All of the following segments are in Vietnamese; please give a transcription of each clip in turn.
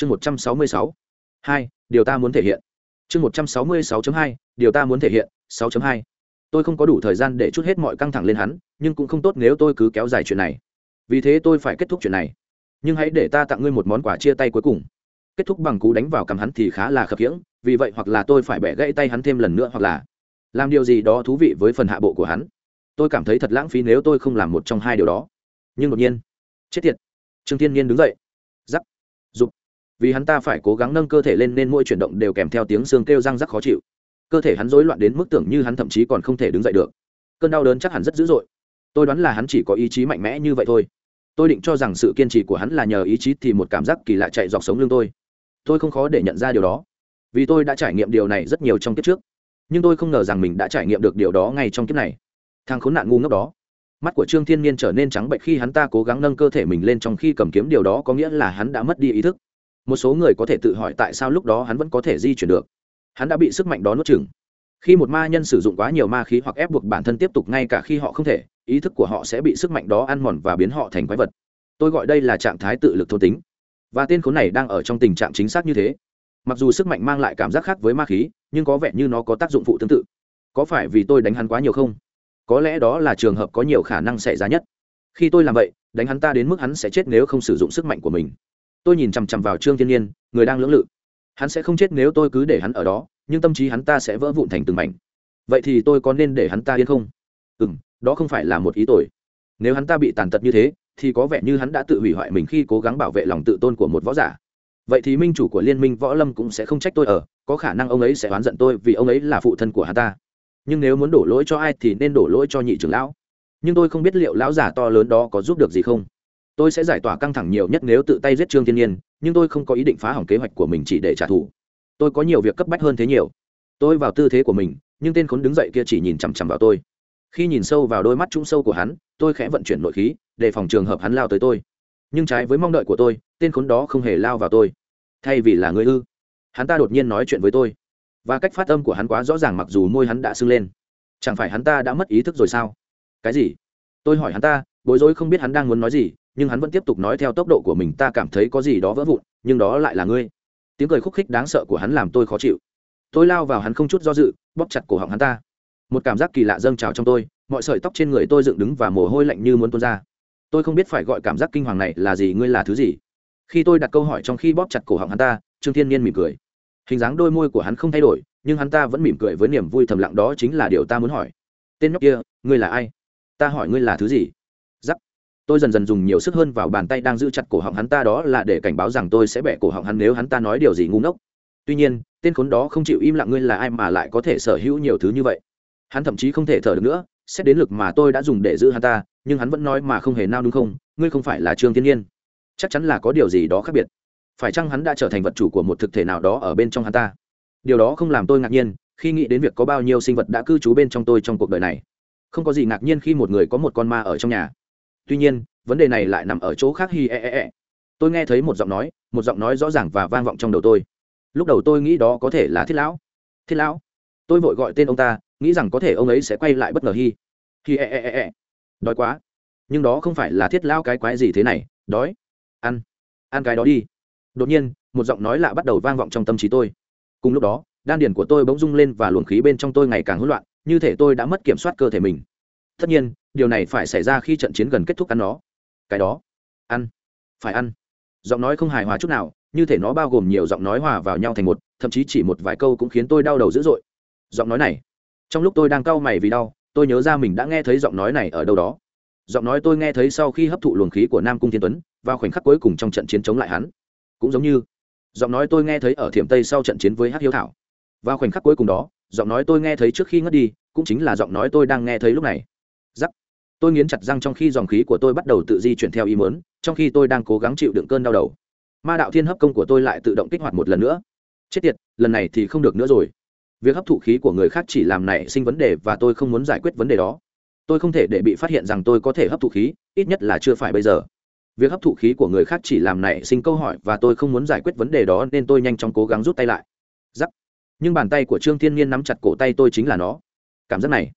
chương một trăm sáu mươi sáu. Hai, điều ta muốn thể hiện. Chương một trăm sáu mươi sáu hai, điều ta muốn thể hiện, sáu hai. Tôi không có đủ thời gian để chút hết mọi căng thẳng lên hắn, nhưng cũng không tốt nếu tôi cứ kéo dài chuyện này. Vì thế tôi phải kết thúc chuyện này. Nhưng hãy để ta tặng ngươi một món quà chia tay cuối cùng. Kết thúc bằng cú đánh vào cằm hắn thì khá là khập khiễng, vì vậy hoặc là tôi phải bẻ gãy tay hắn thêm lần nữa hoặc là làm điều gì đó thú vị với phần hạ bộ của hắn. Tôi cảm thấy thật lãng phí nếu tôi không làm một trong hai điều đó. Nhưng đột nhiên, chết tiệt. Trương thiên nhiên đứng dậy vì hắn ta phải cố gắng nâng cơ thể lên nên mỗi chuyển động đều kèm theo tiếng xương kêu răng rắc khó chịu. Cơ thể hắn rối loạn đến mức tưởng như hắn thậm chí còn không thể đứng dậy được. Cơn đau đớn chắc hẳn rất dữ dội. Tôi đoán là hắn chỉ có ý chí mạnh mẽ như vậy thôi. Tôi định cho rằng sự kiên trì của hắn là nhờ ý chí thì một cảm giác kỳ lạ chạy dọc sống lưng tôi. Tôi không khó để nhận ra điều đó. Vì tôi đã trải nghiệm điều này rất nhiều trong kiếp trước. Nhưng tôi không ngờ rằng mình đã trải nghiệm được điều đó ngay trong kiếp này. Thằng khốn nạn ngu ngốc đó. Mắt của trương thiên nhiên trở nên trắng bệnh khi hắn ta cố gắng nâng cơ thể mình lên trong khi cầm kiếm. Điều đó có nghĩa là hắn đã mất đi ý thức một số người có thể tự hỏi tại sao lúc đó hắn vẫn có thể di chuyển được. Hắn đã bị sức mạnh đó nuốt chừng khi một ma nhân sử dụng quá nhiều ma khí hoặc ép buộc bản thân tiếp tục ngay cả khi họ không thể, ý thức của họ sẽ bị sức mạnh đó ăn mòn và biến họ thành quái vật. Tôi gọi đây là trạng thái tự lực thôn tính. Và tên khốn này đang ở trong tình trạng chính xác như thế. Mặc dù sức mạnh mang lại cảm giác khác với ma khí, nhưng có vẻ như nó có tác dụng phụ tương tự. Có phải vì tôi đánh hắn quá nhiều không? Có lẽ đó là trường hợp có nhiều khả năng xảy ra nhất. Khi tôi làm vậy, đánh hắn ta đến mức hắn sẽ chết nếu không sử dụng sức mạnh của mình tôi nhìn chằm chằm vào trương thiên nhiên, người đang lưỡng lự. Hắn sẽ không chết nếu tôi cứ để hắn ở đó, nhưng tâm trí hắn ta sẽ vỡ vụn thành từng mảnh. Vậy thì tôi có nên để hắn ta yên không? Ừ m đó không phải là một ý tội nếu hắn ta bị tàn tật như thế, thì có vẻ như hắn đã tự hủy hoại mình khi cố gắng bảo vệ lòng tự tôn của một võ giả. Vậy thì minh chủ của liên minh võ lâm cũng sẽ không trách tôi ở, có khả năng ông ấy sẽ oán giận tôi vì ông ấy là phụ thân của hắn ta. Nhưng nếu muốn đổ lỗi cho ai thì nên đổ lỗi cho nhị trưởng lão. Nhưng tôi không biết liệu lão giả to lớn đó có giúp được gì không tôi sẽ giải tỏa căng thẳng nhiều nhất nếu tự tay giết trương thiên nhiên, nhưng tôi không có ý định phá hỏng kế hoạch của mình chỉ để trả thù. Tôi có nhiều việc cấp bách hơn thế nhiều. Tôi vào tư thế của mình, nhưng tên khốn đứng dậy kia chỉ nhìn chằm chằm vào tôi. Khi nhìn sâu vào đôi mắt trũng sâu của hắn, tôi khẽ vận chuyển nội khí, để phòng trường hợp hắn lao tới tôi. Nhưng trái với mong đợi của tôi, tên khốn đó không hề lao vào tôi. Thay vì là người ư? Hắn ta đột nhiên nói chuyện với tôi. Và cách phát âm của hắn quá rõ ràng mặc dù môi hắn đã sưng lên. Chẳng phải hắn ta đã mất ý thức rồi sao? Cái gì? Tôi hỏi hắn ta, bối rối không biết hắn đang muốn nói gì nhưng hắn vẫn tiếp tục nói theo tốc độ của mình, ta cảm thấy có gì đó vỡ vụn, nhưng đó lại là ngươi. Tiếng cười khúc khích đáng sợ của hắn làm tôi khó chịu. Tôi lao vào hắn không chút do dự, bóp chặt cổ họng hắn ta. Một cảm giác kỳ lạ dâng trào trong tôi, mọi sợi tóc trên người tôi dựng đứng và mồ hôi lạnh như muốn tuôn ra. Tôi không biết phải gọi cảm giác kinh hoàng này là gì, ngươi là thứ gì? Khi tôi đặt câu hỏi trong khi bóp chặt cổ họng hắn ta, trương thiên nhiên mỉm cười. Hình dáng đôi môi của hắn không thay đổi, nhưng hắn ta vẫn mỉm cười với niềm vui thầm lặng, đó chính là điều ta muốn hỏi. Tên nhóc kia, ngươi là ai? Ta hỏi ngươi là thứ gì? Tôi dần dần dùng nhiều sức hơn vào bàn tay đang giữ chặt cổ họng hắn ta đó là để cảnh báo rằng tôi sẽ bẻ cổ họng hắn nếu hắn ta nói điều gì ngu ngốc. Tuy nhiên, tên khốn đó không chịu im lặng ngươi là ai mà lại có thể sở hữu nhiều thứ như vậy? Hắn thậm chí không thể thở được nữa, xét đến lực mà tôi đã dùng để giữ hắn ta, nhưng hắn vẫn nói mà không hề nao đúng không? Ngươi không phải là trương thiên nhiên. Chắc chắn là có điều gì đó khác biệt. Phải chăng hắn đã trở thành vật chủ của một thực thể nào đó ở bên trong hắn ta? Điều đó không làm tôi ngạc nhiên, khi nghĩ đến việc có bao nhiêu sinh vật đã cư trú bên trong tôi trong cuộc đời này. Không có gì ngạc nhiên khi một người có một con ma ở trong nhà tuy nhiên, vấn đề này lại nằm ở chỗ khác hi e e e. Tôi nghe thấy một giọng nói, một giọng nói rõ ràng và vang vọng trong đầu tôi. Lúc đầu tôi nghĩ đó có thể là thiết lão. Thiết lão? Tôi vội gọi tên ông ta, nghĩ rằng có thể ông ấy sẽ quay lại bất ngờ hi. Hi e e e e. Đói quá. Nhưng đó không phải là thiết lão cái quái gì thế này, đói. Ăn. Ăn cái đó đi. Đột nhiên, một giọng nói lạ bắt đầu vang vọng trong tâm trí tôi. Cùng lúc đó, đan điền của tôi bỗng rung lên và luồng khí bên trong tôi ngày càng hỗn loạn, như thể tôi đã mất kiểm soát cơ thể mình. Tất nhiên điều này phải xảy ra khi trận chiến gần kết thúc ăn nó. Cái đó. Ăn. Phải ăn. Giọng nói không hài hòa chút nào, như thể nó bao gồm nhiều giọng nói hòa vào nhau thành một, thậm chí chỉ một vài câu cũng khiến tôi đau đầu dữ dội. Giọng nói này. Trong lúc tôi đang cau mày vì đau, tôi nhớ ra mình đã nghe thấy giọng nói này ở đâu đó. Giọng nói tôi nghe thấy sau khi hấp thụ luồng khí của nam cung thiên tuấn, vào khoảnh khắc cuối cùng trong trận chiến chống lại hắn. Cũng giống như, giọng nói tôi nghe thấy ở thiểm tây sau trận chiến với hát hiếu thảo. Vào khoảnh khắc cuối cùng đó, giọng nói tôi nghe thấy trước khi ngất đi, cũng chính là giọng nói tôi đang nghe thấy lúc này. Giắc tôi nghiến chặt răng trong khi dòng khí của tôi bắt đầu tự di chuyển theo ý mớn trong khi tôi đang cố gắng chịu đựng cơn đau đầu. Ma đạo thiên hấp công của tôi lại tự động kích hoạt một lần nữa. Chết tiệt, lần này thì không được nữa rồi. Việc hấp thụ khí của người khác chỉ làm nảy sinh vấn đề và tôi không muốn giải quyết vấn đề đó. Tôi không thể để bị phát hiện rằng tôi có thể hấp thụ khí, ít nhất là chưa phải bây giờ. Việc hấp thụ khí của người khác chỉ làm nảy sinh câu hỏi và tôi không muốn giải quyết vấn đề đó nên tôi nhanh chóng cố gắng rút tay lại. Giắc. Nhưng bàn tay của trương thiên nhiên nắm chặt cổ tay tôi chính là nó. Cảm giác này.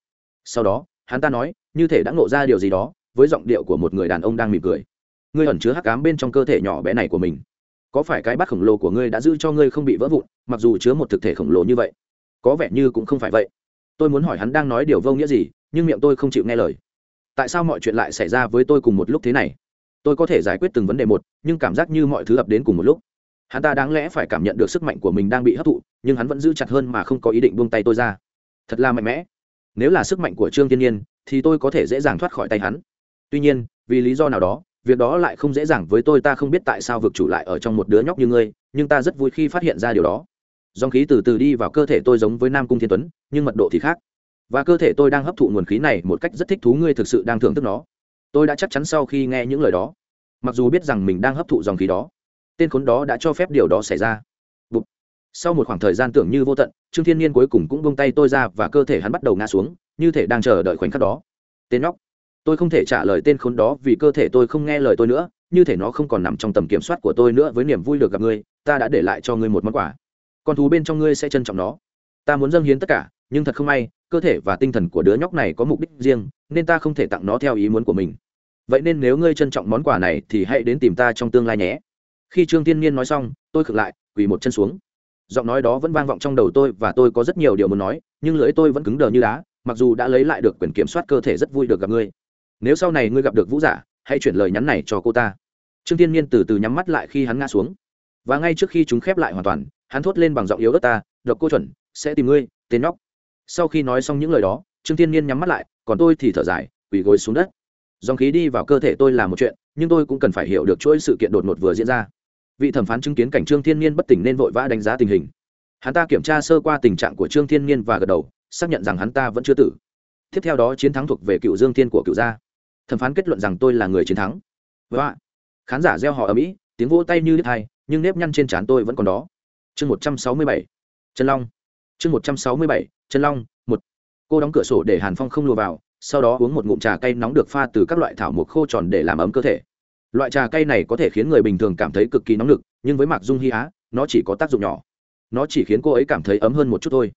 Sau đó hắn ta nói, như thể đã ngộ ra điều gì đó, với giọng điệu của một người đàn ông đang mỉm cười. Ngươi ẩn chứa hắc cám bên trong cơ thể nhỏ bé này của mình. Có phải cái bát khổng lồ của ngươi đã giữ cho ngươi không bị vỡ vụn, mặc dù chứa một thực thể khổng lồ như vậy? Có vẻ như cũng không phải vậy. Tôi muốn hỏi hắn đang nói điều vô nghĩa gì, nhưng miệng tôi không chịu nghe lời. Tại sao mọi chuyện lại xảy ra với tôi cùng một lúc thế này? Tôi có thể giải quyết từng vấn đề một, nhưng cảm giác như mọi thứ ập đến cùng một lúc. Hắn ta đáng lẽ phải cảm nhận được sức mạnh của mình đang bị hấp thụ, nhưng hắn vẫn giữ chặt hơn mà không có ý định buông tay tôi ra. Thật là mạnh mẽ nếu là sức mạnh của trương Thiên nhiên, thì tôi có thể dễ dàng thoát khỏi tay hắn. Tuy nhiên, vì lý do nào đó, việc đó lại không dễ dàng với tôi, ta không biết tại sao vực chủ lại ở trong một đứa nhóc như ngươi, nhưng ta rất vui khi phát hiện ra điều đó. Dòng khí từ từ đi vào cơ thể tôi giống với nam cung thiên tuấn, nhưng mật độ thì khác. Và cơ thể tôi đang hấp thụ nguồn khí này một cách rất thích thú, ngươi thực sự đang thưởng thức nó. Tôi đã chắc chắn sau khi nghe những lời đó. Mặc dù biết rằng mình đang hấp thụ dòng khí đó, tên khốn đó đã cho phép điều đó xảy ra. Bụt. sau một khoảng thời gian tưởng như vô tận trương thiên nhiên cuối cùng cũng bông tay tôi ra và cơ thể hắn bắt đầu ngã xuống, như thể đang chờ đợi khoảnh khắc đó. Tên nhóc, tôi không thể trả lời tên khốn đó vì cơ thể tôi không nghe lời tôi nữa, như thể nó không còn nằm trong tầm kiểm soát của tôi nữa với niềm vui được gặp ngươi, ta đã để lại cho ngươi một món quà. Con thú bên trong ngươi sẽ trân trọng nó. Ta muốn dâng hiến tất cả, nhưng thật không may, cơ thể và tinh thần của đứa nhóc này có mục đích riêng, nên ta không thể tặng nó theo ý muốn của mình. Vậy nên nếu ngươi trân trọng món quà này thì hãy đến tìm ta trong tương lai nhé. Khi trương tiên niên nói xong, tôi khựng lại, quỳ một chân xuống giọng nói đó vẫn vang vọng trong đầu tôi và tôi có rất nhiều điều muốn nói, nhưng lưỡi tôi vẫn cứng đờ như đá, mặc dù đã lấy lại được quyền kiểm soát cơ thể rất vui được gặp ngươi. Nếu sau này ngươi gặp được vũ giả hãy chuyển lời nhắn này cho cô ta. Trương tiên niên từ từ nhắm mắt lại khi hắn ngã xuống. Và ngay trước khi chúng khép lại hoàn toàn, hắn thốt lên bằng giọng yếu ớt ta, độc cô chuẩn, sẽ tìm ngươi, tên nhóc. Sau khi nói xong những lời đó, trương tiên niên nhắm mắt lại, còn tôi thì thở dài, quỳ gối xuống đất. Dòng khí đi vào cơ thể tôi là một chuyện, nhưng tôi cũng cần phải hiểu được chuỗi sự kiện đột ngột vừa diễn ra vị thẩm phán chứng kiến cảnh trương thiên niên bất tỉnh nên vội vã đánh giá tình hình. Hắn ta kiểm tra sơ qua tình trạng của trương thiên niên và gật đầu, xác nhận rằng hắn ta vẫn chưa tử. Tiếp theo đó chiến thắng thuộc về cựu dương thiên của cựu gia. Thẩm phán kết luận rằng tôi là người chiến thắng. Vâng. khán giả gieo họ ở mỹ tiếng vỗ tay như đứt hai, nhưng nếp nhăn trên trán tôi vẫn còn đó. Chương một trăm sáu mươi bảy chân long. Chương một trăm sáu mươi bảy chân long, một. Cô đóng cửa sổ để hàn phong không lùa vào, sau đó uống một ngụm trà cây nóng được pha từ các loại thảo mộc khô tròn để làm ấm cơ thể loại trà cây này có thể khiến người bình thường cảm thấy cực kỳ nóng lực nhưng với mạc dung hy á, nó chỉ có tác dụng nhỏ. Nó chỉ khiến cô ấy cảm thấy ấm hơn một chút thôi.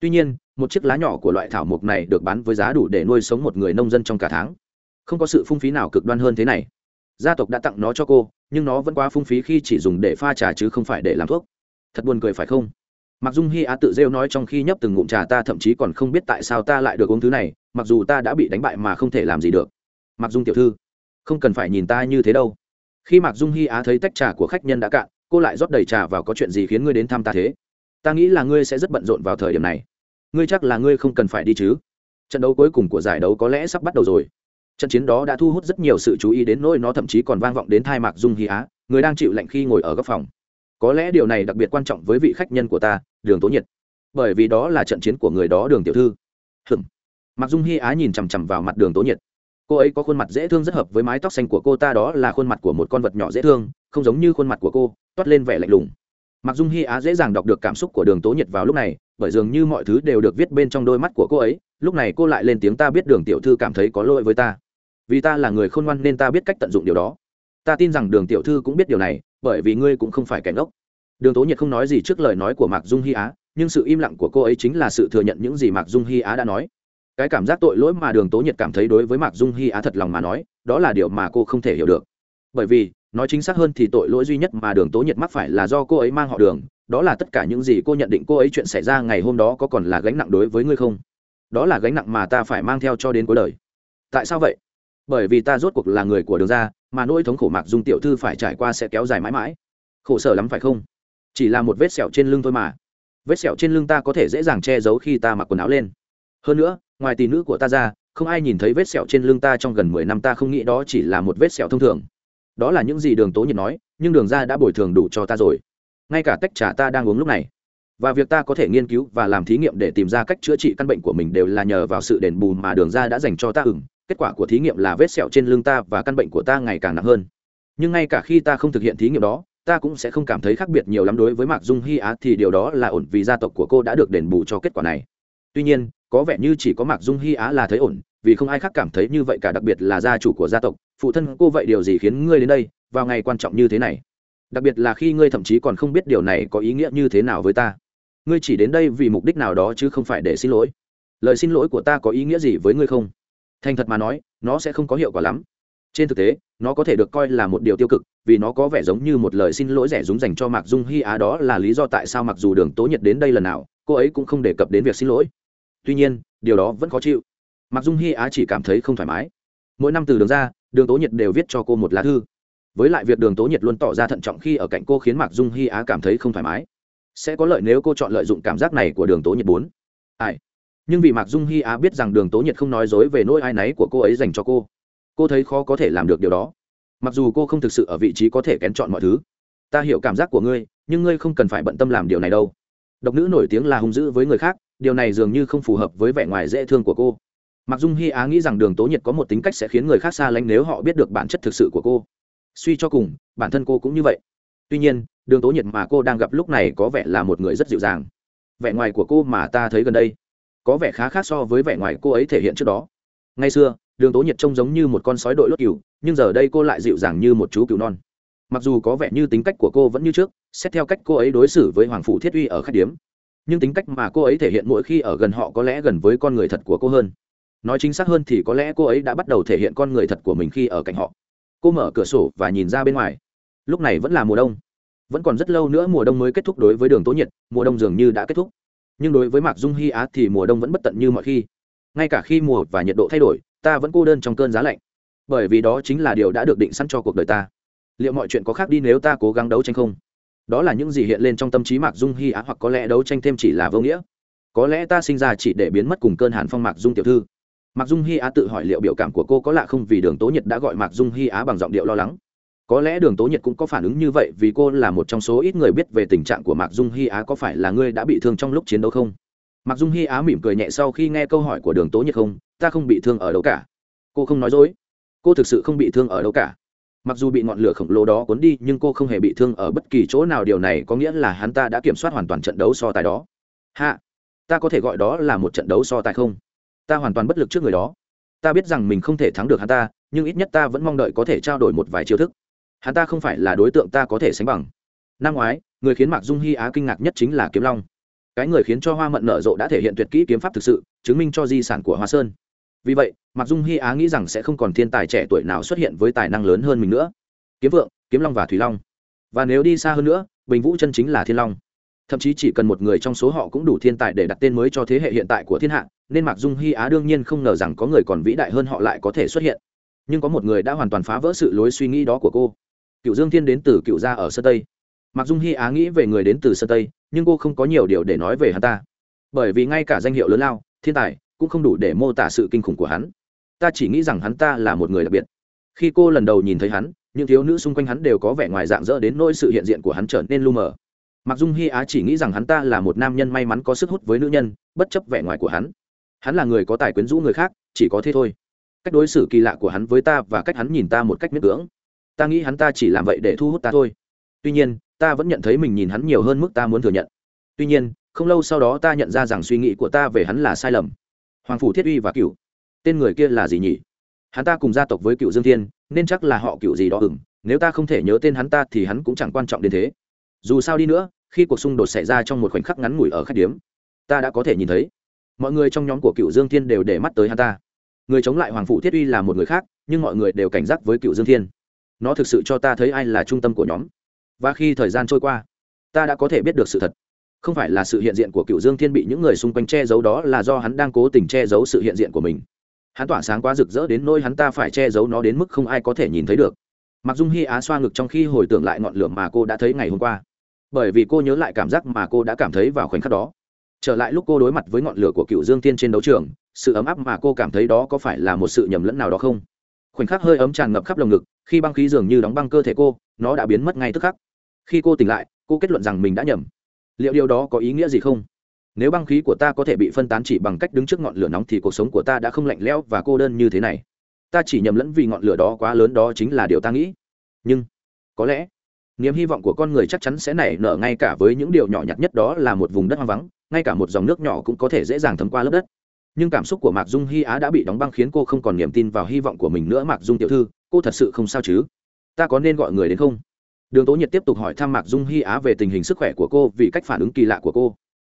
Tuy nhiên, một chiếc lá nhỏ của loại thảo mộc này được bán với giá đủ để nuôi sống một người nông dân trong cả tháng. Không có sự phung phí nào cực đoan hơn thế này. Gia tộc đã tặng nó cho cô, nhưng nó vẫn quá phung phí khi chỉ dùng để pha trà chứ không phải để làm thuốc. Thật buồn cười phải không? Mặc dung hy á tự rêu nói trong khi nhấp từng ngụm trà ta thậm chí còn không biết tại sao ta lại được uống thứ này, mặc dù ta đã bị đánh bại mà không thể làm gì được. Mặc dung tiểu thư không cần phải nhìn ta như thế đâu. Khi mặc dung hy á thấy tách trà của khách nhân đã cạn, cô lại rót đầy trà vào có chuyện gì khiến ngươi đến thăm ta thế? Ta nghĩ là ngươi sẽ rất bận rộn vào thời điểm này. Ngươi chắc là ngươi không cần phải đi chứ. Trận đấu cuối cùng của giải đấu có lẽ sắp bắt đầu rồi. Trận chiến đó đã thu hút rất nhiều sự chú ý đến nỗi nó thậm chí còn vang vọng đến thai mạc dung hy á, người đang chịu lạnh khi ngồi ở góc phòng. Có lẽ điều này đặc biệt quan trọng với vị khách nhân của ta, đường tố nhiệt. Bởi vì đó là trận chiến của người đó, đường tiểu thư. Hừm mặc dung hy á nhìn chằm chằm vào mặt đường tố nhiệt cô ấy có khuôn mặt dễ thương rất hợp với mái tóc xanh của cô ta, đó là khuôn mặt của một con vật nhỏ dễ thương, không giống như khuôn mặt của cô, toát lên vẻ lạnh lùng. Mặc dung hy á dễ dàng đọc được cảm xúc của đường tố nhiệt vào lúc này, bởi dường như mọi thứ đều được viết bên trong đôi mắt của cô ấy, lúc này cô lại lên tiếng, ta biết đường tiểu thư cảm thấy có lỗi với ta. Vì ta là người khôn ngoan nên ta biết cách tận dụng điều đó. Ta tin rằng đường tiểu thư cũng biết điều này, bởi vì ngươi cũng không phải kẻ ngốc. Đường tố nhiệt không nói gì trước lời nói của mạc dung hy á, nhưng sự im lặng của cô ấy chính là sự thừa nhận những gì mạc dung hy á đã nói cái cảm giác tội lỗi mà đường tố nhiệt cảm thấy đối với mạc dung hy á thật lòng mà nói, đó là điều mà cô không thể hiểu được. Bởi vì, nói chính xác hơn thì tội lỗi duy nhất mà đường tố nhiệt mắc phải là do cô ấy mang họ đường, đó là tất cả những gì cô nhận định cô ấy chuyện xảy ra ngày hôm đó có còn là gánh nặng đối với ngươi không? Đó là gánh nặng mà ta phải mang theo cho đến cuối đời. Tại sao vậy? Bởi vì ta rốt cuộc là người của đường ra mà nỗi thống khổ mạc dung tiểu thư phải trải qua sẽ kéo dài mãi mãi. Khổ sở lắm phải không? Chỉ là một vết sẹo trên lưng thôi mà. Vết sẹo trên lưng ta có thể dễ dàng che giấu khi ta mặc quần áo lên. Hơn nữa ngoài tỷ nữ của ta ra, không ai nhìn thấy vết sẹo trên lưng ta trong gần mười năm, ta không nghĩ đó chỉ là một vết sẹo thông thường. Đó là những gì đường tố nhiệt nói, nhưng đường ra đã bồi thường đủ cho ta rồi. Ngay cả tách trà ta đang uống lúc này. Và việc ta có thể nghiên cứu và làm thí nghiệm để tìm ra cách chữa trị căn bệnh của mình đều là nhờ vào sự đền bù mà đường ra đã dành cho ta ừng kết quả của thí nghiệm là vết sẹo trên lưng ta và căn bệnh của ta ngày càng nặng hơn. Nhưng ngay cả khi ta không thực hiện thí nghiệm đó, ta cũng sẽ không cảm thấy khác biệt nhiều lắm đối với mạc dung hy á, thì điều đó là ổn vì gia tộc của cô đã được đền bù cho kết quả này. Tuy nhiên có vẻ như chỉ có mạc dung hy á là thấy ổn, vì không ai khác cảm thấy như vậy cả, đặc biệt là gia chủ của gia tộc, phụ thân cô vậy điều gì khiến ngươi đến đây, vào ngày quan trọng như thế này? Đặc biệt là khi ngươi thậm chí còn không biết điều này có ý nghĩa như thế nào với ta. Ngươi chỉ đến đây vì mục đích nào đó chứ không phải để xin lỗi. Lời xin lỗi của ta có ý nghĩa gì với ngươi không? Thành thật mà nói, nó sẽ không có hiệu quả lắm. Trên thực tế, nó có thể được coi là một điều tiêu cực, vì nó có vẻ giống như một lời xin lỗi rẻ rúng dành cho mạc dung hy á đó là lý do tại sao mặc dù đường tố nhiệt đến đây lần nào, cô ấy cũng không đề cập đến việc xin lỗi tuy nhiên, điều đó vẫn khó chịu. Mặc dung hy á chỉ cảm thấy không thoải mái. Mỗi năm từ đường ra, đường tố nhiệt đều viết cho cô một lá thư. Với lại việc đường tố nhiệt luôn tỏ ra thận trọng khi ở cạnh cô khiến mạc dung hy á cảm thấy không thoải mái. Sẽ có lợi nếu cô chọn lợi dụng cảm giác này của đường tố nhiệt bốn. Ai? Nhưng vì mạc dung hy á biết rằng đường tố nhiệt không nói dối về nỗi ai náy của cô ấy dành cho cô. Cô thấy khó có thể làm được điều đó. Mặc dù cô không thực sự ở vị trí có thể kén chọn mọi thứ. Ta hiểu cảm giác của ngươi, nhưng ngươi không cần phải bận tâm làm điều này đâu. Độc nữ nổi tiếng là hung dữ với người khác điều này dường như không phù hợp với vẻ ngoài dễ thương của cô. Mặc dung hy á nghĩ rằng đường tố nhiệt có một tính cách sẽ khiến người khác xa lánh nếu họ biết được bản chất thực sự của cô. Suy cho cùng, bản thân cô cũng như vậy. Tuy nhiên, đường tố nhiệt mà cô đang gặp lúc này có vẻ là một người rất dịu dàng. Vẻ ngoài của cô mà ta thấy gần đây, có vẻ khá khác so với vẻ ngoài cô ấy thể hiện trước đó. Ngay xưa, đường tố nhiệt trông giống như một con sói đội lốt cừu, nhưng giờ đây cô lại dịu dàng như một chú cừu non. Mặc dù có vẻ như tính cách của cô vẫn như trước, xét theo cách cô ấy đối xử với hoàng phủ thiết uy ở khách điếm nhưng tính cách mà cô ấy thể hiện mỗi khi ở gần họ có lẽ gần với con người thật của cô hơn. Nói chính xác hơn thì có lẽ cô ấy đã bắt đầu thể hiện con người thật của mình khi ở cạnh họ. Cô mở cửa sổ và nhìn ra bên ngoài. Lúc này vẫn là mùa đông. Vẫn còn rất lâu nữa mùa đông mới kết thúc đối với đường tố nhiệt, mùa đông dường như đã kết thúc. Nhưng đối với mạc dung hy á thì mùa đông vẫn bất tận như mọi khi. Ngay cả khi mùa và nhiệt độ thay đổi, ta vẫn cô đơn trong cơn giá lạnh. Bởi vì đó chính là điều đã được định sẵn cho cuộc đời ta. Liệu mọi chuyện có khác đi nếu ta cố gắng đấu tranh không? Đó là những gì hiện lên trong tâm trí mạc dung hy á, hoặc có lẽ đấu tranh thêm chỉ là vô nghĩa. Có lẽ ta sinh ra chỉ để biến mất cùng cơn hàn phong mạc dung tiểu thư. Mạc dung hy á tự hỏi liệu biểu cảm của cô có lạ không vì đường tố nhiệt đã gọi mạc dung hy á bằng giọng điệu lo lắng. Có lẽ đường tố nhiệt cũng có phản ứng như vậy vì cô là một trong số ít người biết về tình trạng của mạc dung hy á có phải là ngươi đã bị thương trong lúc chiến đấu không? Mạc dung hy á mỉm cười nhẹ sau khi nghe câu hỏi của đường tố nhiệt không, ta không bị thương ở đâu cả. Cô không nói dối. Cô thực sự không bị thương ở đâu cả mặc dù bị ngọn lửa khổng lồ đó cuốn đi, nhưng cô không hề bị thương ở bất kỳ chỗ nào. Điều này có nghĩa là hắn ta đã kiểm soát hoàn toàn trận đấu so tài đó. Hạ, ta có thể gọi đó là một trận đấu so tài không? Ta hoàn toàn bất lực trước người đó. Ta biết rằng mình không thể thắng được hắn ta, nhưng ít nhất ta vẫn mong đợi có thể trao đổi một vài chiêu thức. Hắn ta không phải là đối tượng ta có thể sánh bằng. Năm ngoái, người khiến mạc dung hy á kinh ngạc nhất chính là kiếm long. Cái người khiến cho hoa mận nở rộ đã thể hiện tuyệt kỹ kiếm pháp thực sự, chứng minh cho di sản của hoa sơn vì vậy mặc dung hy á nghĩ rằng sẽ không còn thiên tài trẻ tuổi nào xuất hiện với tài năng lớn hơn mình nữa. Kiếm vượng, kiếm long và thủy long. Và nếu đi xa hơn nữa, bình vũ chân chính là thiên long. Thậm chí chỉ cần một người trong số họ cũng đủ thiên tài để đặt tên mới cho thế hệ hiện tại của thiên hạ, nên mạc dung hy á đương nhiên không ngờ rằng có người còn vĩ đại hơn họ lại có thể xuất hiện. Nhưng có một người đã hoàn toàn phá vỡ sự lối suy nghĩ đó của cô. Cựu dương thiên đến từ cựu gia ở sơn tây. Mạc dung hy á nghĩ về người đến từ sơn tây, nhưng cô không có nhiều điều để nói về hắn ta. Bởi vì ngay cả danh hiệu lớn lao, thiên tài cũng không đủ để mô tả sự kinh khủng của hắn. Ta chỉ nghĩ rằng hắn ta là một người đặc biệt. Khi cô lần đầu nhìn thấy hắn, những thiếu nữ xung quanh hắn đều có vẻ ngoài dạng dỡ đến nỗi sự hiện diện của hắn trở nên lu mờ. Mặc dung hy á chỉ nghĩ rằng hắn ta là một nam nhân may mắn có sức hút với nữ nhân, bất chấp vẻ ngoài của hắn. Hắn là người có tài quyến rũ người khác, chỉ có thế thôi. Cách đối xử kỳ lạ của hắn với ta và cách hắn nhìn ta một cách miễn cưỡng. Ta nghĩ hắn ta chỉ làm vậy để thu hút ta thôi. Tuy nhiên, ta vẫn nhận thấy mình nhìn hắn nhiều hơn mức ta muốn thừa nhận. Tuy nhiên, không lâu sau đó ta nhận ra rằng suy nghĩ của ta về hắn là sai lầm hoàng phủ thiết uy và cựu. Tên người kia là gì nhỉ? Hắn ta cùng gia tộc với cựu dương thiên, nên chắc là họ cựu gì đó ừng nếu ta không thể nhớ tên hắn ta thì hắn cũng chẳng quan trọng đến thế. Dù sao đi nữa, khi cuộc xung đột xảy ra trong một khoảnh khắc ngắn ngủi ở khách điếm, ta đã có thể nhìn thấy. Mọi người trong nhóm của cựu dương thiên đều để mắt tới hắn ta. Người chống lại hoàng phủ thiết uy là một người khác, nhưng mọi người đều cảnh giác với cựu dương thiên. Nó thực sự cho ta thấy ai là trung tâm của nhóm. Và khi thời gian trôi qua, ta đã có thể biết được sự thật không phải là sự hiện diện của cựu dương thiên bị những người xung quanh che giấu đó là do hắn đang cố tình che giấu sự hiện diện của mình. Hắn tỏa sáng quá rực rỡ đến nỗi hắn ta phải che giấu nó đến mức không ai có thể nhìn thấy được. Mặc dung hy á xoa ngực trong khi hồi tưởng lại ngọn lửa mà cô đã thấy ngày hôm qua. Bởi vì cô nhớ lại cảm giác mà cô đã cảm thấy vào khoảnh khắc đó. Trở lại lúc cô đối mặt với ngọn lửa của cựu dương tiên trên đấu trường, sự ấm áp mà cô cảm thấy đó có phải là một sự nhầm lẫn nào đó không? Khoảnh khắc hơi ấm tràn ngập khắp lồng ngực, khi băng khí dường như đóng băng cơ thể cô, nó đã biến mất ngay tức khắc. Khi cô tỉnh lại, cô kết luận rằng mình đã nhầm liệu điều đó có ý nghĩa gì không? Nếu băng khí của ta có thể bị phân tán chỉ bằng cách đứng trước ngọn lửa nóng thì cuộc sống của ta đã không lạnh lẽo và cô đơn như thế này. Ta chỉ nhầm lẫn vì ngọn lửa đó quá lớn, đó chính là điều ta nghĩ. Nhưng, có lẽ, niềm hy vọng của con người chắc chắn sẽ nảy nở ngay cả với những điều nhỏ nhặt nhất đó là một vùng đất hoang vắng, ngay cả một dòng nước nhỏ cũng có thể dễ dàng thấm qua lớp đất. Nhưng cảm xúc của mạc dung hy á đã bị đóng băng khiến cô không còn niềm tin vào hy vọng của mình nữa, mạc dung tiểu thư, cô thật sự không sao chứ? Ta có nên gọi người đến không? Đường tố nhiệt tiếp tục hỏi thăm mạc dung hy á về tình hình sức khỏe của cô vì cách phản ứng kỳ lạ của cô.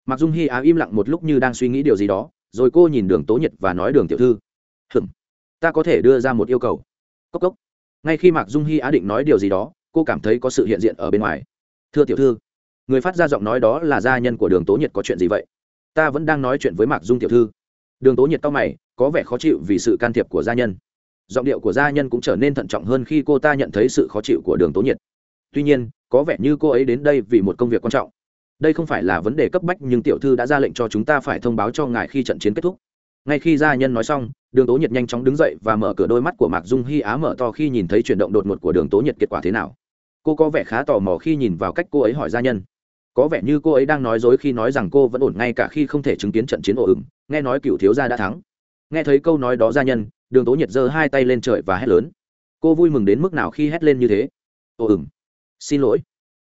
Mạc dung hy á im lặng một lúc như đang suy nghĩ điều gì đó, rồi cô nhìn đường tố nhiệt và nói, đường tiểu thư, hừm, ta có thể đưa ra một yêu cầu. Cốc cốc. Ngay khi mạc dung hy á định nói điều gì đó, cô cảm thấy có sự hiện diện ở bên ngoài. Thưa tiểu thư, người phát ra giọng nói đó là gia nhân của đường tố nhiệt có chuyện gì vậy? Ta vẫn đang nói chuyện với mạc dung tiểu thư. Đường tố nhiệt to mày, có vẻ khó chịu vì sự can thiệp của gia nhân. Giọng điệu của gia nhân cũng trở nên thận trọng hơn khi cô ta nhận thấy sự khó chịu của đường tố nhiệt tuy nhiên, có vẻ như cô ấy đến đây vì một công việc quan trọng. Đây không phải là vấn đề cấp bách nhưng tiểu thư đã ra lệnh cho chúng ta phải thông báo cho ngài khi trận chiến kết thúc. Ngay khi gia nhân nói xong, đường tố nhiệt nhanh chóng đứng dậy và mở cửa đôi mắt của mạc dung hy á mở to khi nhìn thấy chuyển động đột ngột của đường tố nhiệt kết quả thế nào. Cô có vẻ khá tò mò khi nhìn vào cách cô ấy hỏi gia nhân. Có vẻ như cô ấy đang nói dối khi nói rằng cô vẫn ổn ngay cả khi không thể chứng kiến trận chiến ổ ừng nghe nói cựu thiếu gia đã thắng. Nghe thấy câu nói đó gia nhân, đường tố nhiệt giơ hai tay lên trời và hét lớn. Cô vui mừng đến mức nào khi hét lên như thế? Ồ ừng xin lỗi.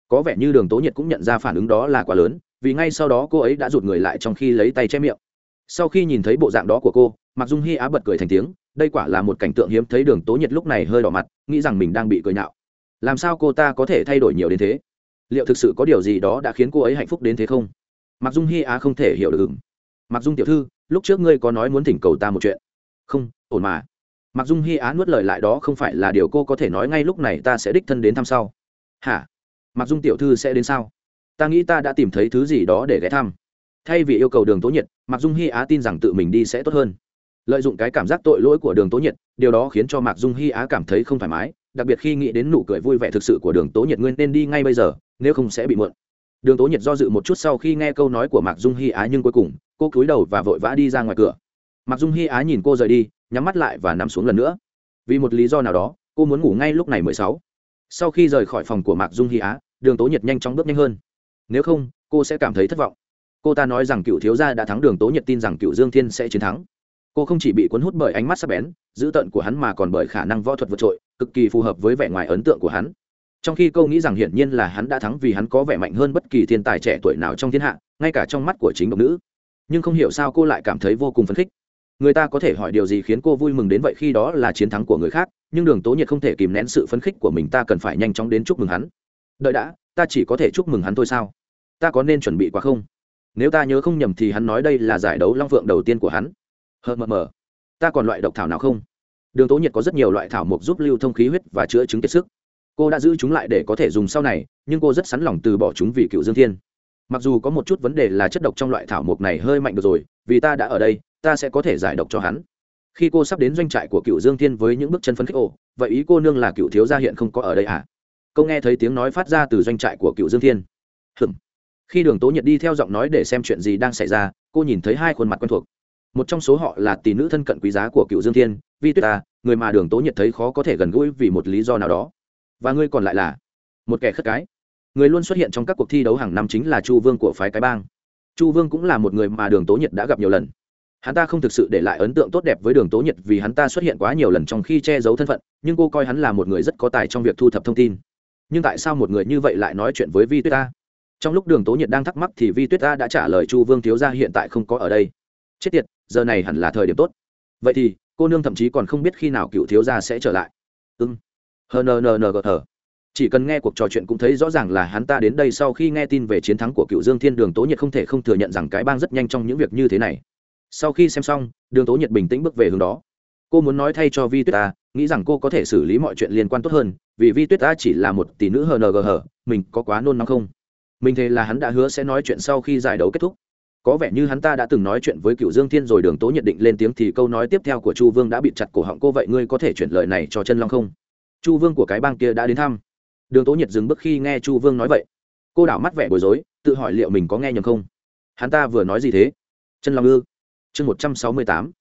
Có vẻ như đường tố nhiệt cũng nhận ra phản ứng đó là quá lớn, vì ngay sau đó cô ấy đã rụt người lại trong khi lấy tay che miệng. Sau khi nhìn thấy bộ dạng đó của cô mặc dung hy á bật cười thành tiếng, đây quả là một cảnh tượng hiếm thấy đường tố nhiệt lúc này hơi đỏ mặt, nghĩ rằng mình đang bị cười nhạo. Làm sao cô ta có thể thay đổi nhiều đến thế? Liệu thực sự có điều gì đó đã khiến cô ấy hạnh phúc đến thế không? Mặc dung hy á không thể hiểu được ừng mặc dung tiểu thư, lúc trước ngươi có nói muốn thỉnh cầu ta một chuyện. Không, ổn mà. Mặc dung hy á nuốt lời lại đó không phải là điều cô có thể nói ngay lúc này ta sẽ đích thân đến thăm sau hả? Mặc dung tiểu thư sẽ đến sao? Ta nghĩ ta đã tìm thấy thứ gì đó để ghé thăm. Thay vì yêu cầu đường tố nhiệt mặc dung hy á tin rằng tự mình đi sẽ tốt hơn. Lợi dụng cái cảm giác tội lỗi của đường tố nhiệt, điều đó khiến cho mạc dung hy á cảm thấy không thoải mái, đặc biệt khi nghĩ đến nụ cười vui vẻ thực sự của đường tố nhiệt Ngươi nên đi ngay bây giờ, nếu không sẽ bị mượn đường tố nhiệt do dự một chút sau khi nghe câu nói của mạc dung hy á nhưng cuối cùng, cô cúi đầu và vội vã đi ra ngoài cửa. Mạc dung hy á nhìn cô rời đi, nhắm mắt lại và nằm xuống lần nữa. Vì một lý do nào đó, cô muốn ngủ ngay lúc này mười sáu sau khi rời khỏi phòng của mạc dung hy á, đường tố nhiệt nhanh chóng bước nhanh hơn. Nếu không, cô sẽ cảm thấy thất vọng. Cô ta nói rằng cựu thiếu gia đã thắng, đường tố nhiệt tin rằng cựu dương thiên sẽ chiến thắng. Cô không chỉ bị cuốn hút bởi ánh mắt sắc bén, dữ tợn của hắn mà còn bởi khả năng võ thuật vượt trội, cực kỳ phù hợp với vẻ ngoài ấn tượng của hắn. Trong khi cô nghĩ rằng hiển nhiên là hắn đã thắng vì hắn có vẻ mạnh hơn bất kỳ thiên tài trẻ tuổi nào trong thiên hạ, ngay cả trong mắt của chính độc nữ. Nhưng không hiểu sao cô lại cảm thấy vô cùng phấn khích người ta có thể hỏi điều gì khiến cô vui mừng đến vậy khi đó là chiến thắng của người khác, nhưng đường tố nhiệt không thể kìm nén sự phấn khích của mình, ta cần phải nhanh chóng đến chúc mừng hắn. Đợi đã, ta chỉ có thể chúc mừng hắn thôi sao? Ta có nên chuẩn bị quá không? Nếu ta nhớ không nhầm thì hắn nói đây là giải đấu long phượng đầu tiên của hắn. Hờ mờ mờ. Ta còn loại độc thảo nào không? Đường tố nhiệt có rất nhiều loại thảo mộc giúp lưu thông khí huyết và chữa chứng kiệt sức. Cô đã giữ chúng lại để có thể dùng sau này, nhưng cô rất sẵn lòng từ bỏ chúng vì cựu dương thiên mặc dù có một chút vấn đề là chất độc trong loại thảo mộc này hơi mạnh được rồi, vì ta đã ở đây, ta sẽ có thể giải độc cho hắn. Khi cô sắp đến doanh trại của cựu dương thiên với những bước chân phấn khích, ồ, vậy ý cô nương là cựu thiếu gia hiện không có ở đây à? Câu nghe thấy tiếng nói phát ra từ doanh trại của cựu dương thiên. Hừm khi đường tố nhiệt đi theo giọng nói để xem chuyện gì đang xảy ra, cô nhìn thấy hai khuôn mặt quen thuộc. Một trong số họ là tỷ nữ thân cận quý giá của cựu dương thiên, vi tuyết ta người mà đường tố nhiệt thấy khó có thể gần gũi vì một lý do nào đó. Và ngươi còn lại là? Một kẻ khất cái người luôn xuất hiện trong các cuộc thi đấu hàng năm chính là chu vương của phái cái bang. Chu vương cũng là một người mà đường tố nhiệt đã gặp nhiều lần. Hắn ta không thực sự để lại ấn tượng tốt đẹp với đường tố nhiệt vì hắn ta xuất hiện quá nhiều lần trong khi che giấu thân phận, nhưng cô coi hắn là một người rất có tài trong việc thu thập thông tin. Nhưng tại sao một người như vậy lại nói chuyện với vi tuyết ta trong lúc đường tố nhiệt đang thắc mắc thì vi tuyết ta đã trả lời chu vương thiếu gia hiện tại không có ở đây. Chết tiệt, giờ này hẳn là thời điểm tốt. Vậy thì, cô nương thậm chí còn không biết khi nào cựu thiếu gia sẽ trở lại. Ưng hờ nờ nờ nờ gờ thờ chỉ cần nghe cuộc trò chuyện cũng thấy rõ ràng là hắn ta đến đây sau khi nghe tin về chiến thắng của cựu dương thiên đường tố nhiệt không thể không thừa nhận rằng cái bang rất nhanh trong những việc như thế này. Sau khi xem xong, đường tố nhiệt bình tĩnh bước về hướng đó. Cô muốn nói thay cho vi tuyết ta nghĩ rằng cô có thể xử lý mọi chuyện liên quan tốt hơn, vì vi tuyết ta chỉ là một tỷ nữ hờ hờ hờ mình có quá nôn nóng không? Mình thề là hắn đã hứa sẽ nói chuyện sau khi giải đấu kết thúc. Có vẻ như hắn ta đã từng nói chuyện với cựu dương thiên rồi, đường tố nhận định lên tiếng thì câu nói tiếp theo của chu vương đã bị chặt cổ họng cô, vậy ngươi có thể chuyển lời này cho chân long không? Chu vương của cái bang kia đã đến thăm đường tố nhiệt dừng bước khi nghe chu vương nói vậy. Cô đảo mắt vẻ bối rối, tự hỏi liệu mình có nghe nhầm không? Hắn ta vừa nói gì thế? Chân long ư? Chương một trăm sáu mươi tám.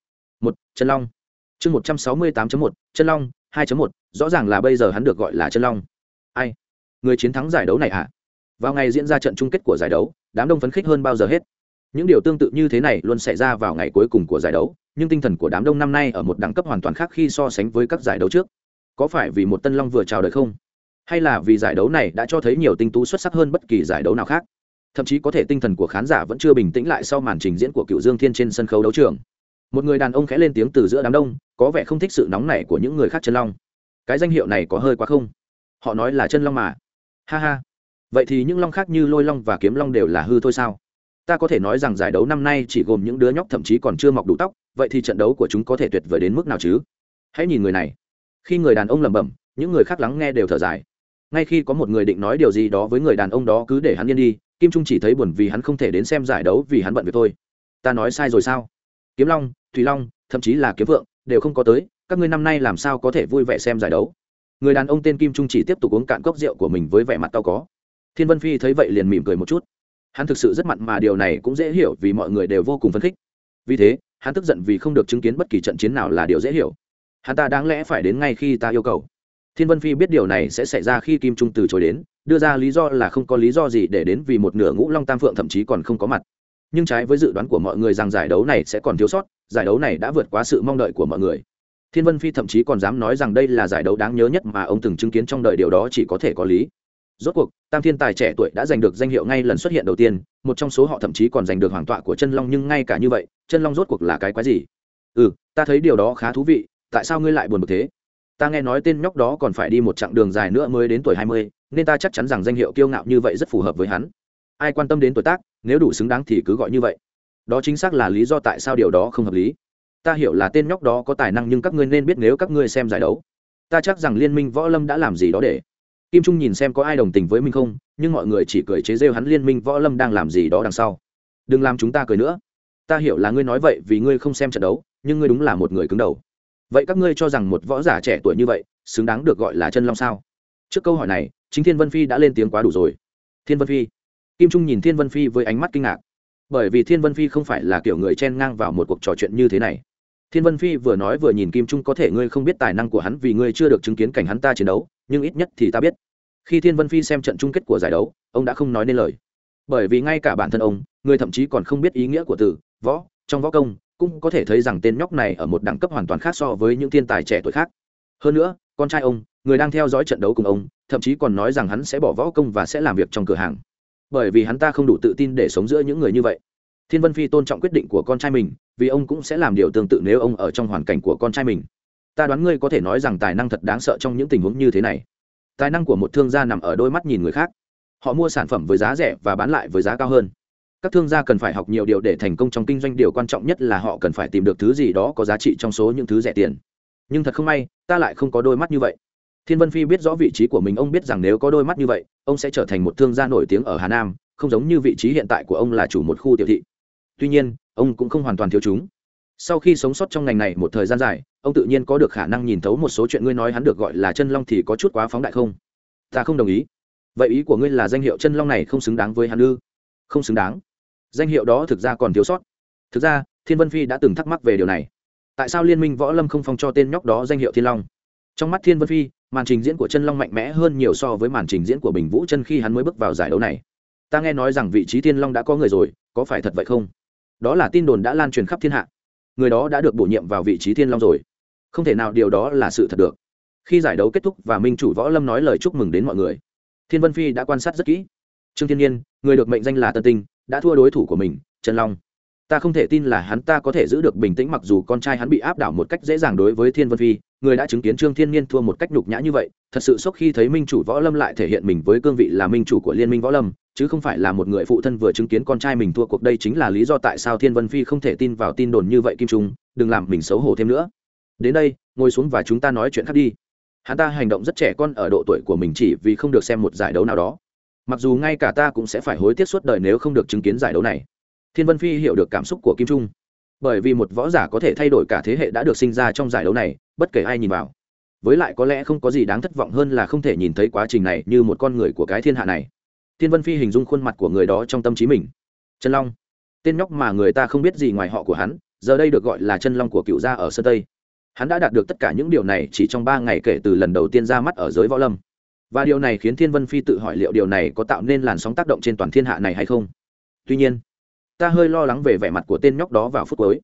Một, chân long. Chương một trăm sáu mươi tám một, chân long, hai một, rõ ràng là bây giờ hắn được gọi là chân long. Ai? Người chiến thắng giải đấu này à? Vào ngày diễn ra trận chung kết của giải đấu, đám đông phấn khích hơn bao giờ hết. Những điều tương tự như thế này luôn xảy ra vào ngày cuối cùng của giải đấu, nhưng tinh thần của đám đông năm nay ở một đẳng cấp hoàn toàn khác khi so sánh với các giải đấu trước. Có phải vì một tân long vừa chào đời không? Hay là vì giải đấu này đã cho thấy nhiều tinh tú xuất sắc hơn bất kỳ giải đấu nào khác. Thậm chí có thể tinh thần của khán giả vẫn chưa bình tĩnh lại sau màn trình diễn của cựu dương thiên trên sân khấu đấu trường. Một người đàn ông khẽ lên tiếng từ giữa đám đông, có vẻ không thích sự nóng nảy của những người khác chân long. Cái danh hiệu này có hơi quá không? Họ nói là chân long mà. Ha ha. Vậy thì những long khác như lôi long và kiếm long đều là hư thôi sao? Ta có thể nói rằng giải đấu năm nay chỉ gồm những đứa nhóc thậm chí còn chưa mọc đủ tóc, vậy thì trận đấu của chúng có thể tuyệt vời đến mức nào chứ? Hãy nhìn người này. Khi người đàn ông lẩm bẩm, những người khác lắng nghe đều thở dài ngay khi có một người định nói điều gì đó với người đàn ông đó cứ để hắn yên đi, kim trung chỉ thấy buồn vì hắn không thể đến xem giải đấu vì hắn bận việc thôi. Ta nói sai rồi sao? Kiếm long, thủy long, thậm chí là kiếm vượng, đều không có tới, các ngươi năm nay làm sao có thể vui vẻ xem giải đấu? Người đàn ông tên kim trung chỉ tiếp tục uống cạn cốc rượu của mình với vẻ mặt tao có. Thiên vân phi thấy vậy liền mỉm cười một chút. Hắn thực sự rất mặn mà điều này cũng dễ hiểu vì mọi người đều vô cùng phấn khích. Vì thế, hắn tức giận vì không được chứng kiến bất kỳ trận chiến nào là điều dễ hiểu. Hắn ta đáng lẽ phải đến ngay khi ta yêu cầu thiên vân phi biết điều này sẽ xảy ra khi kim trung từ chối đến, đưa ra lý do là không có lý do gì để đến vì một nửa ngũ long tam phượng thậm chí còn không có mặt. Nhưng trái với dự đoán của mọi người rằng giải đấu này sẽ còn thiếu sót, giải đấu này đã vượt quá sự mong đợi của mọi người. Thiên vân phi thậm chí còn dám nói rằng đây là giải đấu đáng nhớ nhất mà ông từng chứng kiến trong đời, điều đó chỉ có thể có lý. Rốt cuộc, tam thiên tài trẻ tuổi đã giành được danh hiệu ngay lần xuất hiện đầu tiên, một trong số họ thậm chí còn giành được hoàng tọa của chân long, nhưng ngay cả như vậy, chân long rốt cuộc là cái quái gì? Ừ ta thấy điều đó khá thú vị, tại sao ngươi lại buồn bực thế? Ta nghe nói tên nhóc đó còn phải đi một chặng đường dài nữa mới đến tuổi hai mươi, nên ta chắc chắn rằng danh hiệu kiêu ngạo như vậy rất phù hợp với hắn. Ai quan tâm đến tuổi tác, nếu đủ xứng đáng thì cứ gọi như vậy. Đó chính xác là lý do tại sao điều đó không hợp lý. Ta hiểu là tên nhóc đó có tài năng nhưng các ngươi nên biết nếu các ngươi xem giải đấu, ta chắc rằng liên minh võ lâm đã làm gì đó để. Kim trung nhìn xem có ai đồng tình với mình không, nhưng mọi người chỉ cười chế rêu hắn liên minh võ lâm đang làm gì đó đằng sau. Đừng làm chúng ta cười nữa. Ta hiểu là ngươi nói vậy vì ngươi không xem trận đấu, nhưng ngươi đúng là một người cứng đầu vậy các ngươi cho rằng một võ giả trẻ tuổi như vậy xứng đáng được gọi là chân long sao? Trước câu hỏi này, chính thiên vân phi đã lên tiếng quá đủ rồi. Thiên vân phi. Kim trung nhìn thiên vân phi với ánh mắt kinh ngạc. Bởi vì thiên vân phi không phải là kiểu người chen ngang vào một cuộc trò chuyện như thế này. Thiên vân phi vừa nói vừa nhìn kim trung, có thể ngươi không biết tài năng của hắn vì ngươi chưa được chứng kiến cảnh hắn ta chiến đấu, nhưng ít nhất thì ta biết. Khi thiên vân phi xem trận chung kết của giải đấu, ông đã không nói nên lời. Bởi vì ngay cả bản thân ông, người thậm chí còn không biết ý nghĩa của từ, võ, trong võ công cũng có thể thấy rằng tên nhóc này ở một đẳng cấp hoàn toàn khác so với những thiên tài trẻ tuổi khác. Hơn nữa, con trai ông, người đang theo dõi trận đấu cùng ông, thậm chí còn nói rằng hắn sẽ bỏ võ công và sẽ làm việc trong cửa hàng. Bởi vì hắn ta không đủ tự tin để sống giữa những người như vậy. Thiên vân phi tôn trọng quyết định của con trai mình, vì ông cũng sẽ làm điều tương tự nếu ông ở trong hoàn cảnh của con trai mình. Ta đoán ngươi có thể nói rằng tài năng thật đáng sợ trong những tình huống như thế này. Tài năng của một thương gia nằm ở đôi mắt nhìn người khác. Họ mua sản phẩm với giá rẻ và bán lại với giá cao hơn các thương gia cần phải học nhiều điều để thành công trong kinh doanh, điều quan trọng nhất là họ cần phải tìm được thứ gì đó có giá trị trong số những thứ rẻ tiền. Nhưng thật không may, ta lại không có đôi mắt như vậy. Thiên vân phi biết rõ vị trí của mình, ông biết rằng nếu có đôi mắt như vậy, ông sẽ trở thành một thương gia nổi tiếng ở hà nam, không giống như vị trí hiện tại của ông là chủ một khu tiểu thị. Tuy nhiên, ông cũng không hoàn toàn thiếu chúng. Sau khi sống sót trong ngành này một thời gian dài, ông tự nhiên có được khả năng nhìn thấu một số chuyện ngươi nói hắn được gọi là chân long thì có chút quá phóng đại không? Ta không đồng ý. Vậy ý của ngươi là danh hiệu chân long này không xứng đáng với hắn ư? Không xứng đáng danh hiệu đó thực ra còn thiếu sót. Thực ra, thiên vân phi đã từng thắc mắc về điều này. Tại sao liên minh võ lâm không phong cho tên nhóc đó danh hiệu thiên long? Trong mắt thiên vân phi, màn trình diễn của chân long mạnh mẽ hơn nhiều so với màn trình diễn của bình vũ chân khi hắn mới bước vào giải đấu này. Ta nghe nói rằng vị trí thiên long đã có người rồi, có phải thật vậy không? Đó là tin đồn đã lan truyền khắp thiên hạ. Người đó đã được bổ nhiệm vào vị trí thiên long rồi. Không thể nào điều đó là sự thật được. Khi giải đấu kết thúc và minh chủ võ lâm nói lời chúc mừng đến mọi người, thiên vân phi đã quan sát rất kỹ. Trương thiên nhiên, người được mệnh danh là tân tinh đã thua đối thủ của mình, trần long. Ta không thể tin là hắn ta có thể giữ được bình tĩnh mặc dù con trai hắn bị áp đảo một cách dễ dàng đối với thiên vân phi, người đã chứng kiến trương thiên nhiên thua một cách nhục nhã như vậy, thật sự sốc khi thấy minh chủ võ lâm lại thể hiện mình với cương vị là minh chủ của liên minh võ lâm, chứ không phải là một người phụ thân vừa chứng kiến con trai mình thua cuộc đây chính là lý do tại sao thiên vân phi không thể tin vào tin đồn như vậy kim trung, đừng làm mình xấu hổ thêm nữa. Đến đây, ngồi xuống và chúng ta nói chuyện khác đi. Hắn ta hành động rất trẻ con ở độ tuổi của mình chỉ vì không được xem một giải đấu nào đó mặc dù ngay cả ta cũng sẽ phải hối tiếc suốt đời nếu không được chứng kiến giải đấu này. Thiên vân phi hiểu được cảm xúc của kim trung. Bởi vì một võ giả có thể thay đổi cả thế hệ đã được sinh ra trong giải đấu này, bất kể ai nhìn vào. Với lại có lẽ không có gì đáng thất vọng hơn là không thể nhìn thấy quá trình này như một con người của cái thiên hạ này. Thiên vân phi hình dung khuôn mặt của người đó trong tâm trí mình. Trần long. Tên nhóc mà người ta không biết gì ngoài họ của hắn, giờ đây được gọi là chân long của cựu gia ở sơn tây. Hắn đã đạt được tất cả những điều này chỉ trong ba ngày kể từ lần đầu tiên ra mắt ở giới võ lâm và điều này khiến thiên vân phi tự hỏi liệu điều này có tạo nên làn sóng tác động trên toàn thiên hạ này hay không? Tuy nhiên, ta hơi lo lắng về vẻ mặt của tên nhóc đó vào phút cuối.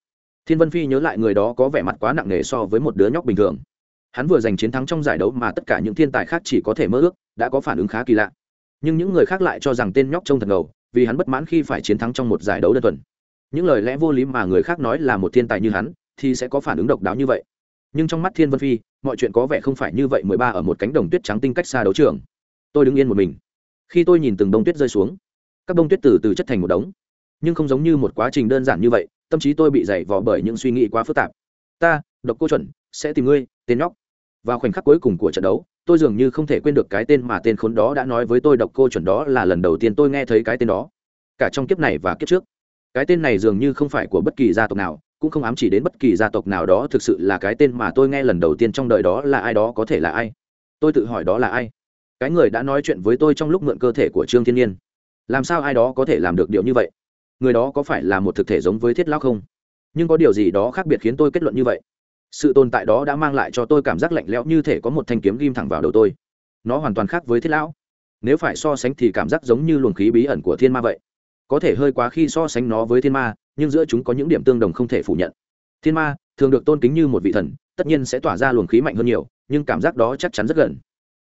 Thiên vân phi nhớ lại người đó có vẻ mặt quá nặng nề so với một đứa nhóc bình thường. Hắn vừa giành chiến thắng trong giải đấu mà tất cả những thiên tài khác chỉ có thể mơ ước, đã có phản ứng khá kỳ lạ. Nhưng những người khác lại cho rằng tên nhóc trông thật ngầu, vì hắn bất mãn khi phải chiến thắng trong một giải đấu đơn thuần. Những lời lẽ vô lý mà người khác nói là một thiên tài như hắn, thì sẽ có phản ứng độc đáo như vậy nhưng trong mắt thiên vân phi, mọi chuyện có vẻ không phải như vậy, mười ba ở một cánh đồng tuyết trắng tinh cách xa đấu trường. Tôi đứng yên một mình. Khi tôi nhìn từng bông tuyết rơi xuống, các bông tuyết từ từ chất thành một đống. Nhưng không giống như một quá trình đơn giản như vậy, tâm trí tôi bị dày vò bởi những suy nghĩ quá phức tạp. Ta, độc cô chuẩn, sẽ tìm ngươi, tên nhóc. Vào khoảnh khắc cuối cùng của trận đấu, tôi dường như không thể quên được cái tên mà tên khốn đó đã nói với tôi độc cô chuẩn đó là lần đầu tiên tôi nghe thấy cái tên đó. Cả trong kiếp này và kiếp trước, cái tên này dường như không phải của bất kỳ gia tộc nào cũng không ám chỉ đến bất kỳ gia tộc nào đó thực sự là cái tên mà tôi nghe lần đầu tiên trong đời đó là ai đó có thể là ai. Tôi tự hỏi đó là ai. Cái người đã nói chuyện với tôi trong lúc mượn cơ thể của trương thiên nhiên. Làm sao ai đó có thể làm được điều như vậy? Người đó có phải là một thực thể giống với thiết lão không? Nhưng có điều gì đó khác biệt khiến tôi kết luận như vậy? Sự tồn tại đó đã mang lại cho tôi cảm giác lạnh lẽo như thể có một thanh kiếm ghim thẳng vào đầu tôi. Nó hoàn toàn khác với thiết lão. Nếu phải so sánh thì cảm giác giống như luồng khí bí ẩn của thiên ma vậy có thể hơi quá khi so sánh nó với thiên ma, nhưng giữa chúng có những điểm tương đồng không thể phủ nhận. Thiên ma, thường được tôn kính như một vị thần, tất nhiên sẽ tỏa ra luồng khí mạnh hơn nhiều, nhưng cảm giác đó chắc chắn rất gần.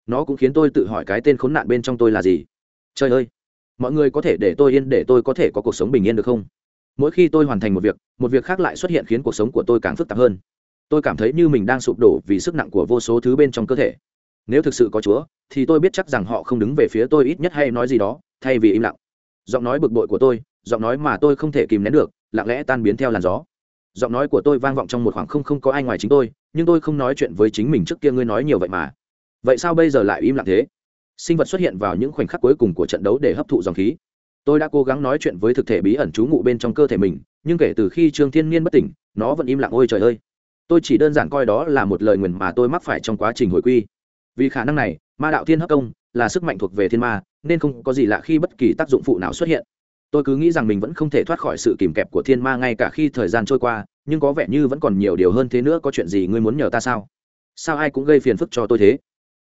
Nó cũng khiến tôi tự hỏi cái tên khốn nạn bên trong tôi là gì. Trời ơi! Mọi người có thể để tôi yên, để tôi có thể có cuộc sống bình yên được không? Mỗi khi tôi hoàn thành một việc một việc khác lại xuất hiện khiến cuộc sống của tôi càng phức tạp hơn. Tôi cảm thấy như mình đang sụp đổ vì sức nặng của vô số thứ bên trong cơ thể. Nếu thực sự có chúa, thì tôi biết chắc rằng họ không đứng về phía tôi ít nhất hay nói gì đó, thay vì im lặng giọng nói bực bội của tôi, giọng nói mà tôi không thể kìm nén được, lặng lẽ tan biến theo làn gió. Giọng nói của tôi vang vọng trong một khoảng không không có ai ngoài chính tôi, nhưng tôi không nói chuyện với chính mình trước kia ngươi nói nhiều vậy mà. Vậy sao bây giờ lại im lặng thế? Sinh vật xuất hiện vào những khoảnh khắc cuối cùng của trận đấu để hấp thụ dòng khí. Tôi đã cố gắng nói chuyện với thực thể bí ẩn trú ngụ bên trong cơ thể mình, nhưng kể từ khi trương thiên niên bất tỉnh, nó vẫn im lặng ôi trời ơi. Tôi chỉ đơn giản coi đó là một lời nguyền mà tôi mắc phải trong quá trình hồi quy. Vì khả năng này, ma đạo thiên hấp công là sức mạnh thuộc về thiên ma nên không có gì lạ khi bất kỳ tác dụng phụ nào xuất hiện. Tôi cứ nghĩ rằng mình vẫn không thể thoát khỏi sự kìm kẹp của thiên ma ngay cả khi thời gian trôi qua, nhưng có vẻ như vẫn còn nhiều điều hơn thế nữa, có chuyện gì ngươi muốn nhờ ta sao? Sao ai cũng gây phiền phức cho tôi thế?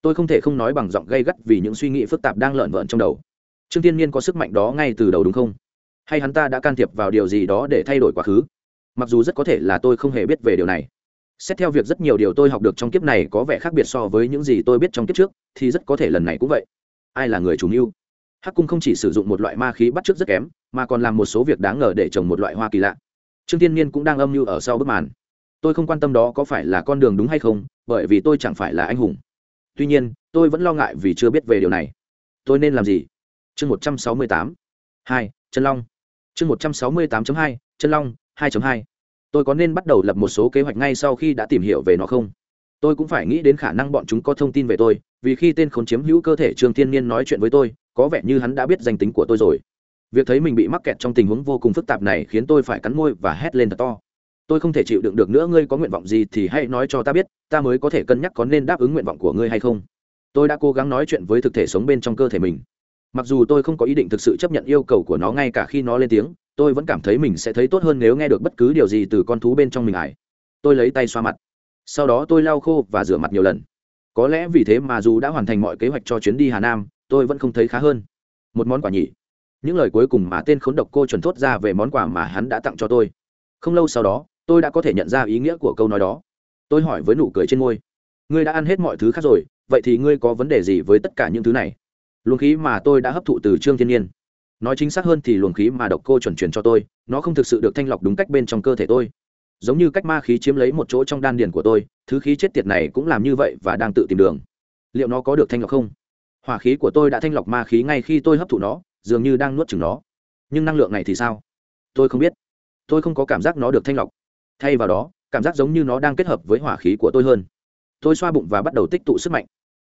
Tôi không thể không nói bằng giọng gây gắt vì những suy nghĩ phức tạp đang lợn vợn trong đầu. Trương tiên nhiên có sức mạnh đó ngay từ đầu đúng không? Hay hắn ta đã can thiệp vào điều gì đó để thay đổi quá khứ? Mặc dù rất có thể là tôi không hề biết về điều này. Xét theo việc rất nhiều điều tôi học được trong kiếp này có vẻ khác biệt so với những gì tôi biết trong kiếp trước, thì rất có thể lần này cũng vậy ai là người chủ mưu? Hắc cung không chỉ sử dụng một loại ma khí bắt chước rất kém, mà còn làm một số việc đáng ngờ để trồng một loại hoa kỳ lạ. Trương tiên niên cũng đang âm mưu ở sau bức màn. Tôi không quan tâm đó có phải là con đường đúng hay không, bởi vì tôi chẳng phải là anh hùng. Tuy nhiên, tôi vẫn lo ngại vì chưa biết về điều này. Tôi nên làm gì? Chương một trăm sáu mươi tám. Hai, chân long. Chương một trăm sáu mươi tám hai, chân long, hai hai. Tôi có nên bắt đầu lập một số kế hoạch ngay sau khi đã tìm hiểu về nó không? Tôi cũng phải nghĩ đến khả năng bọn chúng có thông tin về tôi, vì khi tên khốn chiếm hữu cơ thể trương thiên niên nói chuyện với tôi, có vẻ như hắn đã biết danh tính của tôi rồi. Việc thấy mình bị mắc kẹt trong tình huống vô cùng phức tạp này khiến tôi phải cắn môi và hét lên thật to. Tôi không thể chịu đựng được nữa, ngươi có nguyện vọng gì thì hãy nói cho ta biết, ta mới có thể cân nhắc có nên đáp ứng nguyện vọng của ngươi hay không. Tôi đã cố gắng nói chuyện với thực thể sống bên trong cơ thể mình. Mặc dù tôi không có ý định thực sự chấp nhận yêu cầu của nó ngay cả khi nó lên tiếng, tôi vẫn cảm thấy mình sẽ thấy tốt hơn nếu nghe được bất cứ điều gì từ con thú bên trong mình ải. Tôi lấy tay xoa mặt sau đó tôi lau khô và rửa mặt nhiều lần. Có lẽ vì thế mà dù đã hoàn thành mọi kế hoạch cho chuyến đi hà nam, tôi vẫn không thấy khá hơn. Một món quà nhỉ. Những lời cuối cùng mà tên khốn độc cô chuẩn thốt ra về món quà mà hắn đã tặng cho tôi. Không lâu sau đó, tôi đã có thể nhận ra ý nghĩa của câu nói đó. Tôi hỏi với nụ cười trên môi. Ngươi đã ăn hết mọi thứ khác rồi, vậy thì ngươi có vấn đề gì với tất cả những thứ này? Luồng khí mà tôi đã hấp thụ từ trương thiên nhiên. Nói chính xác hơn thì luồng khí mà độc cô chuẩn truyền cho tôi, nó không thực sự được thanh lọc đúng cách bên trong cơ thể tôi giống như cách ma khí chiếm lấy một chỗ trong đan điền của tôi, thứ khí chết tiệt này cũng làm như vậy và đang tự tìm đường. Liệu nó có được thanh lọc không? Hỏa khí của tôi đã thanh lọc ma khí ngay khi tôi hấp thụ nó, dường như đang nuốt chừng nó. Nhưng năng lượng này thì sao? Tôi không biết. Tôi không có cảm giác nó được thanh lọc. Thay vào đó, cảm giác giống như nó đang kết hợp với hỏa khí của tôi hơn. Tôi xoa bụng và bắt đầu tích tụ sức mạnh.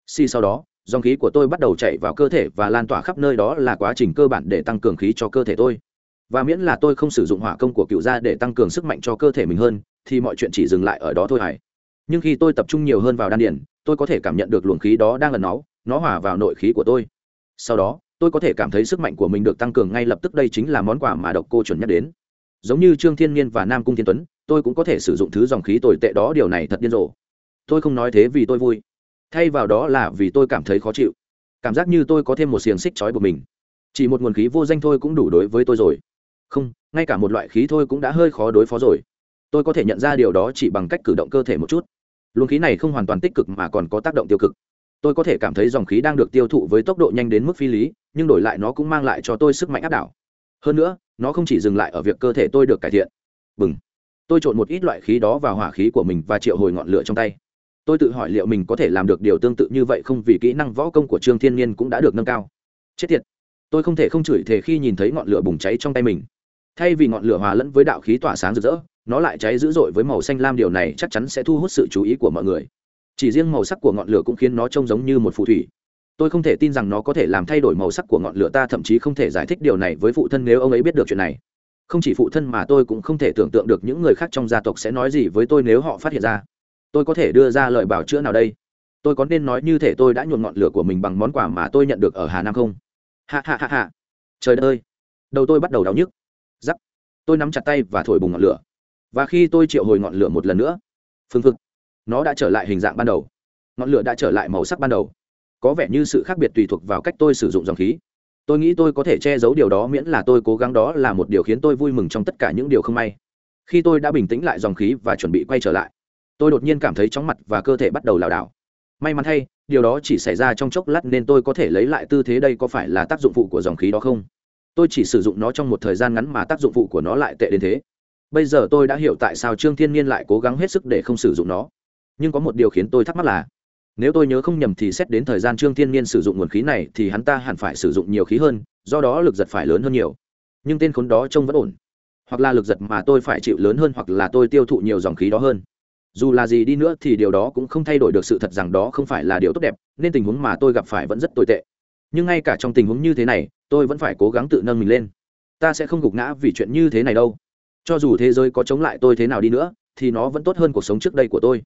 Si sau đó, dòng khí của tôi bắt đầu chạy vào cơ thể và lan tỏa khắp nơi đó là quá trình cơ bản để tăng cường khí cho cơ thể tôi và miễn là tôi không sử dụng hỏa công của cựu gia để tăng cường sức mạnh cho cơ thể mình hơn, thì mọi chuyện chỉ dừng lại ở đó thôi hải nhưng khi tôi tập trung nhiều hơn vào đan điền, tôi có thể cảm nhận được luồng khí đó đang ẩn náu, nó hòa vào nội khí của tôi. Sau đó, tôi có thể cảm thấy sức mạnh của mình được tăng cường ngay lập tức, đây chính là món quà mà độc cô chuẩn nhắc đến. Giống như trương thiên nhiên và nam cung thiên tuấn, tôi cũng có thể sử dụng thứ dòng khí tồi tệ đó, điều này thật điên rồ. Tôi không nói thế vì tôi vui, thay vào đó là vì tôi cảm thấy khó chịu. Cảm giác như tôi có thêm một xiềng xích trói buộc mình. Chỉ một nguồn khí vô danh thôi cũng đủ đối với tôi rồi không, ngay cả một loại khí thôi cũng đã hơi khó đối phó rồi. Tôi có thể nhận ra điều đó chỉ bằng cách cử động cơ thể một chút. Luồng khí này không hoàn toàn tích cực mà còn có tác động tiêu cực. Tôi có thể cảm thấy dòng khí đang được tiêu thụ với tốc độ nhanh đến mức phi lý, nhưng đổi lại nó cũng mang lại cho tôi sức mạnh áp đảo. Hơn nữa, nó không chỉ dừng lại ở việc cơ thể tôi được cải thiện. Bừng. Tôi trộn một ít loại khí đó vào hỏa khí của mình và triệu hồi ngọn lửa trong tay. Tôi tự hỏi liệu mình có thể làm được điều tương tự như vậy không vì kỹ năng võ công của trương thiên nhiên cũng đã được nâng cao. Chết tiệt. Tôi không thể không chửi thề khi nhìn thấy ngọn lửa bùng cháy trong tay mình thay vì ngọn lửa hòa lẫn với đạo khí tỏa sáng rực rỡ, nó lại cháy dữ dội với màu xanh lam, điều này chắc chắn sẽ thu hút sự chú ý của mọi người. Chỉ riêng màu sắc của ngọn lửa cũng khiến nó trông giống như một phù thủy. Tôi không thể tin rằng nó có thể làm thay đổi màu sắc của ngọn lửa, ta thậm chí không thể giải thích điều này với phụ thân nếu ông ấy biết được chuyện này. Không chỉ phụ thân mà tôi cũng không thể tưởng tượng được những người khác trong gia tộc sẽ nói gì với tôi nếu họ phát hiện ra. Tôi có thể đưa ra lời bảo chữa nào đây? Tôi có nên nói như thể tôi đã nhuộn ngọn lửa của mình bằng món quà mà tôi nhận được ở hà nam không? Hạ hạ hạ hạ trời đất ơi. Đầu tôi bắt đầu đau nhức giắc. Tôi nắm chặt tay và thổi bùng ngọn lửa. Và khi tôi triệu hồi ngọn lửa một lần nữa phương phực, nó đã trở lại hình dạng ban đầu. Ngọn lửa đã trở lại màu sắc ban đầu. Có vẻ như sự khác biệt tùy thuộc vào cách tôi sử dụng dòng khí. Tôi nghĩ tôi có thể che giấu điều đó miễn là tôi cố gắng đó là một điều khiến tôi vui mừng trong tất cả những điều không may. Khi tôi đã bình tĩnh lại dòng khí và chuẩn bị quay trở lại, tôi đột nhiên cảm thấy chóng mặt và cơ thể bắt đầu lảo đảo. May mắn thay, điều đó chỉ xảy ra trong chốc lát nên tôi có thể lấy lại tư thế đây có phải là tác dụng phụ của dòng khí đó không? Tôi chỉ sử dụng nó trong một thời gian ngắn mà tác dụng phụ của nó lại tệ đến thế. Bây giờ tôi đã hiểu tại sao trương thiên nhiên lại cố gắng hết sức để không sử dụng nó. Nhưng có một điều khiến tôi thắc mắc là, nếu tôi nhớ không nhầm thì xét đến thời gian trương thiên nhiên sử dụng nguồn khí này thì hắn ta hẳn phải sử dụng nhiều khí hơn, do đó lực giật phải lớn hơn nhiều. Nhưng tên khốn đó trông vẫn ổn. Hoặc là lực giật mà tôi phải chịu lớn hơn hoặc là tôi tiêu thụ nhiều dòng khí đó hơn. Dù là gì đi nữa thì điều đó cũng không thay đổi được sự thật rằng đó không phải là điều tốt đẹp, nên tình huống mà tôi gặp phải vẫn rất tồi tệ. Nhưng ngay cả trong tình huống như thế này tôi vẫn phải cố gắng tự nâng mình lên. Ta sẽ không gục ngã vì chuyện như thế này đâu. Cho dù thế giới có chống lại tôi thế nào đi nữa, thì nó vẫn tốt hơn cuộc sống trước đây của tôi.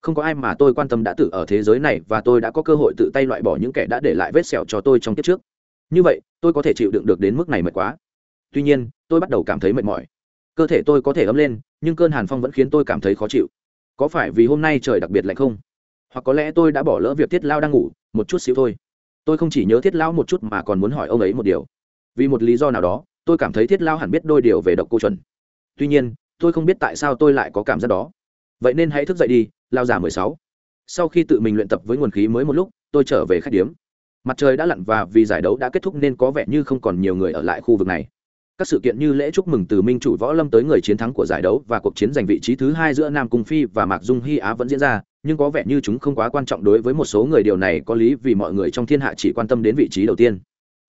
Không có ai mà tôi quan tâm đã tử ở thế giới này và tôi đã có cơ hội tự tay loại bỏ những kẻ đã để lại vết sẹo cho tôi trong kiếp trước. Như vậy, tôi có thể chịu đựng được đến mức này mệt quá. Tuy nhiên, tôi bắt đầu cảm thấy mệt mỏi. Cơ thể tôi có thể ấm lên, nhưng cơn hàn phong vẫn khiến tôi cảm thấy khó chịu. Có phải vì hôm nay trời đặc biệt lạnh không? Hoặc có lẽ tôi đã bỏ lỡ việc tiết lao đang ngủ, một chút xíu thôi tôi không chỉ nhớ thiết Lão một chút mà còn muốn hỏi ông ấy một điều. Vì một lý do nào đó, tôi cảm thấy thiết Lão hẳn biết đôi điều về độc cô chuẩn. Tuy nhiên, tôi không biết tại sao tôi lại có cảm giác đó. Vậy nên hãy thức dậy đi lao giả mười sáu. Sau khi tự mình luyện tập với nguồn khí mới một lúc, tôi trở về khách điếm. Mặt trời đã lặn và vì giải đấu đã kết thúc nên có vẻ như không còn nhiều người ở lại khu vực này. Các sự kiện như lễ chúc mừng từ minh chủ võ lâm tới người chiến thắng của giải đấu và cuộc chiến giành vị trí thứ hai giữa nam cung phi và mạc dung hy á vẫn diễn ra nhưng có vẻ như chúng không quá quan trọng đối với một số người điều này có lý vì mọi người trong thiên hạ chỉ quan tâm đến vị trí đầu tiên.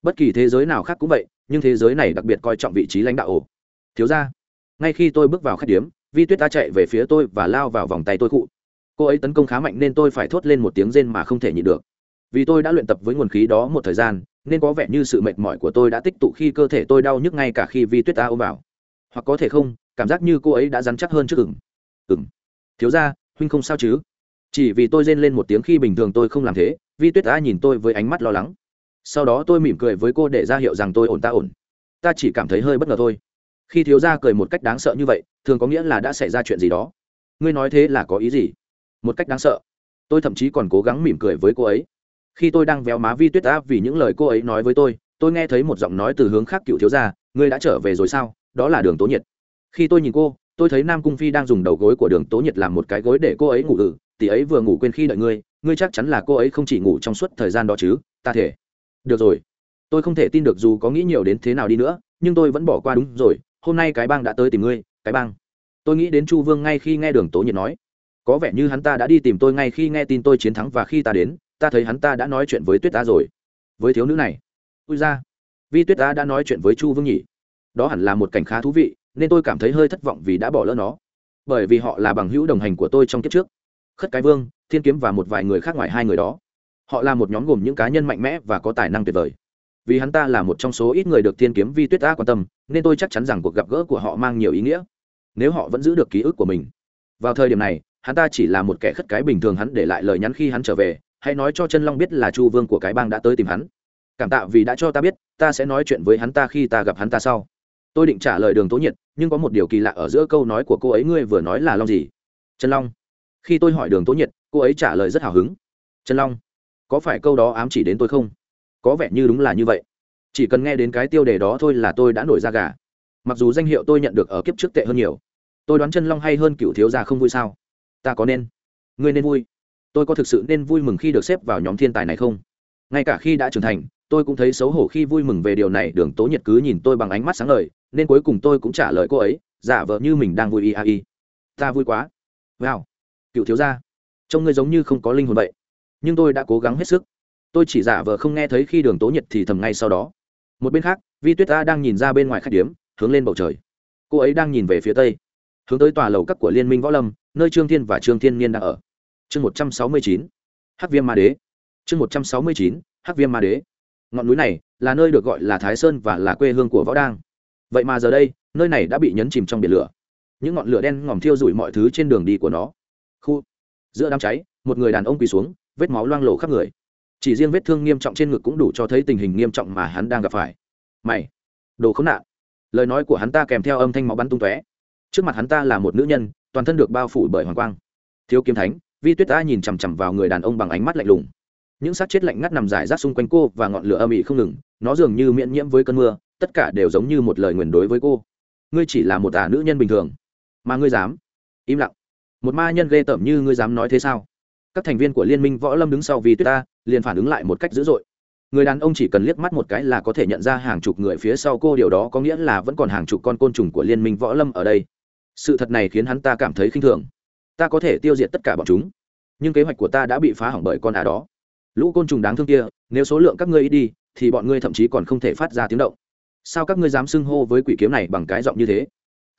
Bất kỳ thế giới nào khác cũng vậy, nhưng thế giới này đặc biệt coi trọng vị trí lãnh đạo ổ thiếu ra ngay khi tôi bước vào khách điếm, vi tuyết ta chạy về phía tôi và lao vào vòng tay tôi cụ. Cô ấy tấn công khá mạnh nên tôi phải thốt lên một tiếng rên mà không thể nhịn được. Vì tôi đã luyện tập với nguồn khí đó một thời gian, nên có vẻ như sự mệt mỏi của tôi đã tích tụ khi cơ thể tôi đau nhức ngay cả khi vi tuyết ta ôm vào. Hoặc có thể không, cảm giác như cô ấy đã dắn chắc hơn trước ừng ừng thiếu ra huynh không sao chứ? Chỉ vì tôi rên lên một tiếng khi bình thường tôi không làm thế, vi tuyết ta nhìn tôi với ánh mắt lo lắng. Sau đó tôi mỉm cười với cô để ra hiệu rằng tôi ổn, ta ổn. Ta chỉ cảm thấy hơi bất ngờ thôi. Khi thiếu gia cười một cách đáng sợ như vậy, thường có nghĩa là đã xảy ra chuyện gì đó. Ngươi nói thế là có ý gì? Một cách đáng sợ. Tôi thậm chí còn cố gắng mỉm cười với cô ấy. Khi tôi đang véo má vi tuyết áp vì những lời cô ấy nói với tôi tôi nghe thấy một giọng nói từ hướng khác cựu thiếu gia, ngươi đã trở về rồi sao? Đó là đường tố nhiệt. Khi tôi nhìn cô, tôi thấy nam cung phi đang dùng đầu gối của đường tố nhiệt làm một cái gối để cô ấy ngủ ừ tỷ ấy vừa ngủ quên khi đợi ngươi ngươi chắc chắn là cô ấy không chỉ ngủ trong suốt thời gian đó chứ, ta thể. Được rồi. Tôi không thể tin được dù có nghĩ nhiều đến thế nào đi nữa, nhưng tôi vẫn bỏ qua đúng rồi, hôm nay cái bang đã tới tìm ngươi, cái bang. Tôi nghĩ đến chu vương ngay khi nghe đường tố nhiệt nói. Có vẻ như hắn ta đã đi tìm tôi ngay khi nghe tin tôi chiến thắng và khi ta đến, ta thấy hắn ta đã nói chuyện với tuyết ta rồi. Với thiếu nữ này. Ui ra vì tuyết ta đã nói chuyện với chu vương nhỉ. Đó hẳn là một cảnh khá thú vị, nên tôi cảm thấy hơi thất vọng vì đã bỏ lỡ nó. Bởi vì họ là bằng hữu đồng hành của tôi trong kiếp trước khất cái vương, thiên kiếm và một vài người khác ngoài hai người đó. Họ là một nhóm gồm những cá nhân mạnh mẽ và có tài năng tuyệt vời. Vì hắn ta là một trong số ít người được thiên kiếm vi tuyết ta quan tâm, nên tôi chắc chắn rằng cuộc gặp gỡ của họ mang nhiều ý nghĩa. Nếu họ vẫn giữ được ký ức của mình. Vào thời điểm này, hắn ta chỉ là một kẻ khất cái bình thường hắn để lại lời nhắn khi hắn trở về, hãy nói cho chân long biết là chu vương của cái bang đã tới tìm hắn. Cảm tạ vì đã cho ta biết, ta sẽ nói chuyện với hắn ta khi ta gặp hắn ta sau. Tôi định trả lời đường tố nhiệt, nhưng có một điều kỳ lạ ở giữa câu nói của cô ấy ngươi vừa nói là long gì? Chân long khi tôi hỏi đường tố nhiệt, cô ấy trả lời rất hào hứng. Chân long, có phải câu đó ám chỉ đến tôi không? Có vẻ như đúng là như vậy. Chỉ cần nghe đến cái tiêu đề đó thôi là tôi đã nổi ra gà. Mặc dù danh hiệu tôi nhận được ở kiếp trước tệ hơn nhiều, tôi đoán chân long hay hơn cựu thiếu gia không vui sao? Ta có nên? Ngươi nên vui. Tôi có thực sự nên vui mừng khi được xếp vào nhóm thiên tài này không? Ngay cả khi đã trưởng thành, tôi cũng thấy xấu hổ khi vui mừng về điều này, đường tố nhiệt cứ nhìn tôi bằng ánh mắt sáng lời nên cuối cùng tôi cũng trả lời cô ấy, giả vờ như mình đang vui y a y ta vui quá. Wow cựu thiếu gia. Trông ngươi giống như không có linh hồn vậy. Nhưng tôi đã cố gắng hết sức. Tôi chỉ giả vờ không nghe thấy khi đường tố nhiệt thì thầm ngay sau đó. Một bên khác, vi tuyết ta đang nhìn ra bên ngoài khách điếm, hướng lên bầu trời. Cô ấy đang nhìn về phía tây. Hướng tới tòa lầu cấp của liên minh võ lâm, nơi trương thiên và trương thiên niên đang ở. Chương một trăm sáu mươi chín, hắc viêm ma đế. Chương một trăm sáu mươi chín, hắc viêm ma đế. Ngọn núi này là nơi được gọi là thái sơn và là quê hương của võ đang. Vậy mà giờ đây, nơi này đã bị nhấn chìm trong biển lửa. Những ngọn lửa đen ngòm thiêu rụi mọi thứ trên đường đi của nó khu. Giữa đám cháy, một người đàn ông quỳ xuống, vết máu loang lổ khắp người. Chỉ riêng vết thương nghiêm trọng trên ngực cũng đủ cho thấy tình hình nghiêm trọng mà hắn đang gặp phải. Mày, đồ khốn nạn. Lời nói của hắn ta kèm theo âm thanh máu bắn tung tóe. Trước mặt hắn ta là một nữ nhân, toàn thân được bao phủ bởi hoàng quang. Thiếu kiếm thánh, vi tuyết ta nhìn chằm chằm vào người đàn ông bằng ánh mắt lạnh lùng. Những xác chết lạnh ngắt nằm rải rác xung quanh cô và ngọn lửa âm ỉ không ngừng, nó dường như miễn nhiễm với cơn mưa, tất cả đều giống như một lời nguyền đối với cô. Ngươi chỉ là một ả nữ nhân bình thường, mà ngươi dám im lặng một ma nhân ghê tởm như ngươi dám nói thế sao? Các thành viên của liên minh võ lâm đứng sau vì tuyết ta, liền phản ứng lại một cách dữ dội. Người đàn ông chỉ cần liếc mắt một cái là có thể nhận ra hàng chục người phía sau cô, điều đó có nghĩa là vẫn còn hàng chục con côn trùng của liên minh võ lâm ở đây. Sự thật này khiến hắn ta cảm thấy khinh thường. Ta có thể tiêu diệt tất cả bọn chúng, nhưng kế hoạch của ta đã bị phá hỏng bởi con ả đó. Lũ côn trùng đáng thương kia, nếu số lượng các ngươi ít đi, thì bọn ngươi thậm chí còn không thể phát ra tiếng động. Sao các ngươi dám xưng hô với quỷ kiếm này bằng cái giọng như thế?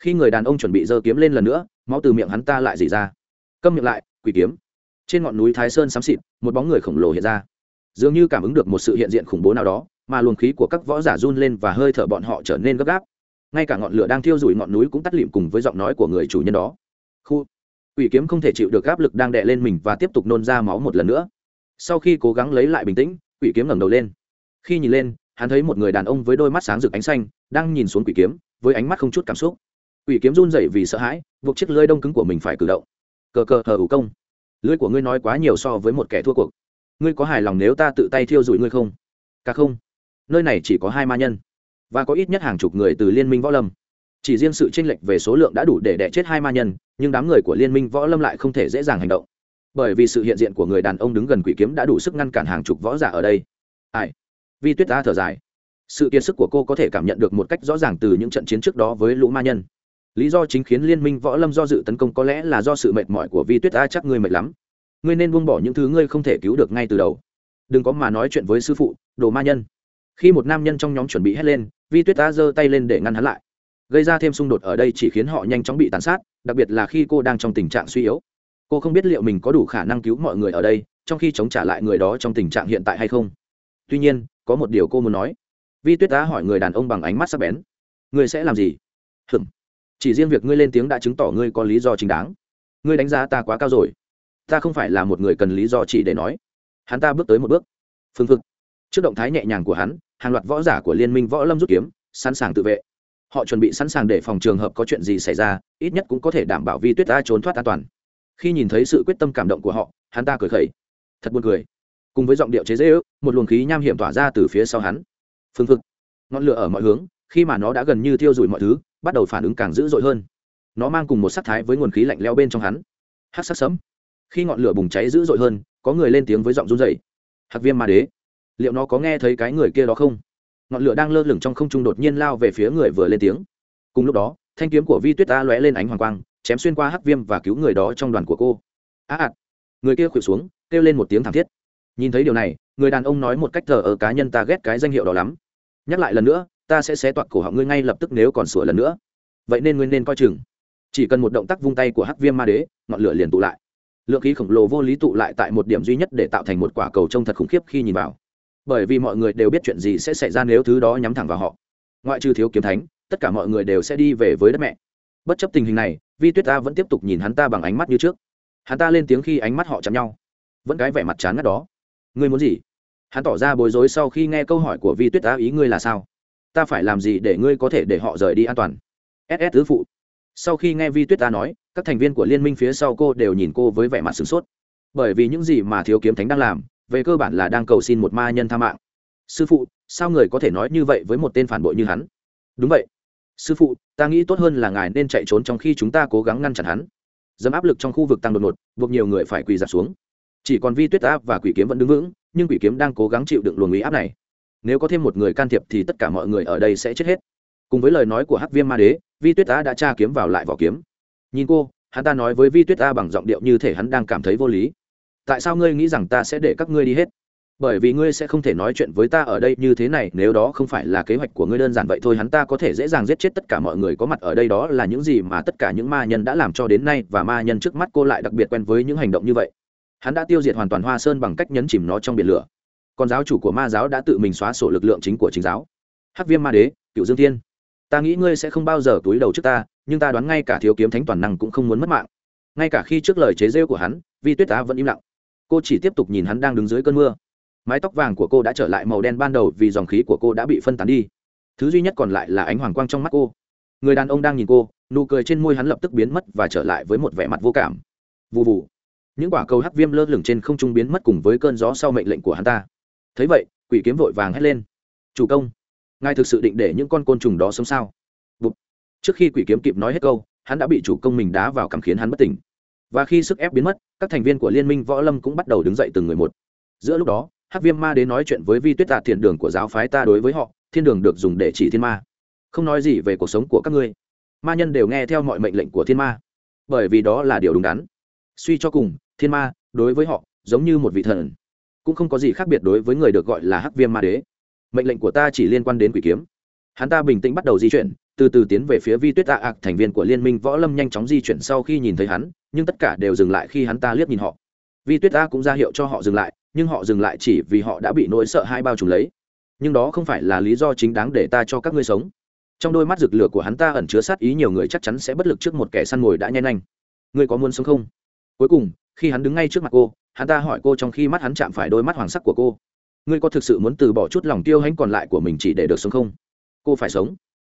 Khi người đàn ông chuẩn bị giơ kiếm lên lần nữa, máu từ miệng hắn ta lại dỉ ra. Câm miệng lại, quỷ kiếm. Trên ngọn núi thái sơn xám xịt, một bóng người khổng lồ hiện ra. Dường như cảm ứng được một sự hiện diện khủng bố nào đó, mà luồng khí của các võ giả run lên và hơi thở bọn họ trở nên gấp gáp. Ngay cả ngọn lửa đang thiêu rụi ngọn núi cũng tắt lịm cùng với giọng nói của người chủ nhân đó. Khu. Quỷ kiếm không thể chịu được áp lực đang đè lên mình và tiếp tục nôn ra máu một lần nữa. Sau khi cố gắng lấy lại bình tĩnh, quỷ kiếm ngẩng đầu lên. Khi nhìn lên, hắn thấy một người đàn ông với đôi mắt sáng rực ánh xanh, đang nhìn xuống quỷ kiếm, với ánh mắt không chút cảm xúc quỷ kiếm run rẩy vì sợ hãi, buộc chiếc lưỡi đông cứng của mình phải cử động. Cờ cờ thờ ủ công. Lưỡi của ngươi nói quá nhiều so với một kẻ thua cuộc. Ngươi có hài lòng nếu ta tự tay thiêu rụi ngươi không? Cả không. Nơi này chỉ có hai ma nhân. Và có ít nhất hàng chục người từ liên minh võ lâm. Chỉ riêng sự tranh lệch về số lượng đã đủ để đẻ chết hai ma nhân, nhưng đám người của liên minh võ lâm lại không thể dễ dàng hành động. Bởi vì sự hiện diện của người đàn ông đứng gần quỷ kiếm đã đủ sức ngăn cản hàng chục võ giả ở đây. Ai? Vi tuyết ta thở dài. Sự kiệt sức của cô có thể cảm nhận được một cách rõ ràng từ những trận chiến trước đó với lũ ma nhân lý do chính khiến liên minh võ lâm do dự tấn công có lẽ là do sự mệt mỏi của vi tuyết a, chắc ngươi mệt lắm. Ngươi nên buông bỏ những thứ ngươi không thể cứu được ngay từ đầu. Đừng có mà nói chuyện với sư phụ, đồ ma nhân. Khi một nam nhân trong nhóm chuẩn bị hét lên, vi tuyết a giơ tay lên để ngăn hắn lại. Gây ra thêm xung đột ở đây chỉ khiến họ nhanh chóng bị tàn sát, đặc biệt là khi cô đang trong tình trạng suy yếu. Cô không biết liệu mình có đủ khả năng cứu mọi người ở đây, trong khi chống trả lại người đó trong tình trạng hiện tại hay không. Tuy nhiên, có một điều cô muốn nói. Vi tuyết á hỏi người đàn ông bằng ánh mắt sắc bén. Ngươi sẽ làm gì? Hừm chỉ riêng việc ngươi lên tiếng đã chứng tỏ ngươi có lý do chính đáng. Ngươi đánh giá ta quá cao rồi. Ta không phải là một người cần lý do chỉ để nói. Hắn ta bước tới một bước. Phương phực. Trước động thái nhẹ nhàng của hắn, hàng loạt võ giả của liên minh võ lâm rút kiếm, sẵn sàng tự vệ. Họ chuẩn bị sẵn sàng để phòng trường hợp có chuyện gì xảy ra, ít nhất cũng có thể đảm bảo vi tuyết ta trốn thoát an toàn. Khi nhìn thấy sự quyết tâm cảm động của họ, hắn ta cười khẩy. Thật buồn cười. Cùng với giọng điệu chế dễ ước một luồng khí nham hiểm tỏa ra từ phía sau hắn. Phương phực. Ngọn lửa ở mọi hướng, khi mà nó đã gần như thiêu rụi mọi thứ bắt đầu phản ứng càng dữ dội hơn. Nó mang cùng một sắc thái với nguồn khí lạnh leo bên trong hắn. Hát sắc sấm. Khi ngọn lửa bùng cháy dữ dội hơn có người lên tiếng với giọng run dậy hạc viêm ma đế liệu nó có nghe thấy cái người kia đó không? Ngọn lửa đang lơ lửng trong không trung đột nhiên lao về phía người vừa lên tiếng. Cùng lúc đó thanh kiếm của vi tuyết ta lóe lên ánh hoàng quang chém xuyên qua hắc viêm và cứu người đó trong đoàn của cô. Á à, người kia khuỵu xuống kêu lên một tiếng thảm thiết. Nhìn thấy điều này người đàn ông nói một cách thờ ở cá nhân ta ghét cái danh hiệu đó lắm. Nhắc lại lần nữa ta sẽ xé toạc cổ họng ngươi ngay lập tức nếu còn sửa lần nữa. Vậy nên ngươi nên coi chừng. Chỉ cần một động tác vung tay của hắc viêm ma đế, ngọn lửa liền tụ lại. Lượng khí khổng lồ vô lý tụ lại tại một điểm duy nhất để tạo thành một quả cầu trông thật khủng khiếp khi nhìn vào. Bởi vì mọi người đều biết chuyện gì sẽ xảy ra nếu thứ đó nhắm thẳng vào họ. Ngoại trừ thiếu kiếm thánh, tất cả mọi người đều sẽ đi về với đất mẹ. Bất chấp tình hình này, vi tuyết ta vẫn tiếp tục nhìn hắn ta bằng ánh mắt như trước. Hắn ta lên tiếng khi ánh mắt họ chạm nhau. Vẫn cái vẻ mặt chán ngắt đó. Ngươi muốn gì? Hắn tỏ ra bối rối sau khi nghe câu hỏi của vi tuyết ta ý ngươi là sao? Ta phải làm gì để ngươi có thể để họ rời đi an toàn? Ss tứ phụ. Sau khi nghe vi tuyết ta nói, các thành viên của liên minh phía sau cô đều nhìn cô với vẻ mặt sửng sốt. Bởi vì những gì mà thiếu kiếm thánh đang làm, về cơ bản là đang cầu xin một ma nhân tha mạng. Sư phụ, sao người có thể nói như vậy với một tên phản bội như hắn? Đúng vậy. Sư phụ, ta nghĩ tốt hơn là ngài nên chạy trốn trong khi chúng ta cố gắng ngăn chặn hắn. Dấm áp lực trong khu vực tăng đột ngột, buộc nhiều người phải quỳ dạp xuống. Chỉ còn vi tuyết áp và quỷ kiếm vẫn đứng vững, nhưng quỷ kiếm đang cố gắng chịu đựng luồng ý áp này nếu có thêm một người can thiệp thì tất cả mọi người ở đây sẽ chết hết. Cùng với lời nói của hắc viêm ma đế, vi tuyết á đã tra kiếm vào lại vỏ kiếm. Nhìn cô, hắn ta nói với vi tuyết ta bằng giọng điệu như thể hắn đang cảm thấy vô lý. Tại sao ngươi nghĩ rằng ta sẽ để các ngươi đi hết? Bởi vì ngươi sẽ không thể nói chuyện với ta ở đây như thế này, nếu đó không phải là kế hoạch của ngươi đơn giản vậy thôi, hắn ta có thể dễ dàng giết chết tất cả mọi người có mặt ở đây, đó là những gì mà tất cả những ma nhân đã làm cho đến nay, và ma nhân trước mắt cô lại đặc biệt quen với những hành động như vậy. Hắn đã tiêu diệt hoàn toàn hoa sơn bằng cách nhấn chìm nó trong biển lửa còn giáo chủ của ma giáo đã tự mình xóa sổ lực lượng chính của chính giáo. Hắc viêm ma đế, cựu dương thiên, ta nghĩ ngươi sẽ không bao giờ túi đầu trước ta, nhưng ta đoán ngay cả thiếu kiếm thánh toàn năng cũng không muốn mất mạng. Ngay cả khi trước lời chế rêu của hắn, vi tuyết tá vẫn im lặng. Cô chỉ tiếp tục nhìn hắn đang đứng dưới cơn mưa. Mái tóc vàng của cô đã trở lại màu đen ban đầu vì dòng khí của cô đã bị phân tán đi. Thứ duy nhất còn lại là ánh hoàng quang trong mắt cô. Người đàn ông đang nhìn cô, nụ cười trên môi hắn lập tức biến mất và trở lại với một vẻ mặt vô cảm. Vụ vụ những quả cầu hắc viêm lơ lửng trên không trung biến mất cùng với cơn gió sau mệnh lệnh của hắn ta thấy vậy, quỷ kiếm vội vàng hét lên. Chủ công, ngài thực sự định để những con côn trùng đó sống sao? Bụt. trước khi quỷ kiếm kịp nói hết câu, hắn đã bị chủ công mình đá vào cảm khiến hắn bất tỉnh. Và khi sức ép biến mất, các thành viên của liên minh võ lâm cũng bắt đầu đứng dậy từng người một. Giữa lúc đó, hắc viêm ma đến nói chuyện với vi tuyết tạ thiên đường của giáo phái ta đối với họ, thiên đường được dùng để chỉ thiên ma. Không nói gì về cuộc sống của các ngươi. Ma nhân đều nghe theo mọi mệnh lệnh của thiên ma. Bởi vì đó là điều đúng đắn. Suy cho cùng, thiên ma, đối với họ, giống như một vị thần cũng không có gì khác biệt đối với người được gọi là hắc viêm ma đế. Mệnh lệnh của ta chỉ liên quan đến quỷ kiếm. Hắn ta bình tĩnh bắt đầu di chuyển, từ từ tiến về phía vi tuyết tạ ạc, thành viên của liên minh võ lâm nhanh chóng di chuyển sau khi nhìn thấy hắn, nhưng tất cả đều dừng lại khi hắn ta liếc nhìn họ. Vi tuyết ta cũng ra hiệu cho họ dừng lại, nhưng họ dừng lại chỉ vì họ đã bị nỗi sợ hai bao trùm lấy. Nhưng đó không phải là lý do chính đáng để ta cho các ngươi sống. Trong đôi mắt rực lửa của hắn ta ẩn chứa sát ý nhiều người chắc chắn sẽ bất lực trước một kẻ săn mồi đã nhanh nhanh. Ngươi có muốn sống không? Cuối cùng khi hắn đứng ngay trước mặt cô, hắn ta hỏi cô trong khi mắt hắn chạm phải đôi mắt hoàng sắc của cô. Ngươi có thực sự muốn từ bỏ chút lòng tiêu hãnh còn lại của mình chỉ để được sống không? Cô phải sống.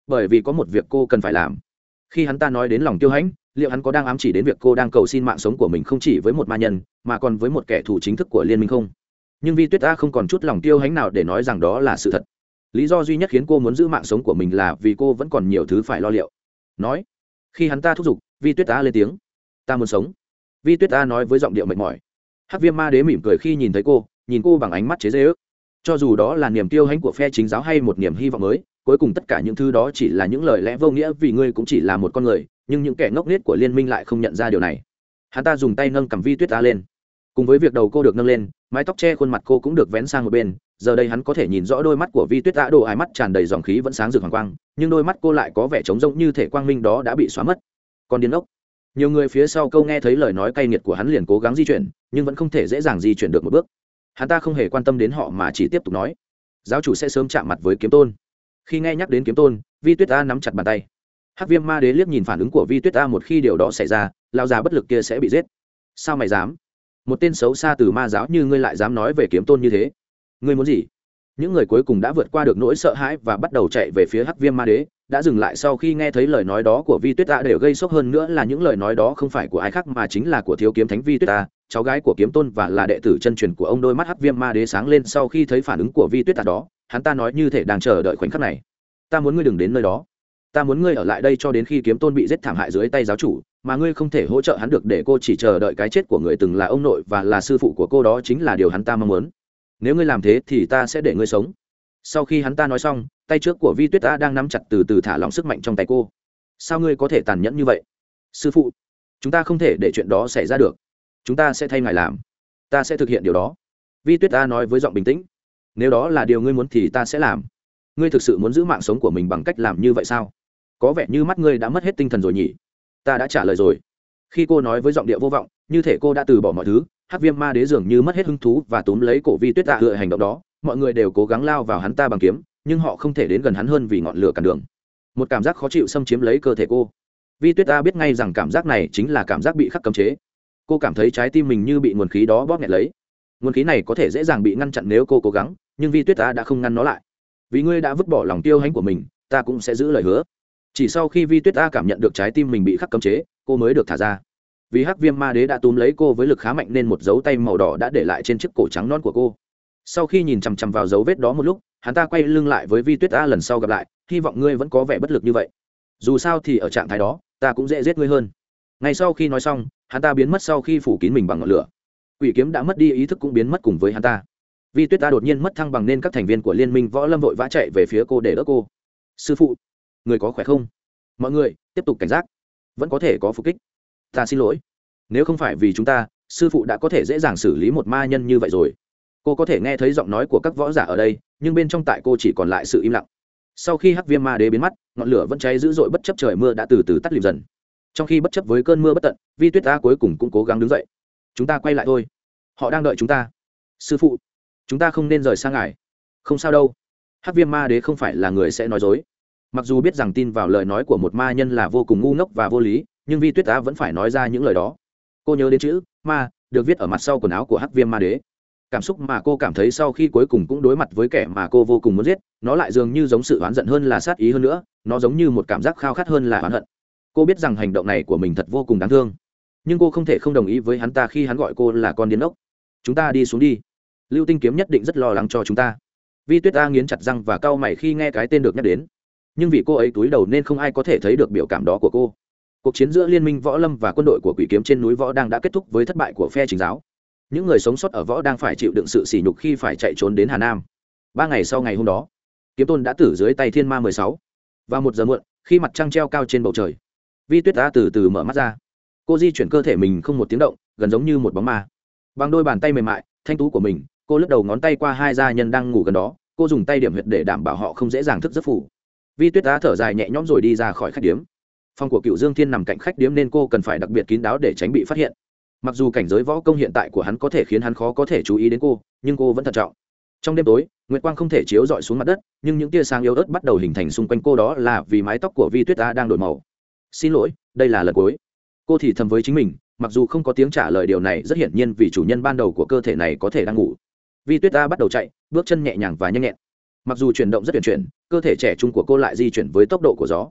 Bởi vì có một việc cô cần phải làm. Khi hắn ta nói đến lòng tiêu hãnh, liệu hắn có đang ám chỉ đến việc cô đang cầu xin mạng sống của mình không chỉ với một ma nhân, mà còn với một kẻ thù chính thức của liên minh không? Nhưng vi tuyết ta không còn chút lòng tiêu hãnh nào để nói rằng đó là sự thật. Lý do duy nhất khiến cô muốn giữ mạng sống của mình là vì cô vẫn còn nhiều thứ phải lo liệu. Nói. Khi hắn ta thúc giục, vi tuyết ta lên tiếng. Ta muốn sống vi tuyết ta nói với giọng điệu mệt mỏi. Hắc viêm ma đế mỉm cười khi nhìn thấy cô, nhìn cô bằng ánh mắt chế dễ ước. Cho dù đó là niềm tiêu hãnh của phe chính giáo hay một niềm hy vọng mới, cuối cùng tất cả những thứ đó chỉ là những lời lẽ vô nghĩa vì ngươi cũng chỉ là một con người, nhưng những kẻ ngốc nghếch của liên minh lại không nhận ra điều này. Hắn ta dùng tay nâng cầm vi tuyết ta lên. Cùng với việc đầu cô được nâng lên, mái tóc che khuôn mặt cô cũng được vén sang một bên, giờ đây hắn có thể nhìn rõ đôi mắt của vi tuyết đã đổ ái mắt tràn đầy dòng khí vẫn sáng rực hoàng quang, nhưng đôi mắt cô lại có vẻ trống rỗng như thể quang minh đó đã bị xóa mất. Còn điên ốc nhiều người phía sau câu nghe thấy lời nói cay nghiệt của hắn liền cố gắng di chuyển, nhưng vẫn không thể dễ dàng di chuyển được một bước. Hắn ta không hề quan tâm đến họ mà chỉ tiếp tục nói, giáo chủ sẽ sớm chạm mặt với kiếm tôn. Khi nghe nhắc đến kiếm tôn, vi tuyết ta nắm chặt bàn tay. Hắc viêm ma đế liếc nhìn phản ứng của vi tuyết ta một khi điều đó xảy ra lao già bất lực kia sẽ bị giết. Sao mày dám? Một tên xấu xa từ ma giáo như ngươi lại dám nói về kiếm tôn như thế? Ngươi muốn gì? Những người cuối cùng đã vượt qua được nỗi sợ hãi và bắt đầu chạy về phía hắc viêm ma đế đã dừng lại sau khi nghe thấy lời nói đó của vi tuyết ta đều gây sốc hơn nữa là những lời nói đó không phải của ai khác mà chính là của thiếu kiếm thánh vi tuyết ta cháu gái của kiếm tôn và là đệ tử chân truyền của ông đôi mắt hắc viêm ma đế sáng lên sau khi thấy phản ứng của vi tuyết ta đó, hắn ta nói như thể đang chờ đợi khoảnh khắc này. Ta muốn ngươi đừng đến nơi đó. Ta muốn ngươi ở lại đây cho đến khi kiếm tôn bị giết thảm hại dưới tay giáo chủ, mà ngươi không thể hỗ trợ hắn được để cô chỉ chờ đợi cái chết của người từng là ông nội và là sư phụ của cô đó chính là điều hắn ta mong muốn. Nếu ngươi làm thế thì ta sẽ để ngươi sống sau khi hắn ta nói xong, tay trước của vi tuyết ta đang nắm chặt từ từ thả lỏng sức mạnh trong tay cô. Sao ngươi có thể tàn nhẫn như vậy? Sư phụ, chúng ta không thể để chuyện đó xảy ra được. Chúng ta sẽ thay ngài làm. Ta sẽ thực hiện điều đó. Vi tuyết ta nói với giọng bình tĩnh. Nếu đó là điều ngươi muốn thì ta sẽ làm. Ngươi thực sự muốn giữ mạng sống của mình bằng cách làm như vậy sao? Có vẻ như mắt ngươi đã mất hết tinh thần rồi nhỉ? Ta đã trả lời rồi. Khi cô nói với giọng điệu vô vọng, như thể cô đã từ bỏ mọi thứ, hắc viêm ma đế dường như mất hết hứng thú và túm lấy cổ vi tuyết tạ hựa hành động đó mọi người đều cố gắng lao vào hắn ta bằng kiếm, nhưng họ không thể đến gần hắn hơn vì ngọn lửa cản đường. Một cảm giác khó chịu xâm chiếm lấy cơ thể cô. Vi tuyết ta biết ngay rằng cảm giác này chính là cảm giác bị khắc cấm chế. Cô cảm thấy trái tim mình như bị nguồn khí đó bóp nghẹt lấy. Nguồn khí này có thể dễ dàng bị ngăn chặn nếu cô cố gắng, nhưng vi tuyết ta đã không ngăn nó lại. Vì ngươi đã vứt bỏ lòng tiêu hãnh của mình, ta cũng sẽ giữ lời hứa. Chỉ sau khi vi tuyết ta cảm nhận được trái tim mình bị khắc cấm chế, cô mới được thả ra. Vì hắc viêm ma đế đã túm lấy cô với lực khá mạnh nên một dấu tay màu đỏ đã để lại trên chiếc cổ trắng non của cô sau khi nhìn chằm chằm vào dấu vết đó một lúc, hắn ta quay lưng lại với vi tuyết ta lần sau gặp lại, hy vọng ngươi vẫn có vẻ bất lực như vậy. Dù sao thì ở trạng thái đó, ta cũng dễ giết ngươi hơn. Ngay sau khi nói xong, hắn ta biến mất sau khi phủ kín mình bằng ngọn lửa. Quỷ kiếm đã mất đi ý thức cũng biến mất cùng với hắn ta. Vi tuyết ta đột nhiên mất thăng bằng nên các thành viên của liên minh võ lâm vội vã chạy về phía cô để đỡ cô. Sư phụ, người có khỏe không? Mọi người, tiếp tục cảnh giác. Vẫn có thể có phục kích. Ta xin lỗi. Nếu không phải vì chúng ta, sư phụ đã có thể dễ dàng xử lý một ma nhân như vậy rồi cô có thể nghe thấy giọng nói của các võ giả ở đây nhưng bên trong tại cô chỉ còn lại sự im lặng. Sau khi hắc viêm ma đế biến mất, ngọn lửa vẫn cháy dữ dội bất chấp trời mưa đã từ từ tắt lìm dần. Trong khi bất chấp với cơn mưa bất tận vi tuyết ta cuối cùng cũng cố gắng đứng dậy. Chúng ta quay lại thôi. Họ đang đợi chúng ta. Sư phụ chúng ta không nên rời sang ngài. Không sao đâu. Hắc viêm ma đế không phải là người sẽ nói dối. Mặc dù biết rằng tin vào lời nói của một ma nhân là vô cùng ngu ngốc và vô lý nhưng vi tuyết á vẫn phải nói ra những lời đó. Cô nhớ đến chữ ma được viết ở mặt sau quần áo của hắc viêm ma đế cảm xúc mà cô cảm thấy sau khi cuối cùng cũng đối mặt với kẻ mà cô vô cùng muốn giết, nó lại dường như giống sự oán giận hơn là sát ý hơn nữa, nó giống như một cảm giác khao khát hơn là oán hận. Cô biết rằng hành động này của mình thật vô cùng đáng thương. Nhưng cô không thể không đồng ý với hắn ta khi hắn gọi cô là con điên ốc. Chúng ta đi xuống đi. Lưu tinh kiếm nhất định rất lo lắng cho chúng ta. Vi tuyết a nghiến chặt răng và cau mày khi nghe cái tên được nhắc đến. Nhưng vì cô ấy túi đầu nên không ai có thể thấy được biểu cảm đó của cô. Cuộc chiến giữa liên minh võ lâm và quân đội của quỷ kiếm trên núi võ đang đã kết thúc với thất bại của phe chính giáo những người sống sót ở võ đang phải chịu đựng sự sỉ nhục khi phải chạy trốn đến hà nam. Ba ngày sau ngày hôm đó, kiếm tôn đã tử dưới tay thiên ma mười sáu. Và một giờ muộn, khi mặt trăng treo cao trên bầu trời, vi tuyết đã từ từ mở mắt ra. Cô di chuyển cơ thể mình không một tiếng động, gần giống như một bóng ma. Bằng đôi bàn tay mềm mại, thanh tú của mình, cô lướt đầu ngón tay qua hai gia nhân đang ngủ gần đó, cô dùng tay điểm huyệt để đảm bảo họ không dễ dàng thức giấc phủ. Vi tuyết đã thở dài nhẹ nhõm rồi đi ra khỏi khách điếm. Phòng của cựu dương thiên nằm cạnh khách điếm nên cô cần phải đặc biệt kín đáo để tránh bị phát hiện mặc dù cảnh giới võ công hiện tại của hắn có thể khiến hắn khó có thể chú ý đến cô, nhưng cô vẫn thận trọng. Trong đêm tối, nguyệt quang không thể chiếu rọi xuống mặt đất, nhưng những tia sáng yếu ớt bắt đầu hình thành xung quanh cô đó là vì mái tóc của vi tuyết ta đang đổi màu. Xin lỗi, đây là lần cuối. Cô thì thầm với chính mình, mặc dù không có tiếng trả lời điều này, rất hiển nhiên vì chủ nhân ban đầu của cơ thể này có thể đang ngủ. Vi tuyết ta bắt đầu chạy, bước chân nhẹ nhàng và nhanh nhẹn. Mặc dù chuyển động rất tuyển chuyển, cơ thể trẻ trung của cô lại di chuyển với tốc độ của gió.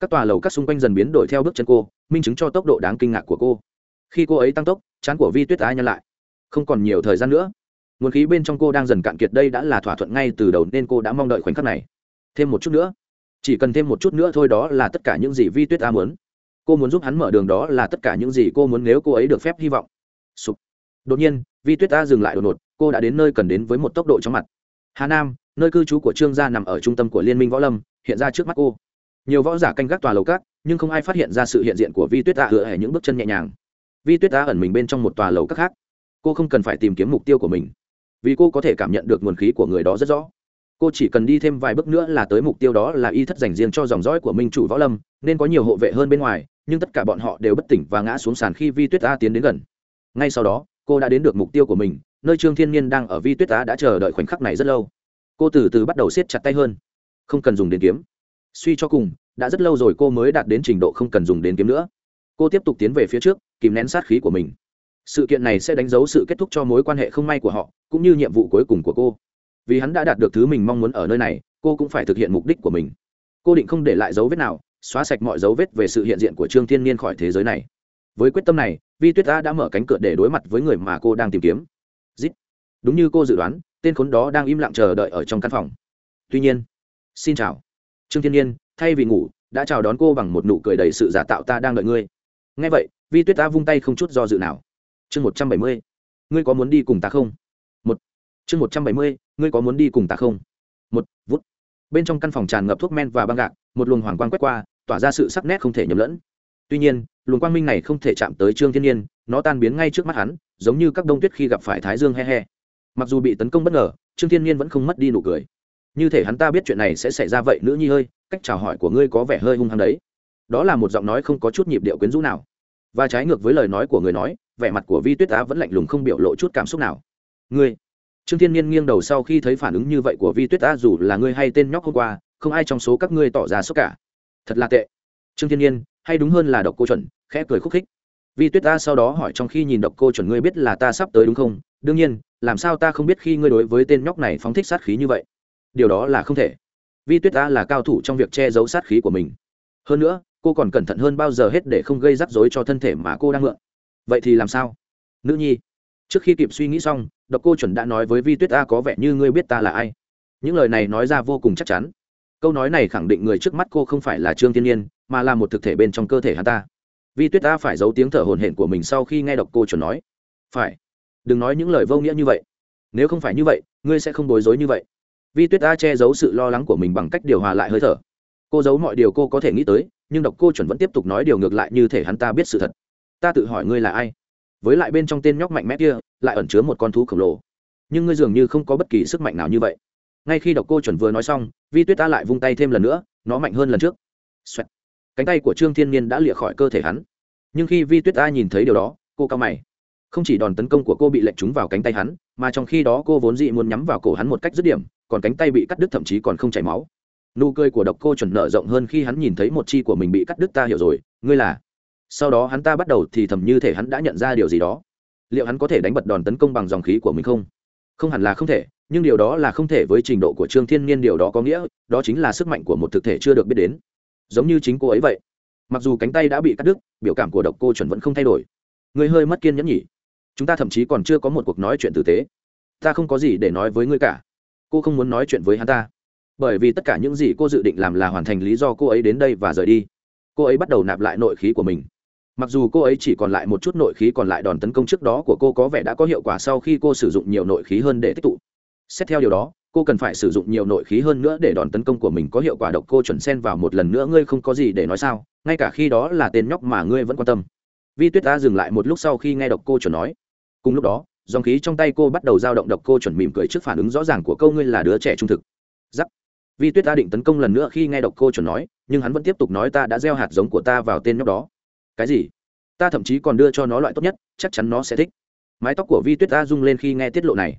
Các tòa lầu các xung quanh dần biến đổi theo bước chân cô, minh chứng cho tốc độ đáng kinh ngạc của cô khi cô ấy tăng tốc, chán của vi tuyết á nhăn lại. Không còn nhiều thời gian nữa. Nguồn khí bên trong cô đang dần cạn kiệt đây đã là thỏa thuận ngay từ đầu nên cô đã mong đợi khoảnh khắc này. Thêm một chút nữa. Chỉ cần thêm một chút nữa thôi đó là tất cả những gì vi tuyết á muốn. Cô muốn giúp hắn mở đường đó là tất cả những gì cô muốn nếu cô ấy được phép hy vọng. Sụp. đột nhiên, vi tuyết á dừng lại đột ngột, cô đã đến nơi cần đến với một tốc độ chóng mặt. Hà nam, nơi cư trú của trương gia nằm ở trung tâm của liên minh võ lâm, hiện ra trước mắt cô. Nhiều võ giả canh gác tòa lầu cát nhưng không ai phát hiện ra sự hiện diện của vi tuyết tạ hựa hề những bước chân nhẹ nhàng vi tuyết đã ẩn mình bên trong một tòa lầu các khác. Cô không cần phải tìm kiếm mục tiêu của mình, vì cô có thể cảm nhận được nguồn khí của người đó rất rõ. Cô chỉ cần đi thêm vài bước nữa là tới mục tiêu đó là y thất dành riêng cho dòng dõi của minh chủ võ lâm, nên có nhiều hộ vệ hơn bên ngoài, nhưng tất cả bọn họ đều bất tỉnh và ngã xuống sàn khi vi tuyết Á tiến đến gần. Ngay sau đó, cô đã đến được mục tiêu của mình, nơi trương thiên nhiên đang ở vi tuyết Á đã chờ đợi khoảnh khắc này rất lâu. Cô từ từ bắt đầu siết chặt tay hơn. Không cần dùng đến kiếm. Suy cho cùng, đã rất lâu rồi cô mới đạt đến trình độ không cần dùng đến kiếm nữa. Cô tiếp tục tiến về phía trước kìm nén sát khí của mình. Sự kiện này sẽ đánh dấu sự kết thúc cho mối quan hệ không may của họ cũng như nhiệm vụ cuối cùng của cô. Vì hắn đã đạt được thứ mình mong muốn ở nơi này cô cũng phải thực hiện mục đích của mình. Cô định không để lại dấu vết nào xóa sạch mọi dấu vết về sự hiện diện của trương thiên niên khỏi thế giới này. Với quyết tâm này vi tuyết a đã mở cánh cửa để đối mặt với người mà cô đang tìm kiếm. Dít. đúng như cô dự đoán tên khốn đó đang im lặng chờ đợi ở trong căn phòng. Tuy nhiên xin chào. Trương thiên Niên, thay vì ngủ đã chào đón cô bằng một nụ cười đầy sự giả tạo ta đang đợi ngươi. Ngay vậy vi tuyết ta vung tay không chút do dự nào. Chương một trăm bảy mươi, ngươi có muốn đi cùng ta không? Một. Chương một trăm bảy mươi, ngươi có muốn đi cùng ta không? Một, vút. Bên trong căn phòng tràn ngập thuốc men và băng gạc, một luồng hoàng quang quét qua, tỏa ra sự sắc nét không thể nhầm lẫn. Tuy nhiên, luồng quang minh này không thể chạm tới trương thiên nhiên, nó tan biến ngay trước mắt hắn, giống như các đông tuyết khi gặp phải thái dương he he. Mặc dù bị tấn công bất ngờ, trương thiên nhiên vẫn không mất đi nụ cười. Như thể hắn ta biết chuyện này sẽ xảy ra vậy, nữ nhi ơi, cách chào hỏi của ngươi có vẻ hơi hung hăng đấy. Đó là một giọng nói không có chút nhịp điệu quyến rũ nào và trái ngược với lời nói của người nói, vẻ mặt của vi tuyết á vẫn lạnh lùng không biểu lộ chút cảm xúc nào. Ngươi, trương thiên nhiên nghiêng đầu sau khi thấy phản ứng như vậy của vi tuyết á, dù là ngươi hay tên nhóc hôm qua, không ai trong số các ngươi tỏ ra sốc cả. Thật là tệ. Trương thiên nhiên hay đúng hơn là độc cô chuẩn, khẽ cười khúc khích. Vi tuyết ta sau đó hỏi trong khi nhìn độc cô chuẩn ngươi biết là ta sắp tới đúng không? Đương nhiên, làm sao ta không biết khi ngươi đối với tên nhóc này phóng thích sát khí như vậy? Điều đó là không thể. Vi tuyết ta là cao thủ trong việc che giấu sát khí của mình. Hơn nữa cô còn cẩn thận hơn bao giờ hết để không gây rắc rối cho thân thể mà cô đang mượn. Vậy thì làm sao? Nữ nhi, trước khi kịp suy nghĩ xong, độc cô chuẩn đã nói với vi tuyết ta có vẻ như ngươi biết ta là ai. Những lời này nói ra vô cùng chắc chắn. Câu nói này khẳng định người trước mắt cô không phải là trương thiên nhiên, mà là một thực thể bên trong cơ thể hắn ta. Vi tuyết ta phải giấu tiếng thở hồn hển của mình sau khi nghe độc cô chuẩn nói. Phải. Đừng nói những lời vô nghĩa như vậy. Nếu không phải như vậy, ngươi sẽ không bối rối như vậy. Vi tuyết ta che giấu sự lo lắng của mình bằng cách điều hòa lại hơi thở. Cô giấu mọi điều cô có thể nghĩ tới nhưng độc cô chuẩn vẫn tiếp tục nói điều ngược lại như thể hắn ta biết sự thật. Ta tự hỏi ngươi là ai? Với lại bên trong tên nhóc mạnh mẽ kia, lại ẩn chứa một con thú khổng lồ. Nhưng ngươi dường như không có bất kỳ sức mạnh nào như vậy. Ngay khi độc cô chuẩn vừa nói xong, vi tuyết ta lại vung tay thêm lần nữa, nó mạnh hơn lần trước. Xoẹt. cánh tay của trương thiên nhiên đã lịa khỏi cơ thể hắn. Nhưng khi vi tuyết ta nhìn thấy điều đó, cô cao mày. Không chỉ đòn tấn công của cô bị lệnh trúng vào cánh tay hắn, mà trong khi đó cô vốn dị muốn nhắm vào cổ hắn một cách dứt điểm, còn cánh tay bị cắt đứt thậm chí còn không chảy máu nụ cười của độc cô chuẩn nợ rộng hơn khi hắn nhìn thấy một chi của mình bị cắt đứt, ta hiểu rồi, ngươi là. Sau đó hắn ta bắt đầu thì thầm như thể hắn đã nhận ra điều gì đó. Liệu hắn có thể đánh bật đòn tấn công bằng dòng khí của mình không? Không hẳn là không thể, nhưng điều đó là không thể với trình độ của trương thiên nhiên điều đó có nghĩa, đó chính là sức mạnh của một thực thể chưa được biết đến. Giống như chính cô ấy vậy. Mặc dù cánh tay đã bị cắt đứt, biểu cảm của độc cô chuẩn vẫn không thay đổi. Ngươi hơi mất kiên nhẫn nhỉ. Chúng ta thậm chí còn chưa có một cuộc nói chuyện tử tế. Ta không có gì để nói với ngươi cả. Cô không muốn nói chuyện với hắn ta bởi vì tất cả những gì cô dự định làm là hoàn thành lý do cô ấy đến đây và rời đi. Cô ấy bắt đầu nạp lại nội khí của mình. Mặc dù cô ấy chỉ còn lại một chút nội khí còn lại đòn tấn công trước đó của cô có vẻ đã có hiệu quả sau khi cô sử dụng nhiều nội khí hơn để tích tụ. Xét theo điều đó, cô cần phải sử dụng nhiều nội khí hơn nữa để đòn tấn công của mình có hiệu quả độc cô chuẩn xen vào một lần nữa, ngươi không có gì để nói sao, ngay cả khi đó là tên nhóc mà ngươi vẫn quan tâm. Vi tuyết ta dừng lại một lúc sau khi nghe độc cô chuẩn nói. Cùng lúc đó, dòng khí trong tay cô bắt đầu dao động, độc cô chuẩn mỉm cười trước phản ứng rõ ràng của câu ngươi là đứa trẻ trung thực. Giắc vi tuyết ta định tấn công lần nữa khi nghe độc cô chuẩn nói, nhưng hắn vẫn tiếp tục nói ta đã gieo hạt giống của ta vào tên nhóc đó. Cái gì? Ta thậm chí còn đưa cho nó loại tốt nhất, chắc chắn nó sẽ thích. Mái tóc của vi tuyết ta rung lên khi nghe tiết lộ này.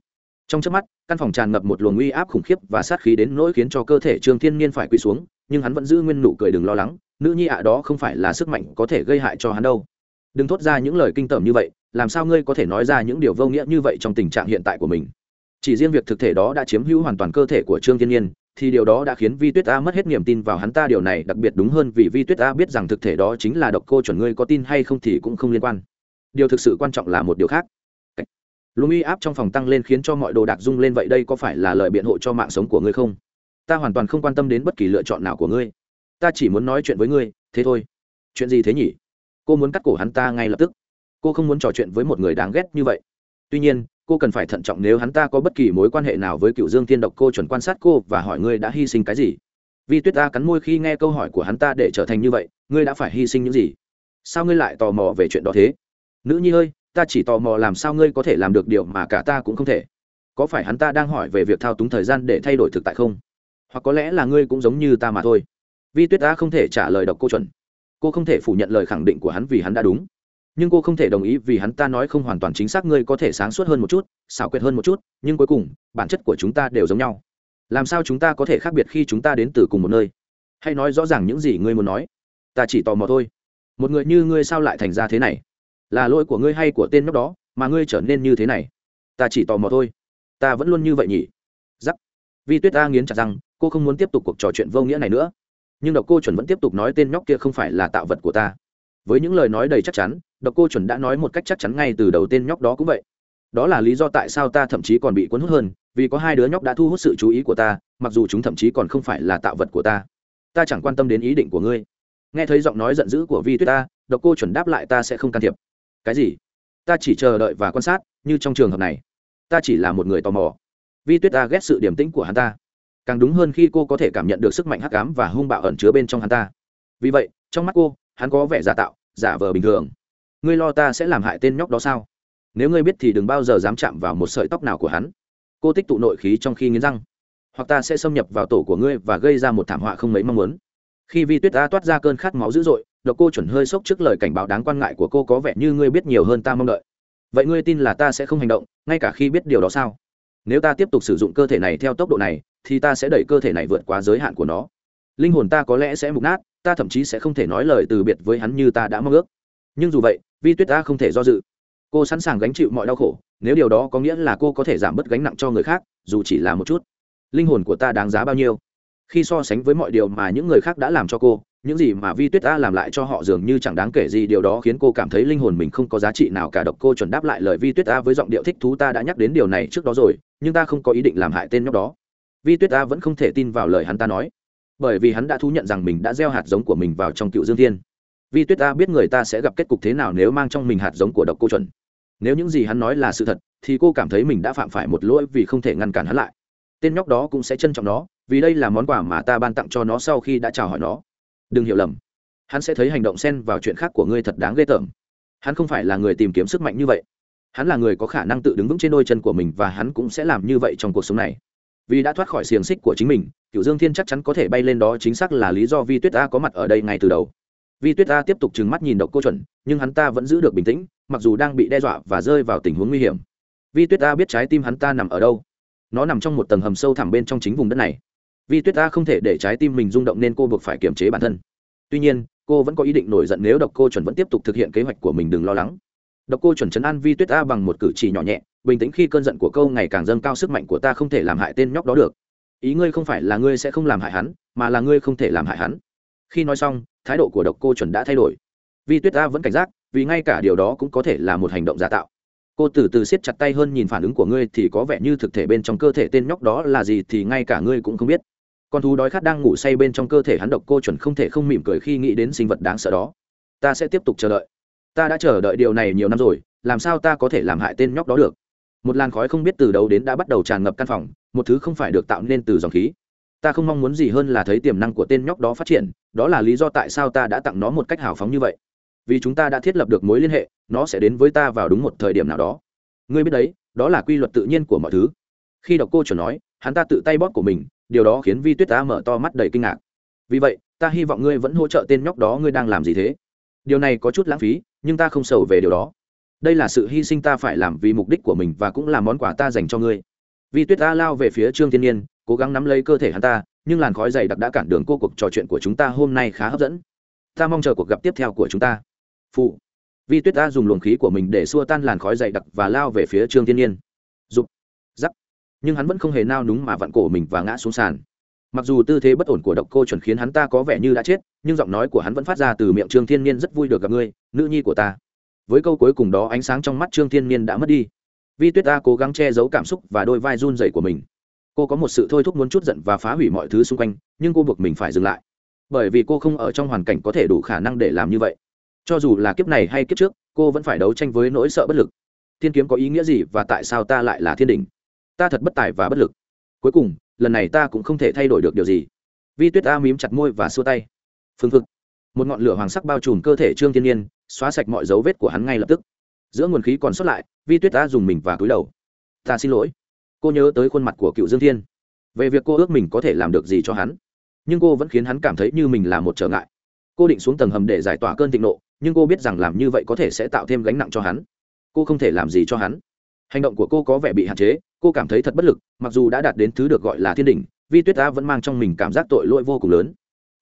Trong trước mắt, căn phòng tràn ngập một luồng uy áp khủng khiếp và sát khí đến nỗi khiến cho cơ thể trương thiên nhiên phải quỳ xuống, nhưng hắn vẫn giữ nguyên nụ cười đừng lo lắng, nữ nhi ạ đó không phải là sức mạnh có thể gây hại cho hắn đâu. Đừng thốt ra những lời kinh tởm như vậy, làm sao ngươi có thể nói ra những điều vô nghĩa như vậy trong tình trạng hiện tại của mình? Chỉ riêng việc thực thể đó đã chiếm hữu hoàn toàn cơ thể của trương thiên nhiên thì điều đó đã khiến vi tuyết a mất hết niềm tin vào hắn ta. Điều này đặc biệt đúng hơn vì vi tuyết a biết rằng thực thể đó chính là độc cô chuẩn ngươi có tin hay không thì cũng không liên quan. Điều thực sự quan trọng là một điều khác. Luồng uy áp trong phòng tăng lên khiến cho mọi đồ đạc rung lên. Vậy đây có phải là lời biện hộ cho mạng sống của ngươi không? Ta hoàn toàn không quan tâm đến bất kỳ lựa chọn nào của ngươi. Ta chỉ muốn nói chuyện với ngươi, thế thôi. Chuyện gì thế nhỉ? Cô muốn cắt cổ hắn ta ngay lập tức. Cô không muốn trò chuyện với một người đáng ghét như vậy. Tuy nhiên cô cần phải thận trọng nếu hắn ta có bất kỳ mối quan hệ nào với cựu dương thiên độc cô chuẩn quan sát cô và hỏi ngươi đã hy sinh cái gì. Vi tuyết ta cắn môi khi nghe câu hỏi của hắn ta để trở thành như vậy, ngươi đã phải hy sinh những gì? Sao ngươi lại tò mò về chuyện đó thế? Nữ nhi ơi, ta chỉ tò mò làm sao ngươi có thể làm được điều mà cả ta cũng không thể. Có phải hắn ta đang hỏi về việc thao túng thời gian để thay đổi thực tại không? Hoặc có lẽ là ngươi cũng giống như ta mà thôi. Vi tuyết ta không thể trả lời độc cô chuẩn. Cô không thể phủ nhận lời khẳng định của hắn vì hắn đã đúng nhưng cô không thể đồng ý vì hắn ta nói không hoàn toàn chính xác ngươi có thể sáng suốt hơn một chút, xảo quyệt hơn một chút, nhưng cuối cùng, bản chất của chúng ta đều giống nhau. Làm sao chúng ta có thể khác biệt khi chúng ta đến từ cùng một nơi? Hay nói rõ ràng những gì ngươi muốn nói. Ta chỉ tò mò thôi. Một người như ngươi sao lại thành ra thế này? Là lỗi của ngươi hay của tên nhóc đó, mà ngươi trở nên như thế này? Ta chỉ tò mò thôi. Ta vẫn luôn như vậy nhỉ? Giắc. Vi tuyết ta nghiến chặt rằng cô không muốn tiếp tục cuộc trò chuyện vô nghĩa này nữa. Nhưng độc cô chuẩn vẫn tiếp tục nói tên nhóc kia không phải là tạo vật của ta với những lời nói đầy chắc chắn, độc cô chuẩn đã nói một cách chắc chắn ngay từ đầu tên nhóc đó cũng vậy. Đó là lý do tại sao ta thậm chí còn bị cuốn hút hơn, vì có hai đứa nhóc đã thu hút sự chú ý của ta, mặc dù chúng thậm chí còn không phải là tạo vật của ta. Ta chẳng quan tâm đến ý định của ngươi. Nghe thấy giọng nói giận dữ của vi tuyết ta, độc cô chuẩn đáp lại ta sẽ không can thiệp. Cái gì? Ta chỉ chờ đợi và quan sát, như trong trường hợp này. Ta chỉ là một người tò mò. Vi tuyết ta ghét sự điềm tĩnh của hắn ta. Càng đúng hơn khi cô có thể cảm nhận được sức mạnh hắc ám và hung bạo ẩn chứa bên trong hắn ta. Vì vậy, trong mắt cô hắn có vẻ giả tạo, giả vờ bình thường. Ngươi lo ta sẽ làm hại tên nhóc đó sao? Nếu ngươi biết thì đừng bao giờ dám chạm vào một sợi tóc nào của hắn. Cô tích tụ nội khí trong khi nghiến răng. Hoặc ta sẽ xâm nhập vào tổ của ngươi và gây ra một thảm họa không mấy mong muốn. Khi vi tuyết ta toát ra cơn khát máu dữ dội, độc cô chuẩn hơi sốc trước lời cảnh báo đáng quan ngại của cô có vẻ như ngươi biết nhiều hơn ta mong đợi. Vậy ngươi tin là ta sẽ không hành động, ngay cả khi biết điều đó sao? Nếu ta tiếp tục sử dụng cơ thể này theo tốc độ này, thì ta sẽ đẩy cơ thể này vượt quá giới hạn của nó. Linh hồn ta có lẽ sẽ mục nát ta thậm chí sẽ không thể nói lời từ biệt với hắn như ta đã mong ước. Nhưng dù vậy, vi tuyết ta không thể do dự. Cô sẵn sàng gánh chịu mọi đau khổ, nếu điều đó có nghĩa là cô có thể giảm bớt gánh nặng cho người khác, dù chỉ là một chút. Linh hồn của ta đáng giá bao nhiêu? Khi so sánh với mọi điều mà những người khác đã làm cho cô, những gì mà vi tuyết ta làm lại cho họ dường như chẳng đáng kể gì. Điều đó khiến cô cảm thấy linh hồn mình không có giá trị nào cả. Độc cô chuẩn đáp lại lời vi tuyết ta với giọng điệu thích thú ta đã nhắc đến điều này trước đó rồi, nhưng ta không có ý định làm hại tên nhóc đó. Vi tuyết ta vẫn không thể tin vào lời hắn ta nói bởi vì hắn đã thú nhận rằng mình đã gieo hạt giống của mình vào trong cựu dương thiên. Vi tuyết ta biết người ta sẽ gặp kết cục thế nào nếu mang trong mình hạt giống của độc cô chuẩn. Nếu những gì hắn nói là sự thật, thì cô cảm thấy mình đã phạm phải một lỗi vì không thể ngăn cản hắn lại. Tên nhóc đó cũng sẽ trân trọng nó, vì đây là món quà mà ta ban tặng cho nó sau khi đã chào hỏi nó. Đừng hiểu lầm. Hắn sẽ thấy hành động xen vào chuyện khác của ngươi thật đáng ghê tởm. Hắn không phải là người tìm kiếm sức mạnh như vậy. Hắn là người có khả năng tự đứng vững trên đôi chân của mình và hắn cũng sẽ làm như vậy trong cuộc sống này vì đã thoát khỏi xiềng xích của chính mình cựu dương thiên chắc chắn có thể bay lên đó chính xác là lý do vi tuyết a có mặt ở đây ngay từ đầu. Vi tuyết a tiếp tục trừng mắt nhìn độc cô chuẩn, nhưng hắn ta vẫn giữ được bình tĩnh, mặc dù đang bị đe dọa và rơi vào tình huống nguy hiểm. Vi tuyết ta biết trái tim hắn ta nằm ở đâu. Nó nằm trong một tầng hầm sâu thẳm bên trong chính vùng đất này. Vi tuyết ta không thể để trái tim mình rung động nên cô buộc phải kiềm chế bản thân. Tuy nhiên, cô vẫn có ý định nổi giận nếu độc cô chuẩn vẫn tiếp tục thực hiện kế hoạch của mình đừng lo lắng. Độc cô chuẩn chấn an vi tuyết ta bằng một cử chỉ nhỏ nhẹ bình tĩnh khi cơn giận của câu ngày càng dâng cao sức mạnh của ta không thể làm hại tên nhóc đó được. Ý ngươi không phải là ngươi sẽ không làm hại hắn, mà là ngươi không thể làm hại hắn. Khi nói xong, thái độ của độc cô chuẩn đã thay đổi. Vi tuyết ta vẫn cảnh giác, vì ngay cả điều đó cũng có thể là một hành động giả tạo. Cô từ từ siết chặt tay hơn nhìn phản ứng của ngươi thì có vẻ như thực thể bên trong cơ thể tên nhóc đó là gì thì ngay cả ngươi cũng không biết. Con thú đói khát đang ngủ say bên trong cơ thể hắn độc cô chuẩn không thể không mỉm cười khi nghĩ đến sinh vật đáng sợ đó. Ta sẽ tiếp tục chờ đợi. Ta đã chờ đợi điều này nhiều năm rồi, làm sao ta có thể làm hại tên nhóc đó được? Một làn khói không biết từ đâu đến đã bắt đầu tràn ngập căn phòng, một thứ không phải được tạo nên từ dòng khí. Ta không mong muốn gì hơn là thấy tiềm năng của tên nhóc đó phát triển, đó là lý do tại sao ta đã tặng nó một cách hào phóng như vậy. Vì chúng ta đã thiết lập được mối liên hệ, nó sẽ đến với ta vào đúng một thời điểm nào đó. Ngươi biết đấy, đó là quy luật tự nhiên của mọi thứ. Khi đọc cô chuẩn nói, hắn ta tự tay bóp của mình, điều đó khiến vi tuyết ta mở to mắt đầy kinh ngạc. Vì vậy, ta hy vọng ngươi vẫn hỗ trợ tên nhóc đó ngươi đang làm gì thế. Điều này có chút lãng phí, nhưng ta không sầu về điều đó đây là sự hy sinh ta phải làm vì mục đích của mình và cũng là món quà ta dành cho ngươi. Vi tuyết ta lao về phía trương thiên nhiên, cố gắng nắm lấy cơ thể hắn ta, nhưng làn khói dày đặc đã cản đường cô cuộc trò chuyện của chúng ta hôm nay khá hấp dẫn. Ta mong chờ cuộc gặp tiếp theo của chúng ta. Phụ. Vi tuyết ta dùng luồng khí của mình để xua tan làn khói dày đặc và lao về phía trương thiên nhiên. Dục. Giắc. Nhưng hắn vẫn không hề nao núng mà vặn cổ mình và ngã xuống sàn. Mặc dù tư thế bất ổn của độc cô chuẩn khiến hắn ta có vẻ như đã chết, nhưng giọng nói của hắn vẫn phát ra từ miệng trương thiên nhiên rất vui được gặp ngươi, nữ nhi của ta với câu cuối cùng đó ánh sáng trong mắt trương thiên Niên đã mất đi. Vi tuyết ta cố gắng che giấu cảm xúc và đôi vai run dậy của mình. Cô có một sự thôi thúc muốn chút giận và phá hủy mọi thứ xung quanh, nhưng cô buộc mình phải dừng lại. Bởi vì cô không ở trong hoàn cảnh có thể đủ khả năng để làm như vậy. Cho dù là kiếp này hay kiếp trước, cô vẫn phải đấu tranh với nỗi sợ bất lực. Thiên kiếm có ý nghĩa gì và tại sao ta lại là thiên đình ta thật bất tài và bất lực. Cuối cùng, lần này ta cũng không thể thay đổi được điều gì. Vi tuyết ta mím chặt môi và xua tay. Phương phực. Một ngọn lửa hoàng sắc bao trùm cơ thể trương thiên nhiên xóa sạch mọi dấu vết của hắn ngay lập tức. Giữa nguồn khí còn sót lại, vi tuyết ta dùng mình và cúi đầu. Ta xin lỗi. Cô nhớ tới khuôn mặt của cựu dương thiên. Về việc cô ước mình có thể làm được gì cho hắn, nhưng cô vẫn khiến hắn cảm thấy như mình là một trở ngại. Cô định xuống tầng hầm để giải tỏa cơn thịnh nộ, nhưng cô biết rằng làm như vậy có thể sẽ tạo thêm gánh nặng cho hắn. Cô không thể làm gì cho hắn. Hành động của cô có vẻ bị hạn chế, cô cảm thấy thật bất lực, mặc dù đã đạt đến thứ được gọi là thiên đình vi tuyết ta vẫn mang trong mình cảm giác tội lỗi vô cùng lớn.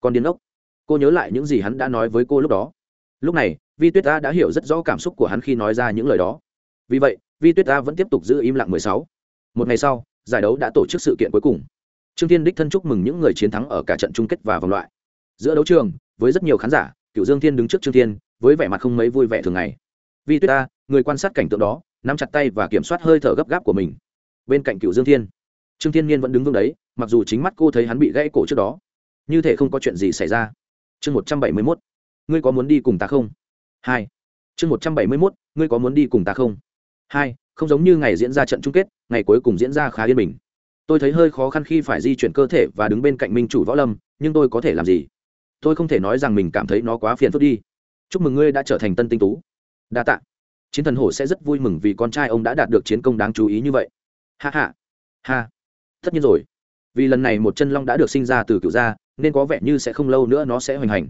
Còn điên ốc. Cô nhớ lại những gì hắn đã nói với cô lúc đó. Lúc này vi tuyết ta đã hiểu rất rõ cảm xúc của hắn khi nói ra những lời đó. Vì vậy, vi tuyết ta vẫn tiếp tục giữ im lặng mười sáu. Một ngày sau, giải đấu đã tổ chức sự kiện cuối cùng. Trương thiên đích thân chúc mừng những người chiến thắng ở cả trận chung kết và vòng loại. Giữa đấu trường, với rất nhiều khán giả cựu dương thiên đứng trước trương thiên, với vẻ mặt không mấy vui vẻ thường ngày. Vi tuyết ta người quan sát cảnh tượng đó, nắm chặt tay và kiểm soát hơi thở gấp gáp của mình. Bên cạnh cựu dương thiên, trương thiên nhiên vẫn đứng vững đấy, mặc dù chính mắt cô thấy hắn bị gãy cổ trước đó. Như thể không có chuyện gì xảy ra. Chương một trăm bảy mươi mốt. Ngươi có muốn đi cùng ta không? Hai. Chương một trăm bảy mươi mốt, ngươi có muốn đi cùng ta không? Hai, không giống như ngày diễn ra trận chung kết, ngày cuối cùng diễn ra khá yên bình. Tôi thấy hơi khó khăn khi phải di chuyển cơ thể và đứng bên cạnh minh chủ võ lâm, nhưng tôi có thể làm gì? Tôi không thể nói rằng mình cảm thấy nó quá phiền phức đi. Chúc mừng ngươi đã trở thành tân tinh tú. Đa t ạ chiến thần hổ sẽ rất vui mừng vì con trai ông đã đạt được chiến công đáng chú ý như vậy. Ha ha. Ha. Tất nhiên rồi. Vì lần này một chân long đã được sinh ra từ cựu gia, nên có vẻ như sẽ không lâu nữa nó sẽ hoành hành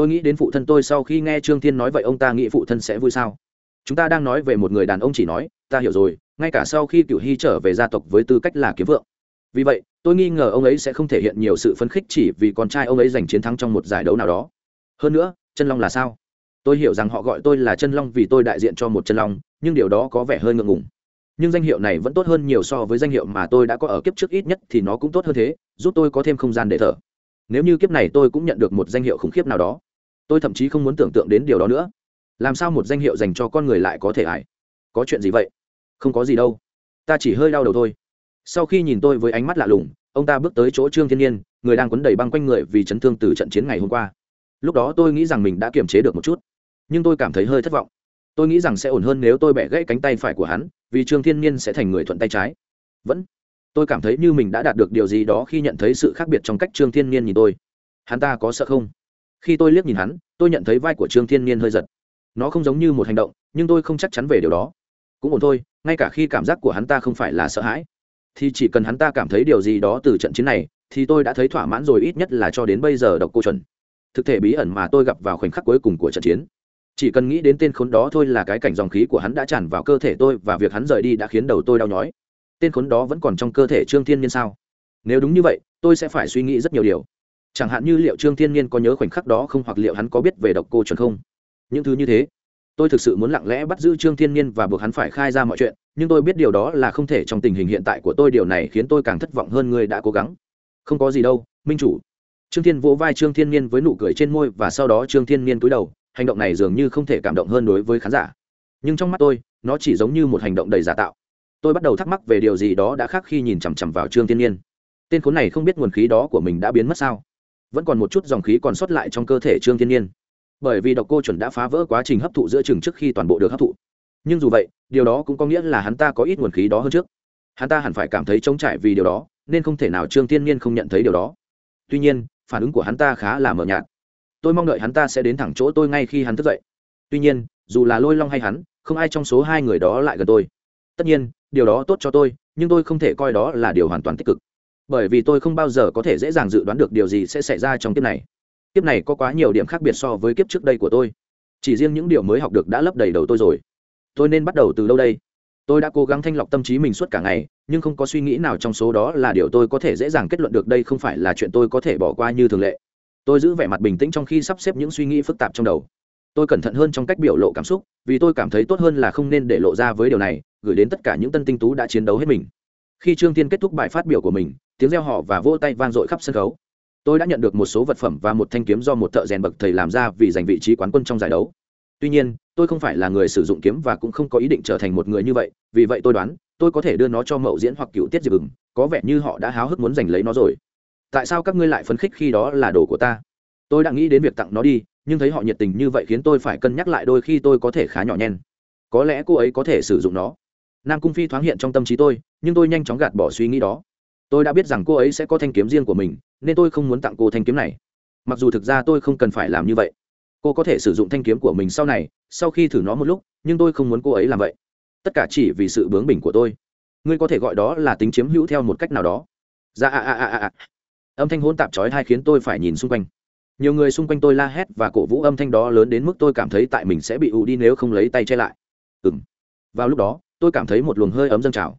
tôi nghĩ đến phụ thân tôi sau khi nghe trương thiên nói vậy, ông ta nghĩ phụ thân sẽ vui sao? Chúng ta đang nói về một người đàn ông chỉ nói, ta hiểu rồi, ngay cả sau khi cựu hy trở về gia tộc với tư cách là kiếm vượng. Vì vậy, tôi nghi ngờ ông ấy sẽ không thể hiện nhiều sự phấn khích chỉ vì con trai ông ấy giành chiến thắng trong một giải đấu nào đó. Hơn nữa, chân long là sao? Tôi hiểu rằng họ gọi tôi là chân long vì tôi đại diện cho một chân long, nhưng điều đó có vẻ hơi ngượng ngùng. Nhưng danh hiệu này vẫn tốt hơn nhiều so với danh hiệu mà tôi đã có ở kiếp trước ít nhất thì nó cũng tốt hơn thế, giúp tôi có thêm không gian để thở. Nếu như kiếp này tôi cũng nhận được một danh hiệu khủng khiếp nào đó tôi thậm chí không muốn tưởng tượng đến điều đó nữa. Làm sao một danh hiệu dành cho con người lại có thể ải có chuyện gì vậy? Không có gì đâu. Ta chỉ hơi đau đầu thôi. Sau khi nhìn tôi với ánh mắt lạ lùng, ông ta bước tới chỗ trương thiên nhiên, người đang quấn đầy băng quanh người vì chấn thương từ trận chiến ngày hôm qua. Lúc đó tôi nghĩ rằng mình đã kiềm chế được một chút, nhưng tôi cảm thấy hơi thất vọng. Tôi nghĩ rằng sẽ ổn hơn nếu tôi bẻ gãy cánh tay phải của hắn, vì trương thiên nhiên sẽ thành người thuận tay trái. Vẫn, tôi cảm thấy như mình đã đạt được điều gì đó khi nhận thấy sự khác biệt trong cách trương thiên nhiên nhìn tôi. Hắn ta có sợ không? Khi tôi liếc nhìn hắn, tôi nhận thấy vai của trương thiên nhiên hơi giật. Nó không giống như một hành động, nhưng tôi không chắc chắn về điều đó. Cũng ổn thôi, ngay cả khi cảm giác của hắn ta không phải là sợ hãi, thì chỉ cần hắn ta cảm thấy điều gì đó từ trận chiến này, thì tôi đã thấy thỏa mãn rồi, ít nhất là cho đến bây giờ độc cô chuẩn. Thực thể bí ẩn mà tôi gặp vào khoảnh khắc cuối cùng của trận chiến. Chỉ cần nghĩ đến tên khốn đó thôi là cái cảnh dòng khí của hắn đã tràn vào cơ thể tôi và việc hắn rời đi đã khiến đầu tôi đau nhói. Tên khốn đó vẫn còn trong cơ thể trương thiên nhiên sao? Nếu đúng như vậy, tôi sẽ phải suy nghĩ rất nhiều điều chẳng hạn như liệu trương thiên nhiên có nhớ khoảnh khắc đó không hoặc liệu hắn có biết về độc cô chuẩn không? Những thứ như thế. Tôi thực sự muốn lặng lẽ bắt giữ trương thiên nhiên và buộc hắn phải khai ra mọi chuyện, nhưng tôi biết điều đó là không thể trong tình hình hiện tại của tôi, điều này khiến tôi càng thất vọng hơn người đã cố gắng. Không có gì đâu, minh chủ. Trương thiên vỗ vai trương thiên nhiên với nụ cười trên môi và sau đó trương thiên nhiên cúi đầu, hành động này dường như không thể cảm động hơn đối với khán giả. Nhưng trong mắt tôi, nó chỉ giống như một hành động đầy giả tạo. Tôi bắt đầu thắc mắc về điều gì đó đã khác khi nhìn chằm chằm vào trương thiên nhiên tên khốn này không biết nguồn khí đó của mình đã biến mất sao? Vẫn còn một chút dòng khí còn sót lại trong cơ thể trương thiên nhiên. Bởi vì độc cô chuẩn đã phá vỡ quá trình hấp thụ giữa chừng trước khi toàn bộ được hấp thụ. Nhưng dù vậy, điều đó cũng có nghĩa là hắn ta có ít nguồn khí đó hơn trước. Hắn ta hẳn phải cảm thấy trống trải vì điều đó, nên không thể nào trương thiên nhiên không nhận thấy điều đó. Tuy nhiên, phản ứng của hắn ta khá là mờ nhạt. Tôi mong đợi hắn ta sẽ đến thẳng chỗ tôi ngay khi hắn thức dậy. Tuy nhiên, dù là lôi long hay hắn, không ai trong số hai người đó lại gần tôi. Tất nhiên, điều đó tốt cho tôi, nhưng tôi không thể coi đó là điều hoàn toàn tích cực bởi vì tôi không bao giờ có thể dễ dàng dự đoán được điều gì sẽ xảy ra trong kiếp này. Kiếp này có quá nhiều điểm khác biệt so với kiếp trước đây của tôi. Chỉ riêng những điều mới học được đã lấp đầy đầu tôi rồi. Tôi nên bắt đầu từ đâu đây? Tôi đã cố gắng thanh lọc tâm trí mình suốt cả ngày, nhưng không có suy nghĩ nào trong số đó là điều tôi có thể dễ dàng kết luận được đây không phải là chuyện tôi có thể bỏ qua như thường lệ. Tôi giữ vẻ mặt bình tĩnh trong khi sắp xếp những suy nghĩ phức tạp trong đầu. Tôi cẩn thận hơn trong cách biểu lộ cảm xúc, vì tôi cảm thấy tốt hơn là không nên để lộ ra với điều này, gửi đến tất cả những tân tinh tú đã chiến đấu hết mình khi trương tiên kết thúc bài phát biểu của mình, tiếng reo họ và vỗ tay vang dội khắp sân khấu. Tôi đã nhận được một số vật phẩm và một thanh kiếm do một thợ rèn bậc thầy làm ra vì giành vị trí quán quân trong giải đấu. Tuy nhiên, tôi không phải là người sử dụng kiếm và cũng không có ý định trở thành một người như vậy, vì vậy tôi đoán, tôi có thể đưa nó cho mậu diễn hoặc cựu tiết diệp ừng có vẻ như họ đã háo hức muốn giành lấy nó rồi. Tại sao các ngươi lại phấn khích khi đó là đồ của ta? Tôi đã nghĩ đến việc tặng nó đi, nhưng thấy họ nhiệt tình như vậy khiến tôi phải cân nhắc lại đôi khi tôi có thể khá nhỏ nhen. Có lẽ cô ấy có thể sử dụng nó nam cung phi thoáng hiện trong tâm trí tôi, nhưng tôi nhanh chóng gạt bỏ suy nghĩ đó. Tôi đã biết rằng cô ấy sẽ có thanh kiếm riêng của mình, nên tôi không muốn tặng cô thanh kiếm này. Mặc dù thực ra tôi không cần phải làm như vậy. Cô có thể sử dụng thanh kiếm của mình sau này, sau khi thử nó một lúc, nhưng tôi không muốn cô ấy làm vậy. Tất cả chỉ vì sự bướng bỉnh của tôi. Ngươi có thể gọi đó là tính chiếm hữu theo một cách nào đó. Dạ à à à à à. Âm thanh hỗn tạp trói hai khiến tôi phải nhìn xung quanh. Nhiều người xung quanh tôi la hét và cổ vũ âm thanh đó lớn đến mức tôi cảm thấy tại mình sẽ bị ù đi nếu không lấy tay che lại. Ừ m vào lúc đó tôi cảm thấy một luồng hơi ấm dâng trào.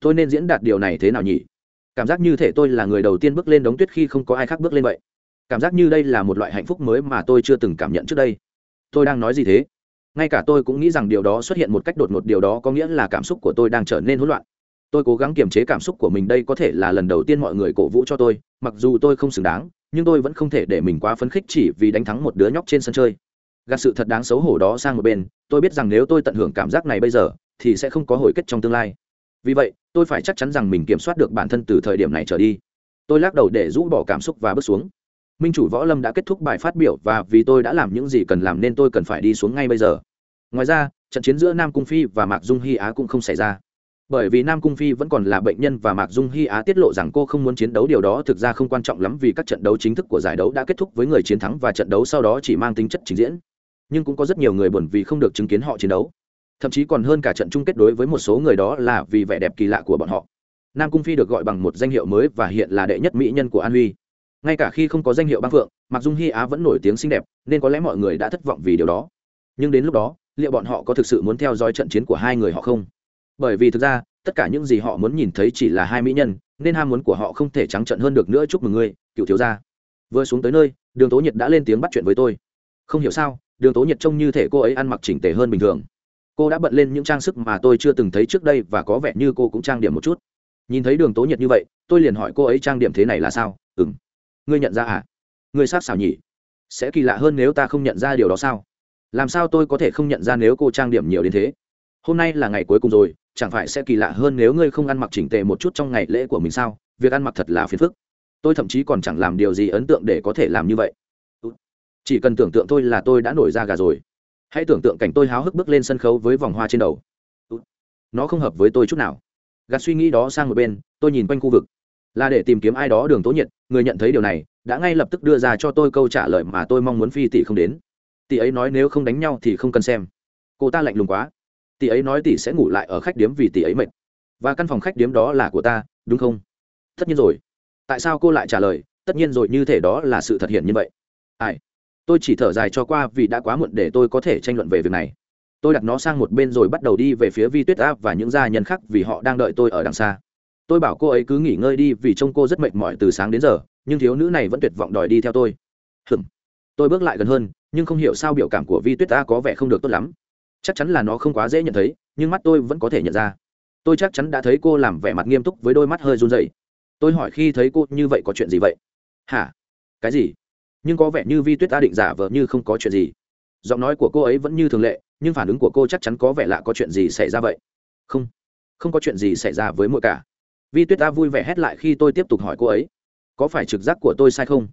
Tôi nên diễn đạt điều này thế nào nhỉ? Cảm giác như thể tôi là người đầu tiên bước lên đống tuyết khi không có ai khác bước lên vậy. Cảm giác như đây là một loại hạnh phúc mới mà tôi chưa từng cảm nhận trước đây. Tôi đang nói gì thế? Ngay cả tôi cũng nghĩ rằng điều đó xuất hiện một cách đột ngột, điều đó có nghĩa là cảm xúc của tôi đang trở nên hỗn loạn. Tôi cố gắng kiềm chế cảm xúc của mình, đây có thể là lần đầu tiên mọi người cổ vũ cho tôi, mặc dù tôi không xứng đáng, nhưng tôi vẫn không thể để mình quá phấn khích chỉ vì đánh thắng một đứa nhóc trên sân chơi. Gạt sự thật đáng xấu hổ đó sang một bên, tôi biết rằng nếu tôi tận hưởng cảm giác này bây giờ thì sẽ không có hồi kết trong tương lai. Vì vậy, tôi phải chắc chắn rằng mình kiểm soát được bản thân từ thời điểm này trở đi. Tôi lắc đầu để rũ bỏ cảm xúc và bước xuống. Minh chủ võ lâm đã kết thúc bài phát biểu và vì tôi đã làm những gì cần làm nên tôi cần phải đi xuống ngay bây giờ. Ngoài ra, trận chiến giữa nam cung phi và mạc dung hy á cũng không xảy ra. Bởi vì nam cung phi vẫn còn là bệnh nhân và mạc dung hy á tiết lộ rằng cô không muốn chiến đấu, điều đó thực ra không quan trọng lắm vì các trận đấu chính thức của giải đấu đã kết thúc với người chiến thắng và trận đấu sau đó chỉ mang tính chất trình diễn. Nhưng cũng có rất nhiều người buồn vì không được chứng kiến họ chiến đấu thậm chí còn hơn cả trận chung kết đối với một số người đó là vì vẻ đẹp kỳ lạ của bọn họ. Nam cung phi được gọi bằng một danh hiệu mới và hiện là đệ nhất mỹ nhân của an huy. Ngay cả khi không có danh hiệu băng phượng mặc dung hy á vẫn nổi tiếng xinh đẹp, nên có lẽ mọi người đã thất vọng vì điều đó. Nhưng đến lúc đó, liệu bọn họ có thực sự muốn theo dõi trận chiến của hai người họ không? Bởi vì thực ra, tất cả những gì họ muốn nhìn thấy chỉ là hai mỹ nhân, nên ham muốn của họ không thể trắng trận hơn được nữa. Chúc mừng ngươi, cựu thiếu gia. Vừa xuống tới nơi, đường tố nhiệt đã lên tiếng bắt chuyện với tôi. Không hiểu sao, đường tố nhiệt trông như thể cô ấy ăn mặc chỉnh tề hơn bình thường cô đã bận lên những trang sức mà tôi chưa từng thấy trước đây và có vẻ như cô cũng trang điểm một chút. Nhìn thấy đường tố nhiệt như vậy, tôi liền hỏi cô ấy trang điểm thế này là sao? Ừ m ngươi nhận ra à? Ngươi sát xảo nhỉ? Sẽ kỳ lạ hơn nếu ta không nhận ra điều đó sao? Làm sao tôi có thể không nhận ra nếu cô trang điểm nhiều đến thế? Hôm nay là ngày cuối cùng rồi, chẳng phải sẽ kỳ lạ hơn nếu ngươi không ăn mặc chỉnh tề một chút trong ngày lễ của mình sao? Việc ăn mặc thật là phiền phức. Tôi thậm chí còn chẳng làm điều gì ấn tượng để có thể làm như vậy. Chỉ cần tưởng tượng thôi là tôi đã nổi ra gà rồi hãy tưởng tượng cảnh tôi háo hức bước lên sân khấu với vòng hoa trên đầu. Nó không hợp với tôi chút nào. Gạt suy nghĩ đó sang một bên, tôi nhìn quanh khu vực. Là để tìm kiếm ai đó đường tố nhiệt, người nhận thấy điều này, đã ngay lập tức đưa ra cho tôi câu trả lời mà tôi mong muốn phi tỷ không đến. Tỷ ấy nói nếu không đánh nhau thì không cần xem. Cô ta lạnh lùng quá. Tỷ ấy nói tỷ sẽ ngủ lại ở khách điếm vì tỷ ấy mệt. Và căn phòng khách điếm đó là của ta, đúng không? Tất nhiên rồi. Tại sao cô lại trả lời, tất nhiên rồi, như thể đó là sự thật hiện như vậy. Ai? Tôi chỉ thở dài cho qua vì đã quá muộn để tôi có thể tranh luận về việc này. Tôi đặt nó sang một bên rồi bắt đầu đi về phía vi tuyết áp và những gia nhân khác vì họ đang đợi tôi ở đằng xa. Tôi bảo cô ấy cứ nghỉ ngơi đi vì trông cô rất mệt mỏi từ sáng đến giờ, nhưng thiếu nữ này vẫn tuyệt vọng đòi đi theo tôi. Hừm tôi bước lại gần hơn, nhưng không hiểu sao biểu cảm của vi tuyết Ta có vẻ không được tốt lắm. Chắc chắn là nó không quá dễ nhận thấy, nhưng mắt tôi vẫn có thể nhận ra. Tôi chắc chắn đã thấy cô làm vẻ mặt nghiêm túc với đôi mắt hơi run rẩy. Tôi hỏi khi thấy cô, như vậy có chuyện gì vậy? Hả? Cái gì? Nhưng có vẻ như vi tuyết a định giả vờ như không có chuyện gì. Giọng nói của cô ấy vẫn như thường lệ, nhưng phản ứng của cô chắc chắn có vẻ lạ có chuyện gì xảy ra vậy? Không. Không có chuyện gì xảy ra với mỗi cả. Vi tuyết a vui vẻ hét lại khi tôi tiếp tục hỏi cô ấy. Có phải trực giác của tôi sai không?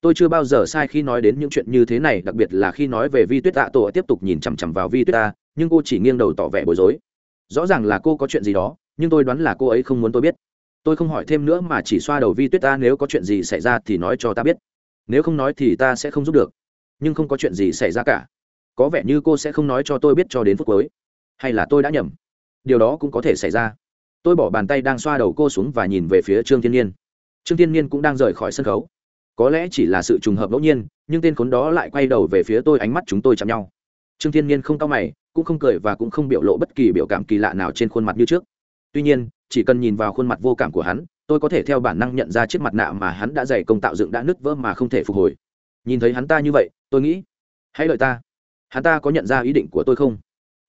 Tôi chưa bao giờ sai khi nói đến những chuyện như thế này, đặc biệt là khi nói về vi tuyết tạ tổ tiếp tục nhìn chằm chằm vào vi tuyết ta nhưng cô chỉ nghiêng đầu tỏ vẻ bối rối. Rõ ràng là cô có chuyện gì đó, nhưng tôi đoán là cô ấy không muốn tôi biết. Tôi không hỏi thêm nữa mà chỉ xoa đầu vi tuyết ta nếu có chuyện gì xảy ra thì nói cho ta biết nếu không nói thì ta sẽ không giúp được. Nhưng không có chuyện gì xảy ra cả. Có vẻ như cô sẽ không nói cho tôi biết cho đến phút cuối. Hay là tôi đã nhầm? Điều đó cũng có thể xảy ra. Tôi bỏ bàn tay đang xoa đầu cô xuống và nhìn về phía trương thiên nhiên. Trương thiên nhiên cũng đang rời khỏi sân khấu. Có lẽ chỉ là sự trùng hợp ngẫu nhiên, nhưng tên khốn đó lại quay đầu về phía tôi, ánh mắt chúng tôi chạm nhau. Trương thiên nhiên không cau mày, cũng không cười và cũng không biểu lộ bất kỳ biểu cảm kỳ lạ nào trên khuôn mặt như trước. Tuy nhiên, chỉ cần nhìn vào khuôn mặt vô cảm của hắn tôi có thể theo bản năng nhận ra chiếc mặt nạ mà hắn đã dày công tạo dựng đã nứt vỡ mà không thể phục hồi. Nhìn thấy hắn ta như vậy, tôi nghĩ, hãy đợi ta. Hắn ta có nhận ra ý định của tôi không?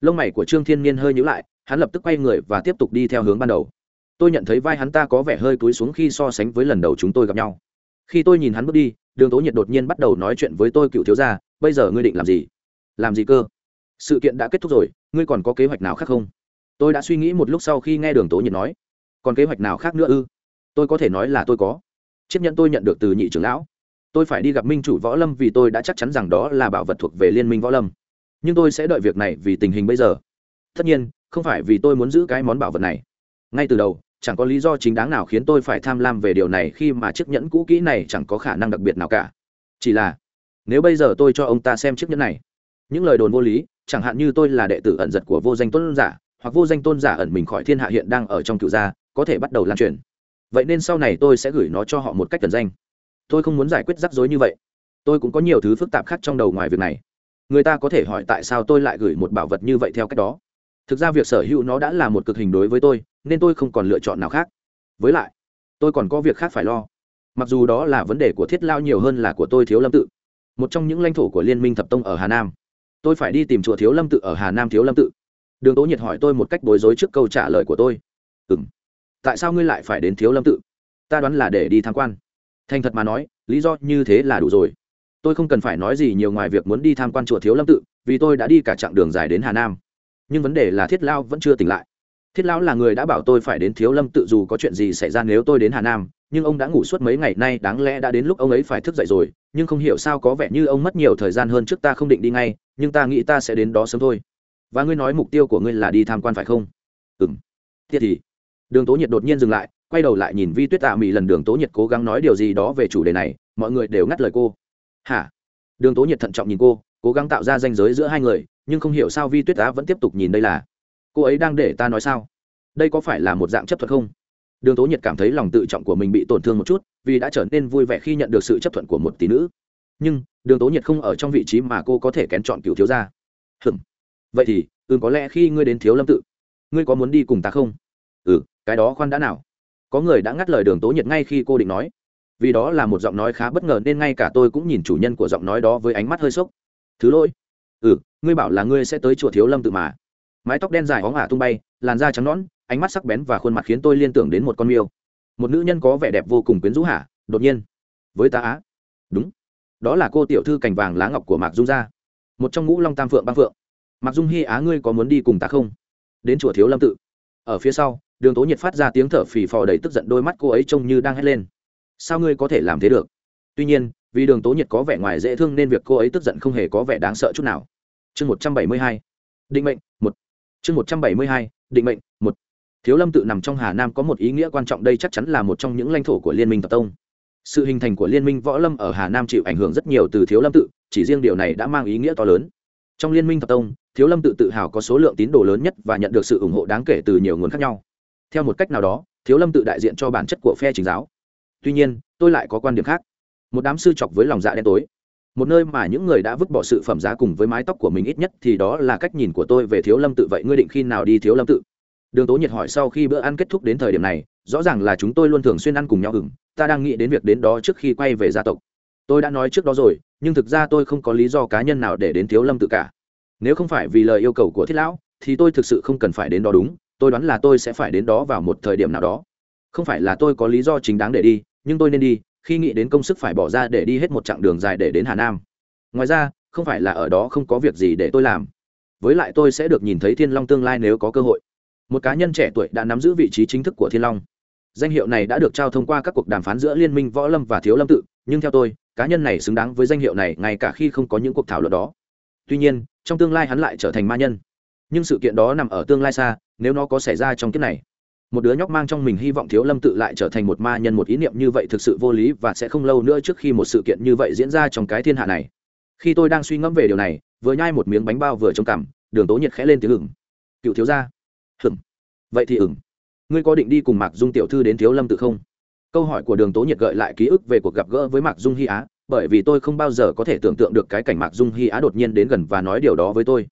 Lông mày của trương thiên nhiên hơi nhữ lại, hắn lập tức quay người và tiếp tục đi theo hướng ban đầu. Tôi nhận thấy vai hắn ta có vẻ hơi cúi xuống khi so sánh với lần đầu chúng tôi gặp nhau. Khi tôi nhìn hắn bước đi, đường tố nhiệt đột nhiên bắt đầu nói chuyện với tôi, cựu thiếu gia, bây giờ ngươi định làm gì? Làm gì cơ? Sự kiện đã kết thúc rồi, ngươi còn có kế hoạch nào khác không? Tôi đã suy nghĩ một lúc sau khi nghe đường tố nhiệt nói. Còn kế hoạch nào khác nữa ư? Tôi có thể nói là tôi có. Chiếc nhẫn tôi nhận được từ nhị trưởng lão. Tôi phải đi gặp minh chủ võ lâm vì tôi đã chắc chắn rằng đó là bảo vật thuộc về liên minh võ lâm. Nhưng tôi sẽ đợi việc này vì tình hình bây giờ. Tất nhiên, không phải vì tôi muốn giữ cái món bảo vật này. Ngay từ đầu, chẳng có lý do chính đáng nào khiến tôi phải tham lam về điều này khi mà chiếc nhẫn cũ kỹ này chẳng có khả năng đặc biệt nào cả. Chỉ là, nếu bây giờ tôi cho ông ta xem chiếc nhẫn này, những lời đồn vô lý, chẳng hạn như tôi là đệ tử ẩn giật của vô danh tôn giả, hoặc vô danh tôn giả ẩn mình khỏi thiên hạ hiện đang ở trong cựu gia, có thể bắt đầu lan truyền vậy nên sau này tôi sẽ gửi nó cho họ một cách cần danh. Tôi không muốn giải quyết rắc rối như vậy. Tôi cũng có nhiều thứ phức tạp khác trong đầu ngoài việc này. Người ta có thể hỏi tại sao tôi lại gửi một bảo vật như vậy theo cách đó. Thực ra việc sở hữu nó đã là một cực hình đối với tôi, nên tôi không còn lựa chọn nào khác. Với lại, tôi còn có việc khác phải lo. Mặc dù đó là vấn đề của thiết lao nhiều hơn là của tôi thiếu lâm tự. Một trong những lãnh thổ của liên minh thập tông ở hà nam. Tôi phải đi tìm chùa thiếu lâm tự ở hà nam thiếu lâm tự. Đường tố nhiệt hỏi tôi một cách bối rối trước câu trả lời của tôi. Ừ m tại sao ngươi lại phải đến thiếu lâm tự? Ta đoán là để đi tham quan. Thành thật mà nói, lý do như thế là đủ rồi. Tôi không cần phải nói gì nhiều ngoài việc muốn đi tham quan chùa thiếu lâm tự, vì tôi đã đi cả chặng đường dài đến hà nam. Nhưng vấn đề là thiết lao vẫn chưa tỉnh lại. Thiết lão là người đã bảo tôi phải đến thiếu lâm tự dù có chuyện gì xảy ra nếu tôi đến hà nam, nhưng ông đã ngủ suốt mấy ngày nay, đáng lẽ đã đến lúc ông ấy phải thức dậy rồi, nhưng không hiểu sao có vẻ như ông mất nhiều thời gian hơn trước ta không định đi ngay, nhưng ta nghĩ ta sẽ đến đó sớm thôi. Và ngươi nói mục tiêu của ngươi là đi tham quan phải không? Ừ m tiết thì đường tố nhiệt đột nhiên dừng lại, quay đầu lại nhìn vi tuyết tạ mỹ lần đường tố nhiệt cố gắng nói điều gì đó về chủ đề này, mọi người đều ngắt lời cô. Hả? Đường tố nhiệt thận trọng nhìn cô, cố gắng tạo ra danh giới giữa hai người, nhưng không hiểu sao vi tuyết á vẫn tiếp tục nhìn đây là. Cô ấy đang để ta nói sao? Đây có phải là một dạng chấp thuận không? Đường tố nhiệt cảm thấy lòng tự trọng của mình bị tổn thương một chút, vì đã trở nên vui vẻ khi nhận được sự chấp thuận của một tỷ nữ. Nhưng, đường tố nhiệt không ở trong vị trí mà cô có thể kén chọn cựu thiếu gia. Hừm vậy thì ừ có lẽ khi ngươi đến thiếu lâm tự, ngươi có muốn đi cùng ta không? Ừ cái đó khoan đã nào. Có người đã ngắt lời đường tố nhiệt ngay khi cô định nói. Vì đó là một giọng nói khá bất ngờ nên ngay cả tôi cũng nhìn chủ nhân của giọng nói đó với ánh mắt hơi sốc. Thứ lỗi. Ừ ngươi bảo là ngươi sẽ tới chùa thiếu lâm tự mà. Mái tóc đen dài óng ả tung bay, làn da trắng nõn, ánh mắt sắc bén và khuôn mặt khiến tôi liên tưởng đến một con miêu. Một nữ nhân có vẻ đẹp vô cùng quyến rũ hả? Đột nhiên. Với ta á? Đúng. Đó là cô tiểu thư cành vàng lá ngọc của mạc dung gia. Một trong ngũ long tam phượng băng phượng. Mạc dung hy á, ngươi có muốn đi cùng ta không? Đến chùa thiếu lâm tự. Ở phía sau đường tố nhiệt phát ra tiếng thở phì phò đầy tức giận, đôi mắt cô ấy trông như đang hét lên. Sao ngươi có thể làm thế được? Tuy nhiên, vì đường tố nhiệt có vẻ ngoài dễ thương nên việc cô ấy tức giận không hề có vẻ đáng sợ chút nào. Chương một trăm bảy mươi hai. Định mệnh, một. Chương một trăm bảy mươi hai, định mệnh, một. Thiếu lâm tự nằm trong hà nam có một ý nghĩa quan trọng, đây chắc chắn là một trong những lãnh thổ của liên minh tập tông. Sự hình thành của liên minh võ lâm ở hà nam chịu ảnh hưởng rất nhiều từ thiếu lâm tự, chỉ riêng điều này đã mang ý nghĩa to lớn. Trong liên minh tập tông, thiếu lâm tự tự hào có số lượng tín đồ lớn nhất và nhận được sự ủng hộ đáng kể từ nhiều nguồn khác nhau theo một cách nào đó, thiếu lâm tự đại diện cho bản chất của phe chính giáo. Tuy nhiên, tôi lại có quan điểm khác. Một đám sư chọc với lòng dạ đen tối. Một nơi mà những người đã vứt bỏ sự phẩm giá cùng với mái tóc của mình ít nhất thì đó là cách nhìn của tôi về thiếu lâm tự. Vậy ngươi định khi nào đi thiếu lâm tự? Đường tố nhiệt hỏi sau khi bữa ăn kết thúc đến thời điểm này, rõ ràng là chúng tôi luôn thường xuyên ăn cùng nhau hừng ta đang nghĩ đến việc đến đó trước khi quay về gia tộc. Tôi đã nói trước đó rồi, nhưng thực ra tôi không có lý do cá nhân nào để đến thiếu lâm tự cả. Nếu không phải vì lời yêu cầu của thiết lão, thì tôi thực sự không cần phải đến đó đúng tôi đoán là tôi sẽ phải đến đó vào một thời điểm nào đó. Không phải là tôi có lý do chính đáng để đi, nhưng tôi nên đi, khi nghĩ đến công sức phải bỏ ra để đi hết một chặng đường dài để đến hà nam. Ngoài ra, không phải là ở đó không có việc gì để tôi làm. Với lại tôi sẽ được nhìn thấy thiên long tương lai nếu có cơ hội. Một cá nhân trẻ tuổi đã nắm giữ vị trí chính thức của thiên long. Danh hiệu này đã được trao thông qua các cuộc đàm phán giữa liên minh võ lâm và thiếu lâm tự, nhưng theo tôi, cá nhân này xứng đáng với danh hiệu này ngay cả khi không có những cuộc thảo luận đó. Tuy nhiên, trong tương lai hắn lại trở thành ma nhân. Nhưng sự kiện đó nằm ở tương lai xa nếu nó có xảy ra trong kiếp này. Một đứa nhóc mang trong mình hy vọng thiếu lâm tự lại trở thành một ma nhân một ý niệm như vậy thực sự vô lý và sẽ không lâu nữa trước khi một sự kiện như vậy diễn ra trong cái thiên hạ này. Khi tôi đang suy ngẫm về điều này, vừa nhai một miếng bánh bao vừa trông cảm đường tố nhiệt khẽ lên tiếng ửng. Cựu thiếu gia. Hửng vậy thì ửng ngươi có định đi cùng mạc dung tiểu thư đến thiếu lâm tự không? Câu hỏi của đường tố nhiệt gợi lại ký ức về cuộc gặp gỡ với mạc dung hy á, bởi vì tôi không bao giờ có thể tưởng tượng được cái cảnh mạc dung hy á đột nhiên đến gần và nói điều đó với tôi.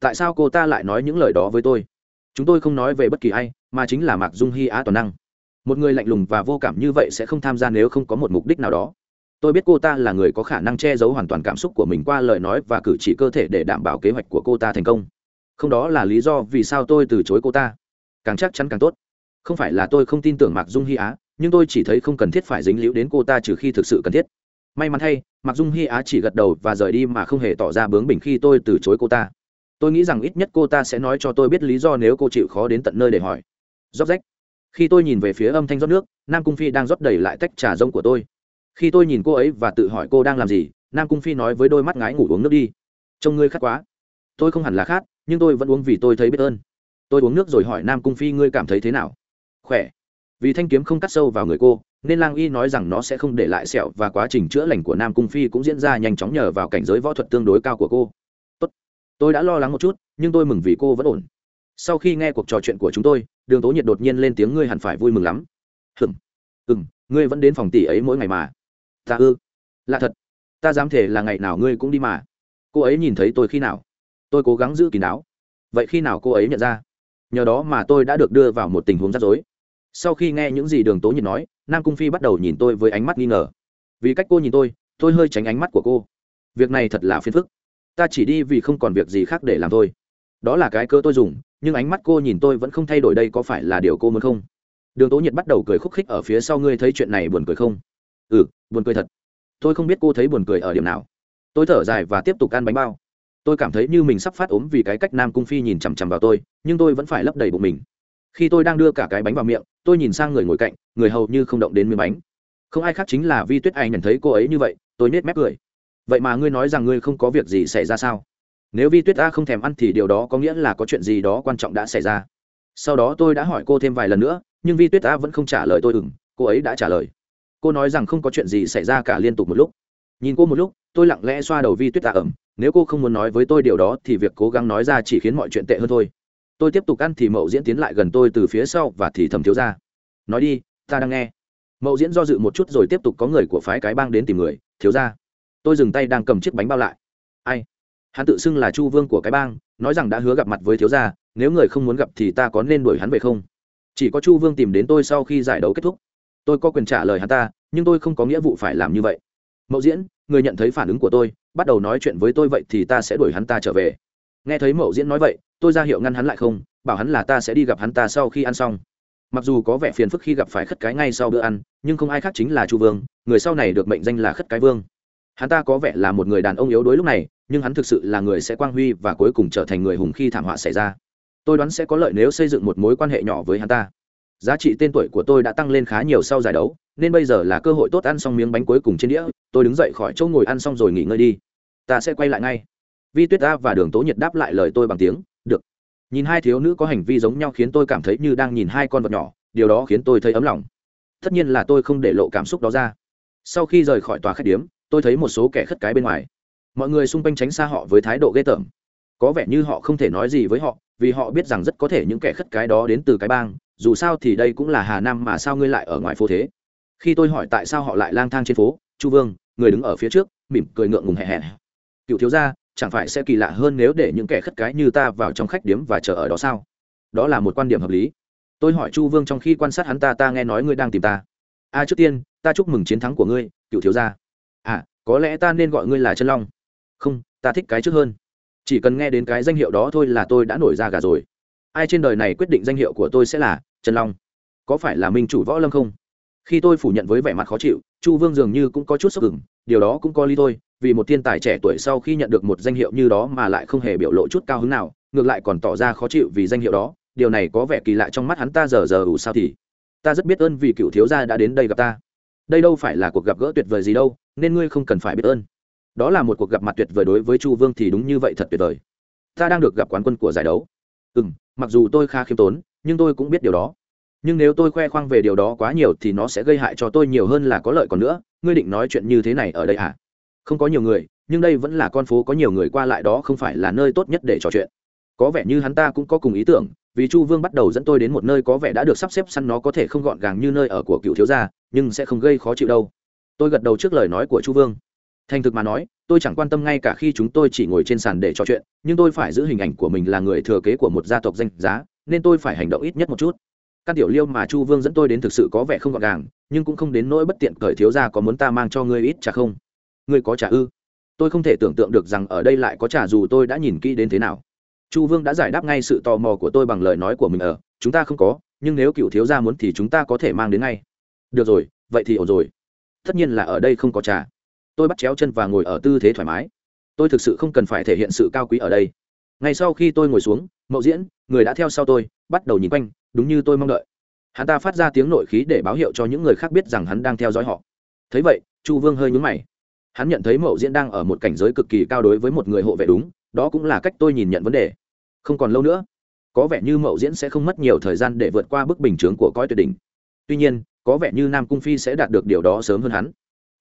Tại sao cô ta lại nói những lời đó với tôi? Chúng tôi không nói về bất kỳ ai, mà chính là mạc dung hy á toàn năng. Một người lạnh lùng và vô cảm như vậy sẽ không tham gia nếu không có một mục đích nào đó. Tôi biết cô ta là người có khả năng che giấu hoàn toàn cảm xúc của mình qua lời nói và cử chỉ cơ thể để đảm bảo kế hoạch của cô ta thành công. Không đó là lý do vì sao tôi từ chối cô ta. Càng chắc chắn càng tốt. Không phải là tôi không tin tưởng mạc dung hy á, nhưng tôi chỉ thấy không cần thiết phải dính líu đến cô ta trừ khi thực sự cần thiết. May mắn thay mạc dung hy á chỉ gật đầu và rời đi mà không hề tỏ ra bướng bỉnh khi tôi từ chối cô ta tôi nghĩ rằng ít nhất cô ta sẽ nói cho tôi biết lý do nếu cô chịu khó đến tận nơi để hỏi. Rót rách. Khi tôi nhìn về phía âm thanh rót nước, nam cung phi đang rót đầy lại tách trà rông của tôi. Khi tôi nhìn cô ấy và tự hỏi cô đang làm gì, nam cung phi nói với đôi mắt ngái ngủ uống nước đi. Trông ngươi khát quá. Tôi không hẳn là khát, nhưng tôi vẫn uống vì tôi thấy biết ơn. Tôi uống nước rồi hỏi nam cung phi ngươi cảm thấy thế nào? Khỏe. Vì thanh kiếm không cắt sâu vào người cô, nên lang y nói rằng nó sẽ không để lại sẹo và quá trình chữa lành của nam cung phi cũng diễn ra nhanh chóng nhờ vào cảnh giới võ thuật tương đối cao của cô tôi đã lo lắng một chút, nhưng tôi mừng vì cô vẫn ổn. Sau khi nghe cuộc trò chuyện của chúng tôi, đường tố nhiệt đột nhiên lên tiếng ngươi hẳn phải vui mừng lắm. Hừng ừ ngươi vẫn đến phòng tỷ ấy mỗi ngày mà. Ta ư? Lạ thật. Ta dám thể là ngày nào ngươi cũng đi mà. Cô ấy nhìn thấy tôi khi nào? Tôi cố gắng giữ kín đáo. Vậy khi nào cô ấy nhận ra? Nhờ đó mà tôi đã được đưa vào một tình huống rắc rối. Sau khi nghe những gì đường tố nhiệt nói, nam cung phi bắt đầu nhìn tôi với ánh mắt nghi ngờ. Vì cách cô nhìn tôi tôi hơi tránh ánh mắt của cô. Việc này thật là phiền phức ta chỉ đi vì không còn việc gì khác để làm thôi. Đó là cái cơ tôi dùng, nhưng ánh mắt cô nhìn tôi vẫn không thay đổi đây có phải là điều cô muốn không? Đường tố nhiệt bắt đầu cười khúc khích ở phía sau ngươi thấy chuyện này buồn cười không? Ừ buồn cười thật. Tôi không biết cô thấy buồn cười ở điểm nào. Tôi thở dài và tiếp tục ăn bánh bao. Tôi cảm thấy như mình sắp phát ốm vì cái cách nam cung phi nhìn chằm chằm vào tôi, nhưng tôi vẫn phải lấp đầy bụng mình. Khi tôi đang đưa cả cái bánh vào miệng, tôi nhìn sang người ngồi cạnh, người hầu như không động đến miếng bánh. Không ai khác chính là vi tuyết anh nhận thấy cô ấy như vậy, tôi nết mép cười vậy mà ngươi nói rằng ngươi không có việc gì xảy ra sao? Nếu vi tuyết a không thèm ăn thì điều đó có nghĩa là có chuyện gì đó quan trọng đã xảy ra. Sau đó tôi đã hỏi cô thêm vài lần nữa, nhưng vi tuyết a vẫn không trả lời tôi ừng cô ấy đã trả lời. Cô nói rằng không có chuyện gì xảy ra cả liên tục một lúc. Nhìn cô một lúc, tôi lặng lẽ xoa đầu vi tuyết a ẩm, nếu cô không muốn nói với tôi điều đó thì việc cố gắng nói ra chỉ khiến mọi chuyện tệ hơn thôi. Tôi tiếp tục ăn thì mậu diễn tiến lại gần tôi từ phía sau và thì thầm thiếu ra. Nói đi, ta đang nghe. Mậu diễn do dự một chút rồi tiếp tục có người của phái cái bang đến tìm người, thiếu ra tôi dừng tay đang cầm chiếc bánh bao lại. Ai? Hắn tự xưng là chu vương của cái bang, nói rằng đã hứa gặp mặt với thiếu gia, nếu người không muốn gặp thì ta có nên đuổi hắn về không? Chỉ có chu vương tìm đến tôi sau khi giải đấu kết thúc. Tôi có quyền trả lời hắn ta, nhưng tôi không có nghĩa vụ phải làm như vậy. Mậu diễn, người nhận thấy phản ứng của tôi, bắt đầu nói chuyện với tôi vậy thì ta sẽ đuổi hắn ta trở về. Nghe thấy mậu diễn nói vậy, tôi ra hiệu ngăn hắn lại không, bảo hắn là ta sẽ đi gặp hắn ta sau khi ăn xong. Mặc dù có vẻ phiền phức khi gặp phải khất cái ngay sau bữa ăn, nhưng không ai khác chính là chu vương, người sau này được mệnh danh là khất cái vương hắn ta có vẻ là một người đàn ông yếu đuối lúc này, nhưng hắn thực sự là người sẽ quang huy và cuối cùng trở thành người hùng khi thảm họa xảy ra. Tôi đoán sẽ có lợi nếu xây dựng một mối quan hệ nhỏ với hắn ta. Giá trị tên tuổi của tôi đã tăng lên khá nhiều sau giải đấu, nên bây giờ là cơ hội tốt ăn xong miếng bánh cuối cùng trên đĩa. Tôi đứng dậy khỏi chỗ ngồi ăn xong rồi nghỉ ngơi đi. Ta sẽ quay lại ngay. Vi tuyết ta và đường tố nhiệt đáp lại lời tôi bằng tiếng, được. Nhìn hai thiếu nữ có hành vi giống nhau khiến tôi cảm thấy như đang nhìn hai con vật nhỏ, điều đó khiến tôi thấy ấm lòng. Tất nhiên là tôi không để lộ cảm xúc đó ra. Sau khi rời khỏi tòa khách điếm tôi thấy một số kẻ khất cái bên ngoài. Mọi người xung quanh tránh xa họ với thái độ ghê tởm. Có vẻ như họ không thể nói gì với họ vì họ biết rằng rất có thể những kẻ khất cái đó đến từ cái bang dù sao thì đây cũng là hà nam mà sao ngươi lại ở ngoài phố thế? Khi tôi hỏi tại sao họ lại lang thang trên phố chu vương người đứng ở phía trước mỉm cười ngượng ngùng hẹ hẹ cựu thiếu gia chẳng phải sẽ kỳ lạ hơn nếu để những kẻ khất cái như ta vào trong khách điếm và chờ ở đó sao? Đó là một quan điểm hợp lý. Tôi hỏi chu vương trong khi quan sát hắn ta ta nghe nói ngươi đang tìm ta. A à, trước tiên ta chúc mừng chiến thắng của ngươi cựu thiếu gia à có lẽ ta nên gọi ngươi là chân long. Không, ta thích cái trước hơn. Chỉ cần nghe đến cái danh hiệu đó thôi là tôi đã nổi ra gà rồi. Ai trên đời này quyết định danh hiệu của tôi sẽ là chân long? Có phải là minh chủ võ lâm không? Khi tôi phủ nhận với vẻ mặt khó chịu, chu vương dường như cũng có chút sốc ửng. Điều đó cũng có lý thôi, vì một thiên tài trẻ tuổi sau khi nhận được một danh hiệu như đó mà lại không hề biểu lộ chút cao hứng nào, ngược lại còn tỏ ra khó chịu vì danh hiệu đó. Điều này có vẻ kỳ lạ trong mắt hắn, ta giờ giờ ủ sao thì. Ta rất biết ơn vì cựu thiếu gia đã đến đây gặp ta. Đây đâu phải là cuộc gặp gỡ tuyệt vời gì đâu nên ngươi không cần phải biết ơn. Đó là một cuộc gặp mặt tuyệt vời đối với chu vương thì đúng như vậy thật tuyệt vời. Ta đang được gặp quán quân của giải đấu. Ừ m mặc dù tôi khá khiêm tốn, nhưng tôi cũng biết điều đó. Nhưng nếu tôi khoe khoang về điều đó quá nhiều thì nó sẽ gây hại cho tôi nhiều hơn là có lợi còn nữa. Ngươi định nói chuyện như thế này ở đây à? Không có nhiều người, nhưng đây vẫn là con phố có nhiều người qua lại đó không phải là nơi tốt nhất để trò chuyện. Có vẻ như hắn ta cũng có cùng ý tưởng, vì chu vương bắt đầu dẫn tôi đến một nơi có vẻ đã được sắp xếp săn nó có thể không gọn gàng như nơi ở của cựu thiếu gia, nhưng sẽ không gây khó chịu đâu tôi gật đầu trước lời nói của chu vương. Thành thực mà nói, tôi chẳng quan tâm ngay cả khi chúng tôi chỉ ngồi trên sàn để trò chuyện, nhưng tôi phải giữ hình ảnh của mình là người thừa kế của một gia tộc danh giá, nên tôi phải hành động ít nhất một chút. Căn tiểu liêu mà chu vương dẫn tôi đến thực sự có vẻ không gọn gàng, nhưng cũng không đến nỗi bất tiện cởi thiếu ra có muốn ta mang cho ngươi ít trà không? Ngươi có trà ư? Tôi không thể tưởng tượng được rằng ở đây lại có trà dù tôi đã nhìn kỹ đến thế nào. Chu vương đã giải đáp ngay sự tò mò của tôi bằng lời nói của mình ở, chúng ta không có, nhưng nếu cựu thiếu gia muốn thì chúng ta có thể mang đến ngay. Được rồi, vậy thì ổn rồi tất nhiên là ở đây không có trà. Tôi bắt chéo chân và ngồi ở tư thế thoải mái. Tôi thực sự không cần phải thể hiện sự cao quý ở đây. Ngay sau khi tôi ngồi xuống, mậu diễn, người đã theo sau tôi, bắt đầu nhìn quanh, đúng như tôi mong đợi. Hắn ta phát ra tiếng nội khí để báo hiệu cho những người khác biết rằng hắn đang theo dõi họ. Thấy vậy, chu vương hơi nhúng mày. Hắn nhận thấy mậu diễn đang ở một cảnh giới cực kỳ cao đối với một người hộ vệ đúng, đó cũng là cách tôi nhìn nhận vấn đề. Không còn lâu nữa, có vẻ như mậu diễn sẽ không mất nhiều thời gian để vượt qua bức bình chướng của cõi tuyệt đỉnh. Tuy nhiên có vẻ như nam cung phi sẽ đạt được điều đó sớm hơn hắn.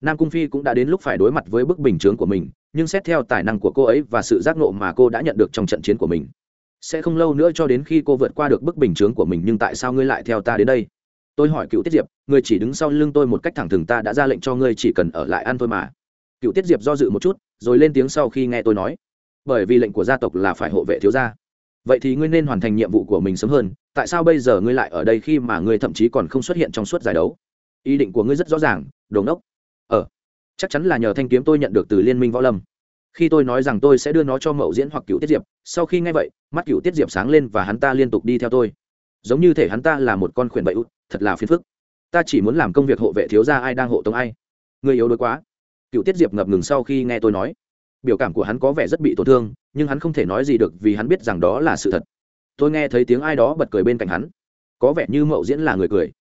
Nam cung phi cũng đã đến lúc phải đối mặt với bức bình chướng của mình, nhưng xét theo tài năng của cô ấy và sự giác nộ mà cô đã nhận được trong trận chiến của mình, sẽ không lâu nữa cho đến khi cô vượt qua được bức bình chướng của mình, nhưng tại sao ngươi lại theo ta đến đây? Tôi hỏi cựu tiết diệp ngươi chỉ đứng sau lưng tôi một cách thẳng thừng ta đã ra lệnh cho ngươi chỉ cần ở lại ăn thôi mà. Cựu tiết diệp do dự một chút, rồi lên tiếng sau khi nghe tôi nói. Bởi vì lệnh của gia tộc là phải hộ vệ thiếu gia vậy thì ngươi nên hoàn thành nhiệm vụ của mình sớm hơn, tại sao bây giờ ngươi lại ở đây khi mà ngươi thậm chí còn không xuất hiện trong suốt giải đấu? Ý định của ngươi rất rõ ràng đồn đốc ờ chắc chắn là nhờ thanh kiếm tôi nhận được từ liên minh võ lâm. Khi tôi nói rằng tôi sẽ đưa nó cho mậu diễn hoặc cựu tiết diệp, sau khi nghe vậy, mắt cựu tiết diệp sáng lên và hắn ta liên tục đi theo tôi. Giống như thể hắn ta là một con khuyển bậy út, thật là phiền phức. Ta chỉ muốn làm công việc hộ vệ thiếu ra ai đang hộ tống ai. Người yếu đuối quá. Cựu tiết diệp ngập ngừng sau khi nghe tôi nói biểu cảm của hắn có vẻ rất bị tổn thương, nhưng hắn không thể nói gì được vì hắn biết rằng đó là sự thật. Tôi nghe thấy tiếng ai đó bật cười bên cạnh hắn. Có vẻ như mậu diễn là người cười.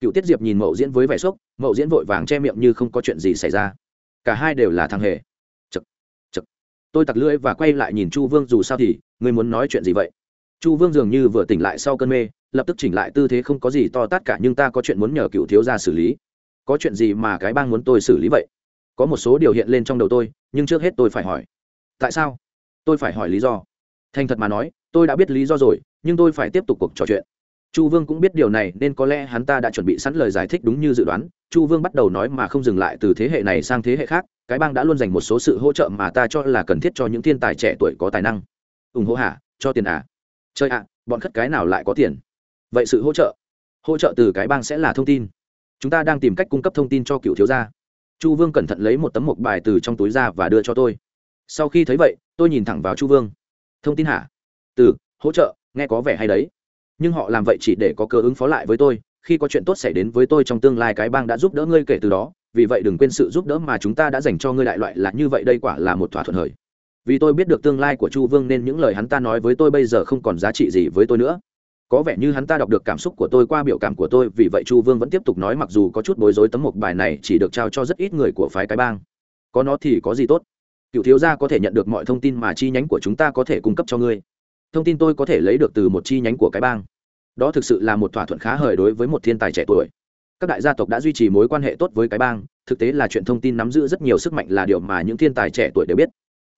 Cựu tiết diệp nhìn mậu diễn với vẻ sốc, mậu diễn vội vàng che miệng như không có chuyện gì xảy ra. Cả hai đều là thằng hề. Chật chật tôi tặc lưỡi và quay lại nhìn chu vương dù sao thì, ngươi muốn nói chuyện gì vậy? Chu vương dường như vừa tỉnh lại sau cơn mê, lập tức chỉnh lại tư thế không có gì to tát cả, nhưng ta có chuyện muốn nhờ cựu thiếu ra xử lý. Có chuyện gì mà cái bang muốn tôi xử lý vậy? Có một số điều hiện lên trong đầu tôi, nhưng trước hết tôi phải hỏi. Tại sao? Tôi phải hỏi lý do. Thành thật mà nói, tôi đã biết lý do rồi, nhưng tôi phải tiếp tục cuộc trò chuyện. Chu vương cũng biết điều này, nên có lẽ hắn ta đã chuẩn bị sẵn lời giải thích đúng như dự đoán. Chu vương bắt đầu nói mà không dừng lại từ thế hệ này sang thế hệ khác, cái bang đã luôn dành một số sự hỗ trợ mà ta cho là cần thiết cho những thiên tài trẻ tuổi có tài năng. Ủng hộ hả? Cho tiền à? Chơi ạ, bọn khất cái nào lại có tiền? Vậy sự hỗ trợ? Hỗ trợ từ cái bang sẽ là thông tin. Chúng ta đang tìm cách cung cấp thông tin cho cựu thiếu gia chu vương cẩn thận lấy một tấm mộc bài từ trong túi ra và đưa cho tôi. Sau khi thấy vậy, tôi nhìn thẳng vào chu vương. Thông tin hả? Từ, hỗ trợ, nghe có vẻ hay đấy. Nhưng họ làm vậy chỉ để có cơ ứng phó lại với tôi. Khi có chuyện tốt xảy đến với tôi trong tương lai cái bang đã giúp đỡ ngươi kể từ đó. Vì vậy đừng quên sự giúp đỡ mà chúng ta đã dành cho ngươi đại loại là như vậy đây quả là một thỏa thuận hời. Vì tôi biết được tương lai của chu vương nên những lời hắn ta nói với tôi bây giờ không còn giá trị gì với tôi nữa có vẻ như hắn ta đọc được cảm xúc của tôi qua biểu cảm của tôi, vì vậy chu vương vẫn tiếp tục nói mặc dù có chút bối rối tấm mộc bài này chỉ được trao cho rất ít người của phái cái bang. Có nó thì có gì tốt? Cựu thiếu gia có thể nhận được mọi thông tin mà chi nhánh của chúng ta có thể cung cấp cho ngươi. Thông tin tôi có thể lấy được từ một chi nhánh của cái bang. Đó thực sự là một thỏa thuận khá hời đối với một thiên tài trẻ tuổi. Các đại gia tộc đã duy trì mối quan hệ tốt với cái bang, thực tế là chuyện thông tin nắm giữ rất nhiều sức mạnh là điều mà những thiên tài trẻ tuổi đều biết.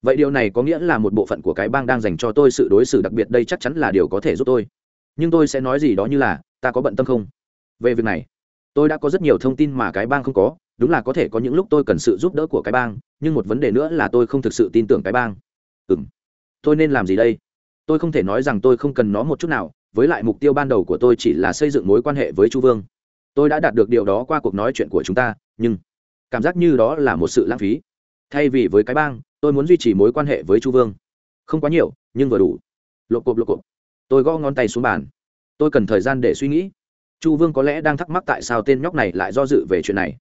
Vậy điều này có nghĩa là một bộ phận của cái bang đang dành cho tôi sự đối xử đặc biệt đây chắc chắn là điều có thể giúp tôi nhưng tôi sẽ nói gì đó như là, ta có bận tâm không? Về việc này, tôi đã có rất nhiều thông tin mà cái bang không có, đúng là có thể có những lúc tôi cần sự giúp đỡ của cái bang, nhưng một vấn đề nữa là tôi không thực sự tin tưởng cái bang. Ừ m tôi nên làm gì đây? Tôi không thể nói rằng tôi không cần nó một chút nào, với lại mục tiêu ban đầu của tôi chỉ là xây dựng mối quan hệ với chu vương. Tôi đã đạt được điều đó qua cuộc nói chuyện của chúng ta, nhưng cảm giác như đó là một sự lãng phí. Thay vì với cái bang, tôi muốn duy trì mối quan hệ với chu vương. Không quá nhiều, nhưng vừa đủ. Lộp cộp lộp cộp tôi gõ ngón tay xuống bàn. Tôi cần thời gian để suy nghĩ. Chu vương có lẽ đang thắc mắc tại sao tên nhóc này lại do dự về chuyện này.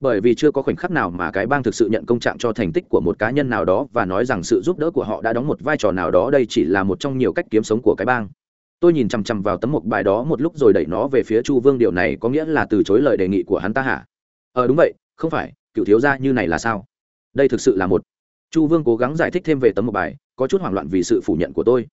Bởi vì chưa có khoảnh khắc nào mà cái bang thực sự nhận công trạng cho thành tích của một cá nhân nào đó và nói rằng sự giúp đỡ của họ đã đóng một vai trò nào đó đây chỉ là một trong nhiều cách kiếm sống của cái bang. Tôi nhìn chằm chằm vào tấm mộc bài đó một lúc rồi đẩy nó về phía chu vương, điều này có nghĩa là từ chối lời đề nghị của hắn ta hả? Ờ đúng vậy, không phải, cựu thiếu gia, như này là sao? Đây thực sự là một. Chu vương cố gắng giải thích thêm về tấm mộc bài, có chút hoảng loạn vì sự phủ nhận của tôi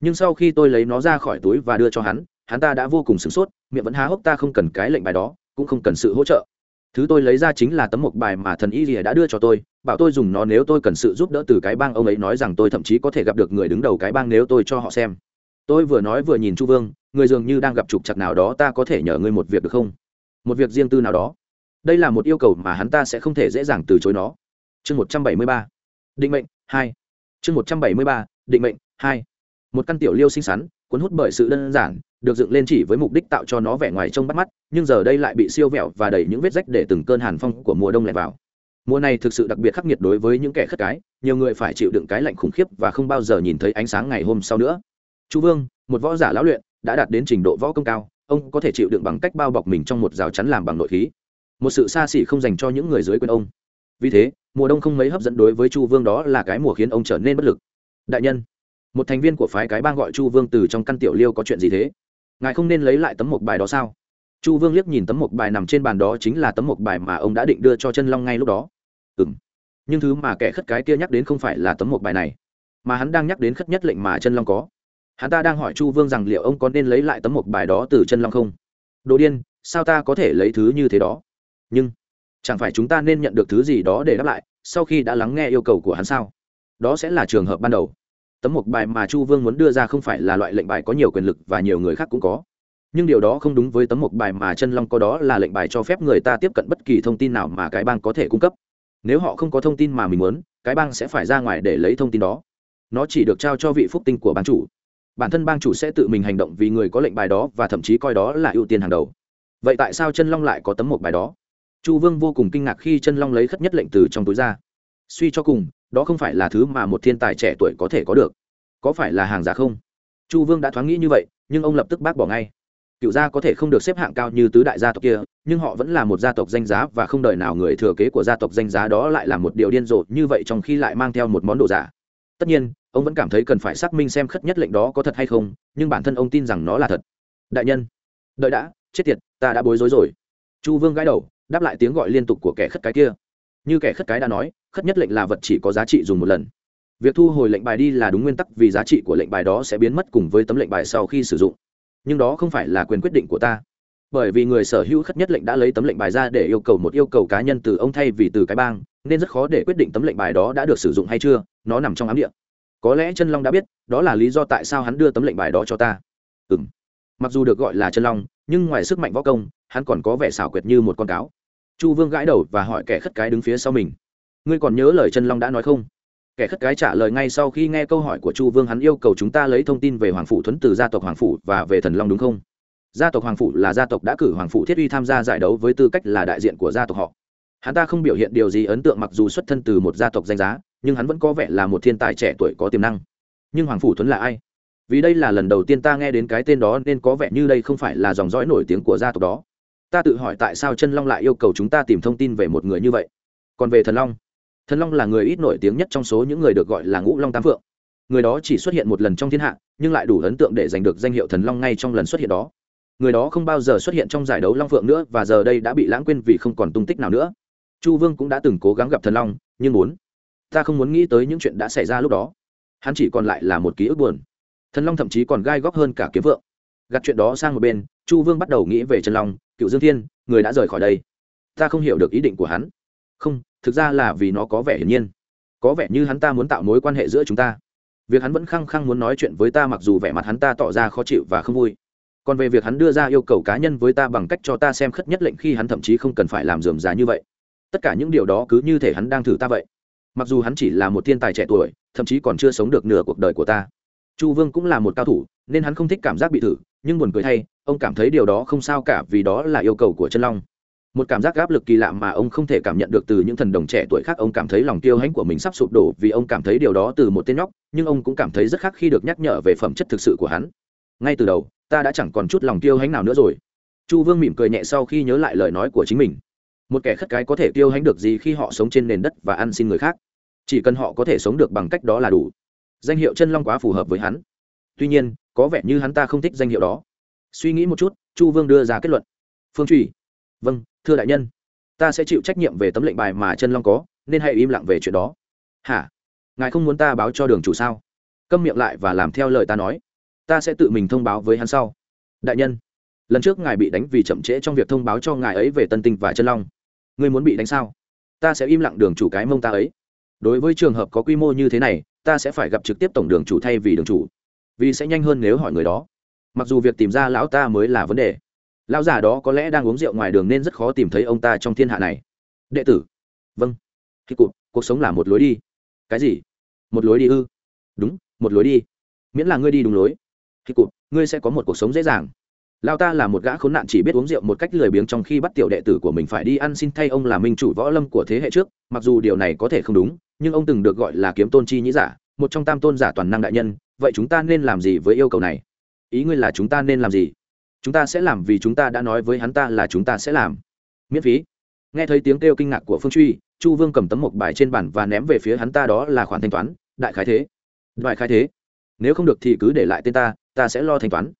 nhưng sau khi tôi lấy nó ra khỏi túi và đưa cho hắn hắn ta đã vô cùng sửng sốt, miệng vẫn há hốc ta không cần cái lệnh bài đó, cũng không cần sự hỗ trợ. Thứ tôi lấy ra chính là tấm mộc bài mà thần y rìa đã đưa cho tôi, bảo tôi dùng nó nếu tôi cần sự giúp đỡ từ cái bang ông ấy nói rằng tôi thậm chí có thể gặp được người đứng đầu cái bang nếu tôi cho họ xem. Tôi vừa nói vừa nhìn chu vương, người dường như đang gặp trục chặt nào đó, ta có thể nhờ ngươi một việc được không? Một việc riêng tư nào đó. Đây là một yêu cầu mà hắn ta sẽ không thể dễ dàng từ chối nó. Chương một trăm bảy mươi ba. Định mệnh hai. Chương một trăm bảy mươi ba. Định mệnh hai một căn tiểu liêu xinh xắn, cuốn hút bởi sự đơn giản, được dựng lên chỉ với mục đích tạo cho nó vẻ ngoài trông bắt mắt, nhưng giờ đây lại bị siêu vẹo và đầy những vết rách để từng cơn hàn phong của mùa đông lẻ vào. Mùa này thực sự đặc biệt khắc nghiệt đối với những kẻ khất cái, nhiều người phải chịu đựng cái lạnh khủng khiếp và không bao giờ nhìn thấy ánh sáng ngày hôm sau nữa. Chu vương, một võ giả lão luyện, đã đạt đến trình độ võ công cao, ông có thể chịu đựng bằng cách bao bọc mình trong một rào chắn làm bằng nội khí. Một sự xa xỉ không dành cho những người dưới quyền ông. Vì thế, mùa đông không mấy hấp dẫn đối với chu vương đó là cái mùa khiến ông trở nên bất lực. Đại nhân một thành viên của phái cái bang gọi chu vương từ trong căn tiểu liêu có chuyện gì thế? Ngài không nên lấy lại tấm mộc bài đó sao? Chu vương liếc nhìn tấm mộc bài nằm trên bàn đó chính là tấm mộc bài mà ông đã định đưa cho chân long ngay lúc đó. Ừ m nhưng thứ mà kẻ khất cái kia nhắc đến không phải là tấm mộc bài này, mà hắn đang nhắc đến khất nhất lệnh mà chân long có. Hắn ta đang hỏi chu vương rằng liệu ông có nên lấy lại tấm mộc bài đó từ chân long không? Đồ điên, sao ta có thể lấy thứ như thế đó? Nhưng, chẳng phải chúng ta nên nhận được thứ gì đó để đáp lại sau khi đã lắng nghe yêu cầu của hắn sao? Đó sẽ là trường hợp ban đầu tấm một bài mà chu vương muốn đưa ra không phải là loại lệnh bài có nhiều quyền lực và nhiều người khác cũng có. Nhưng điều đó không đúng với tấm một bài mà chân long có đó là lệnh bài cho phép người ta tiếp cận bất kỳ thông tin nào mà cái bang có thể cung cấp. Nếu họ không có thông tin mà mình muốn, cái bang sẽ phải ra ngoài để lấy thông tin đó. Nó chỉ được trao cho vị phúc tinh của bang chủ. Bản thân bang chủ sẽ tự mình hành động vì người có lệnh bài đó và thậm chí coi đó là ưu tiên hàng đầu. Vậy tại sao chân long lại có tấm một bài đó? Chu vương vô cùng kinh ngạc khi chân long lấy khất nhất lệnh từ trong túi ra. Suy cho cùng đó không phải là thứ mà một thiên tài trẻ tuổi có thể có được. Có phải là hàng giả không? Chu vương đã thoáng nghĩ như vậy, nhưng ông lập tức bác bỏ ngay. Cựu gia có thể không được xếp hạng cao như tứ đại gia tộc kia, nhưng họ vẫn là một gia tộc danh giá và không đợi nào người thừa kế của gia tộc danh giá đó lại là một điều điên rồ như vậy trong khi lại mang theo một món đồ giả. Tất nhiên, ông vẫn cảm thấy cần phải xác minh xem khất nhất lệnh đó có thật hay không, nhưng bản thân ông tin rằng nó là thật. Đại nhân, đợi đã, chết tiệt, ta đã bối rối rồi. Chu vương gãi đầu, đáp lại tiếng gọi liên tục của kẻ khất cái kia. Như kẻ khất cái đã nói khất nhất lệnh là vật chỉ có giá trị dùng một lần. Việc thu hồi lệnh bài đi là đúng nguyên tắc vì giá trị của lệnh bài đó sẽ biến mất cùng với tấm lệnh bài sau khi sử dụng. Nhưng đó không phải là quyền quyết định của ta. Bởi vì người sở hữu khất nhất lệnh đã lấy tấm lệnh bài ra để yêu cầu một yêu cầu cá nhân từ ông thay vì từ cái bang, nên rất khó để quyết định tấm lệnh bài đó đã được sử dụng hay chưa, nó nằm trong ám địa. Có lẽ chân long đã biết, đó là lý do tại sao hắn đưa tấm lệnh bài đó cho ta. Ừ m mặc dù được gọi là chân long, nhưng ngoài sức mạnh võ công, hắn còn có vẻ xảo quyệt như một con cáo. Chu vương gãi đầu và hỏi kẻ khất cái đứng phía sau mình ngươi còn nhớ lời chân long đã nói không? Kẻ khất cái trả lời ngay sau khi nghe câu hỏi của chu vương, hắn yêu cầu chúng ta lấy thông tin về hoàng phủ thuấn từ gia tộc hoàng phủ và về thần long đúng không? Gia tộc hoàng phủ là gia tộc đã cử hoàng phủ thiết uy tham gia giải đấu với tư cách là đại diện của gia tộc họ. Hắn ta không biểu hiện điều gì ấn tượng mặc dù xuất thân từ một gia tộc danh giá, nhưng hắn vẫn có vẻ là một thiên tài trẻ tuổi có tiềm năng. Nhưng hoàng phủ thuấn là ai? Vì đây là lần đầu tiên ta nghe đến cái tên đó nên có vẻ như đây không phải là dòng dõi nổi tiếng của gia tộc đó. Ta tự hỏi tại sao chân long lại yêu cầu chúng ta tìm thông tin về một người như vậy? Còn về thần long? Thần long là người ít nổi tiếng nhất trong số những người được gọi là ngũ long tam phượng. Người đó chỉ xuất hiện một lần trong thiên hạ, nhưng lại đủ ấn tượng để giành được danh hiệu thần long ngay trong lần xuất hiện đó. Người đó không bao giờ xuất hiện trong giải đấu long phượng nữa và giờ đây đã bị lãng quên vì không còn tung tích nào nữa. Chu vương cũng đã từng cố gắng gặp thần long, nhưng muốn. Ta không muốn nghĩ tới những chuyện đã xảy ra lúc đó. Hắn chỉ còn lại là một ký ức buồn. Thần long thậm chí còn gai góc hơn cả kiếm vượng. Gặt chuyện đó sang một bên, chu vương bắt đầu nghĩ về trần long, cựu dương thiên, người đã rời khỏi đây. Ta không hiểu được ý định của hắn không, thực ra là vì nó có vẻ hiển nhiên. Có vẻ như hắn ta muốn tạo mối quan hệ giữa chúng ta. Việc hắn vẫn khăng khăng muốn nói chuyện với ta mặc dù vẻ mặt hắn ta tỏ ra khó chịu và không vui. Còn về việc hắn đưa ra yêu cầu cá nhân với ta bằng cách cho ta xem khất nhất lệnh khi hắn thậm chí không cần phải làm dườm già như vậy. Tất cả những điều đó cứ như thể hắn đang thử ta vậy. Mặc dù hắn chỉ là một thiên tài trẻ tuổi, thậm chí còn chưa sống được nửa cuộc đời của ta. Chu vương cũng là một cao thủ, nên hắn không thích cảm giác bị thử, nhưng buồn cười thay, ông cảm thấy điều đó không sao cả vì đó là yêu cầu của chân long một cảm giác áp lực kỳ lạ mà ông không thể cảm nhận được từ những thần đồng trẻ tuổi khác. Ông cảm thấy lòng tiêu hãnh của mình sắp sụp đổ vì ông cảm thấy điều đó từ một tên nhóc, nhưng ông cũng cảm thấy rất khác khi được nhắc nhở về phẩm chất thực sự của hắn. Ngay từ đầu, ta đã chẳng còn chút lòng tiêu hãnh nào nữa rồi. Chu vương mỉm cười nhẹ sau khi nhớ lại lời nói của chính mình. Một kẻ khất cái có thể tiêu hãnh được gì khi họ sống trên nền đất và ăn xin người khác? Chỉ cần họ có thể sống được bằng cách đó là đủ. Danh hiệu chân long quá phù hợp với hắn. Tuy nhiên, có vẻ như hắn ta không thích danh hiệu đó. Suy nghĩ một chút, chu vương đưa ra kết luận. Phương truy vâng thưa đại nhân. Ta sẽ chịu trách nhiệm về tấm lệnh bài mà chân long có, nên hãy im lặng về chuyện đó. Hả? Ngài không muốn ta báo cho đường chủ sao? Câm miệng lại và làm theo lời ta nói. Ta sẽ tự mình thông báo với hắn sau. Đại nhân, lần trước ngài bị đánh vì chậm trễ trong việc thông báo cho ngài ấy về tân tinh và chân long. Ngươi muốn bị đánh sao? Ta sẽ im lặng đường chủ cái mông ta ấy. Đối với trường hợp có quy mô như thế này, ta sẽ phải gặp trực tiếp tổng đường chủ thay vì đường chủ. Vì sẽ nhanh hơn nếu hỏi người đó. Mặc dù việc tìm ra lão ta mới là vấn đề lão già đó có lẽ đang uống rượu ngoài đường nên rất khó tìm thấy ông ta trong thiên hạ này. Đệ tử. Vâng. Khi cụt cuộc sống là một lối đi. Cái gì? Một lối đi ư? Đúng, một lối đi. Miễn là ngươi đi đúng lối. Khi cụt ngươi sẽ có một cuộc sống dễ dàng. Lao ta là một gã khốn nạn chỉ biết uống rượu một cách lười biếng trong khi bắt tiểu đệ tử của mình phải đi ăn xin thay ông là minh chủ võ lâm của thế hệ trước. Mặc dù điều này có thể không đúng, nhưng ông từng được gọi là kiếm tôn chi nhĩ giả, một trong tam tôn giả toàn năng đại nhân. Vậy chúng ta nên làm gì với yêu cầu này? Ý ngươi là chúng ta nên làm gì? Chúng ta sẽ làm vì chúng ta đã nói với hắn ta là chúng ta sẽ làm. Miễn phí. Nghe thấy tiếng kêu kinh ngạc của phương truy, chu vương cầm tấm mộc bài trên bàn và ném về phía hắn ta đó là khoản thanh toán, đại khái thế. Đại khái thế. Nếu không được thì cứ để lại tên ta ta sẽ lo thanh toán.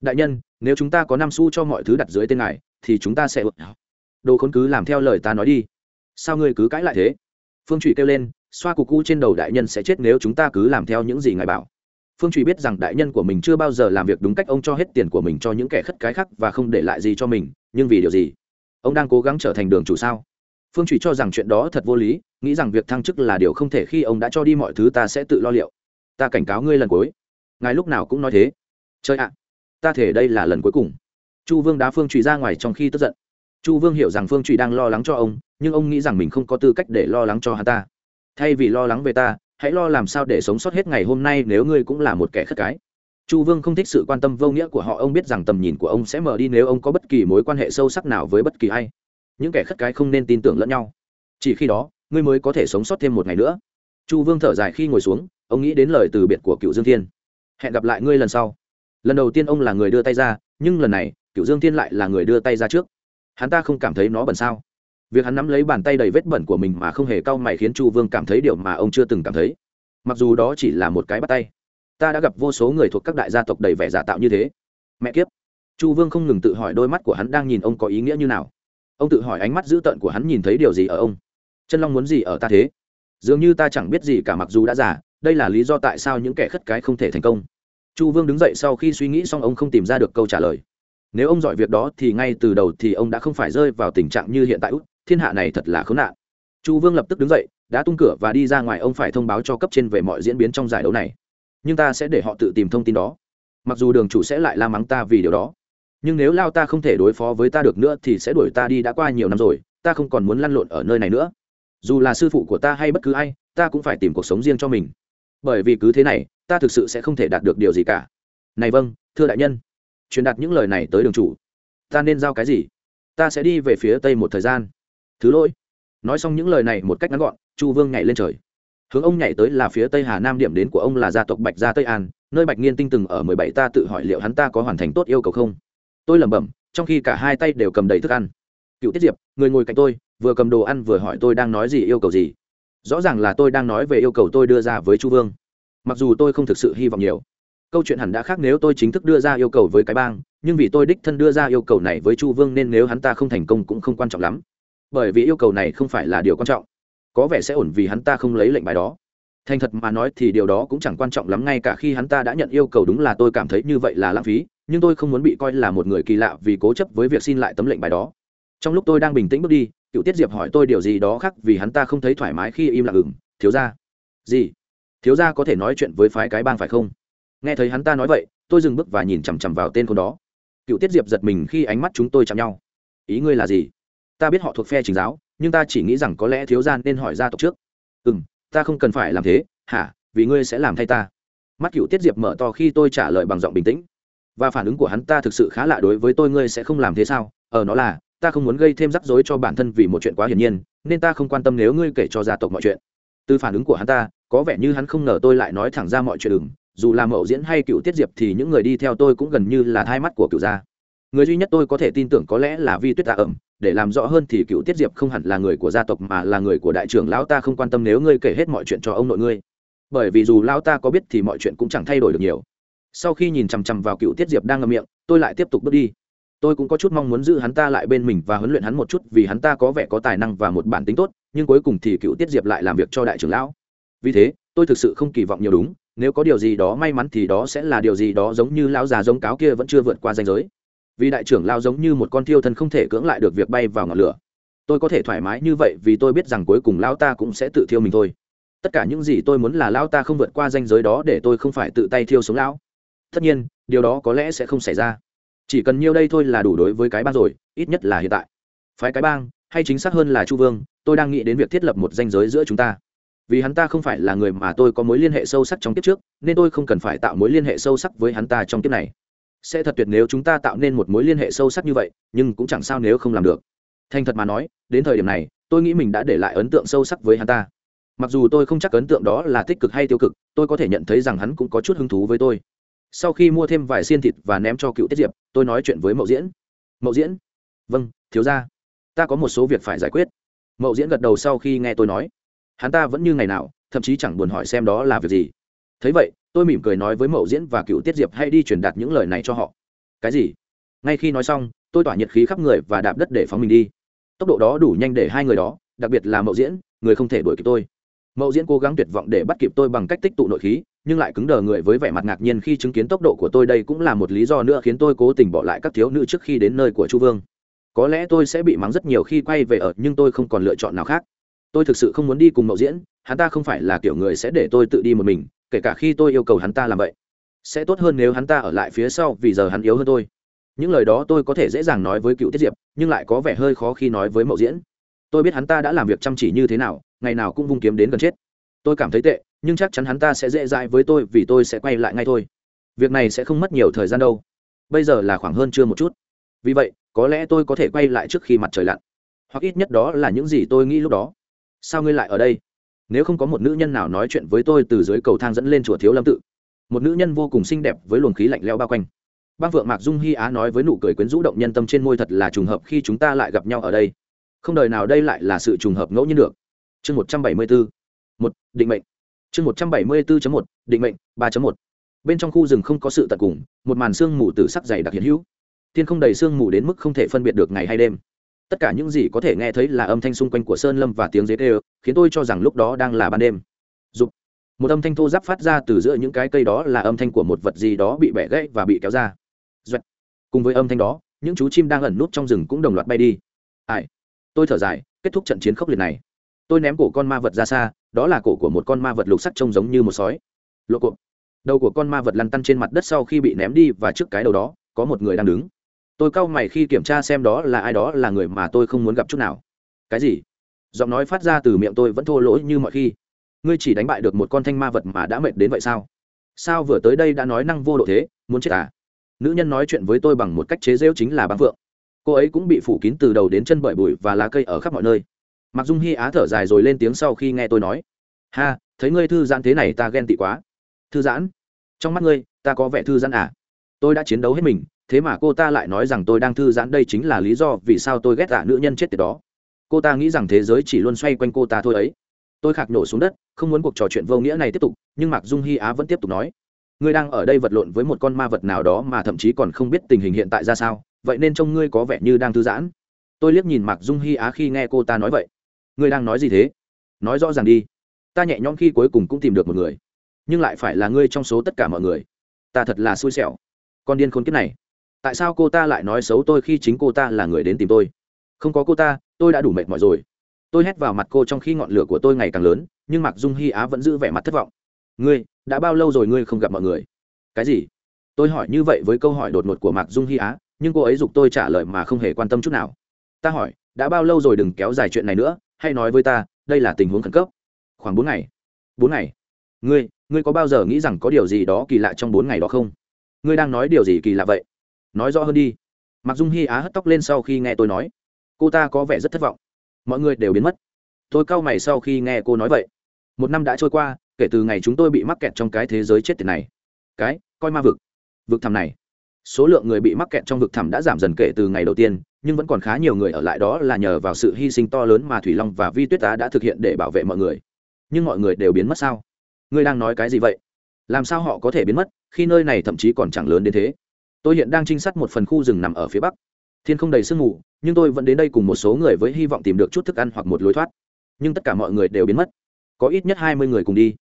Đại nhân, nếu chúng ta có năm xu cho mọi thứ đặt dưới tên ngài, thì chúng ta sẽ đồ khốn cứ làm theo lời ta nói đi. Sao ngươi cứ cãi lại thế? Phương trụy kêu lên, xoa cục cu trên đầu đại nhân sẽ chết nếu chúng ta cứ làm theo những gì ngài bảo phương trụy biết rằng đại nhân của mình chưa bao giờ làm việc đúng cách ông cho hết tiền của mình cho những kẻ khất cái khác và không để lại gì cho mình, nhưng vì điều gì? Ông đang cố gắng trở thành đường chủ sao? Phương trụy cho rằng chuyện đó thật vô lý, nghĩ rằng việc thăng chức là điều không thể khi ông đã cho đi mọi thứ ta sẽ tự lo liệu. Ta cảnh cáo ngươi lần cuối. Ngài lúc nào cũng nói thế. Chơi ạ, ta thể đây là lần cuối cùng. Chu vương đá phương trụy ra ngoài trong khi tức giận. Chu vương hiểu rằng phương trụy đang lo lắng cho ông, nhưng ông nghĩ rằng mình không có tư cách để lo lắng cho hắn ta. Thay vì lo lắng về ta hãy lo làm sao để sống sót hết ngày hôm nay nếu ngươi cũng là một kẻ khất cái. Chu vương không thích sự quan tâm vô nghĩa của họ, ông biết rằng tầm nhìn của ông sẽ mở đi nếu ông có bất kỳ mối quan hệ sâu sắc nào với bất kỳ ai. Những kẻ khất cái không nên tin tưởng lẫn nhau. Chỉ khi đó, ngươi mới có thể sống sót thêm một ngày nữa. Chu vương thở dài khi ngồi xuống, ông nghĩ đến lời từ biệt của cựu dương thiên. Hẹn gặp lại ngươi lần sau. Lần đầu tiên ông là người đưa tay ra, nhưng lần này, cựu dương thiên lại là người đưa tay ra trước. Hắn ta không cảm thấy nó bẩn sao? Việc hắn nắm lấy bàn tay đầy vết bẩn của mình mà không hề cau mày khiến chu vương cảm thấy điều mà ông chưa từng cảm thấy. Mặc dù đó chỉ là một cái bắt tay, ta đã gặp vô số người thuộc các đại gia tộc đầy vẻ giả tạo như thế. Mẹ kiếp! Chu vương không ngừng tự hỏi đôi mắt của hắn đang nhìn ông có ý nghĩa như nào. Ông tự hỏi ánh mắt dữ tợn của hắn nhìn thấy điều gì ở ông. Chân long muốn gì ở ta thế? Dường như ta chẳng biết gì cả mặc dù đã giả. đây là lý do tại sao những kẻ khất cái không thể thành công. Chu vương đứng dậy sau khi suy nghĩ xong ông không tìm ra được câu trả lời. Nếu ông giỏi việc đó thì ngay từ đầu thì ông đã không phải rơi vào tình trạng như hiện tại út thiên hạ này thật là khốn nạn. Chu vương lập tức đứng dậy, đã tung cửa và đi ra ngoài, ông phải thông báo cho cấp trên về mọi diễn biến trong giải đấu này. Nhưng ta sẽ để họ tự tìm thông tin đó. Mặc dù đường chủ sẽ lại la mắng ta vì điều đó, nhưng nếu lao ta không thể đối phó với ta được nữa thì sẽ đuổi ta đi đã qua nhiều năm rồi, ta không còn muốn lăn lộn ở nơi này nữa. Dù là sư phụ của ta hay bất cứ ai, ta cũng phải tìm cuộc sống riêng cho mình. Bởi vì cứ thế này, ta thực sự sẽ không thể đạt được điều gì cả. Này vâng thưa đại nhân. Truyền đạt những lời này tới đường chủ. Ta nên giao cái gì? Ta sẽ đi về phía tây một thời gian thứ lỗi. Nói xong những lời này một cách ngắn gọn, chu vương nhảy lên trời. Hướng ông nhảy tới là phía tây hà nam điểm đến của ông là gia tộc bạch gia tây an, nơi bạch nghiên tinh từng ở mười bảy ta tự hỏi liệu hắn ta có hoàn thành tốt yêu cầu không. Tôi lẩm bẩm, trong khi cả hai tay đều cầm đầy thức ăn. Cựu tiết diệp, người ngồi cạnh tôi, vừa cầm đồ ăn vừa hỏi tôi đang nói gì yêu cầu gì. Rõ ràng là tôi đang nói về yêu cầu tôi đưa ra với chu vương. Mặc dù tôi không thực sự hy vọng nhiều. Câu chuyện hẳn đã khác nếu tôi chính thức đưa ra yêu cầu với cái bang, nhưng vì tôi đích thân đưa ra yêu cầu này với chu vương nên nếu hắn ta không thành công cũng không quan trọng lắm bởi vì yêu cầu này không phải là điều quan trọng. Có vẻ sẽ ổn vì hắn ta không lấy lệnh bài đó. Thành thật mà nói thì điều đó cũng chẳng quan trọng lắm ngay cả khi hắn ta đã nhận yêu cầu đúng là tôi cảm thấy như vậy là lãng phí, nhưng tôi không muốn bị coi là một người kỳ lạ vì cố chấp với việc xin lại tấm lệnh bài đó. Trong lúc tôi đang bình tĩnh bước đi, cựu tiết diệp hỏi tôi điều gì đó khác vì hắn ta không thấy thoải mái khi im lặng ừng thiếu ra gì? Thiếu ra có thể nói chuyện với phái cái bang phải không? Nghe thấy hắn ta nói vậy, tôi dừng bước và nhìn chằm chằm vào tên con đó. Cựu tiết diệp giật mình khi ánh mắt chúng tôi chạm nhau. Ý ngươi là gì? Ta biết họ thuộc phe chính giáo nhưng ta chỉ nghĩ rằng có lẽ thiếu gian nên hỏi gia tộc trước. Ừ m ta không cần phải làm thế hả vì ngươi sẽ làm thay ta. Mắt cựu tiết diệp mở to khi tôi trả lời bằng giọng bình tĩnh. Và phản ứng của hắn ta thực sự khá lạ đối với tôi ngươi sẽ không làm thế sao? Ở ờ, nó là ta không muốn gây thêm rắc rối cho bản thân vì một chuyện quá hiển nhiên nên ta không quan tâm nếu ngươi kể cho gia tộc mọi chuyện. Từ phản ứng của hắn ta có vẻ như hắn không ngờ tôi lại nói thẳng ra mọi chuyện đừng dù là mậu diễn hay cựu tiết diệp thì những người đi theo tôi cũng gần như là thai mắt của cựu gia. Người duy nhất tôi có thể tin tưởng có lẽ là vi tuyết tạ ẩm để làm rõ hơn thì cựu tiết diệp không hẳn là người của gia tộc mà là người của đại trưởng lão ta không quan tâm nếu ngươi kể hết mọi chuyện cho ông nội ngươi. Bởi vì dù lão ta có biết thì mọi chuyện cũng chẳng thay đổi được nhiều. Sau khi nhìn chằm chằm vào cựu tiết diệp đang ngậm miệng, tôi lại tiếp tục bước đi. Tôi cũng có chút mong muốn giữ hắn ta lại bên mình và huấn luyện hắn một chút vì hắn ta có vẻ có tài năng và một bản tính tốt, nhưng cuối cùng thì cựu tiết diệp lại làm việc cho đại trưởng lão. Vì thế, tôi thực sự không kỳ vọng nhiều đúng, nếu có điều gì đó may mắn thì đó sẽ là điều gì đó giống như lão già giống cáo kia vẫn chưa vượt qua danh giới vì đại trưởng lao giống như một con thiêu thân không thể cưỡng lại được việc bay vào ngọn lửa. Tôi có thể thoải mái như vậy vì tôi biết rằng cuối cùng lao ta cũng sẽ tự thiêu mình thôi. Tất cả những gì tôi muốn là lao ta không vượt qua danh giới đó để tôi không phải tự tay thiêu sống lão. Tất nhiên, điều đó có lẽ sẽ không xảy ra. Chỉ cần nhiêu đây thôi là đủ đối với cái bang rồi, ít nhất là hiện tại. Phái cái bang, hay chính xác hơn là chu vương, tôi đang nghĩ đến việc thiết lập một danh giới giữa chúng ta. Vì hắn ta không phải là người mà tôi có mối liên hệ sâu sắc trong kiếp trước, nên tôi không cần phải tạo mối liên hệ sâu sắc với hắn ta trong kiếp này sẽ thật tuyệt nếu chúng ta tạo nên một mối liên hệ sâu sắc như vậy, nhưng cũng chẳng sao nếu không làm được. Thành thật mà nói, đến thời điểm này, tôi nghĩ mình đã để lại ấn tượng sâu sắc với hắn ta. Mặc dù tôi không chắc ấn tượng đó là tích cực hay tiêu cực, tôi có thể nhận thấy rằng hắn cũng có chút hứng thú với tôi. Sau khi mua thêm vài xiên thịt và ném cho cựu tiết diệp, tôi nói chuyện với mậu diễn. Mậu diễn? Vâng thiếu ra ta có một số việc phải giải quyết. Mậu diễn gật đầu sau khi nghe tôi nói. Hắn ta vẫn như ngày nào, thậm chí chẳng buồn hỏi xem đó là việc gì. Thấy vậy tôi mỉm cười nói với mậu diễn và cựu tiết diệp hãy đi truyền đạt những lời này cho họ. Cái gì? Ngay khi nói xong, tôi tỏa nhiệt khí khắp người và đạp đất để phóng mình đi. Tốc độ đó đủ nhanh để hai người đó, đặc biệt là mậu diễn, người không thể đuổi kịp tôi. Mậu diễn cố gắng tuyệt vọng để bắt kịp tôi bằng cách tích tụ nội khí, nhưng lại cứng đờ người với vẻ mặt ngạc nhiên khi chứng kiến tốc độ của tôi. Đây cũng là một lý do nữa khiến tôi cố tình bỏ lại các thiếu nữ trước khi đến nơi của chu vương. Có lẽ tôi sẽ bị mắng rất nhiều khi quay về ở, nhưng tôi không còn lựa chọn nào khác. Tôi thực sự không muốn đi cùng mậu diễn, hắn ta không phải là kiểu người sẽ để tôi tự đi một mình kể cả khi tôi yêu cầu hắn ta làm vậy, sẽ tốt hơn nếu hắn ta ở lại phía sau vì giờ hắn yếu hơn tôi. Những lời đó tôi có thể dễ dàng nói với cựu tiết diệp, nhưng lại có vẻ hơi khó khi nói với mậu diễn. Tôi biết hắn ta đã làm việc chăm chỉ như thế nào, ngày nào cũng vung kiếm đến gần chết. Tôi cảm thấy tệ, nhưng chắc chắn hắn ta sẽ dễ dãi với tôi vì tôi sẽ quay lại ngay thôi. Việc này sẽ không mất nhiều thời gian đâu. Bây giờ là khoảng hơn trưa một chút. Vì vậy, có lẽ tôi có thể quay lại trước khi mặt trời lặn. Hoặc ít nhất đó là những gì tôi nghĩ lúc đó. Sao ngươi lại ở đây? Nếu không có một nữ nhân nào nói chuyện với tôi từ dưới cầu thang dẫn lên chùa thiếu lâm tự, một nữ nhân vô cùng xinh đẹp với luồng khí lạnh lẽo bao quanh. Bác vượng mạc dung hy á nói với nụ cười quyến rũ động nhân tâm trên môi thật là trùng hợp khi chúng ta lại gặp nhau ở đây. Không đời nào đây lại là sự trùng hợp ngẫu nhiên được. Chương một trăm bảy mươi bốn một, định mệnh. Chương một trăm bảy mươi bốn một, định mệnh, ba một. Bên trong khu rừng không có sự tận cùng, một màn sương mù từ sắc dày đặc hiện hữu. Thiên không đầy sương mù đến mức không thể phân biệt được ngày hay đêm tất cả những gì có thể nghe thấy là âm thanh xung quanh của sơn lâm và tiếng dế tê khiến tôi cho rằng lúc đó đang là ban đêm. Dục. một âm thanh thô giáp phát ra từ giữa những cái cây đó là âm thanh của một vật gì đó bị bẻ gãy và bị kéo ra. Duệt. cùng với âm thanh đó, những chú chim đang ẩn nút trong rừng cũng đồng loạt bay đi. Ai. Tôi thở dài, kết thúc trận chiến khốc liệt này. Tôi ném cổ con ma vật ra xa, đó là cổ của một con ma vật lục sắt trông giống như một sói. Lộ cộp đầu của con ma vật lăn tăn trên mặt đất sau khi bị ném đi và trước cái đầu đó, có một người đang đứng tôi cau mày khi kiểm tra xem đó là ai, đó là người mà tôi không muốn gặp chút nào. Cái gì? Giọng nói phát ra từ miệng tôi vẫn thô lỗi như mọi khi. Ngươi chỉ đánh bại được một con thanh ma vật mà đã mệt đến vậy sao? Sao vừa tới đây đã nói năng vô độ thế, muốn chết à? Nữ nhân nói chuyện với tôi bằng một cách chế rêu chính là băng phượng. Cô ấy cũng bị phủ kín từ đầu đến chân bởi bụi và lá cây ở khắp mọi nơi. Mặc dung hy á thở dài rồi lên tiếng sau khi nghe tôi nói. Ha, thấy ngươi thư giãn thế này ta ghen tị quá. Thư giãn? Trong mắt ngươi, ta có vẻ thư giãn à? Tôi đã chiến đấu hết mình thế mà cô ta lại nói rằng tôi đang thư giãn đây chính là lý do vì sao tôi ghét cả nữ nhân chết tiệt đó. Cô ta nghĩ rằng thế giới chỉ luôn xoay quanh cô ta thôi ấy. Tôi khạc nổ xuống đất, không muốn cuộc trò chuyện vô nghĩa này tiếp tục, nhưng mạc dung hy á vẫn tiếp tục nói, ngươi đang ở đây vật lộn với một con ma vật nào đó mà thậm chí còn không biết tình hình hiện tại ra sao, vậy nên trông ngươi có vẻ như đang thư giãn. Tôi liếc nhìn mạc dung hy á khi nghe cô ta nói vậy. Ngươi đang nói gì thế? Nói rõ ràng đi. Ta nhẹ nhõm khi cuối cùng cũng tìm được một người, nhưng lại phải là ngươi trong số tất cả mọi người. Ta thật là xui xẻo. Con điên khốn kiếp này tại sao cô ta lại nói xấu tôi khi chính cô ta là người đến tìm tôi? Không có cô ta, tôi đã đủ mệt mỏi rồi. Tôi hét vào mặt cô trong khi ngọn lửa của tôi ngày càng lớn, nhưng mặc dung hy á vẫn giữ vẻ mặt thất vọng. Ngươi, đã bao lâu rồi ngươi không gặp mọi người? Cái gì? Tôi hỏi như vậy với câu hỏi đột ngột của mạc dung hy á, nhưng cô ấy giục tôi trả lời mà không hề quan tâm chút nào. Ta hỏi, đã bao lâu rồi đừng kéo dài chuyện này nữa hay nói với ta, đây là tình huống khẩn cấp. Khoảng bốn ngày. Bốn ngày? Ngươi ngươi có bao giờ nghĩ rằng có điều gì đó kỳ lạ trong bốn ngày đó không? Ngươi đang nói điều gì kỳ lạ vậy? Nói rõ hơn đi. Mặc dung hy á hất tóc lên sau khi nghe tôi nói. Cô ta có vẻ rất thất vọng. Mọi người đều biến mất. Tôi cau mày sau khi nghe cô nói vậy. Một năm đã trôi qua, kể từ ngày chúng tôi bị mắc kẹt trong cái thế giới chết tiệt này. Cái, coi ma vực. Vực thẳm này. Số lượng người bị mắc kẹt trong vực thẳm đã giảm dần kể từ ngày đầu tiên, nhưng vẫn còn khá nhiều người ở lại đó là nhờ vào sự hy sinh to lớn mà thủy long và vi tuyết tá đã thực hiện để bảo vệ mọi người. Nhưng mọi người đều biến mất sao? Ngươi đang nói cái gì vậy? Làm sao họ có thể biến mất, khi nơi này thậm chí còn chẳng lớn đến thế? Tôi hiện đang trinh sát một phần khu rừng nằm ở phía bắc. Thiên không đầy sương mù, nhưng tôi vẫn đến đây cùng một số người với hy vọng tìm được chút thức ăn hoặc một lối thoát. Nhưng tất cả mọi người đều biến mất. Có ít nhất hai mươi người cùng đi.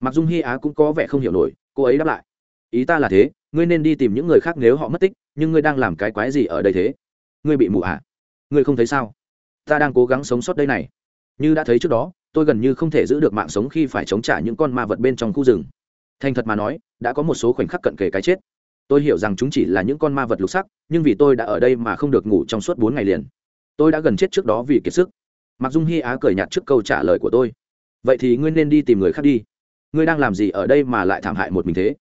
Mặc dung hy á cũng có vẻ không hiểu nổi, cô ấy đáp lại. Ý ta là thế, ngươi nên đi tìm những người khác nếu họ mất tích, nhưng ngươi đang làm cái quái gì ở đây thế? Ngươi bị mù ạ à? ngươi không thấy sao? Ta đang cố gắng sống sót đây này. Như đã thấy trước đó, tôi gần như không thể giữ được mạng sống khi phải chống trả những con ma vật bên trong khu rừng. Thành thật mà nói, đã có một số khoảnh khắc cận kề cái chết tôi hiểu rằng chúng chỉ là những con ma vật lục sắc, nhưng vì tôi đã ở đây mà không được ngủ trong suốt bốn ngày liền. Tôi đã gần chết trước đó vì kiệt sức. Mặc dung hy á cười nhạt trước câu trả lời của tôi. Vậy thì ngươi nên đi tìm người khác đi. Ngươi đang làm gì ở đây mà lại thảm hại một mình thế?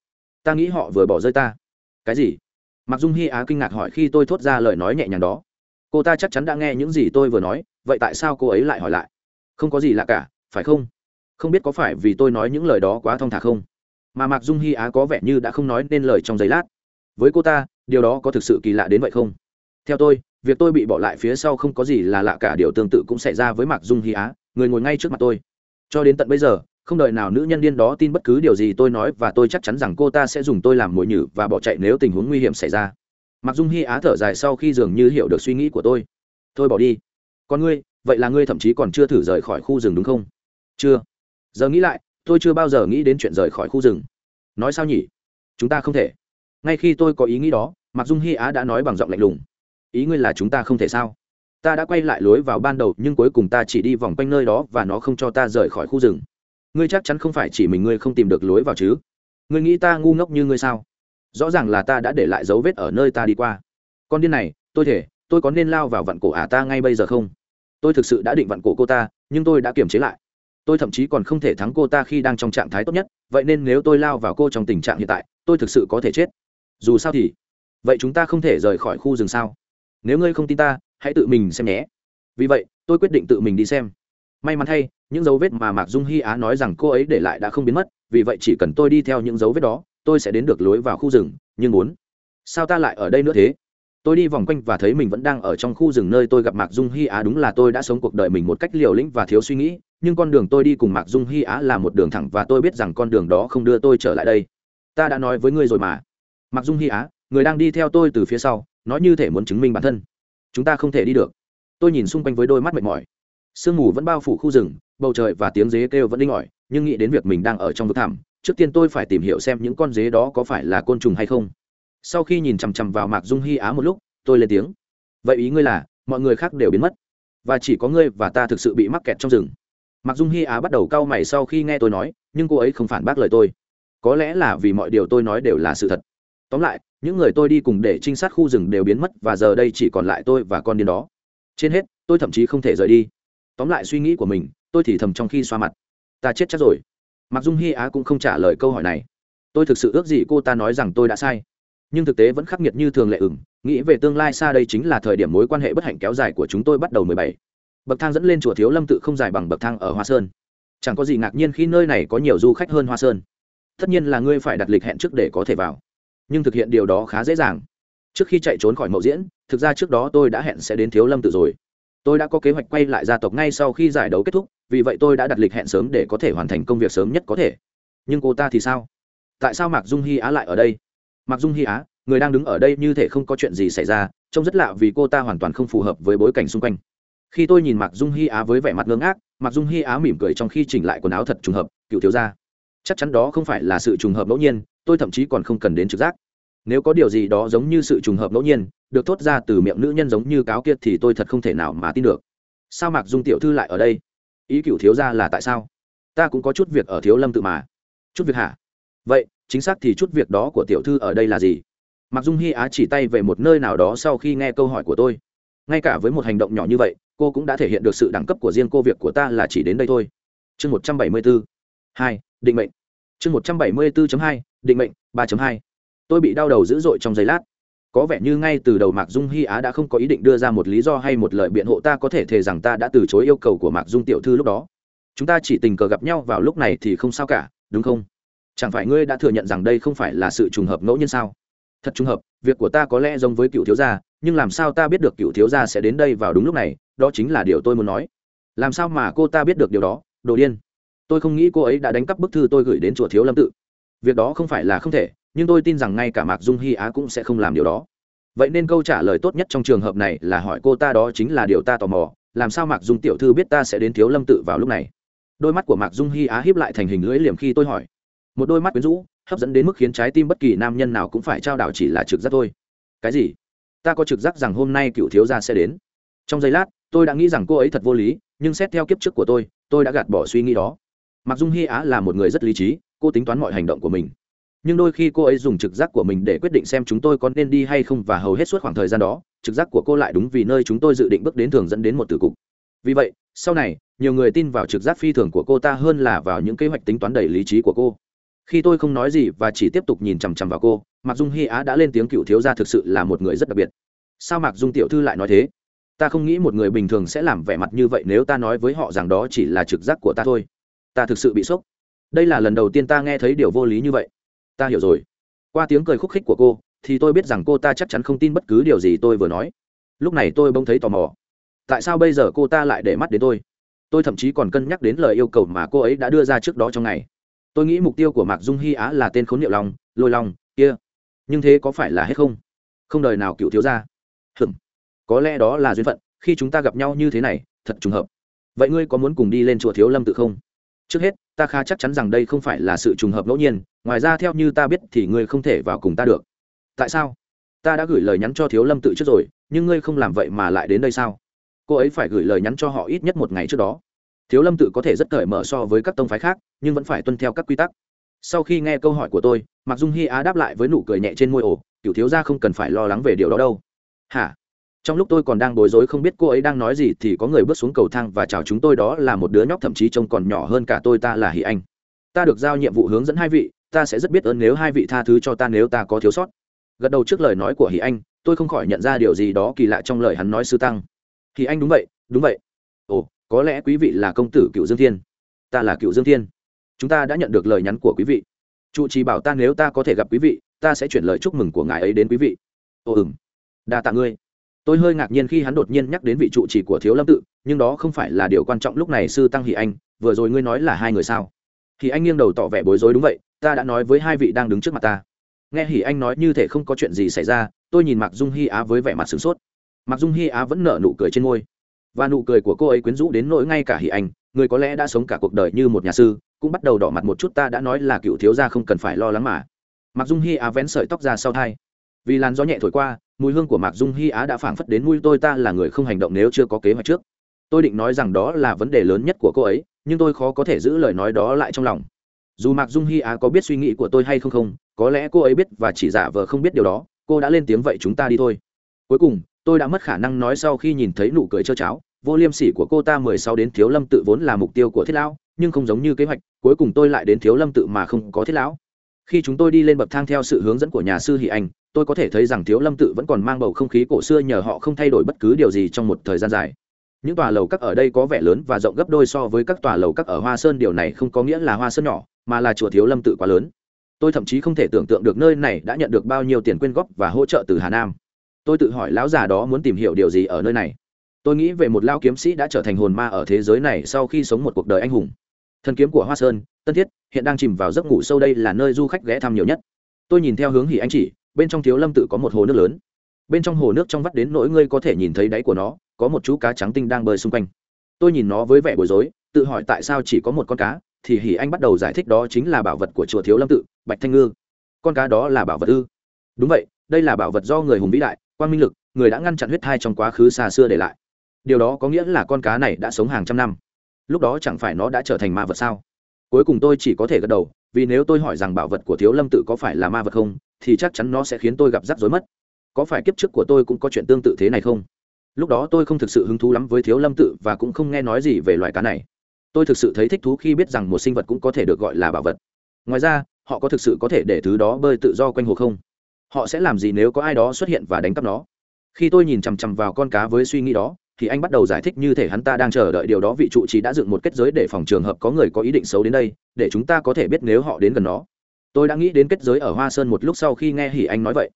Ta nghĩ họ vừa bỏ rơi ta. Cái gì? Mặc dung hy á kinh ngạc hỏi khi tôi thốt ra lời nói nhẹ nhàng đó. Cô ta chắc chắn đã nghe những gì tôi vừa nói, vậy tại sao cô ấy lại hỏi lại? Không có gì lạ cả, phải không? Không biết có phải vì tôi nói những lời đó quá thong thả không? Mà mạc dung hy á có vẻ như đã không nói nên lời trong giây lát với cô ta, điều đó có thực sự kỳ lạ đến vậy không? Theo tôi, việc tôi bị bỏ lại phía sau không có gì là lạ cả, điều tương tự cũng xảy ra với mạc dung hy á, người ngồi ngay trước mặt tôi. Cho đến tận bây giờ, không đợi nào nữ nhân điên đó tin bất cứ điều gì tôi nói và tôi chắc chắn rằng cô ta sẽ dùng tôi làm mồi nhử và bỏ chạy nếu tình huống nguy hiểm xảy ra. Mặc dung hy á thở dài sau khi dường như hiểu được suy nghĩ của tôi. Thôi bỏ đi. Còn ngươi, vậy là ngươi thậm chí còn chưa thử rời khỏi khu rừng đúng không? Chưa. Giờ nghĩ lại, tôi chưa bao giờ nghĩ đến chuyện rời khỏi khu rừng. Nói sao nhỉ? Chúng ta không thể ngay khi tôi có ý nghĩ đó mặc dung hy á đã nói bằng giọng lạnh lùng. Ý ngươi là chúng ta không thể sao? Ta đã quay lại lối vào ban đầu, nhưng cuối cùng ta chỉ đi vòng quanh nơi đó và nó không cho ta rời khỏi khu rừng. Ngươi chắc chắn không phải chỉ mình ngươi không tìm được lối vào chứ? Ngươi nghĩ ta ngu ngốc như ngươi sao? Rõ ràng là ta đã để lại dấu vết ở nơi ta đi qua. Con điên này, tôi thể, tôi có nên lao vào vặn cổ ả à ta ngay bây giờ không? Tôi thực sự đã định vặn cổ cô ta, nhưng tôi đã kiềm chế lại. Tôi thậm chí còn không thể thắng cô ta khi đang trong trạng thái tốt nhất, vậy nên nếu tôi lao vào cô trong tình trạng hiện tại, tôi thực sự có thể chết dù sao thì, vậy chúng ta không thể rời khỏi khu rừng sao? Nếu ngươi không tin ta, hãy tự mình xem nhé. Vì vậy, tôi quyết định tự mình đi xem. May mắn thay, những dấu vết mà mạc dung hy á nói rằng cô ấy để lại đã không biến mất, vì vậy chỉ cần tôi đi theo những dấu vết đó, tôi sẽ đến được lối vào khu rừng, nhưng muốn. Sao ta lại ở đây nữa thế? Tôi đi vòng quanh và thấy mình vẫn đang ở trong khu rừng nơi tôi gặp mạc dung hy á. Đúng là tôi đã sống cuộc đời mình một cách liều lĩnh và thiếu suy nghĩ, nhưng con đường tôi đi cùng mạc dung hy á là một đường thẳng và tôi biết rằng con đường đó không đưa tôi trở lại đây. Ta đã nói với ngươi rồi mà mạc dung hy á, người đang đi theo tôi từ phía sau, nói như thể muốn chứng minh bản thân. Chúng ta không thể đi được. Tôi nhìn xung quanh với đôi mắt mệt mỏi. Sương mù vẫn bao phủ khu rừng, bầu trời và tiếng dế kêu vẫn đinh ỏi, nhưng nghĩ đến việc mình đang ở trong vực thảm trước tiên tôi phải tìm hiểu xem những con dế đó có phải là côn trùng hay không. Sau khi nhìn chằm chằm vào mạc dung hy á một lúc, tôi lên tiếng. Vậy ý ngươi là, mọi người khác đều biến mất, và chỉ có ngươi và ta thực sự bị mắc kẹt trong rừng. Mạc dung hy á bắt đầu cau mày sau khi nghe tôi nói, nhưng cô ấy không phản bác lời tôi. Có lẽ là vì mọi điều tôi nói đều là sự thật tóm lại, những người tôi đi cùng để trinh sát khu rừng đều biến mất và giờ đây chỉ còn lại tôi và con điên đó. Trên hết, tôi thậm chí không thể rời đi. Tóm lại suy nghĩ của mình, tôi thì thầm trong khi xoa mặt. Ta chết chắc rồi. Mặc dung hy á cũng không trả lời câu hỏi này. Tôi thực sự ước gì cô ta nói rằng tôi đã sai. Nhưng thực tế vẫn khắc nghiệt như thường lệ ửng, nghĩ về tương lai xa đây chính là thời điểm mối quan hệ bất hạnh kéo dài của chúng tôi bắt đầu mười bảy. Bậc thang dẫn lên chùa thiếu lâm tự không dài bằng bậc thang ở hoa sơn. Chẳng có gì ngạc nhiên khi nơi này có nhiều du khách hơn hoa sơn. Tất nhiên là ngươi phải đặt lịch hẹn trước để có thể vào nhưng thực hiện điều đó khá dễ dàng. Trước khi chạy trốn khỏi mậu diễn, thực ra trước đó tôi đã hẹn sẽ đến thiếu lâm tự rồi. Tôi đã có kế hoạch quay lại gia tộc ngay sau khi giải đấu kết thúc, vì vậy tôi đã đặt lịch hẹn sớm để có thể hoàn thành công việc sớm nhất có thể. Nhưng cô ta thì sao? Tại sao mạc dung hy á lại ở đây? Mạc dung hy á, người đang đứng ở đây như thể không có chuyện gì xảy ra, trông rất lạ vì cô ta hoàn toàn không phù hợp với bối cảnh xung quanh. Khi tôi nhìn mạc dung hy á với vẻ mặt ngưng ác mạc dung hy á mỉm cười trong khi chỉnh lại quần áo thật trùng hợp, cựu thiếu gia. Chắc chắn đó không phải là sự trùng hợp ngẫu nhiên tôi thậm chí còn không cần đến trực giác. Nếu có điều gì đó giống như sự trùng hợp ngẫu nhiên, được thốt ra từ miệng nữ nhân giống như cáo kiệt thì tôi thật không thể nào mà tin được. Sao mạc dung tiểu thư lại ở đây? Ý cựu thiếu ra là tại sao? Ta cũng có chút việc ở thiếu lâm tự mà. Chút việc hả? Vậy, chính xác thì chút việc đó của tiểu thư ở đây là gì? Mạc dung hy á chỉ tay về một nơi nào đó sau khi nghe câu hỏi của tôi. Ngay cả với một hành động nhỏ như vậy, cô cũng đã thể hiện được sự đẳng cấp của riêng cô. Việc của ta là chỉ đến đây thôi. Chương một trăm bảy mươi bốn hai, định mệnh chương một trăm bảy mươi bốn hai, định mệnh, ba hai. Tôi bị đau đầu dữ dội trong giây lát. Có vẻ như ngay từ đầu mạc dung hy á đã không có ý định đưa ra một lý do hay một lời biện hộ ta có thể thề rằng ta đã từ chối yêu cầu của mạc dung tiểu thư lúc đó. Chúng ta chỉ tình cờ gặp nhau vào lúc này thì không sao cả, đúng không? Chẳng phải ngươi đã thừa nhận rằng đây không phải là sự trùng hợp ngẫu nhiên sao? Thật trùng hợp, việc của ta có lẽ giống với cựu thiếu gia, nhưng làm sao ta biết được cựu thiếu gia sẽ đến đây vào đúng lúc này? Đó chính là điều tôi muốn nói. Làm sao mà cô ta biết được điều đó? Đồ điên tôi không nghĩ cô ấy đã đánh cắp bức thư tôi gửi đến chùa thiếu lâm tự. Việc đó không phải là không thể, nhưng tôi tin rằng ngay cả mạc dung hy á cũng sẽ không làm điều đó. Vậy nên câu trả lời tốt nhất trong trường hợp này là hỏi cô ta đó chính là điều ta tò mò, làm sao mạc dung tiểu thư biết ta sẽ đến thiếu lâm tự vào lúc này? Đôi mắt của mạc dung hy á hiếp lại thành hình lưỡi liềm khi tôi hỏi. Một đôi mắt quyến rũ, hấp dẫn đến mức khiến trái tim bất kỳ nam nhân nào cũng phải trao đảo chỉ là trực giác thôi. Cái gì? Ta có trực giác rằng hôm nay cựu thiếu gia sẽ đến. Trong giây lát, tôi đã nghĩ rằng cô ấy thật vô lý, nhưng xét theo kiếp trước của tôi tôi đã gạt bỏ suy nghĩ đó mặc dung hy á là một người rất lý trí, cô tính toán mọi hành động của mình. Nhưng đôi khi cô ấy dùng trực giác của mình để quyết định xem chúng tôi có nên đi hay không và hầu hết suốt khoảng thời gian đó, trực giác của cô lại đúng vì nơi chúng tôi dự định bước đến thường dẫn đến một tử cục. Vì vậy, sau này, nhiều người tin vào trực giác phi thường của cô ta hơn là vào những kế hoạch tính toán đầy lý trí của cô. Khi tôi không nói gì và chỉ tiếp tục nhìn chằm chằm vào cô mặc dung hy á đã lên tiếng cựu thiếu gia thực sự là một người rất đặc biệt. Sao mạc dung tiểu thư lại nói thế? Ta không nghĩ một người bình thường sẽ làm vẻ mặt như vậy nếu ta nói với họ rằng đó chỉ là trực giác của ta thôi ta thực sự bị sốc. Đây là lần đầu tiên ta nghe thấy điều vô lý như vậy. Ta hiểu rồi. Qua tiếng cười khúc khích của cô, thì tôi biết rằng cô ta chắc chắn không tin bất cứ điều gì tôi vừa nói. Lúc này tôi bỗng thấy tò mò. Tại sao bây giờ cô ta lại để mắt đến tôi? Tôi thậm chí còn cân nhắc đến lời yêu cầu mà cô ấy đã đưa ra trước đó trong ngày. Tôi nghĩ mục tiêu của mạc dung hy á là tên khốn niệu lòng lôi lòng kia. Nhưng thế có phải là hết không? Không đời nào cựu thiếu ra hừm. Có lẽ đó là duyên phận, khi chúng ta gặp nhau như thế này, thật trùng hợp. Vậy ngươi có muốn cùng đi lên chùa thiếu lâm tự không? Trước hết, ta khá chắc chắn rằng đây không phải là sự trùng hợp ngẫu nhiên, ngoài ra theo như ta biết thì ngươi không thể vào cùng ta được. Tại sao? Ta đã gửi lời nhắn cho thiếu lâm tự trước rồi, nhưng ngươi không làm vậy mà lại đến đây sao? Cô ấy phải gửi lời nhắn cho họ ít nhất một ngày trước đó. Thiếu lâm tự có thể rất cởi mở so với các tông phái khác, nhưng vẫn phải tuân theo các quy tắc. Sau khi nghe câu hỏi của tôi mặc dung hy á đáp lại với nụ cười nhẹ trên môi ổ cựu thiếu gia không cần phải lo lắng về điều đó đâu. Hả? Trong lúc tôi còn đang bối rối không biết cô ấy đang nói gì thì có người bước xuống cầu thang và chào chúng tôi, đó là một đứa nhóc thậm chí trông còn nhỏ hơn cả tôi, ta là hỷ anh. Ta được giao nhiệm vụ hướng dẫn hai vị, ta sẽ rất biết ơn nếu hai vị tha thứ cho ta nếu ta có thiếu sót. Gật đầu trước lời nói của hỷ anh, tôi không khỏi nhận ra điều gì đó kỳ lạ trong lời hắn nói sư tăng. Hỷ anh đúng vậy đúng vậy. Ồ, có lẽ quý vị là công tử cựu dương thiên. Ta là cựu dương thiên. Chúng ta đã nhận được lời nhắn của quý vị. Trụ trì bảo ta nếu ta có thể gặp quý vị, ta sẽ chuyển lời chúc mừng của ngài ấy đến quý vị. Ồ ừng đa tạ ngươi tôi hơi ngạc nhiên khi hắn đột nhiên nhắc đến vị trụ trì của thiếu lâm tự, nhưng đó không phải là điều quan trọng lúc này, sư tăng hỷ anh, vừa rồi ngươi nói là hai người sao? Thì anh nghiêng đầu tỏ vẻ bối rối, đúng vậy, ta đã nói với hai vị đang đứng trước mặt ta. Nghe hỷ anh nói như thể không có chuyện gì xảy ra, tôi nhìn mặc dung hy á với vẻ mặt sửng sốt. Mặc dung hy á vẫn nở nụ cười trên môi. Và nụ cười của cô ấy quyến rũ đến nỗi ngay cả hỷ anh, người có lẽ đã sống cả cuộc đời như một nhà sư, cũng bắt đầu đỏ mặt một chút, ta đã nói là cựu thiếu gia không cần phải lo lắng mà. Mặc dung hy á vén sợi tóc ra sau thai vì làn gió nhẹ thổi qua, mùi hương của mạc dung hy á đã phảng phất đến mũi tôi ta là người không hành động nếu chưa có kế hoạch trước. Tôi định nói rằng đó là vấn đề lớn nhất của cô ấy, nhưng tôi khó có thể giữ lời nói đó lại trong lòng. Dù mạc dung hy á có biết suy nghĩ của tôi hay không không, có lẽ cô ấy biết và chỉ giả vờ không biết điều đó, cô đã lên tiếng vậy chúng ta đi thôi. Cuối cùng, tôi đã mất khả năng nói sau khi nhìn thấy nụ cười trơ cháo vô liêm sỉ của cô ta mười sáu đến thiếu lâm tự vốn là mục tiêu của thiết lão, nhưng không giống như kế hoạch, cuối cùng tôi lại đến thiếu lâm tự mà không có thiết lão khi chúng tôi đi lên bậc thang theo sự hướng dẫn của nhà sư hỷ anh, tôi có thể thấy rằng thiếu lâm tự vẫn còn mang bầu không khí cổ xưa nhờ họ không thay đổi bất cứ điều gì trong một thời gian dài. Những tòa lầu các ở đây có vẻ lớn và rộng gấp đôi so với các tòa lầu các ở hoa sơn, điều này không có nghĩa là hoa sơn nhỏ, mà là chùa thiếu lâm tự quá lớn. Tôi thậm chí không thể tưởng tượng được nơi này đã nhận được bao nhiêu tiền quyên góp và hỗ trợ từ hà nam. Tôi tự hỏi lão già đó muốn tìm hiểu điều gì ở nơi này. Tôi nghĩ về một lao kiếm sĩ đã trở thành hồn ma ở thế giới này sau khi sống một cuộc đời anh hùng thần kiếm của hoa sơn, tân thiết, hiện đang chìm vào giấc ngủ sâu đây là nơi du khách ghé thăm nhiều nhất. Tôi nhìn theo hướng hỉ anh chỉ, bên trong thiếu lâm tự có một hồ nước lớn. Bên trong hồ nước trong vắt đến nỗi ngươi có thể nhìn thấy đáy của nó, có một chú cá trắng tinh đang bơi xung quanh. Tôi nhìn nó với vẻ bối rối, tự hỏi tại sao chỉ có một con cá, thì hỉ anh bắt đầu giải thích đó chính là bảo vật của chùa thiếu lâm tự, bạch thanh ngư. Con cá đó là bảo vật ư? Đúng vậy, đây là bảo vật do người hùng vĩ đại quan minh lực, người đã ngăn chặn huyết thai trong quá khứ xa xưa để lại. Điều đó có nghĩa là con cá này đã sống hàng trăm năm lúc đó chẳng phải nó đã trở thành ma vật sao? Cuối cùng tôi chỉ có thể gật đầu, vì nếu tôi hỏi rằng bảo vật của thiếu lâm tự có phải là ma vật không, thì chắc chắn nó sẽ khiến tôi gặp rắc rối mất. Có phải kiếp trước của tôi cũng có chuyện tương tự thế này không? Lúc đó tôi không thực sự hứng thú lắm với thiếu lâm tự và cũng không nghe nói gì về loài cá này. Tôi thực sự thấy thích thú khi biết rằng một sinh vật cũng có thể được gọi là bảo vật. Ngoài ra, họ có thực sự có thể để thứ đó bơi tự do quanh hồ không? Họ sẽ làm gì nếu có ai đó xuất hiện và đánh cắp nó? Khi tôi nhìn chằm chằm vào con cá với suy nghĩ đó thì anh bắt đầu giải thích như thể hắn ta đang chờ đợi điều đó. Vị trụ trì đã dựng một kết giới để phòng trường hợp có người có ý định xấu đến đây, để chúng ta có thể biết nếu họ đến gần nó. Tôi đã nghĩ đến kết giới ở hoa sơn một lúc sau khi nghe hỉ anh nói vậy.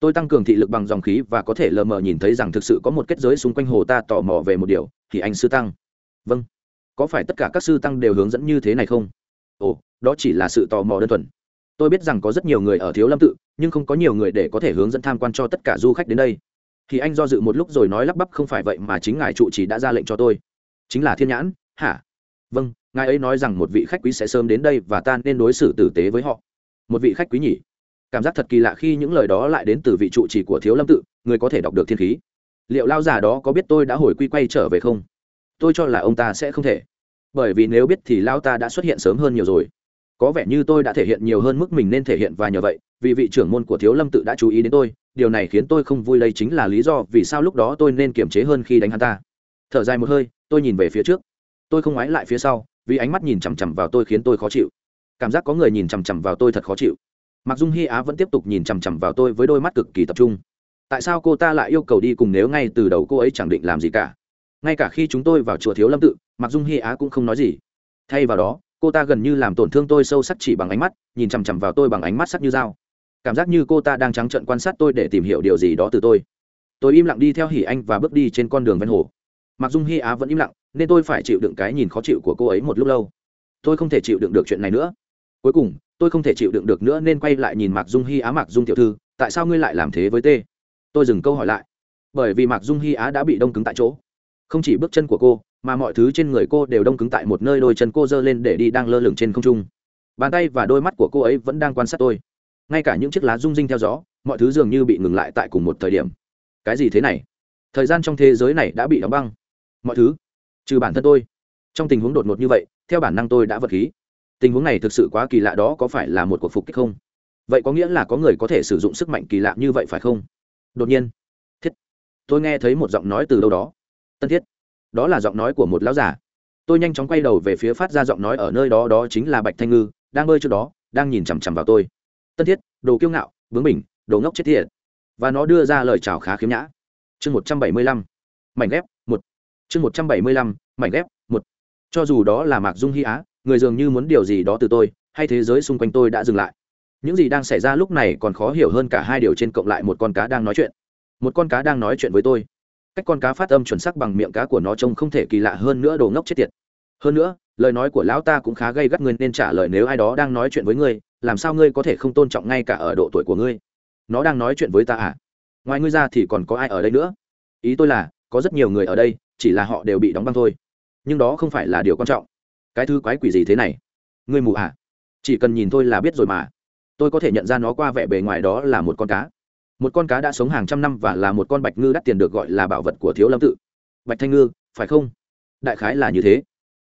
Tôi tăng cường thị lực bằng dòng khí và có thể lờ mờ nhìn thấy rằng thực sự có một kết giới xung quanh hồ ta tò mò về một điều thì anh sư tăng. Vâng. Có phải tất cả các sư tăng đều hướng dẫn như thế này không? Ồ, đó chỉ là sự tò mò đơn thuần. Tôi biết rằng có rất nhiều người ở thiếu lâm tự, nhưng không có nhiều người để có thể hướng dẫn tham quan cho tất cả du khách đến đây thì anh do dự một lúc rồi nói lắp bắp, không phải vậy mà chính ngài trụ chỉ đã ra lệnh cho tôi. Chính là thiên nhãn. Hả? Vâng ngài ấy nói rằng một vị khách quý sẽ sớm đến đây và ta nên đối xử tử tế với họ. Một vị khách quý nhỉ? Cảm giác thật kỳ lạ khi những lời đó lại đến từ vị trụ trì của thiếu lâm tự, người có thể đọc được thiên khí. Liệu lao già đó có biết tôi đã hồi quy quay trở về không? Tôi cho là ông ta sẽ không thể, bởi vì nếu biết thì lao ta đã xuất hiện sớm hơn nhiều rồi. Có vẻ như tôi đã thể hiện nhiều hơn mức mình nên thể hiện và nhờ vậy, vì vị trưởng môn của thiếu lâm tự đã chú ý đến tôi điều này khiến tôi không vui đây chính là lý do vì sao lúc đó tôi nên kiềm chế hơn khi đánh hắn ta. Thở dài một hơi, tôi nhìn về phía trước. Tôi không ngoái lại phía sau, vì ánh mắt nhìn chằm chằm vào tôi khiến tôi khó chịu. Cảm giác có người nhìn chằm chằm vào tôi thật khó chịu. Mặc dung hy á vẫn tiếp tục nhìn chằm chằm vào tôi với đôi mắt cực kỳ tập trung. Tại sao cô ta lại yêu cầu đi cùng nếu ngay từ đầu cô ấy chẳng định làm gì cả? Ngay cả khi chúng tôi vào chùa thiếu lâm tự, mặc dung hy á cũng không nói gì. Thay vào đó, cô ta gần như làm tổn thương tôi sâu sắc chỉ bằng ánh mắt, nhìn chằm chằm vào tôi bằng ánh mắt sắc như dao cảm giác như cô ta đang trắng trợn quan sát tôi để tìm hiểu điều gì đó từ tôi. Tôi im lặng đi theo hỉ anh và bước đi trên con đường ven hồ. Mặc dung hy á vẫn im lặng, nên tôi phải chịu đựng cái nhìn khó chịu của cô ấy một lúc lâu. Tôi không thể chịu đựng được chuyện này nữa. Cuối cùng, tôi không thể chịu đựng được nữa nên quay lại nhìn mạc dung hy á, mạc dung tiểu thư, tại sao ngươi lại làm thế với t tôi dừng câu hỏi lại. Bởi vì mạc dung hy á đã bị đông cứng tại chỗ. Không chỉ bước chân của cô, mà mọi thứ trên người cô đều đông cứng tại một nơi đôi chân cô giơ lên để đi đang lơ lửng trên không trung. Bàn tay và đôi mắt của cô ấy vẫn đang quan sát tôi ngay cả những chiếc lá rung rinh theo gió, mọi thứ dường như bị ngừng lại tại cùng một thời điểm. Cái gì thế này? Thời gian trong thế giới này đã bị đóng băng. Mọi thứ, trừ bản thân tôi. Trong tình huống đột ngột như vậy, theo bản năng tôi đã vật khí. Tình huống này thực sự quá kỳ lạ đó có phải là một cuộc phục kích không? Vậy có nghĩa là có người có thể sử dụng sức mạnh kỳ lạ như vậy phải không? Đột nhiên, thiết. Tôi nghe thấy một giọng nói từ đâu đó. Tân thiết. Đó là giọng nói của một lão giả tôi nhanh chóng quay đầu về phía phát ra giọng nói ở nơi đó đó chính là bạch thanh ngư, đang bơi trước đó, đang nhìn chằm chằm vào tôi tân thiết, đồ kiêu ngạo, bướng bỉnh, đồ ngốc chết thiệt và nó đưa ra lời chào khá khiếm nhã. Chương một trăm bảy mươi lăm, mảnh ghép, một. Chương một trăm bảy mươi lăm, mảnh ghép, một. Cho dù đó là mạc dung hy á, người dường như muốn điều gì đó từ tôi, hay thế giới xung quanh tôi đã dừng lại. Những gì đang xảy ra lúc này còn khó hiểu hơn cả hai điều trên cộng lại một con cá đang nói chuyện. Một con cá đang nói chuyện với tôi. Cách con cá phát âm chuẩn sắc bằng miệng cá của nó trông không thể kỳ lạ hơn nữa, đồ ngốc chết tiệt. Hơn nữa, lời nói của lão ta cũng khá gây gắt, người nên trả lời nếu ai đó đang nói chuyện với người làm sao ngươi có thể không tôn trọng ngay cả ở độ tuổi của ngươi? Nó đang nói chuyện với ta à? Ngoài ngươi ra thì còn có ai ở đây nữa? Ý tôi là, có rất nhiều người ở đây, chỉ là họ đều bị đóng băng thôi. Nhưng đó không phải là điều quan trọng. Cái thứ quái quỷ gì thế này? Ngươi mù à? Chỉ cần nhìn thôi là biết rồi mà. Tôi có thể nhận ra nó qua vẻ bề ngoài đó là một con cá. Một con cá đã sống hàng trăm năm và là một con bạch ngư đắt tiền được gọi là bảo vật của thiếu lâm tự. Bạch thanh ngư, phải không? Đại khái là như thế.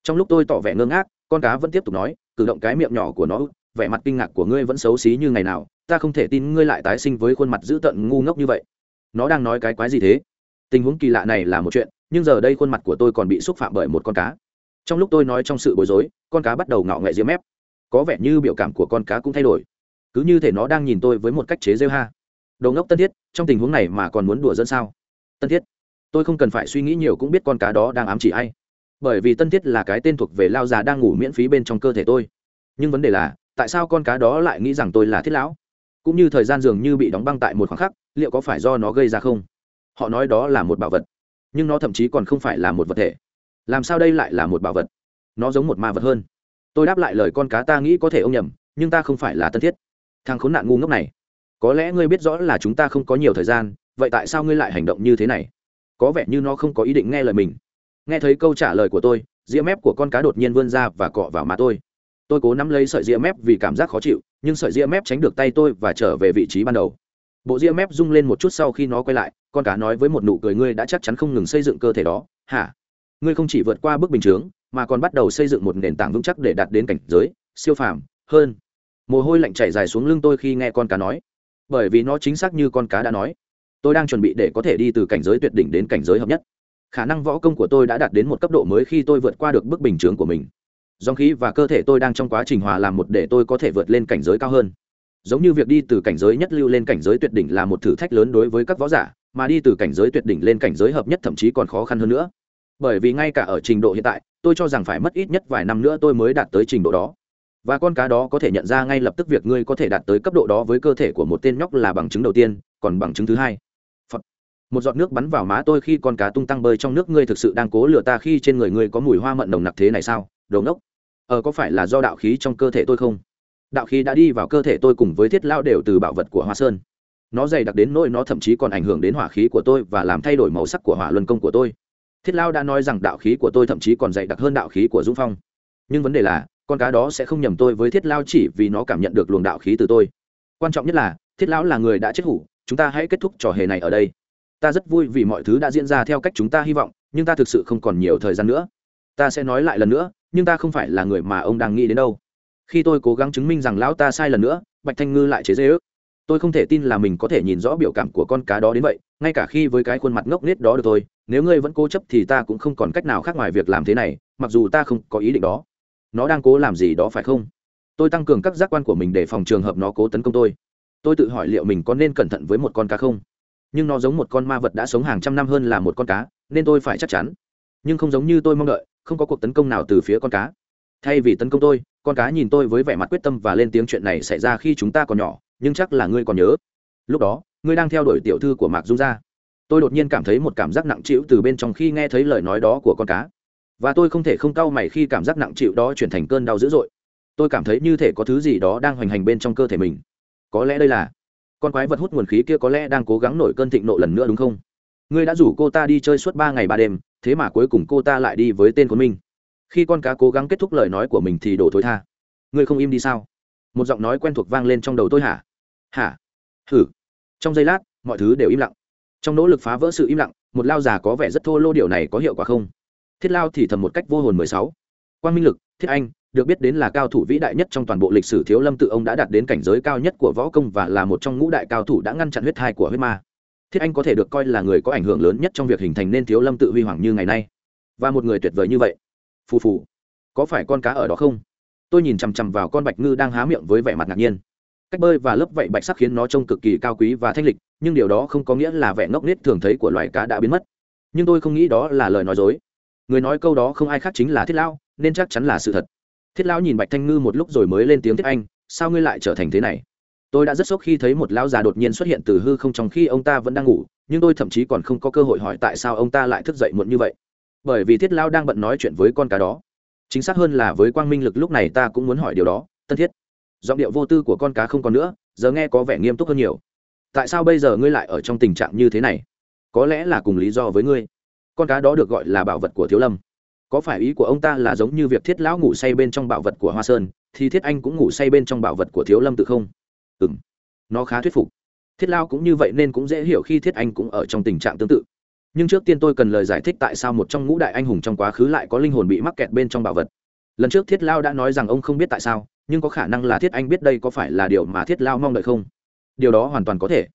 Trong lúc tôi tỏ vẻ ngơ ngác, con cá vẫn tiếp tục nói, cử động cái miệng nhỏ của nó vẻ mặt kinh ngạc của ngươi vẫn xấu xí như ngày nào, ta không thể tin ngươi lại tái sinh với khuôn mặt dữ tợn ngu ngốc như vậy. Nó đang nói cái quái gì thế? Tình huống kỳ lạ này là một chuyện, nhưng giờ đây khuôn mặt của tôi còn bị xúc phạm bởi một con cá. Trong lúc tôi nói trong sự bối rối, con cá bắt đầu ngạo nghệ diễm mép. Có vẻ như biểu cảm của con cá cũng thay đổi. Cứ như thể nó đang nhìn tôi với một cách chế rêu ha. Đồ ngốc tân thiết, trong tình huống này mà còn muốn đùa dân sao? Tân thiết, tôi không cần phải suy nghĩ nhiều cũng biết con cá đó đang ám chỉ ai. Bởi vì tân thiết là cái tên thuộc về lao già đang ngủ miễn phí bên trong cơ thể tôi. Nhưng vấn đề là tại sao con cá đó lại nghĩ rằng tôi là thiết lão? Cũng như thời gian dường như bị đóng băng tại một khoảng khắc, liệu có phải do nó gây ra không? Họ nói đó là một bảo vật, nhưng nó thậm chí còn không phải là một vật thể. Làm sao đây lại là một bảo vật? Nó giống một ma vật hơn. Tôi đáp lại lời con cá ta nghĩ có thể ông nhầm, nhưng ta không phải là tân thiết. Thằng khốn nạn ngu ngốc này, có lẽ ngươi biết rõ là chúng ta không có nhiều thời gian, vậy tại sao ngươi lại hành động như thế này? Có vẻ như nó không có ý định nghe lời mình. Nghe thấy câu trả lời của tôi, ria mép của con cá đột nhiên vươn ra và cọ vào má tôi tôi cố nắm lấy sợi ria mép vì cảm giác khó chịu, nhưng sợi ria mép tránh được tay tôi và trở về vị trí ban đầu. Bộ ria mép rung lên một chút sau khi nó quay lại, con cá nói với một nụ cười ngươi đã chắc chắn không ngừng xây dựng cơ thể đó. Hả? Ngươi không chỉ vượt qua bước bình chướng, mà còn bắt đầu xây dựng một nền tảng vững chắc để đạt đến cảnh giới, siêu phàm, hơn. Mồ hôi lạnh chảy dài xuống lưng tôi khi nghe con cá nói. Bởi vì nó chính xác như con cá đã nói. Tôi đang chuẩn bị để có thể đi từ cảnh giới tuyệt đỉnh đến cảnh giới hợp nhất. Khả năng võ công của tôi đã đạt đến một cấp độ mới khi tôi vượt qua được bức bình chướng của mình dòng khí và cơ thể tôi đang trong quá trình hòa làm một để tôi có thể vượt lên cảnh giới cao hơn. Giống như việc đi từ cảnh giới nhất lưu lên cảnh giới tuyệt đỉnh là một thử thách lớn đối với các võ giả, mà đi từ cảnh giới tuyệt đỉnh lên cảnh giới hợp nhất thậm chí còn khó khăn hơn nữa. Bởi vì ngay cả ở trình độ hiện tại, tôi cho rằng phải mất ít nhất vài năm nữa tôi mới đạt tới trình độ đó. Và con cá đó có thể nhận ra ngay lập tức việc ngươi có thể đạt tới cấp độ đó với cơ thể của một tên nhóc là bằng chứng đầu tiên, còn bằng chứng thứ hai. Phật. một giọt nước bắn vào má tôi khi con cá tung tăng bơi trong nước, ngươi thực sự đang cố lừa ta khi trên người ngươi có mùi hoa mận nồng nặc thế này sao? Đầu ngốc. Ờ có phải là do đạo khí trong cơ thể tôi không? Đạo khí đã đi vào cơ thể tôi cùng với thiết lao đều từ bảo vật của hoa sơn. Nó dày đặc đến nỗi nó thậm chí còn ảnh hưởng đến hỏa khí của tôi và làm thay đổi màu sắc của hỏa luân công của tôi. Thiết lao đã nói rằng đạo khí của tôi thậm chí còn dày đặc hơn đạo khí của dũng phong. Nhưng vấn đề là, con cá đó sẽ không nhầm tôi với thiết lao chỉ vì nó cảm nhận được luồng đạo khí từ tôi. Quan trọng nhất là, thiết lão là người đã chết hủ, chúng ta hãy kết thúc trò hề này ở đây. Ta rất vui vì mọi thứ đã diễn ra theo cách chúng ta hy vọng, nhưng ta thực sự không còn nhiều thời gian nữa. Ta sẽ nói lại lần nữa nhưng ta không phải là người mà ông đang nghĩ đến đâu. Khi tôi cố gắng chứng minh rằng lão ta sai lần nữa, bạch thanh ngư lại chế dễ ước tôi không thể tin là mình có thể nhìn rõ biểu cảm của con cá đó đến vậy, ngay cả khi với cái khuôn mặt ngốc nghếch đó được thôi, nếu ngươi vẫn cố chấp thì ta cũng không còn cách nào khác ngoài việc làm thế này, mặc dù ta không có ý định đó. Nó đang cố làm gì đó phải không? Tôi tăng cường các giác quan của mình để phòng trường hợp nó cố tấn công tôi. Tôi tự hỏi liệu mình có nên cẩn thận với một con cá không? Nhưng nó giống một con ma vật đã sống hàng trăm năm hơn là một con cá, nên tôi phải chắc chắn nhưng không giống như tôi mong đợi, không có cuộc tấn công nào từ phía con cá. Thay vì tấn công tôi, con cá nhìn tôi với vẻ mặt quyết tâm và lên tiếng chuyện này xảy ra khi chúng ta còn nhỏ, nhưng chắc là ngươi còn nhớ. Lúc đó, ngươi đang theo đuổi tiểu thư của mạc dung gia. Tôi đột nhiên cảm thấy một cảm giác nặng trĩu từ bên trong khi nghe thấy lời nói đó của con cá. Và tôi không thể không cau mày khi cảm giác nặng trĩu đó chuyển thành cơn đau dữ dội. Tôi cảm thấy như thể có thứ gì đó đang hoành hành bên trong cơ thể mình. Có lẽ đây là con quái vật hút nguồn khí kia có lẽ đang cố gắng nổi cơn thịnh nộ lần nữa đúng không? Ngươi đã rủ cô ta đi chơi suốt ba ngày ba đêm thế mà cuối cùng cô ta lại đi với tên của minh khi con cá cố gắng kết thúc lời nói của mình thì đổ thối tha. Ngươi không im đi sao? Một giọng nói quen thuộc vang lên trong đầu tôi hả? Hả? Hử? Trong giây lát, mọi thứ đều im lặng. Trong nỗ lực phá vỡ sự im lặng, một lao già có vẻ rất thô lô điều này có hiệu quả không? Thiết lao thì thầm một cách vô hồn mười sáu. Quan minh lực, thiết anh, được biết đến là cao thủ vĩ đại nhất trong toàn bộ lịch sử thiếu lâm tự ông đã đạt đến cảnh giới cao nhất của võ công và là một trong ngũ đại cao thủ đã ngăn chặn huyết thai của huyết ma thiết anh có thể được coi là người có ảnh hưởng lớn nhất trong việc hình thành nên thiếu lâm tự huy hoàng như ngày nay. Và một người tuyệt vời như vậy. Phù phù. Có phải con cá ở đó không? Tôi nhìn chằm chằm vào con bạch ngư đang há miệng với vẻ mặt ngạc nhiên. Cách bơi và lớp vảy bạch sắc khiến nó trông cực kỳ cao quý và thanh lịch, nhưng điều đó không có nghĩa là vẻ ngốc nghếch thường thấy của loài cá đã biến mất. Nhưng tôi không nghĩ đó là lời nói dối. Người nói câu đó không ai khác chính là thiết lão, nên chắc chắn là sự thật. Thiết lão nhìn bạch thanh ngư một lúc rồi mới lên tiếng thiết anh, sao ngươi lại trở thành thế này? Tôi đã rất sốc khi thấy một lão già đột nhiên xuất hiện từ hư không trong khi ông ta vẫn đang ngủ, nhưng tôi thậm chí còn không có cơ hội hỏi tại sao ông ta lại thức dậy muộn như vậy. Bởi vì thiết lão đang bận nói chuyện với con cá đó. Chính xác hơn là với quang minh lực lúc này ta cũng muốn hỏi điều đó, tân thiết. Giọng điệu vô tư của con cá không còn nữa, giờ nghe có vẻ nghiêm túc hơn nhiều. Tại sao bây giờ ngươi lại ở trong tình trạng như thế này? Có lẽ là cùng lý do với ngươi. Con cá đó được gọi là bảo vật của thiếu lâm. Có phải ý của ông ta là giống như việc thiết lão ngủ say bên trong bảo vật của hoa sơn, thì thiết anh cũng ngủ say bên trong bảo vật của thiếu lâm tự không? Ừ m nó khá thuyết phục. Thiết lao cũng như vậy nên cũng dễ hiểu khi thiết anh cũng ở trong tình trạng tương tự. Nhưng trước tiên tôi cần lời giải thích tại sao một trong ngũ đại anh hùng trong quá khứ lại có linh hồn bị mắc kẹt bên trong bảo vật. Lần trước thiết lao đã nói rằng ông không biết tại sao, nhưng có khả năng là thiết anh biết đây có phải là điều mà thiết lao mong đợi không? Điều đó hoàn toàn có thể.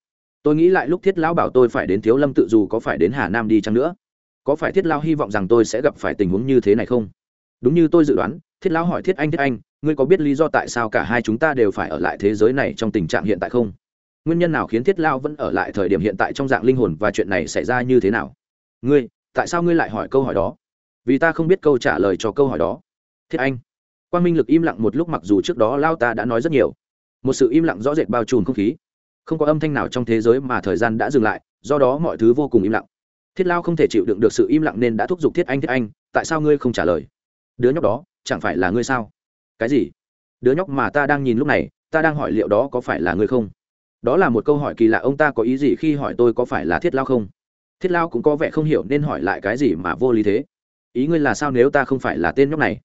Tôi nghĩ lại lúc thiết lao bảo tôi phải đến thiếu lâm tự dù có phải đến hà nam đi chăng nữa, có phải thiết lao hy vọng rằng tôi sẽ gặp phải tình huống như thế này không? Đúng như tôi dự đoán thiết Lão hỏi thiết anh thiết anh, ngươi có biết lý do tại sao cả hai chúng ta đều phải ở lại thế giới này trong tình trạng hiện tại không? Nguyên nhân nào khiến thiết lao vẫn ở lại thời điểm hiện tại trong dạng linh hồn và chuyện này xảy ra như thế nào? Ngươi, tại sao ngươi lại hỏi câu hỏi đó? Vì ta không biết câu trả lời cho câu hỏi đó. Thiết anh. Quang minh lực im lặng một lúc mặc dù trước đó lao ta đã nói rất nhiều. Một sự im lặng rõ rệt bao trùm không khí. Không có âm thanh nào trong thế giới mà thời gian đã dừng lại, do đó mọi thứ vô cùng im lặng. Thiết lao không thể chịu đựng được sự im lặng nên đã thúc giục thiết anh thiết anh, tại sao ngươi không trả lời? Đứa nhóc đó chẳng phải là ngươi sao? Cái gì? Đứa nhóc mà ta đang nhìn lúc này, ta đang hỏi liệu đó có phải là ngươi không? Đó là một câu hỏi kỳ lạ, ông ta có ý gì khi hỏi tôi có phải là thiết lao không? Thiết lao cũng có vẻ không hiểu nên hỏi lại cái gì mà vô lý thế. Ý ngươi là sao nếu ta không phải là tên nhóc này?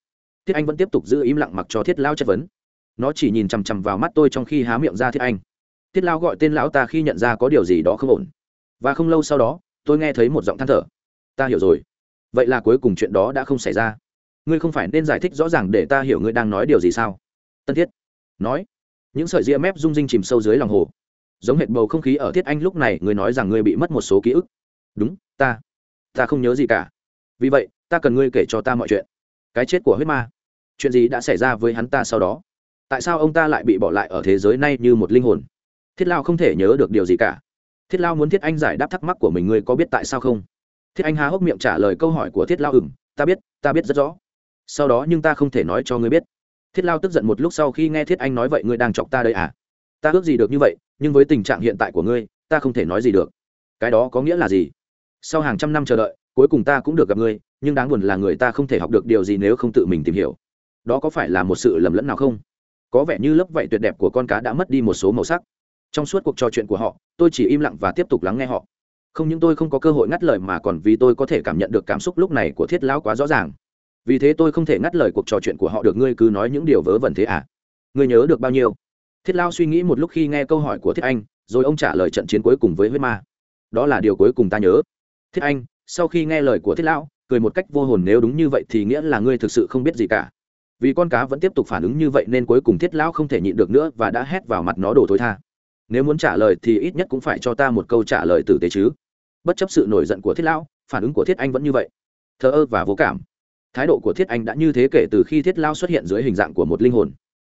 Thiết anh vẫn tiếp tục giữ im lặng mặc cho thiết lao chất vấn. Nó chỉ nhìn chằm chằm vào mắt tôi trong khi há miệng ra thiết anh. Thiết lao gọi tên lão ta khi nhận ra có điều gì đó không ổn. Và không lâu sau đó, tôi nghe thấy một giọng than thở. Ta hiểu rồi. Vậy là cuối cùng chuyện đó đã không xảy ra ngươi không phải nên giải thích rõ ràng để ta hiểu ngươi đang nói điều gì sao? Tân thiết nói, những sợi ria mép rung rinh chìm sâu dưới lòng hồ. Giống hệt bầu không khí ở thiết anh lúc này, ngươi nói rằng ngươi bị mất một số ký ức. Đúng, ta ta không nhớ gì cả. Vì vậy, ta cần ngươi kể cho ta mọi chuyện. Cái chết của huyết ma, chuyện gì đã xảy ra với hắn ta sau đó? Tại sao ông ta lại bị bỏ lại ở thế giới này như một linh hồn? Thiết lao không thể nhớ được điều gì cả. Thiết lao muốn thiết anh giải đáp thắc mắc của mình, ngươi có biết tại sao không? Thiết anh há hốc miệng trả lời câu hỏi của thiết lao ừng ta biết ta biết rất rõ sau đó nhưng ta không thể nói cho ngươi biết. Thiết lao tức giận một lúc sau khi nghe thiết anh nói vậy ngươi đang chọc ta đây à? Ta ước gì được như vậy, nhưng với tình trạng hiện tại của ngươi, ta không thể nói gì được. Cái đó có nghĩa là gì? Sau hàng trăm năm chờ đợi, cuối cùng ta cũng được gặp ngươi, nhưng đáng buồn là người ta không thể học được điều gì nếu không tự mình tìm hiểu. Đó có phải là một sự lầm lẫn nào không? Có vẻ như lớp vảy tuyệt đẹp của con cá đã mất đi một số màu sắc. Trong suốt cuộc trò chuyện của họ, tôi chỉ im lặng và tiếp tục lắng nghe họ. Không những tôi không có cơ hội ngắt lời mà còn vì tôi có thể cảm nhận được cảm xúc lúc này của thiết lão quá rõ ràng vì thế tôi không thể ngắt lời cuộc trò chuyện của họ được ngươi cứ nói những điều vớ vẩn thế à? Ngươi nhớ được bao nhiêu? Thiết lao suy nghĩ một lúc khi nghe câu hỏi của thiết anh, rồi ông trả lời trận chiến cuối cùng với huyết ma. Đó là điều cuối cùng ta nhớ. Thiết anh, sau khi nghe lời của thiết lão, cười một cách vô hồn nếu đúng như vậy thì nghĩa là ngươi thực sự không biết gì cả. Vì con cá vẫn tiếp tục phản ứng như vậy nên cuối cùng thiết lão không thể nhịn được nữa và đã hét vào mặt nó đổ thối tha. Nếu muốn trả lời thì ít nhất cũng phải cho ta một câu trả lời tử tế chứ. Bất chấp sự nổi giận của thiết lão, phản ứng của thiết anh vẫn như vậy. Thờ ơ và vô cảm thái độ của thiết anh đã như thế kể từ khi thiết lao xuất hiện dưới hình dạng của một linh hồn.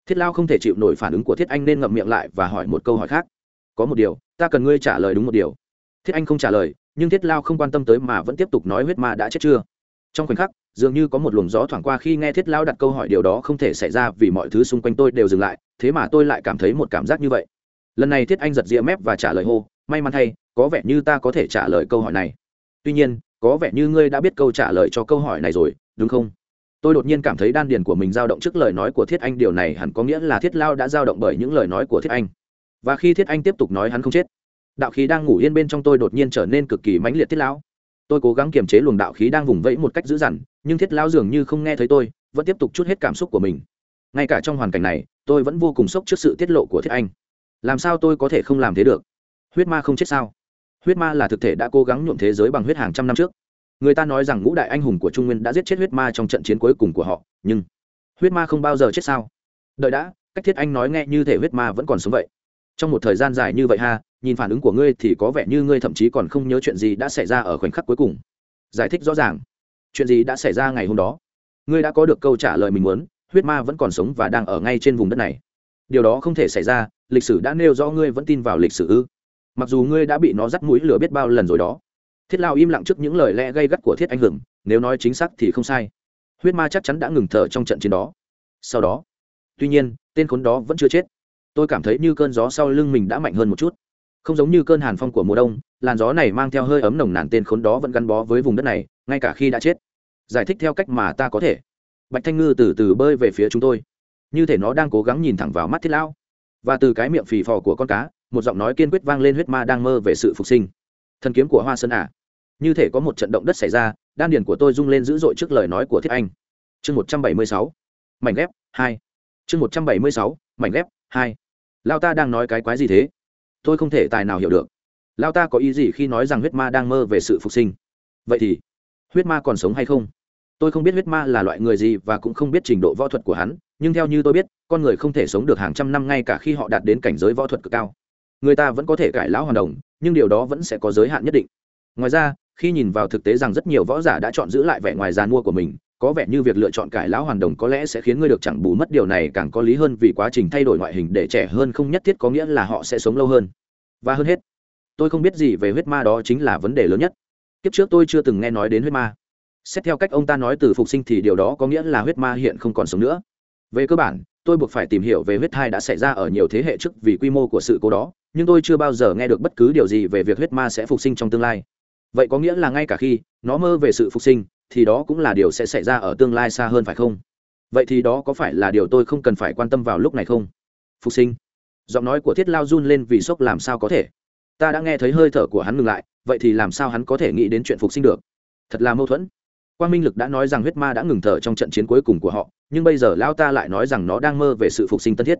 Thiết lao không thể chịu nổi phản ứng của thiết anh nên ngậm miệng lại và hỏi một câu hỏi khác. Có một điều, ta cần ngươi trả lời đúng một điều. Thiết anh không trả lời, nhưng thiết lao không quan tâm tới mà vẫn tiếp tục nói huyết ma đã chết chưa. Trong khoảnh khắc, dường như có một luồng gió thoảng qua khi nghe thiết lao đặt câu hỏi điều đó không thể xảy ra vì mọi thứ xung quanh tôi đều dừng lại, thế mà tôi lại cảm thấy một cảm giác như vậy. Lần này thiết anh giật ria mép và trả lời hô, may mắn thay, có vẻ như ta có thể trả lời câu hỏi này. Tuy nhiên, có vẻ như ngươi đã biết câu trả lời cho câu hỏi này rồi đúng không? Tôi đột nhiên cảm thấy đan điền của mình dao động trước lời nói của thiết anh. Điều này hẳn có nghĩa là thiết lao đã dao động bởi những lời nói của thiết anh. Và khi thiết anh tiếp tục nói hắn không chết, đạo khí đang ngủ yên bên trong tôi đột nhiên trở nên cực kỳ mãnh liệt. Thiết lão tôi cố gắng kiềm chế luồng đạo khí đang vùng vẫy một cách dữ dằn, nhưng thiết lão dường như không nghe thấy tôi, vẫn tiếp tục chút hết cảm xúc của mình. Ngay cả trong hoàn cảnh này, tôi vẫn vô cùng sốc trước sự tiết lộ của thiết anh. Làm sao tôi có thể không làm thế được? Huyết ma không chết sao? Huyết ma là thực thể đã cố gắng nhuộm thế giới bằng huyết hàng trăm năm trước người ta nói rằng ngũ đại anh hùng của trung nguyên đã giết chết huyết ma trong trận chiến cuối cùng của họ, nhưng huyết ma không bao giờ chết sao? Đợi đã, cách thiết anh nói nghe như thể huyết ma vẫn còn sống vậy. Trong một thời gian dài như vậy ha, nhìn phản ứng của ngươi thì có vẻ như ngươi thậm chí còn không nhớ chuyện gì đã xảy ra ở khoảnh khắc cuối cùng. Giải thích rõ ràng. Chuyện gì đã xảy ra ngày hôm đó? Ngươi đã có được câu trả lời mình muốn, huyết ma vẫn còn sống và đang ở ngay trên vùng đất này. Điều đó không thể xảy ra, lịch sử đã nêu rõ ngươi vẫn tin vào lịch sử ư? Mặc dù ngươi đã bị nó dắt mũi lửa biết bao lần rồi đó thiết lao im lặng trước những lời lẽ gây gắt của thiết anh hưởng nếu nói chính xác thì không sai. Huyết ma chắc chắn đã ngừng thở trong trận chiến đó. Sau đó, tuy nhiên, tên khốn đó vẫn chưa chết. Tôi cảm thấy như cơn gió sau lưng mình đã mạnh hơn một chút. Không giống như cơn hàn phong của mùa đông, làn gió này mang theo hơi ấm nồng nàn tên khốn đó vẫn gắn bó với vùng đất này, ngay cả khi đã chết. Giải thích theo cách mà ta có thể. Bạch thanh ngư từ từ bơi về phía chúng tôi. Như thể nó đang cố gắng nhìn thẳng vào mắt thiết lão và từ cái miệng phì phò của con cá, một giọng nói kiên quyết vang lên huyết ma đang mơ về sự phục sinh thần kiếm của hoa sơn à. như thể có một trận động đất xảy ra, đan điền của tôi rung lên dữ dội trước lời nói của thiết anh. Chương một trăm bảy mươi sáu. Mảnh ghép hai. Chương một trăm bảy mươi sáu. Mảnh ghép hai. Lao ta đang nói cái quái gì thế? Tôi không thể tài nào hiểu được. Lao ta có ý gì khi nói rằng huyết ma đang mơ về sự phục sinh? Vậy thì, huyết ma còn sống hay không? Tôi không biết huyết ma là loại người gì và cũng không biết trình độ võ thuật của hắn, nhưng theo như tôi biết, con người không thể sống được hàng trăm năm ngay cả khi họ đạt đến cảnh giới võ thuật cực cao người ta vẫn có thể cải lão hoàn đồng, nhưng điều đó vẫn sẽ có giới hạn nhất định. Ngoài ra, khi nhìn vào thực tế rằng rất nhiều võ giả đã chọn giữ lại vẻ ngoài giàn mua của mình, có vẻ như việc lựa chọn cải lão hoàn đồng có lẽ sẽ khiến ngươi được chẳng bù mất điều này càng có lý hơn vì quá trình thay đổi ngoại hình để trẻ hơn không nhất thiết có nghĩa là họ sẽ sống lâu hơn. Và hơn hết, tôi không biết gì về huyết ma đó chính là vấn đề lớn nhất. Kiếp trước tôi chưa từng nghe nói đến huyết ma. Xét theo cách ông ta nói từ phục sinh thì điều đó có nghĩa là huyết ma hiện không còn sống nữa. Về cơ bản, tôi buộc phải tìm hiểu về huyết thai đã xảy ra ở nhiều thế hệ trước vì quy mô của sự cố đó nhưng tôi chưa bao giờ nghe được bất cứ điều gì về việc huyết ma sẽ phục sinh trong tương lai. Vậy có nghĩa là ngay cả khi nó mơ về sự phục sinh, thì đó cũng là điều sẽ xảy ra ở tương lai xa hơn phải không? Vậy thì đó có phải là điều tôi không cần phải quan tâm vào lúc này không? Phục sinh. Giọng nói của thiết lao run lên vì sốc làm sao có thể. Ta đã nghe thấy hơi thở của hắn ngừng lại, vậy thì làm sao hắn có thể nghĩ đến chuyện phục sinh được? Thật là mâu thuẫn. Quang minh lực đã nói rằng huyết ma đã ngừng thở trong trận chiến cuối cùng của họ, nhưng bây giờ lao ta lại nói rằng nó đang mơ về sự phục sinh tân thiết.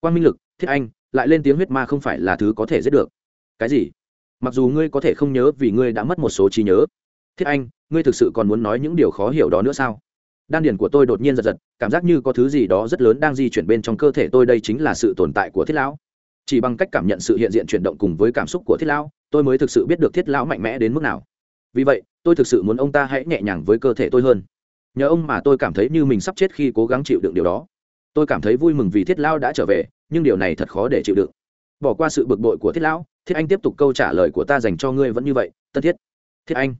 Quang minh lực, thiết anh lại lên tiếng huyết ma không phải là thứ có thể giết được. Cái gì? Mặc dù ngươi có thể không nhớ vì ngươi đã mất một số trí nhớ. Thiết anh, ngươi thực sự còn muốn nói những điều khó hiểu đó nữa sao? Đan điền của tôi đột nhiên giật giật, cảm giác như có thứ gì đó rất lớn đang di chuyển bên trong cơ thể tôi. Đây chính là sự tồn tại của thiết lão. Chỉ bằng cách cảm nhận sự hiện diện chuyển động cùng với cảm xúc của thiết lão, tôi mới thực sự biết được thiết lão mạnh mẽ đến mức nào. Vì vậy, tôi thực sự muốn ông ta hãy nhẹ nhàng với cơ thể tôi hơn. Nhờ ông mà tôi cảm thấy như mình sắp chết khi cố gắng chịu đựng điều đó tôi cảm thấy vui mừng vì thiết lão đã trở về, nhưng điều này thật khó để chịu đựng. Bỏ qua sự bực bội của thiết lão, thiết anh tiếp tục câu trả lời của ta dành cho ngươi vẫn như vậy Tất thiết. Thiết anh,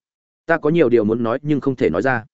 ta có nhiều điều muốn nói nhưng không thể nói ra.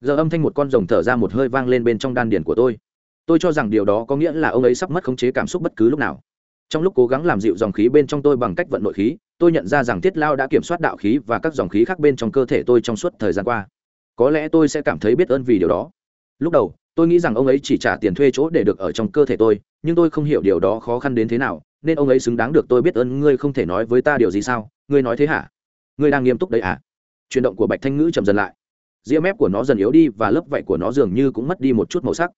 Giờ âm thanh một con rồng thở ra một hơi vang lên bên trong đan điền của tôi. Tôi cho rằng điều đó có nghĩa là ông ấy sắp mất khống chế cảm xúc bất cứ lúc nào. Trong lúc cố gắng làm dịu dòng khí bên trong tôi bằng cách vận nội khí, tôi nhận ra rằng thiết lao đã kiểm soát đạo khí và các dòng khí khác bên trong cơ thể tôi trong suốt thời gian qua. Có lẽ tôi sẽ cảm thấy biết ơn vì điều đó. Lúc đầu tôi nghĩ rằng ông ấy chỉ trả tiền thuê chỗ để được ở trong cơ thể tôi, nhưng tôi không hiểu điều đó khó khăn đến thế nào, nên ông ấy xứng đáng được tôi biết ơn. Ngươi không thể nói với ta điều gì sao? Ngươi nói thế hả? Ngươi đang nghiêm túc đấy à? Chuyển động của bạch thanh ngữ chậm dần lại. Ria mép của nó dần yếu đi và lớp vảy của nó dường như cũng mất đi một chút màu sắc.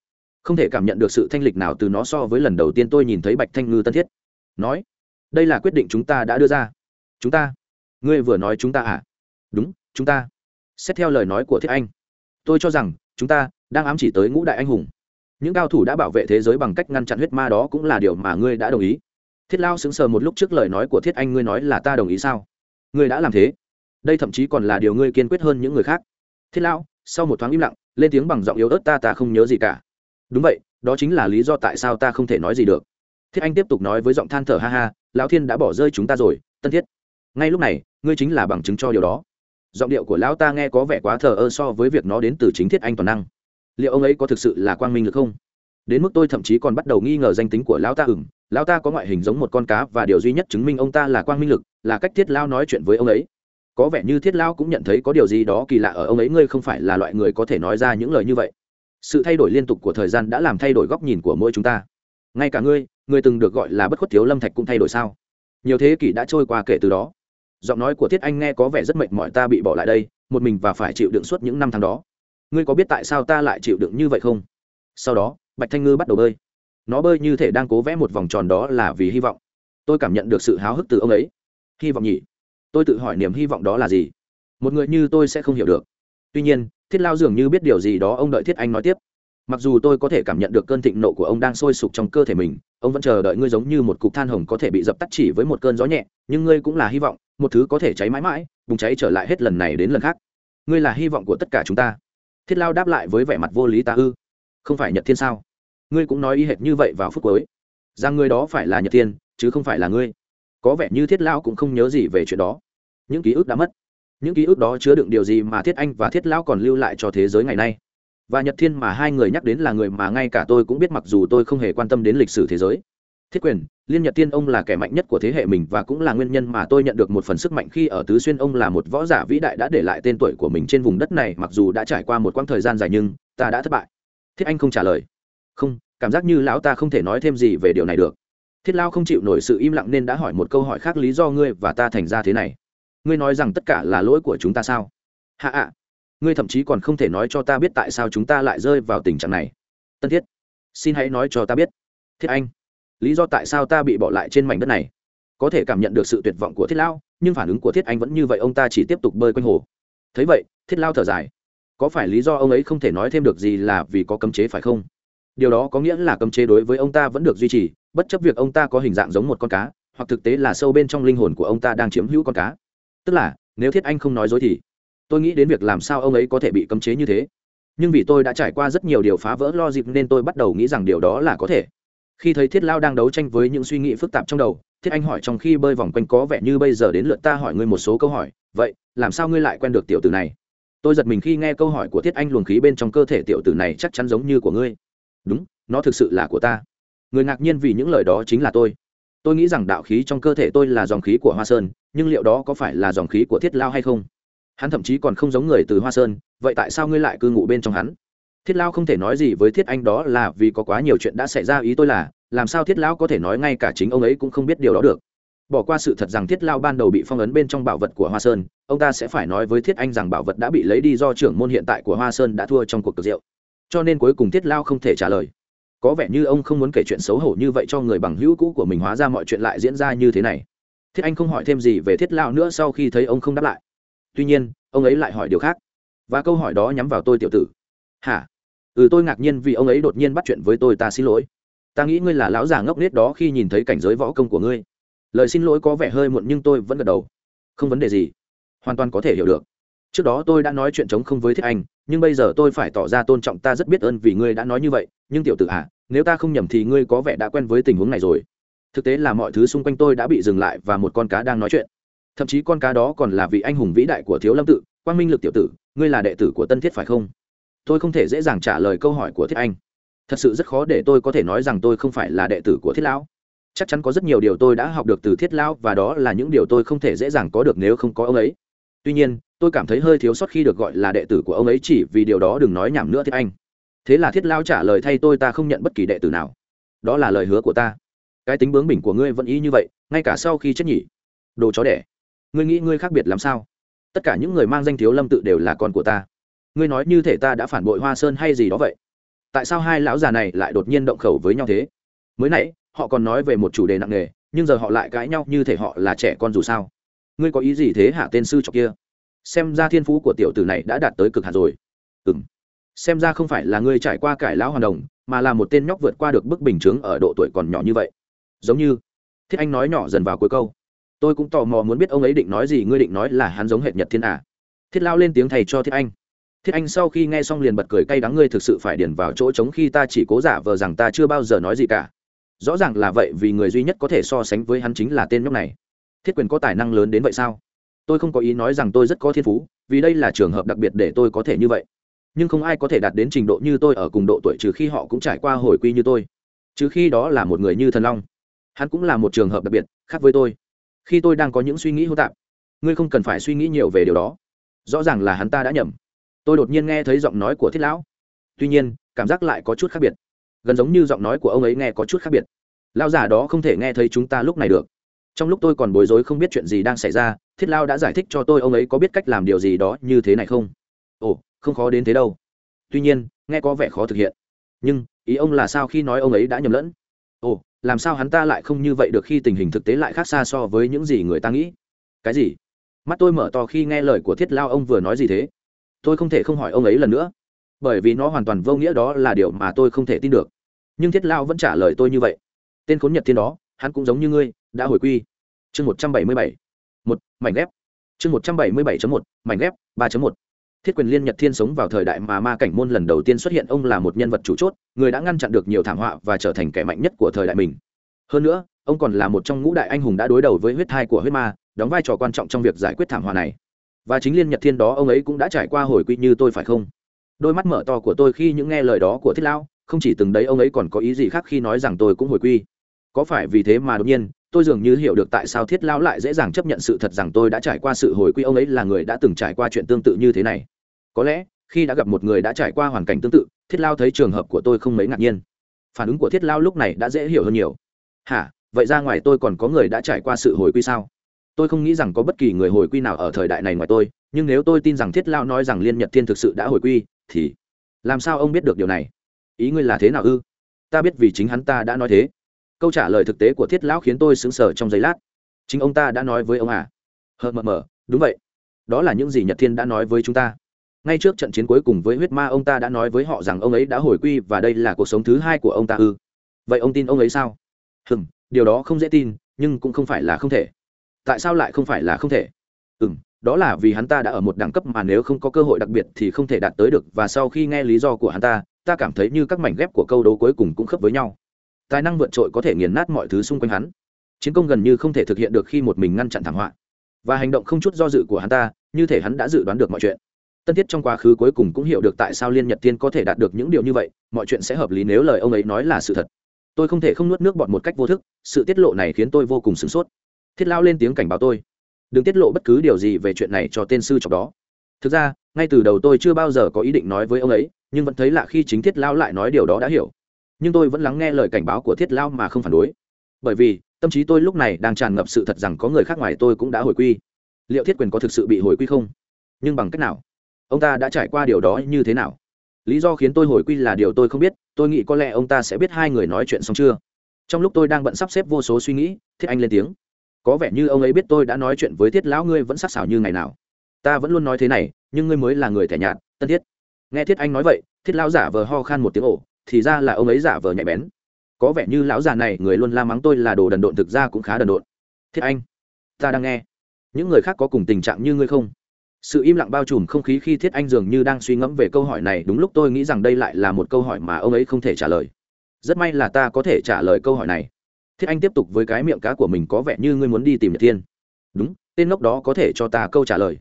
Không thể cảm nhận được sự thanh lịch nào từ nó so với lần đầu tiên tôi nhìn thấy bạch thanh ngư tân thiết. Nói, đây là quyết định chúng ta đã đưa ra. Chúng ta? Ngươi vừa nói chúng ta à? Đúng, chúng ta. Xét theo lời nói của thiết anh, tôi cho rằng chúng ta đang ám chỉ tới ngũ đại anh hùng. Những cao thủ đã bảo vệ thế giới bằng cách ngăn chặn huyết ma đó cũng là điều mà ngươi đã đồng ý. Thiết lao sững sờ một lúc trước lời nói của thiết anh, ngươi nói là ta đồng ý sao? Ngươi đã làm thế. Đây thậm chí còn là điều ngươi kiên quyết hơn những người khác. Thiết lão sau một thoáng im lặng, lên tiếng bằng giọng yếu ớt, ta ta không nhớ gì cả. Đúng vậy, đó chính là lý do tại sao ta không thể nói gì được. Thiết anh tiếp tục nói với giọng than thở ha ha, lão thiên đã bỏ rơi chúng ta rồi, tân thiết. Ngay lúc này, ngươi chính là bằng chứng cho điều đó giọng điệu của lão ta nghe có vẻ quá thờ ơ so với việc nó đến từ chính thiết anh toàn năng. Liệu ông ấy có thực sự là quang minh được không? Đến mức tôi thậm chí còn bắt đầu nghi ngờ danh tính của lão ta ừng lão ta có ngoại hình giống một con cá và điều duy nhất chứng minh ông ta là quang minh lực là cách thiết lao nói chuyện với ông ấy. Có vẻ như thiết lao cũng nhận thấy có điều gì đó kỳ lạ ở ông ấy, ngươi không phải là loại người có thể nói ra những lời như vậy. Sự thay đổi liên tục của thời gian đã làm thay đổi góc nhìn của mỗi chúng ta. Ngay cả ngươi ngươi từng được gọi là bất khuất thiếu lâm thạch cũng thay đổi sao? Nhiều thế kỷ đã trôi qua kể từ đó giọng nói của thiết anh nghe có vẻ rất mệt mỏi, ta bị bỏ lại đây, một mình và phải chịu đựng suốt những năm tháng đó. Ngươi có biết tại sao ta lại chịu đựng như vậy không? Sau đó, bạch thanh ngư bắt đầu bơi. Nó bơi như thể đang cố vẽ một vòng tròn đó là vì hy vọng. Tôi cảm nhận được sự háo hức từ ông ấy. Hy vọng nhỉ? Tôi tự hỏi niềm hy vọng đó là gì? Một người như tôi sẽ không hiểu được. Tuy nhiên, thiết lao dường như biết điều gì đó, ông đợi thiết anh nói tiếp mặc dù tôi có thể cảm nhận được cơn thịnh nộ của ông đang sôi sục trong cơ thể mình, ông vẫn chờ đợi ngươi giống như một cục than hồng có thể bị dập tắt chỉ với một cơn gió nhẹ, nhưng ngươi cũng là hy vọng, một thứ có thể cháy mãi mãi, bùng cháy trở lại hết lần này đến lần khác. Ngươi là hy vọng của tất cả chúng ta. Thiết lao đáp lại với vẻ mặt vô lý ta ư? Không phải nhật thiên sao? Ngươi cũng nói y hệt như vậy vào phút cuối. Rằng ngươi đó phải là nhật thiên, chứ không phải là ngươi. Có vẻ như thiết lao cũng không nhớ gì về chuyện đó. Những ký ức đã mất. Những ký ức đó chứa đựng điều gì mà thiết anh và thiết lão còn lưu lại cho thế giới ngày nay? Và nhật thiên mà hai người nhắc đến là người mà ngay cả tôi cũng biết, mặc dù tôi không hề quan tâm đến lịch sử thế giới. Thiết quyền, liên nhật thiên ông là kẻ mạnh nhất của thế hệ mình và cũng là nguyên nhân mà tôi nhận được một phần sức mạnh khi ở tứ xuyên. Ông là một võ giả vĩ đại đã để lại tên tuổi của mình trên vùng đất này, mặc dù đã trải qua một quãng thời gian dài nhưng ta đã thất bại. Thiết anh không trả lời. Không, cảm giác như lão ta không thể nói thêm gì về điều này được. Thiết lao không chịu nổi sự im lặng nên đã hỏi một câu hỏi khác lý do ngươi và ta thành ra thế này. Ngươi nói rằng tất cả là lỗi của chúng ta sao? Hạ ạ ngươi thậm chí còn không thể nói cho ta biết tại sao chúng ta lại rơi vào tình trạng này. Tân thiết, xin hãy nói cho ta biết. Thiết anh, lý do tại sao ta bị bỏ lại trên mảnh đất này? Có thể cảm nhận được sự tuyệt vọng của thiết lao nhưng phản ứng của thiết anh vẫn như vậy, ông ta chỉ tiếp tục bơi quanh hồ. Thấy vậy, thiết lao thở dài. Có phải lý do ông ấy không thể nói thêm được gì là vì có cấm chế phải không? Điều đó có nghĩa là cấm chế đối với ông ta vẫn được duy trì, bất chấp việc ông ta có hình dạng giống một con cá, hoặc thực tế là sâu bên trong linh hồn của ông ta đang chiếm hữu con cá. Tức là, nếu thiết anh không nói dối thì tôi nghĩ đến việc làm sao ông ấy có thể bị cấm chế như thế. Nhưng vì tôi đã trải qua rất nhiều điều phá vỡ lo dịp nên tôi bắt đầu nghĩ rằng điều đó là có thể. Khi thấy thiết lao đang đấu tranh với những suy nghĩ phức tạp trong đầu, thiết anh hỏi trong khi bơi vòng quanh có vẻ như bây giờ đến lượt ta hỏi ngươi một số câu hỏi, vậy, làm sao ngươi lại quen được tiểu tử này? Tôi giật mình khi nghe câu hỏi của thiết anh luồng khí bên trong cơ thể tiểu tử này chắc chắn giống như của ngươi. Đúng, nó thực sự là của ta. Người ngạc nhiên vì những lời đó chính là tôi. Tôi nghĩ rằng đạo khí trong cơ thể tôi là dòng khí của hoa sơn, nhưng liệu đó có phải là dòng khí của thiết lao hay không? Hắn thậm chí còn không giống người từ hoa sơn, vậy tại sao ngươi lại cư ngụ bên trong hắn? Thiết lao không thể nói gì với thiết anh đó là vì có quá nhiều chuyện đã xảy ra ý tôi là, làm sao thiết lão có thể nói ngay cả chính ông ấy cũng không biết điều đó được? Bỏ qua sự thật rằng thiết lao ban đầu bị phong ấn bên trong bảo vật của hoa sơn, ông ta sẽ phải nói với thiết anh rằng bảo vật đã bị lấy đi do trưởng môn hiện tại của hoa sơn đã thua trong cuộc tiệc rượu. Cho nên cuối cùng thiết lao không thể trả lời. Có vẻ như ông không muốn kể chuyện xấu hổ như vậy cho người bằng hữu cũ của mình, hóa ra mọi chuyện lại diễn ra như thế này. Thiết anh không hỏi thêm gì về thiết lao nữa sau khi thấy ông không đáp lại tuy nhiên, ông ấy lại hỏi điều khác. Và câu hỏi đó nhắm vào tôi, tiểu tử. Hả? Ừ tôi ngạc nhiên vì ông ấy đột nhiên bắt chuyện với tôi, ta xin lỗi. Ta nghĩ ngươi là lão già ngốc nết đó khi nhìn thấy cảnh giới võ công của ngươi. Lời xin lỗi có vẻ hơi muộn nhưng tôi vẫn gật đầu. Không vấn đề gì. Hoàn toàn có thể hiểu được. Trước đó tôi đã nói chuyện chống không với thiết anh, nhưng bây giờ tôi phải tỏ ra tôn trọng ta rất biết ơn vì ngươi đã nói như vậy. Nhưng tiểu tử à nếu ta không nhầm thì ngươi có vẻ đã quen với tình huống này rồi. Thực tế là mọi thứ xung quanh tôi đã bị dừng lại và một con cá đang nói chuyện thậm chí con cá đó còn là vị anh hùng vĩ đại của thiếu lâm tự, quang minh lực tiểu tử, ngươi là đệ tử của tân thiết phải không? Tôi không thể dễ dàng trả lời câu hỏi của thiết anh. Thật sự rất khó để tôi có thể nói rằng tôi không phải là đệ tử của thiết lão. Chắc chắn có rất nhiều điều tôi đã học được từ thiết lão và đó là những điều tôi không thể dễ dàng có được nếu không có ông ấy. Tuy nhiên, tôi cảm thấy hơi thiếu sót khi được gọi là đệ tử của ông ấy chỉ vì điều đó đừng nói nhảm nữa thiết anh. Thế là thiết lão trả lời thay tôi ta không nhận bất kỳ đệ tử nào. Đó là lời hứa của ta. Cái tính bướng bỉnh của ngươi vẫn ý như vậy, ngay cả sau khi chết nhỉ? Đồ chó đẻ ngươi nghĩ ngươi khác biệt làm sao? Tất cả những người mang danh thiếu lâm tự đều là con của ta. Ngươi nói như thể ta đã phản bội hoa sơn hay gì đó vậy? Tại sao hai lão già này lại đột nhiên động khẩu với nhau thế? Mới nãy, họ còn nói về một chủ đề nặng nề, nhưng giờ họ lại cãi nhau như thể họ là trẻ con dù sao. Ngươi có ý gì thế hạ tên sư trọc kia? Xem ra thiên phú của tiểu tử này đã đạt tới cực hạt rồi. Ừ m xem ra không phải là ngươi trải qua cải lão hoàn đồng, mà là một tên nhóc vượt qua được bức bình chướng ở độ tuổi còn nhỏ như vậy. Giống như, thiết anh nói nhỏ dần vào cuối câu tôi cũng tò mò muốn biết ông ấy định nói gì, ngươi định nói là hắn giống Hệt nhật thiên à. thiết lao lên tiếng thầy cho thiết anh. Thiết anh sau khi nghe xong liền bật cười cay đắng, ngươi thực sự phải điền vào chỗ trống khi ta chỉ cố giả vờ rằng ta chưa bao giờ nói gì cả. Rõ ràng là vậy vì người duy nhất có thể so sánh với hắn chính là tên nhóc này. Thiết quyền có tài năng lớn đến vậy sao? Tôi không có ý nói rằng tôi rất có thiên phú, vì đây là trường hợp đặc biệt để tôi có thể như vậy. Nhưng không ai có thể đạt đến trình độ như tôi ở cùng độ tuổi trừ khi họ cũng trải qua hồi quy như tôi. Trừ khi đó là một người như thần long. Hắn cũng là một trường hợp đặc biệt, khác với tôi khi tôi đang có những suy nghĩ hô tạp, ngươi không cần phải suy nghĩ nhiều về điều đó. Rõ ràng là hắn ta đã nhầm. Tôi đột nhiên nghe thấy giọng nói của thiết lão. Tuy nhiên, cảm giác lại có chút khác biệt. Gần giống như giọng nói của ông ấy nghe có chút khác biệt. Lao giả đó không thể nghe thấy chúng ta lúc này được. Trong lúc tôi còn bối rối không biết chuyện gì đang xảy ra, thiết lao đã giải thích cho tôi ông ấy có biết cách làm điều gì đó như thế này không? Ồ, không khó đến thế đâu. Tuy nhiên, nghe có vẻ khó thực hiện. Nhưng, ý ông là sao khi nói ông ấy đã nhầm lẫn? Ồ làm sao hắn ta lại không như vậy được khi tình hình thực tế lại khác xa so với những gì người ta nghĩ? Cái gì? Mắt tôi mở to khi nghe lời của thiết lao ông vừa nói gì thế? Tôi không thể không hỏi ông ấy lần nữa. Bởi vì nó hoàn toàn vô nghĩa đó là điều mà tôi không thể tin được. Nhưng thiết lao vẫn trả lời tôi như vậy. Tên khốn nhật thiên đó, hắn cũng giống như ngươi, đã hồi quy. Chương một trăm bảy mươi bảy một, mảnh ghép. Chương một trăm bảy mươi bảy một, mảnh ghép, ba một thiết quyền liên nhật thiên sống vào thời đại mà ma cảnh môn lần đầu tiên xuất hiện, ông là một nhân vật chủ chốt, người đã ngăn chặn được nhiều thảm họa và trở thành kẻ mạnh nhất của thời đại mình. Hơn nữa, ông còn là một trong ngũ đại anh hùng đã đối đầu với huyết thai của huyết ma, đóng vai trò quan trọng trong việc giải quyết thảm họa này. Và chính liên nhật thiên đó, ông ấy cũng đã trải qua hồi quy như tôi, phải không? Đôi mắt mở to của tôi khi những nghe lời đó của thiết lão, không chỉ từng đấy ông ấy còn có ý gì khác khi nói rằng tôi cũng hồi quy. Có phải vì thế mà đột nhiên, tôi dường như hiểu được tại sao thiết lão lại dễ dàng chấp nhận sự thật rằng tôi đã trải qua sự hồi quy, ông ấy là người đã từng trải qua chuyện tương tự như thế này có lẽ, khi đã gặp một người đã trải qua hoàn cảnh tương tự, thiết lao thấy trường hợp của tôi không mấy ngạc nhiên. Phản ứng của thiết lao lúc này đã dễ hiểu hơn nhiều. Hả? Vậy ra ngoài tôi còn có người đã trải qua sự hồi quy sao? Tôi không nghĩ rằng có bất kỳ người hồi quy nào ở thời đại này ngoài tôi, nhưng nếu tôi tin rằng thiết lao nói rằng liên nhật thiên thực sự đã hồi quy, thì làm sao ông biết được điều này? Ý ngươi là thế nào ư? Ta biết vì chính hắn ta đã nói thế. Câu trả lời thực tế của thiết lão khiến tôi sững sờ trong giây lát. Chính ông ta đã nói với ông à? Hờ, mờ mờ, đúng vậy. Đó là những gì nhật thiên đã nói với chúng ta ngay trước trận chiến cuối cùng với huyết ma ông ta đã nói với họ rằng ông ấy đã hồi quy và đây là cuộc sống thứ hai của ông ta ư. Vậy ông tin ông ấy sao? Hừm điều đó không dễ tin nhưng cũng không phải là không thể. Tại sao lại không phải là không thể? Ừm, đó là vì hắn ta đã ở một đẳng cấp mà nếu không có cơ hội đặc biệt thì không thể đạt tới được và sau khi nghe lý do của hắn ta ta cảm thấy như các mảnh ghép của câu đấu cuối cùng cũng khớp với nhau. Tài năng vượt trội có thể nghiền nát mọi thứ xung quanh hắn. Chiến công gần như không thể thực hiện được khi một mình ngăn chặn thảm họa. Và hành động không chút do dự của hắn ta như thể hắn đã dự đoán được mọi chuyện tân thiết trong quá khứ cuối cùng cũng hiểu được tại sao liên nhật Thiên có thể đạt được những điều như vậy, mọi chuyện sẽ hợp lý nếu lời ông ấy nói là sự thật. Tôi không thể không nuốt nước bọt một cách vô thức, sự tiết lộ này khiến tôi vô cùng sửng sốt. Thiết lao lên tiếng cảnh báo tôi, đừng tiết lộ bất cứ điều gì về chuyện này cho tên sư chọc đó. Thực ra, ngay từ đầu tôi chưa bao giờ có ý định nói với ông ấy, nhưng vẫn thấy lạ khi chính thiết lao lại nói điều đó đã hiểu. Nhưng tôi vẫn lắng nghe lời cảnh báo của thiết lao mà không phản đối. Bởi vì, tâm trí tôi lúc này đang tràn ngập sự thật rằng có người khác ngoài tôi cũng đã hồi quy. Liệu thiết quyền có thực sự bị hồi quy không? Nhưng bằng cách nào? Ông ta đã trải qua điều đó như thế nào? Lý do khiến tôi hồi quy là điều tôi không biết, tôi nghĩ có lẽ ông ta sẽ biết hai người nói chuyện xong chưa? Trong lúc tôi đang bận sắp xếp vô số suy nghĩ, thiết anh lên tiếng. Có vẻ như ông ấy biết tôi đã nói chuyện với thiết lão ngươi vẫn sắc sảo như ngày nào. Ta vẫn luôn nói thế này, nhưng ngươi mới là người thẻ nhạt tân thiết. Nghe thiết anh nói vậy, thiết lão giả vờ ho khan một tiếng ổ thì ra là ông ấy giả vờ nhạy bén. Có vẻ như lão già này người luôn la mắng tôi là đồ đần độn thực ra cũng khá đần độn. Thiết anh, ta đang nghe. Những người khác có cùng tình trạng như ngươi không? Sự im lặng bao trùm không khí khi thiết anh dường như đang suy ngẫm về câu hỏi này, đúng lúc tôi nghĩ rằng đây lại là một câu hỏi mà ông ấy không thể trả lời. Rất may là ta có thể trả lời câu hỏi này. Thiết anh tiếp tục với cái miệng cá của mình có vẻ như ngươi muốn đi tìm nhật thiên. Đúng, tên ngốc đó có thể cho ta câu trả lời.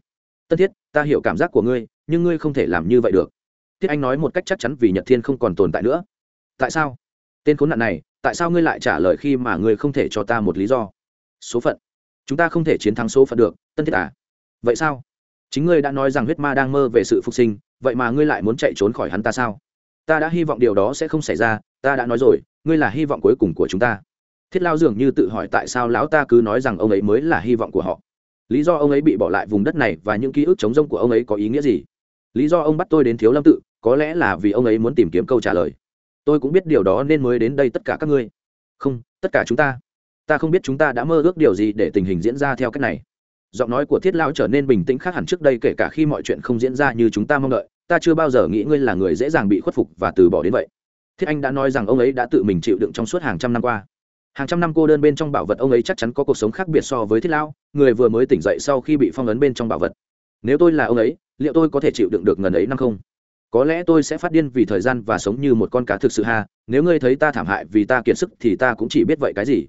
Tất thiết, ta hiểu cảm giác của ngươi, nhưng ngươi không thể làm như vậy được. Thiết anh nói một cách chắc chắn vì nhật thiên không còn tồn tại nữa. Tại sao? Tên khốn nạn này, tại sao ngươi lại trả lời khi mà ngươi không thể cho ta một lý do? Số phận. Chúng ta không thể chiến thắng số phận được, tân thiết à. Vậy sao? Chính ngươi đã nói rằng huyết ma đang mơ về sự phục sinh, vậy mà ngươi lại muốn chạy trốn khỏi hắn ta sao? Ta đã hy vọng điều đó sẽ không xảy ra, ta đã nói rồi, ngươi là hy vọng cuối cùng của chúng ta. Thiết lao dường như tự hỏi tại sao lão ta cứ nói rằng ông ấy mới là hy vọng của họ. Lý do ông ấy bị bỏ lại vùng đất này và những ký ức chống rông của ông ấy có ý nghĩa gì? Lý do ông bắt tôi đến thiếu lâm tự, có lẽ là vì ông ấy muốn tìm kiếm câu trả lời. Tôi cũng biết điều đó nên mới đến đây tất cả các ngươi. Không, tất cả chúng ta. Ta không biết chúng ta đã mơ ước điều gì để tình hình diễn ra theo cách này giọng nói của thiết lao trở nên bình tĩnh khác hẳn trước đây kể cả khi mọi chuyện không diễn ra như chúng ta mong đợi, ta chưa bao giờ nghĩ ngươi là người dễ dàng bị khuất phục và từ bỏ đến vậy. Thiết anh đã nói rằng ông ấy đã tự mình chịu đựng trong suốt hàng trăm năm qua. Hàng trăm năm cô đơn bên trong bảo vật ông ấy chắc chắn có cuộc sống khác biệt so với thiết lao người vừa mới tỉnh dậy sau khi bị phong ấn bên trong bảo vật. Nếu tôi là ông ấy, liệu tôi có thể chịu đựng được ngần ấy năm không? Có lẽ tôi sẽ phát điên vì thời gian và sống như một con cá thực sự ha, nếu ngươi thấy ta thảm hại vì ta kiệt sức thì ta cũng chỉ biết vậy cái gì?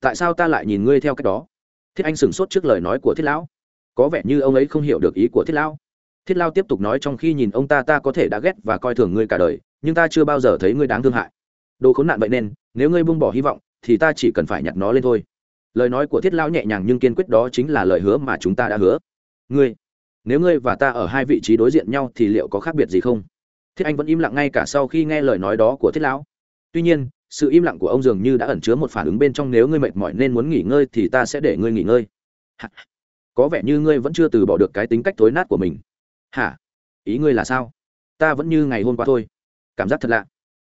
Tại sao ta lại nhìn ngươi theo cách đó? Thiết anh sửng sốt trước lời nói của thiết lão. Có vẻ như ông ấy không hiểu được ý của thiết lão. Thiết lao tiếp tục nói trong khi nhìn ông ta ta có thể đã ghét và coi thường ngươi cả đời, nhưng ta chưa bao giờ thấy ngươi đáng thương hại. Đồ khốn nạn vậy nên, nếu ngươi buông bỏ hy vọng, thì ta chỉ cần phải nhặt nó lên thôi. Lời nói của thiết lão nhẹ nhàng nhưng kiên quyết đó chính là lời hứa mà chúng ta đã hứa. Ngươi, nếu ngươi và ta ở hai vị trí đối diện nhau thì liệu có khác biệt gì không? Thiết anh vẫn im lặng ngay cả sau khi nghe lời nói đó của thiết lão. Tuy nhiên sự im lặng của ông dường như đã ẩn chứa một phản ứng bên trong, nếu ngươi mệt mỏi nên muốn nghỉ ngơi thì ta sẽ để ngươi nghỉ ngơi. Có vẻ như ngươi vẫn chưa từ bỏ được cái tính cách thối nát của mình. Hả? Ý ngươi là sao? Ta vẫn như ngày hôm qua thôi. Cảm giác thật lạ.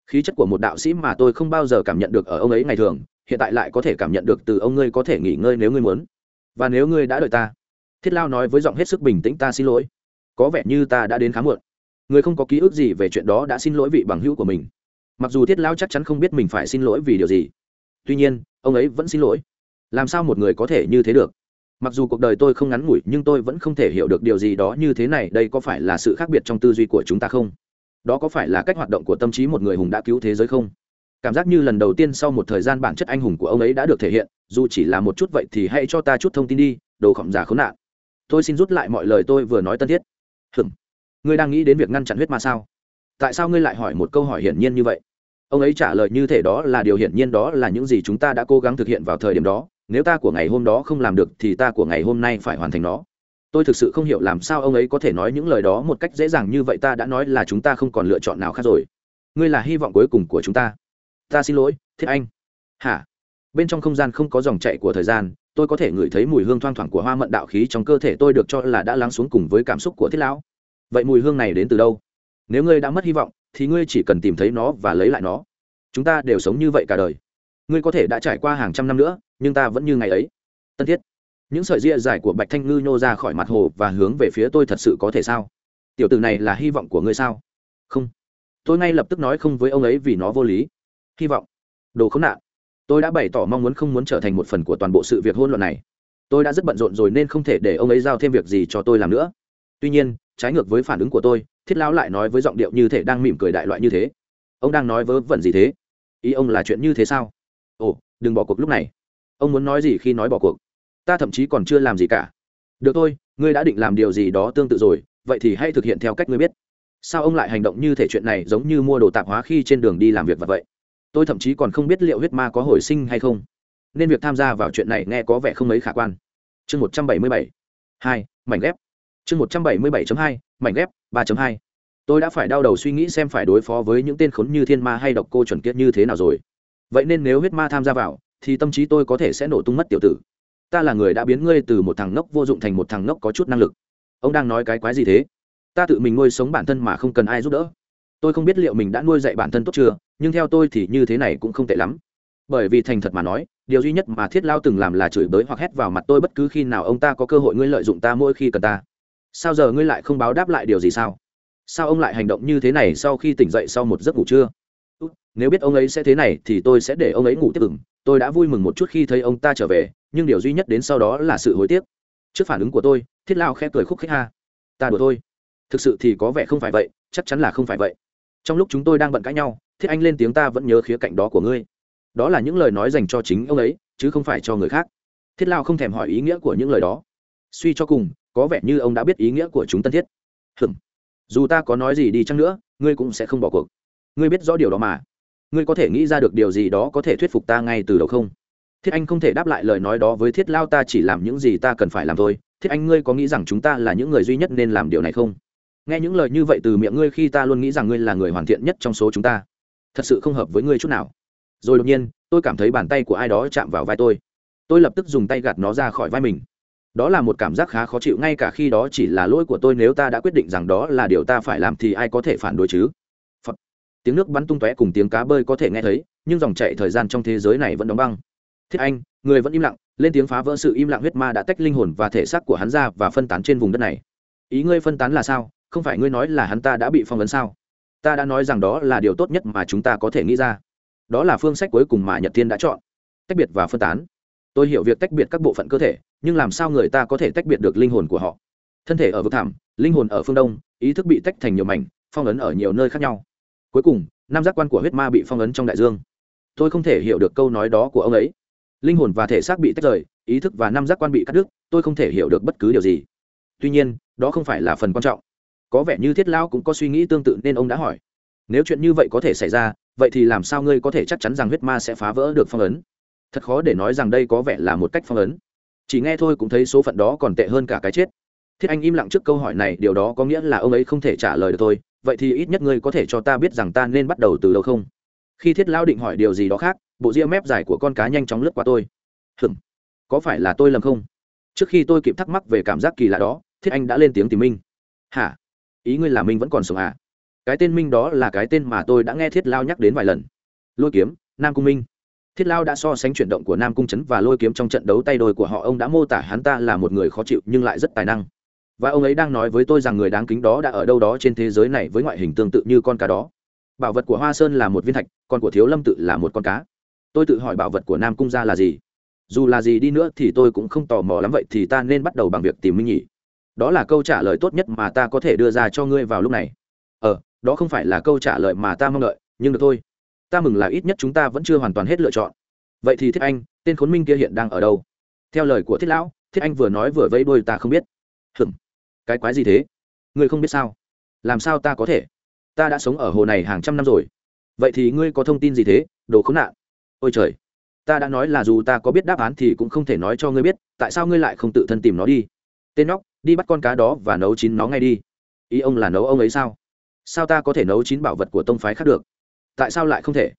Khí chất của một đạo sĩ mà tôi không bao giờ cảm nhận được ở ông ấy ngày thường, hiện tại lại có thể cảm nhận được từ ông ngươi có thể nghỉ ngơi nếu ngươi muốn. Và nếu ngươi đã đợi ta. Thiết lao nói với giọng hết sức bình tĩnh, ta xin lỗi. Có vẻ như ta đã đến khá muộn. Người không có ký ức gì về chuyện đó, đã xin lỗi vị bằng hữu của mình mặc dù thiết lao chắc chắn không biết mình phải xin lỗi vì điều gì, tuy nhiên, ông ấy vẫn xin lỗi. Làm sao một người có thể như thế được? Mặc dù cuộc đời tôi không ngắn ngủi, nhưng tôi vẫn không thể hiểu được điều gì đó như thế này, đây có phải là sự khác biệt trong tư duy của chúng ta không? Đó có phải là cách hoạt động của tâm trí một người hùng đã cứu thế giới không? Cảm giác như lần đầu tiên sau một thời gian bản chất anh hùng của ông ấy đã được thể hiện, dù chỉ là một chút vậy thì hãy cho ta chút thông tin đi, đồ khổng giả khốn nạn. Tôi xin rút lại mọi lời tôi vừa nói tân thiết. Hừm ngươi đang nghĩ đến việc ngăn chặn huyết ma sao? Tại sao ngươi lại hỏi một câu hỏi hiển nhiên như vậy? Ông ấy trả lời như thể đó là điều hiển nhiên đó là những gì chúng ta đã cố gắng thực hiện vào thời điểm đó. Nếu ta của ngày hôm đó không làm được thì ta của ngày hôm nay phải hoàn thành nó. Tôi thực sự không hiểu làm sao ông ấy có thể nói những lời đó một cách dễ dàng như vậy. Ta đã nói là chúng ta không còn lựa chọn nào khác rồi. Ngươi là hy vọng cuối cùng của chúng ta. Ta xin lỗi, thiết anh. Hả? Bên trong không gian không có dòng chạy của thời gian, tôi có thể ngửi thấy mùi hương thoang thoảng của hoa mận đạo khí trong cơ thể tôi được cho là đã lắng xuống cùng với cảm xúc của thiết lão. Vậy mùi hương này đến từ đâu? Nếu ngươi đã mất hy vọng, thì ngươi chỉ cần tìm thấy nó và lấy lại nó. Chúng ta đều sống như vậy cả đời. Ngươi có thể đã trải qua hàng trăm năm nữa, nhưng ta vẫn như ngày ấy. Tân thiết, những sợi ria dài của bạch thanh ngư nhô ra khỏi mặt hồ và hướng về phía tôi thật sự có thể sao? Tiểu tử này là hy vọng của ngươi sao? Không. Tôi ngay lập tức nói không với ông ấy vì nó vô lý. Hy vọng. Đồ khốn nạn. Tôi đã bày tỏ mong muốn không muốn trở thành một phần của toàn bộ sự việc hôn luận này. Tôi đã rất bận rộn rồi nên không thể để ông ấy giao thêm việc gì cho tôi làm nữa tuy nhiên, trái ngược với phản ứng của tôi, thiết lão lại nói với giọng điệu như thể đang mỉm cười đại loại như thế. Ông đang nói vớ vẩn gì thế? Ý ông là chuyện như thế sao? Ồ, đừng bỏ cuộc lúc này. Ông muốn nói gì khi nói bỏ cuộc? Ta thậm chí còn chưa làm gì cả. Được thôi, ngươi đã định làm điều gì đó tương tự rồi, vậy thì hãy thực hiện theo cách ngươi biết. Sao ông lại hành động như thể chuyện này giống như mua đồ tạp hóa khi trên đường đi làm việc và vậy? Tôi thậm chí còn không biết liệu huyết ma có hồi sinh hay không. Nên việc tham gia vào chuyện này nghe có vẻ không mấy khả quan. Chương một trăm bảy mươi bảy. Hai, mảnh ghép chương một trăm bảy mươi bảy hai, mảnh ghép, ba hai. Tôi đã phải đau đầu suy nghĩ xem phải đối phó với những tên khốn như thiên ma hay độc cô chuẩn kiết như thế nào rồi. Vậy nên nếu huyết ma tham gia vào, thì tâm trí tôi có thể sẽ nổ tung mất tiểu tử. Ta là người đã biến ngươi từ một thằng ngốc vô dụng thành một thằng ngốc có chút năng lực. Ông đang nói cái quái gì thế? Ta tự mình nuôi sống bản thân mà không cần ai giúp đỡ. Tôi không biết liệu mình đã nuôi dạy bản thân tốt chưa, nhưng theo tôi thì như thế này cũng không tệ lắm. Bởi vì thành thật mà nói, điều duy nhất mà thiết lao từng làm là chửi bới hoặc hét vào mặt tôi bất cứ khi nào ông ta có cơ hội ngươi lợi dụng ta mỗi khi cần ta sao giờ ngươi lại không báo đáp lại điều gì sao? Sao ông lại hành động như thế này sau khi tỉnh dậy sau một giấc ngủ trưa? Nếu biết ông ấy sẽ thế này thì tôi sẽ để ông ấy ngủ tiếp ừng. Tôi đã vui mừng một chút khi thấy ông ta trở về, nhưng điều duy nhất đến sau đó là sự hối tiếc. Trước phản ứng của tôi, thiết lao khẽ cười khúc khích ha. Ta đùa thôi. Thực sự thì có vẻ không phải vậy, chắc chắn là không phải vậy. Trong lúc chúng tôi đang bận cãi nhau, thiết anh lên tiếng ta vẫn nhớ khía cạnh đó của ngươi. Đó là những lời nói dành cho chính ông ấy, chứ không phải cho người khác. Thiết lao không thèm hỏi ý nghĩa của những lời đó. Suy cho cùng có vẻ như ông đã biết ý nghĩa của chúng tân thiết. Hừm, dù ta có nói gì đi chăng nữa, ngươi cũng sẽ không bỏ cuộc. Ngươi biết rõ điều đó mà. Ngươi có thể nghĩ ra được điều gì đó có thể thuyết phục ta ngay từ đầu không? Thiết anh không thể đáp lại lời nói đó với thiết lao, ta chỉ làm những gì ta cần phải làm thôi. Thiết anh, ngươi có nghĩ rằng chúng ta là những người duy nhất nên làm điều này không? Nghe những lời như vậy từ miệng ngươi khi ta luôn nghĩ rằng ngươi là người hoàn thiện nhất trong số chúng ta. Thật sự không hợp với ngươi chút nào. Rồi đột nhiên, tôi cảm thấy bàn tay của ai đó chạm vào vai tôi. Tôi lập tức dùng tay gạt nó ra khỏi vai mình đó là một cảm giác khá khó chịu, ngay cả khi đó chỉ là lỗi của tôi, nếu ta đã quyết định rằng đó là điều ta phải làm thì ai có thể phản đối chứ? Phật. tiếng nước bắn tung tóe cùng tiếng cá bơi có thể nghe thấy, nhưng dòng chạy thời gian trong thế giới này vẫn đóng băng. Thiết anh, người vẫn im lặng, lên tiếng phá vỡ sự im lặng huyết ma đã tách linh hồn và thể xác của hắn ra và phân tán trên vùng đất này. Ý ngươi phân tán là sao? Không phải ngươi nói là hắn ta đã bị phong ấn sao? Ta đã nói rằng đó là điều tốt nhất mà chúng ta có thể nghĩ ra. Đó là phương sách cuối cùng mà nhật thiên đã chọn. Tách biệt và phân tán. Tôi hiểu việc tách biệt các bộ phận cơ thể nhưng làm sao người ta có thể tách biệt được linh hồn của họ? Thân thể ở vực thảm linh hồn ở phương đông, ý thức bị tách thành nhiều mảnh, phong ấn ở nhiều nơi khác nhau. Cuối cùng, năm giác quan của huyết ma bị phong ấn trong đại dương. Tôi không thể hiểu được câu nói đó của ông ấy. Linh hồn và thể xác bị tách rời, ý thức và năm giác quan bị cắt đứt, tôi không thể hiểu được bất cứ điều gì. Tuy nhiên, đó không phải là phần quan trọng. Có vẻ như thiết lão cũng có suy nghĩ tương tự nên ông đã hỏi. Nếu chuyện như vậy có thể xảy ra, vậy thì làm sao ngươi có thể chắc chắn rằng huyết ma sẽ phá vỡ được phong ấn? Thật khó để nói rằng đây có vẻ là một cách phong ấn chỉ nghe thôi cũng thấy số phận đó còn tệ hơn cả cái chết. Thiết anh im lặng trước câu hỏi này, điều đó có nghĩa là ông ấy không thể trả lời được tôi vậy thì ít nhất ngươi có thể cho ta biết rằng ta nên bắt đầu từ đâu không? Khi thiết lão định hỏi điều gì đó khác, bộ ria mép dài của con cá nhanh chóng lướt qua tôi. Hừm có phải là tôi lầm không? Trước khi tôi kịp thắc mắc về cảm giác kỳ lạ đó, thiết anh đã lên tiếng tìm minh. Hả? Ý ngươi là minh vẫn còn sống à? Cái tên minh đó là cái tên mà tôi đã nghe thiết lao nhắc đến vài lần. Lôi kiếm, nam cung minh thiết lao đã so sánh chuyển động của nam cung trấn và lôi kiếm trong trận đấu tay đôi của họ, ông đã mô tả hắn ta là một người khó chịu nhưng lại rất tài năng. Và ông ấy đang nói với tôi rằng người đáng kính đó đã ở đâu đó trên thế giới này với ngoại hình tương tự như con cá đó. Bảo vật của hoa sơn là một viên thạch còn của thiếu lâm tự là một con cá. Tôi tự hỏi bảo vật của nam cung ra là gì. Dù là gì đi nữa thì tôi cũng không tò mò lắm vậy thì ta nên bắt đầu bằng việc tìm minh nhỉ đó là câu trả lời tốt nhất mà ta có thể đưa ra cho ngươi vào lúc này. Ờ đó không phải là câu trả lời mà ta mong đợi, nhưng được thôi ta mừng là ít nhất chúng ta vẫn chưa hoàn toàn hết lựa chọn. Vậy thì thiết anh, tên khốn minh kia hiện đang ở đâu? Theo lời của thiết lão, thiết anh vừa nói vừa vẫy đôi ta không biết. Hừm cái quái gì thế? Ngươi không biết sao? Làm sao ta có thể? Ta đã sống ở hồ này hàng trăm năm rồi. Vậy thì ngươi có thông tin gì thế? Đồ khốn nạn. Ôi trời. Ta đã nói là dù ta có biết đáp án thì cũng không thể nói cho ngươi biết, tại sao ngươi lại không tự thân tìm nó đi? Tên nhóc, đi bắt con cá đó và nấu chín nó ngay đi. Ý ông là nấu ông ấy sao? Sao ta có thể nấu chín bảo vật của tông phái khác được? Tại sao lại không thể?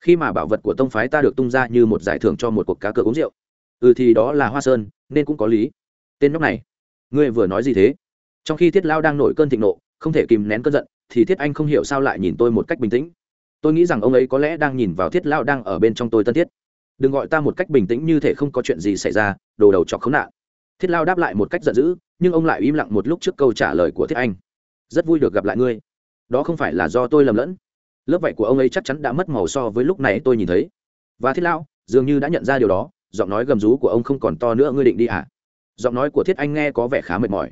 Khi mà bảo vật của tông phái ta được tung ra như một giải thưởng cho một cuộc cá cược uống rượu. Ừ thì đó là hoa sơn, nên cũng có lý. Tên nhóc này, ngươi vừa nói gì thế? Trong khi thiết lao đang nổi cơn thịnh nộ, không thể kìm nén cơn giận, thì thiết anh không hiểu sao lại nhìn tôi một cách bình tĩnh. Tôi nghĩ rằng ông ấy có lẽ đang nhìn vào thiết lao đang ở bên trong tôi tân thiết. Đừng gọi ta một cách bình tĩnh như thể không có chuyện gì xảy ra, đồ đầu chọc khốn nạn. Thiết lao đáp lại một cách giận dữ, nhưng ông lại im lặng một lúc trước câu trả lời của thiết anh. Rất vui được gặp lại ngươi. Đó không phải là do tôi lầm lẫn lớp vảy của ông ấy chắc chắn đã mất màu so với lúc này tôi nhìn thấy. Và thiết lao dường như đã nhận ra điều đó, giọng nói gầm rú của ông không còn to nữa, ngươi định đi à giọng nói của thiết anh nghe có vẻ khá mệt mỏi.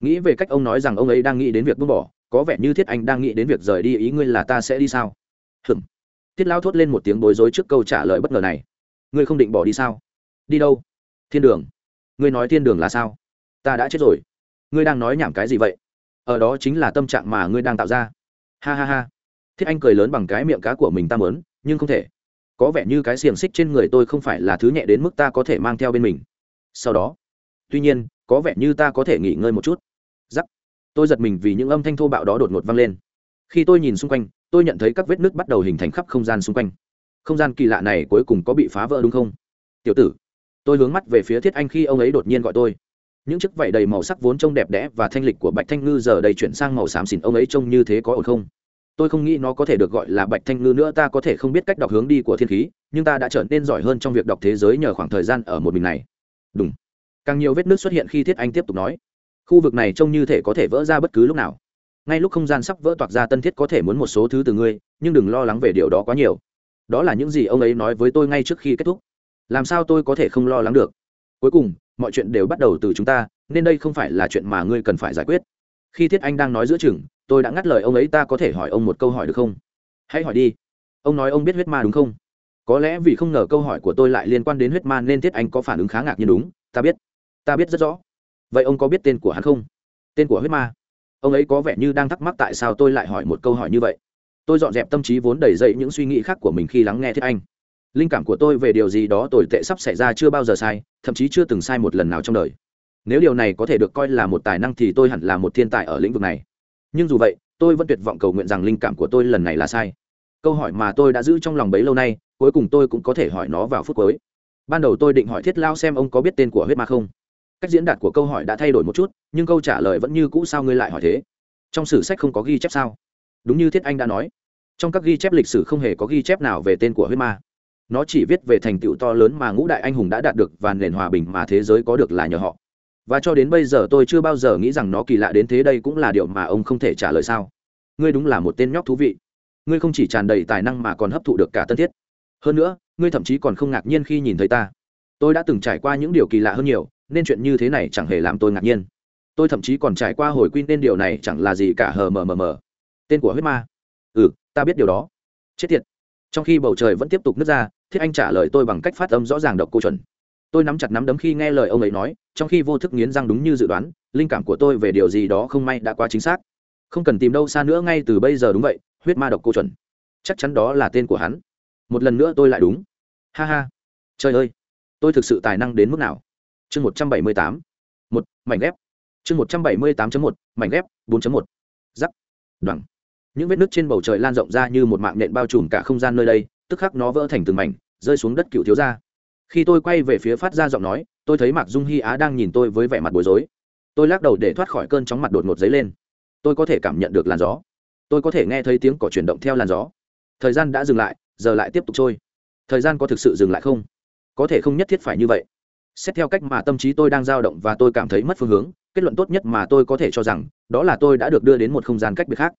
Nghĩ về cách ông nói rằng ông ấy đang nghĩ đến việc buông bỏ, có vẻ như thiết anh đang nghĩ đến việc rời đi, ý ngươi là ta sẽ đi sao? Hừm thiết lao thốt lên một tiếng bối rối trước câu trả lời bất ngờ này. Ngươi không định bỏ đi sao? Đi đâu? Thiên đường. Ngươi nói thiên đường là sao? Ta đã chết rồi. Ngươi đang nói nhảm cái gì vậy? Ở đó chính là tâm trạng mà ngươi đang tạo ra. Ha ha ha thiết anh cười lớn bằng cái miệng cá của mình ta mớn nhưng không thể. Có vẻ như cái xiềng xích trên người tôi không phải là thứ nhẹ đến mức ta có thể mang theo bên mình. Sau đó, tuy nhiên, có vẻ như ta có thể nghỉ ngơi một chút. Giắc tôi giật mình vì những âm thanh thô bạo đó đột ngột vang lên. Khi tôi nhìn xung quanh, tôi nhận thấy các vết nứt bắt đầu hình thành khắp không gian xung quanh. Không gian kỳ lạ này cuối cùng có bị phá vỡ đúng không? Tiểu tử, tôi hướng mắt về phía thiết anh khi ông ấy đột nhiên gọi tôi. Những chiếc vảy đầy màu sắc vốn trông đẹp đẽ và thanh lịch của bạch thanh ngư giờ đây chuyển sang màu xám xỉn, ông ấy trông như thế có ổn không? Tôi không nghĩ nó có thể được gọi là bạch thanh ngư nữa, ta có thể không biết cách đọc hướng đi của thiên khí, nhưng ta đã trở nên giỏi hơn trong việc đọc thế giới nhờ khoảng thời gian ở một mình này. Đúng càng nhiều vết nước xuất hiện khi thiết anh tiếp tục nói. Khu vực này trông như thể có thể vỡ ra bất cứ lúc nào. Ngay lúc không gian sắp vỡ toạc ra tân thiết có thể muốn một số thứ từ ngươi, nhưng đừng lo lắng về điều đó quá nhiều. Đó là những gì ông ấy nói với tôi ngay trước khi kết thúc. Làm sao tôi có thể không lo lắng được? Cuối cùng, mọi chuyện đều bắt đầu từ chúng ta, nên đây không phải là chuyện mà ngươi cần phải giải quyết khi thiết anh đang nói giữa chừng, tôi đã ngắt lời ông ấy, ta có thể hỏi ông một câu hỏi được không? Hãy hỏi đi. Ông nói ông biết huyết ma đúng không? Có lẽ vì không ngờ câu hỏi của tôi lại liên quan đến huyết ma nên thiết anh có phản ứng khá ngạc nhiên đúng, ta biết ta biết rất rõ. Vậy ông có biết tên của hắn không? Tên của huyết ma. Ông ấy có vẻ như đang thắc mắc tại sao tôi lại hỏi một câu hỏi như vậy. Tôi dọn dẹp tâm trí vốn đầy dậy những suy nghĩ khác của mình khi lắng nghe thiết anh. Linh cảm của tôi về điều gì đó tồi tệ sắp xảy ra chưa bao giờ sai, thậm chí chưa từng sai một lần nào trong đời nếu điều này có thể được coi là một tài năng thì tôi hẳn là một thiên tài ở lĩnh vực này. Nhưng dù vậy, tôi vẫn tuyệt vọng cầu nguyện rằng linh cảm của tôi lần này là sai. Câu hỏi mà tôi đã giữ trong lòng bấy lâu nay, cuối cùng tôi cũng có thể hỏi nó vào phút cuối. Ban đầu tôi định hỏi thiết lao xem ông có biết tên của huyết ma không. Cách diễn đạt của câu hỏi đã thay đổi một chút, nhưng câu trả lời vẫn như cũ sao ngươi lại hỏi thế? Trong sử sách không có ghi chép sao? Đúng như thiết anh đã nói. Trong các ghi chép lịch sử không hề có ghi chép nào về tên của huyết ma. Nó chỉ viết về thành tựu to lớn mà ngũ đại anh hùng đã đạt được và nền hòa bình mà thế giới có được là nhờ họ và cho đến bây giờ tôi chưa bao giờ nghĩ rằng nó kỳ lạ đến thế đây cũng là điều mà ông không thể trả lời sao. Ngươi đúng là một tên nhóc thú vị. Ngươi không chỉ tràn đầy tài năng mà còn hấp thụ được cả tân thiết. Hơn nữa, ngươi thậm chí còn không ngạc nhiên khi nhìn thấy ta. Tôi đã từng trải qua những điều kỳ lạ hơn nhiều, nên chuyện như thế này chẳng hề làm tôi ngạc nhiên. Tôi thậm chí còn trải qua hồi quy nên điều này chẳng là gì cả, hờ mờ mờ mờ. Tên của huyết ma. Ừ ta biết điều đó. Chết tiệt. Trong khi bầu trời vẫn tiếp tục nứt ra, thiết anh trả lời tôi bằng cách phát âm rõ ràng độc cô chuẩn tôi nắm chặt nắm đấm khi nghe lời ông ấy nói, trong khi vô thức nghiến răng đúng như dự đoán, linh cảm của tôi về điều gì đó không may đã quá chính xác. Không cần tìm đâu xa nữa ngay từ bây giờ đúng vậy, huyết ma độc cô chuẩn. Chắc chắn đó là tên của hắn. Một lần nữa tôi lại đúng. Ha ha. Trời ơi. Tôi thực sự tài năng đến mức nào? Chương một trăm bảy mươi tám. Một, mảnh ghép. Chương một trăm bảy mươi tám một, mảnh ghép, bốn một. Giắc đoẳng những vết nứt trên bầu trời lan rộng ra như một mạng nện bao trùm cả không gian nơi đây, tức khắc nó vỡ thành từng mảnh, rơi xuống đất cựu thiếu ra khi tôi quay về phía phát ra giọng nói, tôi thấy mạc dung hy á đang nhìn tôi với vẻ mặt bối rối. Tôi lắc đầu để thoát khỏi cơn chóng mặt đột ngột dấy lên. Tôi có thể cảm nhận được làn gió. Tôi có thể nghe thấy tiếng cỏ chuyển động theo làn gió. Thời gian đã dừng lại, giờ lại tiếp tục trôi. Thời gian có thực sự dừng lại không? Có thể không nhất thiết phải như vậy. Xét theo cách mà tâm trí tôi đang dao động và tôi cảm thấy mất phương hướng, kết luận tốt nhất mà tôi có thể cho rằng, đó là tôi đã được đưa đến một không gian cách biệt khác.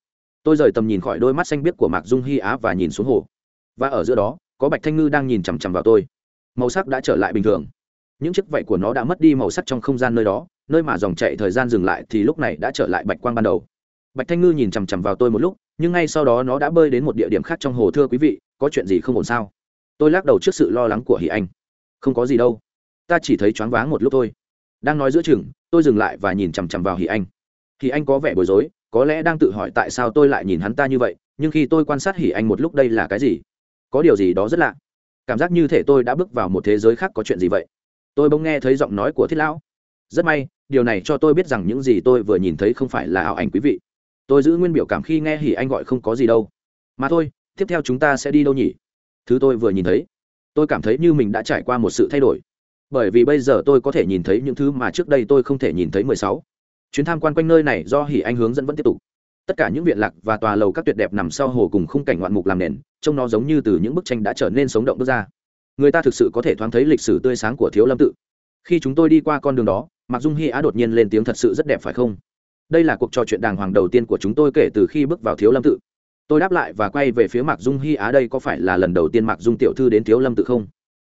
Tôi rời tầm nhìn khỏi đôi mắt xanh biếc của mạc dung hy á và nhìn xuống hồ. Và ở giữa đó, có bạch thanh ngư đang nhìn chằm chằm vào tôi màu sắc đã trở lại bình thường. Những chiếc vảy của nó đã mất đi màu sắc trong không gian nơi đó, nơi mà dòng chạy thời gian dừng lại thì lúc này đã trở lại bạch quang ban đầu. Bạch thanh ngư nhìn chằm chằm vào tôi một lúc, nhưng ngay sau đó nó đã bơi đến một địa điểm khác trong hồ thưa quý vị, có chuyện gì không ổn sao? Tôi lắc đầu trước sự lo lắng của hỷ anh. Không có gì đâu. Ta chỉ thấy choáng váng một lúc thôi. Đang nói giữa chừng, tôi dừng lại và nhìn chằm chằm vào hỷ anh. Hỷ anh có vẻ bối rối, có lẽ đang tự hỏi tại sao tôi lại nhìn hắn ta như vậy, nhưng khi tôi quan sát hỷ anh một lúc đây là cái gì? Có điều gì đó rất lạ cảm giác như thể tôi đã bước vào một thế giới khác có chuyện gì vậy? Tôi bỗng nghe thấy giọng nói của thiết lão. Rất may, điều này cho tôi biết rằng những gì tôi vừa nhìn thấy không phải là ảo ảnh quý vị. Tôi giữ nguyên biểu cảm khi nghe hỉ anh gọi không có gì đâu. Mà thôi, tiếp theo chúng ta sẽ đi đâu nhỉ? Thứ tôi vừa nhìn thấy, tôi cảm thấy như mình đã trải qua một sự thay đổi. Bởi vì bây giờ tôi có thể nhìn thấy những thứ mà trước đây tôi không thể nhìn thấy mười sáu. Chuyến tham quan quanh nơi này do hỉ anh hướng dẫn vẫn tiếp tục tất cả những viện lạc và tòa lầu các tuyệt đẹp nằm sau hồ cùng khung cảnh ngoạn mục làm nền, trông nó giống như từ những bức tranh đã trở nên sống động bước ra. Người ta thực sự có thể thoáng thấy lịch sử tươi sáng của thiếu lâm tự. Khi chúng tôi đi qua con đường đó mặc dung hy á đột nhiên lên tiếng thật sự rất đẹp phải không? Đây là cuộc trò chuyện đàng hoàng đầu tiên của chúng tôi kể từ khi bước vào thiếu lâm tự. Tôi đáp lại và quay về phía mạc dung hy á đây có phải là lần đầu tiên mạc dung tiểu thư đến thiếu lâm tự không?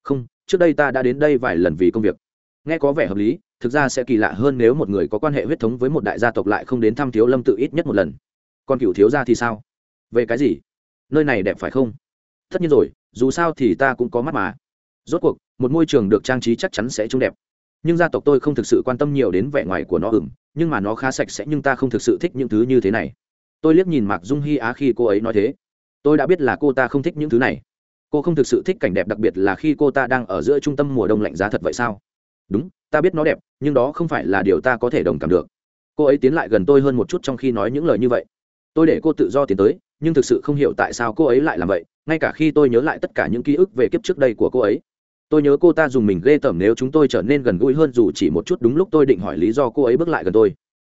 Không, trước đây ta đã đến đây vài lần vì công việc. Nghe có vẻ hợp lý thực ra sẽ kỳ lạ hơn nếu một người có quan hệ huyết thống với một đại gia tộc lại không đến thăm thiếu lâm tự ít nhất một lần. Còn cựu thiếu gia thì sao? Về cái gì? Nơi này đẹp phải không? Tất nhiên rồi, dù sao thì ta cũng có mắt mà. Rốt cuộc, một môi trường được trang trí chắc chắn sẽ trông đẹp. Nhưng gia tộc tôi không thực sự quan tâm nhiều đến vẻ ngoài của nó ừng nhưng mà nó khá sạch sẽ nhưng ta không thực sự thích những thứ như thế này. Tôi liếc nhìn mạc dung hy á khi cô ấy nói thế. Tôi đã biết là cô ta không thích những thứ này. Cô không thực sự thích cảnh đẹp đặc biệt là khi cô ta đang ở giữa trung tâm mùa đông lạnh giá thật vậy sao? Đúng ta biết nó đẹp, nhưng đó không phải là điều ta có thể đồng cảm được. Cô ấy tiến lại gần tôi hơn một chút trong khi nói những lời như vậy. Tôi để cô tự do tiến tới, nhưng thực sự không hiểu tại sao cô ấy lại làm vậy, ngay cả khi tôi nhớ lại tất cả những ký ức về kiếp trước đây của cô ấy. Tôi nhớ cô ta dùng mình ghê tởm nếu chúng tôi trở nên gần gũi hơn dù chỉ một chút đúng lúc tôi định hỏi lý do cô ấy bước lại gần tôi.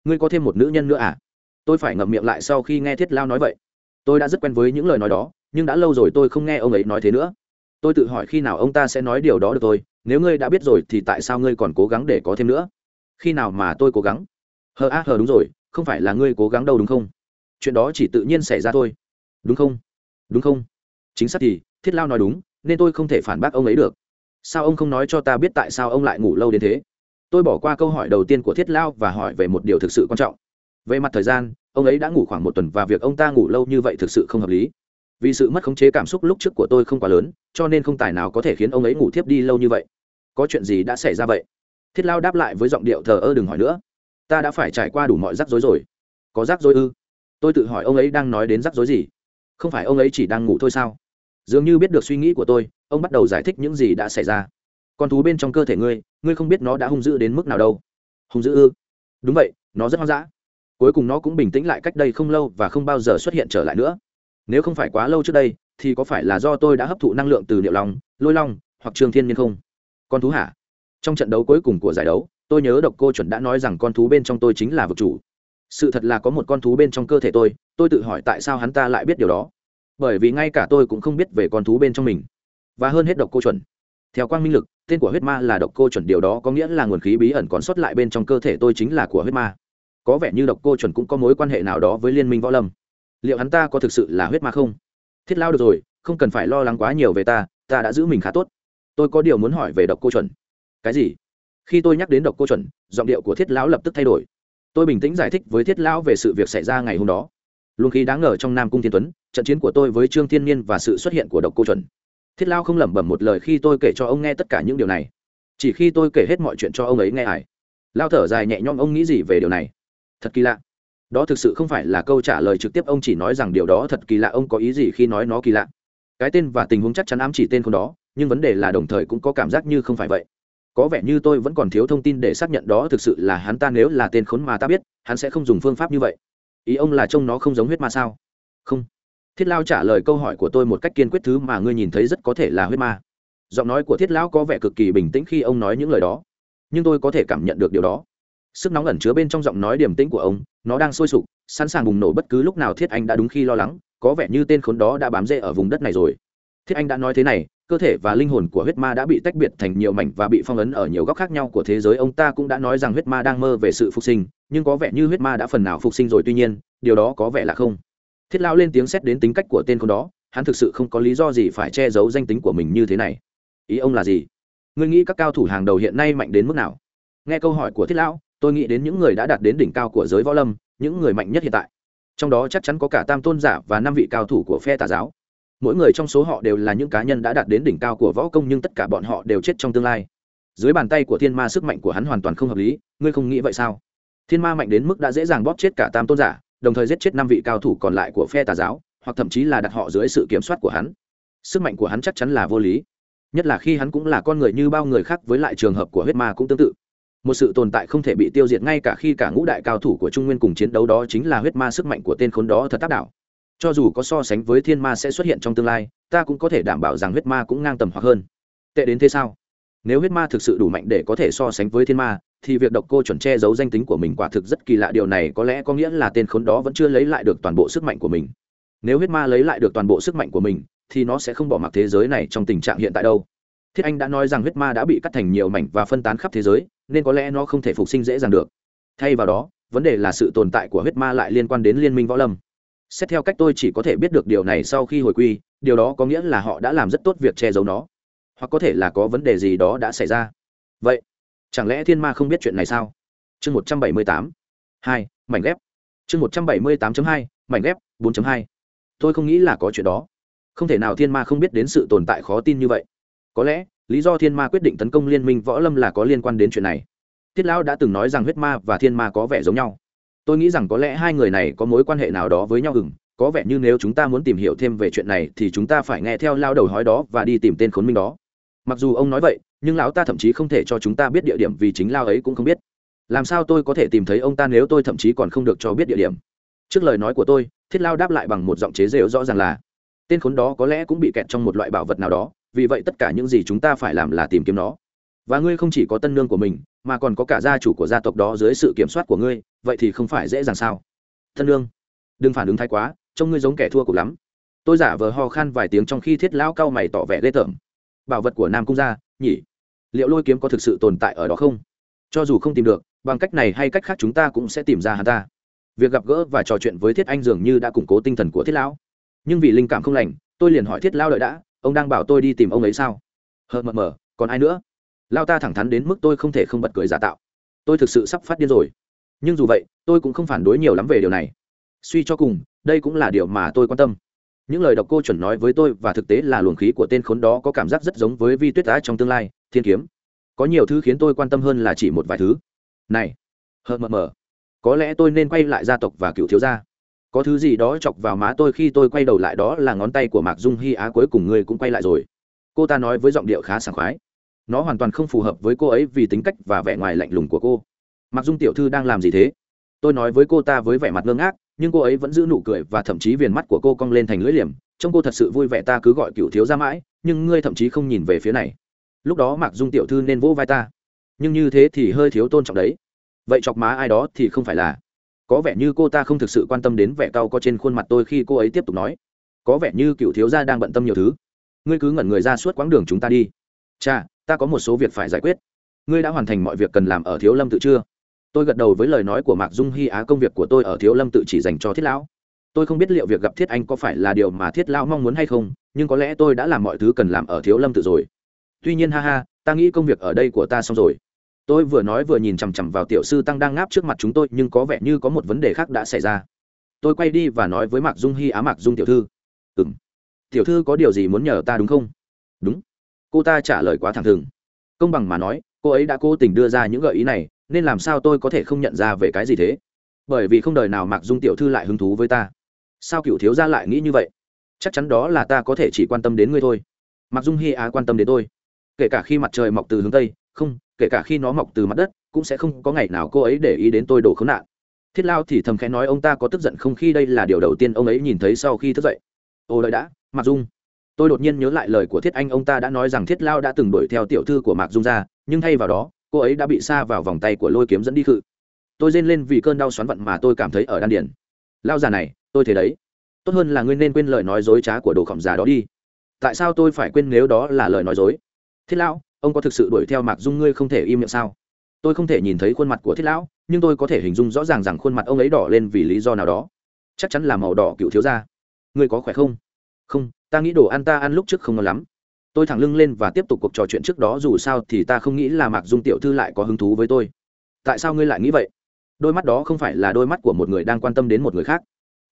Ngươi có thêm một nữ nhân nữa à? Tôi phải ngậm miệng lại sau khi nghe thiết lao nói vậy. Tôi đã rất quen với những lời nói đó, nhưng đã lâu rồi tôi không nghe ông ấy nói thế nữa tôi tự hỏi khi nào ông ta sẽ nói điều đó được tôi nếu ngươi đã biết rồi thì tại sao ngươi còn cố gắng để có thêm nữa? Khi nào mà tôi cố gắng? Hờ a hờ, đúng rồi, không phải là ngươi cố gắng đâu đúng không? Chuyện đó chỉ tự nhiên xảy ra thôi. Đúng không? Đúng không? Chính xác thì, thiết lao nói đúng, nên tôi không thể phản bác ông ấy được. Sao ông không nói cho ta biết tại sao ông lại ngủ lâu đến thế? Tôi bỏ qua câu hỏi đầu tiên của thiết lao và hỏi về một điều thực sự quan trọng. Về mặt thời gian, ông ấy đã ngủ khoảng một tuần và việc ông ta ngủ lâu như vậy thực sự không hợp lý vì sự mất khống chế cảm xúc lúc trước của tôi không quá lớn, cho nên không tài nào có thể khiến ông ấy ngủ thiếp đi lâu như vậy. Có chuyện gì đã xảy ra vậy? Thiết lao đáp lại với giọng điệu thờ ơ đừng hỏi nữa. Ta đã phải trải qua đủ mọi rắc rối rồi. Có rắc rối ư? Tôi tự hỏi ông ấy đang nói đến rắc rối gì. Không phải ông ấy chỉ đang ngủ thôi sao? Dường như biết được suy nghĩ của tôi, ông bắt đầu giải thích những gì đã xảy ra. Con thú bên trong cơ thể ngươi ngươi không biết nó đã hung dữ đến mức nào đâu. Hung dữ ư? Đúng vậy, nó rất hoang dã. Cuối cùng nó cũng bình tĩnh lại cách đây không lâu và không bao giờ xuất hiện trở lại nữa nếu không phải quá lâu trước đây, thì có phải là do tôi đã hấp thụ năng lượng từ niệu long, lôi long, hoặc trường thiên nhiên không? Con thú hả? Trong trận đấu cuối cùng của giải đấu, tôi nhớ độc cô chuẩn đã nói rằng con thú bên trong tôi chính là vực chủ. Sự thật là có một con thú bên trong cơ thể tôi tôi tự hỏi tại sao hắn ta lại biết điều đó. Bởi vì ngay cả tôi cũng không biết về con thú bên trong mình. Và hơn hết độc cô chuẩn. Theo quang minh lực, tên của huyết ma là độc cô chuẩn. Điều đó có nghĩa là nguồn khí bí ẩn còn sót lại bên trong cơ thể tôi chính là của huyết ma. Có vẻ như độc cô chuẩn cũng có mối quan hệ nào đó với liên minh võ lâm liệu hắn ta có thực sự là huyết ma không? Thiết lao được rồi, không cần phải lo lắng quá nhiều về ta ta đã giữ mình khá tốt. Tôi có điều muốn hỏi về độc cô chuẩn. Cái gì? Khi tôi nhắc đến độc cô chuẩn, giọng điệu của thiết lão lập tức thay đổi. Tôi bình tĩnh giải thích với thiết lão về sự việc xảy ra ngày hôm đó. Luôn khi đáng ngờ trong nam cung thiên tuấn, trận chiến của tôi với trương thiên nhiên và sự xuất hiện của độc cô chuẩn. Thiết lao không lẩm bẩm một lời khi tôi kể cho ông nghe tất cả những điều này. Chỉ khi tôi kể hết mọi chuyện cho ông ấy nghe ải. Lao thở dài nhẹ nhõm, ông nghĩ gì về điều này? Thật kỳ lạ đó thực sự không phải là câu trả lời trực tiếp, ông chỉ nói rằng điều đó thật kỳ lạ, ông có ý gì khi nói nó kỳ lạ? Cái tên và tình huống chắc chắn ám chỉ tên con đó, nhưng vấn đề là đồng thời cũng có cảm giác như không phải vậy. Có vẻ như tôi vẫn còn thiếu thông tin để xác nhận đó thực sự là hắn ta, nếu là tên khốn mà ta biết, hắn sẽ không dùng phương pháp như vậy. Ý ông là trông nó không giống huyết ma sao? Không. Thiết lao trả lời câu hỏi của tôi một cách kiên quyết, thứ mà ngươi nhìn thấy rất có thể là huyết ma. Giọng nói của thiết lão có vẻ cực kỳ bình tĩnh khi ông nói những lời đó. Nhưng tôi có thể cảm nhận được điều đó sức nóng ẩn chứa bên trong giọng nói điềm tĩnh của ông, nó đang sôi sục, sẵn sàng bùng nổ bất cứ lúc nào thiết anh đã đúng khi lo lắng, có vẻ như tên khốn đó đã bám rễ ở vùng đất này rồi. Thiết anh đã nói thế này, cơ thể và linh hồn của huyết ma đã bị tách biệt thành nhiều mảnh và bị phong ấn ở nhiều góc khác nhau của thế giới. Ông ta cũng đã nói rằng huyết ma đang mơ về sự phục sinh, nhưng có vẻ như huyết ma đã phần nào phục sinh rồi. Tuy nhiên, điều đó có vẻ là không. Thiết lao lên tiếng xét đến tính cách của tên khốn đó, hắn thực sự không có lý do gì phải che giấu danh tính của mình như thế này. Ý ông là gì? Ngươi nghĩ các cao thủ hàng đầu hiện nay mạnh đến mức nào? Nghe câu hỏi của thiết lão tôi nghĩ đến những người đã đạt đến đỉnh cao của giới võ lâm, những người mạnh nhất hiện tại. Trong đó chắc chắn có cả tam tôn giả và năm vị cao thủ của phe tà giáo. Mỗi người trong số họ đều là những cá nhân đã đạt đến đỉnh cao của võ công nhưng tất cả bọn họ đều chết trong tương lai. Dưới bàn tay của thiên ma sức mạnh của hắn hoàn toàn không hợp lý, ngươi không nghĩ vậy sao? Thiên ma mạnh đến mức đã dễ dàng bóp chết cả tam tôn giả, đồng thời giết chết năm vị cao thủ còn lại của phe tà giáo, hoặc thậm chí là đặt họ dưới sự kiểm soát của hắn. Sức mạnh của hắn chắc chắn là vô lý, nhất là khi hắn cũng là con người như bao người khác với lại trường hợp của huyết ma cũng tương tự một sự tồn tại không thể bị tiêu diệt ngay cả khi cả ngũ đại cao thủ của trung nguyên cùng chiến đấu đó chính là huyết ma sức mạnh của tên khốn đó thật tác đạo cho dù có so sánh với thiên ma sẽ xuất hiện trong tương lai, ta cũng có thể đảm bảo rằng huyết ma cũng ngang tầm hoặc hơn. Tệ đến thế sao? Nếu huyết ma thực sự đủ mạnh để có thể so sánh với thiên ma, thì việc độc cô chuẩn che giấu danh tính của mình quả thực rất kỳ lạ. Điều này có lẽ có nghĩa là tên khốn đó vẫn chưa lấy lại được toàn bộ sức mạnh của mình. Nếu huyết ma lấy lại được toàn bộ sức mạnh của mình, thì nó sẽ không bỏ mặc thế giới này trong tình trạng hiện tại đâu. Thiết anh đã nói rằng huyết ma đã bị cắt thành nhiều mảnh và phân tán khắp thế giới nên có lẽ nó không thể phục sinh dễ dàng được. Thay vào đó, vấn đề là sự tồn tại của huyết ma lại liên quan đến liên minh võ lâm. Xét theo cách tôi chỉ có thể biết được điều này sau khi hồi quy, điều đó có nghĩa là họ đã làm rất tốt việc che giấu nó. Hoặc có thể là có vấn đề gì đó đã xảy ra. Vậy, chẳng lẽ thiên ma không biết chuyện này sao? Chương một trăm bảy mươi tám. Hai, mảnh ghép. Chương một trăm bảy mươi tám hai, mảnh ghép, bốn hai. Tôi không nghĩ là có chuyện đó. Không thể nào thiên ma không biết đến sự tồn tại khó tin như vậy. Có lẽ lý do thiên ma quyết định tấn công liên minh võ lâm là có liên quan đến chuyện này. Tiết lão đã từng nói rằng huyết ma và thiên ma có vẻ giống nhau. Tôi nghĩ rằng có lẽ hai người này có mối quan hệ nào đó với nhau hừng có vẻ như nếu chúng ta muốn tìm hiểu thêm về chuyện này thì chúng ta phải nghe theo lao đầu hói đó và đi tìm tên khốn minh đó. Mặc dù ông nói vậy, nhưng lão ta thậm chí không thể cho chúng ta biết địa điểm vì chính lao ấy cũng không biết. Làm sao tôi có thể tìm thấy ông ta nếu tôi thậm chí còn không được cho biết địa điểm? Trước lời nói của tôi, thiết lao đáp lại bằng một giọng chế rêu rõ ràng là, tên khốn đó có lẽ cũng bị kẹt trong một loại bảo vật nào đó vì vậy tất cả những gì chúng ta phải làm là tìm kiếm nó. Và ngươi không chỉ có tân nương của mình, mà còn có cả gia chủ của gia tộc đó dưới sự kiểm soát của ngươi, vậy thì không phải dễ dàng sao? Tân nương, đừng phản ứng thái quá, trông ngươi giống kẻ thua cuộc lắm. Tôi giả vờ ho khan vài tiếng trong khi thiết lão cao mày tỏ vẻ ghê tởm. Bảo vật của nam cung gia, nhỉ? Liệu lôi kiếm có thực sự tồn tại ở đó không? Cho dù không tìm được, bằng cách này hay cách khác chúng ta cũng sẽ tìm ra hắn ta. Việc gặp gỡ và trò chuyện với thiết anh dường như đã củng cố tinh thần của thiết lão. Nhưng vì linh cảm không lành, tôi liền hỏi thiết lão đợi đã ông đang bảo tôi đi tìm ông ấy sao? Hờ, mờ mờ, còn ai nữa? Lao ta thẳng thắn đến mức tôi không thể không bật cười giả tạo. Tôi thực sự sắp phát điên rồi. Nhưng dù vậy, tôi cũng không phản đối nhiều lắm về điều này. Suy cho cùng, đây cũng là điều mà tôi quan tâm. Những lời độc cô chuẩn nói với tôi và thực tế là luồng khí của tên khốn đó có cảm giác rất giống với vi tuyết á trong tương lai, thiên kiếm. Có nhiều thứ khiến tôi quan tâm hơn là chỉ một vài thứ. Này, hờ, mờ mờ, có lẽ tôi nên quay lại gia tộc và cựu thiếu gia có thứ gì đó chọc vào má tôi khi tôi quay đầu lại đó là ngón tay của mạc dung hy á cuối cùng ngươi cũng quay lại rồi. Cô ta nói với giọng điệu khá sảng khoái. Nó hoàn toàn không phù hợp với cô ấy vì tính cách và vẻ ngoài lạnh lùng của cô. Mặc dung tiểu thư đang làm gì thế? Tôi nói với cô ta với vẻ mặt ngơ ngác, nhưng cô ấy vẫn giữ nụ cười và thậm chí viền mắt của cô cong lên thành lưỡi liềm. Trông cô thật sự vui vẻ ta cứ gọi cựu thiếu ra mãi, nhưng ngươi thậm chí không nhìn về phía này. Lúc đó mặc dung tiểu thư nên vỗ vai ta. Nhưng như thế thì hơi thiếu tôn trọng đấy. Vậy chọc má ai đó thì không phải là có vẻ như cô ta không thực sự quan tâm đến vẻ cau có trên khuôn mặt tôi khi cô ấy tiếp tục nói. Có vẻ như cựu thiếu gia đang bận tâm nhiều thứ. Ngươi cứ ngẩn người ra suốt quãng đường chúng ta đi. Cha, ta có một số việc phải giải quyết. Ngươi đã hoàn thành mọi việc cần làm ở thiếu lâm tự chưa? Tôi gật đầu với lời nói của mạc dung hy á, công việc của tôi ở thiếu lâm tự chỉ dành cho thiết lão. Tôi không biết liệu việc gặp thiết anh có phải là điều mà thiết lão mong muốn hay không, nhưng có lẽ tôi đã làm mọi thứ cần làm ở thiếu lâm tự rồi. Tuy nhiên ha ha, ta nghĩ công việc ở đây của ta xong rồi tôi vừa nói vừa nhìn chằm chằm vào tiểu sư tăng đang ngáp trước mặt chúng tôi, nhưng có vẻ như có một vấn đề khác đã xảy ra. Tôi quay đi và nói với mạc dung hy, á mạc dung tiểu thư. Ừ m tiểu thư có điều gì muốn nhờ ta đúng không? Đúng. Cô ta trả lời quá thẳng thừng. Công bằng mà nói, cô ấy đã cố tình đưa ra những gợi ý này, nên làm sao tôi có thể không nhận ra về cái gì thế? Bởi vì không đời nào mạc dung tiểu thư lại hứng thú với ta. Sao cựu thiếu gia lại nghĩ như vậy? Chắc chắn đó là ta có thể chỉ quan tâm đến ngươi thôi. Mạc dung hy á quan tâm đến tôi. Kể cả khi mặt trời mọc từ hướng tây không, kể cả khi nó mọc từ mặt đất, cũng sẽ không có ngày nào cô ấy để ý đến tôi đổ khốn nạn. Thiết lao thì thầm khẽ nói, ông ta có tức giận không khi đây là điều đầu tiên ông ấy nhìn thấy sau khi thức dậy? Ô đợi đã Mặc dung. Tôi đột nhiên nhớ lại lời của thiết anh, ông ta đã nói rằng thiết lao đã từng đuổi theo tiểu thư của mạc dung ra, nhưng thay vào đó, cô ấy đã bị xa vào vòng tay của lôi kiếm dẫn đi khự. Tôi rên lên vì cơn đau xoắn vận mà tôi cảm thấy ở đan điển lao già này, tôi thấy đấy. Tốt hơn là ngươi nên quên lời nói dối trá của đồ khổng già đó đi. Tại sao tôi phải quên nếu đó là lời nói dối? Thiết lão ông có thực sự đuổi theo mạc dung ngươi không thể im miệng sao? Tôi không thể nhìn thấy khuôn mặt của thiết lão, nhưng tôi có thể hình dung rõ ràng rằng khuôn mặt ông ấy đỏ lên vì lý do nào đó. Chắc chắn là màu đỏ cựu thiếu gia. Ngươi có khỏe không? Không, ta nghĩ đồ ăn ta ăn lúc trước không ngon lắm. Tôi thẳng lưng lên và tiếp tục cuộc trò chuyện trước đó, dù sao thì ta không nghĩ là mạc dung tiểu thư lại có hứng thú với tôi. Tại sao ngươi lại nghĩ vậy? Đôi mắt đó không phải là đôi mắt của một người đang quan tâm đến một người khác.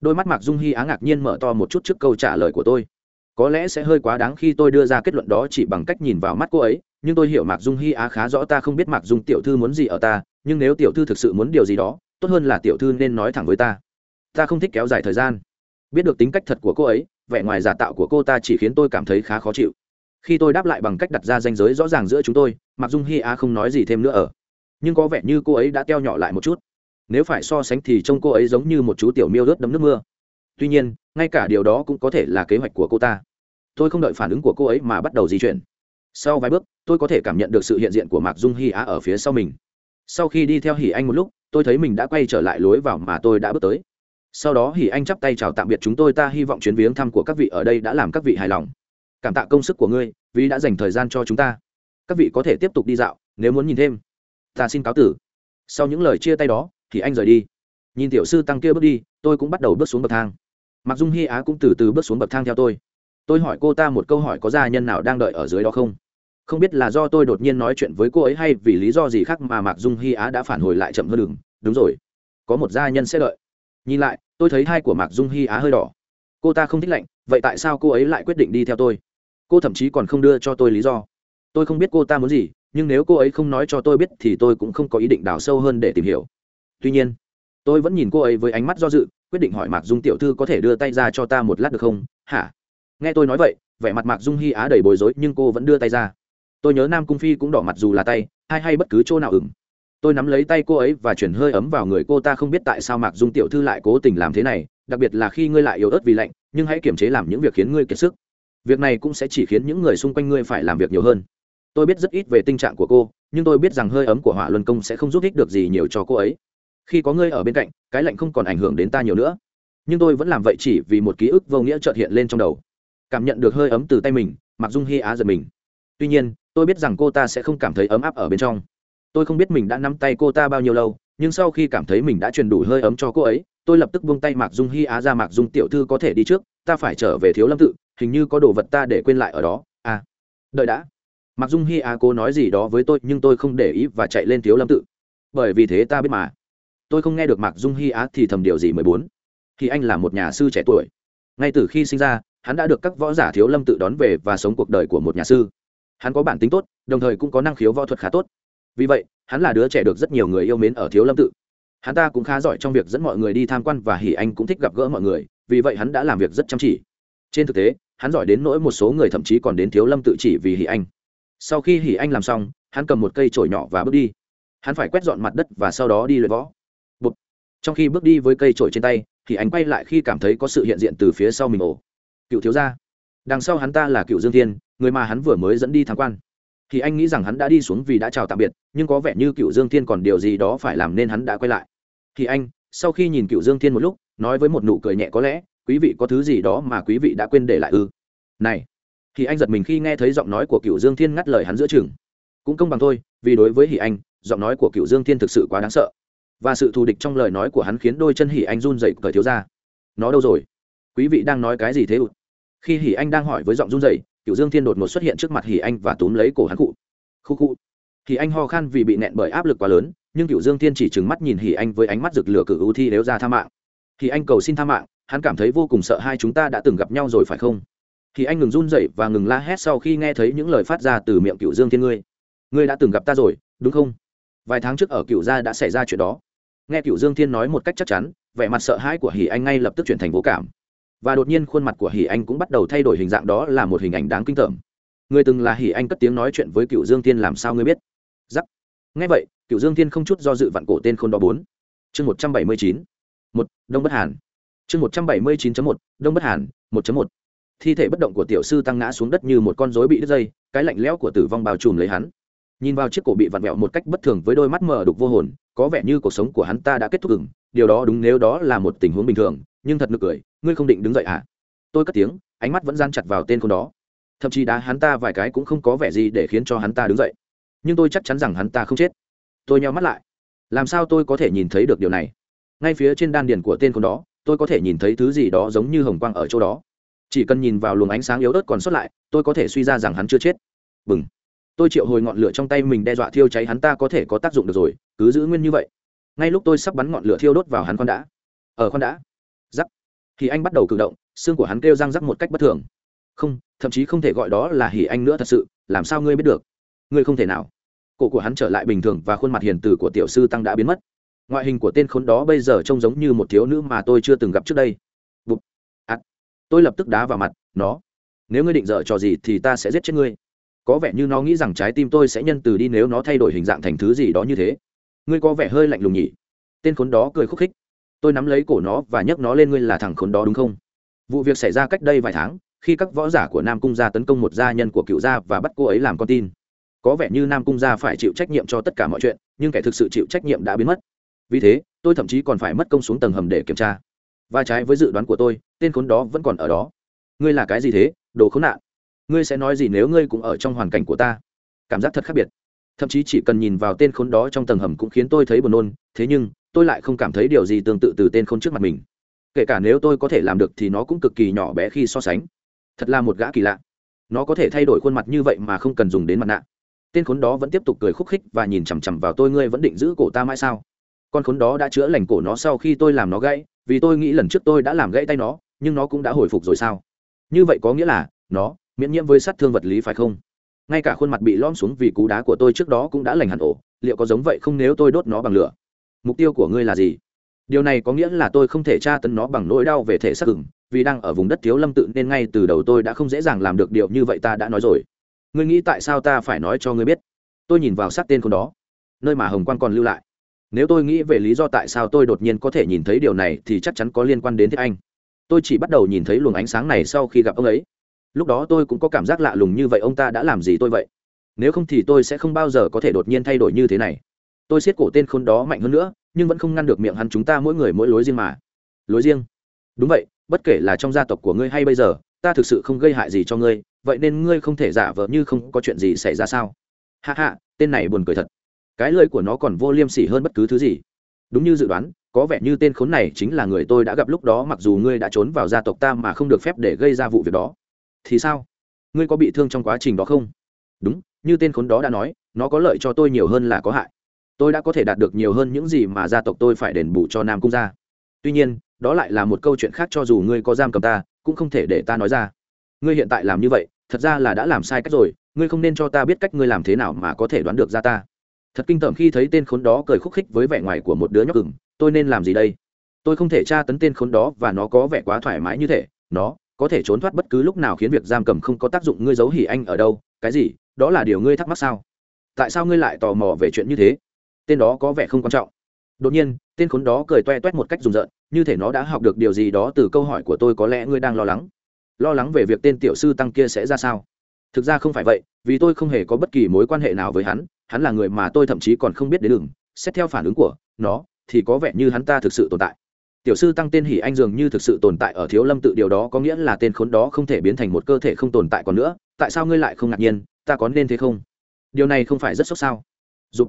Đôi mắt mạc dung hy á ngạc nhiên mở to một chút trước câu trả lời của tôi có lẽ sẽ hơi quá đáng khi tôi đưa ra kết luận đó chỉ bằng cách nhìn vào mắt cô ấy, nhưng tôi hiểu mạc dung hy á khá rõ ta không biết mạc dung tiểu thư muốn gì ở ta, nhưng nếu tiểu thư thực sự muốn điều gì đó, tốt hơn là tiểu thư nên nói thẳng với ta. Ta không thích kéo dài thời gian. Biết được tính cách thật của cô ấy, vẻ ngoài giả tạo của cô ta chỉ khiến tôi cảm thấy khá khó chịu. Khi tôi đáp lại bằng cách đặt ra danh giới rõ ràng giữa chúng tôi mặc dung hi á không nói gì thêm nữa ở. Nhưng có vẻ như cô ấy đã teo nhỏ lại một chút. Nếu phải so sánh thì trông cô ấy giống như một chú tiểu miêu ướt đấm nước mưa tuy nhiên, ngay cả điều đó cũng có thể là kế hoạch của cô ta. Tôi không đợi phản ứng của cô ấy mà bắt đầu di chuyển. Sau vài bước, tôi có thể cảm nhận được sự hiện diện của mạc dung hy á ở phía sau mình. Sau khi đi theo hỉ anh một lúc, tôi thấy mình đã quay trở lại lối vào mà tôi đã bước tới. Sau đó hỉ anh chắp tay chào tạm biệt chúng tôi, ta hy vọng chuyến viếng thăm của các vị ở đây đã làm các vị hài lòng. Cảm tạ công sức của ngươi, vì đã dành thời gian cho chúng ta. Các vị có thể tiếp tục đi dạo, nếu muốn nhìn thêm. Ta xin cáo tử. Sau những lời chia tay đó thì anh rời đi. Nhìn tiểu sư tăng kia bước đi, tôi cũng bắt đầu bước xuống bậc thang mặc dung hy á cũng từ từ bước xuống bậc thang theo tôi. Tôi hỏi cô ta một câu hỏi có gia nhân nào đang đợi ở dưới đó không? Không biết là do tôi đột nhiên nói chuyện với cô ấy hay vì lý do gì khác mà mạc dung hy á đã phản hồi lại chậm hơn đường. Đúng rồi. Có một gia nhân sẽ đợi. Nhìn lại, tôi thấy hai của mạc dung hy á hơi đỏ. Cô ta không thích lạnh, vậy tại sao cô ấy lại quyết định đi theo tôi? Cô thậm chí còn không đưa cho tôi lý do. Tôi không biết cô ta muốn gì, nhưng nếu cô ấy không nói cho tôi biết thì tôi cũng không có ý định đào sâu hơn để tìm hiểu. Tuy nhiên, tôi vẫn nhìn cô ấy với ánh mắt do dự quyết định hỏi mạc dung tiểu thư có thể đưa tay ra cho ta một lát được không? Hả? Nghe tôi nói vậy, vẻ mặt mạc dung hy á đầy bối rối, nhưng cô vẫn đưa tay ra. Tôi nhớ nam cung phi cũng đỏ mặt dù là tay, hay hay bất cứ chỗ nào ửng. Tôi nắm lấy tay cô ấy và chuyển hơi ấm vào người cô ta không biết tại sao mạc dung tiểu thư lại cố tình làm thế này, đặc biệt là khi ngươi lại yếu ớt vì lạnh, nhưng hãy kiềm chế làm những việc khiến ngươi kiệt sức. Việc này cũng sẽ chỉ khiến những người xung quanh ngươi phải làm việc nhiều hơn. Tôi biết rất ít về tình trạng của cô, nhưng tôi biết rằng hơi ấm của hỏa luân công sẽ không giúp ích được gì nhiều cho cô ấy khi có ngươi ở bên cạnh, cái lạnh không còn ảnh hưởng đến ta nhiều nữa. Nhưng tôi vẫn làm vậy chỉ vì một ký ức vô nghĩa trợt hiện lên trong đầu. Cảm nhận được hơi ấm từ tay mình mặc dung hy á giật mình. Tuy nhiên, tôi biết rằng cô ta sẽ không cảm thấy ấm áp ở bên trong. Tôi không biết mình đã nắm tay cô ta bao nhiêu lâu, nhưng sau khi cảm thấy mình đã truyền đủ hơi ấm cho cô ấy, tôi lập tức buông tay mạc dung hy á ra, mạc dung tiểu thư có thể đi trước, ta phải trở về thiếu lâm tự, hình như có đồ vật ta để quên lại ở đó. À đợi đã. Mạc dung hy á cố nói gì đó với tôi, nhưng tôi không để ý và chạy lên thiếu lâm tự. Bởi vì thế ta biết mà tôi không nghe được mạc dung hy á thì thầm điều gì mười bốn. Thì anh là một nhà sư trẻ tuổi. Ngay từ khi sinh ra, hắn đã được các võ giả thiếu lâm tự đón về và sống cuộc đời của một nhà sư. Hắn có bản tính tốt, đồng thời cũng có năng khiếu võ thuật khá tốt. Vì vậy, hắn là đứa trẻ được rất nhiều người yêu mến ở thiếu lâm tự. Hắn ta cũng khá giỏi trong việc dẫn mọi người đi tham quan và hỉ anh cũng thích gặp gỡ mọi người, vì vậy hắn đã làm việc rất chăm chỉ. Trên thực tế, hắn giỏi đến nỗi một số người thậm chí còn đến thiếu lâm tự chỉ vì hỉ anh. Sau khi hỉ anh làm xong, hắn cầm một cây chổi nhỏ và bước đi. Hắn phải quét dọn mặt đất và sau đó đi luyện võ trong khi bước đi với cây trổi trên tay, thì anh quay lại khi cảm thấy có sự hiện diện từ phía sau mình ổ cựu thiếu gia. Đằng sau hắn ta là cựu dương thiên, người mà hắn vừa mới dẫn đi tham quan. Thì anh nghĩ rằng hắn đã đi xuống vì đã chào tạm biệt, nhưng có vẻ như cựu dương thiên còn điều gì đó phải làm nên hắn đã quay lại. Thì anh, sau khi nhìn cựu dương thiên một lúc, nói với một nụ cười nhẹ có lẽ, quý vị có thứ gì đó mà quý vị đã quên để lại ư? Này. Thì anh giật mình khi nghe thấy giọng nói của cựu dương thiên ngắt lời hắn giữa chừng. Cũng công bằng thôi, vì đối với hỷ anh, giọng nói của cựu dương thiên thực sự quá đáng sợ và sự thù địch trong lời nói của hắn khiến đôi chân hỉ anh run dậy cởi thiếu ra. Nó đâu rồi? Quý vị đang nói cái gì thế ụt khi hỉ anh đang hỏi với giọng run dậy cựu dương thiên đột ngột xuất hiện trước mặt hỉ anh và túm lấy cổ hắn cụ khu khu. Hỷ anh ho khan vì bị nẹn bởi áp lực quá lớn, nhưng cựu dương thiên chỉ trừng mắt nhìn hỉ anh với ánh mắt rực lửa cử ưu thi nếu ra tha mạng. Hỉ anh cầu xin tha mạng, hắn cảm thấy vô cùng sợ hai chúng ta đã từng gặp nhau rồi phải không? Thì anh ngừng run dậy và ngừng la hét sau khi nghe thấy những lời phát ra từ miệng cựu dương thiên ngươi. Ngươi đã từng gặp ta rồi, đúng không? Vài tháng trước ở cựu gia đã xảy ra chuyện đó nghe cựu dương thiên nói một cách chắc chắn, vẻ mặt sợ hãi của hỉ anh ngay lập tức chuyển thành vô cảm. Và đột nhiên khuôn mặt của hỉ anh cũng bắt đầu thay đổi hình dạng đó là một hình ảnh đáng kinh tởm. Người từng là hỉ anh cất tiếng nói chuyện với cựu dương thiên làm sao ngươi biết? Giắc nghe vậy cựu dương thiên không chút do dự vặn cổ tên khôn đo bốn. Chương một trăm bảy mươi chín. Một, đông bất hàn. Chương một trăm bảy mươi chín một, đông bất hàn, một một. Thi thể bất động của tiểu sư tăng ngã xuống đất như một con rối bị đứt dây, cái lạnh lẽo của tử vong bao trùm lấy hắn nhìn vào chiếc cổ bị vặn vẹo một cách bất thường với đôi mắt mờ đục vô hồn, có vẻ như cuộc sống của hắn ta đã kết thúc ừng, điều đó đúng nếu đó là một tình huống bình thường, nhưng thật nực cười, ngươi không định đứng dậy à? Tôi cất tiếng, ánh mắt vẫn gian chặt vào tên con đó. Thậm chí đá hắn ta vài cái cũng không có vẻ gì để khiến cho hắn ta đứng dậy. Nhưng tôi chắc chắn rằng hắn ta không chết. Tôi nheo mắt lại. Làm sao tôi có thể nhìn thấy được điều này? Ngay phía trên đan điền của tên con đó, tôi có thể nhìn thấy thứ gì đó giống như hồng quang ở chỗ đó. Chỉ cần nhìn vào luồng ánh sáng yếu ớt còn sót lại, tôi có thể suy ra rằng hắn chưa chết. Bừng tôi triệu hồi ngọn lửa trong tay mình đe dọa thiêu cháy hắn, ta có thể có tác dụng được rồi, cứ giữ nguyên như vậy. Ngay lúc tôi sắp bắn ngọn lửa thiêu đốt vào hắn con đã. Ở con đã. Giắc thì anh bắt đầu cử động, xương của hắn kêu răng rắc một cách bất thường. Không, thậm chí không thể gọi đó là hỉ anh nữa thật sự, làm sao ngươi biết được? Ngươi không thể nào. Cổ của hắn trở lại bình thường và khuôn mặt hiền từ của tiểu sư tăng đã biến mất. Ngoại hình của tên khốn đó bây giờ trông giống như một thiếu nữ mà tôi chưa từng gặp trước đây. Bụt. À. tôi lập tức đá vào mặt, nó. Nếu ngươi định dở trò gì thì ta sẽ giết chết ngươi có vẻ như nó nghĩ rằng trái tim tôi sẽ nhân từ đi nếu nó thay đổi hình dạng thành thứ gì đó như thế. Ngươi có vẻ hơi lạnh lùng nhỉ? Tên khốn đó cười khúc khích. Tôi nắm lấy cổ nó và nhấc nó lên, ngươi là thằng khốn đó đúng không? Vụ việc xảy ra cách đây vài tháng, khi các võ giả của nam cung gia tấn công một gia nhân của cựu gia và bắt cô ấy làm con tin. Có vẻ như nam cung gia phải chịu trách nhiệm cho tất cả mọi chuyện, nhưng kẻ thực sự chịu trách nhiệm đã biến mất. Vì thế, tôi thậm chí còn phải mất công xuống tầng hầm để kiểm tra. Và trái với dự đoán của tôi, tên khốn đó vẫn còn ở đó. Ngươi là cái gì thế? Đồ khốn nạn ngươi sẽ nói gì nếu ngươi cũng ở trong hoàn cảnh của ta? Cảm giác thật khác biệt. Thậm chí chỉ cần nhìn vào tên khốn đó trong tầng hầm cũng khiến tôi thấy buồn nôn, thế nhưng, tôi lại không cảm thấy điều gì tương tự từ tên khốn trước mặt mình. Kể cả nếu tôi có thể làm được thì nó cũng cực kỳ nhỏ bé khi so sánh. Thật là một gã kỳ lạ. Nó có thể thay đổi khuôn mặt như vậy mà không cần dùng đến mặt nạ. Tên khốn đó vẫn tiếp tục cười khúc khích và nhìn chằm chằm vào tôi, ngươi vẫn định giữ cổ ta mãi sao? Con khốn đó đã chữa lành cổ nó sau khi tôi làm nó gãy, vì tôi nghĩ lần trước tôi đã làm gãy tay nó, nhưng nó cũng đã hồi phục rồi sao? Như vậy có nghĩa là, nó miễn nhiễm với sát thương vật lý phải không? Ngay cả khuôn mặt bị lom xuống vì cú đá của tôi trước đó cũng đã lành hẳn ổ, liệu có giống vậy không nếu tôi đốt nó bằng lửa? Mục tiêu của ngươi là gì? Điều này có nghĩa là tôi không thể tra tấn nó bằng nỗi đau về thể xác ửng, vì đang ở vùng đất thiếu lâm tự nên ngay từ đầu tôi đã không dễ dàng làm được điều như vậy ta đã nói rồi. Ngươi nghĩ tại sao ta phải nói cho ngươi biết? Tôi nhìn vào sát tên con đó, nơi mà hồng quang còn lưu lại. Nếu tôi nghĩ về lý do tại sao tôi đột nhiên có thể nhìn thấy điều này thì chắc chắn có liên quan đến thế anh. Tôi chỉ bắt đầu nhìn thấy luồng ánh sáng này sau khi gặp ông ấy lúc đó tôi cũng có cảm giác lạ lùng như vậy, ông ta đã làm gì tôi vậy? Nếu không thì tôi sẽ không bao giờ có thể đột nhiên thay đổi như thế này. Tôi siết cổ tên khôn đó mạnh hơn nữa, nhưng vẫn không ngăn được miệng hắn chúng ta mỗi người mỗi lối riêng mà. Lối riêng? Đúng vậy, bất kể là trong gia tộc của ngươi hay bây giờ, ta thực sự không gây hại gì cho ngươi, vậy nên ngươi không thể giả vờ như không có chuyện gì xảy ra sao? Hạ hạ tên này buồn cười thật. Cái lời của nó còn vô liêm sỉ hơn bất cứ thứ gì. Đúng như dự đoán, có vẻ như tên khốn này chính là người tôi đã gặp lúc đó, mặc dù ngươi đã trốn vào gia tộc ta mà không được phép để gây ra vụ việc đó thì sao? Ngươi có bị thương trong quá trình đó không? Đúng, như tên khốn đó đã nói, nó có lợi cho tôi nhiều hơn là có hại. Tôi đã có thể đạt được nhiều hơn những gì mà gia tộc tôi phải đền bù cho nam cung gia. Tuy nhiên, đó lại là một câu chuyện khác cho dù ngươi có giam cầm ta, cũng không thể để ta nói ra. Ngươi hiện tại làm như vậy, thật ra là đã làm sai cách rồi, ngươi không nên cho ta biết cách ngươi làm thế nào mà có thể đoán được ra ta. Thật kinh tởm khi thấy tên khốn đó cười khúc khích với vẻ ngoài của một đứa nhóc cừng tôi nên làm gì đây? Tôi không thể tra tấn tên khốn đó và nó có vẻ quá thoải mái như thế nó có thể trốn thoát bất cứ lúc nào khiến việc giam cầm không có tác dụng ngươi giấu hỉ anh ở đâu, cái gì, đó là điều ngươi thắc mắc sao? Tại sao ngươi lại tò mò về chuyện như thế? Tên đó có vẻ không quan trọng. Đột nhiên, tên khốn đó cười toe toét một cách rùng rợn, như thể nó đã học được điều gì đó từ câu hỏi của tôi có lẽ ngươi đang lo lắng. Lo lắng về việc tên tiểu sư tăng kia sẽ ra sao? Thực ra không phải vậy, vì tôi không hề có bất kỳ mối quan hệ nào với hắn hắn là người mà tôi thậm chí còn không biết đến đường. Xét theo phản ứng của nó, thì có vẻ như hắn ta thực sự tồn tại tiểu sư tăng tên hỉ anh dường như thực sự tồn tại ở thiếu lâm tự điều đó, có nghĩa là tên khốn đó không thể biến thành một cơ thể không tồn tại còn nữa. Tại sao ngươi lại không ngạc nhiên? Ta có nên thế không? Điều này không phải rất sốc sao? Dục.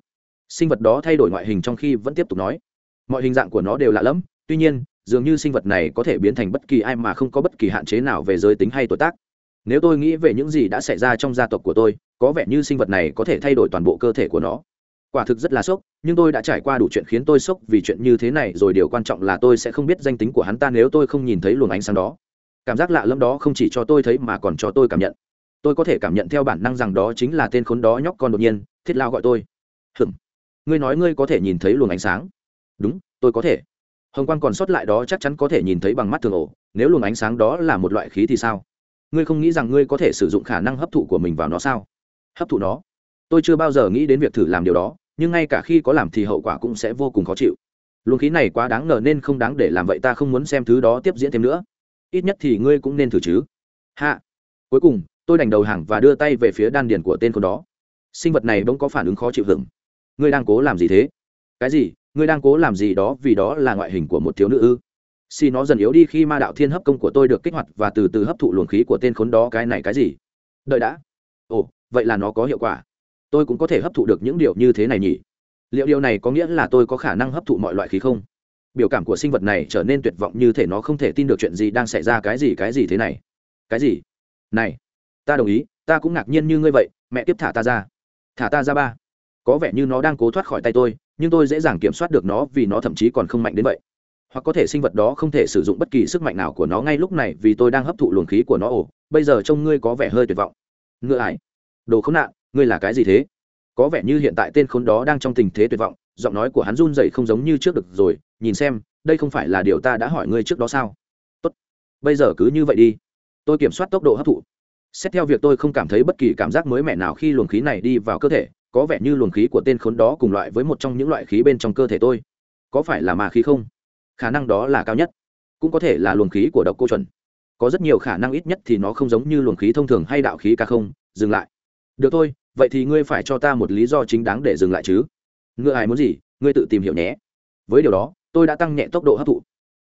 Sinh vật đó thay đổi ngoại hình trong khi vẫn tiếp tục nói. Mọi hình dạng của nó đều lạ lẫm. Tuy nhiên, dường như sinh vật này có thể biến thành bất kỳ ai mà không có bất kỳ hạn chế nào về giới tính hay tuổi tác. Nếu tôi nghĩ về những gì đã xảy ra trong gia tộc của tôi, có vẻ như sinh vật này có thể thay đổi toàn bộ cơ thể của nó quả thực rất là sốc, nhưng tôi đã trải qua đủ chuyện khiến tôi sốc vì chuyện như thế này rồi. Điều quan trọng là tôi sẽ không biết danh tính của hắn ta nếu tôi không nhìn thấy luồng ánh sáng đó. Cảm giác lạ lẫm đó không chỉ cho tôi thấy mà còn cho tôi cảm nhận. Tôi có thể cảm nhận theo bản năng rằng đó chính là tên khốn đó nhóc con đột nhiên, thiết lao gọi tôi. Hừm ngươi nói ngươi có thể nhìn thấy luồng ánh sáng. Đúng, tôi có thể. Hồng quang còn sót lại đó chắc chắn có thể nhìn thấy bằng mắt thường ổ. Nếu luồng ánh sáng đó là một loại khí thì sao? Ngươi không nghĩ rằng ngươi có thể sử dụng khả năng hấp thụ của mình vào nó sao? Hấp thụ nó? Tôi chưa bao giờ nghĩ đến việc thử làm điều đó, nhưng ngay cả khi có làm thì hậu quả cũng sẽ vô cùng khó chịu. Luồng khí này quá đáng ngờ nên không đáng để làm vậy ta không muốn xem thứ đó tiếp diễn thêm nữa. Ít nhất thì ngươi cũng nên thử chứ. Hạ. Cuối cùng, tôi đành đầu hàng và đưa tay về phía đan điền của tên con đó. Sinh vật này bỗng có phản ứng khó chịu hưởng ngươi đang cố làm gì thế? Cái gì? Ngươi đang cố làm gì đó vì đó là ngoại hình của một thiếu nữ ư? Xì nó dần yếu đi khi ma đạo thiên hấp công của tôi được kích hoạt và từ từ hấp thụ luồng khí của tên khốn đó cái này cái gì? Đợi đã. Ồ, vậy là nó có hiệu quả tôi cũng có thể hấp thụ được những điều như thế này nhỉ? Liệu điều này có nghĩa là tôi có khả năng hấp thụ mọi loại khí không? Biểu cảm của sinh vật này trở nên tuyệt vọng như thể nó không thể tin được chuyện gì đang xảy ra cái gì cái gì thế này? Cái gì? Này, ta đồng ý, ta cũng ngạc nhiên như ngươi vậy, mẹ tiếp thả ta ra. Thả ta ra ba. Có vẻ như nó đang cố thoát khỏi tay tôi, nhưng tôi dễ dàng kiểm soát được nó vì nó thậm chí còn không mạnh đến vậy. Hoặc có thể sinh vật đó không thể sử dụng bất kỳ sức mạnh nào của nó ngay lúc này vì tôi đang hấp thụ luồng khí của nó ồ, bây giờ trông ngươi có vẻ hơi tuyệt vọng. Ngựa ải. Đồ khốn nạn ngươi là cái gì thế? Có vẻ như hiện tại tên khốn đó đang trong tình thế tuyệt vọng, giọng nói của hắn run dậy không giống như trước được rồi, nhìn xem, đây không phải là điều ta đã hỏi ngươi trước đó sao? Tốt, bây giờ cứ như vậy đi. Tôi kiểm soát tốc độ hấp thụ. Xét theo việc tôi không cảm thấy bất kỳ cảm giác mới mẻ nào khi luồng khí này đi vào cơ thể, có vẻ như luồng khí của tên khốn đó cùng loại với một trong những loại khí bên trong cơ thể tôi. Có phải là ma khí không? Khả năng đó là cao nhất. Cũng có thể là luồng khí của độc cô chuẩn. Có rất nhiều khả năng ít nhất thì nó không giống như luồng khí thông thường hay đạo khí ca không. Dừng lại. Được thôi vậy thì ngươi phải cho ta một lý do chính đáng để dừng lại chứ? Ngựa ai muốn gì, ngươi tự tìm hiểu nhé. Với điều đó, tôi đã tăng nhẹ tốc độ hấp thụ.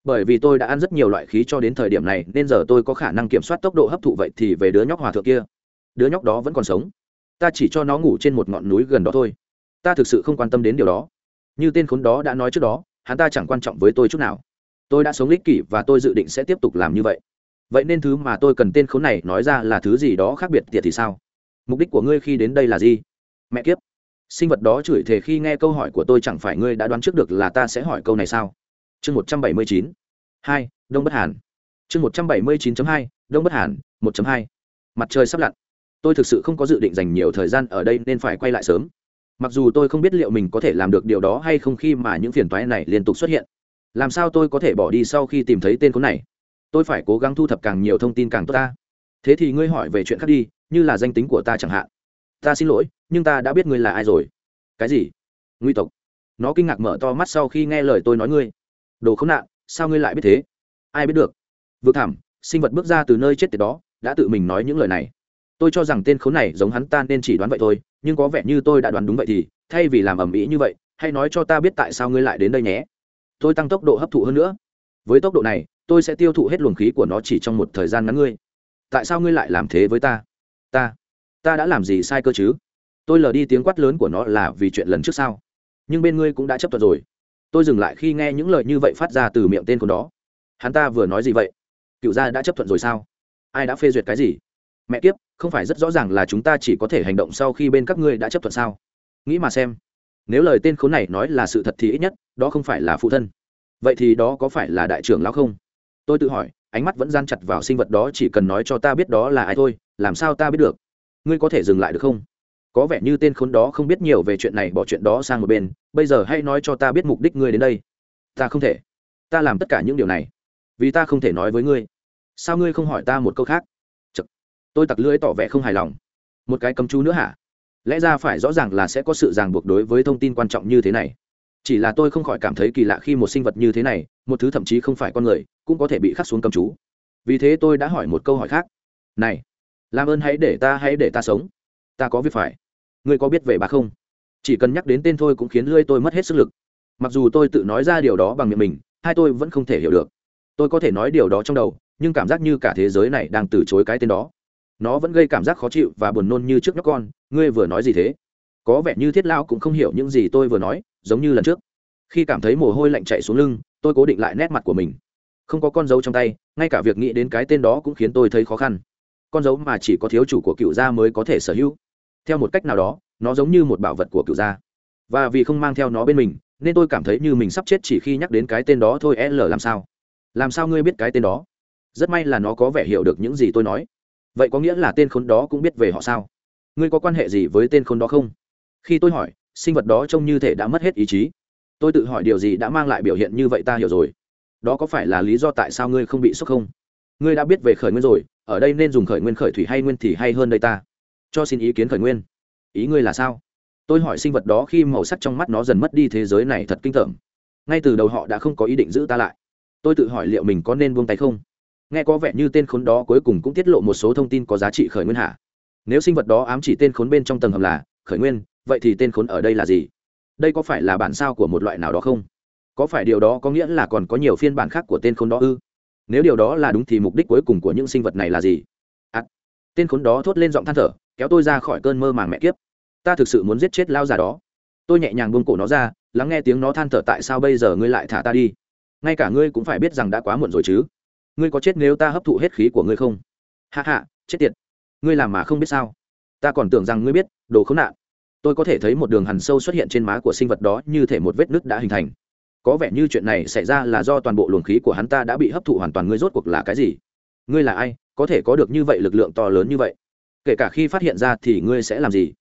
Bởi vì tôi đã ăn rất nhiều loại khí cho đến thời điểm này, nên giờ tôi có khả năng kiểm soát tốc độ hấp thụ vậy thì về đứa nhóc hòa thượng kia. Đứa nhóc đó vẫn còn sống. Ta chỉ cho nó ngủ trên một ngọn núi gần đó thôi. Ta thực sự không quan tâm đến điều đó. Như tên khốn đó đã nói trước đó, hắn ta chẳng quan trọng với tôi chút nào. Tôi đã sống ích kỷ và tôi dự định sẽ tiếp tục làm như vậy. Vậy nên thứ mà tôi cần tên khốn này nói ra là thứ gì đó khác biệt tiệt thì sao? Mục đích của ngươi khi đến đây là gì? Mẹ kiếp. Sinh vật đó chửi thề khi nghe câu hỏi của tôi chẳng phải ngươi đã đoán trước được là ta sẽ hỏi câu này sao? Chương một trăm bảy mươi chín. Hai, đông bất hàn. Chương một trăm bảy mươi chín hai, đông bất hàn, một hai. Mặt trời sắp lặn. Tôi thực sự không có dự định dành nhiều thời gian ở đây nên phải quay lại sớm. Mặc dù tôi không biết liệu mình có thể làm được điều đó hay không khi mà những phiền toái này liên tục xuất hiện. Làm sao tôi có thể bỏ đi sau khi tìm thấy tên khốn này? Tôi phải cố gắng thu thập càng nhiều thông tin càng tốt ta. Thế thì ngươi hỏi về chuyện khác đi như là danh tính của ta chẳng hạn. Ta xin lỗi, nhưng ta đã biết ngươi là ai rồi. Cái gì? Nguy tộc. Nó kinh ngạc mở to mắt sau khi nghe lời tôi nói ngươi. Đồ khốn nạn, sao ngươi lại biết thế? Ai biết được? Vượt thảm, sinh vật bước ra từ nơi chết tiệt đó, đã tự mình nói những lời này. Tôi cho rằng tên khốn này giống hắn ta nên chỉ đoán vậy thôi, nhưng có vẻ như tôi đã đoán đúng vậy thì, thay vì làm ầm ĩ như vậy, hãy nói cho ta biết tại sao ngươi lại đến đây nhé. Tôi tăng tốc độ hấp thụ hơn nữa. Với tốc độ này, tôi sẽ tiêu thụ hết luồng khí của nó chỉ trong một thời gian ngắn ngươi. Tại sao ngươi lại làm thế với ta? Ta ta đã làm gì sai cơ chứ? Tôi lờ đi tiếng quát lớn của nó là vì chuyện lần trước sao? Nhưng bên ngươi cũng đã chấp thuận rồi. Tôi dừng lại khi nghe những lời như vậy phát ra từ miệng tên của đó. Hắn ta vừa nói gì vậy? Cựu gia đã chấp thuận rồi sao? Ai đã phê duyệt cái gì? Mẹ kiếp, không phải rất rõ ràng là chúng ta chỉ có thể hành động sau khi bên các ngươi đã chấp thuận sao? Nghĩ mà xem. Nếu lời tên khốn này nói là sự thật thì ít nhất, đó không phải là phụ thân. Vậy thì đó có phải là đại trưởng lão không? Tôi tự hỏi ánh mắt vẫn gian chặt vào sinh vật đó, chỉ cần nói cho ta biết đó là ai thôi, làm sao ta biết được? Ngươi có thể dừng lại được không? Có vẻ như tên khốn đó không biết nhiều về chuyện này, bỏ chuyện đó sang một bên, bây giờ hãy nói cho ta biết mục đích ngươi đến đây. Ta không thể. Ta làm tất cả những điều này vì ta không thể nói với ngươi. Sao ngươi không hỏi ta một câu khác? Chật. tôi tặc lưỡi tỏ vẻ không hài lòng. Một cái cấm chú nữa hả? Lẽ ra phải rõ ràng là sẽ có sự ràng buộc đối với thông tin quan trọng như thế này chỉ là tôi không khỏi cảm thấy kỳ lạ khi một sinh vật như thế này, một thứ thậm chí không phải con người, cũng có thể bị khắc xuống cấm chú. Vì thế tôi đã hỏi một câu hỏi khác. Này, làm ơn hãy để ta hãy để ta sống. Ta có việc phải. Ngươi có biết về bà không? Chỉ cần nhắc đến tên thôi cũng khiến lưỡi tôi mất hết sức lực. Mặc dù tôi tự nói ra điều đó bằng miệng mình, hai tôi vẫn không thể hiểu được. Tôi có thể nói điều đó trong đầu, nhưng cảm giác như cả thế giới này đang từ chối cái tên đó. Nó vẫn gây cảm giác khó chịu và buồn nôn như trước nhóc con. Ngươi vừa nói gì thế? Có vẻ như thiết lao cũng không hiểu những gì tôi vừa nói giống như lần trước. Khi cảm thấy mồ hôi lạnh chạy xuống lưng, tôi cố định lại nét mặt của mình. Không có con dấu trong tay, ngay cả việc nghĩ đến cái tên đó cũng khiến tôi thấy khó khăn. Con dấu mà chỉ có thiếu chủ của cựu gia mới có thể sở hữu. Theo một cách nào đó, nó giống như một bảo vật của cựu gia. Và vì không mang theo nó bên mình, nên tôi cảm thấy như mình sắp chết chỉ khi nhắc đến cái tên đó thôi, l, làm sao? Làm sao ngươi biết cái tên đó? Rất may là nó có vẻ hiểu được những gì tôi nói. Vậy có nghĩa là tên khốn đó cũng biết về họ sao? Ngươi có quan hệ gì với tên khốn đó không? Khi tôi hỏi sinh vật đó trông như thể đã mất hết ý chí. Tôi tự hỏi điều gì đã mang lại biểu hiện như vậy ta hiểu rồi. Đó có phải là lý do tại sao ngươi không bị sốc không? Ngươi đã biết về khởi nguyên rồi, ở đây nên dùng khởi nguyên khởi thủy hay nguyên thì hay hơn đây ta? Cho xin ý kiến khởi nguyên. Ý ngươi là sao? Tôi hỏi sinh vật đó khi màu sắc trong mắt nó dần mất đi thế giới này thật kinh tởm. Ngay từ đầu họ đã không có ý định giữ ta lại. Tôi tự hỏi liệu mình có nên buông tay không? Nghe có vẻ như tên khốn đó cuối cùng cũng tiết lộ một số thông tin có giá trị khởi nguyên hạ. Nếu sinh vật đó ám chỉ tên khốn bên trong tầng hầm là khởi nguyên vậy thì tên khốn ở đây là gì? Đây có phải là bản sao của một loại nào đó không? Có phải điều đó có nghĩa là còn có nhiều phiên bản khác của tên khốn đó ư? Nếu điều đó là đúng thì mục đích cuối cùng của những sinh vật này là gì? À, tên khốn đó thốt lên giọng than thở kéo tôi ra khỏi cơn mơ màng mẹ kiếp. Ta thực sự muốn giết chết lao già đó. Tôi nhẹ nhàng buông cổ nó ra lắng nghe tiếng nó than thở tại sao bây giờ ngươi lại thả ta đi? Ngay cả ngươi cũng phải biết rằng đã quá muộn rồi chứ. Ngươi có chết nếu ta hấp thụ hết khí của ngươi không? Hạ hạ chết tiệt. Ngươi làm mà không biết sao? Ta còn tưởng rằng ngươi biết đồ khốn nạn tôi có thể thấy một đường hằn sâu xuất hiện trên má của sinh vật đó như thể một vết nứt đã hình thành. Có vẻ như chuyện này xảy ra là do toàn bộ luồng khí của hắn ta đã bị hấp thụ hoàn toàn. Ngươi rốt cuộc là cái gì? Ngươi là ai? Có thể có được như vậy lực lượng to lớn như vậy? Kể cả khi phát hiện ra thì ngươi sẽ làm gì?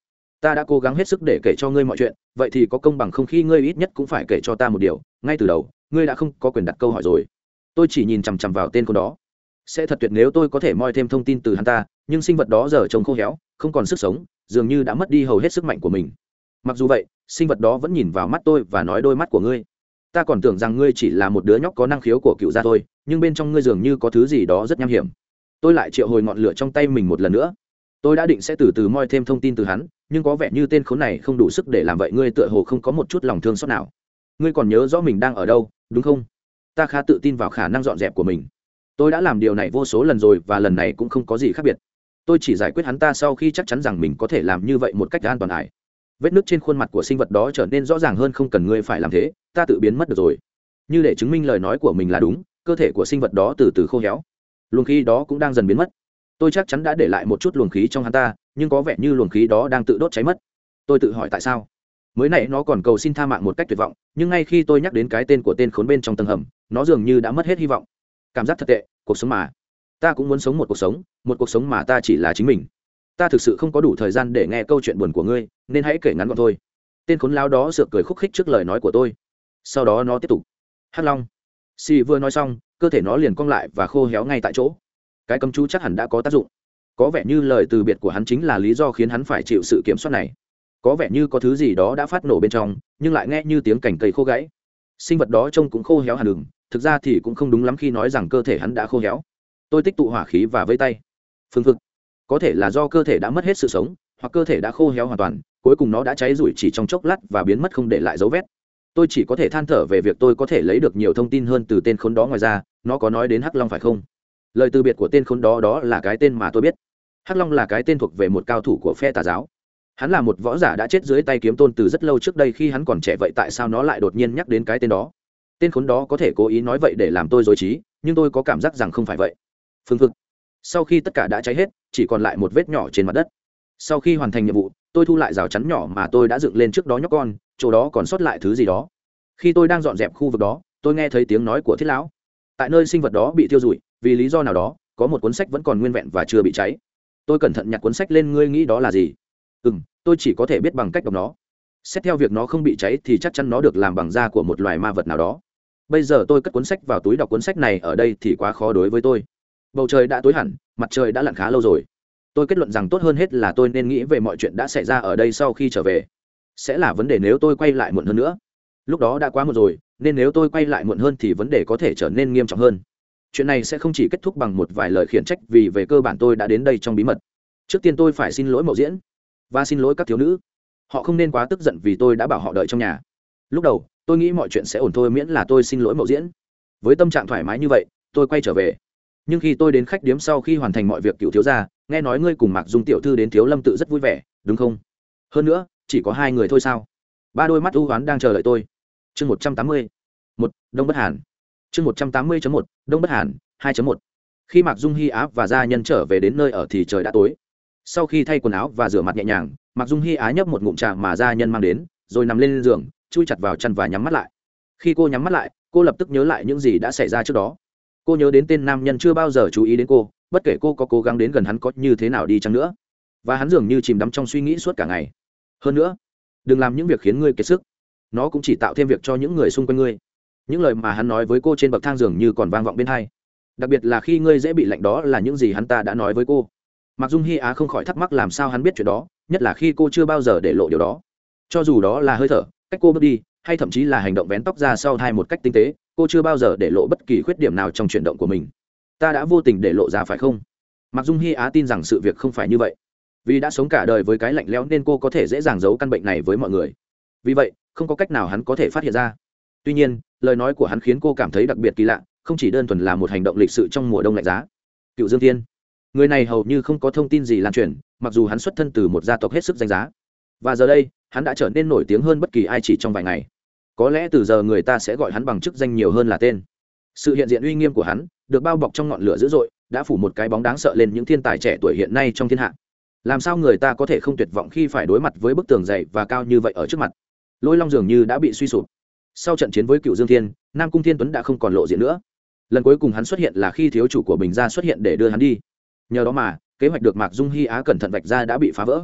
Ta đã cố gắng hết sức để kể cho ngươi mọi chuyện. Vậy thì có công bằng không khi ngươi ít nhất cũng phải kể cho ta một điều. Ngay từ đầu, ngươi đã không có quyền đặt câu hỏi rồi. Tôi chỉ nhìn chằm chằm vào tên con đó. Sẽ thật tuyệt nếu tôi có thể moi thêm thông tin từ hắn ta, nhưng sinh vật đó giờ trông khô héo, không còn sức sống dường như đã mất đi hầu hết sức mạnh của mình. Mặc dù vậy, sinh vật đó vẫn nhìn vào mắt tôi và nói đôi mắt của ngươi. Ta còn tưởng rằng ngươi chỉ là một đứa nhóc có năng khiếu của cựu gia thôi, nhưng bên trong ngươi dường như có thứ gì đó rất nham hiểm. Tôi lại triệu hồi ngọn lửa trong tay mình một lần nữa. Tôi đã định sẽ từ từ moi thêm thông tin từ hắn, nhưng có vẻ như tên khốn này không đủ sức để làm vậy, ngươi tựa hồ không có một chút lòng thương xót nào. Ngươi còn nhớ rõ mình đang ở đâu, đúng không? Ta khá tự tin vào khả năng dọn dẹp của mình. Tôi đã làm điều này vô số lần rồi và lần này cũng không có gì khác biệt tôi chỉ giải quyết hắn ta sau khi chắc chắn rằng mình có thể làm như vậy một cách an toàn ải. Vết nứt trên khuôn mặt của sinh vật đó trở nên rõ ràng hơn không cần ngươi phải làm thế, ta tự biến mất được rồi. Như để chứng minh lời nói của mình là đúng, cơ thể của sinh vật đó từ từ khô héo. Luồng khí đó cũng đang dần biến mất. Tôi chắc chắn đã để lại một chút luồng khí trong hắn ta, nhưng có vẻ như luồng khí đó đang tự đốt cháy mất. Tôi tự hỏi tại sao? Mới nãy nó còn cầu xin tha mạng một cách tuyệt vọng, nhưng ngay khi tôi nhắc đến cái tên của tên khốn bên trong tầng hầm, nó dường như đã mất hết hy vọng. Cảm giác thật tệ, cuộc sống mà ta cũng muốn sống một cuộc sống, một cuộc sống mà ta chỉ là chính mình. Ta thực sự không có đủ thời gian để nghe câu chuyện buồn của ngươi, nên hãy kể ngắn gọn thôi. Tên khốn lao đó sượng cười khúc khích trước lời nói của tôi. Sau đó nó tiếp tục. Hắc long. Xì vừa nói xong, cơ thể nó liền cong lại và khô héo ngay tại chỗ. Cái cấm chú chắc hẳn đã có tác dụng. Có vẻ như lời từ biệt của hắn chính là lý do khiến hắn phải chịu sự kiểm soát này. Có vẻ như có thứ gì đó đã phát nổ bên trong, nhưng lại nghe như tiếng cành cây khô gãy. Sinh vật đó trông cũng khô héo hẳn đường thực ra thì cũng không đúng lắm khi nói rằng cơ thể hắn đã khô héo tôi tích tụ hỏa khí và vây tay. Phương thực có thể là do cơ thể đã mất hết sự sống, hoặc cơ thể đã khô héo hoàn toàn, cuối cùng nó đã cháy rủi chỉ trong chốc lát và biến mất không để lại dấu vết. Tôi chỉ có thể than thở về việc tôi có thể lấy được nhiều thông tin hơn từ tên khốn đó ngoài ra, nó có nói đến hắc long phải không? Lời từ biệt của tên khốn đó đó là cái tên mà tôi biết. Hắc long là cái tên thuộc về một cao thủ của phe tà giáo. Hắn là một võ giả đã chết dưới tay kiếm tôn từ rất lâu trước đây khi hắn còn trẻ vậy tại sao nó lại đột nhiên nhắc đến cái tên đó? Tên khốn đó có thể cố ý nói vậy để làm tôi dối trí, nhưng tôi có cảm giác rằng không phải vậy phương phực. Sau khi tất cả đã cháy hết, chỉ còn lại một vết nhỏ trên mặt đất. Sau khi hoàn thành nhiệm vụ, tôi thu lại rào chắn nhỏ mà tôi đã dựng lên trước đó nhóc con, chỗ đó còn sót lại thứ gì đó. Khi tôi đang dọn dẹp khu vực đó, tôi nghe thấy tiếng nói của thiết lão. Tại nơi sinh vật đó bị thiêu rụi, vì lý do nào đó, có một cuốn sách vẫn còn nguyên vẹn và chưa bị cháy. Tôi cẩn thận nhặt cuốn sách lên, ngươi nghĩ đó là gì? Ừ m tôi chỉ có thể biết bằng cách đọc nó. Xét theo việc nó không bị cháy thì chắc chắn nó được làm bằng da của một loài ma vật nào đó. Bây giờ tôi cất cuốn sách vào túi đọc cuốn sách này, ở đây thì quá khó đối với tôi bầu trời đã tối hẳn, mặt trời đã lặn khá lâu rồi. Tôi kết luận rằng tốt hơn hết là tôi nên nghĩ về mọi chuyện đã xảy ra ở đây sau khi trở về. Sẽ là vấn đề nếu tôi quay lại muộn hơn nữa. Lúc đó đã quá muộn rồi, nên nếu tôi quay lại muộn hơn thì vấn đề có thể trở nên nghiêm trọng hơn. Chuyện này sẽ không chỉ kết thúc bằng một vài lời khiển trách vì về cơ bản tôi đã đến đây trong bí mật. Trước tiên tôi phải xin lỗi mậu diễn, và xin lỗi các thiếu nữ. Họ không nên quá tức giận vì tôi đã bảo họ đợi trong nhà. Lúc đầu, tôi nghĩ mọi chuyện sẽ ổn thôi miễn là tôi xin lỗi mậu diễn. Với tâm trạng thoải mái như vậy, tôi quay trở về nhưng khi tôi đến khách điếm sau khi hoàn thành mọi việc cựu thiếu gia, nghe nói ngươi cùng mạc dung tiểu thư đến thiếu lâm tự rất vui vẻ, đúng không? Hơn nữa, chỉ có hai người thôi sao? Ba đôi mắt ưu hoán đang chờ đợi tôi. Chương một trăm tám mươi, một, đông bất hàn. Chương một trăm tám mươi một, đông bất hàn, hai một. Khi mạc dung hy á và gia nhân trở về đến nơi ở thì trời đã tối. Sau khi thay quần áo và rửa mặt nhẹ nhàng, mạc dung hy á nhấp một ngụm trà mà gia nhân mang đến, rồi nằm lên giường, chui chặt vào chăn và nhắm mắt lại. Khi cô nhắm mắt lại, cô lập tức nhớ lại những gì đã xảy ra trước đó cô nhớ đến tên nam nhân chưa bao giờ chú ý đến cô, bất kể cô có cố gắng đến gần hắn có như thế nào đi chăng nữa. Và hắn dường như chìm đắm trong suy nghĩ suốt cả ngày. Hơn nữa, đừng làm những việc khiến ngươi kiệt sức. Nó cũng chỉ tạo thêm việc cho những người xung quanh ngươi. Những lời mà hắn nói với cô trên bậc thang dường như còn vang vọng bên hai. Đặc biệt là khi ngươi dễ bị lạnh đó là những gì hắn ta đã nói với cô. Mặc dung hy á không khỏi thắc mắc làm sao hắn biết chuyện đó, nhất là khi cô chưa bao giờ để lộ điều đó. Cho dù đó là hơi thở, cách cô bước đi hay thậm chí là hành động vén tóc ra sau thai một cách tinh tế, cô chưa bao giờ để lộ bất kỳ khuyết điểm nào trong chuyển động của mình. Ta đã vô tình để lộ ra phải không? Mặc dung hy á tin rằng sự việc không phải như vậy. Vì đã sống cả đời với cái lạnh lẽo nên cô có thể dễ dàng giấu căn bệnh này với mọi người. Vì vậy, không có cách nào hắn có thể phát hiện ra. Tuy nhiên, lời nói của hắn khiến cô cảm thấy đặc biệt kỳ lạ, không chỉ đơn thuần là một hành động lịch sự trong mùa đông lạnh giá. Cựu dương tiên người này hầu như không có thông tin gì lan truyền, mặc dù hắn xuất thân từ một gia tộc hết sức danh giá. Và giờ đây, hắn đã trở nên nổi tiếng hơn bất kỳ ai chỉ trong vài ngày có lẽ từ giờ người ta sẽ gọi hắn bằng chức danh nhiều hơn là tên. Sự hiện diện uy nghiêm của hắn được bao bọc trong ngọn lửa dữ dội, đã phủ một cái bóng đáng sợ lên những thiên tài trẻ tuổi hiện nay trong thiên hạ. Làm sao người ta có thể không tuyệt vọng khi phải đối mặt với bức tường dày và cao như vậy ở trước mặt? Lôi long dường như đã bị suy sụp. Sau trận chiến với cựu dương thiên, nam cung thiên tuấn đã không còn lộ diện nữa. Lần cuối cùng hắn xuất hiện là khi thiếu chủ của bình gia xuất hiện để đưa hắn đi. Nhờ đó mà, kế hoạch được mạc dung hy á cẩn thận vạch ra đã bị phá vỡ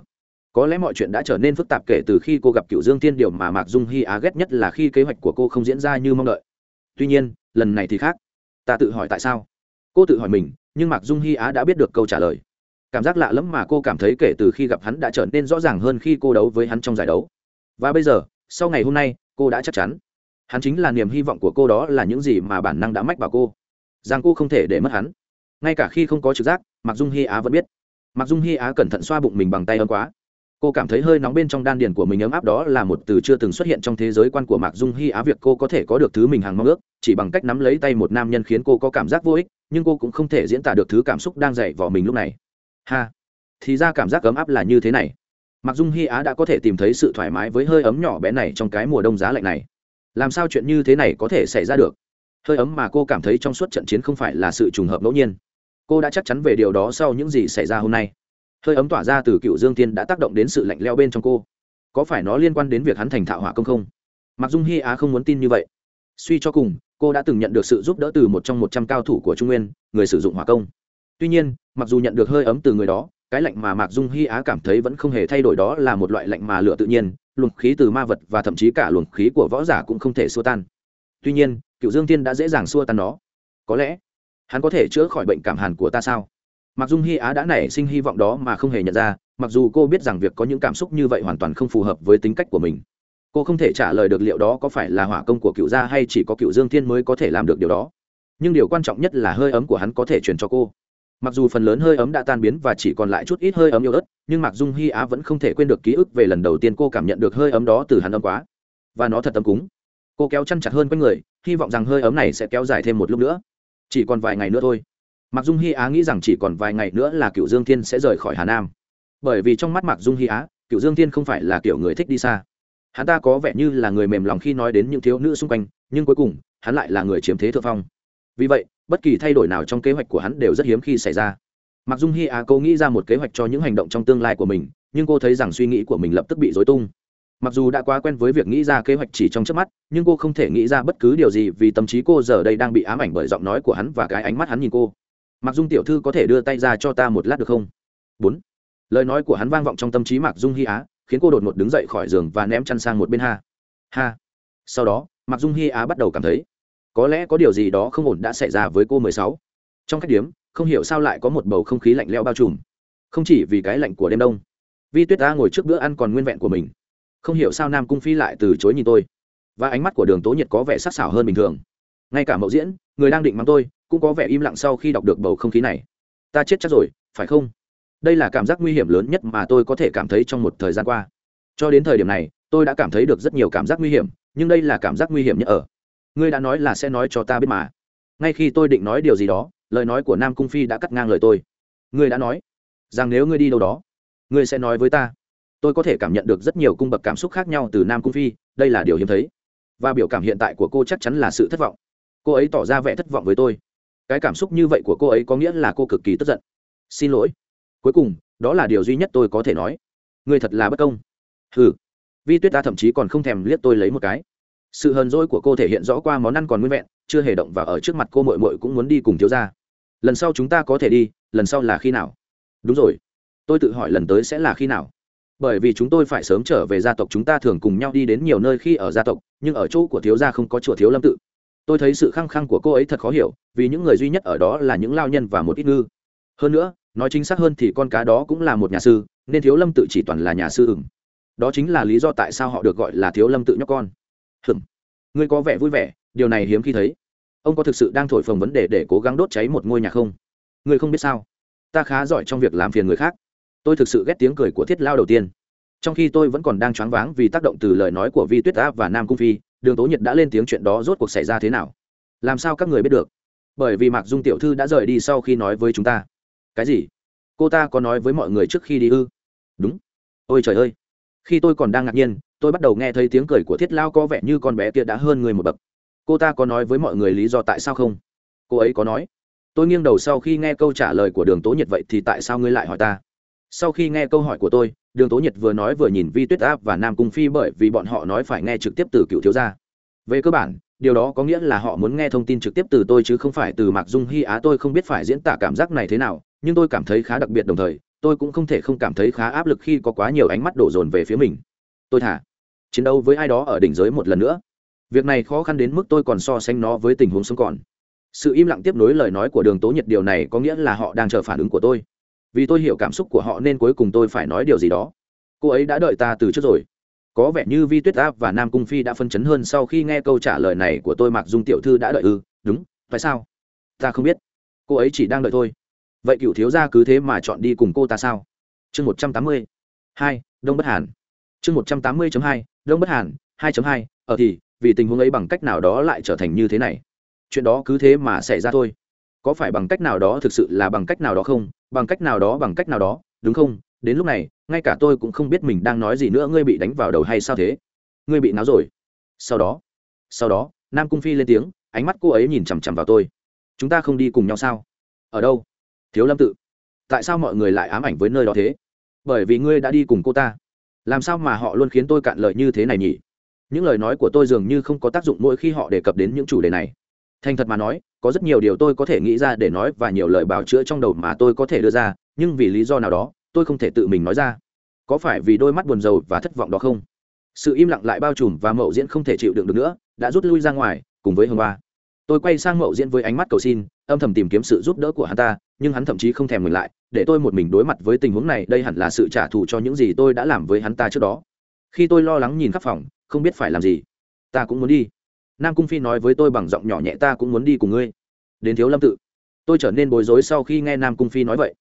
có lẽ mọi chuyện đã trở nên phức tạp kể từ khi cô gặp cựu dương tiên điều mà mạc dung hy á ghét nhất là khi kế hoạch của cô không diễn ra như mong đợi. Tuy nhiên, lần này thì khác. Ta tự hỏi tại sao? Cô tự hỏi mình, nhưng mạc dung hy á đã biết được câu trả lời. Cảm giác lạ lẫm mà cô cảm thấy kể từ khi gặp hắn đã trở nên rõ ràng hơn khi cô đấu với hắn trong giải đấu. Và bây giờ, sau ngày hôm nay, cô đã chắc chắn. Hắn chính là niềm hy vọng của cô đó là những gì mà bản năng đã mách vào cô. Rằng cô không thể để mất hắn. Ngay cả khi không có trực giác, mạc dung hy á vẫn biết. Mạc dung hy á cẩn thận xoa bụng mình bằng tay ấm quá cô cảm thấy hơi nóng bên trong đan điền của mình ấm áp đó là một từ chưa từng xuất hiện trong thế giới quan của mạc dung hy á việc cô có thể có được thứ mình hàng mong ước, chỉ bằng cách nắm lấy tay một nam nhân khiến cô có cảm giác vô ích, nhưng cô cũng không thể diễn tả được thứ cảm xúc đang dậy vỏ mình lúc này. Ha! Thì ra cảm giác ấm áp là như thế này. Mạc dung hy á đã có thể tìm thấy sự thoải mái với hơi ấm nhỏ bé này trong cái mùa đông giá lạnh này. Làm sao chuyện như thế này có thể xảy ra được? Hơi ấm mà cô cảm thấy trong suốt trận chiến không phải là sự trùng hợp ngẫu nhiên. Cô đã chắc chắn về điều đó sau những gì xảy ra hôm nay hơi ấm tỏa ra từ cựu dương tiên đã tác động đến sự lạnh leo bên trong cô. Có phải nó liên quan đến việc hắn thành thạo hỏa công không? Mặc dung hy á không muốn tin như vậy. Suy cho cùng, cô đã từng nhận được sự giúp đỡ từ một trong một trăm cao thủ của trung nguyên, người sử dụng hỏa công. Tuy nhiên, mặc dù nhận được hơi ấm từ người đó, cái lạnh mà mạc dung hy á cảm thấy vẫn không hề thay đổi đó là một loại lạnh mà lửa tự nhiên, luồng khí từ ma vật và thậm chí cả luồng khí của võ giả cũng không thể xua tan. Tuy nhiên, cựu dương tiên đã dễ dàng xua tan nó. Có lẽ, hắn có thể chữa khỏi bệnh cảm hàn của ta sao? Mặc dung hy á đã nảy sinh hy vọng đó mà không hề nhận ra, mặc dù cô biết rằng việc có những cảm xúc như vậy hoàn toàn không phù hợp với tính cách của mình. Cô không thể trả lời được liệu đó có phải là hỏa công của cựu gia hay chỉ có cựu dương thiên mới có thể làm được điều đó. Nhưng điều quan trọng nhất là hơi ấm của hắn có thể truyền cho cô. Mặc dù phần lớn hơi ấm đã tan biến và chỉ còn lại chút ít hơi ấm yêu ớt, nhưng mặc dung hy á vẫn không thể quên được ký ức về lần đầu tiên cô cảm nhận được hơi ấm đó từ hắn ấm quá. Và nó thật ấm cúng. Cô kéo chăn chặt hơn quanh người, hy vọng rằng hơi ấm này sẽ kéo dài thêm một lúc nữa. Chỉ còn vài ngày nữa thôi mạc dung hy á nghĩ rằng chỉ còn vài ngày nữa là cựu dương thiên sẽ rời khỏi hà nam. Bởi vì trong mắt mạc dung hy á cựu dương thiên không phải là kiểu người thích đi xa. Hắn ta có vẻ như là người mềm lòng khi nói đến những thiếu nữ xung quanh, nhưng cuối cùng, hắn lại là người chiếm thế thượng phong. Vì vậy, bất kỳ thay đổi nào trong kế hoạch của hắn đều rất hiếm khi xảy ra. Mặc dung hi á cô nghĩ ra một kế hoạch cho những hành động trong tương lai của mình, nhưng cô thấy rằng suy nghĩ của mình lập tức bị dối tung. Mặc dù đã quá quen với việc nghĩ ra kế hoạch chỉ trong chớp mắt, nhưng cô không thể nghĩ ra bất cứ điều gì vì tâm trí cô giờ đây đang bị ám ảnh bởi giọng nói của hắn và cái ánh mắt hắn nhìn cô mặc dung tiểu thư có thể đưa tay ra cho ta một lát được không? Bốn. Lời nói của hắn vang vọng trong tâm trí mạc dung hy á, khiến cô đột ngột đứng dậy khỏi giường và ném chăn sang một bên ha. Ha. Sau đó, mạc dung hy á bắt đầu cảm thấy, có lẽ có điều gì đó không ổn đã xảy ra với cô mười sáu. Trong khách điếm, không hiểu sao lại có một bầu không khí lạnh lẽo bao trùm. Không chỉ vì cái lạnh của đêm đông, vi tuyết ta ngồi trước bữa ăn còn nguyên vẹn của mình. Không hiểu sao nam cung phi lại từ chối nhìn tôi. Và ánh mắt của đường tố nhiệt có vẻ sắc sảo hơn bình thường ngay cả mẫu diễn, người đang định mắng tôi, cũng có vẻ im lặng sau khi đọc được bầu không khí này. Ta chết chắc rồi, phải không? Đây là cảm giác nguy hiểm lớn nhất mà tôi có thể cảm thấy trong một thời gian qua. Cho đến thời điểm này, tôi đã cảm thấy được rất nhiều cảm giác nguy hiểm, nhưng đây là cảm giác nguy hiểm nhất ở. Ngươi đã nói là sẽ nói cho ta biết mà. Ngay khi tôi định nói điều gì đó, lời nói của nam cung phi đã cắt ngang lời tôi. Ngươi đã nói rằng nếu ngươi đi đâu đó, ngươi sẽ nói với ta. Tôi có thể cảm nhận được rất nhiều cung bậc cảm xúc khác nhau từ nam cung phi, đây là điều hiếm thấy. Và biểu cảm hiện tại của cô chắc chắn là sự thất vọng cô ấy tỏ ra vẻ thất vọng với tôi. Cái cảm xúc như vậy của cô ấy có nghĩa là cô cực kỳ tức giận. Xin lỗi. Cuối cùng, đó là điều duy nhất tôi có thể nói. Người thật là bất công. Hừ. Vi tuyết ta thậm chí còn không thèm liếc tôi lấy một cái. Sự hờn dỗi của cô thể hiện rõ qua món ăn còn nguyên vẹn, chưa hề động và ở trước mặt cô mội mội cũng muốn đi cùng thiếu ra lần sau chúng ta có thể đi, lần sau là khi nào? Đúng rồi. Tôi tự hỏi lần tới sẽ là khi nào. Bởi vì chúng tôi phải sớm trở về gia tộc, chúng ta thường cùng nhau đi đến nhiều nơi khi ở gia tộc, nhưng ở chỗ của thiếu gia không có chùa thiếu lâm tự tôi thấy sự khăng khăng của cô ấy thật khó hiểu, vì những người duy nhất ở đó là những lao nhân và một ít ngư. Hơn nữa, nói chính xác hơn thì con cá đó cũng là một nhà sư, nên thiếu lâm tự chỉ toàn là nhà sư ửng. Đó chính là lý do tại sao họ được gọi là thiếu lâm tự nhóc con. Hừm ngươi có vẻ vui vẻ, điều này hiếm khi thấy. Ông có thực sự đang thổi phồng vấn đề để cố gắng đốt cháy một ngôi nhà không? Ngươi không biết sao? Ta khá giỏi trong việc làm phiền người khác. Tôi thực sự ghét tiếng cười của thiết lao đầu tiên. Trong khi tôi vẫn còn đang choáng váng vì tác động từ lời nói của vi tuyết á và nam cung phi đường tố nhiệt đã lên tiếng chuyện đó rốt cuộc xảy ra thế nào? Làm sao các người biết được? Bởi vì mạc dung tiểu thư đã rời đi sau khi nói với chúng ta. Cái gì? Cô ta có nói với mọi người trước khi đi ư? Đúng. Ôi trời ơi. Khi tôi còn đang ngạc nhiên, tôi bắt đầu nghe thấy tiếng cười của thiết lao có vẻ như con bé kia đã hơn người một bậc. Cô ta có nói với mọi người lý do tại sao không? Cô ấy có nói. Tôi nghiêng đầu sau khi nghe câu trả lời của đường tố nhiệt vậy thì tại sao ngươi lại hỏi ta? Sau khi nghe câu hỏi của tôi, đường tố nhiệt vừa nói vừa nhìn vi tuyết áp và nam cung phi bởi vì bọn họ nói phải nghe trực tiếp từ cựu thiếu gia. Về cơ bản, điều đó có nghĩa là họ muốn nghe thông tin trực tiếp từ tôi chứ không phải từ mạc dung hy á. Tôi không biết phải diễn tả cảm giác này thế nào, nhưng tôi cảm thấy khá đặc biệt đồng thời, tôi cũng không thể không cảm thấy khá áp lực khi có quá nhiều ánh mắt đổ dồn về phía mình. Tôi thả chiến đấu với ai đó ở đỉnh giới một lần nữa. Việc này khó khăn đến mức tôi còn so sánh nó với tình huống sống còn. Sự im lặng tiếp nối lời nói của đường tố nhiệt điều này có nghĩa là họ đang chờ phản ứng của tôi vì tôi hiểu cảm xúc của họ nên cuối cùng tôi phải nói điều gì đó. Cô ấy đã đợi ta từ trước rồi. Có vẻ như vi tuyết áp và nam cung phi đã phân chấn hơn sau khi nghe câu trả lời này của tôi mặc dung tiểu thư đã đợi ư? Đúng tại sao? Ta không biết. Cô ấy chỉ đang đợi thôi. Vậy cựu thiếu gia cứ thế mà chọn đi cùng cô ta sao? Chương một trăm tám mươi hai, đông bất hàn. Chương một trăm tám mươi hai, đông bất hàn, hai hai, ở thì, vì tình huống ấy bằng cách nào đó lại trở thành như thế này? Chuyện đó cứ thế mà xảy ra thôi có phải bằng cách nào đó thực sự là bằng cách nào đó không? Bằng cách nào đó, bằng cách nào đó, đúng không? Đến lúc này, ngay cả tôi cũng không biết mình đang nói gì nữa, ngươi bị đánh vào đầu hay sao thế? Ngươi bị náo rồi. Sau đó sau đó, nam cung phi lên tiếng, ánh mắt cô ấy nhìn chằm chằm vào tôi. Chúng ta không đi cùng nhau sao? Ở đâu? Thiếu lâm tự. Tại sao mọi người lại ám ảnh với nơi đó thế? Bởi vì ngươi đã đi cùng cô ta. Làm sao mà họ luôn khiến tôi cạn lời như thế này nhỉ? Những lời nói của tôi dường như không có tác dụng mỗi khi họ đề cập đến những chủ đề này thành thật mà nói, có rất nhiều điều tôi có thể nghĩ ra để nói và nhiều lời bào chữa trong đầu mà tôi có thể đưa ra, nhưng vì lý do nào đó, tôi không thể tự mình nói ra. Có phải vì đôi mắt buồn rầu và thất vọng đó không? Sự im lặng lại bao trùm và mậu diễn không thể chịu đựng được nữa, đã rút lui ra ngoài, cùng với hồng ba tôi quay sang mậu diễn với ánh mắt cầu xin, âm thầm tìm kiếm sự giúp đỡ của hắn ta, nhưng hắn thậm chí không thèm ngừng lại, để tôi một mình đối mặt với tình huống này, đây hẳn là sự trả thù cho những gì tôi đã làm với hắn ta trước đó. Khi tôi lo lắng nhìn khắp phòng, không biết phải làm gì. Ta cũng muốn đi nam cung phi nói với tôi bằng giọng nhỏ nhẹ, ta cũng muốn đi cùng ngươi. Đến thiếu lâm tự. Tôi trở nên bối rối sau khi nghe nam cung phi nói vậy.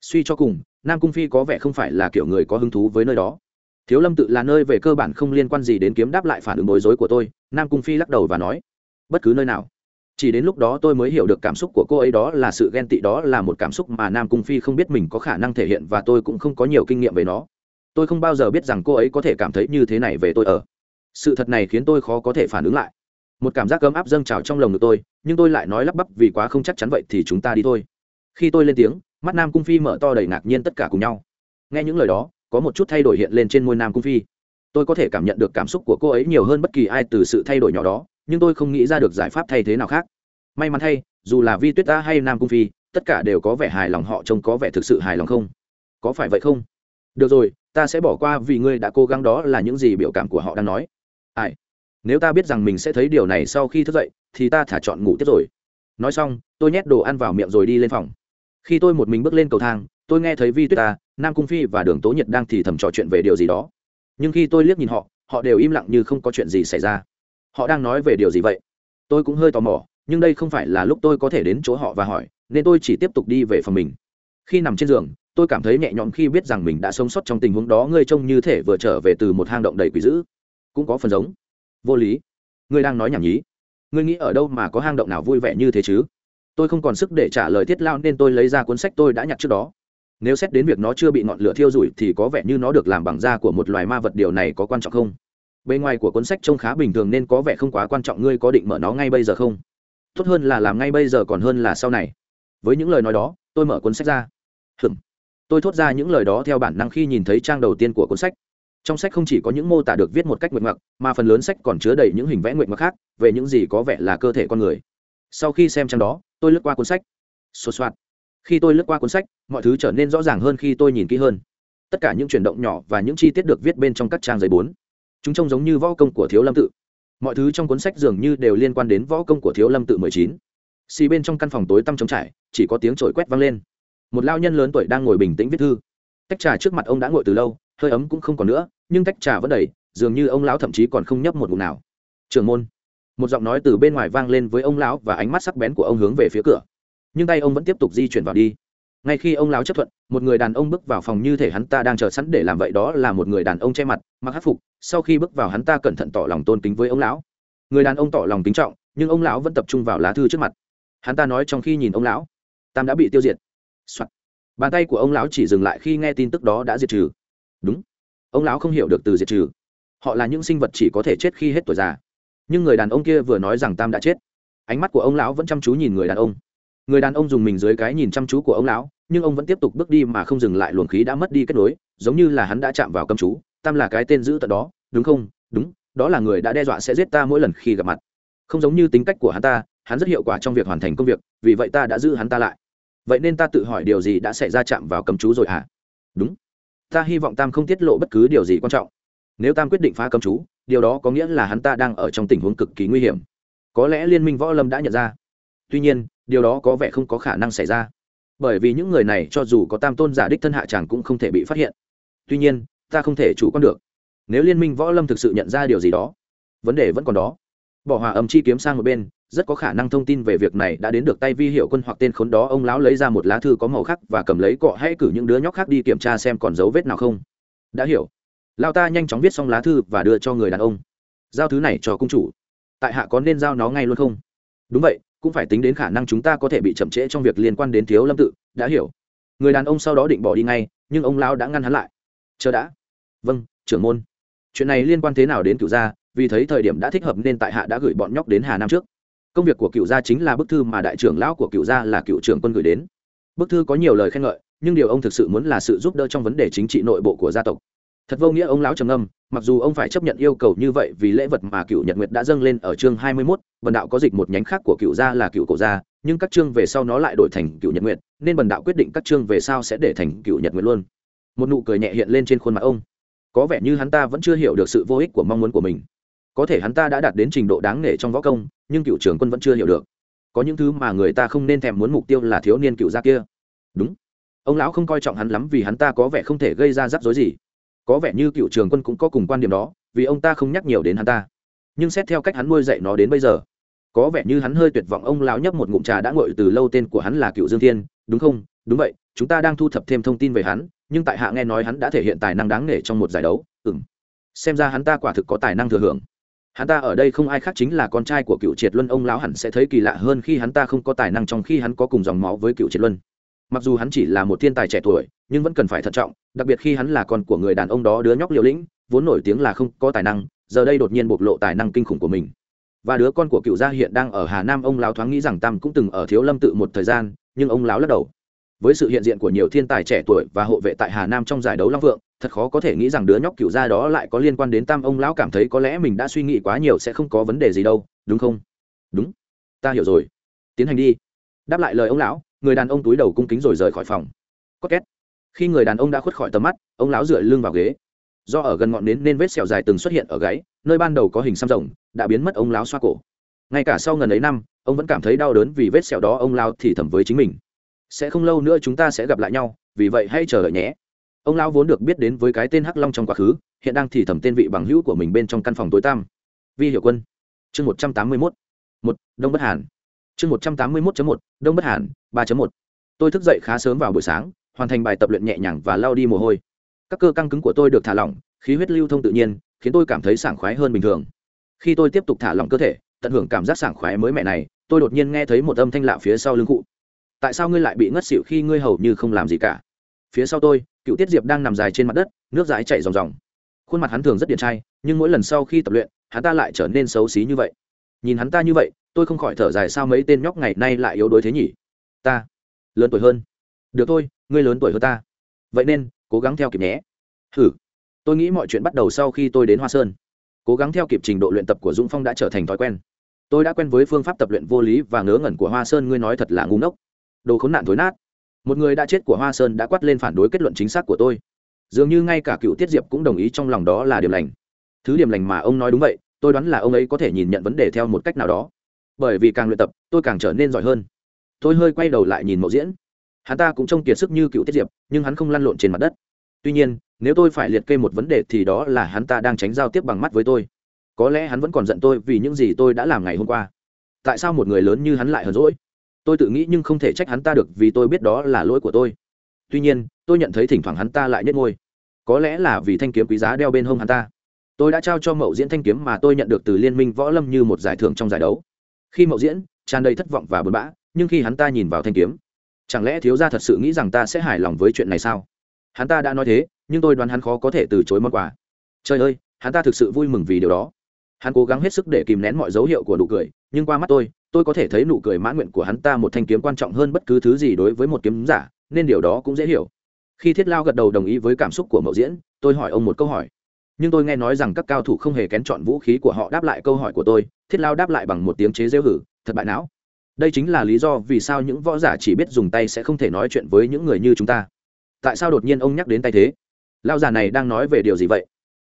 Suy cho cùng, nam cung phi có vẻ không phải là kiểu người có hứng thú với nơi đó. Thiếu lâm tự là nơi về cơ bản không liên quan gì đến kiếm đáp lại phản ứng bối rối của tôi, nam cung phi lắc đầu và nói, bất cứ nơi nào. Chỉ đến lúc đó tôi mới hiểu được cảm xúc của cô ấy, đó là sự ghen tị, đó là một cảm xúc mà nam cung phi không biết mình có khả năng thể hiện và tôi cũng không có nhiều kinh nghiệm về nó. Tôi không bao giờ biết rằng cô ấy có thể cảm thấy như thế này về tôi ở. Sự thật này khiến tôi khó có thể phản ứng lại một cảm giác ấm áp dâng trào trong lồng ngực tôi, nhưng tôi lại nói lắp bắp, vì quá không chắc chắn vậy thì chúng ta đi thôi. Khi tôi lên tiếng, mắt nam cung phi mở to đầy ngạc nhiên tất cả cùng nhau. Nghe những lời đó, có một chút thay đổi hiện lên trên môi nam cung phi. Tôi có thể cảm nhận được cảm xúc của cô ấy nhiều hơn bất kỳ ai từ sự thay đổi nhỏ đó, nhưng tôi không nghĩ ra được giải pháp thay thế nào khác. May mắn thay, dù là vi tuyết ta hay nam cung phi, tất cả đều có vẻ hài lòng, họ trông có vẻ thực sự hài lòng không? Có phải vậy không? Được rồi, ta sẽ bỏ qua vì ngươi đã cố gắng, đó là những gì biểu cảm của họ đang nói. Ai? Nếu ta biết rằng mình sẽ thấy điều này sau khi thức dậy, thì ta thả chọn ngủ tiếp rồi. Nói xong, tôi nhét đồ ăn vào miệng rồi đi lên phòng. Khi tôi một mình bước lên cầu thang, tôi nghe thấy vi tuyết ta, nam cung phi và đường tố nhật đang thì thầm trò chuyện về điều gì đó. Nhưng khi tôi liếc nhìn họ họ đều im lặng như không có chuyện gì xảy ra. Họ đang nói về điều gì vậy? Tôi cũng hơi tò mò, nhưng đây không phải là lúc tôi có thể đến chỗ họ và hỏi, nên tôi chỉ tiếp tục đi về phòng mình. Khi nằm trên giường, tôi cảm thấy nhẹ nhõm khi biết rằng mình đã sống sót trong tình huống đó ngươi trông như thể vừa trở về từ một hang động đầy quỷ dữ. Cũng có phần giống vô lý. Ngươi đang nói nhảm nhí. Ngươi nghĩ ở đâu mà có hang động nào vui vẻ như thế chứ? Tôi không còn sức để trả lời thiết lao nên tôi lấy ra cuốn sách tôi đã nhặt trước đó. Nếu xét đến việc nó chưa bị ngọn lửa thiêu rụi thì có vẻ như nó được làm bằng da của một loài ma vật, điều này có quan trọng không? Bề ngoài của cuốn sách trông khá bình thường nên có vẻ không quá quan trọng, ngươi có định mở nó ngay bây giờ không? Tốt hơn là làm ngay bây giờ còn hơn là sau này. Với những lời nói đó, tôi mở cuốn sách ra. Hừm tôi thốt ra những lời đó theo bản năng khi nhìn thấy trang đầu tiên của cuốn sách trong sách không chỉ có những mô tả được viết một cách nguyện mặc, mà phần lớn sách còn chứa đầy những hình vẽ nguyện mặc khác, về những gì có vẻ là cơ thể con người. Sau khi xem trang đó, tôi lướt qua cuốn sách. Sột soạt khi tôi lướt qua cuốn sách, mọi thứ trở nên rõ ràng hơn khi tôi nhìn kỹ hơn. Tất cả những chuyển động nhỏ và những chi tiết được viết bên trong các trang giấy bốn. Chúng trông giống như võ công của thiếu lâm tự. Mọi thứ trong cuốn sách dường như đều liên quan đến võ công của thiếu lâm tự mười chín. Xì bên trong căn phòng tối tăm trống trải, chỉ có tiếng trổi quét vang lên. Một lao nhân lớn tuổi đang ngồi bình tĩnh viết thư. Tách trà trước mặt ông đã ngồi từ lâu hơi ấm cũng không còn nữa, nhưng tách trà vẫn đầy, dường như ông lão thậm chí còn không nhấp một ngụm nào. Trường môn. Một giọng nói từ bên ngoài vang lên với ông lão và ánh mắt sắc bén của ông hướng về phía cửa. Nhưng tay ông vẫn tiếp tục di chuyển vào đi. Ngay khi ông lão chấp thuận, một người đàn ông bước vào phòng như thể hắn ta đang chờ sẵn để làm vậy đó là một người đàn ông che mặt, mặc hát phục. Sau khi bước vào hắn ta cẩn thận tỏ lòng tôn kính với ông lão. Người đàn ông tỏ lòng kính trọng, nhưng ông lão vẫn tập trung vào lá thư trước mặt. Hắn ta nói trong khi nhìn ông lão, tam đã bị tiêu diệt、Soạn. bàn tay của ông lão chỉ dừng lại khi nghe tin tức đó đã diệt trừ đúng. Ông lão không hiểu được từ diệt trừ. Họ là những sinh vật chỉ có thể chết khi hết tuổi già. Nhưng người đàn ông kia vừa nói rằng tam đã chết. Ánh mắt của ông lão vẫn chăm chú nhìn người đàn ông. Người đàn ông dùng mình dưới cái nhìn chăm chú của ông lão, nhưng ông vẫn tiếp tục bước đi mà không dừng lại luồng khí đã mất đi kết nối, giống như là hắn đã chạm vào cầm chú. Tam là cái tên giữ tận đó, đúng không? Đúng, đó là người đã đe dọa sẽ giết ta mỗi lần khi gặp mặt. Không giống như tính cách của hắn ta, hắn rất hiệu quả trong việc hoàn thành công việc, vì vậy ta đã giữ hắn ta lại. Vậy nên ta tự hỏi điều gì đã xảy ra chạm vào cầm chú rồi hả? À? đúng ta hy vọng tam không tiết lộ bất cứ điều gì quan trọng. Nếu tam quyết định phá cấm chú, điều đó có nghĩa là hắn ta đang ở trong tình huống cực kỳ nguy hiểm. Có lẽ liên minh võ lâm đã nhận ra. Tuy nhiên, điều đó có vẻ không có khả năng xảy ra. Bởi vì những người này cho dù có tam tôn giả đích thân hạ tràng cũng không thể bị phát hiện. Tuy nhiên, ta không thể chủ quan được. Nếu liên minh võ lâm thực sự nhận ra điều gì đó, vấn đề vẫn còn đó. Bỏ hòa âm chi kiếm sang một bên rất có khả năng thông tin về việc này đã đến được tay vi hiệu quân hoặc tên khốn đó. Ông lão lấy ra một lá thư có màu khác và cầm lấy cọ hãy cử những đứa nhóc khác đi kiểm tra xem còn dấu vết nào không. Đã hiểu. Lao ta nhanh chóng viết xong lá thư và đưa cho người đàn ông. Giao thứ này cho cung chủ. Tại hạ có nên giao nó ngay luôn không? Đúng vậy, cũng phải tính đến khả năng chúng ta có thể bị chậm trễ trong việc liên quan đến thiếu lâm tự. Đã hiểu. Người đàn ông sau đó định bỏ đi ngay, nhưng ông lão đã ngăn hắn lại. Chờ đã. Vâng trưởng môn. Chuyện này liên quan thế nào đến cửu gia? Vì thấy thời điểm đã thích hợp nên tại hạ đã gửi bọn nhóc đến hà nam trước công việc của cựu gia chính là bức thư mà đại trưởng lão của cựu gia là cựu trưởng quân gửi đến. Bức thư có nhiều lời khen ngợi nhưng điều ông thực sự muốn là sự giúp đỡ trong vấn đề chính trị nội bộ của gia tộc. Thật vô nghĩa ông lão trầm ngâm mặc dù ông phải chấp nhận yêu cầu như vậy vì lễ vật mà cựu nhật nguyệt đã dâng lên ở chương hai mươi 21, bần đạo có dịch một nhánh khác của cựu gia là cựu cổ gia nhưng các chương về sau nó lại đổi thành cựu nhật nguyệt nên bần đạo quyết định các chương về sau sẽ để thành cựu nhật nguyệt luôn. Một nụ cười nhẹ hiện lên trên khuôn mặt ông. Có vẻ như hắn ta vẫn chưa hiểu được sự vô ích của mong muốn của mình có thể hắn ta đã đạt đến trình độ đáng nể trong võ công, nhưng cựu trưởng quân vẫn chưa hiểu được. Có những thứ mà người ta không nên thèm muốn mục tiêu là thiếu niên cựu gia kia. Đúng. Ông lão không coi trọng hắn lắm vì hắn ta có vẻ không thể gây ra rắc rối gì. Có vẻ như cựu trường quân cũng có cùng quan điểm đó, vì ông ta không nhắc nhiều đến hắn ta. Nhưng xét theo cách hắn nuôi dạy nó đến bây giờ, có vẻ như hắn hơi tuyệt vọng ông lão nhấp một ngụm trà đã ngồi từ lâu tên của hắn là cựu dương thiên, đúng không? Đúng vậy, chúng ta đang thu thập thêm thông tin về hắn, nhưng tại hạ nghe nói hắn đã thể hiện tài năng đáng nể trong một giải đấu. Ừ m xem ra hắn ta quả thực có tài năng thừa hưởng hắn ta ở đây không ai khác chính là con trai của cựu triệt luân, ông lão hẳn sẽ thấy kỳ lạ hơn khi hắn ta không có tài năng trong khi hắn có cùng dòng máu với cựu triệt luân. Mặc dù hắn chỉ là một thiên tài trẻ tuổi, nhưng vẫn cần phải thận trọng, đặc biệt khi hắn là con của người đàn ông đó đứa nhóc liều lĩnh, vốn nổi tiếng là không có tài năng, giờ đây đột nhiên bộc lộ tài năng kinh khủng của mình. Và đứa con của cựu gia hiện đang ở hà nam, ông lão thoáng nghĩ rằng tam cũng từng ở thiếu lâm tự một thời gian, nhưng ông lão lắc đầu với sự hiện diện của nhiều thiên tài trẻ tuổi và hộ vệ tại hà nam trong giải đấu long vượng, thật khó có thể nghĩ rằng đứa nhóc cựu gia đó lại có liên quan đến tam ông lão cảm thấy có lẽ mình đã suy nghĩ quá nhiều sẽ không có vấn đề gì đâu, đúng không? Đúng. Ta hiểu rồi. Tiến hành đi. Đáp lại lời ông lão, người đàn ông túi đầu cung kính rồi rời khỏi phòng. Có két. Khi người đàn ông đã khuất khỏi tầm mắt, ông lão dựa lưng vào ghế. Do ở gần ngọn nến nên vết sẹo dài từng xuất hiện ở gáy, nơi ban đầu có hình xăm rồng, đã biến mất ông lão xoa cổ. Ngay cả sau gần ấy năm, ông vẫn cảm thấy đau đớn vì vết sẹo đó ông lao thì thầm với chính mình sẽ không lâu nữa chúng ta sẽ gặp lại nhau, vì vậy hãy chờ đợi nhé. Ông lão vốn được biết đến với cái tên hắc long trong quá khứ, hiện đang thì thầm tên vị bằng hữu của mình bên trong căn phòng tối tăm. Vi hiệu quân, chương một trăm tám mươi mốt, một, đông bất hàn. Chương một trăm tám mươi mốt một, đông bất hàn, ba một. Tôi thức dậy khá sớm vào buổi sáng, hoàn thành bài tập luyện nhẹ nhàng và lao đi mồ hôi. Các cơ căng cứng của tôi được thả lỏng, khí huyết lưu thông tự nhiên, khiến tôi cảm thấy sảng khoái hơn bình thường. Khi tôi tiếp tục thả lỏng cơ thể, tận hưởng cảm giác sảng khoái mới mẻ này, tôi đột nhiên nghe thấy một âm thanh lạ phía sau lưng cụ tại sao ngươi lại bị ngất xỉu khi ngươi hầu như không làm gì cả? Phía sau tôi, cựu tiết diệp đang nằm dài trên mặt đất, nước dãi chạy ròng ròng. Khuôn mặt hắn thường rất điện trai, nhưng mỗi lần sau khi tập luyện, hắn ta lại trở nên xấu xí như vậy. Nhìn hắn ta như vậy, tôi không khỏi thở dài sao mấy tên nhóc ngày nay lại yếu đuối thế nhỉ? Ta, lớn tuổi hơn. Được thôi, ngươi lớn tuổi hơn ta. Vậy nên, cố gắng theo kịp nhé. Hử tôi nghĩ mọi chuyện bắt đầu sau khi tôi đến hoa sơn. Cố gắng theo kịp trình độ luyện tập của dũng phong đã trở thành thói quen. Tôi đã quen với phương pháp tập luyện vô lý và ngớ ngẩn của hoa sơn, ngươi nói thật là ngu ngốc đồ khốn nạn thối nát. Một người đã chết của hoa sơn đã quát lên phản đối kết luận chính xác của tôi. Dường như ngay cả cựu tiết diệp cũng đồng ý trong lòng đó là điểm lành. Thứ điểm lành mà ông nói đúng vậy, tôi đoán là ông ấy có thể nhìn nhận vấn đề theo một cách nào đó. Bởi vì càng luyện tập, tôi càng trở nên giỏi hơn. Tôi hơi quay đầu lại nhìn mẫu diễn. Hắn ta cũng trông kiệt sức như cựu tiết diệp, nhưng hắn không lăn lộn trên mặt đất. Tuy nhiên, nếu tôi phải liệt kê một vấn đề thì đó là hắn ta đang tránh giao tiếp bằng mắt với tôi. Có lẽ hắn vẫn còn giận tôi vì những gì tôi đã làm ngày hôm qua. Tại sao một người lớn như hắn lại hờn rỗi tôi tự nghĩ nhưng không thể trách hắn ta được vì tôi biết đó là lỗi của tôi. Tuy nhiên, tôi nhận thấy thỉnh thoảng hắn ta lại nhất ngôi có lẽ là vì thanh kiếm quý giá đeo bên hông hắn ta. Tôi đã trao cho mậu diễn thanh kiếm mà tôi nhận được từ liên minh võ lâm như một giải thưởng trong giải đấu. Khi mậu diễn tràn đầy thất vọng và buồn bã, nhưng khi hắn ta nhìn vào thanh kiếm, chẳng lẽ thiếu gia thật sự nghĩ rằng ta sẽ hài lòng với chuyện này sao? Hắn ta đã nói thế, nhưng tôi đoán hắn khó có thể từ chối món quà. Trời ơi, hắn ta thực sự vui mừng vì điều đó. Hắn cố gắng hết sức để kìm nén mọi dấu hiệu của nụ cười, nhưng qua mắt tôi tôi có thể thấy nụ cười mãn nguyện của hắn ta một thanh kiếm quan trọng hơn bất cứ thứ gì đối với một kiếm giả, nên điều đó cũng dễ hiểu. Khi thiết lao gật đầu đồng ý với cảm xúc của mậu diễn, tôi hỏi ông một câu hỏi. Nhưng tôi nghe nói rằng các cao thủ không hề kén chọn vũ khí của họ đáp lại câu hỏi của tôi, thiết lao đáp lại bằng một tiếng chế rêu hử, thật bại não. Đây chính là lý do vì sao những võ giả chỉ biết dùng tay sẽ không thể nói chuyện với những người như chúng ta. Tại sao đột nhiên ông nhắc đến tay thế? Lao già này đang nói về điều gì vậy?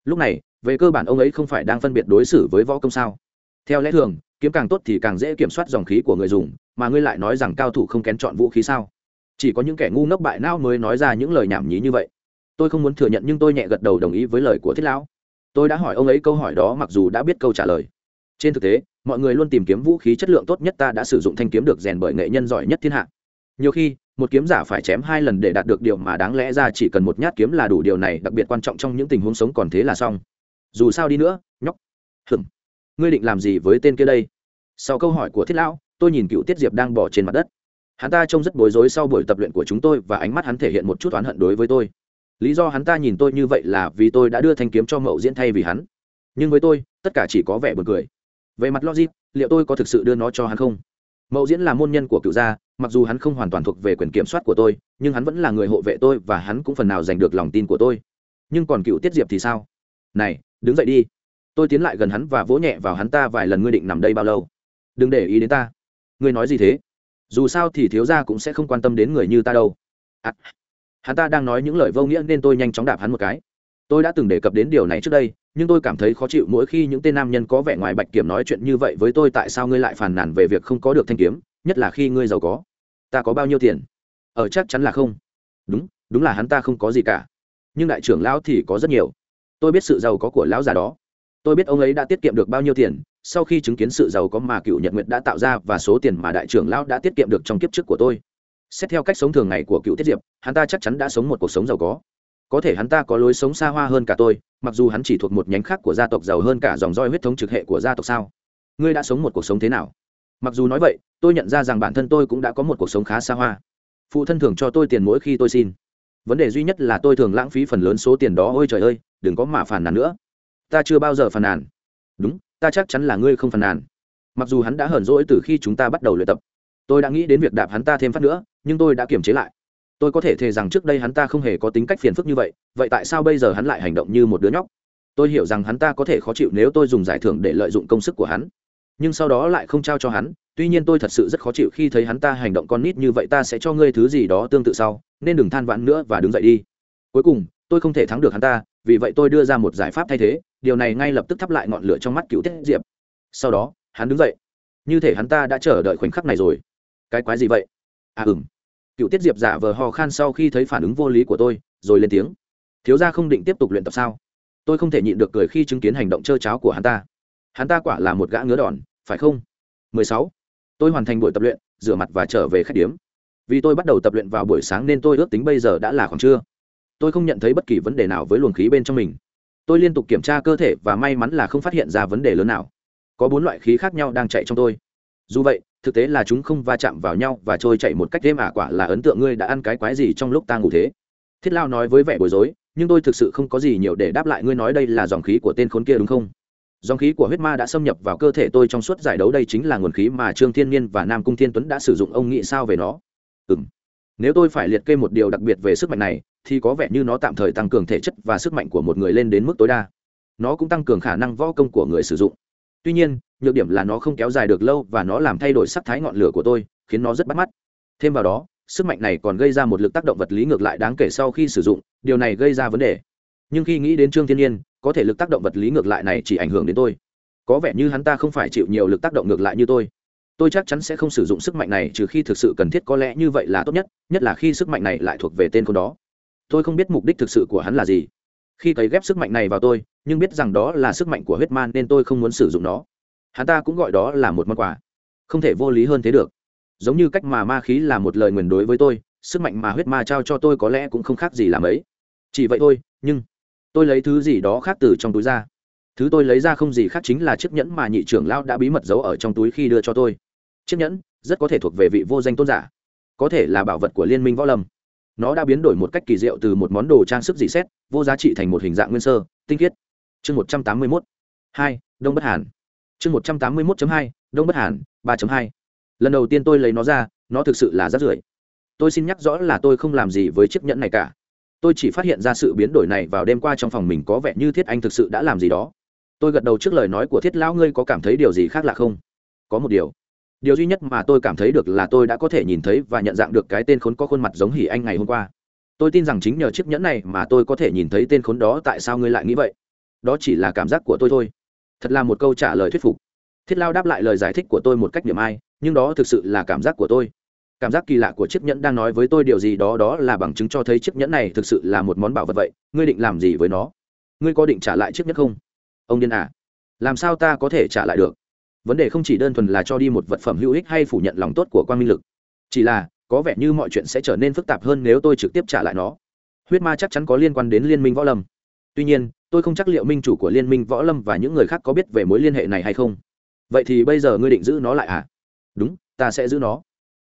Lúc này, về cơ bản ông ấy không phải đang phân biệt đối xử với võ công sao? Theo lẽ thường kiếm càng tốt thì càng dễ kiểm soát dòng khí của người dùng, mà ngươi lại nói rằng cao thủ không kén chọn vũ khí sao? Chỉ có những kẻ ngu ngốc bại não mới nói ra những lời nhảm nhí như vậy. Tôi không muốn thừa nhận nhưng tôi nhẹ gật đầu đồng ý với lời của thiết lão. Tôi đã hỏi ông ấy câu hỏi đó mặc dù đã biết câu trả lời. Trên thực tế, mọi người luôn tìm kiếm vũ khí chất lượng tốt nhất ta đã sử dụng thanh kiếm được rèn bởi nghệ nhân giỏi nhất thiên hạ. Nhiều khi, một kiếm giả phải chém hai lần để đạt được điều mà đáng lẽ ra chỉ cần một nhát kiếm là đủ điều này, đặc biệt quan trọng trong những tình huống sống còn thế là xong. Dù sao đi nữa, nhóc. Hừng ngươi định làm gì với tên kia đây? Sau câu hỏi của thiết lão, tôi nhìn cựu tiết diệp đang bỏ trên mặt đất. Hắn ta trông rất bối rối sau buổi tập luyện của chúng tôi và ánh mắt hắn thể hiện một chút oán hận đối với tôi. Lý do hắn ta nhìn tôi như vậy là vì tôi đã đưa thanh kiếm cho mậu diễn thay vì hắn. Nhưng với tôi, tất cả chỉ có vẻ buồn cười. Về mặt logic, liệu tôi có thực sự đưa nó cho hắn không? Mậu diễn là môn nhân của cựu gia, mặc dù hắn không hoàn toàn thuộc về quyền kiểm soát của tôi, nhưng hắn vẫn là người hộ vệ tôi và hắn cũng phần nào giành được lòng tin của tôi. Nhưng còn cựu tiết diệp thì sao? Này, đứng dậy đi tôi tiến lại gần hắn và vỗ nhẹ vào hắn ta vài lần ngươi định nằm đây bao lâu? Đừng để ý đến ta. Ngươi nói gì thế? Dù sao thì thiếu gia cũng sẽ không quan tâm đến người như ta đâu. À, hắn ta đang nói những lời vô nghĩa nên tôi nhanh chóng đạp hắn một cái. Tôi đã từng đề cập đến điều này trước đây nhưng tôi cảm thấy khó chịu mỗi khi những tên nam nhân có vẻ ngoài bạch kiểm nói chuyện như vậy với tôi tại sao ngươi lại phàn nàn về việc không có được thanh kiếm nhất là khi ngươi giàu có. Ta có bao nhiêu tiền? Ở ờ, chắc chắn là không. Đúng đúng là hắn ta không có gì cả. Nhưng đại trưởng lão thì có rất nhiều. Tôi biết sự giàu có của lão già đó tôi biết ông ấy đã tiết kiệm được bao nhiêu tiền, sau khi chứng kiến sự giàu có mà cựu nhật nguyệt đã tạo ra và số tiền mà đại trưởng lão đã tiết kiệm được trong kiếp trước của tôi. Xét theo cách sống thường ngày của cựu tiết diệp, hắn ta chắc chắn đã sống một cuộc sống giàu có. Có thể hắn ta có lối sống xa hoa hơn cả tôi, mặc dù hắn chỉ thuộc một nhánh khác của gia tộc giàu hơn cả dòng roi huyết thống trực hệ của gia tộc sao. Ngươi đã sống một cuộc sống thế nào? Mặc dù nói vậy, tôi nhận ra rằng bản thân tôi cũng đã có một cuộc sống khá xa hoa. Phụ thân thường cho tôi tiền mỗi khi tôi xin. Vấn đề duy nhất là tôi thường lãng phí phần lớn số tiền đó. Ôi trời ơi, đừng có mà phản nàn nữa ta chưa bao giờ phàn nàn. Đúng, ta chắc chắn là ngươi không phàn nàn. Mặc dù hắn đã hờn rỗi từ khi chúng ta bắt đầu luyện tập. Tôi đã nghĩ đến việc đạp hắn ta thêm phát nữa, nhưng tôi đã kiềm chế lại. Tôi có thể thề rằng trước đây hắn ta không hề có tính cách phiền phức như vậy vậy tại sao bây giờ hắn lại hành động như một đứa nhóc? Tôi hiểu rằng hắn ta có thể khó chịu nếu tôi dùng giải thưởng để lợi dụng công sức của hắn. Nhưng sau đó lại không trao cho hắn, tuy nhiên tôi thật sự rất khó chịu khi thấy hắn ta hành động con nít như vậy ta sẽ cho ngươi thứ gì đó tương tự sau, nên đừng than vãn nữa và đứng dậy đi. Cuối cùng, tôi không thể thắng được hắn ta, vì vậy tôi đưa ra một giải pháp thay thế điều này ngay lập tức thắp lại ngọn lửa trong mắt cựu tiết diệp. Sau đó, hắn đứng dậy. Như thể hắn ta đã chờ đợi khoảnh khắc này rồi. Cái quái gì vậy? À ừng cựu tiết diệp giả vờ ho khan sau khi thấy phản ứng vô lý của tôi, rồi lên tiếng. Thiếu gia không định tiếp tục luyện tập sao? Tôi không thể nhịn được cười khi chứng kiến hành động trơ cháo của hắn ta. Hắn ta quả là một gã ngứa đòn, phải không? 16. tôi hoàn thành buổi tập luyện, rửa mặt và trở về khách điếm. Vì tôi bắt đầu tập luyện vào buổi sáng nên tôi ước tính bây giờ đã là khoảng trưa. Tôi không nhận thấy bất kỳ vấn đề nào với luồng khí bên trong mình tôi liên tục kiểm tra cơ thể và may mắn là không phát hiện ra vấn đề lớn nào. Có bốn loại khí khác nhau đang chạy trong tôi. Dù vậy, thực tế là chúng không va chạm vào nhau và trôi chạy một cách êm ả quả là ấn tượng ngươi đã ăn cái quái gì trong lúc ta ngủ thế. Thiết lao nói với vẻ bối rối, nhưng tôi thực sự không có gì nhiều để đáp lại ngươi nói đây là dòng khí của tên khốn kia đúng không? Dòng khí của huyết ma đã xâm nhập vào cơ thể tôi trong suốt giải đấu đây chính là nguồn khí mà trương thiên nhiên và nam cung thiên tuấn đã sử dụng, ông nghĩ sao về nó? Ừ m nếu tôi phải liệt kê một điều đặc biệt về sức mạnh này thì có vẻ như nó tạm thời tăng cường thể chất và sức mạnh của một người lên đến mức tối đa. Nó cũng tăng cường khả năng võ công của người sử dụng. Tuy nhiên, nhược điểm là nó không kéo dài được lâu và nó làm thay đổi sắc thái ngọn lửa của tôi, khiến nó rất bắt mắt. Thêm vào đó, sức mạnh này còn gây ra một lực tác động vật lý ngược lại đáng kể sau khi sử dụng, điều này gây ra vấn đề. Nhưng khi nghĩ đến trương thiên nhiên, có thể lực tác động vật lý ngược lại này chỉ ảnh hưởng đến tôi. Có vẻ như hắn ta không phải chịu nhiều lực tác động ngược lại như tôi. Tôi chắc chắn sẽ không sử dụng sức mạnh này trừ khi thực sự cần thiết, có lẽ như vậy là tốt nhất nhất là khi sức mạnh này lại thuộc về tên con đó tôi không biết mục đích thực sự của hắn là gì. Khi cấy ghép sức mạnh này vào tôi, nhưng biết rằng đó là sức mạnh của huyết man nên tôi không muốn sử dụng nó. Hắn ta cũng gọi đó là một món quà. Không thể vô lý hơn thế được. Giống như cách mà ma khí là một lời nguyền đối với tôi, sức mạnh mà huyết ma trao cho tôi có lẽ cũng không khác gì làm ấy. Chỉ vậy thôi, nhưng tôi lấy thứ gì đó khác từ trong túi ra. Thứ tôi lấy ra không gì khác chính là chiếc nhẫn mà nhị trưởng lão đã bí mật giấu ở trong túi khi đưa cho tôi. Chiếc nhẫn rất có thể thuộc về vị vô danh tôn giả, có thể là bảo vật của liên minh võ lâm nó đã biến đổi một cách kỳ diệu từ một món đồ trang sức dị xét, vô giá trị thành một hình dạng nguyên sơ, tinh khiết. Chương một trăm tám mươi mốt. Hai, đông bất hàn. Chương một trăm tám mươi mốt hai, đông bất hàn, ba hai. Lần đầu tiên tôi lấy nó ra, nó thực sự là rát rưởi. Tôi xin nhắc rõ là tôi không làm gì với chiếc nhẫn này cả. Tôi chỉ phát hiện ra sự biến đổi này vào đêm qua trong phòng mình có vẻ như thiết anh thực sự đã làm gì đó. Tôi gật đầu trước lời nói của thiết lão, ngươi có cảm thấy điều gì khác lạ không? Có một điều điều duy nhất mà tôi cảm thấy được là tôi đã có thể nhìn thấy và nhận dạng được cái tên khốn có khuôn mặt giống hỉ anh ngày hôm qua. Tôi tin rằng chính nhờ chiếc nhẫn này mà tôi có thể nhìn thấy tên khốn đó tại sao ngươi lại nghĩ vậy. Đó chỉ là cảm giác của tôi thôi. Thật là một câu trả lời thuyết phục. Thiết lao đáp lại lời giải thích của tôi một cách điểm ai, nhưng đó thực sự là cảm giác của tôi. Cảm giác kỳ lạ của chiếc nhẫn đang nói với tôi điều gì đó đó là bằng chứng cho thấy chiếc nhẫn này thực sự là một món bảo vật vậy. Ngươi định làm gì với nó? Ngươi có định trả lại chiếc nhẫn không? Ông điên à làm sao ta có thể trả lại được? Vấn đề không chỉ đơn thuần là cho đi một vật phẩm hữu ích hay phủ nhận lòng tốt của quan minh lực, chỉ là có vẻ như mọi chuyện sẽ trở nên phức tạp hơn nếu tôi trực tiếp trả lại nó. Huyết ma chắc chắn có liên quan đến liên minh võ lâm. Tuy nhiên, tôi không chắc liệu minh chủ của liên minh võ lâm và những người khác có biết về mối liên hệ này hay không. Vậy thì bây giờ ngươi định giữ nó lại à? Đúng, ta sẽ giữ nó.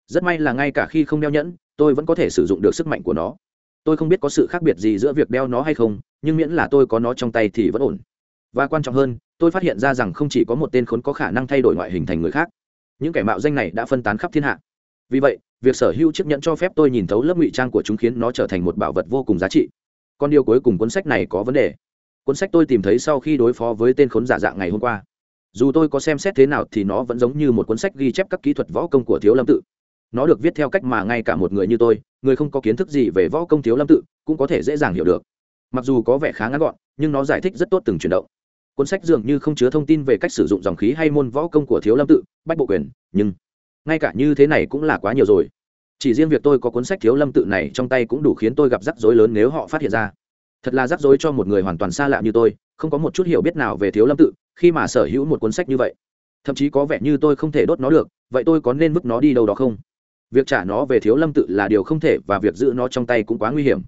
Rất may là ngay cả khi không đeo nhẫn, tôi vẫn có thể sử dụng được sức mạnh của nó. Tôi không biết có sự khác biệt gì giữa việc đeo nó hay không, nhưng miễn là tôi có nó trong tay thì vẫn ổn. Và quan trọng hơn tôi phát hiện ra rằng không chỉ có một tên khốn có khả năng thay đổi ngoại hình thành người khác, những kẻ mạo danh này đã phân tán khắp thiên hạ. Vì vậy, việc sở hữu chiếc nhẫn cho phép tôi nhìn thấu lớp ngụy trang của chúng khiến nó trở thành một bảo vật vô cùng giá trị. Còn điều cuối cùng cuốn sách này có vấn đề. Cuốn sách tôi tìm thấy sau khi đối phó với tên khốn giả dạng ngày hôm qua. Dù tôi có xem xét thế nào thì nó vẫn giống như một cuốn sách ghi chép các kỹ thuật võ công của thiếu lâm tự. Nó được viết theo cách mà ngay cả một người như tôi, người không có kiến thức gì về võ công thiếu lâm tự, cũng có thể dễ dàng hiểu được. Mặc dù có vẻ khá ngắn gọn, nhưng nó giải thích rất tốt từng chuyển động cuốn sách dường như không chứa thông tin về cách sử dụng dòng khí hay môn võ công của thiếu lâm tự, bách bộ quyền, nhưng ngay cả như thế này cũng là quá nhiều rồi. Chỉ riêng việc tôi có cuốn sách thiếu lâm tự này trong tay cũng đủ khiến tôi gặp rắc rối lớn nếu họ phát hiện ra. Thật là rắc rối cho một người hoàn toàn xa lạ như tôi, không có một chút hiểu biết nào về thiếu lâm tự, khi mà sở hữu một cuốn sách như vậy. Thậm chí có vẻ như tôi không thể đốt nó được, vậy tôi có nên vứt nó đi đâu đó không? Việc trả nó về thiếu lâm tự là điều không thể và việc giữ nó trong tay cũng quá nguy hiểm.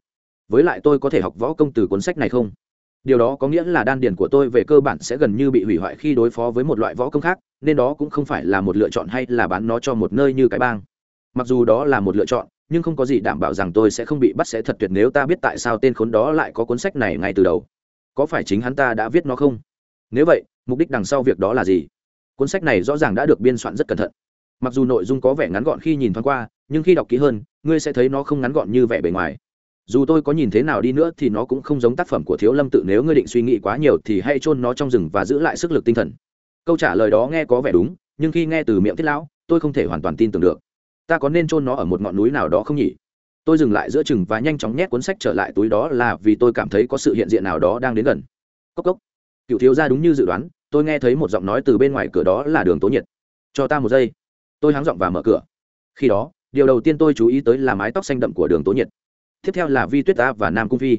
Với lại tôi có thể học võ công từ cuốn sách này không? Điều đó có nghĩa là đan điền của tôi về cơ bản sẽ gần như bị hủy hoại khi đối phó với một loại võ công khác, nên đó cũng không phải là một lựa chọn hay là bán nó cho một nơi như cái bang. Mặc dù đó là một lựa chọn, nhưng không có gì đảm bảo rằng tôi sẽ không bị bắt sẽ thật tuyệt nếu ta biết tại sao tên khốn đó lại có cuốn sách này ngay từ đầu. Có phải chính hắn ta đã viết nó không? Nếu vậy, mục đích đằng sau việc đó là gì? Cuốn sách này rõ ràng đã được biên soạn rất cẩn thận. Mặc dù nội dung có vẻ ngắn gọn khi nhìn thoáng qua, nhưng khi đọc kỹ hơn, ngươi sẽ thấy nó không ngắn gọn như vẻ bề ngoài dù tôi có nhìn thế nào đi nữa thì nó cũng không giống tác phẩm của thiếu lâm tự nếu ngươi định suy nghĩ quá nhiều thì hãy chôn nó trong rừng và giữ lại sức lực tinh thần. Câu trả lời đó nghe có vẻ đúng, nhưng khi nghe từ miệng thiết lão, tôi không thể hoàn toàn tin tưởng được. Ta có nên chôn nó ở một ngọn núi nào đó không nhỉ? Tôi dừng lại giữa chừng và nhanh chóng nhét cuốn sách trở lại túi đó là vì tôi cảm thấy có sự hiện diện nào đó đang đến gần. Cốc cốc. Cựu thiếu ra đúng như dự đoán, tôi nghe thấy một giọng nói từ bên ngoài cửa đó là đường tố nhiệt. Cho ta một giây. Tôi háng giọng và mở cửa. Khi đó, điều đầu tiên tôi chú ý tới là mái tóc xanh đậm của đường tố nhiệt tiếp theo là vi tuyết ta và nam cung phi.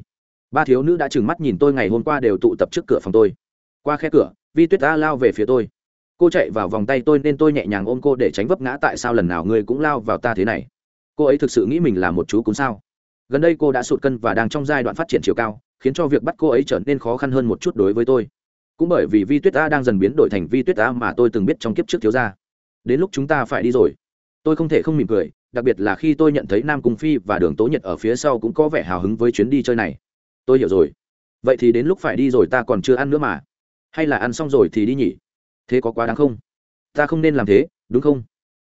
Ba thiếu nữ đã trừng mắt nhìn tôi ngày hôm qua đều tụ tập trước cửa phòng tôi. Qua khe cửa, vi tuyết ta lao về phía tôi. Cô chạy vào vòng tay tôi nên tôi nhẹ nhàng ôm cô để tránh vấp ngã tại sao lần nào ngươi cũng lao vào ta thế này. Cô ấy thực sự nghĩ mình là một chú cún sao. Gần đây cô đã sụt cân và đang trong giai đoạn phát triển chiều cao, khiến cho việc bắt cô ấy trở nên khó khăn hơn một chút đối với tôi. Cũng bởi vì vi tuyết a đang dần biến đổi thành vi tuyết a mà tôi từng biết trong kiếp trước thiếu gia. Đến lúc chúng ta phải đi rồi. Tôi không thể không mỉm cười đặc biệt là khi tôi nhận thấy nam cung phi và đường tố nhật ở phía sau cũng có vẻ hào hứng với chuyến đi chơi này. Tôi hiểu rồi. Vậy thì đến lúc phải đi rồi ta còn chưa ăn nữa mà. Hay là ăn xong rồi thì đi nhỉ? Thế có quá đáng không? Ta không nên làm thế, đúng không?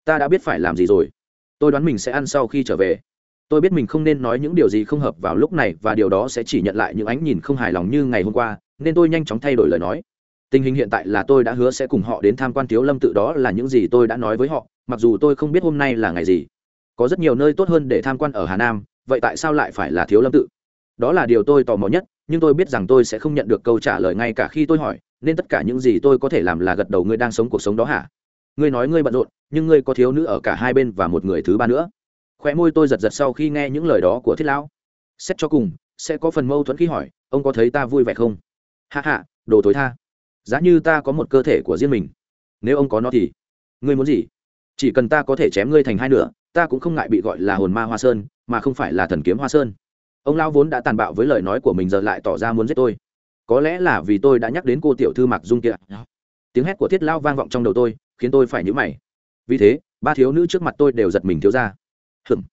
Ta đã biết phải làm gì rồi. Tôi đoán mình sẽ ăn sau khi trở về. Tôi biết mình không nên nói những điều gì không hợp vào lúc này và điều đó sẽ chỉ nhận lại những ánh nhìn không hài lòng như ngày hôm qua, nên tôi nhanh chóng thay đổi lời nói. Tình hình hiện tại là tôi đã hứa sẽ cùng họ đến tham quan thiếu lâm tự đó là những gì tôi đã nói với họ, mặc dù tôi không biết hôm nay là ngày gì có rất nhiều nơi tốt hơn để tham quan ở hà nam, vậy tại sao lại phải là thiếu lâm tự? Đó là điều tôi tò mò nhất, nhưng tôi biết rằng tôi sẽ không nhận được câu trả lời ngay cả khi tôi hỏi, nên tất cả những gì tôi có thể làm là gật đầu, ngươi đang sống cuộc sống đó hả? Ngươi nói ngươi bận rộn, nhưng ngươi có thiếu nữ ở cả hai bên và một người thứ ba nữa. Khoe môi tôi giật giật sau khi nghe những lời đó của thiết lão. Xét cho cùng, sẽ có phần mâu thuẫn khi hỏi, ông có thấy ta vui vẻ không? Hạ hạ đồ tối tha. Giá như ta có một cơ thể của riêng mình. Nếu ông có nó thì, ngươi muốn gì? Chỉ cần ta có thể chém ngươi thành hai nửa ta cũng không ngại bị gọi là hồn ma hoa sơn, mà không phải là thần kiếm hoa sơn. Ông lão vốn đã tàn bạo với lời nói của mình giờ lại tỏ ra muốn giết tôi. Có lẽ là vì tôi đã nhắc đến cô tiểu thư mặc dung kia. Tiếng hét của thiết lao vang vọng trong đầu tôi, khiến tôi phải nhữ mày. Vì thế, ba thiếu nữ trước mặt tôi đều giật mình thiếu ra. Hừm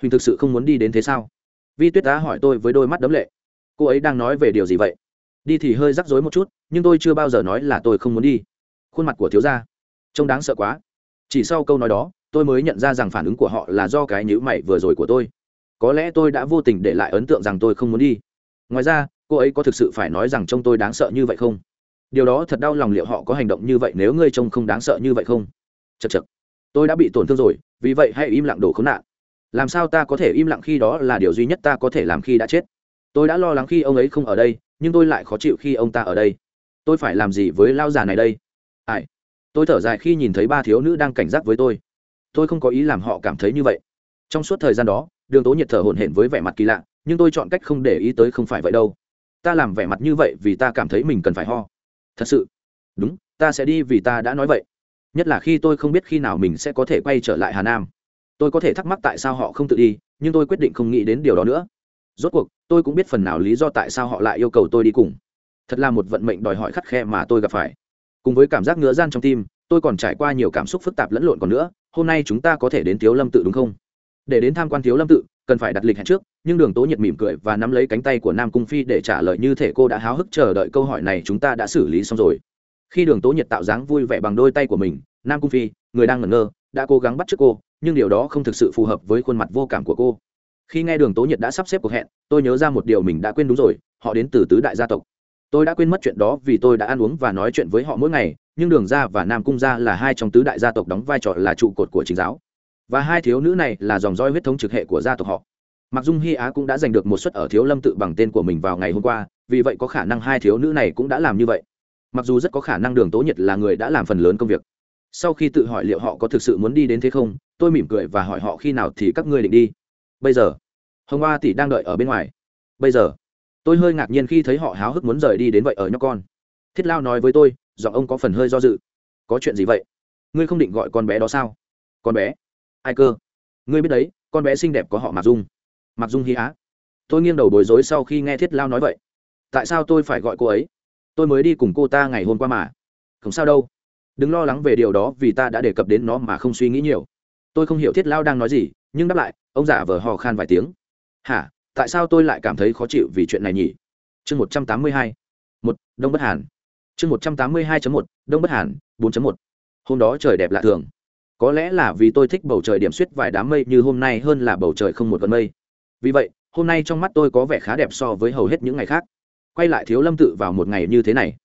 huỳnh thực sự không muốn đi đến thế sao? Vi tuyết đã hỏi tôi với đôi mắt đấm lệ. Cô ấy đang nói về điều gì vậy? Đi thì hơi rắc rối một chút, nhưng tôi chưa bao giờ nói là tôi không muốn đi. Khuôn mặt của thiếu gia trông đáng sợ quá. Chỉ sau câu nói đó tôi mới nhận ra rằng phản ứng của họ là do cái nhữ mày vừa rồi của tôi. Có lẽ tôi đã vô tình để lại ấn tượng rằng tôi không muốn đi. Ngoài ra, cô ấy có thực sự phải nói rằng trông tôi đáng sợ như vậy không? Điều đó thật đau lòng liệu họ có hành động như vậy nếu ngươi trông không đáng sợ như vậy không? Chật chật tôi đã bị tổn thương rồi, vì vậy hãy im lặng đổ khốn nạn. Làm sao ta có thể im lặng khi đó là điều duy nhất ta có thể làm khi đã chết? Tôi đã lo lắng khi ông ấy không ở đây, nhưng tôi lại khó chịu khi ông ta ở đây. Tôi phải làm gì với lao già này đây? Ai? Tôi thở dài khi nhìn thấy ba thiếu nữ đang cảnh giác với tôi tôi không có ý làm họ cảm thấy như vậy. Trong suốt thời gian đó, đường tố nhiệt thở hổn hển với vẻ mặt kỳ lạ, nhưng tôi chọn cách không để ý tới không phải vậy đâu. Ta làm vẻ mặt như vậy vì ta cảm thấy mình cần phải ho. Thật sự? Đúng, ta sẽ đi vì ta đã nói vậy. Nhất là khi tôi không biết khi nào mình sẽ có thể quay trở lại hà nam. Tôi có thể thắc mắc tại sao họ không tự đi, nhưng tôi quyết định không nghĩ đến điều đó nữa. Rốt cuộc, tôi cũng biết phần nào lý do tại sao họ lại yêu cầu tôi đi cùng. Thật là một vận mệnh đòi hỏi khắt khe mà tôi gặp phải. Cùng với cảm giác ngứa gian trong tim, tôi còn trải qua nhiều cảm xúc phức tạp lẫn lộn còn nữa hôm nay chúng ta có thể đến thiếu lâm tự đúng không? Để đến tham quan thiếu lâm tự, cần phải đặt lịch hẹn trước, nhưng đường tố nhiệt mỉm cười và nắm lấy cánh tay của nam cung phi để trả lời như thể cô đã háo hức chờ đợi câu hỏi này chúng ta đã xử lý xong rồi. Khi đường tố nhiệt tạo dáng vui vẻ bằng đôi tay của mình, nam cung phi, người đang ngẩn ngơ, đã cố gắng bắt t cô, nhưng điều đó không thực sự phù hợp với khuôn mặt vô cảm của cô. Khi nghe đường tố nhiệt đã sắp xếp cuộc hẹn, tôi nhớ ra một điều mình đã quên đúng rồi, họ đến từ tứ đại gia tộc. Tôi đã quên mất chuyện đó vì tôi đã ăn uống và nói chuyện với họ mỗi ngày nhưng đường gia và nam cung gia là hai trong tứ đại gia tộc đóng vai trò là trụ cột của chính giáo. Và hai thiếu nữ này là dòng roi huyết thống trực hệ của gia tộc họ. Mặc dung hy á cũng đã giành được một suất ở thiếu lâm tự bằng tên của mình vào ngày hôm qua, vì vậy có khả năng hai thiếu nữ này cũng đã làm như vậy. Mặc dù rất có khả năng đường tố nhiệt là người đã làm phần lớn công việc. Sau khi tự hỏi liệu họ có thực sự muốn đi đến thế không, tôi mỉm cười và hỏi họ khi nào thì các ngươi định đi. Bây giờ. Hồng hoa tỷ đang đợi ở bên ngoài. Bây giờ. Tôi hơi ngạc nhiên khi thấy họ háo hức muốn rời đi đến vậy ở nhóc con. Thiết lao nói với tôi giọng ông có phần hơi do dự. Có chuyện gì vậy? Ngươi không định gọi con bé đó sao? Con bé? Ai cơ? Ngươi biết đấy, con bé xinh đẹp có họ mặc dung. Mặc dung hy á. Tôi nghiêng đầu bối rối sau khi nghe thiết lao nói vậy. Tại sao tôi phải gọi cô ấy? Tôi mới đi cùng cô ta ngày hôm qua mà. Không sao đâu. Đừng lo lắng về điều đó vì ta đã đề cập đến nó mà không suy nghĩ nhiều. Tôi không hiểu thiết lao đang nói gì, nhưng đáp lại, ông giả vờ hò khan vài tiếng. Hả? Tại sao tôi lại cảm thấy khó chịu vì chuyện này nhỉ? Chương một trăm tám mươi hai. Một, đông bất hàn chương một trăm tám mươi hai một, đông bất hàn, bốn một. Hôm đó trời đẹp lạ thường. Có lẽ là vì tôi thích bầu trời điểm suýt vài đám mây như hôm nay hơn là bầu trời không một vần mây. Vì vậy, hôm nay trong mắt tôi có vẻ khá đẹp so với hầu hết những ngày khác. Quay lại thiếu lâm tự vào một ngày như thế này.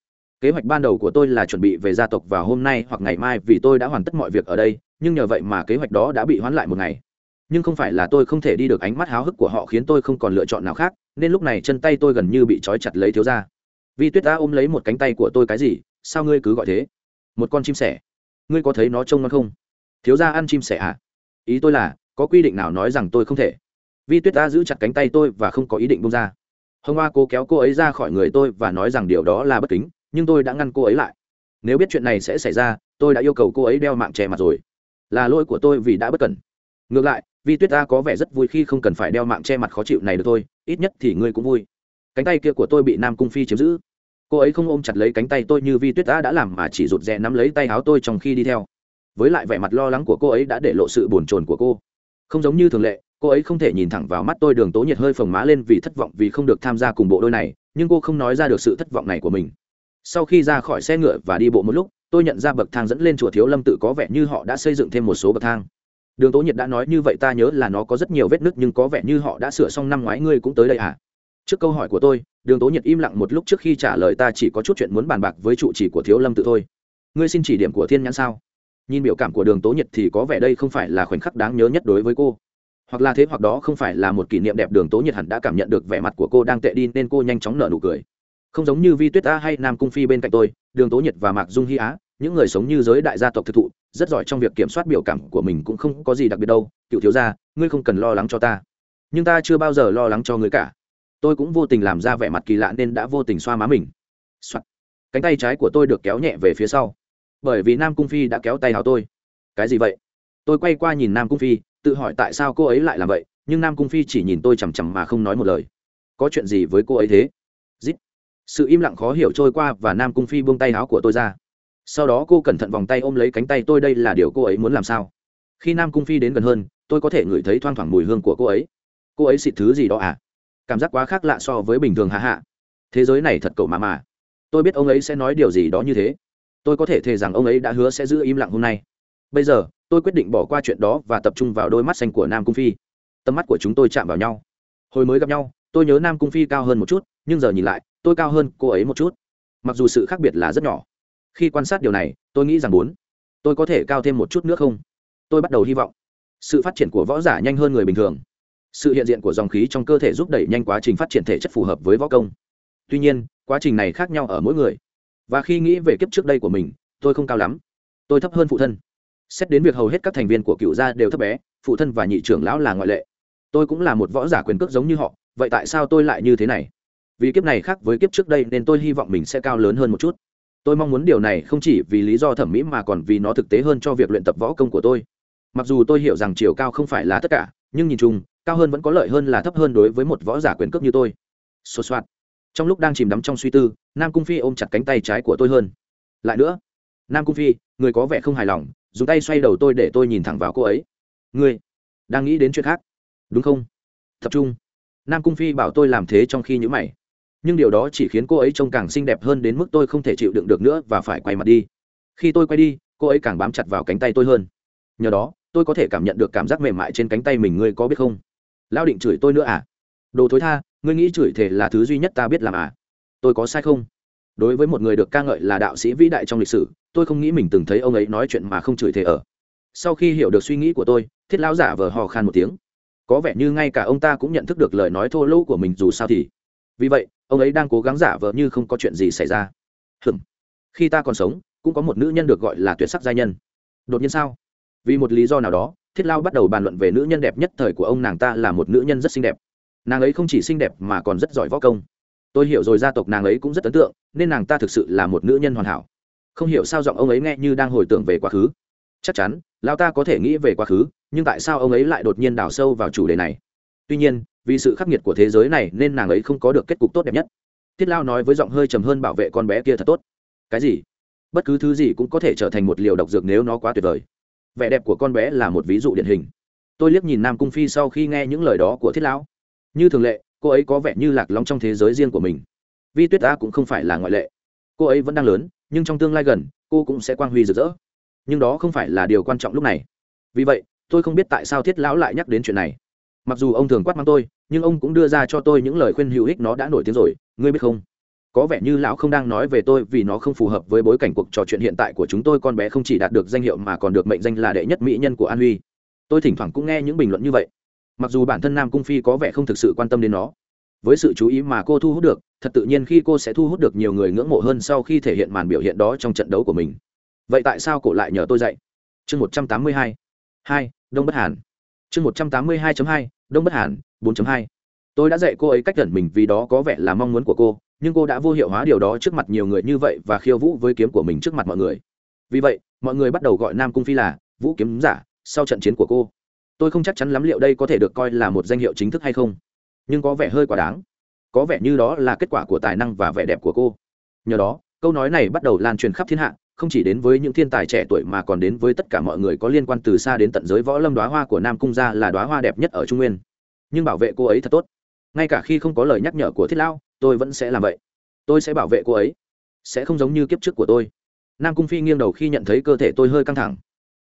Kế hoạch ban đầu của tôi là chuẩn bị về gia tộc vào hôm nay hoặc ngày mai vì tôi đã hoàn tất mọi việc ở đây, nhưng nhờ vậy mà kế hoạch đó đã bị hoãn lại một ngày. Nhưng không phải là tôi không thể đi được, ánh mắt háo hức của họ khiến tôi không còn lựa chọn nào khác, nên lúc này chân tay tôi gần như bị trói chặt lấy thiếu ra Vi tuyết đã ôm lấy một cánh tay của tôi cái gì? Sao ngươi cứ gọi thế? Một con chim sẻ. Ngươi có thấy nó trông ngon không? Thiếu ra ăn chim sẻ à? Ý tôi là, có quy định nào nói rằng tôi không thể? Vi tuyết đã giữ chặt cánh tay tôi và không có ý định bông ra. Hôm qua cô kéo cô ấy ra khỏi người tôi và nói rằng điều đó là bất kính, nhưng tôi đã ngăn cô ấy lại. Nếu biết chuyện này sẽ xảy ra, tôi đã yêu cầu cô ấy đeo mạng che mặt rồi. Là lỗi của tôi vì đã bất cẩn. Ngược lại, vi tuyết ta có vẻ rất vui khi không cần phải đeo mạng che mặt khó chịu này được thôi, ít nhất thì ngươi cũng vui cánh tay kia của tôi bị nam cung phi chiếm giữ. Cô ấy không ôm chặt lấy cánh tay tôi như vi tuyết ta đã làm mà chỉ rụt rè nắm lấy tay áo tôi trong khi đi theo. Với lại vẻ mặt lo lắng của cô ấy đã để lộ sự bồn chồn của cô. Không giống như thường lệ, cô ấy không thể nhìn thẳng vào mắt tôi đường tố nhiệt hơi phồng má lên vì thất vọng vì không được tham gia cùng bộ đôi này, nhưng cô không nói ra được sự thất vọng này của mình. Sau khi ra khỏi xe ngựa và đi bộ một lúc, tôi nhận ra bậc thang dẫn lên chùa thiếu lâm tự có vẻ như họ đã xây dựng thêm một số bậc thang. Đường tố nhiệt đã nói như vậy, ta nhớ là nó có rất nhiều vết nứt nhưng có vẻ như họ đã sửa xong năm ngoái, ngươi cũng tới đây à? Trước câu hỏi của tôi, đường tố nhiệt im lặng một lúc trước khi trả lời ta chỉ có chút chuyện muốn bàn bạc với trụ trì của thiếu lâm tự thôi. Ngươi xin chỉ điểm của thiên nhãn sao? Nhìn biểu cảm của đường tố nhiệt thì có vẻ đây không phải là khoảnh khắc đáng nhớ nhất đối với cô. Hoặc là thế hoặc đó không phải là một kỷ niệm đẹp đường tố nhiệt hẳn đã cảm nhận được vẻ mặt của cô đang tệ đi nên cô nhanh chóng nở nụ cười. Không giống như vi tuyết a hay nam cung phi bên cạnh tôi, đường tố nhiệt và mạc dung hy á, những người sống như giới đại gia tộc thực thụ, rất giỏi trong việc kiểm soát biểu cảm của mình cũng không có gì đặc biệt đâu. Cựu thiếu gia, ngươi không cần lo lắng cho ta. Nhưng ta chưa bao giờ lo lắng cho ngươi cả tôi cũng vô tình làm ra vẻ mặt kỳ lạ nên đã vô tình xoa má mình、Soạn. cánh tay trái của tôi được kéo nhẹ về phía sau. Bởi vì nam cung phi đã kéo tay hào tôi. Cái gì vậy? Tôi quay qua nhìn nam cung phi, tự hỏi tại sao cô ấy lại làm vậy, nhưng nam cung phi chỉ nhìn tôi chằm chằm mà không nói một lời. Có chuyện gì với cô ấy thế? Dít. Sự im lặng khó hiểu trôi qua và nam cung phi buông tay áo của tôi ra. Sau đó cô cẩn thận vòng tay ôm lấy cánh tay tôi, đây là điều cô ấy muốn làm sao? Khi nam cung phi đến gần hơn, tôi có thể ngửi thấy thoang thoảng mùi hương của cô ấy. Cô ấy xịt thứ gì đó à? Cảm giác quá khác lạ so với bình thường hạ hạ. Thế giới này thật cậu mà mà. Tôi biết ông ấy sẽ nói điều gì đó như thế. Tôi có thể thề rằng ông ấy đã hứa sẽ giữ im lặng hôm nay. Bây giờ, tôi quyết định bỏ qua chuyện đó và tập trung vào đôi mắt xanh của nam cung phi. Tầm mắt của chúng tôi chạm vào nhau. Hồi mới gặp nhau, tôi nhớ nam cung phi cao hơn một chút, nhưng giờ nhìn lại, tôi cao hơn cô ấy một chút. Mặc dù sự khác biệt là rất nhỏ. Khi quan sát điều này, tôi nghĩ rằng bốn tôi có thể cao thêm một chút nữa không? Tôi bắt đầu hy vọng. Sự phát triển của võ giả nhanh hơn người bình thường sự hiện diện của dòng khí trong cơ thể giúp đẩy nhanh quá trình phát triển thể chất phù hợp với võ công. Tuy nhiên, quá trình này khác nhau ở mỗi người. Và khi nghĩ về kiếp trước đây của mình, tôi không cao lắm. Tôi thấp hơn phụ thân. Xét đến việc hầu hết các thành viên của cựu gia đều thấp bé, phụ thân và nhị trưởng lão là ngoại lệ. Tôi cũng là một võ giả quyền cước giống như họ, vậy tại sao tôi lại như thế này? Vì kiếp này khác với kiếp trước đây nên tôi hy vọng mình sẽ cao lớn hơn một chút. Tôi mong muốn điều này không chỉ vì lý do thẩm mỹ mà còn vì nó thực tế hơn cho việc luyện tập võ công của tôi. Mặc dù tôi hiểu rằng chiều cao không phải là tất cả, nhưng nhìn chung cao hơn vẫn có lợi hơn là thấp hơn đối với một võ giả quyền cước như tôi. Xô xoạt. Trong lúc đang chìm đắm trong suy tư, nam cung phi ôm chặt cánh tay trái của tôi hơn. Lại nữa, nam cung phi, người có vẻ không hài lòng, dùng tay xoay đầu tôi để tôi nhìn thẳng vào cô ấy. Người, đang nghĩ đến chuyện khác. Đúng không? Tập trung. Nam cung phi bảo tôi làm thế trong khi nhữ mày. Nhưng điều đó chỉ khiến cô ấy trông càng xinh đẹp hơn đến mức tôi không thể chịu đựng được nữa và phải quay mặt đi. Khi tôi quay đi, cô ấy càng bám chặt vào cánh tay tôi hơn. Nhờ đó, tôi có thể cảm nhận được cảm giác mềm mại trên cánh tay mình, ngươi có biết không? Lao định chửi tôi nữa à? Đồ thối tha, ngươi nghĩ chửi thể là thứ duy nhất ta biết làm à? Tôi có sai không? Đối với một người được ca ngợi là đạo sĩ vĩ đại trong lịch sử, tôi không nghĩ mình từng thấy ông ấy nói chuyện mà không chửi thể ở. Sau khi hiểu được suy nghĩ của tôi, thiết lão giả vờ hò khan một tiếng. Có vẻ như ngay cả ông ta cũng nhận thức được lời nói thô lỗ của mình dù sao thì. Vì vậy, ông ấy đang cố gắng giả vờ như không có chuyện gì xảy ra. Hừm khi ta còn sống, cũng có một nữ nhân được gọi là tuyệt sắc giai nhân. Đột nhiên sao? Vì một lý do nào đó thiết lao bắt đầu bàn luận về nữ nhân đẹp nhất thời của ông nàng ta là một nữ nhân rất xinh đẹp. Nàng ấy không chỉ xinh đẹp mà còn rất giỏi võ công. Tôi hiểu rồi, gia tộc nàng ấy cũng rất ấn tượng, nên nàng ta thực sự là một nữ nhân hoàn hảo. Không hiểu sao giọng ông ấy nghe như đang hồi tưởng về quá khứ. Chắc chắn lao ta có thể nghĩ về quá khứ, nhưng tại sao ông ấy lại đột nhiên đào sâu vào chủ đề này? Tuy nhiên, vì sự khắc nghiệt của thế giới này nên nàng ấy không có được kết cục tốt đẹp nhất. Thiết lao nói với giọng hơi trầm hơn bảo vệ con bé kia thật tốt. Cái gì? Bất cứ thứ gì cũng có thể trở thành một liều độc dược nếu nó quá tuyệt vời vẻ đẹp của con bé là một ví dụ điển hình. Tôi liếc nhìn nam cung phi sau khi nghe những lời đó của thiết lão. Như thường lệ, cô ấy có vẻ như lạc lõng trong thế giới riêng của mình. Vi tuyết ta cũng không phải là ngoại lệ. Cô ấy vẫn đang lớn, nhưng trong tương lai gần, cô cũng sẽ quang huy rực rỡ. Nhưng đó không phải là điều quan trọng lúc này. Vì vậy, tôi không biết tại sao thiết lão lại nhắc đến chuyện này. Mặc dù ông thường quát mắng tôi, nhưng ông cũng đưa ra cho tôi những lời khuyên hữu ích nó đã nổi tiếng rồi, ngươi biết không? Có vẻ như lão không đang nói về tôi vì nó không phù hợp với bối cảnh cuộc trò chuyện hiện tại của chúng tôi, con bé không chỉ đạt được danh hiệu mà còn được mệnh danh là đệ nhất mỹ nhân của an huy. Tôi thỉnh thoảng cũng nghe những bình luận như vậy. Mặc dù bản thân nam cung phi có vẻ không thực sự quan tâm đến nó, với sự chú ý mà cô thu hút được, thật tự nhiên khi cô sẽ thu hút được nhiều người ngưỡng mộ hơn sau khi thể hiện màn biểu hiện đó trong trận đấu của mình. Vậy tại sao cô lại nhờ tôi dạy? Chương một trăm tám mươi hai hai, đông bất hàn. Chương một trăm tám mươi hai hai, đông bất hàn, bốn hai. Tôi đã dạy cô ấy cách gần mình vì đó có vẻ là mong muốn của cô nhưng cô đã vô hiệu hóa điều đó trước mặt nhiều người như vậy và khiêu vũ với kiếm của mình trước mặt mọi người. Vì vậy, mọi người bắt đầu gọi nam cung phi là vũ kiếm giả sau trận chiến của cô. Tôi không chắc chắn lắm liệu đây có thể được coi là một danh hiệu chính thức hay không, nhưng có vẻ hơi quá đáng. Có vẻ như đó là kết quả của tài năng và vẻ đẹp của cô. Nhờ đó, câu nói này bắt đầu lan truyền khắp thiên hạ, không chỉ đến với những thiên tài trẻ tuổi mà còn đến với tất cả mọi người có liên quan từ xa đến tận giới võ lâm đoá hoa của nam cung gia là đoá hoa đẹp nhất ở trung nguyên. Nhưng bảo vệ cô ấy thật tốt ngay cả khi không có lời nhắc nhở của thiết lão, tôi vẫn sẽ làm vậy. Tôi sẽ bảo vệ cô ấy. Sẽ không giống như kiếp trước của tôi. Nam cung phi nghiêng đầu khi nhận thấy cơ thể tôi hơi căng thẳng.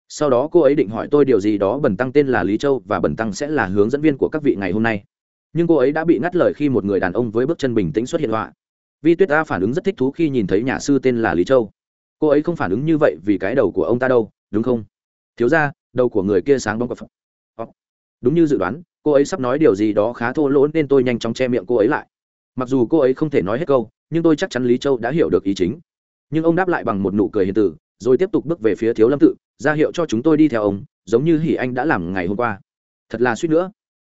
Sau đó cô ấy định hỏi tôi điều gì đó bần tăng tên là lý châu và bần tăng sẽ là hướng dẫn viên của các vị ngày hôm nay. Nhưng cô ấy đã bị ngắt lời khi một người đàn ông với bước chân bình tĩnh xuất hiện họa. Vi tuyết ta phản ứng rất thích thú khi nhìn thấy nhà sư tên là lý châu. Cô ấy không phản ứng như vậy vì cái đầu của ông ta đâu, đúng không? Thiếu ra đầu của người kia sáng bóng cọc đúng như dự đoán cô ấy sắp nói điều gì đó khá thô lỗ nên tôi nhanh chóng che miệng cô ấy lại. Mặc dù cô ấy không thể nói hết câu, nhưng tôi chắc chắn lý châu đã hiểu được ý chính. Nhưng ông đáp lại bằng một nụ cười hiền tử rồi tiếp tục bước về phía thiếu lâm tự, ra hiệu cho chúng tôi đi theo ông, giống như hỉ anh đã làm ngày hôm qua. Thật là suýt nữa.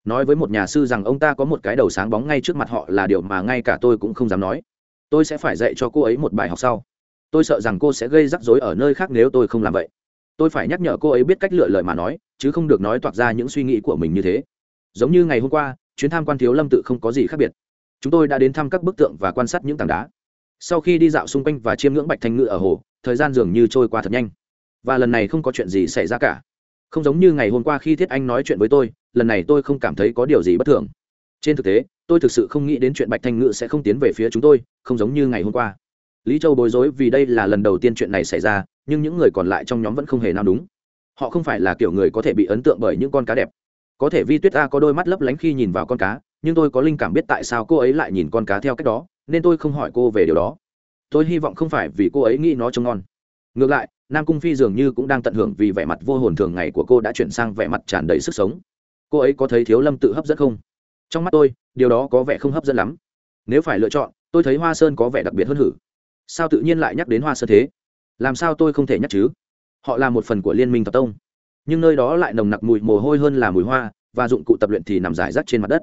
Nói với một nhà sư rằng ông ta có một cái đầu sáng bóng ngay trước mặt họ là điều mà ngay cả tôi cũng không dám nói. Tôi sẽ phải dạy cho cô ấy một bài học sau. Tôi sợ rằng cô sẽ gây rắc rối ở nơi khác nếu tôi không làm vậy. Tôi phải nhắc nhở cô ấy biết cách lựa lời mà nói, chứ không được nói toạc ra những suy nghĩ của mình như thế giống như ngày hôm qua, chuyến tham quan thiếu lâm tự không có gì khác biệt. Chúng tôi đã đến thăm các bức tượng và quan sát những tảng đá. Sau khi đi dạo xung quanh và chiêm ngưỡng bạch thanh ngự ở hồ, thời gian dường như trôi qua thật nhanh. Và lần này không có chuyện gì xảy ra cả. Không giống như ngày hôm qua khi thiết anh nói chuyện với tôi, lần này tôi không cảm thấy có điều gì bất thường. Trên thực tế, tôi thực sự không nghĩ đến chuyện bạch thanh ngự sẽ không tiến về phía chúng tôi, không giống như ngày hôm qua. Lý châu bối rối vì đây là lần đầu tiên chuyện này xảy ra, nhưng những người còn lại trong nhóm vẫn không hề nào đúng họ không phải là kiểu người có thể bị ấn tượng bởi những con cá đẹp có thể vi tuyết a có đôi mắt lấp lánh khi nhìn vào con cá, nhưng tôi có linh cảm biết tại sao cô ấy lại nhìn con cá theo cách đó, nên tôi không hỏi cô về điều đó. Tôi hy vọng không phải vì cô ấy nghĩ nó trông ngon. Ngược lại, nam cung phi dường như cũng đang tận hưởng vì vẻ mặt vô hồn thường ngày của cô đã chuyển sang vẻ mặt tràn đầy sức sống. Cô ấy có thấy thiếu lâm tự hấp dẫn không? Trong mắt tôi, điều đó có vẻ không hấp dẫn lắm. Nếu phải lựa chọn, tôi thấy hoa sơn có vẻ đặc biệt hơn hử. Sao tự nhiên lại nhắc đến hoa sơn thế? Làm sao tôi không thể nhắc chứ? Họ là một phần của liên minh tập tông nhưng nơi đó lại nồng nặc mùi mồ hôi hơn là mùi hoa, và dụng cụ tập luyện thì nằm rải rác trên mặt đất.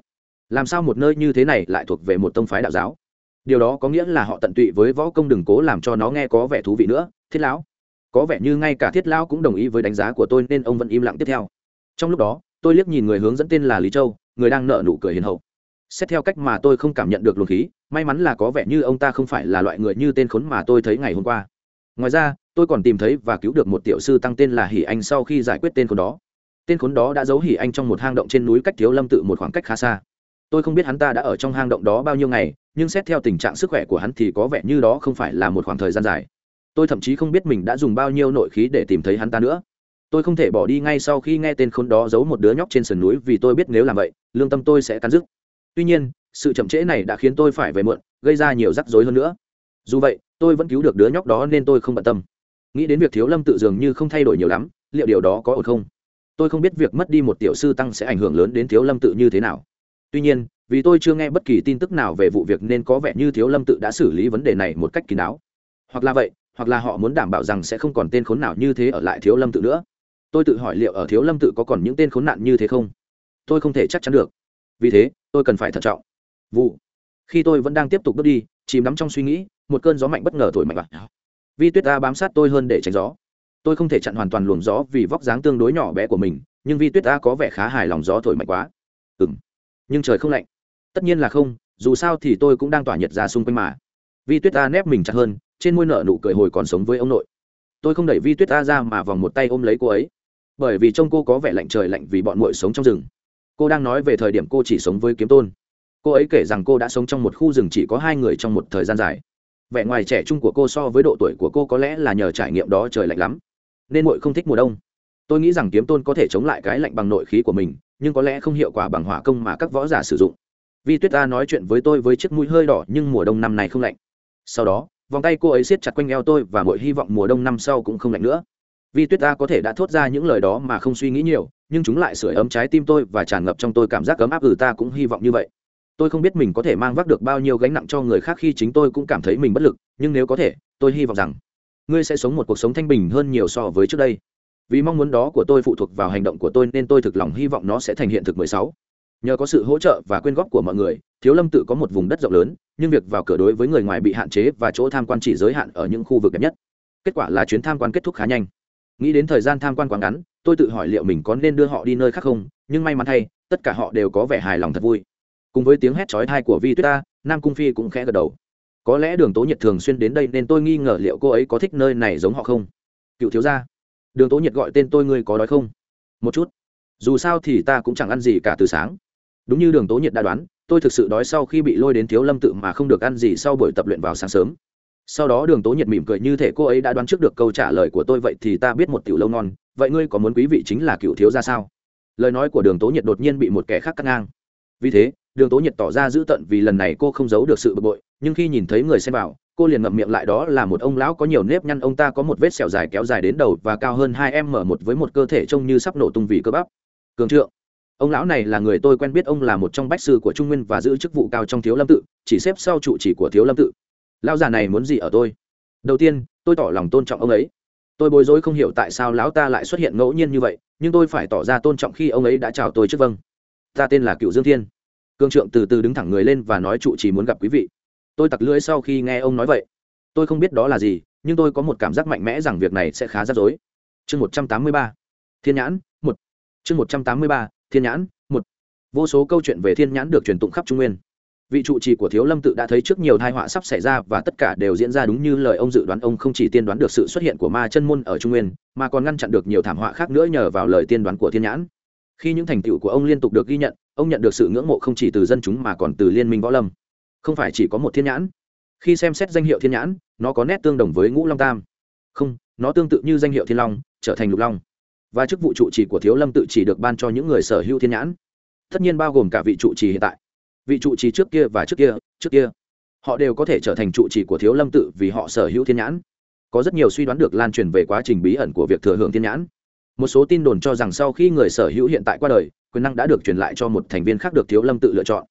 Làm sao một nơi như thế này lại thuộc về một tông phái đạo giáo? Điều đó có nghĩa là họ tận tụy với võ công đừng cố làm cho nó nghe có vẻ thú vị nữa, thiết lão. Có vẻ như ngay cả thiết lão cũng đồng ý với đánh giá của tôi nên ông vẫn im lặng tiếp theo. Trong lúc đó, tôi liếc nhìn người hướng dẫn tên là lý châu, người đang nợ nụ cười hiền hậu. Xét theo cách mà tôi không cảm nhận được luồng khí, may mắn là có vẻ như ông ta không phải là loại người như tên khốn mà tôi thấy ngày hôm qua ngoài ra, tôi còn tìm thấy và cứu được một tiểu sư tăng tên là Hỉ anh sau khi giải quyết tên khốn đó. Tên khốn đó đã giấu Hỉ anh trong một hang động trên núi cách thiếu lâm tự một khoảng cách khá xa. Tôi không biết hắn ta đã ở trong hang động đó bao nhiêu ngày, nhưng xét theo tình trạng sức khỏe của hắn thì có vẻ như đó không phải là một khoảng thời gian dài. Tôi thậm chí không biết mình đã dùng bao nhiêu nội khí để tìm thấy hắn ta nữa. Tôi không thể bỏ đi ngay sau khi nghe tên khốn đó giấu một đứa nhóc trên sườn núi vì tôi biết nếu làm vậy, lương tâm tôi sẽ cắn dứt tuy nhiên, sự chậm trễ này đã khiến tôi phải về muộn, gây ra nhiều rắc rối hơn nữa dù vậy, tôi vẫn cứu được đứa nhóc đó nên tôi không bận tâm. Nghĩ đến việc thiếu lâm tự dường như không thay đổi nhiều lắm, liệu điều đó có ổn không? Tôi không biết việc mất đi một tiểu sư tăng sẽ ảnh hưởng lớn đến thiếu lâm tự như thế nào. Tuy nhiên, vì tôi chưa nghe bất kỳ tin tức nào về vụ việc nên có vẻ như thiếu lâm tự đã xử lý vấn đề này một cách kín đáo. Hoặc là vậy, hoặc là họ muốn đảm bảo rằng sẽ không còn tên khốn nào như thế ở lại thiếu lâm tự nữa. Tôi tự hỏi liệu ở thiếu lâm tự có còn những tên khốn nạn như thế không? Tôi không thể chắc chắn được. Vì thế, tôi cần phải thận trọng. Vụ. Khi tôi vẫn đang tiếp tục bước đi chìm đắm trong suy nghĩ, một cơn gió mạnh bất ngờ thổi mạnh vào. Vi tuyết ta bám sát tôi hơn để tránh gió. Tôi không thể chặn hoàn toàn luồng gió vì vóc dáng tương đối nhỏ bé của mình, nhưng vi tuyết ta có vẻ khá hài lòng gió thổi mạnh quá. Ừ m nhưng trời không lạnh. Tất nhiên là không, dù sao thì tôi cũng đang tỏa nhiệt ra xung quanh mà. Vi tuyết ta nép mình chặt hơn, trên môi nợ nụ cười hồi còn sống với ông nội. Tôi không đẩy vi tuyết ta ra mà vòng một tay ôm lấy cô ấy. Bởi vì trông cô có vẻ lạnh trời lạnh vì bọn muội sống trong rừng. Cô đang nói về thời điểm cô chỉ sống với kiếm tôn cô ấy kể rằng cô đã sống trong một khu rừng chỉ có hai người trong một thời gian dài. Vẻ ngoài trẻ trung của cô so với độ tuổi của cô có lẽ là nhờ trải nghiệm đó trời lạnh lắm. Nên muội không thích mùa đông. Tôi nghĩ rằng kiếm tôn có thể chống lại cái lạnh bằng nội khí của mình, nhưng có lẽ không hiệu quả bằng hỏa công mà các võ giả sử dụng. Vi tuyết ta nói chuyện với tôi với chiếc mũi hơi đỏ, nhưng mùa đông năm này không lạnh. Sau đó, vòng tay cô ấy siết chặt quanh eo tôi và mỗi hy vọng mùa đông năm sau cũng không lạnh nữa. Vi tuyết ta có thể đã thốt ra những lời đó mà không suy nghĩ nhiều, nhưng chúng lại sưởi ấm trái tim tôi và tràn ngập trong tôi cảm giác ấm áp. Ừ ta cũng hy vọng như vậy tôi không biết mình có thể mang vác được bao nhiêu gánh nặng cho người khác khi chính tôi cũng cảm thấy mình bất lực, nhưng nếu có thể, tôi hy vọng rằng ngươi sẽ sống một cuộc sống thanh bình hơn nhiều so với trước đây. Vì mong muốn đó của tôi phụ thuộc vào hành động của tôi nên tôi thực lòng hy vọng nó sẽ thành hiện thực 16. nhờ có sự hỗ trợ và quyên góp của mọi người, thiếu lâm tự có một vùng đất rộng lớn, nhưng việc vào cửa đối với người ngoài bị hạn chế và chỗ tham quan chỉ giới hạn ở những khu vực đẹp nhất. Kết quả là chuyến tham quan kết thúc khá nhanh. Nghĩ đến thời gian tham quan quá ngắn, tôi tự hỏi liệu mình có nên đưa họ đi nơi khác không, nhưng may mắn thay, tất cả họ đều có vẻ hài lòng thật vui cùng với tiếng hét chói tai của vi tuyết ta nam cung phi cũng khẽ gật đầu. Có lẽ đường tố nhiệt thường xuyên đến đây nên tôi nghi ngờ liệu cô ấy có thích nơi này giống họ không? Cựu thiếu gia, đường tố nhiệt gọi tên tôi ngươi có đói không? Một chút. Dù sao thì ta cũng chẳng ăn gì cả từ sáng. Đúng như đường tố nhiệt đã đoán, tôi thực sự đói sau khi bị lôi đến thiếu lâm tự mà không được ăn gì sau buổi tập luyện vào sáng sớm. Sau đó đường tố nhiệt mỉm cười như thể cô ấy đã đoán trước được câu trả lời của tôi, vậy thì ta biết một tiểu lâu ngon, vậy ngươi có muốn quý vị chính là cựu thiếu ra sao? Lời nói của đường tố nhiệt đột nhiên bị một kẻ khác cắt ngang. Vì thế đường tố nhiệt tỏ ra dữ tận vì lần này cô không giấu được sự bực bội, nhưng khi nhìn thấy người xem vào, cô liền ngậm miệng lại đó là một ông lão có nhiều nếp nhăn, ông ta có một vết sẹo dài kéo dài đến đầu và cao hơn hai em mở một với một cơ thể trông như sắp nổ tung vì cơ bắp. Cường trượng. Ông lão này là người tôi quen biết, ông là một trong bách sư của trung nguyên và giữ chức vụ cao trong thiếu lâm tự, chỉ xếp sau trụ chỉ của thiếu lâm tự. Lão già này muốn gì ở tôi? Đầu tiên, tôi tỏ lòng tôn trọng ông ấy. Tôi bối rối không hiểu tại sao lão ta lại xuất hiện ngẫu nhiên như vậy, nhưng tôi phải tỏ ra tôn trọng khi ông ấy đã chào tôi trước vâng. Ta tên là cựu dương thiên cương trượng từ từ đứng thẳng người lên và nói trụ chỉ muốn gặp quý vị. Tôi tặc lưỡi sau khi nghe ông nói vậy. Tôi không biết đó là gì, nhưng tôi có một cảm giác mạnh mẽ rằng việc này sẽ khá rắc rối. Chương một trăm tám mươi ba. Thiên nhãn, một. Chương một trăm tám mươi ba, thiên nhãn, một. Vô số câu chuyện về thiên nhãn được truyền tụng khắp trung nguyên. Vị trụ trì của thiếu lâm tự đã thấy trước nhiều thai họa sắp xảy ra và tất cả đều diễn ra đúng như lời ông dự đoán. Ông không chỉ tiên đoán được sự xuất hiện của ma chân môn ở trung nguyên, mà còn ngăn chặn được nhiều thảm họa khác nữa nhờ vào lời tiên đoán của thiên nhãn. Khi những thành tựu của ông liên tục được ghi nhận ông nhận được sự ngưỡng mộ không chỉ từ dân chúng mà còn từ liên minh võ lâm. Không phải chỉ có một thiên nhãn. Khi xem xét danh hiệu thiên nhãn, nó có nét tương đồng với ngũ long tam. Không, nó tương tự như danh hiệu thiên long, trở thành lục long. Và chức vụ trụ trì của thiếu lâm tự chỉ được ban cho những người sở hữu thiên nhãn. Tất nhiên bao gồm cả vị trụ trì hiện tại. Vị trụ trì trước kia và trước kia trước kia. Họ đều có thể trở thành trụ trì của thiếu lâm tự vì họ sở hữu thiên nhãn. Có rất nhiều suy đoán được lan truyền về quá trình bí ẩn của việc thừa hưởng thiên nhãn. Một số tin đồn cho rằng sau khi người sở hữu hiện tại qua đời quyền năng đã được truyền lại cho một thành viên khác được thiếu lâm tự lựa chọn.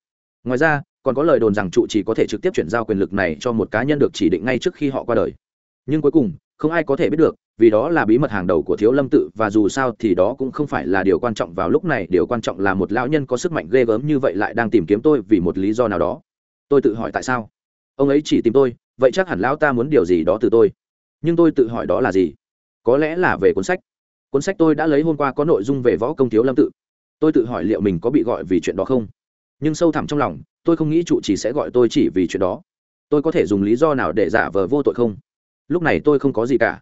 Ngoài ra, còn có lời đồn rằng trụ trì có thể trực tiếp chuyển giao quyền lực này cho một cá nhân được chỉ định ngay trước khi họ qua đời. Nhưng cuối cùng, không ai có thể biết được, vì đó là bí mật hàng đầu của thiếu lâm tự và dù sao thì đó cũng không phải là điều quan trọng vào lúc này, điều quan trọng là một lão nhân có sức mạnh ghê gớm như vậy lại đang tìm kiếm tôi vì một lý do nào đó. Tôi tự hỏi tại sao? Ông ấy chỉ tìm tôi, vậy chắc hẳn lão ta muốn điều gì đó từ tôi. Nhưng tôi tự hỏi đó là gì? Có lẽ là về cuốn sách. Cuốn sách tôi đã lấy hôm qua có nội dung về võ công thiếu lâm tự tôi tự hỏi liệu mình có bị gọi vì chuyện đó không? Nhưng sâu thẳm trong lòng, tôi không nghĩ trụ chỉ sẽ gọi tôi chỉ vì chuyện đó. Tôi có thể dùng lý do nào để giả vờ vô tội không? Lúc này tôi không có gì cả.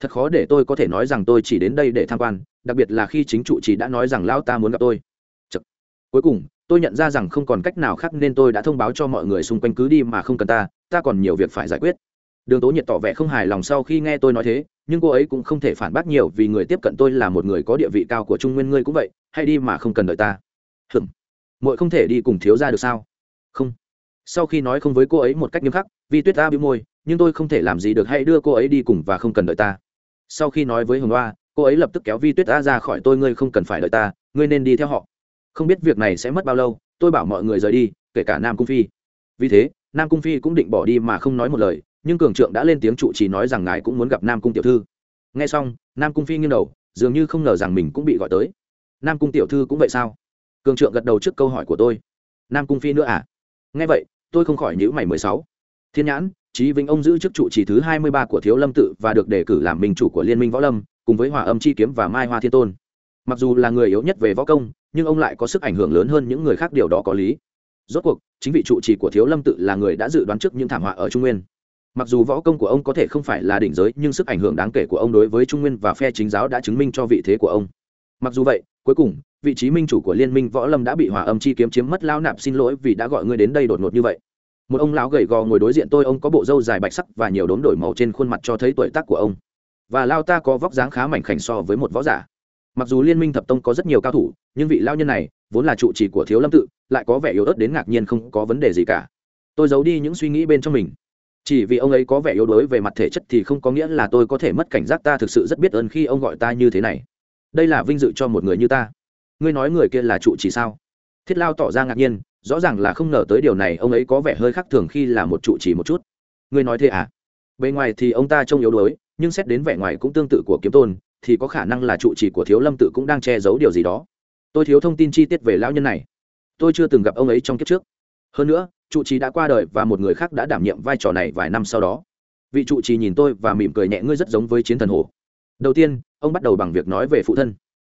Thật khó để tôi có thể nói rằng tôi chỉ đến đây để tham quan, đặc biệt là khi chính trụ chỉ đã nói rằng lão ta muốn gặp tôi. Chật. cuối cùng, tôi nhận ra rằng không còn cách nào khác nên tôi đã thông báo cho mọi người xung quanh cứ đi mà không cần ta ta còn nhiều việc phải giải quyết. Đường tố nhiệt tỏ vẻ không hài lòng sau khi nghe tôi nói thế nhưng cô ấy cũng không thể phản bác nhiều vì người tiếp cận tôi là một người có địa vị cao của trung nguyên ngươi cũng vậy hay đi mà không cần đợi ta. Hừm muội không thể đi cùng thiếu ra được sao? Không. Sau khi nói không với cô ấy một cách nghiêm khắc vì tuyết ta bị môi, nhưng tôi không thể làm gì được, hãy đưa cô ấy đi cùng và không cần đợi ta. Sau khi nói với hồng hoa cô ấy lập tức kéo vi tuyết ta ra khỏi tôi, ngươi không cần phải đợi ta, ngươi nên đi theo họ. Không biết việc này sẽ mất bao lâu, tôi bảo mọi người rời đi, kể cả nam cung phi. Vì thế, nam cung phi cũng định bỏ đi mà không nói một lời nhưng cường trượng đã lên tiếng trụ trì nói rằng ngài cũng muốn gặp nam cung tiểu thư. Nghe xong, nam cung phi nghiêng đầu, dường như không ngờ rằng mình cũng bị gọi tới. Nam cung tiểu thư cũng vậy sao? Cường trượng gật đầu trước câu hỏi của tôi. Nam cung phi nữa à? Nghe vậy, tôi không khỏi nhữ mày mười sáu. Thiên nhãn trí vĩnh ông giữ chức trụ trì thứ hai mươi ba của thiếu lâm tự và được đề cử làm minh chủ của liên minh võ lâm, cùng với hòa âm chi kiếm và mai hoa thiên tôn. Mặc dù là người yếu nhất về võ công, nhưng ông lại có sức ảnh hưởng lớn hơn những người khác, điều đó có lý. Rốt cuộc, chính vị trụ trì của thiếu lâm tự là người đã dự đoán trước những thảm họa ở trung nguyên mặc dù võ công của ông có thể không phải là đỉnh giới, nhưng sức ảnh hưởng đáng kể của ông đối với trung nguyên và phe chính giáo đã chứng minh cho vị thế của ông. Mặc dù vậy, cuối cùng, vị trí minh chủ của liên minh võ lâm đã bị hòa âm chi kiếm chiếm mất, lão nạp xin lỗi vì đã gọi ngươi đến đây đột ngột như vậy. Một ông lão gầy gò ngồi đối diện tôi, ông có bộ râu dài bạch sắc và nhiều đốm đổi màu trên khuôn mặt cho thấy tuổi tác của ông. Và lao ta có vóc dáng khá mảnh khảnh so với một võ giả. Mặc dù liên minh thập tông có rất nhiều cao thủ, nhưng vị lao nhân này, vốn là trụ trì của thiếu lâm tự, lại có vẻ yếu ớt đến ngạc nhiên không có vấn đề gì cả. Tôi giấu đi những suy nghĩ bên trong mình chỉ vì ông ấy có vẻ yếu đuối về mặt thể chất thì không có nghĩa là tôi có thể mất cảnh giác, ta thực sự rất biết ơn khi ông gọi ta như thế này. Đây là vinh dự cho một người như ta. Ngươi nói người kia là trụ trì sao? Thiết lao tỏ ra ngạc nhiên, rõ ràng là không ngờ tới điều này, ông ấy có vẻ hơi khác thường khi là một trụ trì một chút. Ngươi nói thế à? Bề ngoài thì ông ta trông yếu đuối, nhưng xét đến vẻ ngoài cũng tương tự của kiếm tôn, thì có khả năng là trụ trì của thiếu lâm tự cũng đang che giấu điều gì đó. Tôi thiếu thông tin chi tiết về lão nhân này. Tôi chưa từng gặp ông ấy trong kiếp trước. Hơn nữa trụ trì đã qua đời và một người khác đã đảm nhiệm vai trò này vài năm sau đó. Vị trụ trì nhìn tôi và mỉm cười nhẹ ngươi rất giống với chiến thần hồ. Đầu tiên, ông bắt đầu bằng việc nói về phụ thân.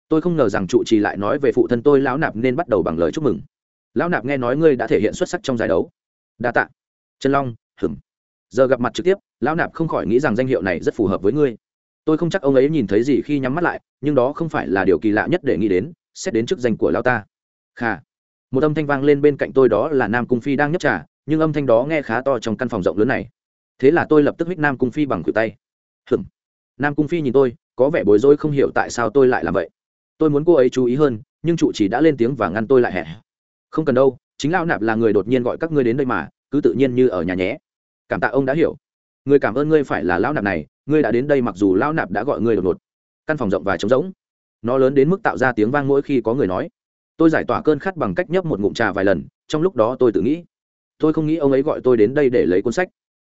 Tôi không ngờ rằng trụ trì lại nói về phụ thân tôi lão nạp nên bắt đầu bằng lời chúc mừng. Lão nạp nghe nói ngươi đã thể hiện xuất sắc trong giải đấu. Đa tạ. Trần long hửng giờ gặp mặt trực tiếp, lão nạp không khỏi nghĩ rằng danh hiệu này rất phù hợp với ngươi. Tôi không chắc ông ấy nhìn thấy gì khi nhắm mắt lại, nhưng đó không phải là điều kỳ lạ nhất để nghĩ đến, xét đến chức danh của lão ta. Kha một âm thanh vang lên bên cạnh tôi đó là nam cung phi đang nhấp trà, nhưng âm thanh đó nghe khá to trong căn phòng rộng lớn này. Thế là tôi lập tức hích nam cung phi bằng cử tay. Hừm nam cung phi nhìn tôi, có vẻ bối rối không hiểu tại sao tôi lại làm vậy. Tôi muốn cô ấy chú ý hơn, nhưng trụ chỉ đã lên tiếng và ngăn tôi lại hẹ không cần đâu, chính lão nạp là người đột nhiên gọi các ngươi đến đây mà, cứ tự nhiên như ở nhà nhé. Cảm tạ ông đã hiểu. Người cảm ơn ngươi phải là lão nạp này, ngươi đã đến đây mặc dù lão nạp đã gọi ngươi đột ngột. Căn phòng rộng và trống rỗng. Nó lớn đến mức tạo ra tiếng vang mỗi khi có người nói tôi giải tỏa cơn khát bằng cách nhấp một ngụm trà vài lần, trong lúc đó tôi tự nghĩ, tôi không nghĩ ông ấy gọi tôi đến đây để lấy cuốn sách.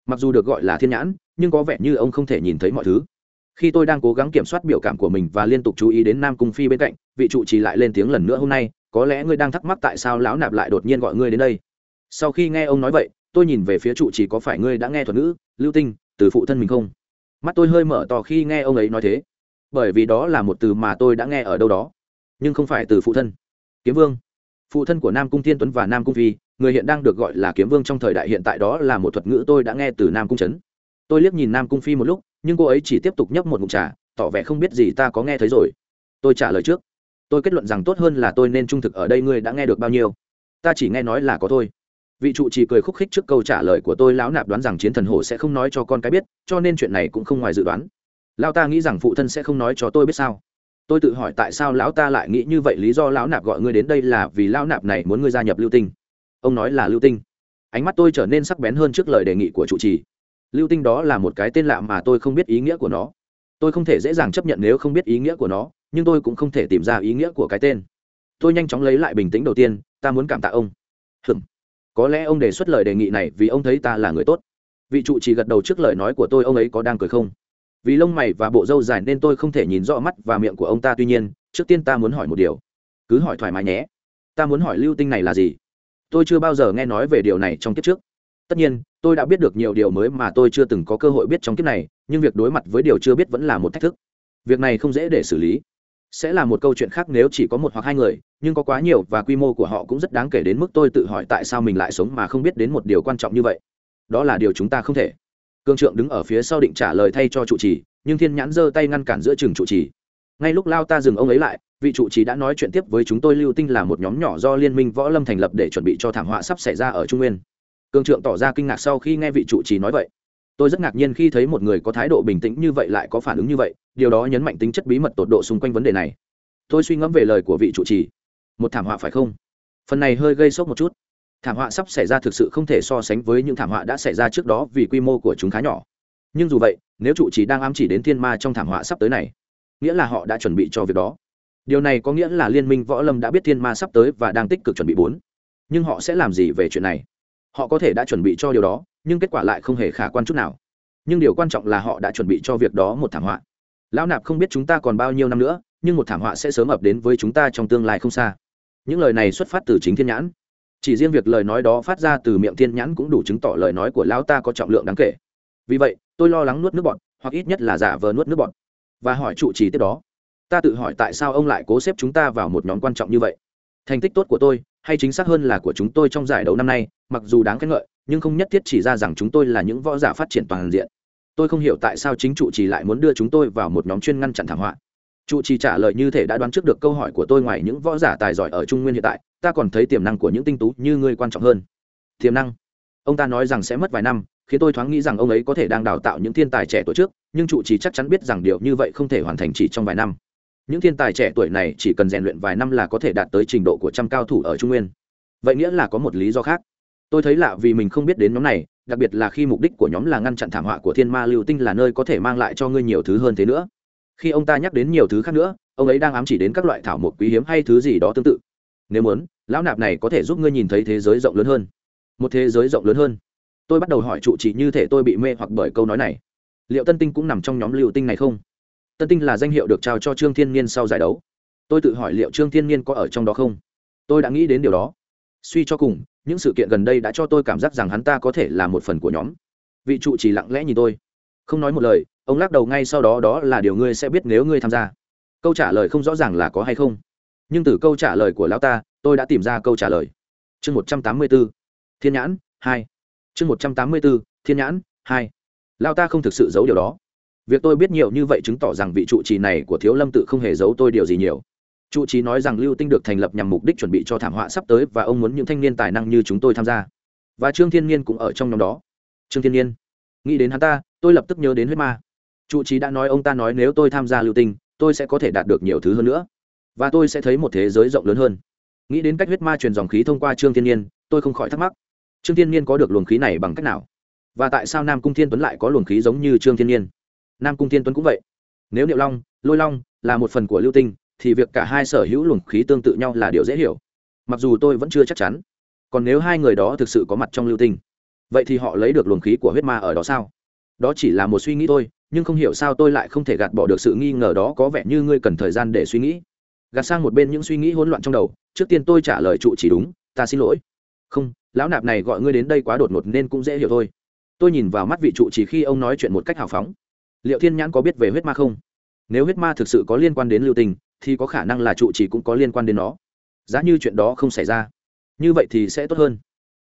Mặc dù được gọi là thiên nhãn, nhưng có vẻ như ông không thể nhìn thấy mọi thứ. Khi tôi đang cố gắng kiểm soát biểu cảm của mình và liên tục chú ý đến nam cung phi bên cạnh, vị trụ trì lại lên tiếng lần nữa hôm nay, có lẽ ngươi đang thắc mắc tại sao lão nạp lại đột nhiên gọi ngươi đến đây. Sau khi nghe ông nói vậy, tôi nhìn về phía trụ trì có phải ngươi đã nghe thuật ngữ, lưu tinh, từ phụ thân mình không? Mắt tôi hơi mở to khi nghe ông ấy nói thế. Bởi vì đó là một từ mà tôi đã nghe ở đâu đó, nhưng không phải từ phụ thân kiếm vương. Phụ thân của nam cung thiên tuấn và nam cung phi, người hiện đang được gọi là kiếm vương trong thời đại hiện tại đó là một thuật ngữ tôi đã nghe từ nam cung trấn. Tôi liếc nhìn nam cung phi một lúc, nhưng cô ấy chỉ tiếp tục nhấp một mụn trà, tỏ vẻ không biết gì ta có nghe thấy rồi. Tôi trả lời trước. Tôi kết luận rằng tốt hơn là tôi nên trung thực ở đây ngươi đã nghe được bao nhiêu. Ta chỉ nghe nói là có thôi. Vị trụ chỉ cười khúc khích trước câu trả lời của tôi lão nạp đoán rằng chiến thần hổ sẽ không nói cho con cái biết, cho nên chuyện này cũng không ngoài dự đoán. Lao ta nghĩ rằng phụ thân sẽ không nói cho tôi biết sao tôi tự hỏi tại sao lão ta lại nghĩ như vậy, lý do lão nạp gọi ngươi đến đây là vì lão nạp này muốn ngươi gia nhập lưu tinh. Ông nói là lưu tinh. Ánh mắt tôi trở nên sắc bén hơn trước lời đề nghị của trụ trì. Lưu tinh đó là một cái tên lạ mà tôi không biết ý nghĩa của nó. Tôi không thể dễ dàng chấp nhận nếu không biết ý nghĩa của nó, nhưng tôi cũng không thể tìm ra ý nghĩa của cái tên. Tôi nhanh chóng lấy lại bình tĩnh đầu tiên, ta muốn cảm tạ ông. Hừm. Có lẽ ông đề xuất lời đề nghị này vì ông thấy ta là người tốt. Vị trụ trì gật đầu trước lời nói của tôi, ông ấy có đang cười không? Vì lông mày và bộ râu dài nên tôi không thể nhìn rõ mắt và miệng của ông ta, tuy nhiên, trước tiên ta muốn hỏi một điều. Cứ hỏi thoải mái nhé. Ta muốn hỏi lưu tinh này là gì? Tôi chưa bao giờ nghe nói về điều này trong kiếp trước. Tất nhiên, tôi đã biết được nhiều điều mới mà tôi chưa từng có cơ hội biết trong kiếp này, nhưng việc đối mặt với điều chưa biết vẫn là một thách thức. Việc này không dễ để xử lý. Sẽ là một câu chuyện khác nếu chỉ có một hoặc hai người, nhưng có quá nhiều và quy mô của họ cũng rất đáng kể đến mức tôi tự hỏi tại sao mình lại sống mà không biết đến một điều quan trọng như vậy. Đó là điều chúng ta không thể cương trượng đứng ở phía sau định trả lời thay cho trụ trì, nhưng thiên nhãn giơ tay ngăn cản giữa trường trụ trì. Ngay lúc lao ta dừng ông ấy lại, vị trụ trì đã nói chuyện tiếp với chúng tôi lưu tinh là một nhóm nhỏ do liên minh võ lâm thành lập để chuẩn bị cho thảm họa sắp xảy ra ở trung nguyên. Cương trượng tỏ ra kinh ngạc sau khi nghe vị trụ trì nói vậy. Tôi rất ngạc nhiên khi thấy một người có thái độ bình tĩnh như vậy lại có phản ứng như vậy, điều đó nhấn mạnh tính chất bí mật tột độ xung quanh vấn đề này. Tôi suy ngẫm về lời của vị trụ trì. Một thảm họa phải không? Phần này hơi gây sốc một chút thảm họa sắp xảy ra thực sự không thể so sánh với những thảm họa đã xảy ra trước đó vì quy mô của chúng khá nhỏ. Nhưng dù vậy, nếu trụ trì đang ám chỉ đến thiên ma trong thảm họa sắp tới này, nghĩa là họ đã chuẩn bị cho việc đó. Điều này có nghĩa là liên minh võ lâm đã biết thiên ma sắp tới và đang tích cực chuẩn bị bốn. Nhưng họ sẽ làm gì về chuyện này? Họ có thể đã chuẩn bị cho điều đó, nhưng kết quả lại không hề khả quan chút nào. Nhưng điều quan trọng là họ đã chuẩn bị cho việc đó một thảm họa. Lão nạp không biết chúng ta còn bao nhiêu năm nữa, nhưng một thảm họa sẽ sớm ập đến với chúng ta trong tương lai không xa. Những lời này xuất phát từ chính thiên nhãn chỉ riêng việc lời nói đó phát ra từ miệng thiên nhãn cũng đủ chứng tỏ lời nói của lão ta có trọng lượng đáng kể. Vì vậy, tôi lo lắng nuốt nước bọt, hoặc ít nhất là giả vờ nuốt nước bọt. Và hỏi trụ trì tiếp đó. Ta tự hỏi tại sao ông lại cố xếp chúng ta vào một nhóm quan trọng như vậy? Thành tích tốt của tôi, hay chính xác hơn là của chúng tôi trong giải đấu năm nay, mặc dù đáng khen ngợi, nhưng không nhất thiết chỉ ra rằng chúng tôi là những võ giả phát triển toàn diện. Tôi không hiểu tại sao chính trụ trì lại muốn đưa chúng tôi vào một nhóm chuyên ngăn chặn thảm họa trụ trì trả lời như thể đã đoán trước được câu hỏi của tôi ngoài những võ giả tài giỏi ở trung nguyên hiện tại, ta còn thấy tiềm năng của những tinh tú như ngươi quan trọng hơn. Tiềm năng? Ông ta nói rằng sẽ mất vài năm, khiến tôi thoáng nghĩ rằng ông ấy có thể đang đào tạo những thiên tài trẻ tuổi trước, nhưng trụ trì chắc chắn biết rằng điều như vậy không thể hoàn thành chỉ trong vài năm. Những thiên tài trẻ tuổi này chỉ cần rèn luyện vài năm là có thể đạt tới trình độ của trăm cao thủ ở trung nguyên. Vậy nghĩa là có một lý do khác. Tôi thấy lạ vì mình không biết đến nhóm này, đặc biệt là khi mục đích của nhóm là ngăn chặn thảm họa của thiên ma lưu tinh là nơi có thể mang lại cho ngươi nhiều thứ hơn thế nữa khi ông ta nhắc đến nhiều thứ khác nữa, ông ấy đang ám chỉ đến các loại thảo mộc quý hiếm hay thứ gì đó tương tự. Nếu muốn, lão nạp này có thể giúp ngươi nhìn thấy thế giới rộng lớn hơn. Một thế giới rộng lớn hơn. Tôi bắt đầu hỏi trụ trì như thể tôi bị mê hoặc bởi câu nói này. Liệu tân tinh cũng nằm trong nhóm liệu tinh này không? Tân tinh là danh hiệu được trao cho trương thiên niên sau giải đấu. Tôi tự hỏi liệu trương thiên niên có ở trong đó không? Tôi đã nghĩ đến điều đó. Suy cho cùng, những sự kiện gần đây đã cho tôi cảm giác rằng hắn ta có thể là một phần của nhóm. Vị trụ chỉ lặng lẽ nhìn tôi. Không nói một lời ông lắc đầu ngay sau đó đó là điều ngươi sẽ biết nếu ngươi tham gia. Câu trả lời không rõ ràng là có hay không. Nhưng từ câu trả lời của lão ta, tôi đã tìm ra câu trả lời. Chương một trăm tám mươi b ố thiên nhãn, hai. Chương một trăm tám mươi b ố thiên nhãn, hai. Lão ta không thực sự giấu điều đó. Việc tôi biết nhiều như vậy chứng tỏ rằng vị trụ trì này của thiếu lâm tự không hề giấu tôi điều gì nhiều. Trụ trì nói rằng lưu tinh được thành lập nhằm mục đích chuẩn bị cho thảm họa sắp tới và ông muốn những thanh niên tài năng như chúng tôi tham gia. Và trương thiên nhiên cũng ở trong nhóm đó. Trương thiên nhiên, nghĩ đến hắn ta, tôi lập tức nhớ đến huyết ma trụ trì đã nói ông ta nói nếu tôi tham gia lưu tinh, tôi sẽ có thể đạt được nhiều thứ hơn nữa. Và tôi sẽ thấy một thế giới rộng lớn hơn. Nghĩ đến cách huyết ma truyền dòng khí thông qua trương thiên nhiên, tôi không khỏi thắc mắc. Trương thiên nhiên có được luồng khí này bằng cách nào? Và tại sao nam cung thiên tuấn lại có luồng khí giống như trương thiên nhiên? Nam cung thiên tuấn cũng vậy. Nếu niệu long, lôi long là một phần của lưu tinh, thì việc cả hai sở hữu luồng khí tương tự nhau là điều dễ hiểu. Mặc dù tôi vẫn chưa chắc chắn. Còn nếu hai người đó thực sự có mặt trong lưu tinh, vậy thì họ lấy được luồng khí của huyết ma ở đó sao? Đó chỉ là một suy nghĩ thôi nhưng không hiểu sao tôi lại không thể gạt bỏ được sự nghi ngờ đó, có vẻ như ngươi cần thời gian để suy nghĩ. Gạt sang một bên những suy nghĩ hỗn loạn trong đầu, trước tiên tôi trả lời trụ chỉ đúng, ta xin lỗi. Không, lão nạp này gọi ngươi đến đây quá đột ngột nên cũng dễ hiểu thôi. Tôi nhìn vào mắt vị trụ chỉ khi ông nói chuyện một cách hào phóng. Liệu thiên nhãn có biết về huyết ma không? Nếu huyết ma thực sự có liên quan đến lưu tình, thì có khả năng là trụ chỉ cũng có liên quan đến nó. Giá như chuyện đó không xảy ra, như vậy thì sẽ tốt hơn.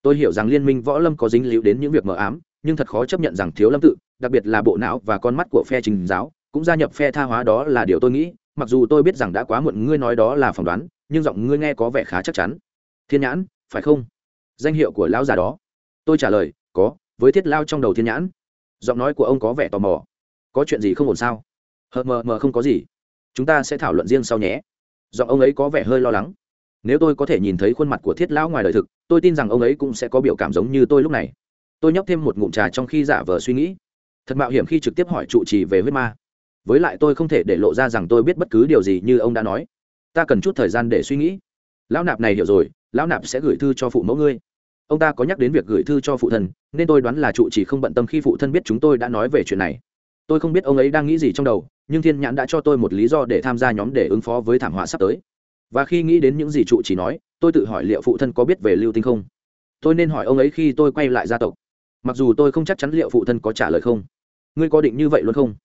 Tôi hiểu rằng liên minh võ lâm có dính líu đến những việc mờ ám nhưng thật khó chấp nhận rằng thiếu lâm tự, đặc biệt là bộ não và con mắt của phe trình giáo, cũng gia nhập phe tha hóa đó là điều tôi nghĩ, mặc dù tôi biết rằng đã quá muộn ngươi nói đó là phỏng đoán, nhưng giọng ngươi nghe có vẻ khá chắc chắn. Thiên nhãn, phải không? Danh hiệu của lão già đó. Tôi trả lời, có, với thiết lao trong đầu thiên nhãn. Giọng nói của ông có vẻ tò mò. Có chuyện gì không ổn sao? Hờ, mờ mờ không có gì. Chúng ta sẽ thảo luận riêng sau nhé. Giọng ông ấy có vẻ hơi lo lắng. Nếu tôi có thể nhìn thấy khuôn mặt của thiết lão ngoài đời thực, tôi tin rằng ông ấy cũng sẽ có biểu cảm giống như tôi lúc này tôi nhóc thêm một ngụm trà trong khi giả vờ suy nghĩ. Thật mạo hiểm khi trực tiếp hỏi trụ trì về huyết ma. Với lại tôi không thể để lộ ra rằng tôi biết bất cứ điều gì như ông đã nói. Ta cần chút thời gian để suy nghĩ. Lão nạp này hiểu rồi, lão nạp sẽ gửi thư cho phụ mẫu ngươi. Ông ta có nhắc đến việc gửi thư cho phụ thân, nên tôi đoán là trụ chỉ không bận tâm khi phụ thân biết chúng tôi đã nói về chuyện này. Tôi không biết ông ấy đang nghĩ gì trong đầu, nhưng thiên nhãn đã cho tôi một lý do để tham gia nhóm để ứng phó với thảm họa sắp tới. Và khi nghĩ đến những gì trụ chỉ nói, tôi tự hỏi liệu phụ thân có biết về lưu tinh không? Tôi nên hỏi ông ấy khi tôi quay lại gia tộc mặc dù tôi không chắc chắn liệu phụ thân có trả lời không. Ngươi có định như vậy luôn không?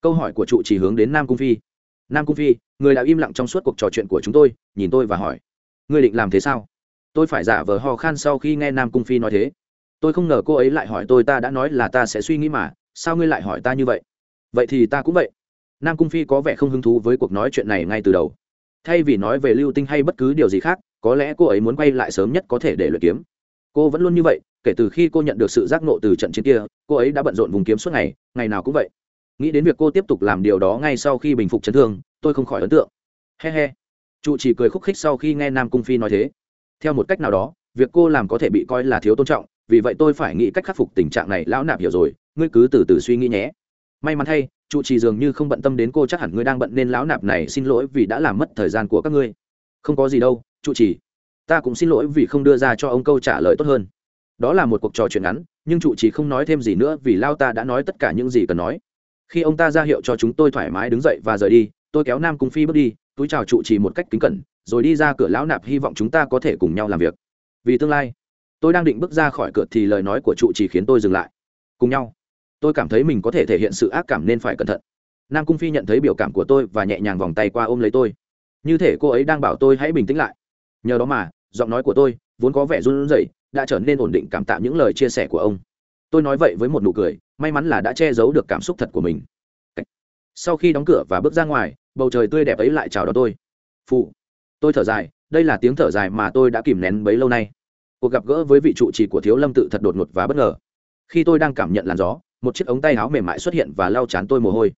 Câu hỏi của trụ chỉ hướng đến nam cung phi. Nam cung phi, người đã im lặng trong suốt cuộc trò chuyện của chúng tôi, nhìn tôi và hỏi. Ngươi định làm thế sao? Tôi phải giả vờ ho khan sau khi nghe nam cung phi nói thế. Tôi không ngờ cô ấy lại hỏi tôi ta đã nói là ta sẽ suy nghĩ mà, sao ngươi lại hỏi ta như vậy? Vậy thì ta cũng vậy. Nam cung phi có vẻ không hứng thú với cuộc nói chuyện này ngay từ đầu. Thay vì nói về lưu tinh hay bất cứ điều gì khác, có lẽ cô ấy muốn quay lại sớm nhất có thể để luyện kiếm. Cô vẫn luôn như vậy kể từ khi cô nhận được sự giác nộ từ trận chiến kia, cô ấy đã bận rộn vùng kiếm suốt ngày ngày nào cũng vậy. Nghĩ đến việc cô tiếp tục làm điều đó ngay sau khi bình phục chấn thương, tôi không khỏi ấn tượng. He he. Trụ chỉ cười khúc khích sau khi nghe nam cung phi nói thế. Theo một cách nào đó, việc cô làm có thể bị coi là thiếu tôn trọng, vì vậy tôi phải nghĩ cách khắc phục tình trạng này, lão nạp hiểu rồi, ngươi cứ từ từ suy nghĩ nhé. May mắn thay trụ trì dường như không bận tâm đến cô, chắc hẳn ngươi đang bận nên lão nạp này xin lỗi vì đã làm mất thời gian của các ngươi. Không có gì đâu trụ trì ta cũng xin lỗi vì không đưa ra cho ông câu trả lời tốt hơn đó là một cuộc trò chuyện ngắn, nhưng trụ trì không nói thêm gì nữa vì lao ta đã nói tất cả những gì cần nói. Khi ông ta ra hiệu cho chúng tôi thoải mái đứng dậy và rời đi, tôi kéo nam cung phi bước đi, túi chào trụ trì một cách kính cẩn, rồi đi ra cửa lão nạp hy vọng chúng ta có thể cùng nhau làm việc. Vì tương lai, tôi đang định bước ra khỏi cửa thì lời nói của trụ trì khiến tôi dừng lại. Cùng nhau, tôi cảm thấy mình có thể thể hiện sự ác cảm nên phải cẩn thận. Nam cung phi nhận thấy biểu cảm của tôi và nhẹ nhàng vòng tay qua ôm lấy tôi. Như thể cô ấy đang bảo tôi hãy bình tĩnh lại. Nhờ đó mà, giọng nói của tôi, vốn có vẻ run rẩy đã trở nên ổn định cảm tạ những lời chia sẻ của ông. Tôi nói vậy với một nụ cười, may mắn là đã che giấu được cảm xúc thật của mình. Sau khi đóng cửa và bước ra ngoài, bầu trời tươi đẹp ấy lại chào đón tôi. Phụ tôi thở dài, đây là tiếng thở dài mà tôi đã kìm nén bấy lâu nay. Cuộc gặp gỡ với vị trụ trì của thiếu lâm tự thật đột ngột và bất ngờ. Khi tôi đang cảm nhận làn gió, một chiếc ống tay áo mềm mại xuất hiện và lau chán tôi mồ hôi.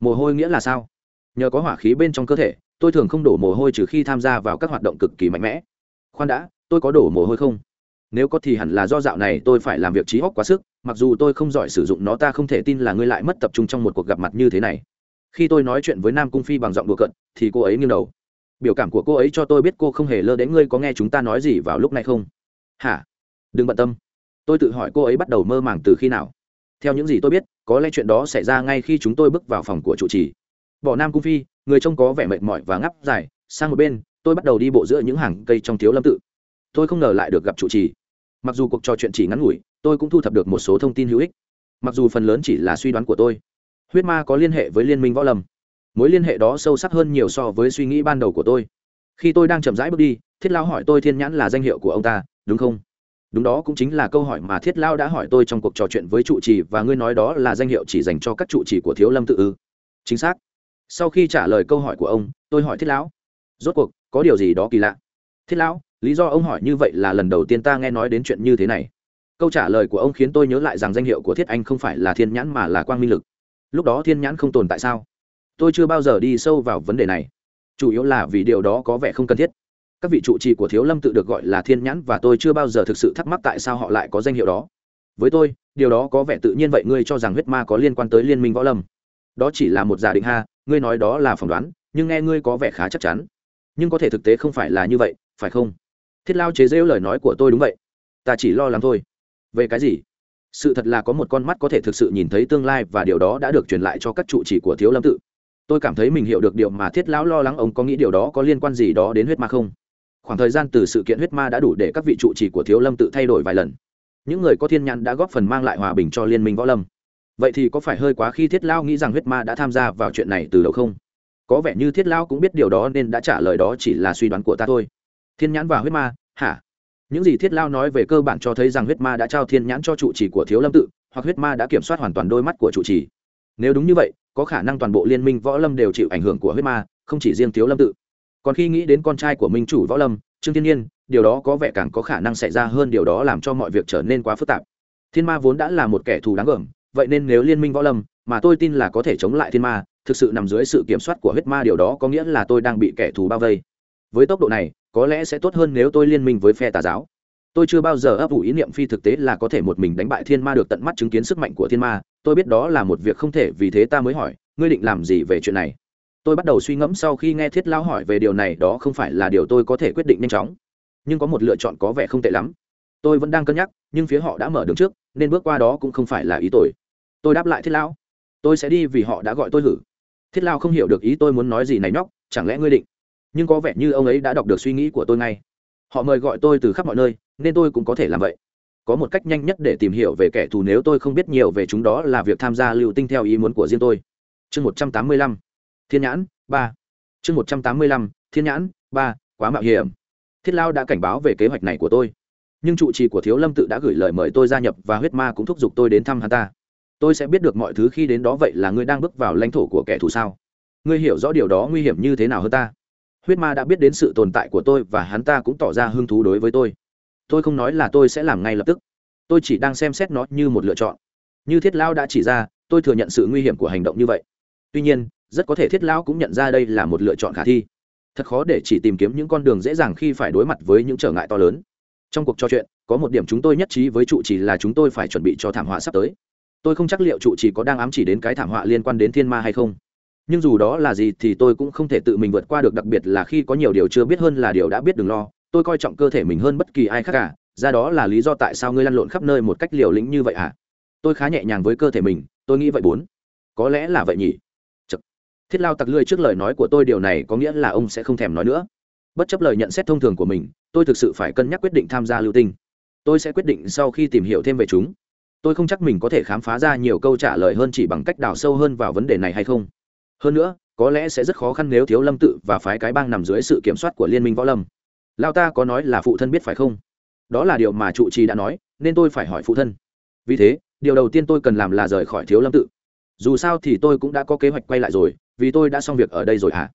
Mồ hôi nghĩa là sao? Nhờ có hỏa khí bên trong cơ thể, tôi thường không đổ mồ hôi trừ khi tham gia vào các hoạt động cực kỳ mạnh mẽ. Khoan đã, tôi có đổ mồ hôi không? Nếu có thì hẳn là do dạo này tôi phải làm việc trí óc quá sức, mặc dù tôi không giỏi sử dụng nó, ta không thể tin là ngươi lại mất tập trung trong một cuộc gặp mặt như thế này. Khi tôi nói chuyện với nam cung phi bằng giọng đùa cận thì cô ấy nghiêng đầu. Biểu cảm của cô ấy cho tôi biết cô không hề lơ đến ngươi có nghe chúng ta nói gì vào lúc này không? Hả? Đừng bận tâm. Tôi tự hỏi cô ấy bắt đầu mơ màng từ khi nào. Theo những gì tôi biết, có lẽ chuyện đó xảy ra ngay khi chúng tôi bước vào phòng của trụ trì. Bỏ nam cung phi, người trông có vẻ mệt mỏi và ngắp dài, sang một bên, tôi bắt đầu đi bộ giữa những hàng cây trong thiếu lâm tự. Tôi không ngờ lại được gặp trụ trì mặc dù cuộc trò chuyện chỉ ngắn ngủi, tôi cũng thu thập được một số thông tin hữu ích. Mặc dù phần lớn chỉ là suy đoán của tôi. Huyết ma có liên hệ với liên minh võ lâm. Mối liên hệ đó sâu sắc hơn nhiều so với suy nghĩ ban đầu của tôi. Khi tôi đang chậm rãi bước đi, thiết lao hỏi tôi thiên nhãn là danh hiệu của ông ta, đúng không? Đúng đó cũng chính là câu hỏi mà thiết lao đã hỏi tôi trong cuộc trò chuyện với trụ trì và ngươi nói đó là danh hiệu chỉ dành cho các trụ trì của thiếu lâm tự ư. Chính xác. Sau khi trả lời câu hỏi của ông, tôi hỏi thiết lão, rốt cuộc, có điều gì đó kỳ lạ? Thiết lão lý do ông hỏi như vậy là lần đầu tiên ta nghe nói đến chuyện như thế này. Câu trả lời của ông khiến tôi nhớ lại rằng danh hiệu của thiết anh không phải là thiên nhãn mà là quang minh lực. Lúc đó thiên nhãn không tồn tại sao? Tôi chưa bao giờ đi sâu vào vấn đề này. Chủ yếu là vì điều đó có vẻ không cần thiết. Các vị trụ trì của thiếu lâm tự được gọi là thiên nhãn và tôi chưa bao giờ thực sự thắc mắc tại sao họ lại có danh hiệu đó. Với tôi, điều đó có vẻ tự nhiên vậy ngươi cho rằng huyết ma có liên quan tới liên minh võ lâm. Đó chỉ là một giả định ha, ngươi nói đó là phỏng đoán, nhưng nghe ngươi có vẻ khá chắc chắn. Nhưng có thể thực tế không phải là như vậy, phải không? Thiết lao chế rêu lời nói của tôi đúng vậy. Ta chỉ lo lắng thôi. Về cái gì? Sự thật là có một con mắt có thể thực sự nhìn thấy tương lai và điều đó đã được truyền lại cho các trụ chỉ của thiếu lâm tự. Tôi cảm thấy mình hiểu được điều mà thiết lão lo lắng. Ông có nghĩ điều đó có liên quan gì đó đến huyết ma không? Khoảng thời gian từ sự kiện huyết ma đã đủ để các vị trụ trì của thiếu lâm tự thay đổi vài lần. Những người có thiên nhãn đã góp phần mang lại hòa bình cho liên minh võ lâm. Vậy thì có phải hơi quá khi thiết lao nghĩ rằng huyết ma đã tham gia vào chuyện này từ đầu không? Có vẻ như thiết lao cũng biết điều đó nên đã trả lời đó chỉ là suy đoán của ta thôi thiên nhãn và huyết ma, hả? Những gì thiết lao nói về cơ bản cho thấy rằng huyết ma đã trao thiên nhãn cho trụ trì của thiếu lâm tự, hoặc huyết ma đã kiểm soát hoàn toàn đôi mắt của trụ trì. Nếu đúng như vậy, có khả năng toàn bộ liên minh võ lâm đều chịu ảnh hưởng của huyết ma, không chỉ riêng thiếu lâm tự. Còn khi nghĩ đến con trai của minh chủ võ lâm, trương thiên nhiên, điều đó có vẻ càng có khả năng xảy ra hơn, điều đó làm cho mọi việc trở nên quá phức tạp. Thiên ma vốn đã là một kẻ thù đáng gờm, vậy nên nếu liên minh võ lâm, mà tôi tin là có thể chống lại thiên ma, thực sự nằm dưới sự kiểm soát của huyết ma, điều đó có nghĩa là tôi đang bị kẻ thù bao vây. Với tốc độ này có lẽ sẽ tốt hơn nếu tôi liên minh với phe tà giáo. Tôi chưa bao giờ ấp ủ ý niệm phi thực tế là có thể một mình đánh bại thiên ma được tận mắt chứng kiến sức mạnh của thiên ma. Tôi biết đó là một việc không thể vì thế ta mới hỏi, ngươi định làm gì về chuyện này? Tôi bắt đầu suy ngẫm sau khi nghe thiết lao hỏi về điều này, đó không phải là điều tôi có thể quyết định nhanh chóng. Nhưng có một lựa chọn có vẻ không tệ lắm. Tôi vẫn đang cân nhắc, nhưng phía họ đã mở đường trước, nên bước qua đó cũng không phải là ý tôi. Tôi đáp lại thiết lão tôi sẽ đi vì họ đã gọi tôi hử. Thiết lao không hiểu được ý tôi muốn nói gì này nhóc, chẳng lẽ ngươi định nhưng có vẻ như ông ấy đã đọc được suy nghĩ của tôi ngay. Họ mời gọi tôi từ khắp mọi nơi, nên tôi cũng có thể làm vậy. Có một cách nhanh nhất để tìm hiểu về kẻ thù nếu tôi không biết nhiều về chúng đó là việc tham gia lưu tinh theo ý muốn của riêng tôi. Chương một trăm tám mươi lăm. Thiên nhãn, ba. Chương một trăm tám mươi lăm. Thiên nhãn, ba. Quá mạo hiểm. Thiết lao đã cảnh báo về kế hoạch này của tôi. Nhưng trụ trì của thiếu lâm tự đã gửi lời mời tôi gia nhập và huyết ma cũng thúc giục tôi đến thăm hắn ta. Tôi sẽ biết được mọi thứ khi đến đó vậy là ngươi đang bước vào lãnh thổ của kẻ thù sao? Ngươi hiểu rõ điều đó nguy hiểm như thế nào hơn ta? Huyết ma đã biết đến sự tồn tại của tôi và hắn ta cũng tỏ ra hứng thú đối với tôi. Tôi không nói là tôi sẽ làm ngay lập tức. Tôi chỉ đang xem xét nó như một lựa chọn. Như thiết Lão đã chỉ ra, tôi thừa nhận sự nguy hiểm của hành động như vậy. Tuy nhiên, rất có thể thiết Lão cũng nhận ra đây là một lựa chọn khả thi. Thật khó để chỉ tìm kiếm những con đường dễ dàng khi phải đối mặt với những trở ngại to lớn. Trong cuộc trò chuyện, có một điểm chúng tôi nhất trí với trụ trì là chúng tôi phải chuẩn bị cho thảm họa sắp tới. Tôi không chắc liệu trụ trì có đang ám chỉ đến cái thảm họa liên quan đến thiên ma hay không nhưng dù đó là gì thì tôi cũng không thể tự mình vượt qua được, đặc biệt là khi có nhiều điều chưa biết hơn là điều đã biết đừng lo. Tôi coi trọng cơ thể mình hơn bất kỳ ai khác cả. Ra đó là lý do tại sao ngươi lăn lộn khắp nơi một cách liều lĩnh như vậy ạ à? tôi khá nhẹ nhàng với cơ thể mình, tôi nghĩ vậy bốn. Có lẽ là vậy nhỉ? Chật. thiết lao tặc lươi trước lời nói của tôi, điều này có nghĩa là ông sẽ không thèm nói nữa. Bất chấp lời nhận xét thông thường của mình, tôi thực sự phải cân nhắc quyết định tham gia lưu tinh. Tôi sẽ quyết định sau khi tìm hiểu thêm về chúng. Tôi không chắc mình có thể khám phá ra nhiều câu trả lời hơn chỉ bằng cách đào sâu hơn vào vấn đề này hay không hơn nữa, có lẽ sẽ rất khó khăn nếu thiếu lâm tự và phái cái bang nằm dưới sự kiểm soát của liên minh võ lâm. Lao ta có nói là phụ thân biết phải không? Đó là điều mà trụ trì đã nói, nên tôi phải hỏi phụ thân. Vì thế, điều đầu tiên tôi cần làm là rời khỏi thiếu lâm tự. Dù sao thì tôi cũng đã có kế hoạch quay lại rồi, vì tôi đã xong việc ở đây rồi hả?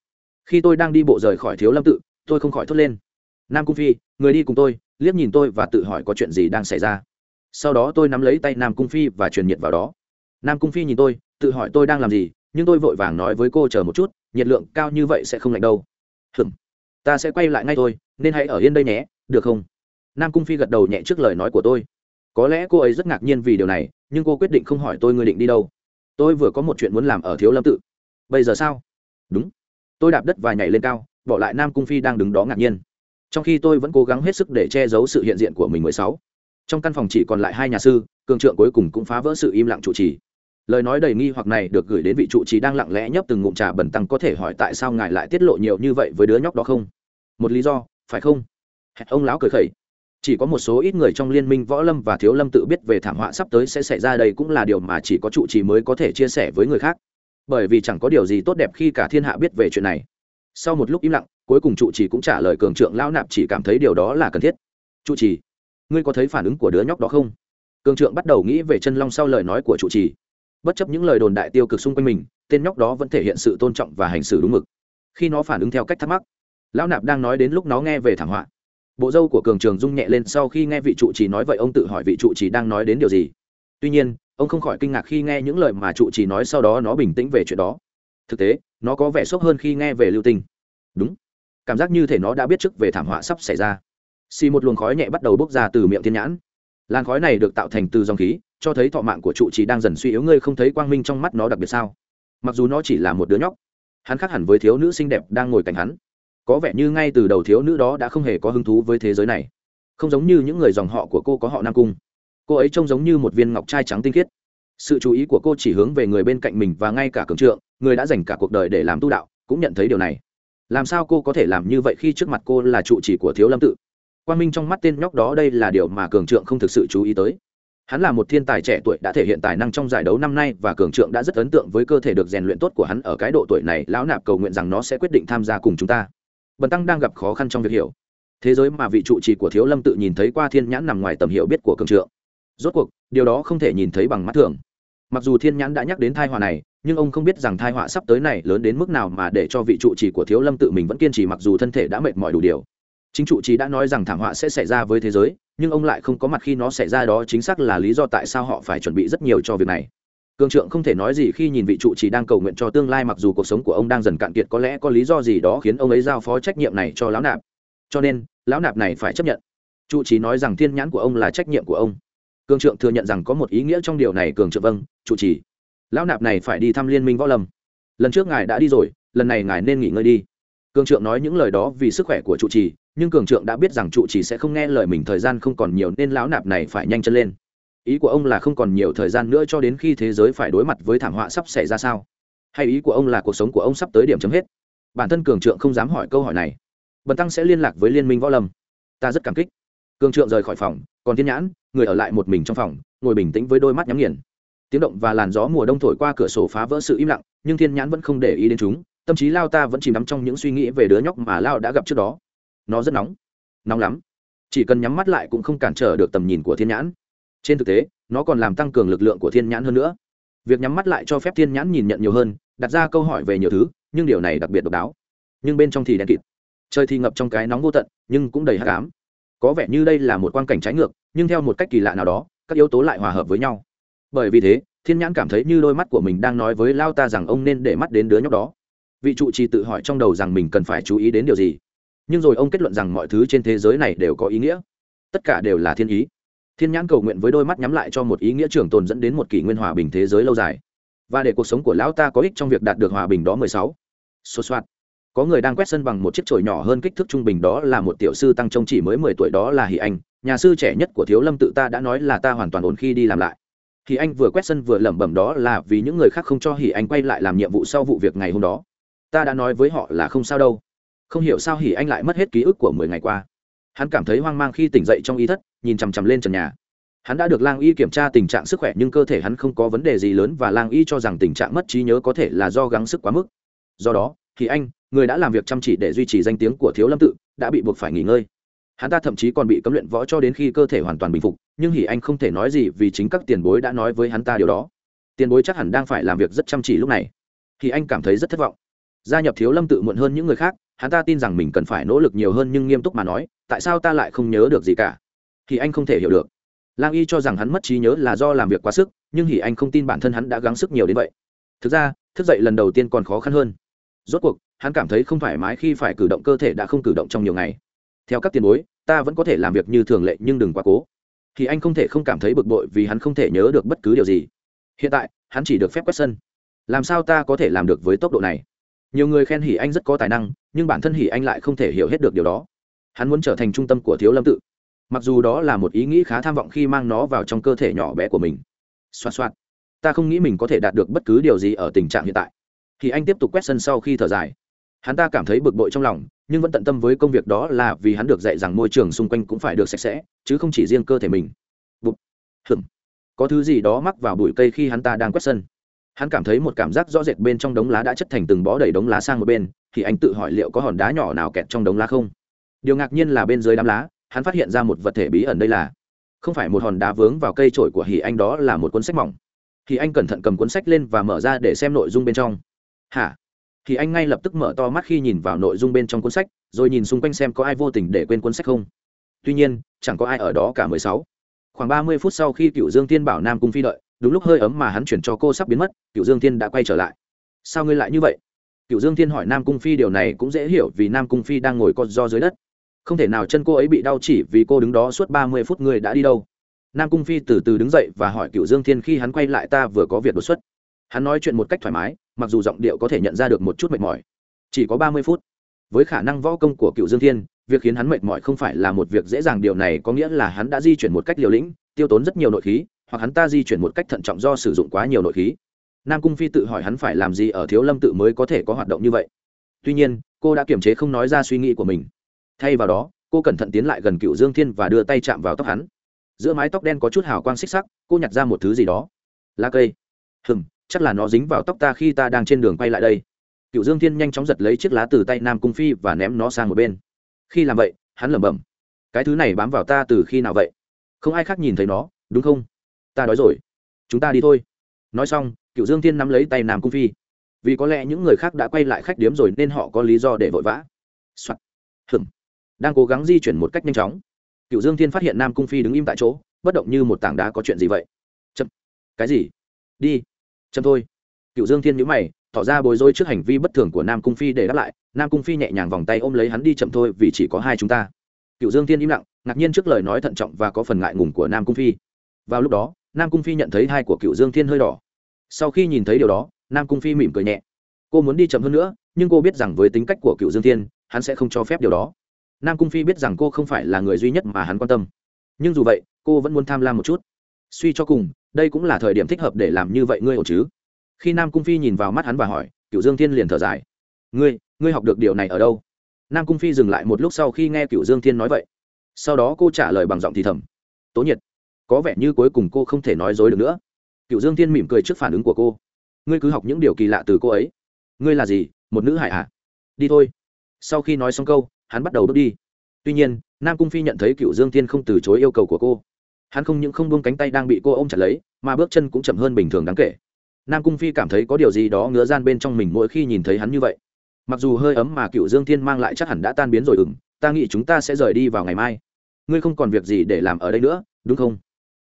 Khi tôi đang đi bộ rời khỏi thiếu lâm tự, tôi không khỏi thốt lên. Nam cung phi, người đi cùng tôi, liếc nhìn tôi và tự hỏi có chuyện gì đang xảy ra. Sau đó tôi nắm lấy tay nam cung phi và truyền nhiệt vào đó. Nam cung phi nhìn tôi, tự hỏi tôi đang làm gì nhưng tôi vội vàng nói với cô chờ một chút, nhiệt lượng cao như vậy sẽ không lạnh đâu. Hừm ta sẽ quay lại ngay thôi, nên hãy ở yên đây nhé, được không? Nam cung phi gật đầu nhẹ trước lời nói của tôi. Có lẽ cô ấy rất ngạc nhiên vì điều này, nhưng cô quyết định không hỏi tôi ngươi định đi đâu. Tôi vừa có một chuyện muốn làm ở thiếu lâm tự. Bây giờ sao? Đúng. Tôi đạp đất và nhảy lên cao, bỏ lại nam cung phi đang đứng đó ngạc nhiên. Trong khi tôi vẫn cố gắng hết sức để che giấu sự hiện diện của mình mười sáu. Trong căn phòng chỉ còn lại hai nhà sư, cường trượng cuối cùng cũng phá vỡ sự im lặng trụ trì lời nói đầy nghi hoặc này được gửi đến vị trụ trì đang lặng lẽ nhấp từng ngụm trà bẩn tăng có thể hỏi tại sao ngài lại tiết lộ nhiều như vậy với đứa nhóc đó không? Một lý do, phải không? Ông lão cười khẩy. Chỉ có một số ít người trong liên minh võ lâm và thiếu lâm tự biết về thảm họa sắp tới sẽ xảy ra đây cũng là điều mà chỉ có trụ trì mới có thể chia sẻ với người khác. Bởi vì chẳng có điều gì tốt đẹp khi cả thiên hạ biết về chuyện này. Sau một lúc im lặng, cuối cùng trụ trì cũng trả lời cường trượng lão nạp chỉ cảm thấy điều đó là cần thiết. Trụ trì, ngươi có thấy phản ứng của đứa nhóc đó không? Cường trượng bắt đầu nghĩ về chân long sau lời nói của trụ trì bất chấp những lời đồn đại tiêu cực xung quanh mình, tên nhóc đó vẫn thể hiện sự tôn trọng và hành xử đúng mực. Khi nó phản ứng theo cách thắc mắc, lão nạp đang nói đến lúc nó nghe về thảm họa. Bộ dâu của cường trường rung nhẹ lên sau khi nghe vị trụ trì nói vậy, ông tự hỏi vị trụ trì đang nói đến điều gì. Tuy nhiên, ông không khỏi kinh ngạc khi nghe những lời mà trụ trì nói sau đó nó bình tĩnh về chuyện đó. Thực tế, nó có vẻ sốc hơn khi nghe về lưu tinh. Đúng. Cảm giác như thể nó đã biết trước về thảm họa sắp xảy ra. Xì một luồng khói nhẹ bắt đầu bốc ra từ miệng thiên nhãn. Làn khói này được tạo thành từ dòng khí cho thấy thọ mạng của trụ trì đang dần suy yếu, ngươi không thấy quang minh trong mắt nó đặc biệt sao? Mặc dù nó chỉ là một đứa nhóc, hắn khác hẳn với thiếu nữ xinh đẹp đang ngồi cạnh hắn. Có vẻ như ngay từ đầu thiếu nữ đó đã không hề có hứng thú với thế giới này. Không giống như những người dòng họ của cô có họ nam cung. Cô ấy trông giống như một viên ngọc trai trắng tinh khiết. Sự chú ý của cô chỉ hướng về người bên cạnh mình và ngay cả cường trượng, người đã dành cả cuộc đời để làm tu đạo, cũng nhận thấy điều này. Làm sao cô có thể làm như vậy khi trước mặt cô là trụ chỉ của thiếu lâm tự? Quan minh trong mắt tên nhóc đó đây là điều mà cường trượng không thực sự chú ý tới hắn là một thiên tài trẻ tuổi đã thể hiện tài năng trong giải đấu năm nay và cường trượng đã rất ấn tượng với cơ thể được rèn luyện tốt của hắn ở cái độ tuổi này, lão nạp cầu nguyện rằng nó sẽ quyết định tham gia cùng chúng ta. Bần tăng đang gặp khó khăn trong việc hiểu. Thế giới mà vị trụ trì của thiếu lâm tự nhìn thấy qua thiên nhãn nằm ngoài tầm hiểu biết của cường trượng. Rốt cuộc, điều đó không thể nhìn thấy bằng mắt thường. Mặc dù thiên nhãn đã nhắc đến thai họa này, nhưng ông không biết rằng thai họa sắp tới này lớn đến mức nào mà để cho vị trụ trì của thiếu lâm tự mình vẫn kiên trì mặc dù thân thể đã mệt mỏi đủ điều. Chính trụ trì đã nói rằng thảm họa sẽ xảy ra với thế giới nhưng ông lại không có mặt khi nó xảy ra đó chính xác là lý do tại sao họ phải chuẩn bị rất nhiều cho việc này. Cường trượng không thể nói gì khi nhìn vị trụ trì đang cầu nguyện cho tương lai mặc dù cuộc sống của ông đang dần cạn kiệt, có lẽ có lý do gì đó khiến ông ấy giao phó trách nhiệm này cho lão nạp. Cho nên, lão nạp này phải chấp nhận. Trụ trì nói rằng thiên nhãn của ông là trách nhiệm của ông. Cường trượng thừa nhận rằng có một ý nghĩa trong điều này, cường trượng vâng trụ trì. Lão nạp này phải đi thăm liên minh võ lâm. Lần trước ngài đã đi rồi, lần này ngài nên nghỉ ngơi đi cường trượng nói những lời đó vì sức khỏe của trụ trì, nhưng cường trượng đã biết rằng trụ trì sẽ không nghe lời mình, thời gian không còn nhiều nên lão nạp này phải nhanh chân lên. Ý của ông là không còn nhiều thời gian nữa cho đến khi thế giới phải đối mặt với thảm họa sắp xảy ra sao? Hay ý của ông là cuộc sống của ông sắp tới điểm chấm hết? Bản thân cường trượng không dám hỏi câu hỏi này. Bần tăng sẽ liên lạc với liên minh võ lâm. Ta rất cảm kích. Cường trượng rời khỏi phòng, còn thiên nhãn, người ở lại một mình trong phòng, ngồi bình tĩnh với đôi mắt nhắm nghiền. Tiếng động và làn gió mùa đông thổi qua cửa sổ phá vỡ sự im lặng, nhưng thiên nhãn vẫn không để ý đến chúng tâm trí lao ta vẫn chìm đắm trong những suy nghĩ về đứa nhóc mà lao đã gặp trước đó. Nó rất nóng. Nóng lắm. Chỉ cần nhắm mắt lại cũng không cản trở được tầm nhìn của thiên nhãn. Trên thực tế, nó còn làm tăng cường lực lượng của thiên nhãn hơn nữa. Việc nhắm mắt lại cho phép thiên nhãn nhìn nhận nhiều hơn, đặt ra câu hỏi về nhiều thứ, nhưng điều này đặc biệt độc đáo. Nhưng bên trong thì đen kịt. Trời thì ngập trong cái nóng vô tận, nhưng cũng đầy hát cám có vẻ như đây là một quan cảnh trái ngược, nhưng theo một cách kỳ lạ nào đó, các yếu tố lại hòa hợp với nhau. Bởi vì thế, thiên nhãn cảm thấy như đôi mắt của mình đang nói với lao ta rằng ông nên để mắt đến đứa nhóc đó vị trụ trì tự hỏi trong đầu rằng mình cần phải chú ý đến điều gì. Nhưng rồi ông kết luận rằng mọi thứ trên thế giới này đều có ý nghĩa. Tất cả đều là thiên ý. Thiên nhãn cầu nguyện với đôi mắt nhắm lại cho một ý nghĩa trường tồn dẫn đến một kỷ nguyên hòa bình thế giới lâu dài. Và để cuộc sống của lão ta có ích trong việc đạt được hòa bình đó mười sáu. Sốt soạt có người đang quét sân bằng một chiếc chổi nhỏ hơn kích thước trung bình đó là một tiểu sư tăng trông chỉ mới mười tuổi đó là hỷ anh. Nhà sư trẻ nhất của thiếu lâm tự ta đã nói là ta hoàn toàn ổn khi đi làm lại. Hỉ anh vừa quét sân vừa lẩm bẩm đó là vì những người khác không cho hỷ anh quay lại làm nhiệm vụ sau vụ việc ngày hôm đó ta đã nói với họ là không sao đâu. Không hiểu sao hỉ anh lại mất hết ký ức của mười ngày qua. Hắn cảm thấy hoang mang khi tỉnh dậy trong ý thất, nhìn chằm chằm lên trần nhà. Hắn đã được lang y kiểm tra tình trạng sức khỏe nhưng cơ thể hắn không có vấn đề gì lớn và lang y cho rằng tình trạng mất trí nhớ có thể là do gắng sức quá mức. Do đó thì anh, người đã làm việc chăm chỉ để duy trì danh tiếng của thiếu lâm tự, đã bị buộc phải nghỉ ngơi. Hắn ta thậm chí còn bị cấm luyện võ cho đến khi cơ thể hoàn toàn bình phục, nhưng hỉ anh không thể nói gì vì chính các tiền bối đã nói với hắn ta điều đó. Tiền bối chắc hẳn đang phải làm việc rất chăm chỉ lúc này. Thì anh cảm thấy rất thất vọng gia nhập thiếu lâm tự muộn hơn những người khác, hắn ta tin rằng mình cần phải nỗ lực nhiều hơn nhưng nghiêm túc mà nói, tại sao ta lại không nhớ được gì cả? Thì anh không thể hiểu được. Lang y cho rằng hắn mất trí nhớ là do làm việc quá sức, nhưng hỉ anh không tin bản thân hắn đã gắng sức nhiều đến vậy. Thực ra, thức dậy lần đầu tiên còn khó khăn hơn. Rốt cuộc, hắn cảm thấy không thoải mái khi phải cử động cơ thể đã không cử động trong nhiều ngày. Theo các tiền bối, ta vẫn có thể làm việc như thường lệ nhưng đừng quá cố. Thì anh không thể không cảm thấy bực bội vì hắn không thể nhớ được bất cứ điều gì. Hiện tại, hắn chỉ được phép quét sân. Làm sao ta có thể làm được với tốc độ này? Nhiều người khen hỉ anh rất có tài năng, nhưng bản thân hỉ anh lại không thể hiểu hết được điều đó. Hắn muốn trở thành trung tâm của thiếu lâm tự. Mặc dù đó là một ý nghĩ khá tham vọng khi mang nó vào trong cơ thể nhỏ bé của mình. Xoa xoa ta không nghĩ mình có thể đạt được bất cứ điều gì ở tình trạng hiện tại. Thì anh tiếp tục quét sân sau khi thở dài. Hắn ta cảm thấy bực bội trong lòng, nhưng vẫn tận tâm với công việc đó là vì hắn được dạy rằng môi trường xung quanh cũng phải được sạch sẽ, chứ không chỉ riêng cơ thể mình. Bụt. Hửm. có thứ gì đó mắc vào bụi cây khi hắn ta đang quét sân hắn cảm thấy một cảm giác rõ rệt bên trong đống lá đã chất thành từng bó đầy đống lá sang một bên, thì anh tự hỏi liệu có hòn đá nhỏ nào kẹt trong đống lá không? Điều ngạc nhiên là bên dưới đám lá, hắn phát hiện ra một vật thể bí ẩn đây là, không phải một hòn đá vướng vào cây trổi của hỉ anh đó là một cuốn sách mỏng. Thì anh cẩn thận cầm cuốn sách lên và mở ra để xem nội dung bên trong. Hả? Thì anh ngay lập tức mở to mắt khi nhìn vào nội dung bên trong cuốn sách, rồi nhìn xung quanh xem có ai vô tình để quên cuốn sách không. Tuy nhiên, chẳng có ai ở đó cả mười sáu. Khoảng ba mươi phút sau khi cựu dương tiên bảo nam cung phi đợi đúng lúc hơi ấm mà hắn chuyển cho cô sắp biến mất cựu dương Thiên đã quay trở lại. Sao ngươi lại như vậy? Cựu dương Thiên hỏi nam cung phi điều này cũng dễ hiểu vì nam cung phi đang ngồi con do dưới đất. Không thể nào chân cô ấy bị đau chỉ vì cô đứng đó suốt ba mươi phút người đã đi đâu. Nam cung phi từ từ đứng dậy và hỏi cựu dương thiên khi hắn quay lại ta vừa có việc đột xuất. Hắn nói chuyện một cách thoải mái, mặc dù giọng điệu có thể nhận ra được một chút mệt mỏi. Chỉ có ba mươi phút. Với khả năng võ công của cựu dương thiên, việc khiến hắn mệt mỏi không phải là một việc dễ dàng, điều này có nghĩa là hắn đã di chuyển một cách liều lĩnh, tiêu tốn rất nhiều nội khí hoặc hắn ta di chuyển một cách thận trọng do sử dụng quá nhiều nội khí. Nam cung phi tự hỏi hắn phải làm gì ở thiếu lâm tự mới có thể có hoạt động như vậy. Tuy nhiên, cô đã kiềm chế không nói ra suy nghĩ của mình. Thay vào đó, cô cẩn thận tiến lại gần cựu dương thiên và đưa tay chạm vào tóc hắn. Giữa mái tóc đen có chút hào quang xích sắc, cô nhặt ra một thứ gì đó. Lá cây. Hừm, chắc là nó dính vào tóc ta khi ta đang trên đường quay lại đây. Cựu dương thiên nhanh chóng giật lấy chiếc lá từ tay nam cung phi và ném nó sang một bên. Khi làm vậy, hắn lẩm bẩm, cái thứ này bám vào ta từ khi nào vậy? Không ai khác nhìn thấy nó, đúng không? Ta đói rồi. Chúng ta đi thôi. Nói xong cựu dương thiên nắm lấy tay nam cung phi. Vì có lẽ những người khác đã quay lại khách điếm rồi nên họ có lý do để vội vã、Soạn. hừm đang cố gắng di chuyển một cách nhanh chóng cựu dương thiên phát hiện nam cung phi đứng im tại chỗ, bất động như một tảng đá có chuyện gì vậy? Chậm. Cái gì? Đi. Chậm thôi. Cựu dương thiên nhữ mày, tỏ ra bối rối trước hành vi bất thường của nam cung phi để đáp lại. Nam cung phi nhẹ nhàng vòng tay ôm lấy hắn đi chậm thôi vì chỉ có hai chúng ta. Cựu dương thiên im lặng, ngạc nhiên trước lời nói thận trọng và có phần ngại ngùng của nam cung phi. Vào lúc đó nam cung phi nhận thấy hai của cựu dương thiên hơi đỏ. Sau khi nhìn thấy điều đó, nam cung phi mỉm cười nhẹ. Cô muốn đi chậm hơn nữa, nhưng cô biết rằng với tính cách của cựu dương thiên, hắn sẽ không cho phép điều đó. Nam cung phi biết rằng cô không phải là người duy nhất mà hắn quan tâm. Nhưng dù vậy, cô vẫn muốn tham lam một chút. Suy cho cùng, đây cũng là thời điểm thích hợp để làm như vậy ngươi ổn chứ? Khi nam cung phi nhìn vào mắt hắn và hỏi, cựu dương thiên liền thở dài. Ngươi ngươi học được điều này ở đâu? Nam cung phi dừng lại một lúc sau khi nghe cựu dương thiên nói vậy. Sau đó cô trả lời bằng giọng thì thầm. Tố nhiệt có vẻ như cuối cùng cô không thể nói dối được nữa. Cựu dương thiên mỉm cười trước phản ứng của cô. Ngươi cứ học những điều kỳ lạ từ cô ấy. Ngươi là gì? Một nữ hải ạ à? đi thôi. Sau khi nói xong câu, hắn bắt đầu bước đi. Tuy nhiên, nam cung phi nhận thấy cựu dương thiên không từ chối yêu cầu của cô. Hắn không những không buông cánh tay đang bị cô ôm chặt lấy, mà bước chân cũng chậm hơn bình thường đáng kể. Nam cung phi cảm thấy có điều gì đó ngứa gian bên trong mình mỗi khi nhìn thấy hắn như vậy. Mặc dù hơi ấm mà cựu dương thiên mang lại chắc hẳn đã tan biến rồi ừng ta nghĩ chúng ta sẽ rời đi vào ngày mai. Ngươi không còn việc gì để làm ở đây nữa, đúng không?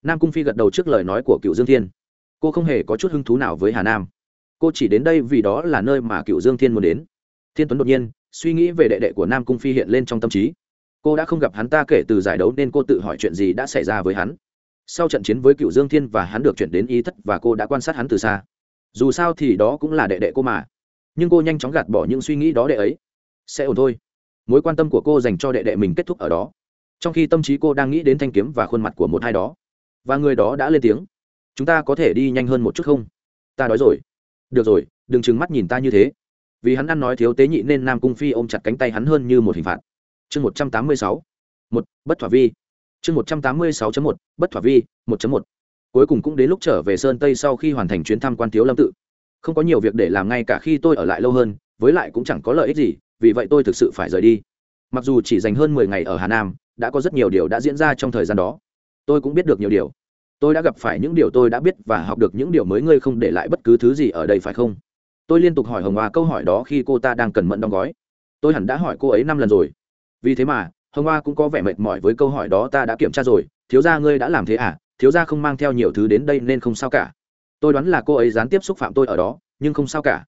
Nam cung phi gật đầu trước lời nói của cựu dương thiên. Cô không hề có chút hứng thú nào với hà nam. Cô chỉ đến đây vì đó là nơi mà cựu dương thiên muốn đến. Thiên tuấn đột nhiên, suy nghĩ về đệ đệ của nam cung phi hiện lên trong tâm trí. Cô đã không gặp hắn ta kể từ giải đấu nên cô tự hỏi chuyện gì đã xảy ra với hắn. Sau trận chiến với cựu dương thiên và hắn được chuyển đến ý thất và cô đã quan sát hắn từ xa. Dù sao thì đó cũng là đệ đệ cô mà. Nhưng cô nhanh chóng gạt bỏ những suy nghĩ đó đệ ấy. Sẽ ổn thôi. Mối quan tâm của cô dành cho đệ đệ mình kết thúc ở đó. Trong khi tâm trí cô đang nghĩ đến thanh kiếm và khuôn mặt của một hai đó và người đó đã lên tiếng. Chúng ta có thể đi nhanh hơn một chút không? Ta đói rồi. Được rồi, đừng trừng mắt nhìn ta như thế. Vì hắn ăn nói thiếu tế nhị nên nam cung phi ôm chặt cánh tay hắn hơn như một hình phạt. Chương một trăm tám mươi sáu. Một, bất thỏa vi. Chương một trăm tám mươi sáu một, bất thỏa vi, một một. Cuối cùng cũng đến lúc trở về sơn tây sau khi hoàn thành chuyến thăm quan thiếu lâm tự. Không có nhiều việc để làm ngay cả khi tôi ở lại lâu hơn, với lại cũng chẳng có lợi ích gì, vì vậy tôi thực sự phải rời đi. Mặc dù chỉ dành hơn mười ngày ở hà nam, đã có rất nhiều điều đã diễn ra trong thời gian đó tôi cũng biết được nhiều điều. Tôi đã gặp phải những điều tôi đã biết và học được những điều mới ngươi không để lại bất cứ thứ gì ở đây phải không? Tôi liên tục hỏi hồng hoa câu hỏi đó khi cô ta đang cần mẫn đóng gói. Tôi hẳn đã hỏi cô ấy năm lần rồi. Vì thế mà, hồng hoa cũng có vẻ mệt mỏi với câu hỏi đó ta đã kiểm tra rồi. Thiếu gia ngươi đã làm thế à? Thiếu gia không mang theo nhiều thứ đến đây nên không sao cả. Tôi đoán là cô ấy gián tiếp xúc phạm tôi ở đó, nhưng không sao cả.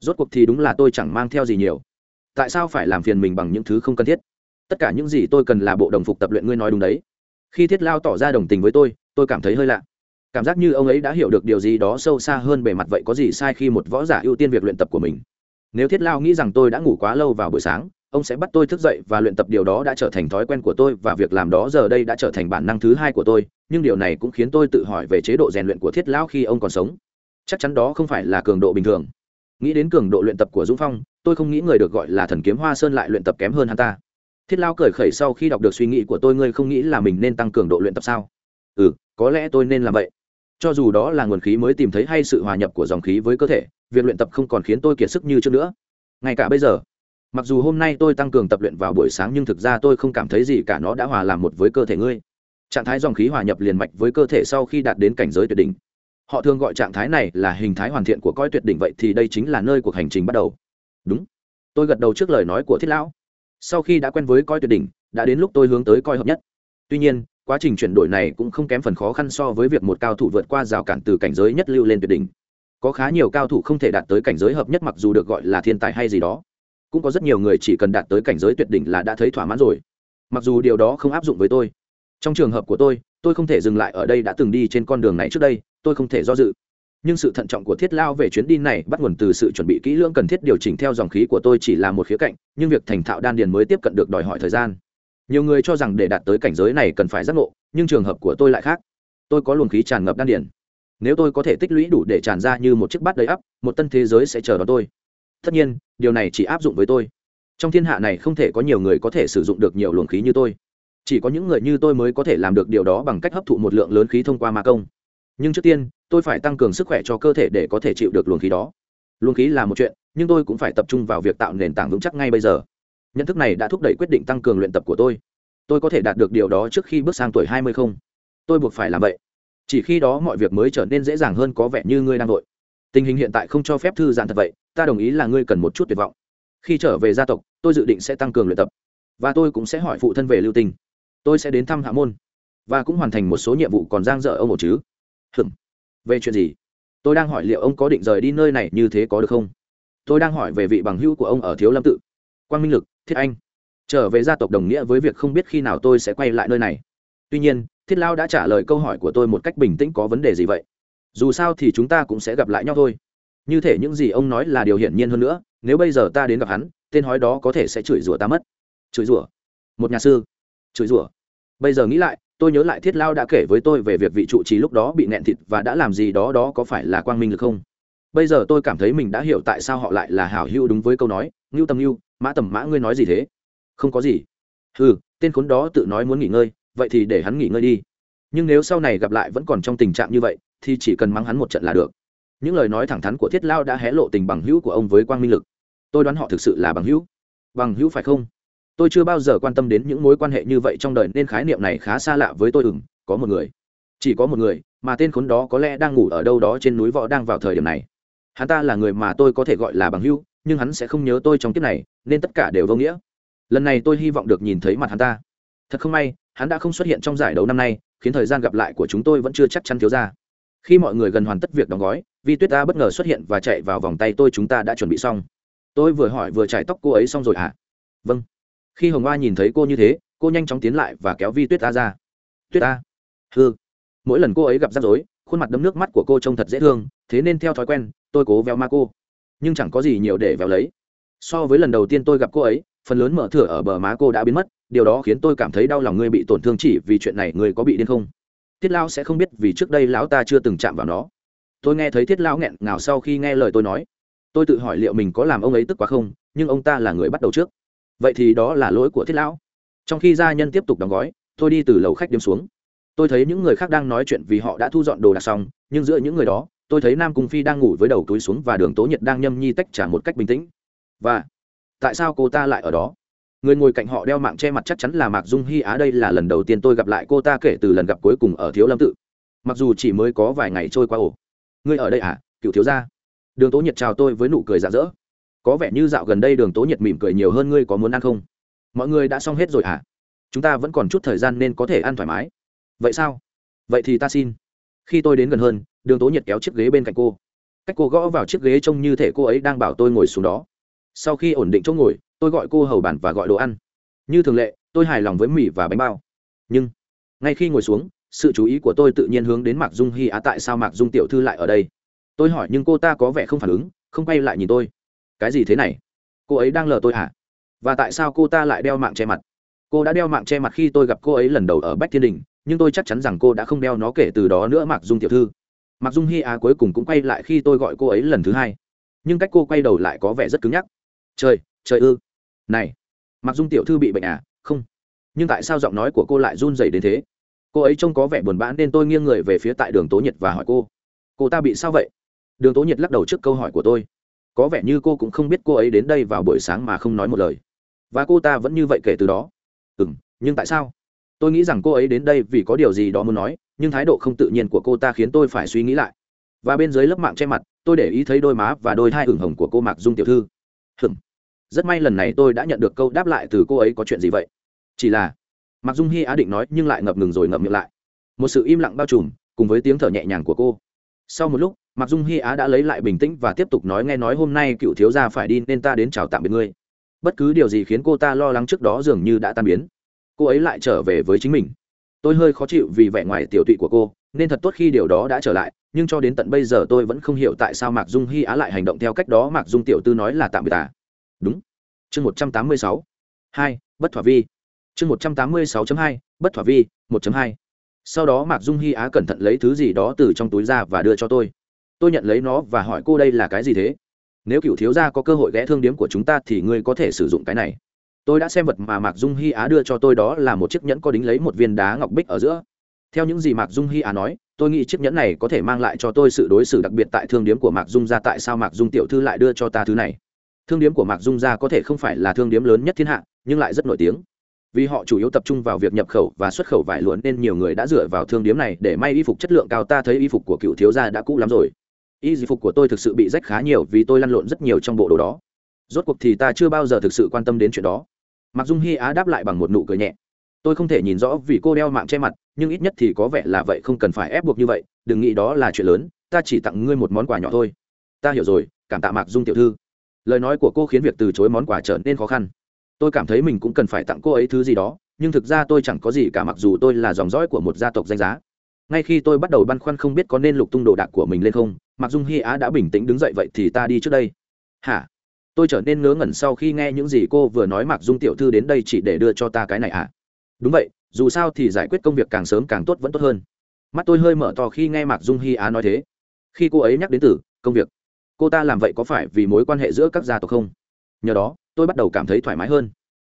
Rốt cuộc thì đúng là tôi chẳng mang theo gì nhiều. Tại sao phải làm phiền mình bằng những thứ không cần thiết? Tất cả những gì tôi cần là bộ đồng phục tập luyện ngươi nói đúng đấy khi thiết lao tỏ ra đồng tình với tôi tôi cảm thấy hơi lạ. Cảm giác như ông ấy đã hiểu được điều gì đó sâu xa hơn bề mặt vậy có gì sai khi một võ giả ưu tiên việc luyện tập của mình. Nếu thiết lao nghĩ rằng tôi đã ngủ quá lâu vào buổi sáng, ông sẽ bắt tôi thức dậy và luyện tập điều đó đã trở thành thói quen của tôi và việc làm đó giờ đây đã trở thành bản năng thứ hai của tôi, nhưng điều này cũng khiến tôi tự hỏi về chế độ rèn luyện của thiết lão khi ông còn sống. Chắc chắn đó không phải là cường độ bình thường. Nghĩ đến cường độ luyện tập của dũng phong, tôi không nghĩ người được gọi là thần kiếm hoa sơn lại luyện tập kém hơn hắn ta thiết lao cởi khẩy sau khi đọc được suy nghĩ của tôi, ngươi không nghĩ là mình nên tăng cường độ luyện tập sao? Ừ có lẽ tôi nên làm vậy. Cho dù đó là nguồn khí mới tìm thấy hay sự hòa nhập của dòng khí với cơ thể, việc luyện tập không còn khiến tôi kiệt sức như trước nữa. Ngay cả bây giờ, mặc dù hôm nay tôi tăng cường tập luyện vào buổi sáng nhưng thực ra tôi không cảm thấy gì cả, nó đã hòa làm một với cơ thể ngươi. Trạng thái dòng khí hòa nhập liền mạch với cơ thể sau khi đạt đến cảnh giới tuyệt đỉnh. Họ thường gọi trạng thái này là hình thái hoàn thiện của coi tuyệt đỉnh, vậy thì đây chính là nơi cuộc hành trình bắt đầu. Đúng. Tôi gật đầu trước lời nói của thiết lão sau khi đã quen với coi tuyệt đỉnh, đã đến lúc tôi hướng tới coi hợp nhất. Tuy nhiên, quá trình chuyển đổi này cũng không kém phần khó khăn so với việc một cao thủ vượt qua rào cản từ cảnh giới nhất lưu lên tuyệt đỉnh. Có khá nhiều cao thủ không thể đạt tới cảnh giới hợp nhất mặc dù được gọi là thiên tài hay gì đó. Cũng có rất nhiều người chỉ cần đạt tới cảnh giới tuyệt đỉnh là đã thấy thỏa mãn rồi. Mặc dù điều đó không áp dụng với tôi, trong trường hợp của tôi tôi không thể dừng lại ở đây đã từng đi trên con đường này trước đây, tôi không thể do dự nhưng sự thận trọng của thiết lao về chuyến đi này bắt nguồn từ sự chuẩn bị kỹ lưỡng cần thiết điều chỉnh theo dòng khí của tôi chỉ là một khía cạnh, nhưng việc thành thạo đan điền mới tiếp cận được đòi hỏi thời gian. Nhiều người cho rằng để đạt tới cảnh giới này cần phải giác ngộ, nhưng trường hợp của tôi lại khác. Tôi có luồng khí tràn ngập đan điền. Nếu tôi có thể tích lũy đủ để tràn ra như một chiếc bát đầy ắp, một tân thế giới sẽ chờ đón tôi. Tất nhiên, điều này chỉ áp dụng với tôi. Trong thiên hạ này không thể có nhiều người có thể sử dụng được nhiều luồng khí như tôi. Chỉ có những người như tôi mới có thể làm được điều đó bằng cách hấp thụ một lượng lớn khí thông qua ma công nhưng trước tiên, tôi phải tăng cường sức khỏe cho cơ thể để có thể chịu được luồng khí đó. Luồng khí là một chuyện, nhưng tôi cũng phải tập trung vào việc tạo nền tảng vững chắc ngay bây giờ. Nhận thức này đã thúc đẩy quyết định tăng cường luyện tập của tôi. Tôi có thể đạt được điều đó trước khi bước sang tuổi hai mươi không? Tôi buộc phải làm vậy. Chỉ khi đó mọi việc mới trở nên dễ dàng hơn có vẻ như ngươi đang đội tình hình hiện tại không cho phép thư giãn thật vậy, ta đồng ý là ngươi cần một chút tuyệt vọng. Khi trở về gia tộc, tôi dự định sẽ tăng cường luyện tập. Và tôi cũng sẽ hỏi phụ thân về lưu tình. Tôi sẽ đến thăm hạ môn. Và cũng hoàn thành một số nhiệm vụ còn giang dở ông một chứ hừm về chuyện gì? Tôi đang hỏi liệu ông có định rời đi nơi này như thế có được không? Tôi đang hỏi về vị bằng hữu của ông ở thiếu lâm tự. Quang minh lực, thiết anh. Trở về gia tộc đồng nghĩa với việc không biết khi nào tôi sẽ quay lại nơi này. Tuy nhiên, thiết lao đã trả lời câu hỏi của tôi một cách bình tĩnh có vấn đề gì vậy? Dù sao thì chúng ta cũng sẽ gặp lại nhau thôi. Như thể những gì ông nói là điều hiển nhiên hơn nữa, nếu bây giờ ta đến gặp hắn, tên hói đó có thể sẽ chửi rủa ta mất. Chửi rủa? Một nhà sư. Chửi rủa? Bây giờ nghĩ lại tôi nhớ lại thiết lao đã kể với tôi về việc vị trụ trì lúc đó bị nẹn thịt và đã làm gì đó đó có phải là quang minh được không? Bây giờ tôi cảm thấy mình đã hiểu tại sao họ lại là hảo hữu đúng với câu nói, ngưu tầm ngưu, mã tầm mã, ngươi nói gì thế? Không có gì. Ừ tên khốn đó tự nói muốn nghỉ ngơi, vậy thì để hắn nghỉ ngơi đi. Nhưng nếu sau này gặp lại vẫn còn trong tình trạng như vậy, thì chỉ cần mắng hắn một trận là được. Những lời nói thẳng thắn của thiết lao đã hé lộ tình bằng hữu của ông với quang minh lực. Tôi đoán họ thực sự là bằng hữu. Bằng hữu phải không? Tôi chưa bao giờ quan tâm đến những mối quan hệ như vậy trong đời, nên khái niệm này khá xa lạ với tôi. Ừng có một người. Chỉ có một người, mà tên khốn đó có lẽ đang ngủ ở đâu đó trên núi võ đang vào thời điểm này. Hắn ta là người mà tôi có thể gọi là bằng hữu, nhưng hắn sẽ không nhớ tôi trong kiếp này, nên tất cả đều vô nghĩa. Lần này tôi hy vọng được nhìn thấy mặt hắn ta. Thật không may, hắn đã không xuất hiện trong giải đấu năm nay, khiến thời gian gặp lại của chúng tôi vẫn chưa chắc chắn thiếu ra. Khi mọi người gần hoàn tất việc đóng gói, vi tuyết ta bất ngờ xuất hiện và chạy vào vòng tay tôi, chúng ta đã chuẩn bị xong. Tôi vừa hỏi vừa trải tóc cô ấy xong rồi ạ? À? vâng khi hồng hoa nhìn thấy cô như thế, cô nhanh chóng tiến lại và kéo vi tuyết ta ra. Tuyết ta? Hư mỗi lần cô ấy gặp rắc rối, khuôn mặt đấm nước mắt của cô trông thật dễ thương, thế nên theo thói quen, tôi cố véo ma cô. Nhưng chẳng có gì nhiều để véo lấy. So với lần đầu tiên tôi gặp cô ấy, phần lớn mở thửa ở bờ má cô đã biến mất, điều đó khiến tôi cảm thấy đau lòng ngươi bị tổn thương chỉ vì chuyện này ngươi có bị điên không? Thiết lao sẽ không biết vì trước đây lão ta chưa từng chạm vào nó. Tôi nghe thấy thiết lao nghẹn ngào sau khi nghe lời tôi nói. Tôi tự hỏi liệu mình có làm ông ấy tức quá không, nhưng ông ta là người bắt đầu trước vậy thì đó là lỗi của thiết lão. Trong khi gia nhân tiếp tục đóng gói, tôi đi từ lầu khách đêm xuống. Tôi thấy những người khác đang nói chuyện vì họ đã thu dọn đồ đạc xong, nhưng giữa những người đó, tôi thấy nam cung phi đang ngủ với đầu túi xuống và đường tố nhiệt đang nhâm nhi tách trả một cách bình tĩnh. Và tại sao cô ta lại ở đó? Người ngồi cạnh họ đeo mạng che mặt chắc chắn là mạc dung hy á, đây là lần đầu tiên tôi gặp lại cô ta kể từ lần gặp cuối cùng ở thiếu lâm tự. Mặc dù chỉ mới có vài ngày trôi qua ổ ngươi ở đây à cựu thiếu gia? Đường tố nhiệt chào tôi với nụ cười rạng rỡ có vẻ như dạo gần đây đường tố nhiệt mỉm cười nhiều hơn ngươi có muốn ăn không? Mọi người đã xong hết rồi à chúng ta vẫn còn chút thời gian nên có thể ăn thoải mái. Vậy sao? Vậy thì ta xin. Khi tôi đến gần hơn, đường tố nhiệt kéo chiếc ghế bên cạnh cô. Cách cô gõ vào chiếc ghế trông như thể cô ấy đang bảo tôi ngồi xuống đó. Sau khi ổn định chỗ ngồi, tôi gọi cô hầu bàn và gọi đồ ăn. Như thường lệ, tôi hài lòng với mì và bánh bao. Nhưng, ngay khi ngồi xuống, sự chú ý của tôi tự nhiên hướng đến mạc dung hy á tại sao mạc dung tiểu thư lại ở đây? Tôi hỏi nhưng cô ta có vẻ không phản ứng, không quay lại nhìn tôi cái gì thế này? Cô ấy đang lờ tôi à và tại sao cô ta lại đeo mạng che mặt? Cô đã đeo mạng che mặt khi tôi gặp cô ấy lần đầu ở bách thiên đình, nhưng tôi chắc chắn rằng cô đã không đeo nó kể từ đó nữa Mặc dung tiểu thư. Mặc dung hy á cuối cùng cũng quay lại khi tôi gọi cô ấy lần thứ hai. Nhưng cách cô quay đầu lại có vẻ rất cứng nhắc. Trời trời ư. Này Mặc dung tiểu thư bị bệnh à? Không. Nhưng tại sao giọng nói của cô lại run dày đến thế? Cô ấy trông có vẻ buồn bã nên tôi nghiêng người về phía tại đường tố nhiệt và hỏi cô cô ta bị sao vậy? Đường tố nhiệt lắc đầu trước câu hỏi của tôi có vẻ như cô cũng không biết cô ấy đến đây vào buổi sáng mà không nói một lời. Và cô ta vẫn như vậy kể từ đó. Ừ m nhưng tại sao? Tôi nghĩ rằng cô ấy đến đây vì có điều gì đó muốn nói, nhưng thái độ không tự nhiên của cô ta khiến tôi phải suy nghĩ lại. Và bên dưới lớp mạng che mặt, tôi để ý thấy đôi má và đôi thai hửng hồng của cô mạc dung tiểu thư. Hừm, rất may lần này tôi đã nhận được câu đáp lại từ cô ấy có chuyện gì vậy. Chỉ là mạc dung hy á định nói nhưng lại ngập ngừng rồi ngậm miệng lại. Một sự im lặng bao trùm, cùng với tiếng thở nhẹ nhàng của cô sau một lúc Mặc dung hy á đã lấy lại bình tĩnh và tiếp tục nói, nghe nói hôm nay cựu thiếu gia phải đi nên ta đến chào tạm biệt ngươi. Bất cứ điều gì khiến cô ta lo lắng trước đó dường như đã tan biến. Cô ấy lại trở về với chính mình. Tôi hơi khó chịu vì vẻ ngoài tiểu tụy của cô, nên thật tốt khi điều đó đã trở lại, nhưng cho đến tận bây giờ tôi vẫn không hiểu tại sao mạc dung hy á lại hành động theo cách đó. Mạc dung tiểu tư nói là tạm biệt à. đúng. Chương một trăm tám mươi sáu hai, bất thỏa vi. Chương một trăm tám mươi sáu hai, bất thỏa vi, một hai sau đó mạc dung hy á cẩn thận lấy thứ gì đó từ trong túi ra và đưa cho tôi. Tôi nhận lấy nó và hỏi cô đây là cái gì thế? Nếu cựu thiếu gia có cơ hội ghé thương điếm của chúng ta thì ngươi có thể sử dụng cái này. Tôi đã xem vật mà mạc dung hy á đưa cho tôi đó là một chiếc nhẫn có đính lấy một viên đá ngọc bích ở giữa. Theo những gì mạc dung hy á nói, tôi nghĩ chiếc nhẫn này có thể mang lại cho tôi sự đối xử đặc biệt tại thương điếm của mạc dung gia. Tại sao mạc dung tiểu thư lại đưa cho ta thứ này? Thương điếm của mạc dung gia có thể không phải là thương điếm lớn nhất thiên hạ, nhưng lại rất nổi tiếng vì họ chủ yếu tập trung vào việc nhập khẩu và xuất khẩu vải lụa nên nhiều người đã dựa vào thương điếm này để may y phục chất lượng cao. Ta thấy y phục của cựu thiếu gia đã cũ lắm rồi. Y phục của tôi thực sự bị rách khá nhiều vì tôi lăn lộn rất nhiều trong bộ đồ đó. Rốt cuộc thì ta chưa bao giờ thực sự quan tâm đến chuyện đó. Mặc dung hy á đáp lại bằng một nụ cười nhẹ. Tôi không thể nhìn rõ vì cô đeo mạng che mặt, nhưng ít nhất thì có vẻ là vậy, không cần phải ép buộc như vậy. Đừng nghĩ đó là chuyện lớn, ta chỉ tặng ngươi một món quà nhỏ thôi. Ta hiểu rồi, cảm tạ mạc dung tiểu thư. Lời nói của cô khiến việc từ chối món quà trở nên khó khăn tôi cảm thấy mình cũng cần phải tặng cô ấy thứ gì đó, nhưng thực ra tôi chẳng có gì cả mặc dù tôi là dòng dõi của một gia tộc danh giá. Ngay khi tôi bắt đầu băn khoăn không biết có nên lục tung đồ đạc của mình lên không mặc dung hy á đã bình tĩnh đứng dậy, vậy thì ta đi trước đây. Hả? Tôi trở nên ngớ ngẩn sau khi nghe những gì cô vừa nói mặc dung tiểu thư đến đây chỉ để đưa cho ta cái này à? Đúng vậy, dù sao thì giải quyết công việc càng sớm càng tốt vẫn tốt hơn. Mắt tôi hơi mở to khi nghe mạc dung hy á nói thế. Khi cô ấy nhắc đến từ công việc, cô ta làm vậy có phải vì mối quan hệ giữa các gia tộc không? Nhờ đó tôi bắt đầu cảm thấy thoải mái hơn.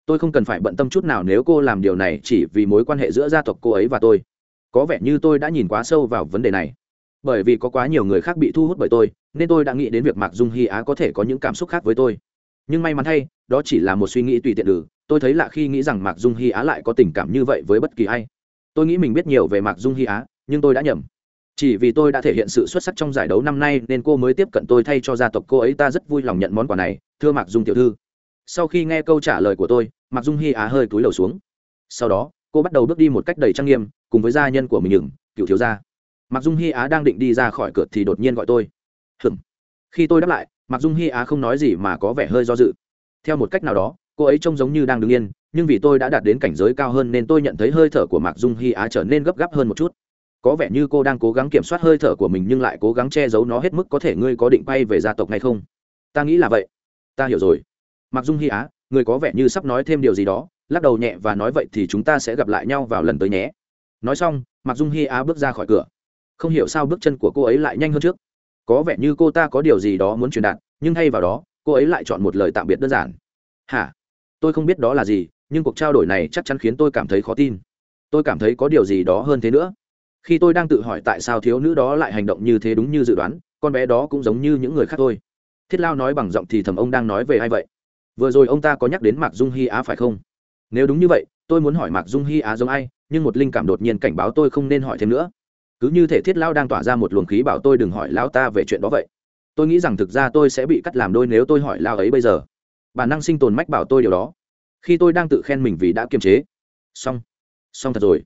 Tôi không cần phải bận tâm chút nào nếu cô làm điều này chỉ vì mối quan hệ giữa gia tộc cô ấy và tôi. Có vẻ như tôi đã nhìn quá sâu vào vấn đề này. Bởi vì có quá nhiều người khác bị thu hút bởi tôi, nên tôi đã nghĩ đến việc mạc dung hy á có thể có những cảm xúc khác với tôi. Nhưng may mắn thay, đó chỉ là một suy nghĩ tùy tiện ừ tôi thấy lạ khi nghĩ rằng mạc dung hy á lại có tình cảm như vậy với bất kỳ ai. Tôi nghĩ mình biết nhiều về mạc dung hy á, nhưng tôi đã nhầm. Chỉ vì tôi đã thể hiện sự xuất sắc trong giải đấu năm nay nên cô mới tiếp cận tôi thay cho gia tộc cô ấy. Ta rất vui lòng nhận món quà này. Thưa mạc dung tiểu thư sau khi nghe câu trả lời của tôi Mặc dung hy á hơi túi đầu xuống. Sau đó cô bắt đầu bước đi một cách đầy trang nghiêm cùng với gia nhân của mình nhường, cựu thiếu gia. Mặc dung hy á đang định đi ra khỏi cửa thì đột nhiên gọi tôi. Hừng khi tôi đáp lại Mặc dung hy á không nói gì mà có vẻ hơi do dự. Theo một cách nào đó cô ấy trông giống như đang đứng yên nhưng vì tôi đã đạt đến cảnh giới cao hơn nên tôi nhận thấy hơi thở của mạc dung hy á trở nên gấp gáp hơn một chút. Có vẻ như cô đang cố gắng kiểm soát hơi thở của mình nhưng lại cố gắng che giấu nó hết mức có thể ngươi có định bay về gia tộc hay không? Ta nghĩ là vậy. Ta hiểu rồi mạc dung hy á, người có vẻ như sắp nói thêm điều gì đó, lắc đầu nhẹ và nói vậy thì chúng ta sẽ gặp lại nhau vào lần tới nhé. Nói xong, mạc dung hy á bước ra khỏi cửa. Không hiểu sao bước chân của cô ấy lại nhanh hơn trước. Có vẻ như cô ta có điều gì đó muốn truyền đạt, nhưng thay vào đó, cô ấy lại chọn một lời tạm biệt đơn giản. Hả? Tôi không biết đó là gì, nhưng cuộc trao đổi này chắc chắn khiến tôi cảm thấy khó tin. Tôi cảm thấy có điều gì đó hơn thế nữa. Khi tôi đang tự hỏi tại sao thiếu nữ đó lại hành động như thế đúng như dự đoán, con bé đó cũng giống như những người khác thôi. Thiết lao nói bằng giọng thì thầm ông đang nói về ai vậy? Vừa rồi ông ta có nhắc đến mạc dung hy á phải không? Nếu đúng như vậy, tôi muốn hỏi mạc dung hy á giống ai, nhưng một linh cảm đột nhiên cảnh báo tôi không nên hỏi thêm nữa. Cứ như thể thiết lao đang tỏa ra một luồng khí bảo tôi đừng hỏi lao ta về chuyện đó vậy. Tôi nghĩ rằng thực ra tôi sẽ bị cắt làm đôi nếu tôi hỏi lao ấy bây giờ. Bản năng sinh tồn mách bảo tôi điều đó. Khi tôi đang tự khen mình vì đã kiềm chế. Xong. Xong thật rồi.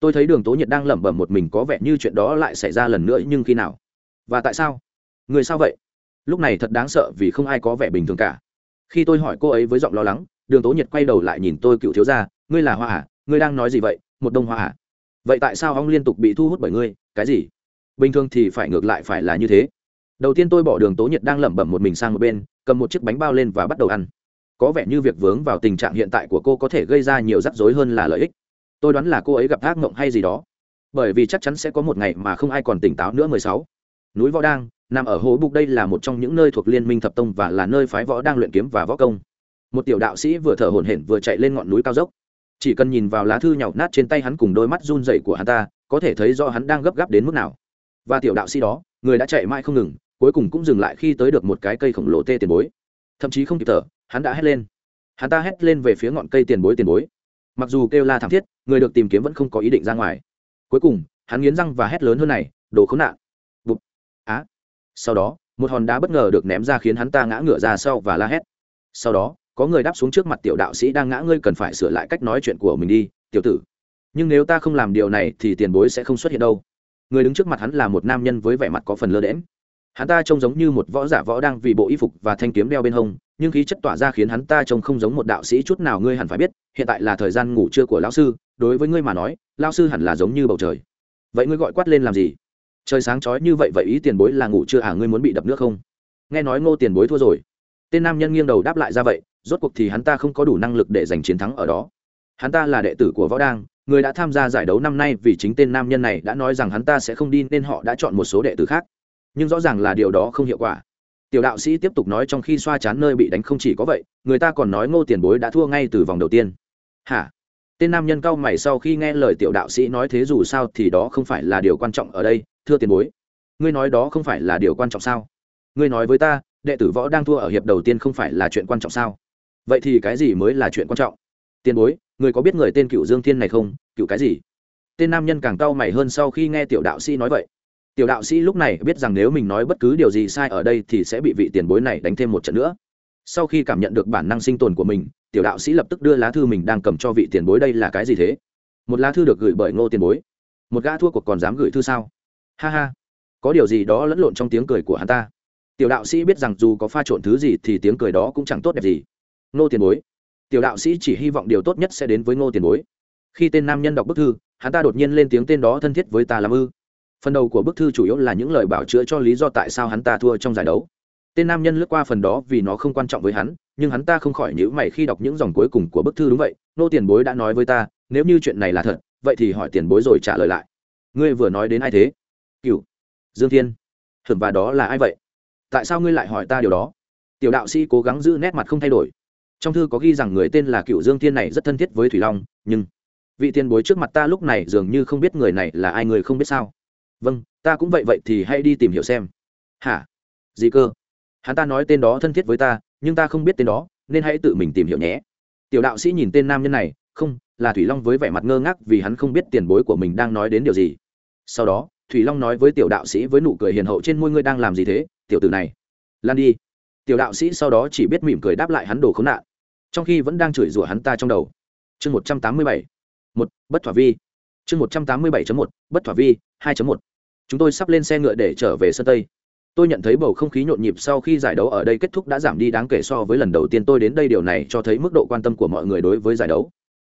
Tôi thấy đường tố nhiệt đang lẩm bẩm một mình có vẻ như chuyện đó lại xảy ra lần nữa nhưng khi nào? Và tại sao? Người sao vậy? Lúc này thật đáng sợ vì không ai có vẻ bình thường cả khi tôi hỏi cô ấy với giọng lo lắng đường tố nhiệt quay đầu lại nhìn tôi cựu thiếu gia, ngươi là hoa à? Ngươi đang nói gì vậy? Một đông hoa à? Vậy tại sao ông liên tục bị thu hút bởi ngươi? Cái gì? Bình thường thì phải ngược lại phải là như thế. Đầu tiên tôi bỏ đường tố nhiệt đang lẩm bẩm một mình sang một bên cầm một chiếc bánh bao lên và bắt đầu ăn. Có vẻ như việc vướng vào tình trạng hiện tại của cô có thể gây ra nhiều rắc rối hơn là lợi ích. Tôi đoán là cô ấy gặp ác mộng hay gì đó. Bởi vì chắc chắn sẽ có một ngày mà không ai còn tỉnh táo nữa mười sáu. Núi võ đang nằm ở hồ bục đây là một trong những nơi thuộc liên minh thập tông và là nơi phái võ đang luyện kiếm và võ công. Một tiểu đạo sĩ vừa thở hổn hển vừa chạy lên ngọn núi cao dốc. Chỉ cần nhìn vào lá thư nhàu nát trên tay hắn cùng đôi mắt run rẩy của hắn ta, có thể thấy do hắn đang gấp gáp đến mức nào. Và tiểu đạo sĩ đó, người đã chạy mãi không ngừng, cuối cùng cũng dừng lại khi tới được một cái cây khổng lồ tê tiền bối. Thậm chí không kịp thở, hắn đã hét lên. Hắn ta hét lên về phía ngọn cây tiền bối tiền bối. Mặc dù kêu la thảm thiết, người được tìm kiếm vẫn không có ý định ra ngoài. Cuối cùng, hắn nghiến răng và hét lớn hơn này, đồ khốn nạn. Bụp. Á sau đó, một hòn đá bất ngờ được ném ra khiến hắn ta ngã ngửa ra sau và la hét. Sau đó, có người đáp xuống trước mặt tiểu đạo sĩ đang ngã, ngươi cần phải sửa lại cách nói chuyện của mình đi, tiểu tử. Nhưng nếu ta không làm điều này thì tiền bối sẽ không xuất hiện đâu. Người đứng trước mặt hắn là một nam nhân với vẻ mặt có phần lơ đễm hắn ta trông giống như một võ giả võ đang vì bộ y phục và thanh kiếm đeo bên hông, nhưng khí chất tỏa ra khiến hắn ta trông không giống một đạo sĩ chút nào, ngươi hẳn phải biết, hiện tại là thời gian ngủ trưa của lão sư, đối với ngươi mà nói, lão sư hẳn là giống như bầu trời. Vậy ngươi gọi quát lên làm gì? Trời sáng chói như vậy vậy ý tiền bối là ngủ chưa à ngươi muốn bị đập nước không? Nghe nói ngô tiền bối thua rồi. Tên nam nhân nghiêng đầu đáp lại ra vậy, rốt cuộc thì hắn ta không có đủ năng lực để giành chiến thắng ở đó. Hắn ta là đệ tử của võ đang, người đã tham gia giải đấu năm nay vì chính tên nam nhân này đã nói rằng hắn ta sẽ không đi nên họ đã chọn một số đệ tử khác. Nhưng rõ ràng là điều đó không hiệu quả. Tiểu đạo sĩ tiếp tục nói trong khi xoa chán nơi bị đánh không chỉ có vậy, người ta còn nói ngô tiền bối đã thua ngay từ vòng đầu tiên. Hả? Tên nam nhân cao mày sau khi nghe lời tiểu đạo sĩ nói thế dù sao thì đó không phải là điều quan trọng ở đây thưa tiền bối. Ngươi nói đó không phải là điều quan trọng sao? Ngươi nói với ta, đệ tử võ đang thua ở hiệp đầu tiên không phải là chuyện quan trọng sao? Vậy thì cái gì mới là chuyện quan trọng? Tiền bối người có biết người tên cựu dương thiên này không? Cựu cái gì? Tên nam nhân càng cau mày hơn sau khi nghe tiểu đạo sĩ nói vậy. Tiểu đạo sĩ lúc này biết rằng nếu mình nói bất cứ điều gì sai ở đây thì sẽ bị vị tiền bối này đánh thêm một trận nữa. Sau khi cảm nhận được bản năng sinh tồn của mình, tiểu đạo sĩ lập tức đưa lá thư mình đang cầm cho vị tiền bối đây là cái gì thế? Một lá thư được gửi bởi ngô tiền bối. Một gã thua cuộc còn dám gửi thư sao? Ha ha. Có điều gì đó lẫn lộn trong tiếng cười của hắn ta. Tiểu đạo sĩ biết rằng dù có pha trộn thứ gì thì tiếng cười đó cũng chẳng tốt đẹp gì. Ngô tiền bối. Tiểu đạo sĩ chỉ hy vọng điều tốt nhất sẽ đến với ngô tiền bối. Khi tên nam nhân đọc bức thư, hắn ta đột nhiên lên tiếng tên đó thân thiết với ta làm ư. Phần đầu của bức thư chủ yếu là những lời bảo chữa cho lý do tại sao hắn ta thua trong giải đấu. Tên nam nhân lướt qua phần đó vì nó không quan trọng với hắn, nhưng hắn ta không khỏi nhữ mày khi đọc những dòng cuối cùng của bức thư đúng vậy. Nô tiền bối đã nói với ta, nếu như chuyện này là thật, vậy thì hỏi tiền bối rồi trả lời lại. Ngươi vừa nói đến ai thế? Cựu dương thiên hưởng và đó là ai vậy? Tại sao ngươi lại hỏi ta điều đó? Tiểu đạo sĩ cố gắng giữ nét mặt không thay đổi. Trong thư có ghi rằng người tên là cựu dương thiên này rất thân thiết với thủy long, nhưng vị tiền bối trước mặt ta lúc này dường như không biết người này là ai, người không biết sao. Vâng ta cũng vậy vậy thì hãy đi tìm hiểu xem. Hả? Gì cơ? Hắn ta nói tên đó thân thiết với ta, nhưng ta không biết tên đó, nên hãy tự mình tìm hiểu nhé. Tiểu đạo sĩ nhìn tên nam nhân này, không, là thủy long với vẻ mặt ngơ ngác vì hắn không biết tiền bối của mình đang nói đến điều gì. Sau đó thủy long nói với tiểu đạo sĩ với nụ cười hiền hậu trên môi, ngươi đang làm gì thế, tiểu tử này? Lan đi. Tiểu đạo sĩ sau đó chỉ biết mỉm cười đáp lại hắn đồ khốn nạn, trong khi vẫn đang chửi rủa hắn ta trong đầu. Chương một trăm tám mươi bảy, một, bất thỏa vi. Chương một trăm tám mươi bảy một, bất thỏa vi, hai một. Chúng tôi sắp lên xe ngựa để trở về sân tây. Tôi nhận thấy bầu không khí nhộn nhịp sau khi giải đấu ở đây kết thúc đã giảm đi đáng kể so với lần đầu tiên. Tôi đến đây điều này cho thấy mức độ quan tâm của mọi người đối với giải đấu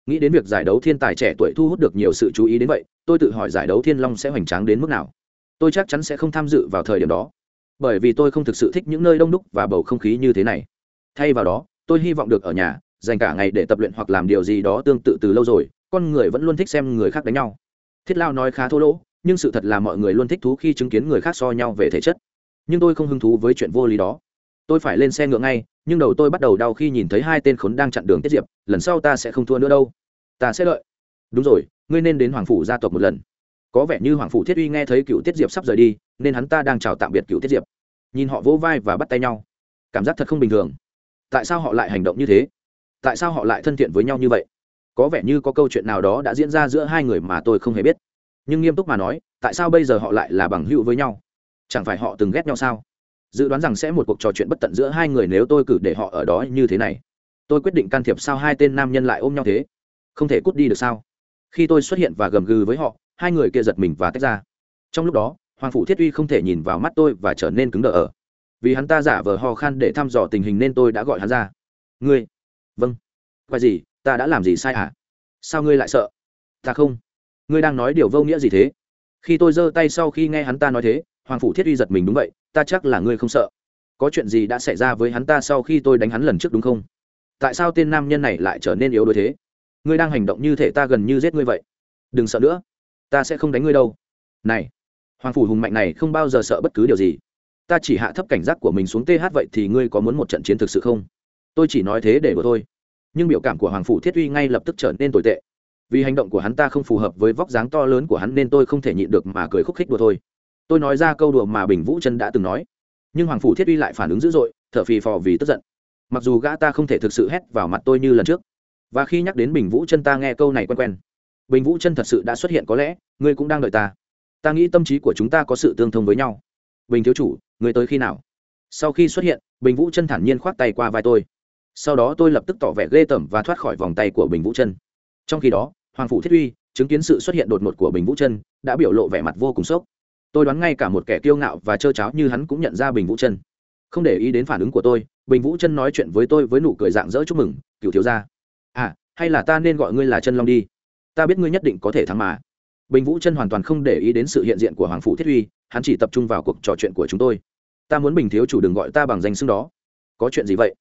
nghĩ đến việc giải đấu thiên tài trẻ tuổi thu hút được nhiều sự chú ý đến vậy, tôi tự hỏi giải đấu thiên long sẽ hoành tráng đến mức nào. Tôi chắc chắn sẽ không tham dự vào thời điểm đó. Bởi vì tôi không thực sự thích những nơi đông đúc và bầu không khí như thế này. Thay vào đó, tôi hy vọng được ở nhà, dành cả ngày để tập luyện hoặc làm điều gì đó tương tự từ lâu rồi, con người vẫn luôn thích xem người khác đánh nhau. Thiết lao nói khá thô lỗ, nhưng sự thật là mọi người luôn thích thú khi chứng kiến người khác so nhau về thể chất. Nhưng tôi không hứng thú với chuyện vô lý đó. Tôi phải lên xe ngựa ngay nhưng đầu tôi bắt đầu đau khi nhìn thấy hai tên khốn đang chặn đường tiết diệp, lần sau ta sẽ không thua nữa đâu. Ta sẽ lợi đúng rồi, ngươi nên đến hoàng phủ gia tộc một lần. Có vẻ như hoàng phủ thiết uy nghe thấy cựu tiết diệp sắp rời đi, nên hắn ta đang chào tạm biệt cựu tiết diệp. Nhìn họ vỗ vai và bắt tay nhau. Cảm giác thật không bình thường. Tại sao họ lại hành động như thế? Tại sao họ lại thân thiện với nhau như vậy? Có vẻ như có câu chuyện nào đó đã diễn ra giữa hai người mà tôi không hề biết. Nhưng nghiêm túc mà nói, tại sao bây giờ họ lại là bằng hữu với nhau? Chẳng phải họ từng ghét nhau sao? Dự đoán rằng sẽ một cuộc trò chuyện bất tận giữa hai người nếu tôi cử để họ ở đó như thế này. Tôi quyết định can thiệp sao hai tên nam nhân lại ôm nhau thế? Không thể cút đi được sao? Khi tôi xuất hiện và gầm gừ với họ, hai người kia giật mình và tách ra. Trong lúc đó, hoàng phủ thiết uy không thể nhìn vào mắt tôi và trở nên cứng đờ ở. Vì hắn ta giả vờ ho khan để thăm dò tình hình nên tôi đã gọi hắn ra. Ngươi? Vâng. Quay gì? Ta đã làm gì sai à sao ngươi lại sợ? Ta không. Ngươi đang nói điều vô nghĩa gì thế? Khi tôi giơ tay sau khi nghe hắn ta nói thế, hoàng phủ thiết uy giật mình đúng vậy ta chắc là ngươi không sợ. Có chuyện gì đã xảy ra với hắn ta sau khi tôi đánh hắn lần trước đúng không? Tại sao tên nam nhân này lại trở nên yếu đuối thế? Ngươi đang hành động như thể ta gần như giết ngươi vậy. Đừng sợ nữa. Ta sẽ không đánh ngươi đâu. Này, hoàng phủ hùng mạnh này không bao giờ sợ bất cứ điều gì. Ta chỉ hạ thấp cảnh giác của mình xuống th vậy thì ngươi có muốn một trận chiến thực sự không? Tôi chỉ nói thế để đùa thôi. Nhưng biểu cảm của hoàng phủ thiết uy ngay lập tức trở nên tồi tệ. Vì hành động của hắn ta không phù hợp với vóc dáng to lớn của hắn nên tôi không thể nhịn được mà cười khúc khích đùa thôi tôi nói ra câu đùa mà bình vũ chân đã từng nói. Nhưng hoàng phủ thiết uy lại phản ứng dữ dội, thở phì phò vì tức giận. Mặc dù gã ta không thể thực sự hét vào mặt tôi như lần trước, và khi nhắc đến bình vũ chân ta nghe câu này quen quen. Bình vũ chân thật sự đã xuất hiện có lẽ, ngươi cũng đang đợi ta. Ta nghĩ tâm trí của chúng ta có sự tương thông với nhau. Bình thiếu chủ, ngươi tới khi nào? Sau khi xuất hiện, bình vũ chân thản nhiên khoác tay qua vai tôi. Sau đó tôi lập tức tỏ vẻ ghê tởm và thoát khỏi vòng tay của bình vũ chân. Trong khi đó, hoàng phủ thiết uy, chứng kiến sự xuất hiện đột ngột của bình vũ chân, đã biểu lộ vẻ mặt vô cùng sốc tôi đoán ngay cả một kẻ kiêu ngạo và trơ cháo như hắn cũng nhận ra bình vũ chân. Không để ý đến phản ứng của tôi, bình vũ chân nói chuyện với tôi với nụ cười dạng dỡ chúc mừng cựu thiếu gia. À hay là ta nên gọi ngươi là chân long đi? Ta biết ngươi nhất định có thể thắng mà. Bình vũ chân hoàn toàn không để ý đến sự hiện diện của hoàng phủ thiết uy, hắn chỉ tập trung vào cuộc trò chuyện của chúng tôi. Ta muốn bình thiếu chủ đừng gọi ta bằng danh xưng đó. Có chuyện gì vậy?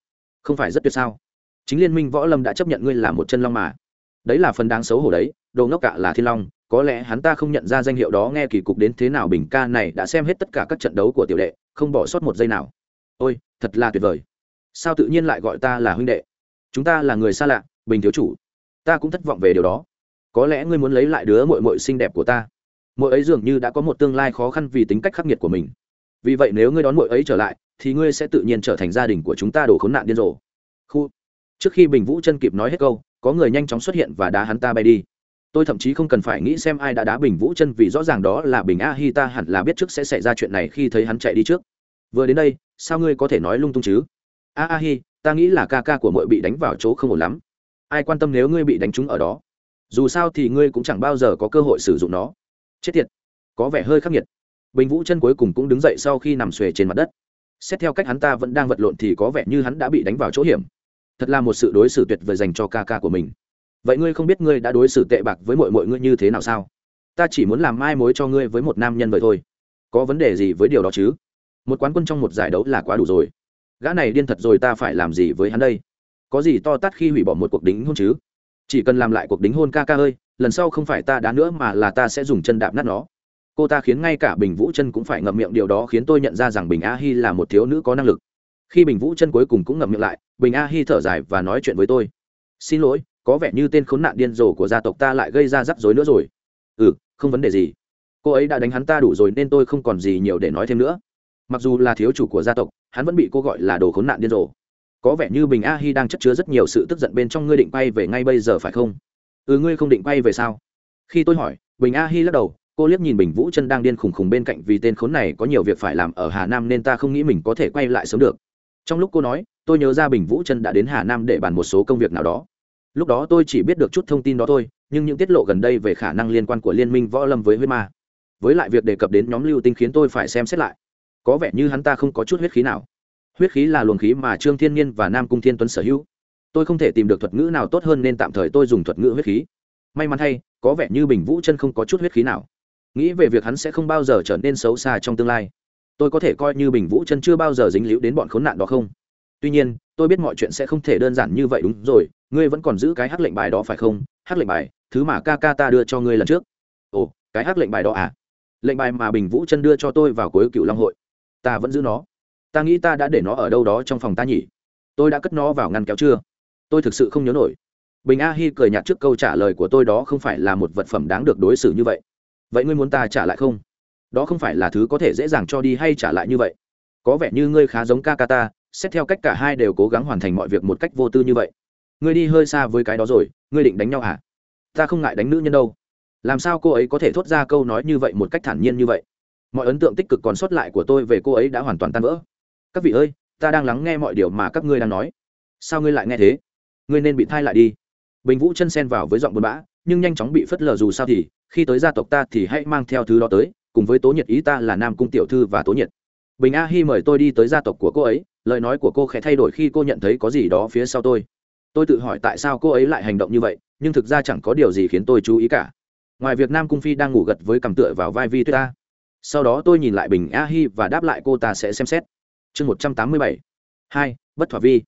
Không phải rất tuyệt sao? Chính liên minh võ lâm đã chấp nhận ngươi là một chân long mà. Đấy là phần đáng xấu hổ đấy, đồ ngốc cả là thiên long có lẽ hắn ta không nhận ra danh hiệu đó nghe kỳ cục đến thế nào, bình ca này đã xem hết tất cả các trận đấu của tiểu đệ, không bỏ sót một giây nào. Ôi, thật là tuyệt vời. Sao tự nhiên lại gọi ta là huynh đệ? Chúng ta là người xa lạ, bình thiếu chủ. Ta cũng thất vọng về điều đó. Có lẽ ngươi muốn lấy lại đứa mội mội xinh đẹp của ta. Mội ấy dường như đã có một tương lai khó khăn vì tính cách khắc nghiệt của mình. Vì vậy nếu ngươi đón mội ấy trở lại, thì ngươi sẽ tự nhiên trở thành gia đình của chúng ta đổ khốn nạn điên rồ. Khu. Trước khi bình vũ chân kịp nói hết câu, có người nhanh chóng xuất hiện và đá hắn ta bay đi tôi thậm chí không cần phải nghĩ xem ai đã đá bình vũ chân vì rõ ràng đó là bình a hi ta hẳn là biết trước sẽ xảy ra chuyện này khi thấy hắn chạy đi trước. Vừa đến đây, sao ngươi có thể nói lung tung chứ? A a hi, ta nghĩ là ca ca của mội bị đánh vào chỗ không ổn lắm. Ai quan tâm nếu ngươi bị đánh trúng ở đó? Dù sao thì ngươi cũng chẳng bao giờ có cơ hội sử dụng nó. Chết tiệt, có vẻ hơi khắc nghiệt. Bình vũ chân cuối cùng cũng đứng dậy sau khi nằm xuề trên mặt đất. Xét theo cách hắn ta vẫn đang vật lộn thì có vẻ như hắn đã bị đánh vào chỗ hiểm. Thật là một sự đối xử tuyệt vời dành cho ca ca của mình vậy ngươi không biết ngươi đã đối xử tệ bạc với mọi mọi ngươi như thế nào sao? Ta chỉ muốn làm mai mối cho ngươi với một nam nhân vậy thôi. Có vấn đề gì với điều đó chứ? Một quán quân trong một giải đấu là quá đủ rồi. Gã này điên thật rồi, ta phải làm gì với hắn đây? Có gì to tát khi hủy bỏ một cuộc đính hôn chứ? Chỉ cần làm lại cuộc đính hôn ca ca ơi, lần sau không phải ta đá nữa mà là ta sẽ dùng chân đạp nát nó. Cô ta khiến ngay cả bình vũ chân cũng phải ngậm miệng, điều đó khiến tôi nhận ra rằng bình a hi là một thiếu nữ có năng lực. Khi bình vũ chân cuối cùng cũng ngậm miệng lại, bình a hi thở dài và nói chuyện với tôi. Xin lỗi có vẻ như tên khốn nạn điên rồ của gia tộc ta lại gây ra rắc rối nữa rồi. Ừ không vấn đề gì. Cô ấy đã đánh hắn ta đủ rồi nên tôi không còn gì nhiều để nói thêm nữa. Mặc dù là thiếu chủ của gia tộc, hắn vẫn bị cô gọi là đồ khốn nạn điên rồ. Có vẻ như bình a hi đang chất chứa rất nhiều sự tức giận bên trong ngươi định quay về ngay bây giờ phải không? Ừ ngươi không định quay về sao? Khi tôi hỏi, bình a hi lắc đầu, cô liếc nhìn bình vũ chân đang điên khùng khùng bên cạnh vì tên khốn này có nhiều việc phải làm ở hà nam nên ta không nghĩ mình có thể quay lại sớm được. Trong lúc cô nói, tôi nhớ ra bình vũ chân đã đến hà nam để bàn một số công việc nào đó lúc đó tôi chỉ biết được chút thông tin đó thôi, nhưng những tiết lộ gần đây về khả năng liên quan của liên minh võ lâm với huyết ma. Với lại việc đề cập đến nhóm lưu tinh khiến tôi phải xem xét lại. Có vẻ như hắn ta không có chút huyết khí nào. Huyết khí là luồng khí mà trương thiên nhiên và nam cung thiên tuấn sở hữu. Tôi không thể tìm được thuật ngữ nào tốt hơn nên tạm thời tôi dùng thuật ngữ huyết khí. May mắn thay có vẻ như bình vũ chân không có chút huyết khí nào. Nghĩ về việc hắn sẽ không bao giờ trở nên xấu xa trong tương lai. Tôi có thể coi như bình vũ chân chưa bao giờ dính líu đến bọn khốn nạn đó không? Tuy nhiên, tôi biết mọi chuyện sẽ không thể đơn giản như vậy đúng rồi ngươi vẫn còn giữ cái hắc lệnh bài đó phải không? Hắc lệnh bài, thứ mà ca ca ta đưa cho ngươi lần trước. Ồ, cái hắc lệnh bài đó à? Lệnh bài mà bình vũ chân đưa cho tôi vào cuối cựu long hội. Ta vẫn giữ nó. Ta nghĩ ta đã để nó ở đâu đó trong phòng ta nhỉ? Tôi đã cất nó vào ngăn kéo chưa? Tôi thực sự không nhớ nổi. Bình a hi cười nhạt trước câu trả lời của tôi đó không phải là một vật phẩm đáng được đối xử như vậy. Vậy ngươi muốn ta trả lại không? Đó không phải là thứ có thể dễ dàng cho đi hay trả lại như vậy. Có vẻ như ngươi khá giống ca ca ta, xét theo cách cả hai đều cố gắng hoàn thành mọi việc một cách vô tư như vậy ngươi đi hơi xa với cái đó rồi, ngươi định đánh nhau à ta không ngại đánh nữ nhân đâu. Làm sao cô ấy có thể thốt ra câu nói như vậy một cách thản nhiên như vậy? Mọi ấn tượng tích cực còn sót lại của tôi về cô ấy đã hoàn toàn tan vỡ. Các vị ơi, ta đang lắng nghe mọi điều mà các ngươi đang nói. Sao ngươi lại nghe thế? Ngươi nên bị thai lại đi. Bình vũ chân sen vào với giọng buồn bã, nhưng nhanh chóng bị phất lờ dù sao thì, khi tới gia tộc ta thì hãy mang theo thứ đó tới, cùng với tố nhiệt ý ta là nam cung tiểu thư và tố nhiệt. Bình a hi mời tôi đi tới gia tộc của cô ấy, lời nói của cô khẽ thay đổi khi cô nhận thấy có gì đó phía sau tôi tôi tự hỏi tại sao cô ấy lại hành động như vậy, nhưng thực ra chẳng có điều gì khiến tôi chú ý cả. Ngoài việc nam cung phi đang ngủ gật với cằm tựa vào vai vi tuyết ta sau đó tôi nhìn lại bình a hi và đáp lại cô ta sẽ xem xét. Chương một trăm tám mươi bảy. Hai, bất thỏa vi.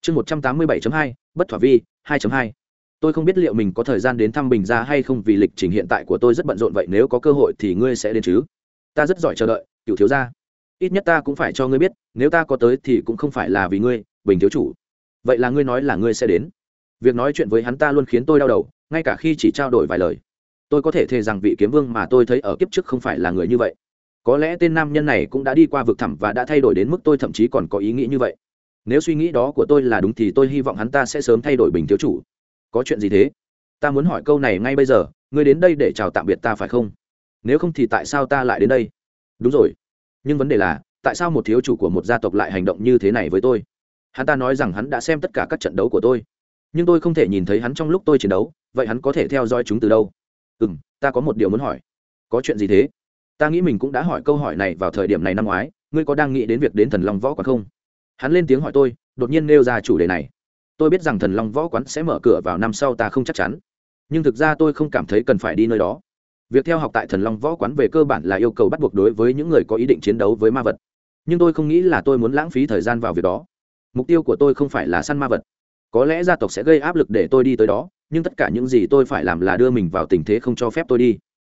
Chương một trăm tám mươi bảy hai, bất thỏa vi, hai hai. Tôi không biết liệu mình có thời gian đến thăm bình ra hay không vì lịch trình hiện tại của tôi rất bận rộn vậy, nếu có cơ hội thì ngươi sẽ đến chứ? Ta rất giỏi chờ đợi, cựu thiếu gia. Ít nhất ta cũng phải cho ngươi biết, nếu ta có tới thì cũng không phải là vì ngươi, bình thiếu chủ vậy là ngươi nói là ngươi sẽ đến. Việc nói chuyện với hắn ta luôn khiến tôi đau đầu, ngay cả khi chỉ trao đổi vài lời. Tôi có thể thề rằng vị kiếm vương mà tôi thấy ở kiếp trước không phải là người như vậy. Có lẽ tên nam nhân này cũng đã đi qua vực thẳm và đã thay đổi đến mức tôi thậm chí còn có ý nghĩ như vậy. Nếu suy nghĩ đó của tôi là đúng thì tôi hy vọng hắn ta sẽ sớm thay đổi bình thiếu chủ. Có chuyện gì thế? Ta muốn hỏi câu này ngay bây giờ, ngươi đến đây để chào tạm biệt ta phải không? Nếu không thì tại sao ta lại đến đây? Đúng rồi. Nhưng vấn đề là, tại sao một thiếu chủ của một gia tộc lại hành động như thế này với tôi? Hắn ta nói rằng hắn đã xem tất cả các trận đấu của tôi. Nhưng tôi không thể nhìn thấy hắn trong lúc tôi chiến đấu, vậy hắn có thể theo dõi chúng từ đâu? Ừ m ta có một điều muốn hỏi. Có chuyện gì thế? Ta nghĩ mình cũng đã hỏi câu hỏi này vào thời điểm này năm ngoái, ngươi có đang nghĩ đến việc đến thần long võ quán không? Hắn lên tiếng hỏi tôi, đột nhiên nêu ra chủ đề này. Tôi biết rằng thần long võ quán sẽ mở cửa vào năm sau ta không chắc chắn. Nhưng thực ra tôi không cảm thấy cần phải đi nơi đó. Việc theo học tại thần long võ quán về cơ bản là yêu cầu bắt buộc đối với những người có ý định chiến đấu với ma vật. Nhưng tôi không nghĩ là tôi muốn lãng phí thời gian vào việc đó mục tiêu của tôi không phải là săn ma vật. Có lẽ gia tộc sẽ gây áp lực để tôi đi tới đó, nhưng tất cả những gì tôi phải làm là đưa mình vào tình thế không cho phép tôi đi.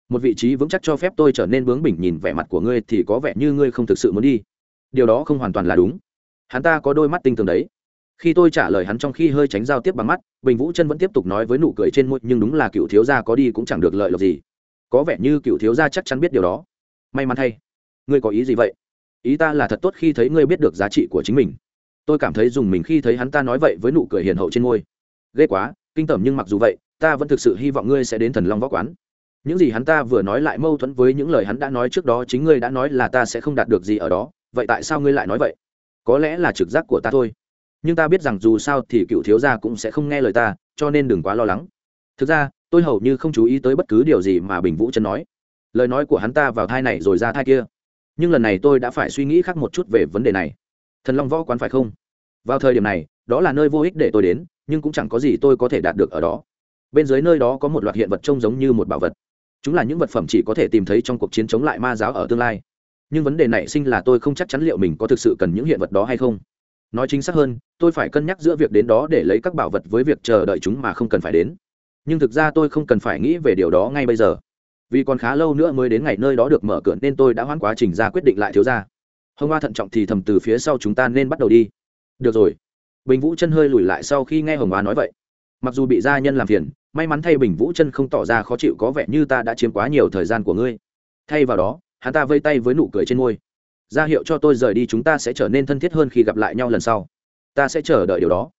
Một vị trí vững chắc cho phép tôi trở nên bướng bỉnh nhìn vẻ mặt của ngươi thì có vẻ như ngươi không thực sự muốn đi. Điều đó không hoàn toàn là đúng. Hắn ta có đôi mắt tinh tường đấy. Khi tôi trả lời hắn trong khi hơi tránh giao tiếp bằng mắt, bình vũ chân vẫn tiếp tục nói với nụ cười trên môi, nhưng đúng là cựu thiếu gia có đi cũng chẳng được lợi lộc gì. Có vẻ như cựu thiếu gia chắc chắn biết điều đó. May mắn thay. Ngươi có ý gì vậy? Ý ta là thật tốt khi thấy ngươi biết được giá trị của chính mình tôi cảm thấy dùng mình khi thấy hắn ta nói vậy với nụ cười hiền hậu trên môi. Ghê quá, kinh tởm nhưng mặc dù vậy, ta vẫn thực sự hy vọng ngươi sẽ đến thần long võ quán. Những gì hắn ta vừa nói lại mâu thuẫn với những lời hắn đã nói trước đó, chính ngươi đã nói là ta sẽ không đạt được gì ở đó, vậy tại sao ngươi lại nói vậy? Có lẽ là trực giác của ta thôi. Nhưng ta biết rằng dù sao thì cựu thiếu gia cũng sẽ không nghe lời ta, cho nên đừng quá lo lắng. Thực ra, tôi hầu như không chú ý tới bất cứ điều gì mà bình vũ chân nói. Lời nói của hắn ta vào thai này rồi ra thai kia. Nhưng lần này tôi đã phải suy nghĩ khác một chút về vấn đề này thần long võ quán phải không? Vào thời điểm này, đó là nơi vô ích để tôi đến, nhưng cũng chẳng có gì tôi có thể đạt được ở đó. Bên dưới nơi đó có một loạt hiện vật trông giống như một bảo vật. Chúng là những vật phẩm chỉ có thể tìm thấy trong cuộc chiến chống lại ma giáo ở tương lai. Nhưng vấn đề nảy sinh là tôi không chắc chắn liệu mình có thực sự cần những hiện vật đó hay không. Nói chính xác hơn, tôi phải cân nhắc giữa việc đến đó để lấy các bảo vật với việc chờ đợi chúng mà không cần phải đến. Nhưng thực ra tôi không cần phải nghĩ về điều đó ngay bây giờ. Vì còn khá lâu nữa mới đến ngày nơi đó được mở cửa nên tôi đã hoãn quá trình ra quyết định lại thiếu ra. Hồng hoa thận trọng thì thầm từ phía sau chúng ta nên bắt đầu đi. Được rồi. Bình vũ chân hơi lùi lại sau khi nghe hồng hoa nói vậy. Mặc dù bị gia nhân làm phiền, may mắn thay bình vũ chân không tỏ ra khó chịu có vẻ như ta đã chiếm quá nhiều thời gian của ngươi. Thay vào đó, hắn ta vây tay với nụ cười trên môi. Ra hiệu cho tôi rời đi, chúng ta sẽ trở nên thân thiết hơn khi gặp lại nhau lần sau. Ta sẽ chờ đợi điều đó.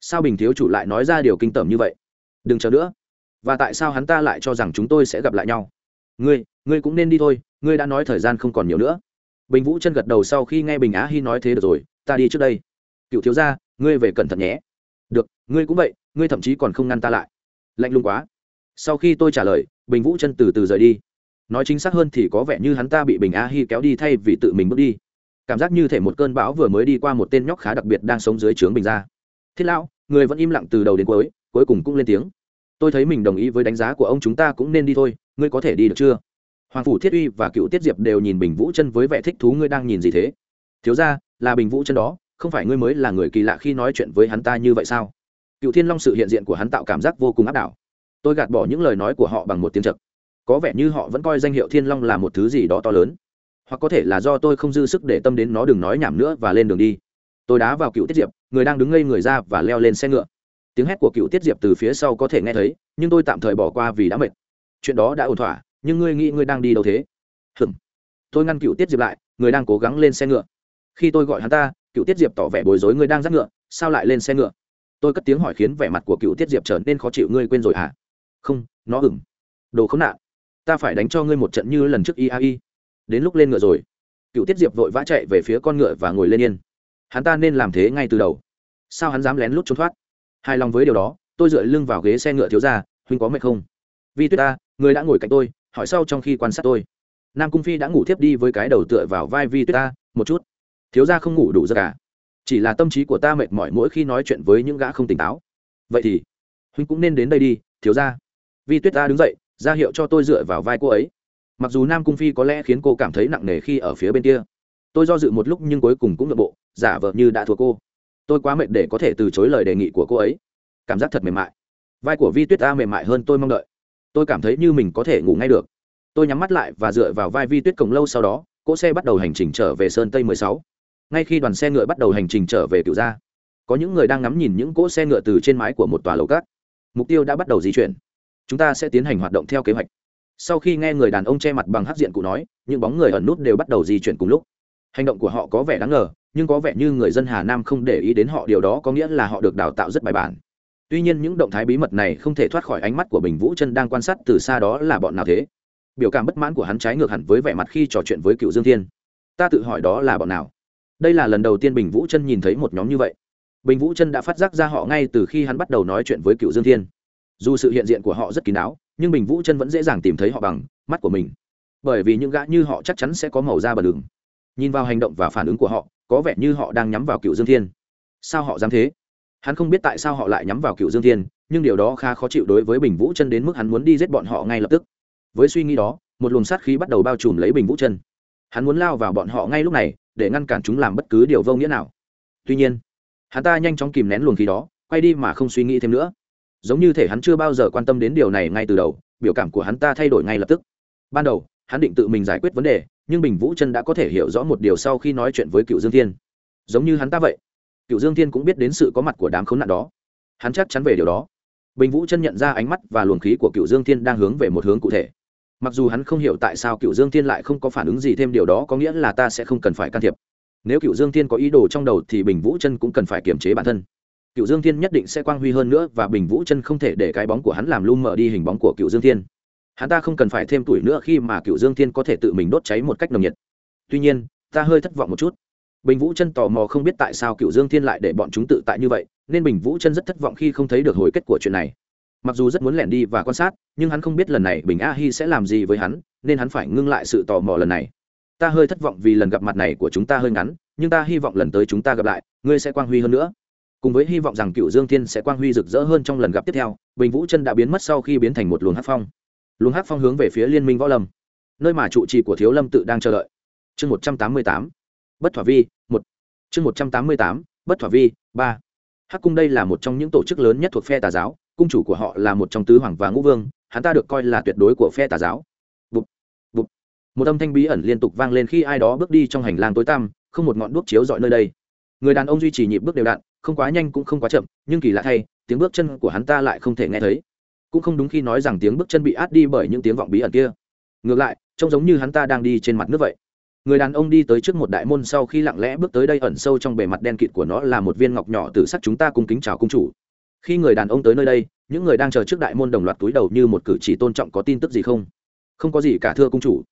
Sao bình thiếu chủ lại nói ra điều kinh tởm như vậy? Đừng chờ nữa. Và tại sao hắn ta lại cho rằng chúng tôi sẽ gặp lại nhau? Ngươi ngươi cũng nên đi thôi, ngươi đã nói thời gian không còn nhiều nữa bình vũ chân gật đầu sau khi nghe bình á hy nói thế được rồi, ta đi trước đây. Cựu thiếu gia, ngươi về cẩn thận nhé. Được, ngươi cũng vậy, ngươi thậm chí còn không ngăn ta lại. Lạnh lùng quá. Sau khi tôi trả lời, bình vũ chân từ từ rời đi. Nói chính xác hơn thì có vẻ như hắn ta bị bình Á hi kéo đi thay vì tự mình bước đi. Cảm giác như thể một cơn bão vừa mới đi qua một tên nhóc khá đặc biệt đang sống dưới trướng bình ra thiết lão, người vẫn im lặng từ đầu đến cuối cuối cùng cũng lên tiếng. Tôi thấy mình đồng ý với đánh giá của ông chúng ta cũng nên đi thôi, ngươi có thể đi được chưa? Hoàng phủ thiết uy và cựu tiết diệp đều nhìn bình vũ chân với vẻ thích thú ngươi đang nhìn gì thế? Thiếu ra là bình vũ chân đó, không phải ngươi mới là người kỳ lạ khi nói chuyện với hắn ta như vậy sao? Cựu thiên long sự hiện diện của hắn tạo cảm giác vô cùng áp đảo. Tôi gạt bỏ những lời nói của họ bằng một tiếng chật. Có vẻ như họ vẫn coi danh hiệu thiên long là một thứ gì đó to lớn. Hoặc có thể là do tôi không dư sức để tâm đến nó đừng nói nhảm nữa và lên đường đi. Tôi đá vào cựu tiết diệp, người đang đứng ngây người ra và leo lên xe ngựa. Tiếng hét của cựu tiết diệp từ phía sau có thể nghe thấy, nhưng tôi tạm thời bỏ qua vì đã mệt. Chuyện đó đã ổn thỏa nhưng ngươi nghĩ ngươi đang đi đâu thế? Hừm tôi ngăn cựu tiết diệp lại, người đang cố gắng lên xe ngựa. Khi tôi gọi hắn ta, cựu tiết diệp tỏ vẻ bối rối ngươi đang dắt ngựa, sao lại lên xe ngựa? Tôi cất tiếng hỏi khiến vẻ mặt của cựu tiết diệp trở nên khó chịu, ngươi quên rồi hả? Không, nó ửng đồ khốn nạn. Ta phải đánh cho ngươi một trận như lần trước iai đến lúc lên ngựa rồi. Cựu tiết diệp vội vã chạy về phía con ngựa và ngồi lên yên. Hắn ta nên làm thế ngay từ đầu. Sao hắn dám lén lút trốn thoát? Hài lòng với điều đó, tôi dựa lưng vào ghế xe ngựa thiếu ra, huynh có mệt không? Vì tuyết ta, người đã ngồi cạnh tôi hỏi sau trong khi quan sát tôi. Nam cung phi đã ngủ thiếp đi với cái đầu tựa vào vai vi tuyết ta, một chút. Thiếu ra không ngủ đủ giấc cả chỉ là tâm trí của ta mệt mỏi mỗi khi nói chuyện với những gã không tỉnh táo. Vậy thì, huynh cũng nên đến đây đi, thiếu ra vi tuyết ta đứng dậy, ra hiệu cho tôi dựa vào vai cô ấy. Mặc dù nam cung phi có lẽ khiến cô cảm thấy nặng nề khi ở phía bên kia, tôi do dự một lúc nhưng cuối cùng cũng nội bộ, giả vờ như đã thua cô. Tôi quá mệt để có thể từ chối lời đề nghị của cô ấy. Cảm giác thật mềm mại. Vai của vi tuyết ta mềm mại hơn tôi mong đợi tôi cảm thấy như mình có thể ngủ ngay được. Tôi nhắm mắt lại và dựa vào vai vi tuyết cổng lâu sau đó, cỗ xe bắt đầu hành trình trở về sơn tây 16. ngay khi đoàn xe ngựa bắt đầu hành trình trở về cựu gia, có những người đang ngắm nhìn những cỗ xe ngựa từ trên mái của một tòa lầu cát. Mục tiêu đã bắt đầu di chuyển. Chúng ta sẽ tiến hành hoạt động theo kế hoạch. Sau khi nghe người đàn ông che mặt bằng hát diện cụ nói, những bóng người ẩn nút đều bắt đầu di chuyển cùng lúc. Hành động của họ có vẻ đáng ngờ, nhưng có vẻ như người dân hà nam không để ý đến họ, điều đó có nghĩa là họ được đào tạo rất bài bản tuy nhiên những động thái bí mật này không thể thoát khỏi ánh mắt của bình vũ chân đang quan sát từ xa đó là bọn nào thế. Biểu cảm bất mãn của hắn trái ngược hẳn với vẻ mặt khi trò chuyện với cựu dương thiên. Ta tự hỏi đó là bọn nào? Đây là lần đầu tiên bình vũ chân nhìn thấy một nhóm như vậy. Bình vũ chân đã phát giác ra họ ngay từ khi hắn bắt đầu nói chuyện với cựu dương thiên. Dù sự hiện diện của họ rất kín đáo, nhưng bình vũ chân vẫn dễ dàng tìm thấy họ bằng mắt của mình. Bởi vì những gã như họ chắc chắn sẽ có màu da bờ đường nhìn vào hành động và phản ứng của họ, có vẻ như họ đang nhắm vào cựu dương thiên. Sao họ dám thế? Hắn không biết tại sao họ lại nhắm vào cựu dương thiên, nhưng điều đó khá khó chịu đối với bình vũ chân đến mức hắn muốn đi giết bọn họ ngay lập tức. Với suy nghĩ đó, một luồng sát khí bắt đầu bao trùm lấy bình vũ chân. Hắn muốn lao vào bọn họ ngay lúc này, để ngăn cản chúng làm bất cứ điều vô nghĩa nào. Tuy nhiên, hắn ta nhanh chóng kìm nén luồng khí đó, quay đi mà không suy nghĩ thêm nữa. Giống như thể hắn chưa bao giờ quan tâm đến điều này ngay từ đầu, biểu cảm của hắn ta thay đổi ngay lập tức. Ban đầu, hắn định tự mình giải quyết vấn đề, nhưng bình vũ chân đã có thể hiểu rõ một điều sau khi nói chuyện với cựu dương thiên. Giống như hắn ta vậy cựu dương thiên cũng biết đến sự có mặt của đám khốn nạn đó. Hắn chắc chắn về điều đó. Bình vũ chân nhận ra ánh mắt và luồng khí của cựu dương thiên đang hướng về một hướng cụ thể. Mặc dù hắn không hiểu tại sao cựu dương thiên lại không có phản ứng gì thêm, điều đó có nghĩa là ta sẽ không cần phải can thiệp. Nếu cựu dương thiên có ý đồ trong đầu thì bình vũ chân cũng cần phải kiềm chế bản thân. Cựu dương thiên nhất định sẽ quang huy hơn nữa và bình vũ chân không thể để cái bóng của hắn làm lu mờ đi hình bóng của cựu dương thiên. Hắn ta không cần phải thêm tuổi nữa khi mà cựu dương thiên có thể tự mình đốt cháy một cách nồng nhiệt. Tuy nhiên, ta hơi thất vọng một chút bình vũ chân tò mò không biết tại sao cựu dương thiên lại để bọn chúng tự tại như vậy, nên bình vũ chân rất thất vọng khi không thấy được hồi kết của chuyện này. Mặc dù rất muốn lẻn đi và quan sát, nhưng hắn không biết lần này bình a hi sẽ làm gì với hắn, nên hắn phải ngưng lại sự tò mò lần này. Ta hơi thất vọng vì lần gặp mặt này của chúng ta hơi ngắn, nhưng ta hy vọng lần tới chúng ta gặp lại, ngươi sẽ quang huy hơn nữa. Cùng với hy vọng rằng cựu dương thiên sẽ quang huy rực rỡ hơn trong lần gặp tiếp theo, bình vũ chân đã biến mất sau khi biến thành một luồng hát phong. Luồng hát phong hướng về phía liên minh võ lâm, nơi mà trụ trì của thiếu lâm tự đang chờ đợi. Chương một trăm tám mươi tám bất thỏa vi một. Chương một trăm tám mươi tám bất thỏa vi ba. Hắc cung đây là một trong những tổ chức lớn nhất thuộc phe tà giáo cung chủ của họ là một trong tứ hoàng và ngũ vương hắn ta được coi là tuyệt đối của phe tà giáo. Bụp, bụp. một âm thanh bí ẩn liên tục vang lên khi ai đó bước đi trong hành lang tối tăm không một ngọn đuốc chiếu dọi nơi đây. Người đàn ông duy trì nhịp bước đều đặn không quá nhanh cũng không quá chậm nhưng kỳ lạ thay tiếng bước chân của hắn ta lại không thể nghe thấy. Cũng không đúng khi nói rằng tiếng bước chân bị át đi bởi những tiếng vọng bí ẩn kia. Ngược lại trông giống như hắn ta đang đi trên mặt nước vậy người đàn ông đi tới trước một đại môn sau khi lặng lẽ bước tới đây ẩn sâu trong bề mặt đen kịt của nó là một viên ngọc nhỏ từ sắc chúng ta cung kính chào cung chủ. Khi người đàn ông tới nơi đây, những người đang chờ trước đại môn đồng loạt túi đầu như một cử chỉ tôn trọng có tin tức gì không? Không có gì cả, thưa cung chủ.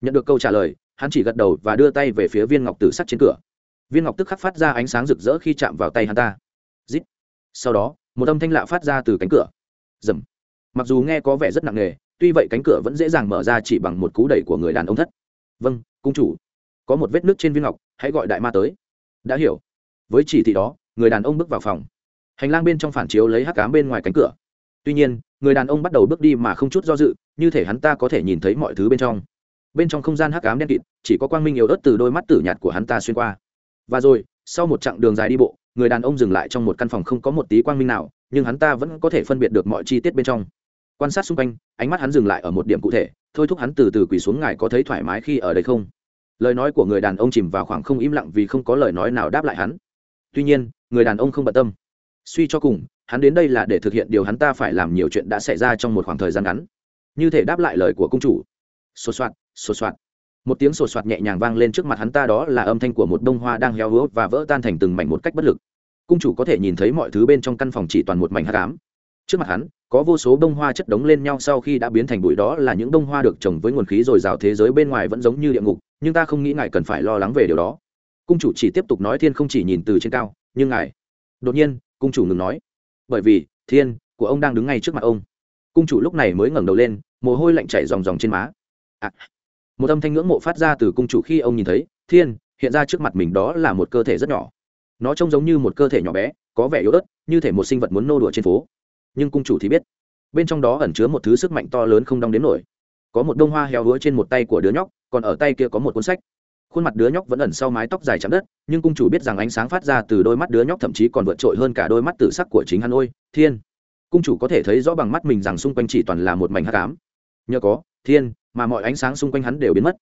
Nhận được câu trả lời, hắn chỉ gật đầu và đưa tay về phía viên ngọc tử sắc trên cửa. Viên ngọc tức khắc phát ra ánh sáng rực rỡ khi chạm vào tay hắn ta. Rít. Sau đó, một âm thanh lạ phát ra từ cánh cửa. Dầm mặc dù nghe có vẻ rất nặng nề, tuy vậy cánh cửa vẫn dễ dàng mở ra chỉ bằng một cú đẩy của người đàn ông thất. Vâng cung chủ có một vết nước trên viên ngọc, hãy gọi đại ma tới. Đã hiểu. Với chỉ thị đó, người đàn ông bước vào phòng. Hành lang bên trong phản chiếu lấy hắc cám bên ngoài cánh cửa. Tuy nhiên, người đàn ông bắt đầu bước đi mà không chút do dự, như thể hắn ta có thể nhìn thấy mọi thứ bên trong. Bên trong không gian hắc cám đen kịt, chỉ có quang minh yếu ớt từ đôi mắt tử nhạt của hắn ta xuyên qua. Và rồi, sau một chặng đường dài đi bộ, người đàn ông dừng lại trong một căn phòng không có một tí quang minh nào, nhưng hắn ta vẫn có thể phân biệt được mọi chi tiết bên trong. Quan sát xung quanh, ánh mắt hắn dừng lại ở một điểm cụ thể, thôi thúc hắn từ từ quỳ xuống, ngài có thấy thoải mái khi ở đây không? Lời nói của người đàn ông chìm vào khoảng không im lặng vì không có lời nói nào đáp lại hắn. Tuy nhiên, người đàn ông không bận tâm. Suy cho cùng, hắn đến đây là để thực hiện điều hắn ta phải làm nhiều chuyện đã xảy ra trong một khoảng thời gian ngắn. Như thể đáp lại lời của công chủ. Sột soạt sột soạt. Một tiếng sột soạt nhẹ nhàng vang lên trước mặt hắn ta đó là âm thanh của một bông hoa đang heo hứa và vỡ tan thành từng mảnh một cách bất lực. Cung chủ có thể nhìn thấy mọi thứ bên trong căn phòng chỉ toàn một mảnh hát cám trước mặt hắn, có vô số bông hoa chất đống lên nhau sau khi đã biến thành bụi. Đó là những bông hoa được trồng với nguồn khí dồi dào thế giới bên ngoài vẫn giống như địa ngục nhưng ta không nghĩ ngài cần phải lo lắng về điều đó. Cung chủ chỉ tiếp tục nói thiên không chỉ nhìn từ trên cao nhưng ngài đột nhiên cung chủ ngừng nói. Bởi vì thiên của ông đang đứng ngay trước mặt ông. Cung chủ lúc này mới ngẩng đầu lên mồ hôi lạnh chảy ròng ròng trên má. À, một âm thanh ngưỡng mộ phát ra từ cung chủ khi ông nhìn thấy thiên hiện ra trước mặt mình đó là một cơ thể rất nhỏ. Nó trông giống như một cơ thể nhỏ bé có vẻ yếu ớt như thể một sinh vật muốn nô đùa trên phố. Nhưng cung chủ thì biết bên trong đó ẩn chứa một thứ sức mạnh to lớn không đong đến nổi có một đông hoa heo hứa trên một tay của đứa nhóc, còn ở tay kia có một cuốn sách. Khuôn mặt đứa nhóc vẫn ẩn sau mái tóc dài chạm đất, nhưng cung chủ biết rằng ánh sáng phát ra từ đôi mắt đứa nhóc thậm chí còn vượt trội hơn cả đôi mắt tử sắc của chính hắn. Ôi, thiên! Cung chủ có thể thấy rõ bằng mắt mình rằng xung quanh chỉ toàn là một mảnh hát ám. Nhờ có, thiên, mà mọi ánh sáng xung quanh hắn đều biến mất.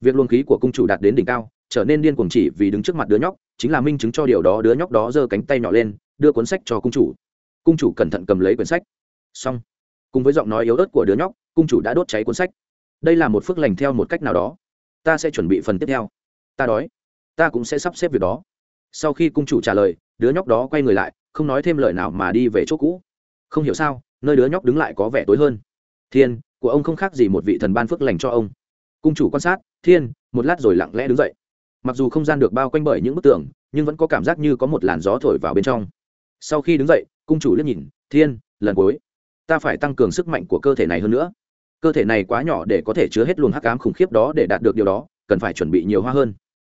Việc luồng khí của cung chủ đạt đến đỉnh cao, trở nên điên cuồng chỉ vì đứng trước mặt đứa nhóc, chính là minh chứng cho điều đó đứa nhóc đó giơ cánh tay nhỏ lên, đưa cuốn sách cho cung chủ. Cung chủ cẩn thận cầm lấy quyển sách. Xong. Cùng với giọng nói yếu ớt của đứa nhóc cung chủ đã đốt cháy cuốn sách. Đây là một phước lành theo một cách nào đó. Ta sẽ chuẩn bị phần tiếp theo. Ta đói. Ta cũng sẽ sắp xếp việc đó. Sau khi cung chủ trả lời, đứa nhóc đó quay người lại, không nói thêm lời nào mà đi về chỗ cũ. Không hiểu sao, nơi đứa nhóc đứng lại có vẻ tối hơn. Thiên, của ông không khác gì một vị thần ban phước lành cho ông. Cung chủ quan sát, thiên, một lát rồi lặng lẽ đứng dậy. Mặc dù không gian được bao quanh bởi những bức tường, nhưng vẫn có cảm giác như có một làn gió thổi vào bên trong. Sau khi đứng dậy, cung chủ liếc nhìn, thiên, lần cuối ta phải tăng cường sức mạnh của cơ thể này hơn nữa. Cơ thể này quá nhỏ để có thể chứa hết luồng hắc ám khủng khiếp đó để đạt được điều đó, cần phải chuẩn bị nhiều hoa hơn.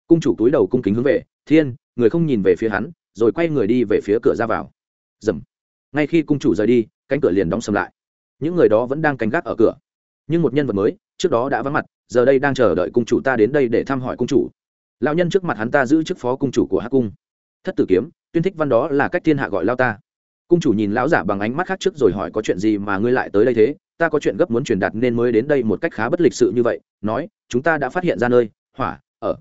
Cung chủ túi đầu cung kính hướng về, thiên, người không nhìn về phía hắn, rồi quay người đi về phía cửa ra vào. Dầm. Ngay khi cung chủ rời đi, cánh cửa liền đóng sầm lại. Những người đó vẫn đang canh gác ở cửa. Nhưng một nhân vật mới, trước đó đã vắng mặt, giờ đây đang chờ đợi cung chủ ta đến đây để thăm hỏi cung chủ. Lão nhân trước mặt hắn ta giữ chức phó cung chủ của hắc cung. Thất tử kiếm, tuyên thích văn đó là cách thiên hạ gọi lao ta cung chủ nhìn lão giả bằng ánh mắt khác trước rồi hỏi có chuyện gì mà ngươi lại tới đây thế? Ta có chuyện gấp muốn truyền đạt nên mới đến đây một cách khá bất lịch sự như vậy. Nói, chúng ta đã phát hiện ra nơi. Hỏa, ở.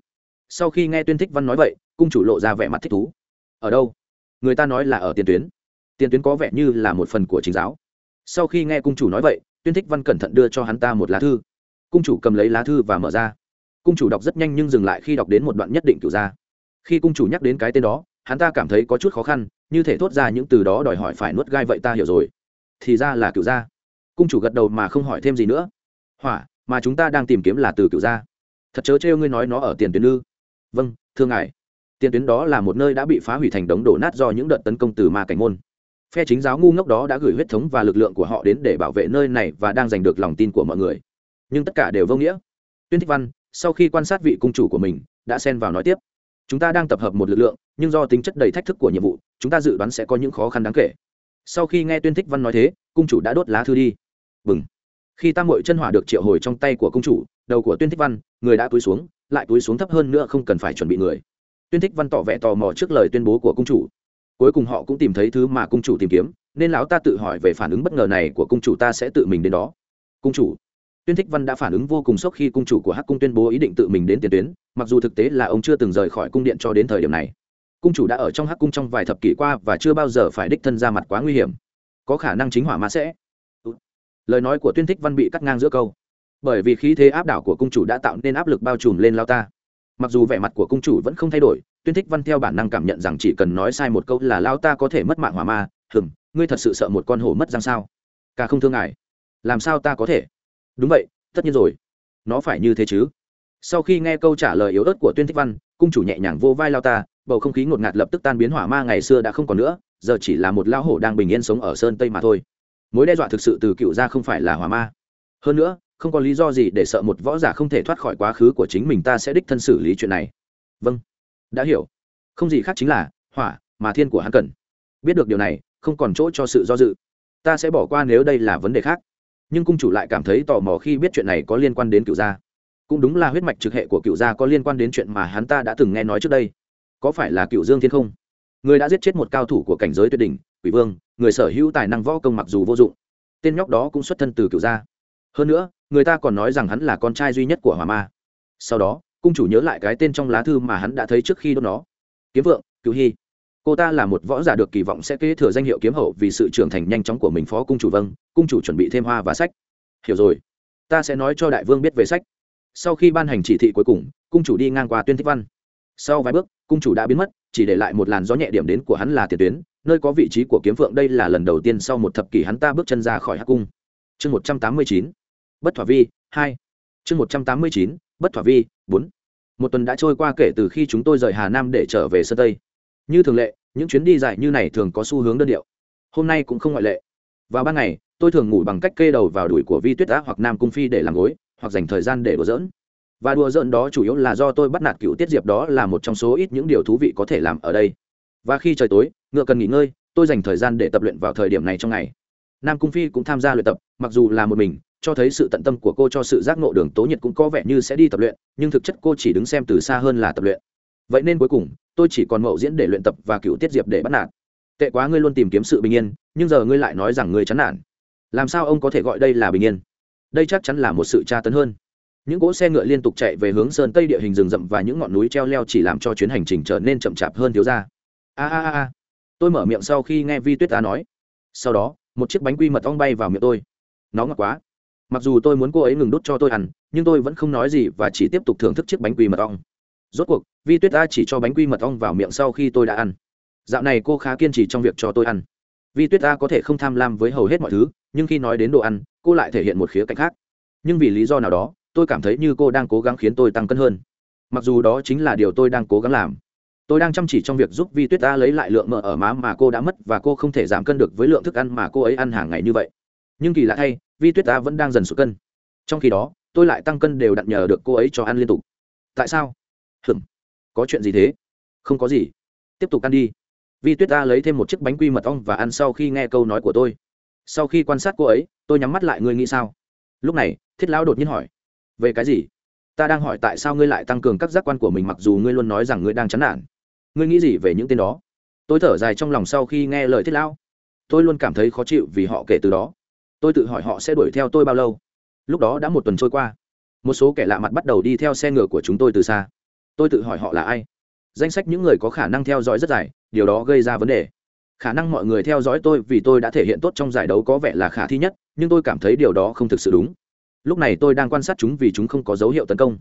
Sau khi nghe tuyên thích văn nói vậy, cung chủ lộ ra vẻ mặt thích thú. Ở đâu? Người ta nói là ở tiền tuyến. Tiền tuyến có vẻ như là một phần của chính giáo. Sau khi nghe cung chủ nói vậy, tuyên thích văn cẩn thận đưa cho hắn ta một lá thư. Cung chủ cầm lấy lá thư và mở ra. Cung chủ đọc rất nhanh nhưng dừng lại khi đọc đến một đoạn nhất định cựu ra. Khi cung chủ nhắc đến cái tên đó hắn ta cảm thấy có chút khó khăn, như thể thốt ra những từ đó đòi hỏi phải nuốt gai vậy ta hiểu rồi. Thì ra là cựu gia. Cung chủ gật đầu mà không hỏi thêm gì nữa. Hỏa, mà chúng ta đang tìm kiếm là từ cựu gia. Thật chớ trêu ngươi nói nó ở tiền tuyến ư. Vâng thưa ngài. Tiền tuyến đó là một nơi đã bị phá hủy thành đống đổ nát do những đợt tấn công từ ma cảnh môn. Phe chính giáo ngu ngốc đó đã gửi huyết thống và lực lượng của họ đến để bảo vệ nơi này và đang giành được lòng tin của mọi người. Nhưng tất cả đều vô nghĩa. Tuyên thích văn, sau khi quan sát vị cung chủ của mình, đã xen vào nói tiếp. Chúng ta đang tập hợp một lực lượng nhưng do tính chất đầy thách thức của nhiệm vụ, chúng ta dự đoán sẽ có những khó khăn đáng kể. Sau khi nghe tuyên thích văn nói thế, cung chủ đã đốt lá thư đi. Bừng. Khi tam mội chân hỏa được triệu hồi trong tay của cung chủ, đầu của tuyên thích văn, người đã túi xuống, lại túi xuống thấp hơn nữa không cần phải chuẩn bị người. Tuyên thích văn tỏ vẻ tò mò trước lời tuyên bố của cung chủ. Cuối cùng họ cũng tìm thấy thứ mà cung chủ tìm kiếm, nên lão ta tự hỏi về phản ứng bất ngờ này của cung chủ ta sẽ tự mình đến đó. Cung chủ. Tuyên thích văn đã phản ứng vô cùng sốc khi cung chủ của hắc cung tuyên bố ý định tự mình đến tiền tuyến, mặc dù thực tế là ông chưa từng rời khỏi cung điện cho đến thời điểm này cung chủ đã ở trong hắc cung trong vài thập kỷ qua và chưa bao giờ phải đích thân ra mặt quá nguy hiểm. Có khả năng chính hỏa ma sẽ. Ừ. Lời nói của tuyên thích văn bị cắt ngang giữa câu. Bởi vì khí thế áp đảo của cung chủ đã tạo nên áp lực bao trùm lên lao ta. Mặc dù vẻ mặt của cung chủ vẫn không thay đổi, tuyên thích văn theo bản năng cảm nhận rằng chỉ cần nói sai một câu là lao ta có thể mất mạng hỏa ma. Hừng ngươi thật sự sợ một con hổ mất răng sao? Cả không thương ngại làm sao ta có thể? Đúng vậy, tất nhiên rồi. Nó phải như thế chứ. Sau khi nghe câu trả lời yếu ớt của tuyên thích văn, cung chủ nhẹ nhàng vô vai lao ta bầu không khí ngột ngạt lập tức tan biến hỏa ma ngày xưa đã không còn nữa, giờ chỉ là một lao hổ đang bình yên sống ở sơn tây mà thôi. Mối đe dọa thực sự từ cựu ra không phải là hỏa ma. Hơn nữa, không có lý do gì để sợ một võ giả không thể thoát khỏi quá khứ của chính mình ta sẽ đích thân xử lý chuyện này. Vâng đã hiểu. Không gì khác chính là, hỏa mà thiên của hắn cần. Biết được điều này, không còn chỗ cho sự do dự. Ta sẽ bỏ qua nếu đây là vấn đề khác. Nhưng cung chủ lại cảm thấy tò mò khi biết chuyện này có liên quan đến cựu gia. Cũng đúng là huyết mạch trực hệ của cựu gia có liên quan đến chuyện mà hắn ta đã từng nghe nói trước đây có phải là cựu dương thiên không? Người đã giết chết một cao thủ của cảnh giới tuyệt đỉnh, quỷ vương, người sở hữu tài năng võ công mặc dù vô dụng, tên nhóc đó cũng xuất thân từ cựu gia. Hơn nữa, người ta còn nói rằng hắn là con trai duy nhất của hỏa ma. Sau đó, cung chủ nhớ lại cái tên trong lá thư mà hắn đã thấy trước khi đốt nó. Kiếm vượng, cựu hy. Cô ta là một võ giả được kỳ vọng sẽ kế thừa danh hiệu kiếm hậu vì sự trưởng thành nhanh chóng của mình, phó cung chủ vâng cung chủ chuẩn bị thêm hoa và sách. Hiểu rồi. Ta sẽ nói cho đại vương biết về sách. Sau khi ban hành chỉ thị cuối cùng, cung chủ đi ngang qua tuyên thích văn sau vài bước, cung chủ đã biến mất, chỉ để lại một làn gió nhẹ điểm đến của hắn là tiền tuyến, nơi có vị trí của kiếm phượng đây là lần đầu tiên sau một thập kỷ hắn ta bước chân ra khỏi hắc cung. Chương một trăm tám mươi chín, bất thỏa vi hai. Chương một trăm tám mươi chín, bất thỏa vi bốn. Một tuần đã trôi qua kể từ khi chúng tôi rời hà nam để trở về sơn tây. Như thường lệ, những chuyến đi dài như này thường có xu hướng đơn điệu. Hôm nay cũng không ngoại lệ. Vào ban ngày, tôi thường ngủ bằng cách kê đầu vào đùi của vi tuyết á hoặc nam cung phi để làm gối, hoặc dành thời gian để đùa giỡn và đùa giỡn đó chủ yếu là do tôi bắt nạt cựu tiết diệp đó là một trong số ít những điều thú vị có thể làm ở đây. Và khi trời tối, ngựa cần nghỉ ngơi, tôi dành thời gian để tập luyện vào thời điểm này trong ngày. Nam cung phi cũng tham gia luyện tập, mặc dù là một mình, cho thấy sự tận tâm của cô cho sự giác ngộ đường tố nhiệt cũng có vẻ như sẽ đi tập luyện, nhưng thực chất cô chỉ đứng xem từ xa hơn là tập luyện. Vậy nên cuối cùng, tôi chỉ còn mậu diễn để luyện tập và cựu tiết diệp để bắt nạt. Tệ quá ngươi luôn tìm kiếm sự bình yên, nhưng giờ ngươi lại nói rằng ngươi chán nản. Làm sao ông có thể gọi đây là bình yên? Đây chắc chắn là một sự tra tấn hơn những cỗ xe ngựa liên tục chạy về hướng sơn tây địa hình rừng rậm và những ngọn núi treo leo chỉ làm cho chuyến hành trình trở nên chậm chạp hơn thiếu ra a a a. Tôi mở miệng sau khi nghe vi tuyết á nói. Sau đó, một chiếc bánh quy mật ong bay vào miệng tôi. Nó ngọt quá. Mặc dù tôi muốn cô ấy ngừng đút cho tôi ăn, nhưng tôi vẫn không nói gì và chỉ tiếp tục thưởng thức chiếc bánh quy mật ong. Rốt cuộc, vi tuyết Á chỉ cho bánh quy mật ong vào miệng sau khi tôi đã ăn. Dạo này cô khá kiên trì trong việc cho tôi ăn. Vi tuyết Á có thể không tham lam với hầu hết mọi thứ, nhưng khi nói đến đồ ăn, cô lại thể hiện một khía cạnh khác. Nhưng vì lý do nào đó tôi cảm thấy như cô đang cố gắng khiến tôi tăng cân hơn. Mặc dù đó chính là điều tôi đang cố gắng làm. Tôi đang chăm chỉ trong việc giúp vi tuyết Ta lấy lại lượng mỡ ở má mà cô đã mất và cô không thể giảm cân được với lượng thức ăn mà cô ấy ăn hàng ngày như vậy. Nhưng kỳ lạ thay, vi tuyết Ta vẫn đang dần sụt cân. Trong khi đó, tôi lại tăng cân đều đặn nhờ được cô ấy cho ăn liên tục. Tại sao? Hừm có chuyện gì thế? Không có gì. Tiếp tục ăn đi. Vi tuyết Ta lấy thêm một chiếc bánh quy mật ong và ăn sau khi nghe câu nói của tôi. Sau khi quan sát cô ấy, tôi nhắm mắt lại, ngươi nghĩ sao? Lúc này, thiết lão đột nhiên hỏi về cái gì? Ta đang hỏi tại sao ngươi lại tăng cường các giác quan của mình mặc dù ngươi luôn nói rằng ngươi đang chán nản. Ngươi nghĩ gì về những tên đó? Tôi thở dài trong lòng sau khi nghe lời thiết lão. Tôi luôn cảm thấy khó chịu vì họ kể từ đó. Tôi tự hỏi họ sẽ đuổi theo tôi bao lâu. Lúc đó đã một tuần trôi qua. Một số kẻ lạ mặt bắt đầu đi theo xe ngựa của chúng tôi từ xa. Tôi tự hỏi họ là ai? Danh sách những người có khả năng theo dõi rất dài, điều đó gây ra vấn đề. Khả năng mọi người theo dõi tôi vì tôi đã thể hiện tốt trong giải đấu có vẻ là khả thi nhất, nhưng tôi cảm thấy điều đó không thực sự đúng lúc này tôi đang quan sát chúng vì chúng không có dấu hiệu tấn công.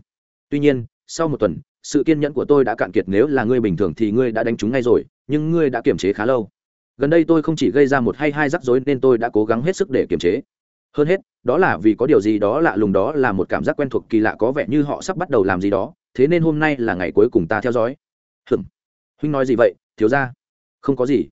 Tuy nhiên, sau một tuần, sự kiên nhẫn của tôi đã cạn kiệt nếu là ngươi bình thường thì ngươi đã đánh chúng ngay rồi, nhưng ngươi đã kiềm chế khá lâu. Gần đây tôi không chỉ gây ra một hay hai rắc rối nên tôi đã cố gắng hết sức để kiềm chế. Hơn hết, đó là vì có điều gì đó lạ lùng đó là một cảm giác quen thuộc kỳ lạ có vẻ như họ sắp bắt đầu làm gì đó, thế nên hôm nay là ngày cuối cùng ta theo dõi. Hừng huynh nói gì vậy, thiếu ra không có gì.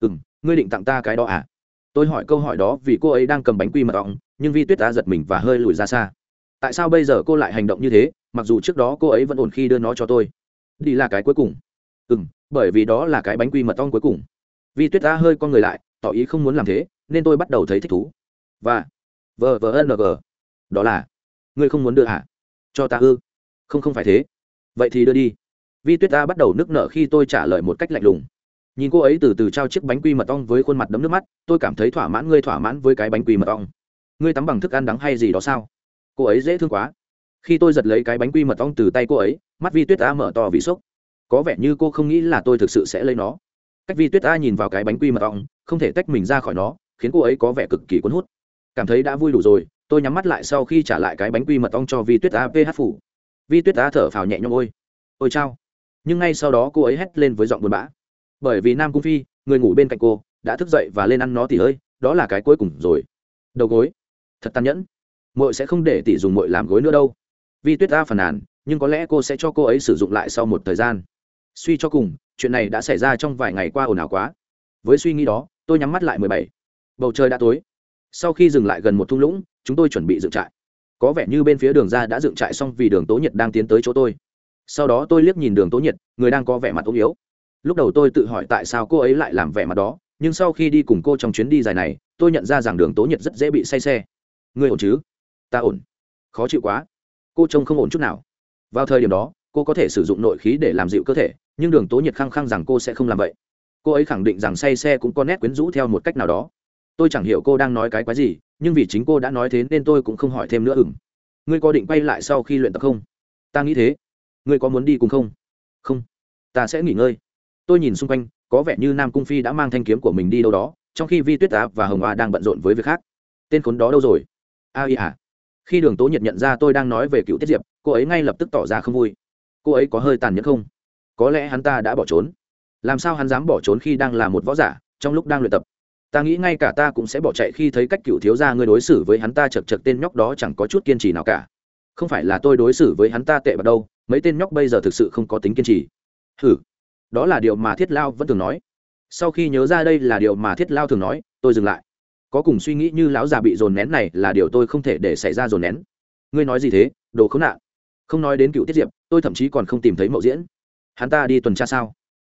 Ừ m ngươi định tặng ta cái đó à? Tôi hỏi câu hỏi đó vì cô ấy đang cầm bánh quy mật ong nhưng vi tuyết ta giật mình và hơi lùi ra xa. Tại sao bây giờ cô lại hành động như thế, mặc dù trước đó cô ấy vẫn ổn khi đưa nó cho tôi? Đi là cái cuối cùng. Ừ m bởi vì đó là cái bánh quy mật ong cuối cùng. Vi tuyết ta hơi con người lại, tỏ ý không muốn làm thế, nên tôi bắt đầu thấy thích thú. Và, vờ vờ ng đó là, ngươi không muốn đưa hả? Cho ta ư? Không không phải thế. Vậy thì đưa đi. Vi tuyết ta bắt đầu nức nở khi tôi trả lời một cách lạnh lùng. Nhìn cô ấy từ từ trao chiếc bánh quy mật ong với khuôn mặt đấm nước mắt, tôi cảm thấy thỏa mãn ngươi thỏa mãn với cái bánh quy mật ong ngươi tắm bằng thức ăn đắng hay gì đó sao? Cô ấy dễ thương quá. Khi tôi giật lấy cái bánh quy mật ong từ tay cô ấy, mắt vi tuyết a mở to vì sốc. Có vẻ như cô không nghĩ là tôi thực sự sẽ lấy nó. Cách vi tuyết a nhìn vào cái bánh quy mật ong, không thể tách mình ra khỏi nó, khiến cô ấy có vẻ cực kỳ cuốn hút. Cảm thấy đã vui đủ rồi, tôi nhắm mắt lại sau khi trả lại cái bánh quy mật ong cho vi tuyết a ph phủ. Vi tuyết a thở phào nhẹ nhõm, ôi ôi chao. Nhưng ngay sau đó cô ấy hét lên với giọng buồn bã. Bởi vì nam cung phi, người ngủ bên cạnh cô, đã thức dậy và lên ăn nó thì ơi, đó là cái cuối cùng rồi. Đầu gối thật tàn nhẫn. Mội sẽ không để tỷ dùng mội làm gối nữa đâu. Vi tuyết ta phàn nàn, nhưng có lẽ cô sẽ cho cô ấy sử dụng lại sau một thời gian. Suy cho cùng, chuyện này đã xảy ra trong vài ngày qua ồn ào quá. Với suy nghĩ đó, tôi nhắm mắt lại mười bảy. Bầu trời đã tối. Sau khi dừng lại gần một thung lũng, chúng tôi chuẩn bị dựng trại. Có vẻ như bên phía đường ra đã dựng trại xong vì đường tố nhiệt đang tiến tới chỗ tôi. Sau đó tôi liếc nhìn đường tố nhiệt, người đang có vẻ mặt ốm yếu. Lúc đầu tôi tự hỏi tại sao cô ấy lại làm vẻ mặt đó, nhưng sau khi đi cùng cô trong chuyến đi dài này, tôi nhận ra rằng đường tố nhiệt rất dễ bị say xe. Ngươi ổn chứ? Ta ổn. Khó chịu quá. Cô trông không ổn chút nào. Vào thời điểm đó, cô có thể sử dụng nội khí để làm dịu cơ thể, nhưng đường tố nhiệt khăng khăng rằng cô sẽ không làm vậy. Cô ấy khẳng định rằng say xe cũng có nét quyến rũ theo một cách nào đó. Tôi chẳng hiểu cô đang nói cái quái gì, nhưng vì chính cô đã nói thế nên tôi cũng không hỏi thêm nữa ừng ngươi có định quay lại sau khi luyện tập không? Ta nghĩ thế. Ngươi có muốn đi cùng không? Không. Ta sẽ nghỉ ngơi. Tôi nhìn xung quanh, có vẻ như nam cung phi đã mang thanh kiếm của mình đi đâu đó, trong khi vi tuyết á và hồng hoa đang bận rộn với việc khác. Tên khốn đó đâu rồi? A y à. Khi đường tố nhiệt nhận ra tôi đang nói về cựu tiết diệp, cô ấy ngay lập tức tỏ ra không vui. Cô ấy có hơi tàn nhẫn không? Có lẽ hắn ta đã bỏ trốn. Làm sao hắn dám bỏ trốn khi đang là một võ giả, trong lúc đang luyện tập? Ta nghĩ ngay cả ta cũng sẽ bỏ chạy khi thấy cách cựu thiếu gia ngươi đối xử với hắn ta chật chật tên nhóc đó chẳng có chút kiên trì nào cả. Không phải là tôi đối xử với hắn ta tệ bạc đâu, mấy tên nhóc bây giờ thực sự không có tính kiên trì. Hừ, đó là điều mà thiết lao vẫn thường nói. Sau khi nhớ ra đây là điều mà thiết lao thường nói, tôi dừng lại có cùng suy nghĩ như lão già bị dồn nén này là điều tôi không thể để xảy ra dồn nén. Ngươi nói gì thế, đồ khốn nạn? Không nói đến cựu tiết diệp, tôi thậm chí còn không tìm thấy mậu diễn. Hắn ta đi tuần tra sao?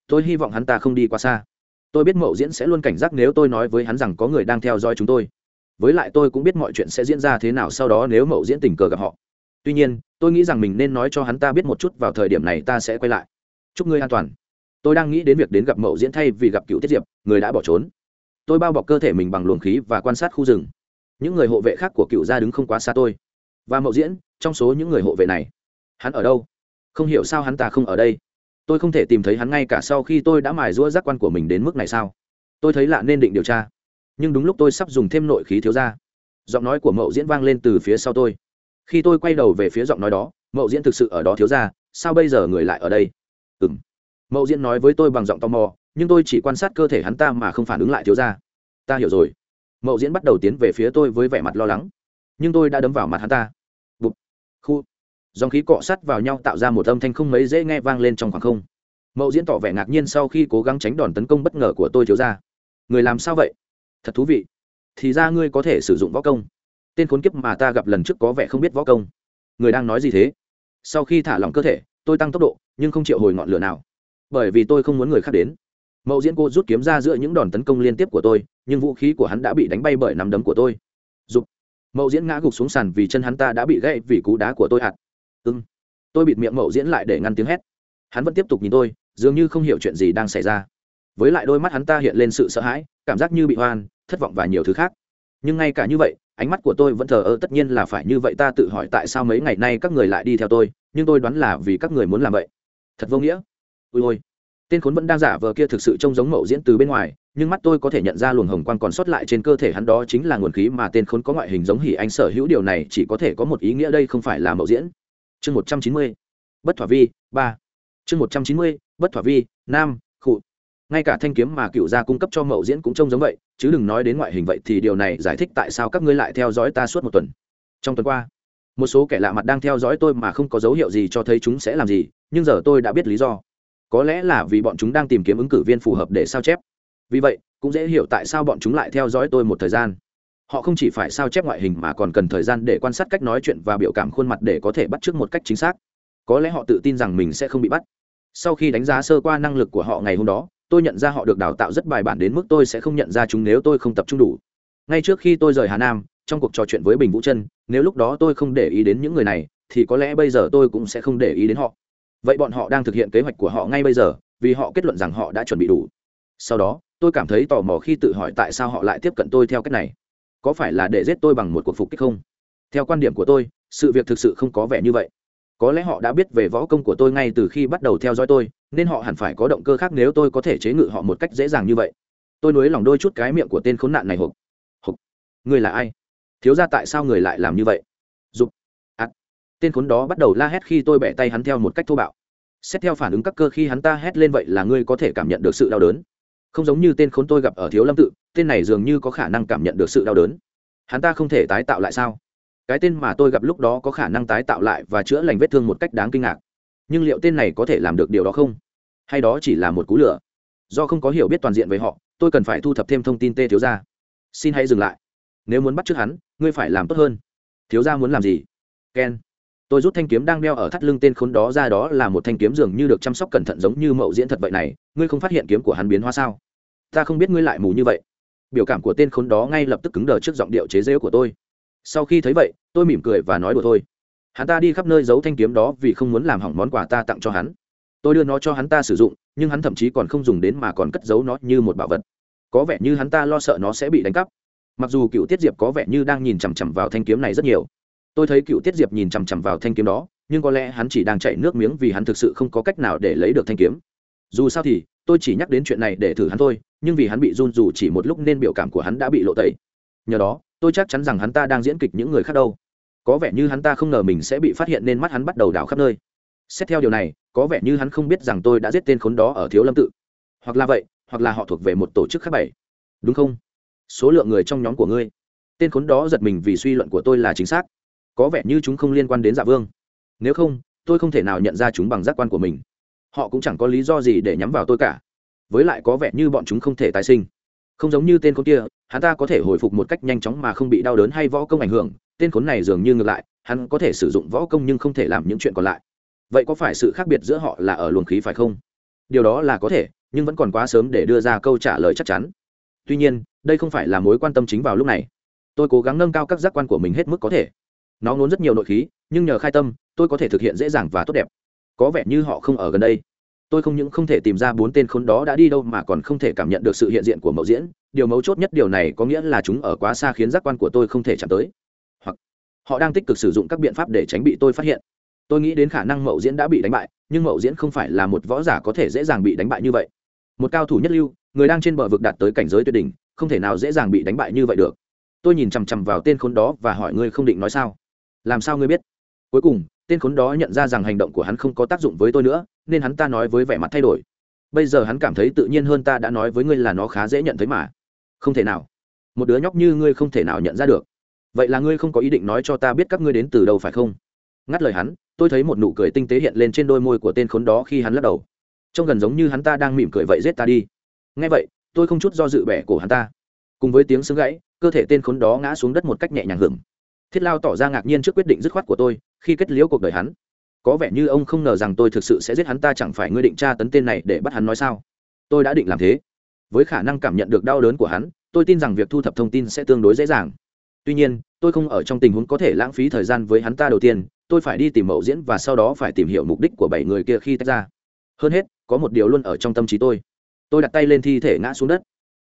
Tôi hy vọng hắn ta không đi quá xa. Tôi biết mậu diễn sẽ luôn cảnh giác nếu tôi nói với hắn rằng có người đang theo dõi chúng tôi. Với lại tôi cũng biết mọi chuyện sẽ diễn ra thế nào sau đó nếu mậu diễn tình cờ gặp họ. Tuy nhiên, tôi nghĩ rằng mình nên nói cho hắn ta biết một chút vào thời điểm này ta sẽ quay lại. Chúc ngươi an toàn. Tôi đang nghĩ đến việc đến gặp mậu diễn thay vì gặp cựu tiết diệp, người đã bỏ trốn tôi bao bọc cơ thể mình bằng luồng khí và quan sát khu rừng. Những người hộ vệ khác của cựu gia đứng không quá xa tôi. Và mậu diễn, trong số những người hộ vệ này. Hắn ở đâu? Không hiểu sao hắn ta không ở đây. Tôi không thể tìm thấy hắn ngay cả sau khi tôi đã mài rũa giác quan của mình đến mức này sao? Tôi thấy lạ nên định điều tra. Nhưng đúng lúc tôi sắp dùng thêm nội khí thiếu ra giọng nói của mậu diễn vang lên từ phía sau tôi. Khi tôi quay đầu về phía giọng nói đó, mậu diễn thực sự ở đó thiếu ra sao bây giờ người lại ở đây? Ừ m mậu diễn nói với tôi bằng giọng tò mò nhưng tôi chỉ quan sát cơ thể hắn ta mà không phản ứng lại thiếu ra ta hiểu rồi. Mậu diễn bắt đầu tiến về phía tôi với vẻ mặt lo lắng. Nhưng tôi đã đấm vào mặt hắn ta. Bụp. Khu. Dòng khí cọ sắt vào nhau tạo ra một âm thanh không mấy dễ nghe vang lên trong khoảng không. Mậu diễn tỏ vẻ ngạc nhiên sau khi cố gắng tránh đòn tấn công bất ngờ của tôi thiếu ra người làm sao vậy? Thật thú vị. Thì ra ngươi có thể sử dụng võ công. Tên khốn kiếp mà ta gặp lần trước có vẻ không biết võ công. Người đang nói gì thế? Sau khi thả lỏng cơ thể, tôi tăng tốc độ, nhưng không chịu hồi ngọn lửa nào. Bởi vì tôi không muốn người khác đến mậu diễn cô rút kiếm ra giữa những đòn tấn công liên tiếp của tôi, nhưng vũ khí của hắn đã bị đánh bay bởi nắm đấm của tôi. Dục. mậu diễn ngã gục xuống sàn vì chân hắn ta đã bị gãy vì cú đá của tôi hạt. Ưng. Tôi bịt miệng mậu diễn lại để ngăn tiếng hét. Hắn vẫn tiếp tục nhìn tôi, dường như không hiểu chuyện gì đang xảy ra. Với lại đôi mắt hắn ta hiện lên sự sợ hãi, cảm giác như bị hoan, thất vọng và nhiều thứ khác. Nhưng ngay cả như vậy, ánh mắt của tôi vẫn thờ ơ, tất nhiên là phải như vậy, ta tự hỏi tại sao mấy ngày nay các người lại đi theo tôi, nhưng tôi đoán là vì các người muốn làm vậy. Thật vô nghĩa. Ui ôi tên khốn vẫn đang giả vờ kia thực sự trông giống mậu diễn từ bên ngoài, nhưng mắt tôi có thể nhận ra luồng hồng quang còn sót lại trên cơ thể hắn đó chính là nguồn khí mà tên khốn có ngoại hình giống hỉ anh sở hữu điều này chỉ có thể có một ý nghĩa đây không phải là mậu diễn. Chương một trăm chín mươi, bất thỏa vi, ba. Chương một trăm chín mươi, bất thỏa vi nam khụ. Ngay cả thanh kiếm mà cựu gia cung cấp cho mậu diễn cũng trông giống vậy, chứ đừng nói đến ngoại hình vậy thì điều này giải thích tại sao các ngươi lại theo dõi ta suốt một tuần. Trong tuần qua, một số kẻ lạ mặt đang theo dõi tôi mà không có dấu hiệu gì cho thấy chúng sẽ làm gì, nhưng giờ tôi đã biết lý do có lẽ là vì bọn chúng đang tìm kiếm ứng cử viên phù hợp để sao chép. Vì vậy cũng dễ hiểu tại sao bọn chúng lại theo dõi tôi một thời gian. Họ không chỉ phải sao chép ngoại hình mà còn cần thời gian để quan sát cách nói chuyện và biểu cảm khuôn mặt để có thể bắt chước một cách chính xác. Có lẽ họ tự tin rằng mình sẽ không bị bắt. Sau khi đánh giá sơ qua năng lực của họ ngày hôm đó tôi nhận ra họ được đào tạo rất bài bản đến mức tôi sẽ không nhận ra chúng nếu tôi không tập trung đủ. Ngay trước khi tôi rời hà nam trong cuộc trò chuyện với bình vũ Trân, nếu lúc đó tôi không để ý đến những người này thì có lẽ bây giờ tôi cũng sẽ không để ý đến họ vậy bọn họ đang thực hiện kế hoạch của họ ngay bây giờ, vì họ kết luận rằng họ đã chuẩn bị đủ. Sau đó, tôi cảm thấy tò mò khi tự hỏi tại sao họ lại tiếp cận tôi theo cách này. Có phải là để giết tôi bằng một cuộc phục kích không? Theo quan điểm của tôi, sự việc thực sự không có vẻ như vậy. Có lẽ họ đã biết về võ công của tôi ngay từ khi bắt đầu theo dõi tôi, nên họ hẳn phải có động cơ khác nếu tôi có thể chế ngự họ một cách dễ dàng như vậy. Tôi nối lòng đôi chút cái miệng của tên khốn nạn này hộp hộp người là ai? Thiếu ra tại sao người lại làm như vậy? Dục tên khốn đó bắt đầu la hét khi tôi bẻ tay hắn theo một cách thô bạo. Xét theo phản ứng các cơ khi hắn ta hét lên vậy là ngươi có thể cảm nhận được sự đau đớn. Không giống như tên khốn tôi gặp ở thiếu lâm tự, tên này dường như có khả năng cảm nhận được sự đau đớn. Hắn ta không thể tái tạo lại sao? Cái tên mà tôi gặp lúc đó có khả năng tái tạo lại và chữa lành vết thương một cách đáng kinh ngạc. Nhưng liệu tên này có thể làm được điều đó không? Hay đó chỉ là một cú lửa do không có hiểu biết toàn diện về họ, tôi cần phải thu thập thêm thông tin tê thiếu gia. Xin hãy dừng lại. Nếu muốn bắt trước hắn, ngươi phải làm tốt hơn. Thiếu gia muốn làm gì? Ken tôi rút thanh kiếm đang đeo ở thắt lưng tên khốn đó ra đó là một thanh kiếm dường như được chăm sóc cẩn thận giống như mậu diễn thật vậy này, ngươi không phát hiện kiếm của hắn biến hóa sao? Ta không biết ngươi lại mù như vậy. Biểu cảm của tên khốn đó ngay lập tức cứng đờ trước giọng điệu chế rễu của tôi. Sau khi thấy vậy, tôi mỉm cười và nói đùa thôi. Hắn ta đi khắp nơi giấu thanh kiếm đó vì không muốn làm hỏng món quà ta tặng cho hắn. Tôi đưa nó cho hắn ta sử dụng, nhưng hắn thậm chí còn không dùng đến mà còn cất giấu nó như một bảo vật. Có vẻ như hắn ta lo sợ nó sẽ bị đánh cắp. Mặc dù cựu tiết diệp có vẻ như đang nhìn chằm chằm vào thanh kiếm này rất nhiều tôi thấy cựu tiết diệp nhìn chằm chằm vào thanh kiếm đó, nhưng có lẽ hắn chỉ đang chạy nước miếng vì hắn thực sự không có cách nào để lấy được thanh kiếm. Dù sao thì, tôi chỉ nhắc đến chuyện này để thử hắn thôi, nhưng vì hắn bị run dù chỉ một lúc nên biểu cảm của hắn đã bị lộ tẩy. Nhờ đó, tôi chắc chắn rằng hắn ta đang diễn kịch những người khác đâu. Có vẻ như hắn ta không ngờ mình sẽ bị phát hiện nên mắt hắn bắt đầu đảo khắp nơi. Xét theo điều này, có vẻ như hắn không biết rằng tôi đã giết tên khốn đó ở thiếu lâm tự. Hoặc là vậy, hoặc là họ thuộc về một tổ chức khác bảy. Đúng không? Số lượng người trong nhóm của ngươi. Tên khốn đó giật mình vì suy luận của tôi là chính xác có vẻ như chúng không liên quan đến dạ vương. Nếu không, tôi không thể nào nhận ra chúng bằng giác quan của mình. Họ cũng chẳng có lý do gì để nhắm vào tôi cả. Với lại có vẻ như bọn chúng không thể tái sinh. Không giống như tên khốn kia, hắn ta có thể hồi phục một cách nhanh chóng mà không bị đau đớn hay võ công ảnh hưởng. Tên khốn này dường như ngược lại, hắn có thể sử dụng võ công nhưng không thể làm những chuyện còn lại. Vậy có phải sự khác biệt giữa họ là ở luồng khí phải không? Điều đó là có thể, nhưng vẫn còn quá sớm để đưa ra câu trả lời chắc chắn. Tuy nhiên, đây không phải là mối quan tâm chính vào lúc này. Tôi cố gắng nâng cao các giác quan của mình hết mức có thể nó ngốn rất nhiều nội khí, nhưng nhờ khai tâm, tôi có thể thực hiện dễ dàng và tốt đẹp. Có vẻ như họ không ở gần đây. Tôi không những không thể tìm ra bốn tên khốn đó đã đi đâu mà còn không thể cảm nhận được sự hiện diện của mẫu diễn. Điều mấu chốt nhất điều này có nghĩa là chúng ở quá xa khiến giác quan của tôi không thể chạm tới. Hoặc, họ đang tích cực sử dụng các biện pháp để tránh bị tôi phát hiện. Tôi nghĩ đến khả năng mậu diễn đã bị đánh bại, nhưng mậu diễn không phải là một võ giả có thể dễ dàng bị đánh bại như vậy. Một cao thủ nhất lưu, người đang trên bờ vực đạt tới cảnh giới tuyệt đỉnh, không thể nào dễ dàng bị đánh bại như vậy được. Tôi nhìn chằm chằm vào tên khốn đó và hỏi ngươi không định nói sao làm sao ngươi biết? Cuối cùng, tên khốn đó nhận ra rằng hành động của hắn không có tác dụng với tôi nữa, nên hắn ta nói với vẻ mặt thay đổi. Bây giờ hắn cảm thấy tự nhiên hơn ta đã nói với ngươi là nó khá dễ nhận thấy mà. Không thể nào. Một đứa nhóc như ngươi không thể nào nhận ra được. Vậy là ngươi không có ý định nói cho ta biết các ngươi đến từ đâu phải không? Ngắt lời hắn, tôi thấy một nụ cười tinh tế hiện lên trên đôi môi của tên khốn đó khi hắn lắc đầu. Trông gần giống như hắn ta đang mỉm cười vậy giết ta đi. Ngay vậy, tôi không chút do dự bẻ cổ hắn ta. Cùng với tiếng sướng gãy, cơ thể tên khốn đó ngã xuống đất một cách nhẹ nhàng hưởng thiết lao tỏ ra ngạc nhiên trước quyết định dứt khoát của tôi, khi kết liễu cuộc đời hắn. Có vẻ như ông không ngờ rằng tôi thực sự sẽ giết hắn ta chẳng phải ngươi định tra tấn tên này để bắt hắn nói sao? Tôi đã định làm thế. Với khả năng cảm nhận được đau đớn của hắn, tôi tin rằng việc thu thập thông tin sẽ tương đối dễ dàng. Tuy nhiên, tôi không ở trong tình huống có thể lãng phí thời gian với hắn ta đầu tiên, tôi phải đi tìm mẫu diễn và sau đó phải tìm hiểu mục đích của bảy người kia khi tách ra. Hơn hết, có một điều luôn ở trong tâm trí tôi. Tôi đặt tay lên thi thể ngã xuống đất.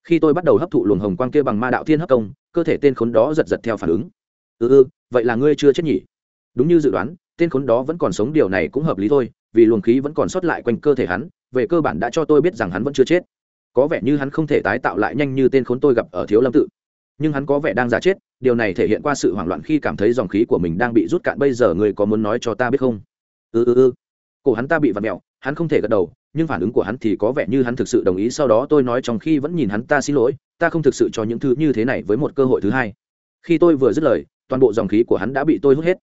Khi tôi bắt đầu hấp thụ luồng hồng quang kia bằng ma đạo thiên hấp công, cơ thể tên khốn đó giật giật theo phản ứng ừ ừ vậy là ngươi chưa chết nhỉ? Đúng như dự đoán, tên khốn đó vẫn còn sống, điều này cũng hợp lý thôi, vì luồng khí vẫn còn sót lại quanh cơ thể hắn, về cơ bản đã cho tôi biết rằng hắn vẫn chưa chết. Có vẻ như hắn không thể tái tạo lại nhanh như tên khốn tôi gặp ở thiếu lâm tự. Nhưng hắn có vẻ đang giả chết, điều này thể hiện qua sự hoảng loạn khi cảm thấy dòng khí của mình đang bị rút cạn. Bây giờ người có muốn nói cho ta biết không? Ừ ừ ừ. Cổ hắn ta bị vặt mẹo hắn không thể gật đầu, nhưng phản ứng của hắn thì có vẻ như hắn thực sự đồng ý. Sau đó tôi nói trong khi vẫn nhìn hắn, ta xin lỗi, ta không thực sự cho những thứ như thế này với một cơ hội thứ hai. Khi tôi vừa dứt lời toàn bộ dòng khí của hắn đã bị tôi hút hết.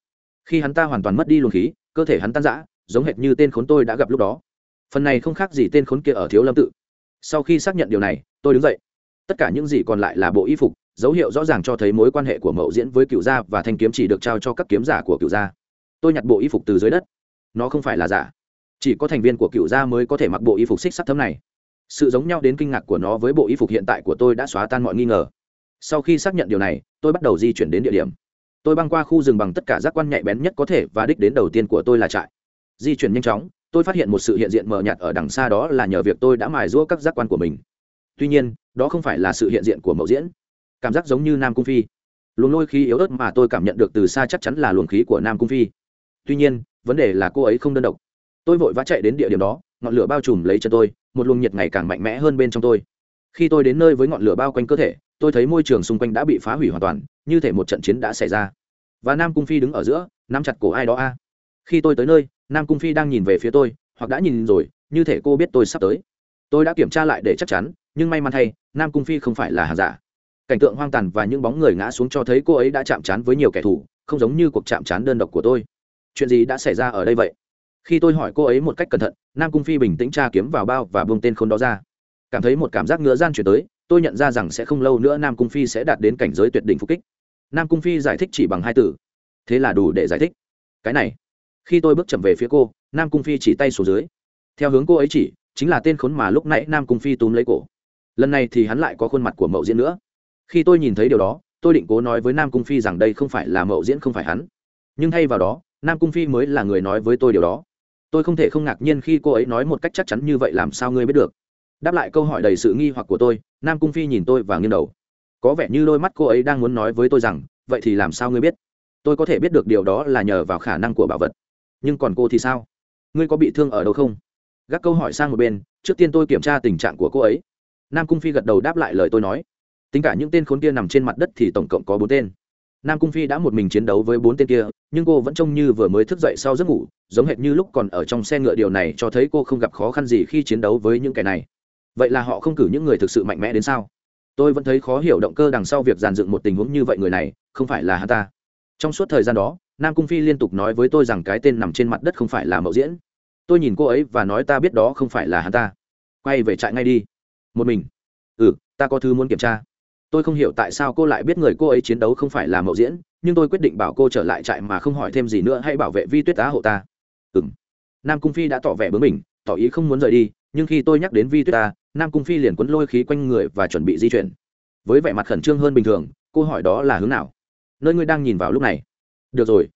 Khi hắn ta hoàn toàn mất đi luồng khí, cơ thể hắn tan rã, giống hệt như tên khốn tôi đã gặp lúc đó. Phần này không khác gì tên khốn kia ở thiếu lâm tự. Sau khi xác nhận điều này, tôi đứng dậy. Tất cả những gì còn lại là bộ y phục, dấu hiệu rõ ràng cho thấy mối quan hệ của mậu diễn với cựu gia và thanh kiếm chỉ được trao cho các kiếm giả của cựu gia. Tôi nhặt bộ y phục từ dưới đất. Nó không phải là giả. Chỉ có thành viên của cựu gia mới có thể mặc bộ y phục xích sắt thấm này. Sự giống nhau đến kinh ngạc của nó với bộ y phục hiện tại của tôi đã xóa tan mọi nghi ngờ. Sau khi xác nhận điều này, tôi bắt đầu di chuyển đến địa điểm tôi băng qua khu rừng bằng tất cả giác quan nhạy bén nhất có thể và đích đến đầu tiên của tôi là trại. Di chuyển nhanh chóng, tôi phát hiện một sự hiện diện mờ nhạt ở đằng xa đó là nhờ việc tôi đã mài giũa các giác quan của mình. Tuy nhiên, đó không phải là sự hiện diện của mẫu diễn. Cảm giác giống như nam cung phi. Luồng lôi khí yếu ớt mà tôi cảm nhận được từ xa chắc chắn là luồng khí của nam cung phi. Tuy nhiên, vấn đề là cô ấy không đơn độc. Tôi vội vã chạy đến địa điểm đó, ngọn lửa bao trùm lấy chân tôi, một luồng nhiệt ngày càng mạnh mẽ hơn bên trong tôi. Khi tôi đến nơi với ngọn lửa bao quanh cơ thể tôi thấy môi trường xung quanh đã bị phá hủy hoàn toàn, như thể một trận chiến đã xảy ra. Và nam cung phi đứng ở giữa, nắm chặt cổ ai đó a. Khi tôi tới nơi, nam cung phi đang nhìn về phía tôi, hoặc đã nhìn rồi, như thể cô biết tôi sắp tới. Tôi đã kiểm tra lại để chắc chắn, nhưng may mắn thay, nam cung phi không phải là hàng giả. Cảnh tượng hoang tàn và những bóng người ngã xuống cho thấy cô ấy đã chạm trán với nhiều kẻ thù, không giống như cuộc chạm trán đơn độc của tôi. Chuyện gì đã xảy ra ở đây vậy? Khi tôi hỏi cô ấy một cách cẩn thận, nam cung phi bình tĩnh tra kiếm vào bao và buông tên khốn đó ra. Cảm thấy một cảm giác ngứa gian chuyển tới tôi nhận ra rằng sẽ không lâu nữa nam cung phi sẽ đạt đến cảnh giới tuyệt đỉnh phục kích. Nam cung phi giải thích chỉ bằng hai từ. Thế là đủ để giải thích. Cái này. Khi tôi bước chậm về phía cô, nam cung phi chỉ tay xuống dưới. Theo hướng cô ấy chỉ, chính là tên khốn mà lúc nãy nam cung phi túm lấy cổ. Lần này thì hắn lại có khuôn mặt của mậu diễn nữa. Khi tôi nhìn thấy điều đó, tôi định cố nói với nam cung phi rằng đây không phải là mậu diễn, không phải hắn. Nhưng thay vào đó, nam cung phi mới là người nói với tôi điều đó. Tôi không thể không ngạc nhiên khi cô ấy nói một cách chắc chắn như vậy, làm sao ngươi biết được? Đáp lại câu hỏi đầy sự nghi hoặc của tôi, nam cung phi nhìn tôi và nghiêng đầu. Có vẻ như đôi mắt cô ấy đang muốn nói với tôi rằng, vậy thì làm sao ngươi biết? Tôi có thể biết được điều đó là nhờ vào khả năng của bảo vật. Nhưng còn cô thì sao? Ngươi có bị thương ở đâu không? Gác câu hỏi sang một bên, trước tiên tôi kiểm tra tình trạng của cô ấy. Nam cung phi gật đầu đáp lại lời tôi nói. Tính cả những tên khốn kia nằm trên mặt đất thì tổng cộng có bốn tên. Nam cung phi đã một mình chiến đấu với bốn tên kia, nhưng cô vẫn trông như vừa mới thức dậy sau giấc ngủ, giống hệt như lúc còn ở trong xe ngựa. Điều này cho thấy cô không gặp khó khăn gì khi chiến đấu với những kẻ này vậy là họ không cử những người thực sự mạnh mẽ đến sao? Tôi vẫn thấy khó hiểu động cơ đằng sau việc giàn dựng một tình huống như vậy người này, không phải là hắn ta. Trong suốt thời gian đó, nam cung phi liên tục nói với tôi rằng cái tên nằm trên mặt đất không phải là mậu diễn. Tôi nhìn cô ấy và nói ta biết đó không phải là hắn ta. Quay về trại ngay đi. Một mình. Ừ ta có thứ muốn kiểm tra. Tôi không hiểu tại sao cô lại biết người cô ấy chiến đấu không phải là mậu diễn, nhưng tôi quyết định bảo cô trở lại trại mà không hỏi thêm gì nữa, hãy bảo vệ vi tuyết tá hộ ta. Ừ m nam cung phi đã tỏ vẻ bướng mình tỏ ý không muốn rời đi, nhưng khi tôi nhắc đến vi tuyết ta nam cung phi liền quấn lôi khí quanh người và chuẩn bị di chuyển. Với vẻ mặt khẩn trương hơn bình thường, cô hỏi đó là hướng nào? Nơi ngươi đang nhìn vào lúc này. Được rồi.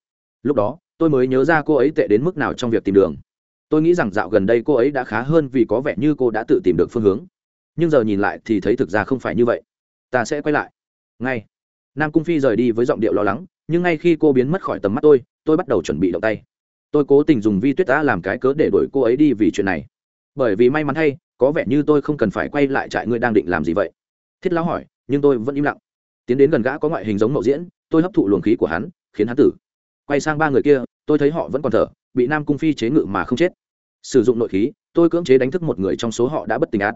Lúc đó, tôi mới nhớ ra cô ấy tệ đến mức nào trong việc tìm đường. Tôi nghĩ rằng dạo gần đây cô ấy đã khá hơn vì có vẻ như cô đã tự tìm được phương hướng. Nhưng giờ nhìn lại thì thấy thực ra không phải như vậy. Ta sẽ quay lại. Ngay. Nam cung phi rời đi với giọng điệu lo lắng, nhưng ngay khi cô biến mất khỏi tầm mắt tôi tôi bắt đầu chuẩn bị động tay. Tôi cố tình dùng vi tuyết đã làm cái cớ để đuổi cô ấy đi vì chuyện này. Bởi vì may mắn thay có vẻ như tôi không cần phải quay lại trại ngươi đang định làm gì vậy. Thiết lão hỏi nhưng tôi vẫn im lặng. Tiến đến gần gã có ngoại hình giống mậu diễn tôi hấp thụ luồng khí của hắn khiến hắn tử. Quay sang ba người kia tôi thấy họ vẫn còn thở bị nam cung phi chế ngự mà không chết. Sử dụng nội khí tôi cưỡng chế đánh thức một người trong số họ đã bất tỉnh át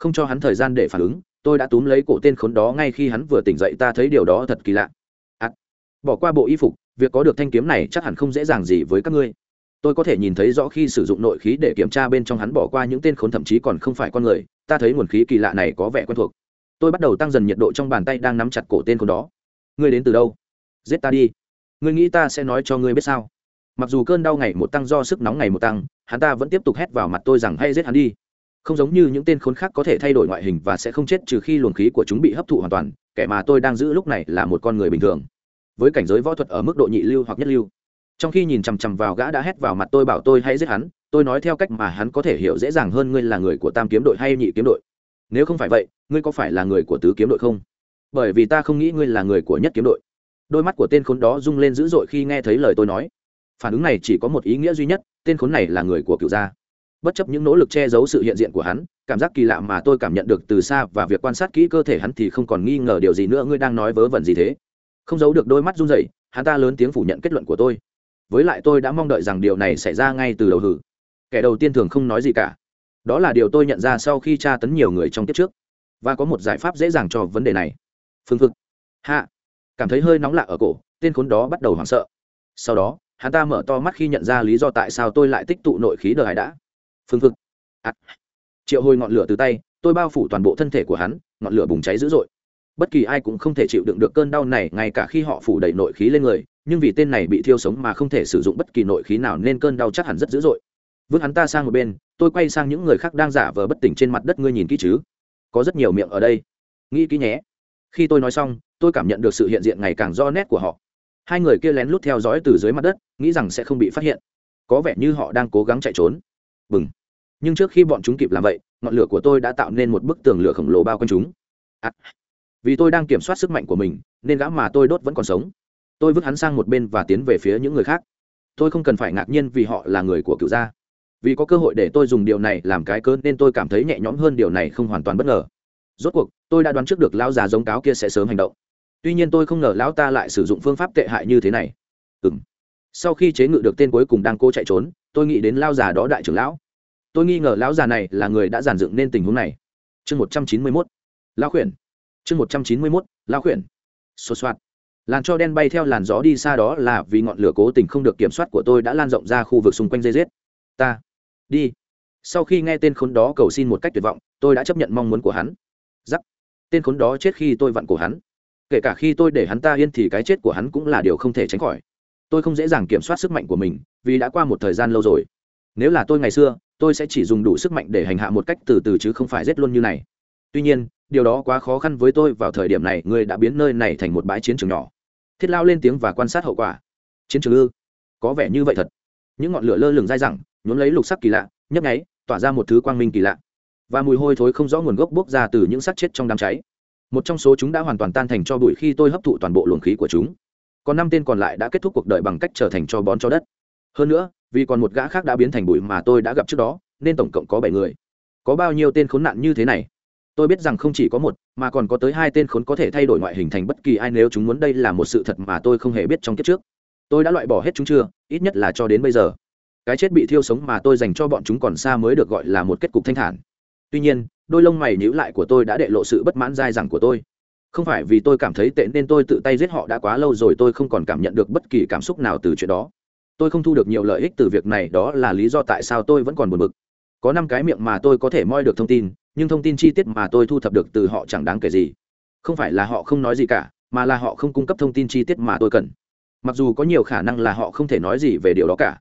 không cho hắn thời gian để phản ứng tôi đã túm lấy cổ tên khốn đó ngay khi hắn vừa tỉnh dậy ta thấy điều đó thật kỳ lạ. À, bỏ qua bộ y phục việc có được thanh kiếm này chắc hẳn không dễ dàng gì với các ngươi tôi có thể nhìn thấy rõ khi sử dụng nội khí để kiểm tra bên trong hắn bỏ qua những tên khốn thậm chí còn không phải con người, ta thấy nguồn khí kỳ lạ này có vẻ quen thuộc. Tôi bắt đầu tăng dần nhiệt độ trong bàn tay đang nắm chặt cổ tên khốn đó. Ngươi đến từ đâu? Giết ta đi. Ngươi nghĩ ta sẽ nói cho ngươi biết sao? Mặc dù cơn đau ngày một tăng do sức nóng ngày một tăng, hắn ta vẫn tiếp tục hét vào mặt tôi rằng hay giết hắn đi. Không giống như những tên khốn khác có thể thay đổi ngoại hình và sẽ không chết trừ khi luồng khí của chúng bị hấp thụ hoàn toàn, kẻ mà tôi đang giữ lúc này là một con người bình thường. Với cảnh giới võ thuật ở mức độ nhị lưu hoặc nhất lưu trong khi nhìn chằm chằm vào gã đã hét vào mặt tôi bảo tôi hãy giết hắn, tôi nói theo cách mà hắn có thể hiểu dễ dàng hơn ngươi là người của tam kiếm đội hay nhị kiếm đội. Nếu không phải vậy, ngươi có phải là người của tứ kiếm đội không? Bởi vì ta không nghĩ ngươi là người của nhất kiếm đội. Đôi mắt của tên khốn đó rung lên dữ dội khi nghe thấy lời tôi nói. Phản ứng này chỉ có một ý nghĩa duy nhất, tên khốn này là người của cựu gia. Bất chấp những nỗ lực che giấu sự hiện diện của hắn, cảm giác kỳ lạ mà tôi cảm nhận được từ xa và việc quan sát kỹ cơ thể hắn thì không còn nghi ngờ điều gì nữa. Ngươi đang nói vớ vẩn gì thế? Không giấu được đôi mắt run rẩy, hắn ta lớn tiếng phủ nhận kết luận của tôi với lại tôi đã mong đợi rằng điều này xảy ra ngay từ đầu hử. Kẻ đầu tiên thường không nói gì cả. Đó là điều tôi nhận ra sau khi tra tấn nhiều người trong kiếp trước. Và có một giải pháp dễ dàng cho vấn đề này. Phương phực. Hạ. Cảm thấy hơi nóng lạ ở cổ, tên khốn đó bắt đầu hoảng sợ. Sau đó, hắn ta mở to mắt khi nhận ra lý do tại sao tôi lại tích tụ nội khí đời hải đã. Phương phực. À. triệu hồi ngọn lửa từ tay, tôi bao phủ toàn bộ thân thể của hắn, ngọn lửa bùng cháy dữ dội. Bất kỳ ai cũng không thể chịu đựng được cơn đau này ngay cả khi họ phủ đầy nội khí lên người nhưng vì tên này bị thiêu sống mà không thể sử dụng bất kỳ nội khí nào nên cơn đau chắc hẳn rất dữ dội. Vứt hắn ta sang một bên tôi quay sang những người khác đang giả vờ bất tỉnh trên mặt đất ngươi nhìn kỹ chứ? Có rất nhiều miệng ở đây. Nghĩ kỹ nhé. Khi tôi nói xong tôi cảm nhận được sự hiện diện ngày càng rõ nét của họ. Hai người kia lén lút theo dõi từ dưới mặt đất nghĩ rằng sẽ không bị phát hiện. Có vẻ như họ đang cố gắng chạy trốn. Bừng. Nhưng trước khi bọn chúng kịp làm vậy ngọn lửa của tôi đã tạo nên một bức tường lửa khổng lồ bao quanh chúng. À, vì tôi đang kiểm soát sức mạnh của mình nên gã mà tôi đốt vẫn còn sống tôi vứt hắn sang một bên và tiến về phía những người khác. Tôi không cần phải ngạc nhiên vì họ là người của cựu gia. Vì có cơ hội để tôi dùng điều này làm cái cớ nên tôi cảm thấy nhẹ nhõm hơn điều này không hoàn toàn bất ngờ. Rốt cuộc, tôi đã đoán trước được lão già giống cáo kia sẽ sớm hành động. Tuy nhiên tôi không ngờ lão ta lại sử dụng phương pháp tệ hại như thế này. Ừ m sau khi chế ngự được tên cuối cùng đang cố chạy trốn, tôi nghĩ đến lão già đó đại trưởng lão. Tôi nghi ngờ lão già này là người đã giàn dựng nên tình huống này. Chương một trăm chín mươi mốt. Lão khuyển. Chương một trăm chín mươi mốt. Lão khuyển. Sột soạt làn cho đen bay theo làn gió đi xa đó là vì ngọn lửa cố tình không được kiểm soát của tôi đã lan rộng ra khu vực xung quanh dây rết ta, đi. Sau khi nghe tên khốn đó cầu xin một cách tuyệt vọng, tôi đã chấp nhận mong muốn của hắn. Giắc. Tên khốn đó chết khi tôi vặn cổ hắn. Kể cả khi tôi để hắn ta yên thì cái chết của hắn cũng là điều không thể tránh khỏi. Tôi không dễ dàng kiểm soát sức mạnh của mình, vì đã qua một thời gian lâu rồi. Nếu là tôi ngày xưa, tôi sẽ chỉ dùng đủ sức mạnh để hành hạ một cách từ từ chứ không phải giết luôn như này. Tuy nhiên, điều đó quá khó khăn với tôi vào thời điểm này ngươi đã biến nơi này thành một bãi chiến trường nhỏ thiết lao lên tiếng và quan sát hậu quả. Chiến trường ư? Có vẻ như vậy thật. Những ngọn lửa lơ lửng dai dẳng, nhốn lấy lục sắc kỳ lạ, nhấp nháy, tỏa ra một thứ quang minh kỳ lạ. Và mùi hôi thối không rõ nguồn gốc bốc ra từ những xác chết trong đám cháy. Một trong số chúng đã hoàn toàn tan thành cho bụi khi tôi hấp thụ toàn bộ luồng khí của chúng. Còn năm tên còn lại đã kết thúc cuộc đời bằng cách trở thành cho bón cho đất. Hơn nữa, vì còn một gã khác đã biến thành bụi mà tôi đã gặp trước đó, nên tổng cộng có bảy người. Có bao nhiêu tên khốn nạn như thế này? Tôi biết rằng không chỉ có một, mà còn có tới hai tên khốn có thể thay đổi ngoại hình thành bất kỳ ai nếu chúng muốn đây là một sự thật mà tôi không hề biết trong kiếp trước. Tôi đã loại bỏ hết chúng chưa, ít nhất là cho đến bây giờ. Cái chết bị thiêu sống mà tôi dành cho bọn chúng còn xa mới được gọi là một kết cục thanh thản. Tuy nhiên, đôi lông mày nhíu lại của tôi đã để lộ sự bất mãn dai dẳng của tôi. Không phải vì tôi cảm thấy tệ nên tôi tự tay giết họ đã quá lâu rồi tôi không còn cảm nhận được bất kỳ cảm xúc nào từ chuyện đó. Tôi không thu được nhiều lợi ích từ việc này, đó là lý do tại sao tôi vẫn còn buồn bực. Có năm cái miệng mà tôi có thể moi được thông tin nhưng thông tin chi tiết mà tôi thu thập được từ họ chẳng đáng kể gì. Không phải là họ không nói gì cả, mà là họ không cung cấp thông tin chi tiết mà tôi cần. Mặc dù có nhiều khả năng là họ không thể nói gì về điều đó cả.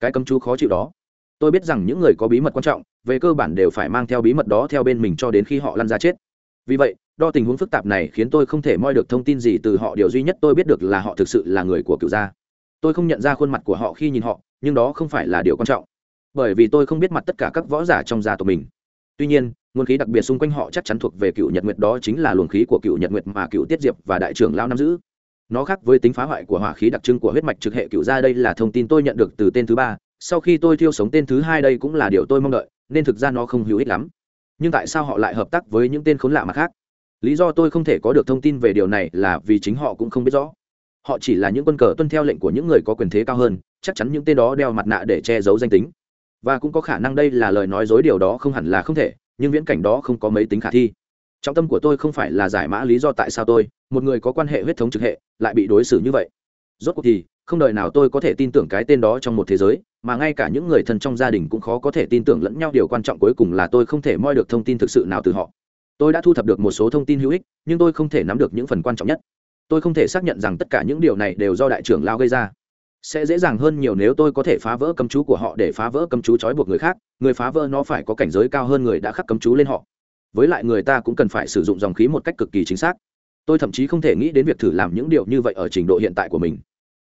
Cái cấm chú khó chịu đó. Tôi biết rằng những người có bí mật quan trọng, về cơ bản đều phải mang theo bí mật đó theo bên mình cho đến khi họ lăn ra chết. Vì vậy, đo tình huống phức tạp này khiến tôi không thể moi được thông tin gì từ họ. Điều duy nhất tôi biết được là họ thực sự là người của cựu gia. Tôi không nhận ra khuôn mặt của họ khi nhìn họ, nhưng đó không phải là điều quan trọng. Bởi vì tôi không biết mặt tất cả các võ giả trong gia tộc mình. Tuy nhiên nguồn khí đặc biệt xung quanh họ chắc chắn thuộc về cựu nhật nguyệt, đó chính là luồng khí của cựu nhật nguyệt mà cựu tiết diệp và đại trưởng lao nắm giữ. Nó khác với tính phá hoại của hỏa khí đặc trưng của huyết mạch trực hệ cựu gia, đây là thông tin tôi nhận được từ tên thứ ba. Sau khi tôi thiêu sống tên thứ hai, đây cũng là điều tôi mong đợi, nên thực ra nó không hữu ích lắm. Nhưng tại sao họ lại hợp tác với những tên khốn lạ mặt khác? Lý do tôi không thể có được thông tin về điều này là vì chính họ cũng không biết rõ. Họ chỉ là những quân cờ tuân theo lệnh của những người có quyền thế cao hơn, chắc chắn những tên đó đeo mặt nạ để che giấu danh tính. Và cũng có khả năng đây là lời nói dối, điều đó không hẳn là không thể nhưng viễn cảnh đó không có mấy tính khả thi. Trọng tâm của tôi không phải là giải mã lý do tại sao tôi, một người có quan hệ huyết thống trực hệ, lại bị đối xử như vậy. Rốt cuộc thì, không đời nào tôi có thể tin tưởng cái tên đó trong một thế giới, mà ngay cả những người thân trong gia đình cũng khó có thể tin tưởng lẫn nhau. Điều quan trọng cuối cùng là tôi không thể moi được thông tin thực sự nào từ họ. Tôi đã thu thập được một số thông tin hữu ích, nhưng tôi không thể nắm được những phần quan trọng nhất. Tôi không thể xác nhận rằng tất cả những điều này đều do đại trưởng lao gây ra sẽ dễ dàng hơn nhiều nếu tôi có thể phá vỡ cấm chú của họ để phá vỡ cấm chú trói buộc người khác, người phá vỡ nó phải có cảnh giới cao hơn người đã khắc cấm chú lên họ. Với lại người ta cũng cần phải sử dụng dòng khí một cách cực kỳ chính xác. Tôi thậm chí không thể nghĩ đến việc thử làm những điều như vậy ở trình độ hiện tại của mình.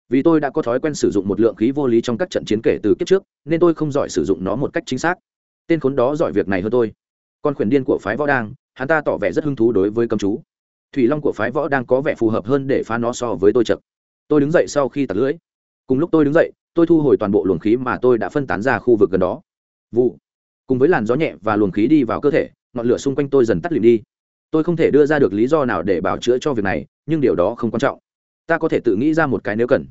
Vì tôi đã có thói quen sử dụng một lượng khí vô lý trong các trận chiến kể từ kiếp trước, nên tôi không giỏi sử dụng nó một cách chính xác. Tên khốn đó giỏi việc này hơn tôi. Con khuyển điên của phái võ đang, hắn ta tỏ vẻ rất hứng thú đối với cấm chú. Thủy long của phái võ đang có vẻ phù hợp hơn để phá nó so với tôi chật tôi đứng dậy sau khi tạt lưỡi cùng lúc tôi đứng dậy, tôi thu hồi toàn bộ luồng khí mà tôi đã phân tán ra khu vực gần đó. Vụ. Cùng với làn gió nhẹ và luồng khí đi vào cơ thể, ngọn lửa xung quanh tôi dần tắt lịm đi. Tôi không thể đưa ra được lý do nào để bảo chữa cho việc này, nhưng điều đó không quan trọng. Ta có thể tự nghĩ ra một cái nếu cần.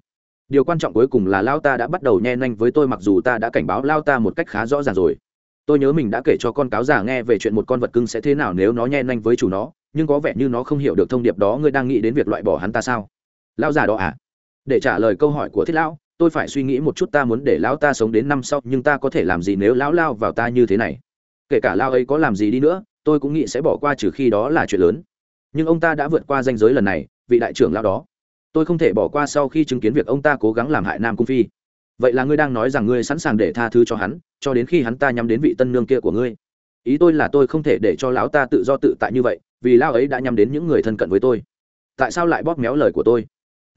Điều quan trọng cuối cùng là lao ta đã bắt đầu nhe nhanh với tôi mặc dù ta đã cảnh báo lao ta một cách khá rõ ràng rồi. Tôi nhớ mình đã kể cho con cáo già nghe về chuyện một con vật cưng sẽ thế nào nếu nó nhe nhanh với chủ nó, nhưng có vẻ như nó không hiểu được thông điệp đó, ngươi đang nghĩ đến việc loại bỏ hắn ta sao? Lão già đó à? Để trả lời câu hỏi của thiết lão, tôi phải suy nghĩ một chút ta muốn để lão ta sống đến năm sau, nhưng ta có thể làm gì nếu lão lao vào ta như thế này? Kể cả lao ấy có làm gì đi nữa, tôi cũng nghĩ sẽ bỏ qua trừ khi đó là chuyện lớn. Nhưng ông ta đã vượt qua danh giới lần này, vị đại trưởng lao đó. Tôi không thể bỏ qua sau khi chứng kiến việc ông ta cố gắng làm hại nam cung phi. Vậy là ngươi đang nói rằng ngươi sẵn sàng để tha thứ cho hắn, cho đến khi hắn ta nhắm đến vị tân nương kia của ngươi? Ý tôi là tôi không thể để cho lão ta tự do tự tại như vậy, vì lao ấy đã nhắm đến những người thân cận với tôi. Tại sao lại bóp méo lời của tôi?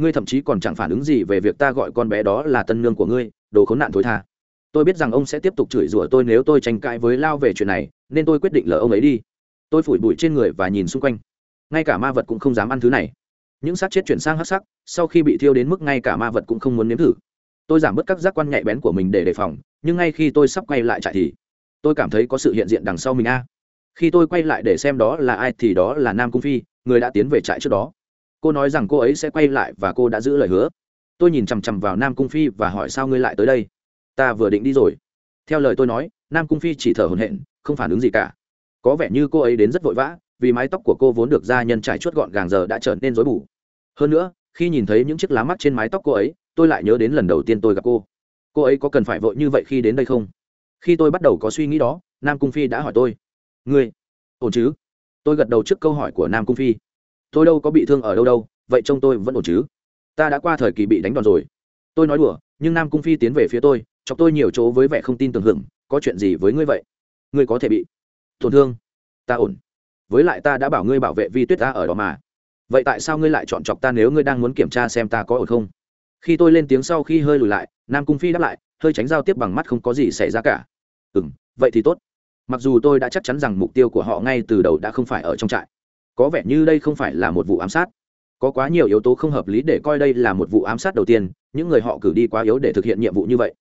Ngươi thậm chí còn chẳng phản ứng gì về việc ta gọi con bé đó là tân nương của ngươi, đồ khốn nạn thối tha. Tôi biết rằng ông sẽ tiếp tục chửi rủa tôi nếu tôi tranh cãi với lao về chuyện này, nên tôi quyết định lỡ ông ấy đi. Tôi phủi bụi trên người và nhìn xung quanh. Ngay cả ma vật cũng không dám ăn thứ này. Những xác chết chuyển sang hắc sắc, sau khi bị thiêu đến mức ngay cả ma vật cũng không muốn nếm thử. Tôi giảm bớt các giác quan nhạy bén của mình để đề phòng, nhưng ngay khi tôi sắp quay lại trại thì, tôi cảm thấy có sự hiện diện đằng sau mình a. Khi tôi quay lại để xem đó là ai thì đó là nam cung phi, người đã tiến về trại trước đó cô nói rằng cô ấy sẽ quay lại và cô đã giữ lời hứa. Tôi nhìn chằm chằm vào nam cung phi và hỏi sao ngươi lại tới đây? Ta vừa định đi rồi. Theo lời tôi nói, nam cung phi chỉ thở hồn hện không phản ứng gì cả. Có vẻ như cô ấy đến rất vội vã, vì mái tóc của cô vốn được gia nhân trải chuốt gọn gàng giờ đã trở nên rối bù. Hơn nữa, khi nhìn thấy những chiếc lá mắt trên mái tóc cô ấy, tôi lại nhớ đến lần đầu tiên tôi gặp cô. Cô ấy có cần phải vội như vậy khi đến đây không? Khi tôi bắt đầu có suy nghĩ đó, nam cung phi đã hỏi tôi. Ngươi, ổn chứ? Tôi gật đầu trước câu hỏi của nam cung phi tôi đâu có bị thương ở đâu đâu, vậy trông tôi vẫn ổn chứ? Ta đã qua thời kỳ bị đánh đòn rồi. Tôi nói đùa, nhưng nam cung phi tiến về phía tôi, chọc tôi nhiều chỗ với vẻ không tin tưởng hưởng có chuyện gì với ngươi vậy? Ngươi có thể bị tổn thương. Ta ổn. Với lại ta đã bảo ngươi bảo vệ vi tuyết ta ở đó mà. Vậy tại sao ngươi lại chọn chọc ta nếu ngươi đang muốn kiểm tra xem ta có ổn không? Khi tôi lên tiếng sau khi hơi lùi lại, nam cung phi đáp lại, hơi tránh giao tiếp bằng mắt không có gì xảy ra cả. Ừ m vậy thì tốt. Mặc dù tôi đã chắc chắn rằng mục tiêu của họ ngay từ đầu đã không phải ở trong trại có vẻ như đây không phải là một vụ ám sát. Có quá nhiều yếu tố không hợp lý để coi đây là một vụ ám sát đầu tiên, những người họ cử đi quá yếu để thực hiện nhiệm vụ như vậy.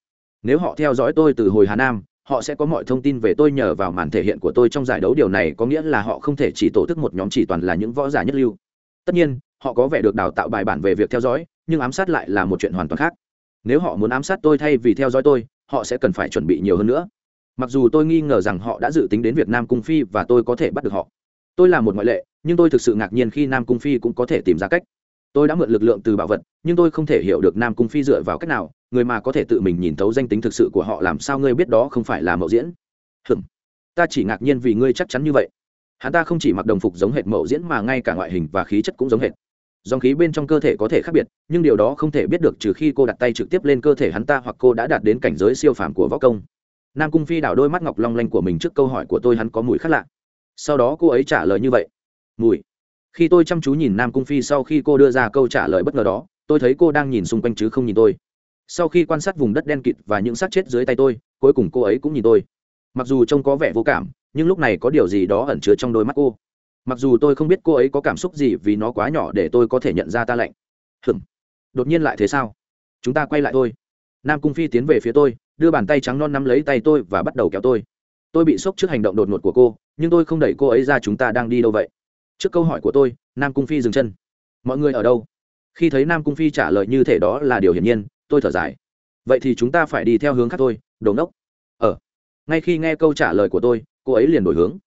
Nếu họ theo dõi tôi từ hồi hà nam, họ sẽ có mọi thông tin về tôi nhờ vào màn thể hiện của tôi trong giải đấu. Điều này có nghĩa là họ không thể chỉ tổ chức một nhóm chỉ toàn là những võ giả nhất lưu. Tất nhiên, họ có vẻ được đào tạo bài bản về việc theo dõi, nhưng ám sát lại là một chuyện hoàn toàn khác. Nếu họ muốn ám sát tôi thay vì theo dõi tôi, họ sẽ cần phải chuẩn bị nhiều hơn nữa. Mặc dù tôi nghi ngờ rằng họ đã dự tính đến việc nam cung phi và tôi có thể bắt được họ tôi là một ngoại lệ, nhưng tôi thực sự ngạc nhiên khi nam cung phi cũng có thể tìm ra cách. Tôi đã mượn lực lượng từ bảo vật, nhưng tôi không thể hiểu được nam cung phi dựa vào cách nào, người mà có thể tự mình nhìn thấu danh tính thực sự của họ làm sao ngươi biết đó không phải là mậu diễn. Hừm, ta chỉ ngạc nhiên vì ngươi chắc chắn như vậy. Hắn ta không chỉ mặc đồng phục giống hệt mậu diễn mà ngay cả ngoại hình và khí chất cũng giống hệt. Dòng khí bên trong cơ thể có thể khác biệt, nhưng điều đó không thể biết được trừ khi cô đặt tay trực tiếp lên cơ thể hắn ta hoặc cô đã đạt đến cảnh giới siêu phàm của võ công. Nam cung phi đảo đôi mắt ngọc long lanh của mình trước câu hỏi của tôi, hắn có mùi khác lạ sau đó cô ấy trả lời như vậy. Mùi. Khi tôi chăm chú nhìn nam cung phi sau khi cô đưa ra câu trả lời bất ngờ đó, tôi thấy cô đang nhìn xung quanh chứ không nhìn tôi. Sau khi quan sát vùng đất đen kịt và những xác chết dưới tay tôi, cuối cùng cô ấy cũng nhìn tôi. Mặc dù trông có vẻ vô cảm, nhưng lúc này có điều gì đó ẩn chứa trong đôi mắt cô. Mặc dù tôi không biết cô ấy có cảm xúc gì vì nó quá nhỏ để tôi có thể nhận ra ta lạnh. Hừm. Đột nhiên lại thế sao? Chúng ta quay lại thôi. Nam cung phi tiến về phía tôi, đưa bàn tay trắng non nắm lấy tay tôi và bắt đầu kéo tôi tôi bị sốc trước hành động đột ngột của cô, nhưng tôi không đẩy cô ấy ra chúng ta đang đi đâu vậy? Trước câu hỏi của tôi, nam cung phi dừng chân. Mọi người ở đâu? Khi thấy nam cung phi trả lời như thể đó là điều hiển nhiên, tôi thở dài. Vậy thì chúng ta phải đi theo hướng khác thôi đồn đốc ờ. Ngay khi nghe câu trả lời của tôi, cô ấy liền đổi hướng.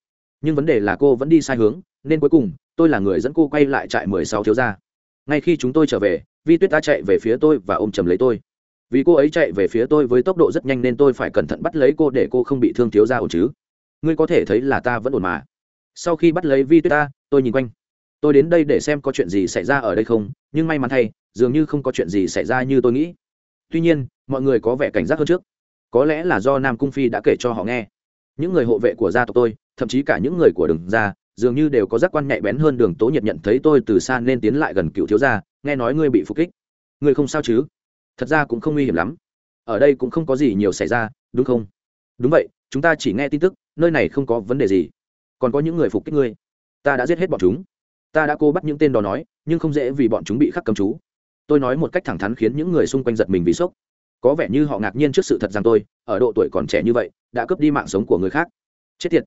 Nhưng vấn đề là cô vẫn đi sai hướng, nên cuối cùng, tôi là người dẫn cô quay lại trại mười sáu thiếu gia. Ngay khi chúng tôi trở về, vi tuyết đã chạy về phía tôi và ôm chầm lấy tôi vì cô ấy chạy về phía tôi với tốc độ rất nhanh nên tôi phải cẩn thận bắt lấy cô để cô không bị thương thiếu gia ổn chứ. Ngươi có thể thấy là ta vẫn ổn mà. Sau khi bắt lấy vi tuyết ta, tôi nhìn quanh. Tôi đến đây để xem có chuyện gì xảy ra ở đây không, nhưng may mắn thay, dường như không có chuyện gì xảy ra như tôi nghĩ. Tuy nhiên, mọi người có vẻ cảnh giác hơn trước. Có lẽ là do nam cung phi đã kể cho họ nghe. Những người hộ vệ của gia tộc tôi, thậm chí cả những người của đường gia, dường như đều có giác quan nhạy bén hơn đường tố nhiệt nhận thấy tôi từ xa nên tiến lại gần cựu thiếu gia, nghe nói ngươi bị phục kích. Ngươi không sao chứ? Thật ra cũng không nguy hiểm lắm. Ở đây cũng không có gì nhiều xảy ra, đúng không? Đúng vậy, chúng ta chỉ nghe tin tức, nơi này không có vấn đề gì. Còn có những người phục kích ngươi. Ta đã giết hết bọn chúng. Ta đã cố bắt những tên đó nói, nhưng không dễ vì bọn chúng bị khắc cấm chú. Tôi nói một cách thẳng thắn khiến những người xung quanh giật mình vì sốc. Có vẻ như họ ngạc nhiên trước sự thật rằng tôi, ở độ tuổi còn trẻ như vậy, đã cướp đi mạng sống của người khác. Chết tiệt.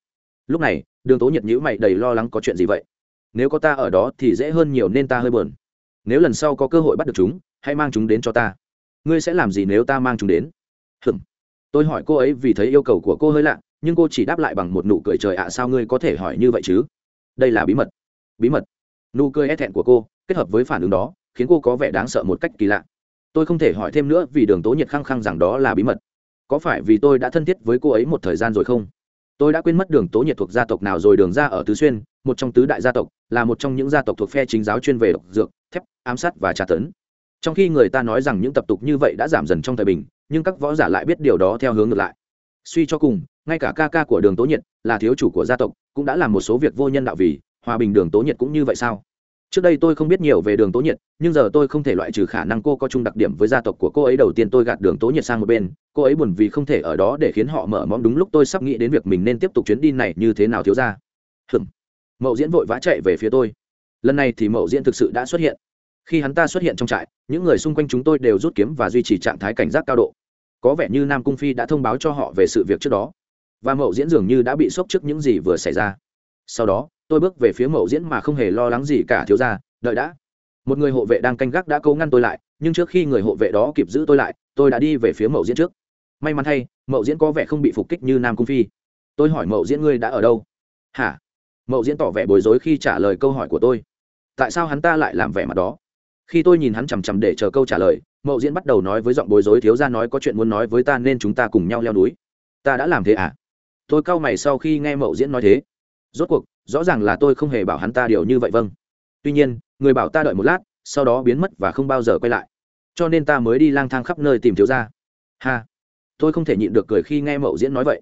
Lúc này, đường tố nhiệt nhữ mày đầy lo lắng có chuyện gì vậy? Nếu có ta ở đó thì dễ hơn nhiều nên ta hơi buồn. Nếu lần sau có cơ hội bắt được chúng, hãy mang chúng đến cho ta ngươi sẽ làm gì nếu ta mang chúng đến? Hừm tôi hỏi cô ấy vì thấy yêu cầu của cô hơi lạ, nhưng cô chỉ đáp lại bằng một nụ cười trời ạ, sao ngươi có thể hỏi như vậy chứ? Đây là bí mật. Bí mật. Nụ cười e thẹn của cô, kết hợp với phản ứng đó, khiến cô có vẻ đáng sợ một cách kỳ lạ. Tôi không thể hỏi thêm nữa vì đường tố nhiệt khăng khăng rằng đó là bí mật. Có phải vì tôi đã thân thiết với cô ấy một thời gian rồi không? Tôi đã quên mất đường tố nhiệt thuộc gia tộc nào rồi, đường ra ở tứ xuyên, một trong tứ đại gia tộc, là một trong những gia tộc thuộc phe chính giáo chuyên về độc dược, thép, ám sát và tra tấn trong khi người ta nói rằng những tập tục như vậy đã giảm dần trong thời bình, nhưng các võ giả lại biết điều đó theo hướng ngược lại. Suy cho cùng, ngay cả ca ca của đường tố nhiệt là thiếu chủ của gia tộc, cũng đã làm một số việc vô nhân đạo vì, hòa bình đường tố nhiệt cũng như vậy sao? Trước đây tôi không biết nhiều về đường tố nhiệt, nhưng giờ tôi không thể loại trừ khả năng cô có chung đặc điểm với gia tộc của cô ấy. Đầu tiên tôi gạt đường tố nhiệt sang một bên, cô ấy buồn vì không thể ở đó để khiến họ mở mõm. Đúng lúc tôi sắp nghĩ đến việc mình nên tiếp tục chuyến đi này như thế nào thiếu ra. Hừm mậu diễn vội vã chạy về phía tôi. Lần này thì mậu diễn thực sự đã xuất hiện khi hắn ta xuất hiện trong trại, những người xung quanh chúng tôi đều rút kiếm và duy trì trạng thái cảnh giác cao độ. Có vẻ như nam cung phi đã thông báo cho họ về sự việc trước đó. Và mậu diễn dường như đã bị sốc trước những gì vừa xảy ra. Sau đó, tôi bước về phía mậu diễn mà không hề lo lắng gì cả, thiếu ra đợi đã. Một người hộ vệ đang canh gác đã cố ngăn tôi lại, nhưng trước khi người hộ vệ đó kịp giữ tôi lại, tôi đã đi về phía mậu diễn trước. May mắn thay, mậu diễn có vẻ không bị phục kích như nam cung phi. Tôi hỏi mậu diễn ngươi đã ở đâu? Hả? Mậu diễn tỏ vẻ bối rối khi trả lời câu hỏi của tôi. Tại sao hắn ta lại làm vẻ mặt đó? Khi tôi nhìn hắn chằm chằm để chờ câu trả lời, mậu diễn bắt đầu nói với giọng bối rối, thiếu ra nói có chuyện muốn nói với ta nên chúng ta cùng nhau leo núi. Ta đã làm thế à? Tôi cau mày sau khi nghe mậu diễn nói thế. Rốt cuộc, rõ ràng là tôi không hề bảo hắn ta điều như vậy vâng. Tuy nhiên, người bảo ta đợi một lát, sau đó biến mất và không bao giờ quay lại. Cho nên ta mới đi lang thang khắp nơi tìm thiếu ra ha. Tôi không thể nhịn được cười khi nghe mậu diễn nói vậy.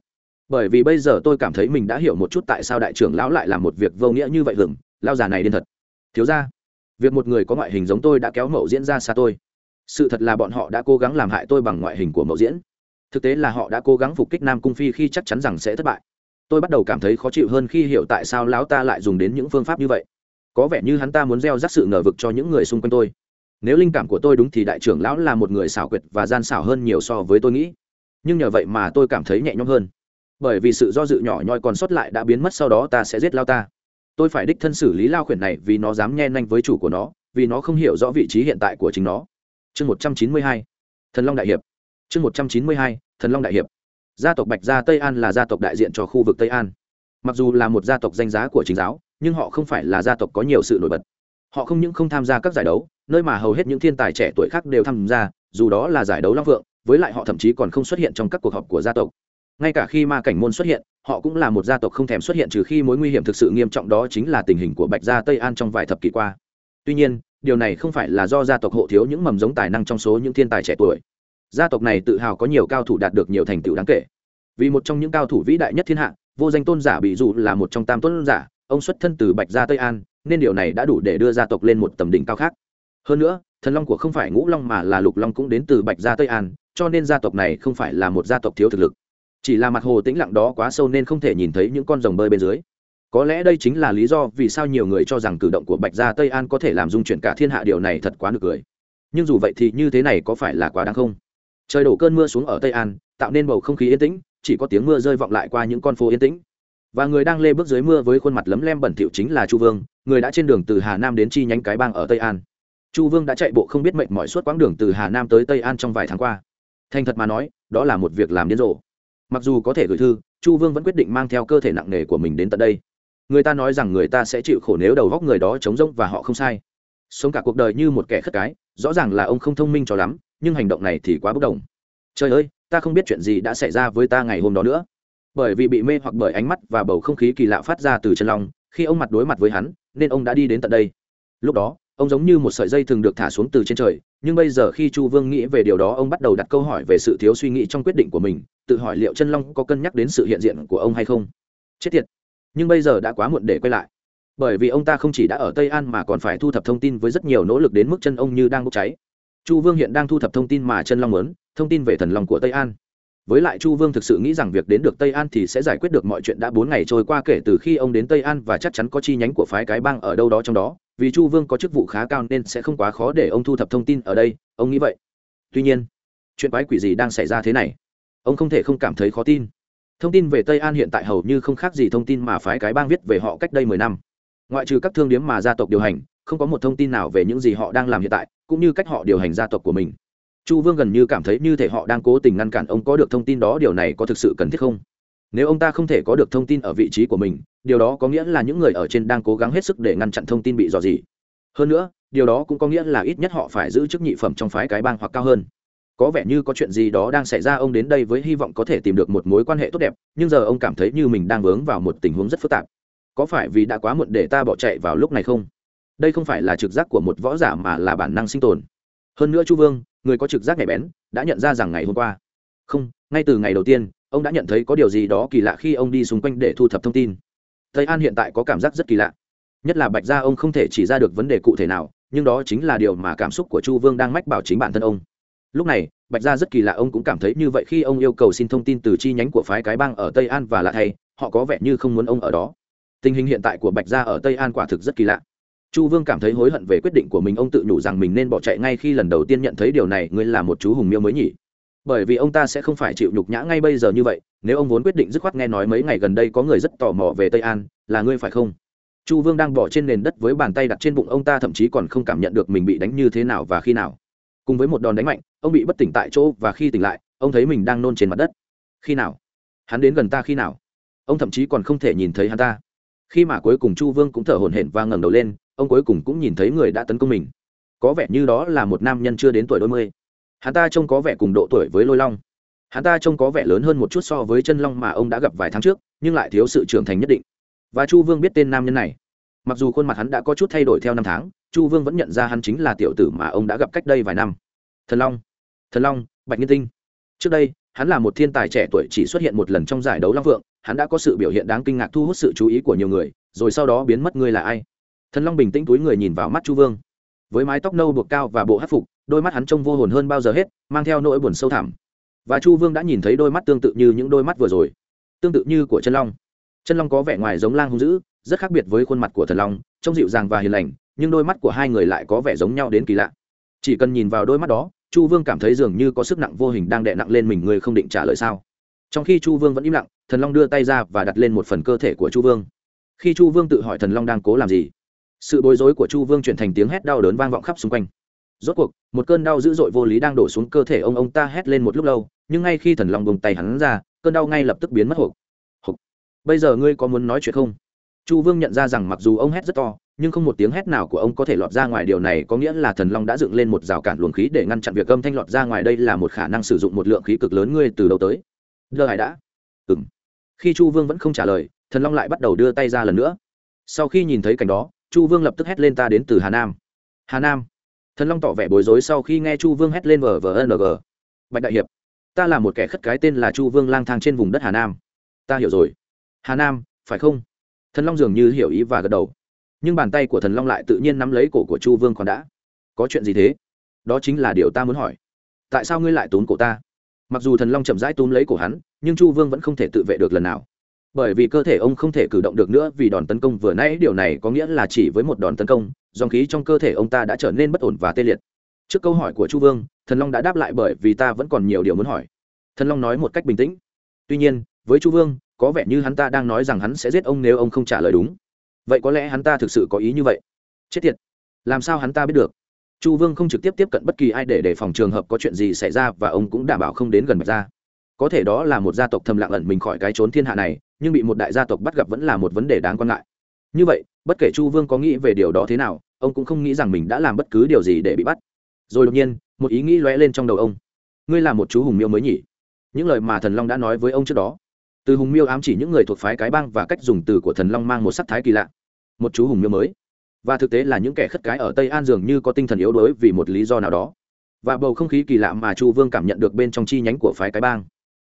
Bởi vì bây giờ tôi cảm thấy mình đã hiểu một chút tại sao đại trưởng lão lại làm một việc vô nghĩa như vậy hưởng lao già này điên thật. Thiếu ra việc một người có ngoại hình giống tôi đã kéo mậu diễn ra xa tôi. Sự thật là bọn họ đã cố gắng làm hại tôi bằng ngoại hình của mậu diễn. Thực tế là họ đã cố gắng phục kích nam cung phi khi chắc chắn rằng sẽ thất bại. Tôi bắt đầu cảm thấy khó chịu hơn khi hiểu tại sao lão ta lại dùng đến những phương pháp như vậy. Có vẻ như hắn ta muốn gieo rắc sự ngờ vực cho những người xung quanh tôi. Nếu linh cảm của tôi đúng thì đại trưởng lão là một người xảo quyệt và gian xảo hơn nhiều so với tôi nghĩ. Nhưng nhờ vậy mà tôi cảm thấy nhẹ nhõm hơn. Bởi vì sự do dự nhỏ nhoi còn sót lại đã biến mất, sau đó ta sẽ giết lao ta tôi phải đích thân xử lý lao khuyển này vì nó dám nhen nhanh với chủ của nó, vì nó không hiểu rõ vị trí hiện tại của chính nó. Chương một trăm chín mươi hai, thần long đại hiệp. Chương một trăm chín mươi hai, thần long đại hiệp. Gia tộc bạch gia tây an là gia tộc đại diện cho khu vực tây an. Mặc dù là một gia tộc danh giá của chính giáo, nhưng họ không phải là gia tộc có nhiều sự nổi bật. Họ không những không tham gia các giải đấu, nơi mà hầu hết những thiên tài trẻ tuổi khác đều tham gia, dù đó là giải đấu long vượng, với lại họ thậm chí còn không xuất hiện trong các cuộc họp của gia tộc ngay cả khi ma cảnh môn xuất hiện, họ cũng là một gia tộc không thèm xuất hiện trừ khi mối nguy hiểm thực sự nghiêm trọng đó chính là tình hình của bạch gia tây an trong vài thập kỷ qua. Tuy nhiên, điều này không phải là do gia tộc hộ thiếu những mầm giống tài năng trong số những thiên tài trẻ tuổi. Gia tộc này tự hào có nhiều cao thủ đạt được nhiều thành tựu đáng kể. Vì một trong những cao thủ vĩ đại nhất thiên hạ, vô danh tôn giả bị dù là một trong tam tôn giả, ông xuất thân từ bạch gia tây an, nên điều này đã đủ để đưa gia tộc lên một tầm đỉnh cao khác. Hơn nữa, thần long của không phải ngũ long mà là lục long cũng đến từ bạch gia tây an, cho nên gia tộc này không phải là một gia tộc thiếu thực lực chỉ là mặt hồ tĩnh lặng đó quá sâu nên không thể nhìn thấy những con rồng bơi bên dưới. Có lẽ đây chính là lý do vì sao nhiều người cho rằng cử động của bạch gia tây an có thể làm dung chuyển cả thiên hạ điều này thật quá nực cười. Nhưng dù vậy thì như thế này có phải là quá đáng không? Trời đổ cơn mưa xuống ở tây an, tạo nên bầu không khí yên tĩnh, chỉ có tiếng mưa rơi vọng lại qua những con phố yên tĩnh. Và người đang lê bước dưới mưa với khuôn mặt lấm lem bẩn thỉu chính là chu vương, người đã trên đường từ hà nam đến chi nhánh cái bang ở tây an. Chu vương đã chạy bộ không biết mệnh mọi suốt quãng đường từ hà nam tới tây an trong vài tháng qua. Thành thật mà nói, đó là một việc làm điên rồ mặc dù có thể gửi thư, chu vương vẫn quyết định mang theo cơ thể nặng nề của mình đến tận đây. Người ta nói rằng người ta sẽ chịu khổ nếu đầu góc người đó chống rông và họ không sai. Sống cả cuộc đời như một kẻ khất cái, rõ ràng là ông không thông minh cho lắm, nhưng hành động này thì quá bốc đồng. Trời ơi, ta không biết chuyện gì đã xảy ra với ta ngày hôm đó nữa. Bởi vì bị mê hoặc bởi ánh mắt và bầu không khí kỳ lạ phát ra từ chân lòng khi ông mặt đối mặt với hắn, nên ông đã đi đến tận đây. Lúc đó, ông giống như một sợi dây thường được thả xuống từ trên trời nhưng bây giờ khi chu vương nghĩ về điều đó, ông bắt đầu đặt câu hỏi về sự thiếu suy nghĩ trong quyết định của mình, tự hỏi liệu chân long có cân nhắc đến sự hiện diện của ông hay không. Chết tiệt! Nhưng bây giờ đã quá muộn để quay lại. Bởi vì ông ta không chỉ đã ở tây an mà còn phải thu thập thông tin với rất nhiều nỗ lực đến mức chân ông như đang bốc cháy. Chu vương hiện đang thu thập thông tin mà chân long muốn, thông tin về thần long của tây an. Với lại chu vương thực sự nghĩ rằng việc đến được tây an thì sẽ giải quyết được mọi chuyện đã bốn ngày trôi qua kể từ khi ông đến tây an và chắc chắn có chi nhánh của phái cái bang ở đâu đó trong đó vì chu vương có chức vụ khá cao nên sẽ không quá khó để ông thu thập thông tin ở đây, ông nghĩ vậy. Tuy nhiên, chuyện quái quỷ gì đang xảy ra thế này? Ông không thể không cảm thấy khó tin. Thông tin về tây an hiện tại hầu như không khác gì thông tin mà phái cái bang viết về họ cách đây mười năm. Ngoại trừ các thương điếm mà gia tộc điều hành, không có một thông tin nào về những gì họ đang làm hiện tại, cũng như cách họ điều hành gia tộc của mình. Chu vương gần như cảm thấy như thể họ đang cố tình ngăn cản ông có được thông tin đó, điều này có thực sự cần thiết không? Nếu ông ta không thể có được thông tin ở vị trí của mình, điều đó có nghĩa là những người ở trên đang cố gắng hết sức để ngăn chặn thông tin bị dò dỉ. Hơn nữa, điều đó cũng có nghĩa là ít nhất họ phải giữ chức nhị phẩm trong phái cái bang hoặc cao hơn. Có vẻ như có chuyện gì đó đang xảy ra, ông đến đây với hy vọng có thể tìm được một mối quan hệ tốt đẹp, nhưng giờ ông cảm thấy như mình đang vướng vào một tình huống rất phức tạp. Có phải vì đã quá muộn để ta bỏ chạy vào lúc này không? Đây không phải là trực giác của một võ giả mà là bản năng sinh tồn. Hơn nữa chu vương, người có trực giác nhạy bén, đã nhận ra rằng ngày hôm qua. Không, ngay từ ngày đầu tiên ông đã nhận thấy có điều gì đó kỳ lạ khi ông đi xung quanh để thu thập thông tin. Tây an hiện tại có cảm giác rất kỳ lạ. Nhất là bạch gia ông không thể chỉ ra được vấn đề cụ thể nào, nhưng đó chính là điều mà cảm xúc của chu vương đang mách bảo chính bản thân ông. Lúc này, bạch gia rất kỳ lạ ông cũng cảm thấy như vậy khi ông yêu cầu xin thông tin từ chi nhánh của phái cái bang ở tây an và lạ thay, họ có vẻ như không muốn ông ở đó. Tình hình hiện tại của bạch gia ở tây an quả thực rất kỳ lạ. Chu vương cảm thấy hối hận về quyết định của mình, ông tự nhủ rằng mình nên bỏ chạy ngay khi lần đầu tiên nhận thấy điều này, ngươi là một chú hùng miêu mới nhỉ bởi vì ông ta sẽ không phải chịu nhục nhã ngay bây giờ như vậy, nếu ông vốn quyết định dứt khoát nghe nói mấy ngày gần đây có người rất tò mò về tây an, là ngươi phải không? Chu vương đang bỏ trên nền đất với bàn tay đặt trên bụng ông ta thậm chí còn không cảm nhận được mình bị đánh như thế nào và khi nào. Cùng với một đòn đánh mạnh, ông bị bất tỉnh tại chỗ và khi tỉnh lại, ông thấy mình đang nôn trên mặt đất. Khi nào? Hắn đến gần ta khi nào? Ông thậm chí còn không thể nhìn thấy hắn ta. Khi mà cuối cùng chu vương cũng thở hổn hển và ngẩng đầu lên, ông cuối cùng cũng nhìn thấy người đã tấn công mình. Có vẻ như đó là một nam nhân chưa đến tuổi đôi mươi hắn ta trông có vẻ cùng độ tuổi với lôi long. Hắn ta trông có vẻ lớn hơn một chút so với chân long mà ông đã gặp vài tháng trước, nhưng lại thiếu sự trưởng thành nhất định. Và chu vương biết tên nam nhân này. Mặc dù khuôn mặt hắn đã có chút thay đổi theo năm tháng, chu vương vẫn nhận ra hắn chính là tiểu tử mà ông đã gặp cách đây vài năm. Thần long thần long, bạch nghiên tinh. Trước đây, hắn là một thiên tài trẻ tuổi chỉ xuất hiện một lần trong giải đấu long vượng, hắn đã có sự biểu hiện đáng kinh ngạc thu hút sự chú ý của nhiều người, rồi sau đó biến mất ngươi là ai? Thần long bình tĩnh túi người nhìn vào mắt chu vương với mái tóc nâu buộc cao và bộ hát phục, đôi mắt hắn trông vô hồn hơn bao giờ hết, mang theo nỗi buồn sâu thẳm. Và chu vương đã nhìn thấy đôi mắt tương tự như những đôi mắt vừa rồi. Tương tự như của chân long. Chân long có vẻ ngoài giống lang hung dữ, rất khác biệt với khuôn mặt của thần long, trông dịu dàng và hiền lành, nhưng đôi mắt của hai người lại có vẻ giống nhau đến kỳ lạ. Chỉ cần nhìn vào đôi mắt đó, chu vương cảm thấy dường như có sức nặng vô hình đang đè nặng lên mình, người không định trả lời sao? Trong khi chu vương vẫn im lặng, thần long đưa tay ra và đặt lên một phần cơ thể của chu vương. Khi chu vương tự hỏi thần long đang cố làm gì sự bối rối của chu vương chuyển thành tiếng hét đau đớn vang vọng khắp xung quanh. Rốt cuộc, một cơn đau dữ dội vô lý đang đổ xuống cơ thể ông ông ta hét lên một lúc lâu, nhưng ngay khi thần long bông tay hắn ra, cơn đau ngay lập tức biến mất hộp hộp bây giờ ngươi có muốn nói chuyện không? Chu vương nhận ra rằng mặc dù ông hét rất to, nhưng không một tiếng hét nào của ông có thể lọt ra ngoài. Điều này có nghĩa là thần long đã dựng lên một rào cản luồng khí để ngăn chặn việc âm thanh lọt ra ngoài. Đây là một khả năng sử dụng một lượng khí cực lớn ngươi từ đầu tới? Lơ hải đã? Ừng khi chu vương vẫn không trả lời, thần long lại bắt đầu đưa tay ra lần nữa. Sau khi nhìn thấy cảnh đó chu vương lập tức hét lên ta đến từ hà nam. Hà nam. Thần long tỏ vẻ bối rối sau khi nghe chu vương hét lên vờ vờ ng bạch đại hiệp, ta là một kẻ khất cái tên là chu vương lang thang trên vùng đất hà nam. Ta hiểu rồi. Hà nam, phải không? Thần long dường như hiểu ý và gật đầu. Nhưng bàn tay của thần long lại tự nhiên nắm lấy cổ của chu vương còn đã. Có chuyện gì thế? Đó chính là điều ta muốn hỏi. Tại sao ngươi lại tốn cổ ta? Mặc dù thần long chậm rãi túm lấy cổ hắn, nhưng chu vương vẫn không thể tự vệ được lần nào bởi vì cơ thể ông không thể cử động được nữa vì đòn tấn công vừa nãy, điều này có nghĩa là chỉ với một đòn tấn công, dòng khí trong cơ thể ông ta đã trở nên bất ổn và tê liệt. Trước câu hỏi của chu vương, thần long đã đáp lại bởi vì ta vẫn còn nhiều điều muốn hỏi. Thần long nói một cách bình tĩnh. Tuy nhiên, với chu vương, có vẻ như hắn ta đang nói rằng hắn sẽ giết ông nếu ông không trả lời đúng. Vậy có lẽ hắn ta thực sự có ý như vậy? Chết tiệt! Làm sao hắn ta biết được? Chu vương không trực tiếp tiếp cận bất kỳ ai để đề phòng trường hợp có chuyện gì xảy ra và ông cũng đảm bảo không đến gần bạch gia có thể đó là một gia tộc thầm lặng ẩn mình khỏi cái trốn thiên hạ này nhưng bị một đại gia tộc bắt gặp vẫn là một vấn đề đáng quan ngại. Như vậy, bất kể chu vương có nghĩ về điều đó thế nào, ông cũng không nghĩ rằng mình đã làm bất cứ điều gì để bị bắt. Rồi đột nhiên, một ý nghĩ lóe lên trong đầu ông. Ngươi là một chú hùng miêu mới nhỉ? Những lời mà thần long đã nói với ông trước đó. Từ hùng miêu ám chỉ những người thuộc phái cái bang và cách dùng từ của thần long mang một sắc thái kỳ lạ. Một chú hùng miêu mới. Và thực tế là những kẻ khất cái ở tây an dường như có tinh thần yếu đuối vì một lý do nào đó. Và bầu không khí kỳ lạ mà chu vương cảm nhận được bên trong chi nhánh của phái cái bang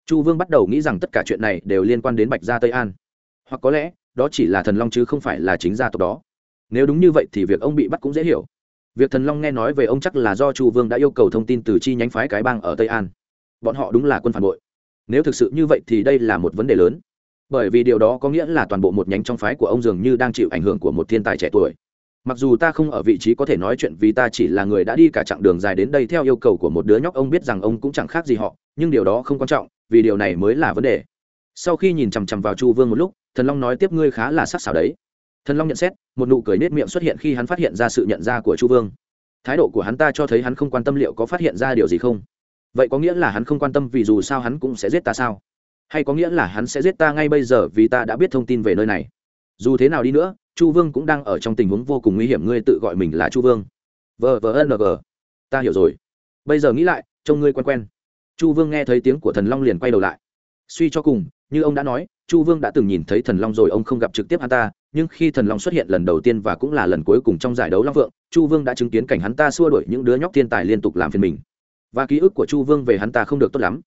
chu vương bắt đầu nghĩ rằng tất cả chuyện này đều liên quan đến bạch gia tây an. Hoặc có lẽ, đó chỉ là thần long chứ không phải là chính gia tộc đó. Nếu đúng như vậy thì việc ông bị bắt cũng dễ hiểu. Việc thần long nghe nói về ông chắc là do chu vương đã yêu cầu thông tin từ chi nhánh phái cái bang ở tây an. Bọn họ đúng là quân phản bội. Nếu thực sự như vậy thì đây là một vấn đề lớn. Bởi vì điều đó có nghĩa là toàn bộ một nhánh trong phái của ông dường như đang chịu ảnh hưởng của một thiên tài trẻ tuổi. Mặc dù ta không ở vị trí có thể nói chuyện vì ta chỉ là người đã đi cả chặng đường dài đến đây theo yêu cầu của một đứa nhóc, ông biết rằng ông cũng chẳng khác gì họ, nhưng điều đó không quan trọng vì điều này mới là vấn đề. Sau khi nhìn chằm chằm vào chu vương một lúc, thần long nói tiếp ngươi khá là sắc sảo đấy. Thần long nhận xét, một nụ cười nết miệng xuất hiện khi hắn phát hiện ra sự nhận ra của chu vương. Thái độ của hắn ta cho thấy hắn không quan tâm liệu có phát hiện ra điều gì không. Vậy có nghĩa là hắn không quan tâm vì dù sao hắn cũng sẽ giết ta sao? Hay có nghĩa là hắn sẽ giết ta ngay bây giờ vì ta đã biết thông tin về nơi này? Dù thế nào đi nữa, chu vương cũng đang ở trong tình huống vô cùng nguy hiểm, ngươi tự gọi mình là chu vương. Vờ vờ n ta hiểu rồi. Bây giờ nghĩ lại, trông ngươi quen quen chu vương nghe thấy tiếng của thần long liền quay đầu lại. Suy cho cùng, như ông đã nói, chu vương đã từng nhìn thấy thần long rồi, ông không gặp trực tiếp hắn ta, nhưng khi thần long xuất hiện lần đầu tiên và cũng là lần cuối cùng trong giải đấu long vượng, chu vương đã chứng kiến cảnh hắn ta xua đuổi những đứa nhóc thiên tài liên tục làm phiền mình. Và ký ức của chu vương về hắn ta không được tốt lắm.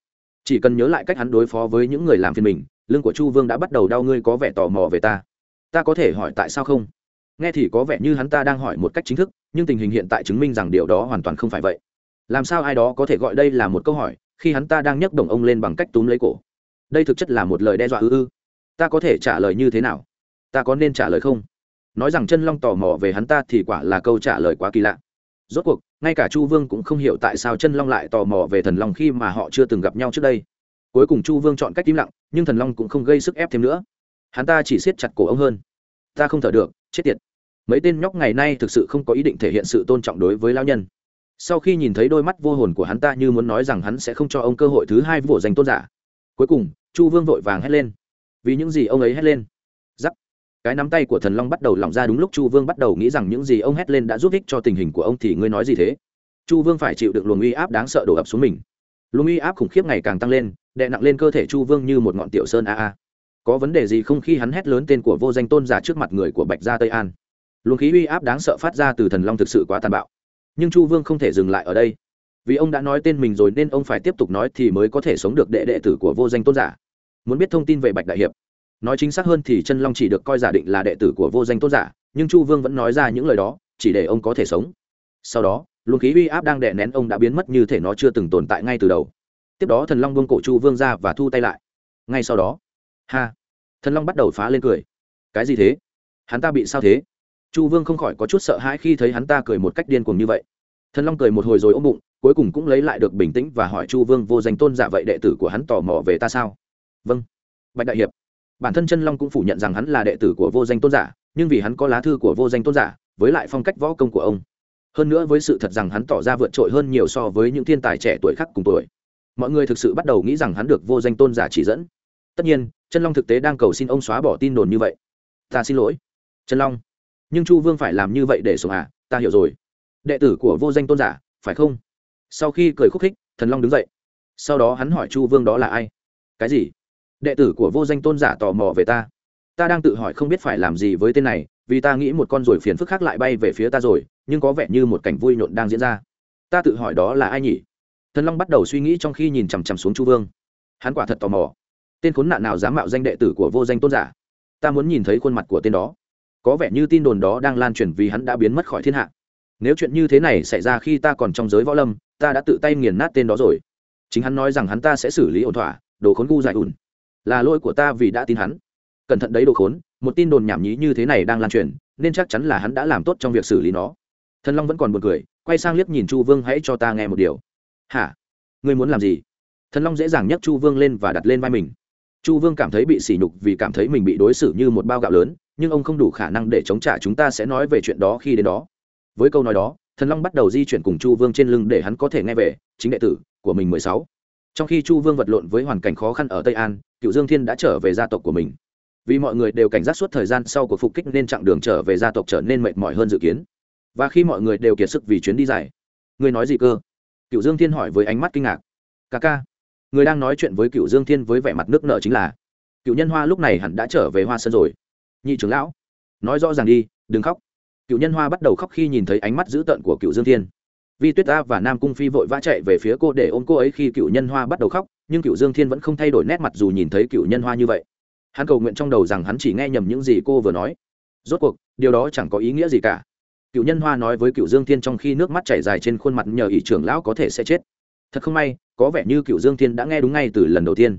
Chỉ cần nhớ lại cách hắn đối phó với những người làm phiền mình, lưng của chu vương đã bắt đầu đau ngươi có vẻ tò mò về ta. Ta có thể hỏi tại sao không? Nghe thì có vẻ như hắn ta đang hỏi một cách chính thức, nhưng tình hình hiện tại chứng minh rằng điều đó hoàn toàn không phải vậy. Làm sao ai đó có thể gọi đây là một câu hỏi khi hắn ta đang nhấc đồng ông lên bằng cách túm lấy cổ. Đây thực chất là một lời đe dọa ư ư. Ta có thể trả lời như thế nào? Ta có nên trả lời không? Nói rằng chân long tò mò về hắn ta thì quả là câu trả lời quá kỳ lạ. Rốt cuộc, ngay cả chu vương cũng không hiểu tại sao chân long lại tò mò về thần long khi mà họ chưa từng gặp nhau trước đây. Cuối cùng chu vương chọn cách im lặng, nhưng thần long cũng không gây sức ép thêm nữa. Hắn ta chỉ siết chặt cổ ông hơn. Ta không thở được, chết tiệt. Mấy tên nhóc ngày nay thực sự không có ý định thể hiện sự tôn trọng đối với lao nhân sau khi nhìn thấy đôi mắt vô hồn của hắn ta như muốn nói rằng hắn sẽ không cho ông cơ hội thứ hai vỗ danh tôn giả. Cuối cùng, chu vương vội vàng hét lên. Vì những gì ông ấy hét lên? Giắc. Cái nắm tay của thần long bắt đầu lỏng ra đúng lúc chu vương bắt đầu nghĩ rằng những gì ông hét lên đã giúp ích cho tình hình của ông thì ngươi nói gì thế? Chu vương phải chịu được luồng uy áp đáng sợ đổ ập xuống mình. Luồng uy áp khủng khiếp ngày càng tăng lên, đè nặng lên cơ thể chu vương như một ngọn tiểu sơn a a. Có vấn đề gì không khi hắn hét lớn tên của vô danh tôn giả trước mặt người của bạch gia tây an? Luồng khí uy áp đáng sợ phát ra từ thần long thực sự quá tàn bạo nhưng chu vương không thể dừng lại ở đây. Vì ông đã nói tên mình rồi nên ông phải tiếp tục nói thì mới có thể sống được đệ đệ tử của vô danh tôn giả. Muốn biết thông tin về bạch đại hiệp. Nói chính xác hơn thì chân long chỉ được coi giả định là đệ tử của vô danh tôn giả, nhưng chu vương vẫn nói ra những lời đó, chỉ để ông có thể sống. Sau đó, luồng khí uy áp đang đè nén ông đã biến mất như thể nó chưa từng tồn tại ngay từ đầu. Tiếp đó thần long buông cổ chu vương ra và thu tay lại. Ngay sau đó, ha, thần long bắt đầu phá lên cười. Cái gì thế? Hắn ta bị sao thế? Chu vương không khỏi có chút sợ hãi khi thấy hắn ta cười một cách điên cuồng như vậy. Thần long cười một hồi rồi ôm bụng, cuối cùng cũng lấy lại được bình tĩnh và hỏi chu vương, vô danh tôn giả vậy đệ tử của hắn tò mò về ta sao? Vâng. Bạch đại hiệp. Bản thân chân long cũng phủ nhận rằng hắn là đệ tử của vô danh tôn giả, nhưng vì hắn có lá thư của vô danh tôn giả, với lại phong cách võ công của ông. Hơn nữa với sự thật rằng hắn tỏ ra vượt trội hơn nhiều so với những thiên tài trẻ tuổi khác cùng tuổi. Mọi người thực sự bắt đầu nghĩ rằng hắn được vô danh tôn giả chỉ dẫn. Tất nhiên, chân long thực tế đang cầu xin ông xóa bỏ tin đồn như vậy. Ta xin lỗi. Chân long nhưng chu vương phải làm như vậy để sống à? Ta hiểu rồi. Đệ tử của vô danh tôn giả, phải không? Sau khi cười khúc khích, thần long đứng dậy. Sau đó hắn hỏi chu vương đó là ai? Cái gì? Đệ tử của vô danh tôn giả tò mò về ta. Ta đang tự hỏi không biết phải làm gì với tên này, vì ta nghĩ một con ruồi phiền phức khác lại bay về phía ta rồi, nhưng có vẻ như một cảnh vui nhộn đang diễn ra. Ta tự hỏi đó là ai nhỉ? Thần long bắt đầu suy nghĩ trong khi nhìn chằm chằm xuống chu vương. Hắn quả thật tò mò. Tên khốn nạn nào dám mạo danh đệ tử của vô danh tôn giả? Ta muốn nhìn thấy khuôn mặt của tên đó có vẻ như tin đồn đó đang lan truyền vì hắn đã biến mất khỏi thiên hạ. Nếu chuyện như thế này xảy ra khi ta còn trong giới võ lâm, ta đã tự tay nghiền nát tên đó rồi. Chính hắn nói rằng hắn ta sẽ xử lý ổn thỏa, đồ khốn gu dài ùn. Là lỗi của ta vì đã tin hắn. Cẩn thận đấy đồ khốn, một tin đồn nhảm nhí như thế này đang lan truyền, nên chắc chắn là hắn đã làm tốt trong việc xử lý nó. Thần long vẫn còn buồn cười, quay sang liếc nhìn chu vương hãy cho ta nghe một điều. Hả? Ngươi muốn làm gì? Thần long dễ dàng nhấc chu vương lên và đặt lên vai mình. Chu vương cảm thấy bị sỉ nhục vì cảm thấy mình bị đối xử như một bao gạo lớn nhưng ông không đủ khả năng để chống trả chúng ta sẽ nói về chuyện đó khi đến đó. Với câu nói đó, thần long bắt đầu di chuyển cùng chu vương trên lưng để hắn có thể nghe về, chính đệ tử của mình mười sáu. Trong khi chu vương vật lộn với hoàn cảnh khó khăn ở tây an, cựu dương thiên đã trở về gia tộc của mình. Vì mọi người đều cảnh giác suốt thời gian sau cuộc phục kích nên chặng đường trở về gia tộc trở nên mệt mỏi hơn dự kiến. Và khi mọi người đều kiệt sức vì chuyến đi dài, người nói gì cơ? Cựu dương thiên hỏi với ánh mắt kinh ngạc. Ca ca, người đang nói chuyện với cựu dương thiên với vẻ mặt nước nợ chính là, cựu nhân hoa lúc này hẳn đã trở về hoa sơn rồi nhị trưởng lão, nói rõ ràng đi, đừng khóc. Cựu nhân hoa bắt đầu khóc khi nhìn thấy ánh mắt dữ tợn của cựu dương thiên. Vi tuyết ta và nam cung phi vội vã chạy về phía cô để ôm cô ấy khi cựu nhân hoa bắt đầu khóc, nhưng cựu dương thiên vẫn không thay đổi nét mặt dù nhìn thấy cựu nhân hoa như vậy. Hắn cầu nguyện trong đầu rằng hắn chỉ nghe nhầm những gì cô vừa nói. Rốt cuộc, điều đó chẳng có ý nghĩa gì cả. Cựu nhân hoa nói với cựu dương thiên trong khi nước mắt chảy dài trên khuôn mặt nhờ ỷ trưởng lão có thể sẽ chết. Thật không may, có vẻ như cựu dương thiên đã nghe đúng ngay từ lần đầu tiên.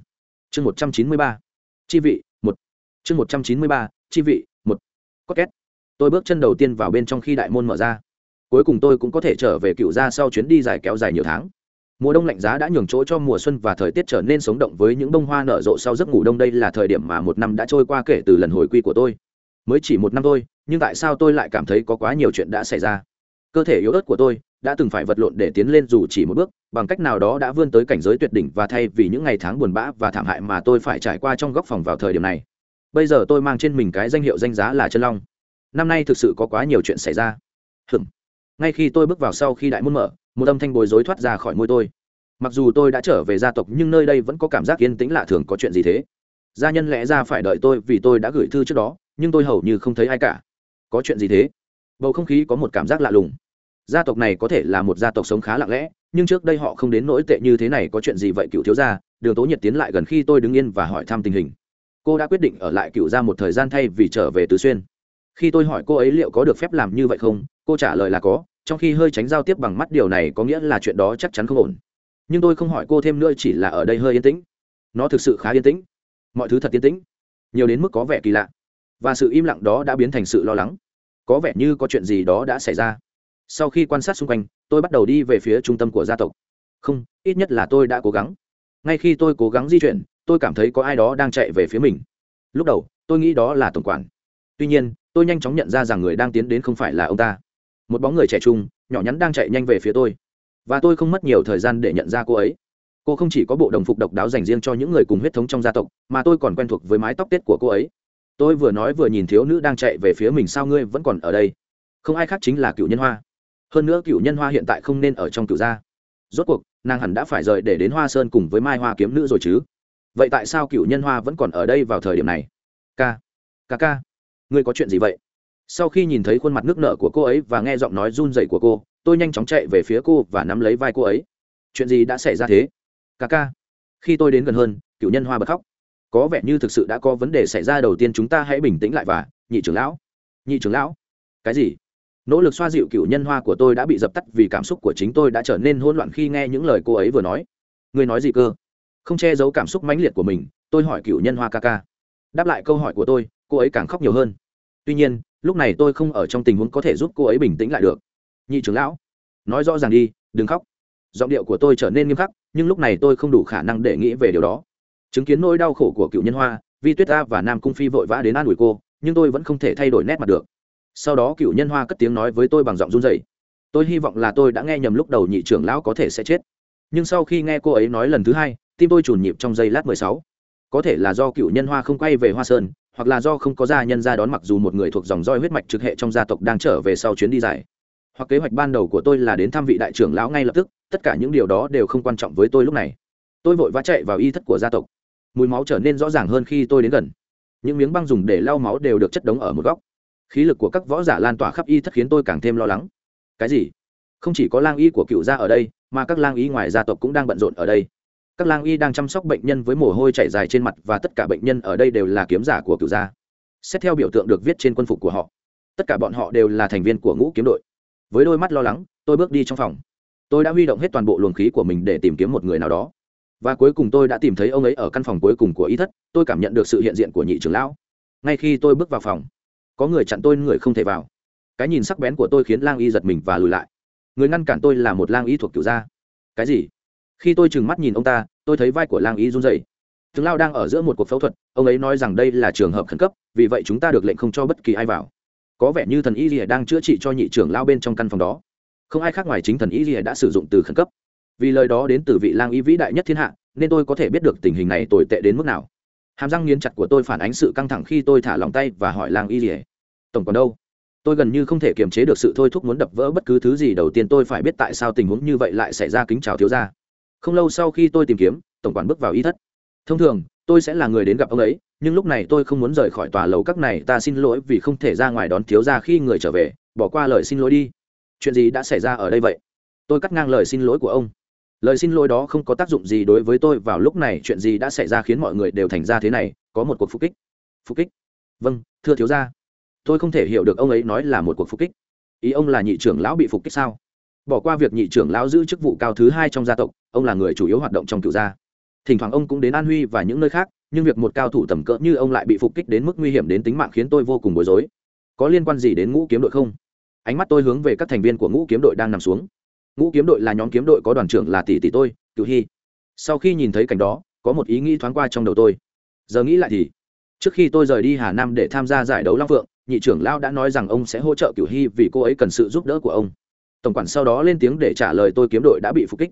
Chương một trăm chín mươi ba. Chi vị, một. Chương một trăm chín mươi ba chi vị, một có két. Tôi bước chân đầu tiên vào bên trong khi đại môn mở ra. Cuối cùng tôi cũng có thể trở về cựu gia sau chuyến đi dài kéo dài nhiều tháng. Mùa đông lạnh giá đã nhường chỗ cho mùa xuân và thời tiết trở nên sống động với những bông hoa nở rộ sau giấc ngủ đông. Đây là thời điểm mà một năm đã trôi qua kể từ lần hồi quy của tôi. Mới chỉ một năm thôi, nhưng tại sao tôi lại cảm thấy có quá nhiều chuyện đã xảy ra? Cơ thể yếu ớt của tôi đã từng phải vật lộn để tiến lên dù chỉ một bước, bằng cách nào đó đã vươn tới cảnh giới tuyệt đỉnh và thay vì những ngày tháng buồn bã và thảm hại mà tôi phải trải qua trong góc phòng vào thời điểm này bây giờ tôi mang trên mình cái danh hiệu danh giá là chân long. Năm nay thực sự có quá nhiều chuyện xảy ra. Hừm ngay khi tôi bước vào sau khi đại môn mở, một âm thanh bối rối thoát ra khỏi môi tôi. Mặc dù tôi đã trở về gia tộc, nhưng nơi đây vẫn có cảm giác yên tĩnh lạ thường có chuyện gì thế? Gia nhân lẽ ra phải đợi tôi vì tôi đã gửi thư trước đó, nhưng tôi hầu như không thấy ai cả. Có chuyện gì thế? Bầu không khí có một cảm giác lạ lùng. Gia tộc này có thể là một gia tộc sống khá lặng lẽ, nhưng trước đây họ không đến nỗi tệ như thế này, có chuyện gì vậy, cựu thiếu gia? Đường tố nhiệt tiến lại gần khi tôi đứng yên và hỏi thăm tình hình cô đã quyết định ở lại cựu gia một thời gian thay vì trở về tứ xuyên. Khi tôi hỏi cô ấy liệu có được phép làm như vậy không, cô trả lời là có, trong khi hơi tránh giao tiếp bằng mắt điều này có nghĩa là chuyện đó chắc chắn không ổn. Nhưng tôi không hỏi cô thêm nữa chỉ là ở đây hơi yên tĩnh. Nó thực sự khá yên tĩnh. Mọi thứ thật yên tĩnh. Nhiều đến mức có vẻ kỳ lạ. Và sự im lặng đó đã biến thành sự lo lắng. Có vẻ như có chuyện gì đó đã xảy ra. Sau khi quan sát xung quanh, tôi bắt đầu đi về phía trung tâm của gia tộc. Không, ít nhất là tôi đã cố gắng. Ngay khi tôi cố gắng di chuyển tôi cảm thấy có ai đó đang chạy về phía mình. Lúc đầu, tôi nghĩ đó là tổng quản. Tuy nhiên, tôi nhanh chóng nhận ra rằng người đang tiến đến không phải là ông ta. Một bóng người trẻ trung, nhỏ nhắn đang chạy nhanh về phía tôi. Và tôi không mất nhiều thời gian để nhận ra cô ấy. Cô không chỉ có bộ đồng phục độc đáo dành riêng cho những người cùng huyết thống trong gia tộc, mà tôi còn quen thuộc với mái tóc tết của cô ấy. Tôi vừa nói vừa nhìn thiếu nữ đang chạy về phía mình sao ngươi vẫn còn ở đây? Không ai khác chính là cựu nhân hoa. Hơn nữa cựu nhân hoa hiện tại không nên ở trong cựu gia. Rốt cuộc, nàng hẳn đã phải rời để đến hoa sơn cùng với mai hoa kiếm nữ rồi chứ? Vậy tại sao cựu nhân hoa vẫn còn ở đây vào thời điểm này? Ca ca ca, ngươi có chuyện gì vậy? Sau khi nhìn thấy khuôn mặt nước nở của cô ấy và nghe giọng nói run rẩy của cô, tôi nhanh chóng chạy về phía cô và nắm lấy vai cô ấy. Chuyện gì đã xảy ra thế? Ca ca, khi tôi đến gần hơn cựu nhân hoa bật khóc. Có vẻ như thực sự đã có vấn đề xảy ra đầu tiên, chúng ta hãy bình tĩnh lại và, nhị trưởng lão, nhị trưởng lão. Cái gì? Nỗ lực xoa dịu cựu nhân hoa của tôi đã bị dập tắt vì cảm xúc của chính tôi đã trở nên hỗn loạn khi nghe những lời cô ấy vừa nói. Người nói gì cơ? Không che giấu cảm xúc mãnh liệt của mình, tôi hỏi cựu nhân hoa ca ca. Đáp lại câu hỏi của tôi, cô ấy càng khóc nhiều hơn. Tuy nhiên, lúc này tôi không ở trong tình huống có thể giúp cô ấy bình tĩnh lại được. Nhị trưởng lão, nói rõ ràng đi, đừng khóc. Giọng điệu của tôi trở nên nghiêm khắc, nhưng lúc này tôi không đủ khả năng để nghĩ về điều đó. Chứng kiến nỗi đau khổ của cựu nhân hoa, vi tuyết ta và nam cung phi vội vã đến an ủi cô, nhưng tôi vẫn không thể thay đổi nét mặt được. Sau đó cựu nhân hoa cất tiếng nói với tôi bằng giọng run dày tôi hy vọng là tôi đã nghe nhầm lúc đầu nhị trưởng lão có thể sẽ chết. Nhưng sau khi nghe cô ấy nói lần thứ hai tim tôi trùn nhịp trong giây lát mười sáu. Có thể là do cựu nhân hoa không quay về hoa sơn, hoặc là do không có gia nhân ra đón mặc dù một người thuộc dòng roi huyết mạch trực hệ trong gia tộc đang trở về sau chuyến đi dài. Hoặc kế hoạch ban đầu của tôi là đến thăm vị đại trưởng lão ngay lập tức, tất cả những điều đó đều không quan trọng với tôi lúc này. Tôi vội vã chạy vào y thất của gia tộc. Mùi máu trở nên rõ ràng hơn khi tôi đến gần. Những miếng băng dùng để lau máu đều được chất đống ở một góc. Khí lực của các võ giả lan tỏa khắp y thất khiến tôi càng thêm lo lắng. Cái gì? Không chỉ có lang y của cựu gia ở đây, mà các lang y ngoài gia tộc cũng đang bận rộn ở đây các lang y đang chăm sóc bệnh nhân với mồ hôi chảy dài trên mặt và tất cả bệnh nhân ở đây đều là kiếm giả của cựu gia. Xét theo biểu tượng được viết trên quân phục của họ, tất cả bọn họ đều là thành viên của ngũ kiếm đội. Với đôi mắt lo lắng, tôi bước đi trong phòng. Tôi đã huy động hết toàn bộ luồng khí của mình để tìm kiếm một người nào đó. Và cuối cùng tôi đã tìm thấy ông ấy ở căn phòng cuối cùng của y thất, tôi cảm nhận được sự hiện diện của nhị trưởng lão. Ngay khi tôi bước vào phòng, có người chặn tôi, người không thể vào. Cái nhìn sắc bén của tôi khiến lang y giật mình và lùi lại. Người ngăn cản tôi là một lang y thuộc cựu gia. Cái gì? Khi tôi trừng mắt nhìn ông ta, tôi thấy vai của lang y run dậy tướng lao đang ở giữa một cuộc phẫu thuật, ông ấy nói rằng đây là trường hợp khẩn cấp, vì vậy chúng ta được lệnh không cho bất kỳ ai vào. Có vẻ như thần y rìa đang chữa trị cho nhị trưởng lao bên trong căn phòng đó. Không ai khác ngoài chính thần y rìa đã sử dụng từ khẩn cấp. Vì lời đó đến từ vị lang y vĩ đại nhất thiên hạ, nên tôi có thể biết được tình hình này tồi tệ đến mức nào. Hàm răng nghiến chặt của tôi phản ánh sự căng thẳng khi tôi thả lòng tay và hỏi lang y rìa tổng còn đâu? Tôi gần như không thể kiềm chế được sự thôi thúc muốn đập vỡ bất cứ thứ gì đầu tiên tôi phải biết tại sao tình huống như vậy lại xảy ra, kính chào thiếu gia không lâu sau khi tôi tìm kiếm, tổng quản bước vào y thất. Thông thường, tôi sẽ là người đến gặp ông ấy, nhưng lúc này tôi không muốn rời khỏi tòa lầu các này, ta xin lỗi vì không thể ra ngoài đón thiếu ra khi người trở về, bỏ qua lời xin lỗi đi. Chuyện gì đã xảy ra ở đây vậy? Tôi cắt ngang lời xin lỗi của ông. Lời xin lỗi đó không có tác dụng gì đối với tôi vào lúc này, chuyện gì đã xảy ra khiến mọi người đều thành ra thế này, có một cuộc phục kích. Phục kích? Vâng thưa thiếu gia. Tôi không thể hiểu được ông ấy nói là một cuộc phục kích. Ý ông là nhị trưởng lão bị phục kích sao? Bỏ qua việc nhị trưởng lão giữ chức vụ cao thứ hai trong gia tộc, ông là người chủ yếu hoạt động trong cựu gia. Thỉnh thoảng ông cũng đến an huy và những nơi khác, nhưng việc một cao thủ tầm cỡ như ông lại bị phục kích đến mức nguy hiểm đến tính mạng khiến tôi vô cùng bối rối. Có liên quan gì đến ngũ kiếm đội không? Ánh mắt tôi hướng về các thành viên của ngũ kiếm đội đang nằm xuống. Ngũ kiếm đội là nhóm kiếm đội có đoàn trưởng là tỷ tỷ tôi cựu hy. Sau khi nhìn thấy cảnh đó, có một ý nghĩ thoáng qua trong đầu tôi. Giờ nghĩ lại thì, trước khi tôi rời đi hà nam để tham gia giải đấu long phượng, nhị trưởng lao đã nói rằng ông sẽ hỗ trợ cựu hy vì cô ấy cần sự giúp đỡ của ông tổng quản sau đó lên tiếng để trả lời tôi kiếm đội đã bị phục kích.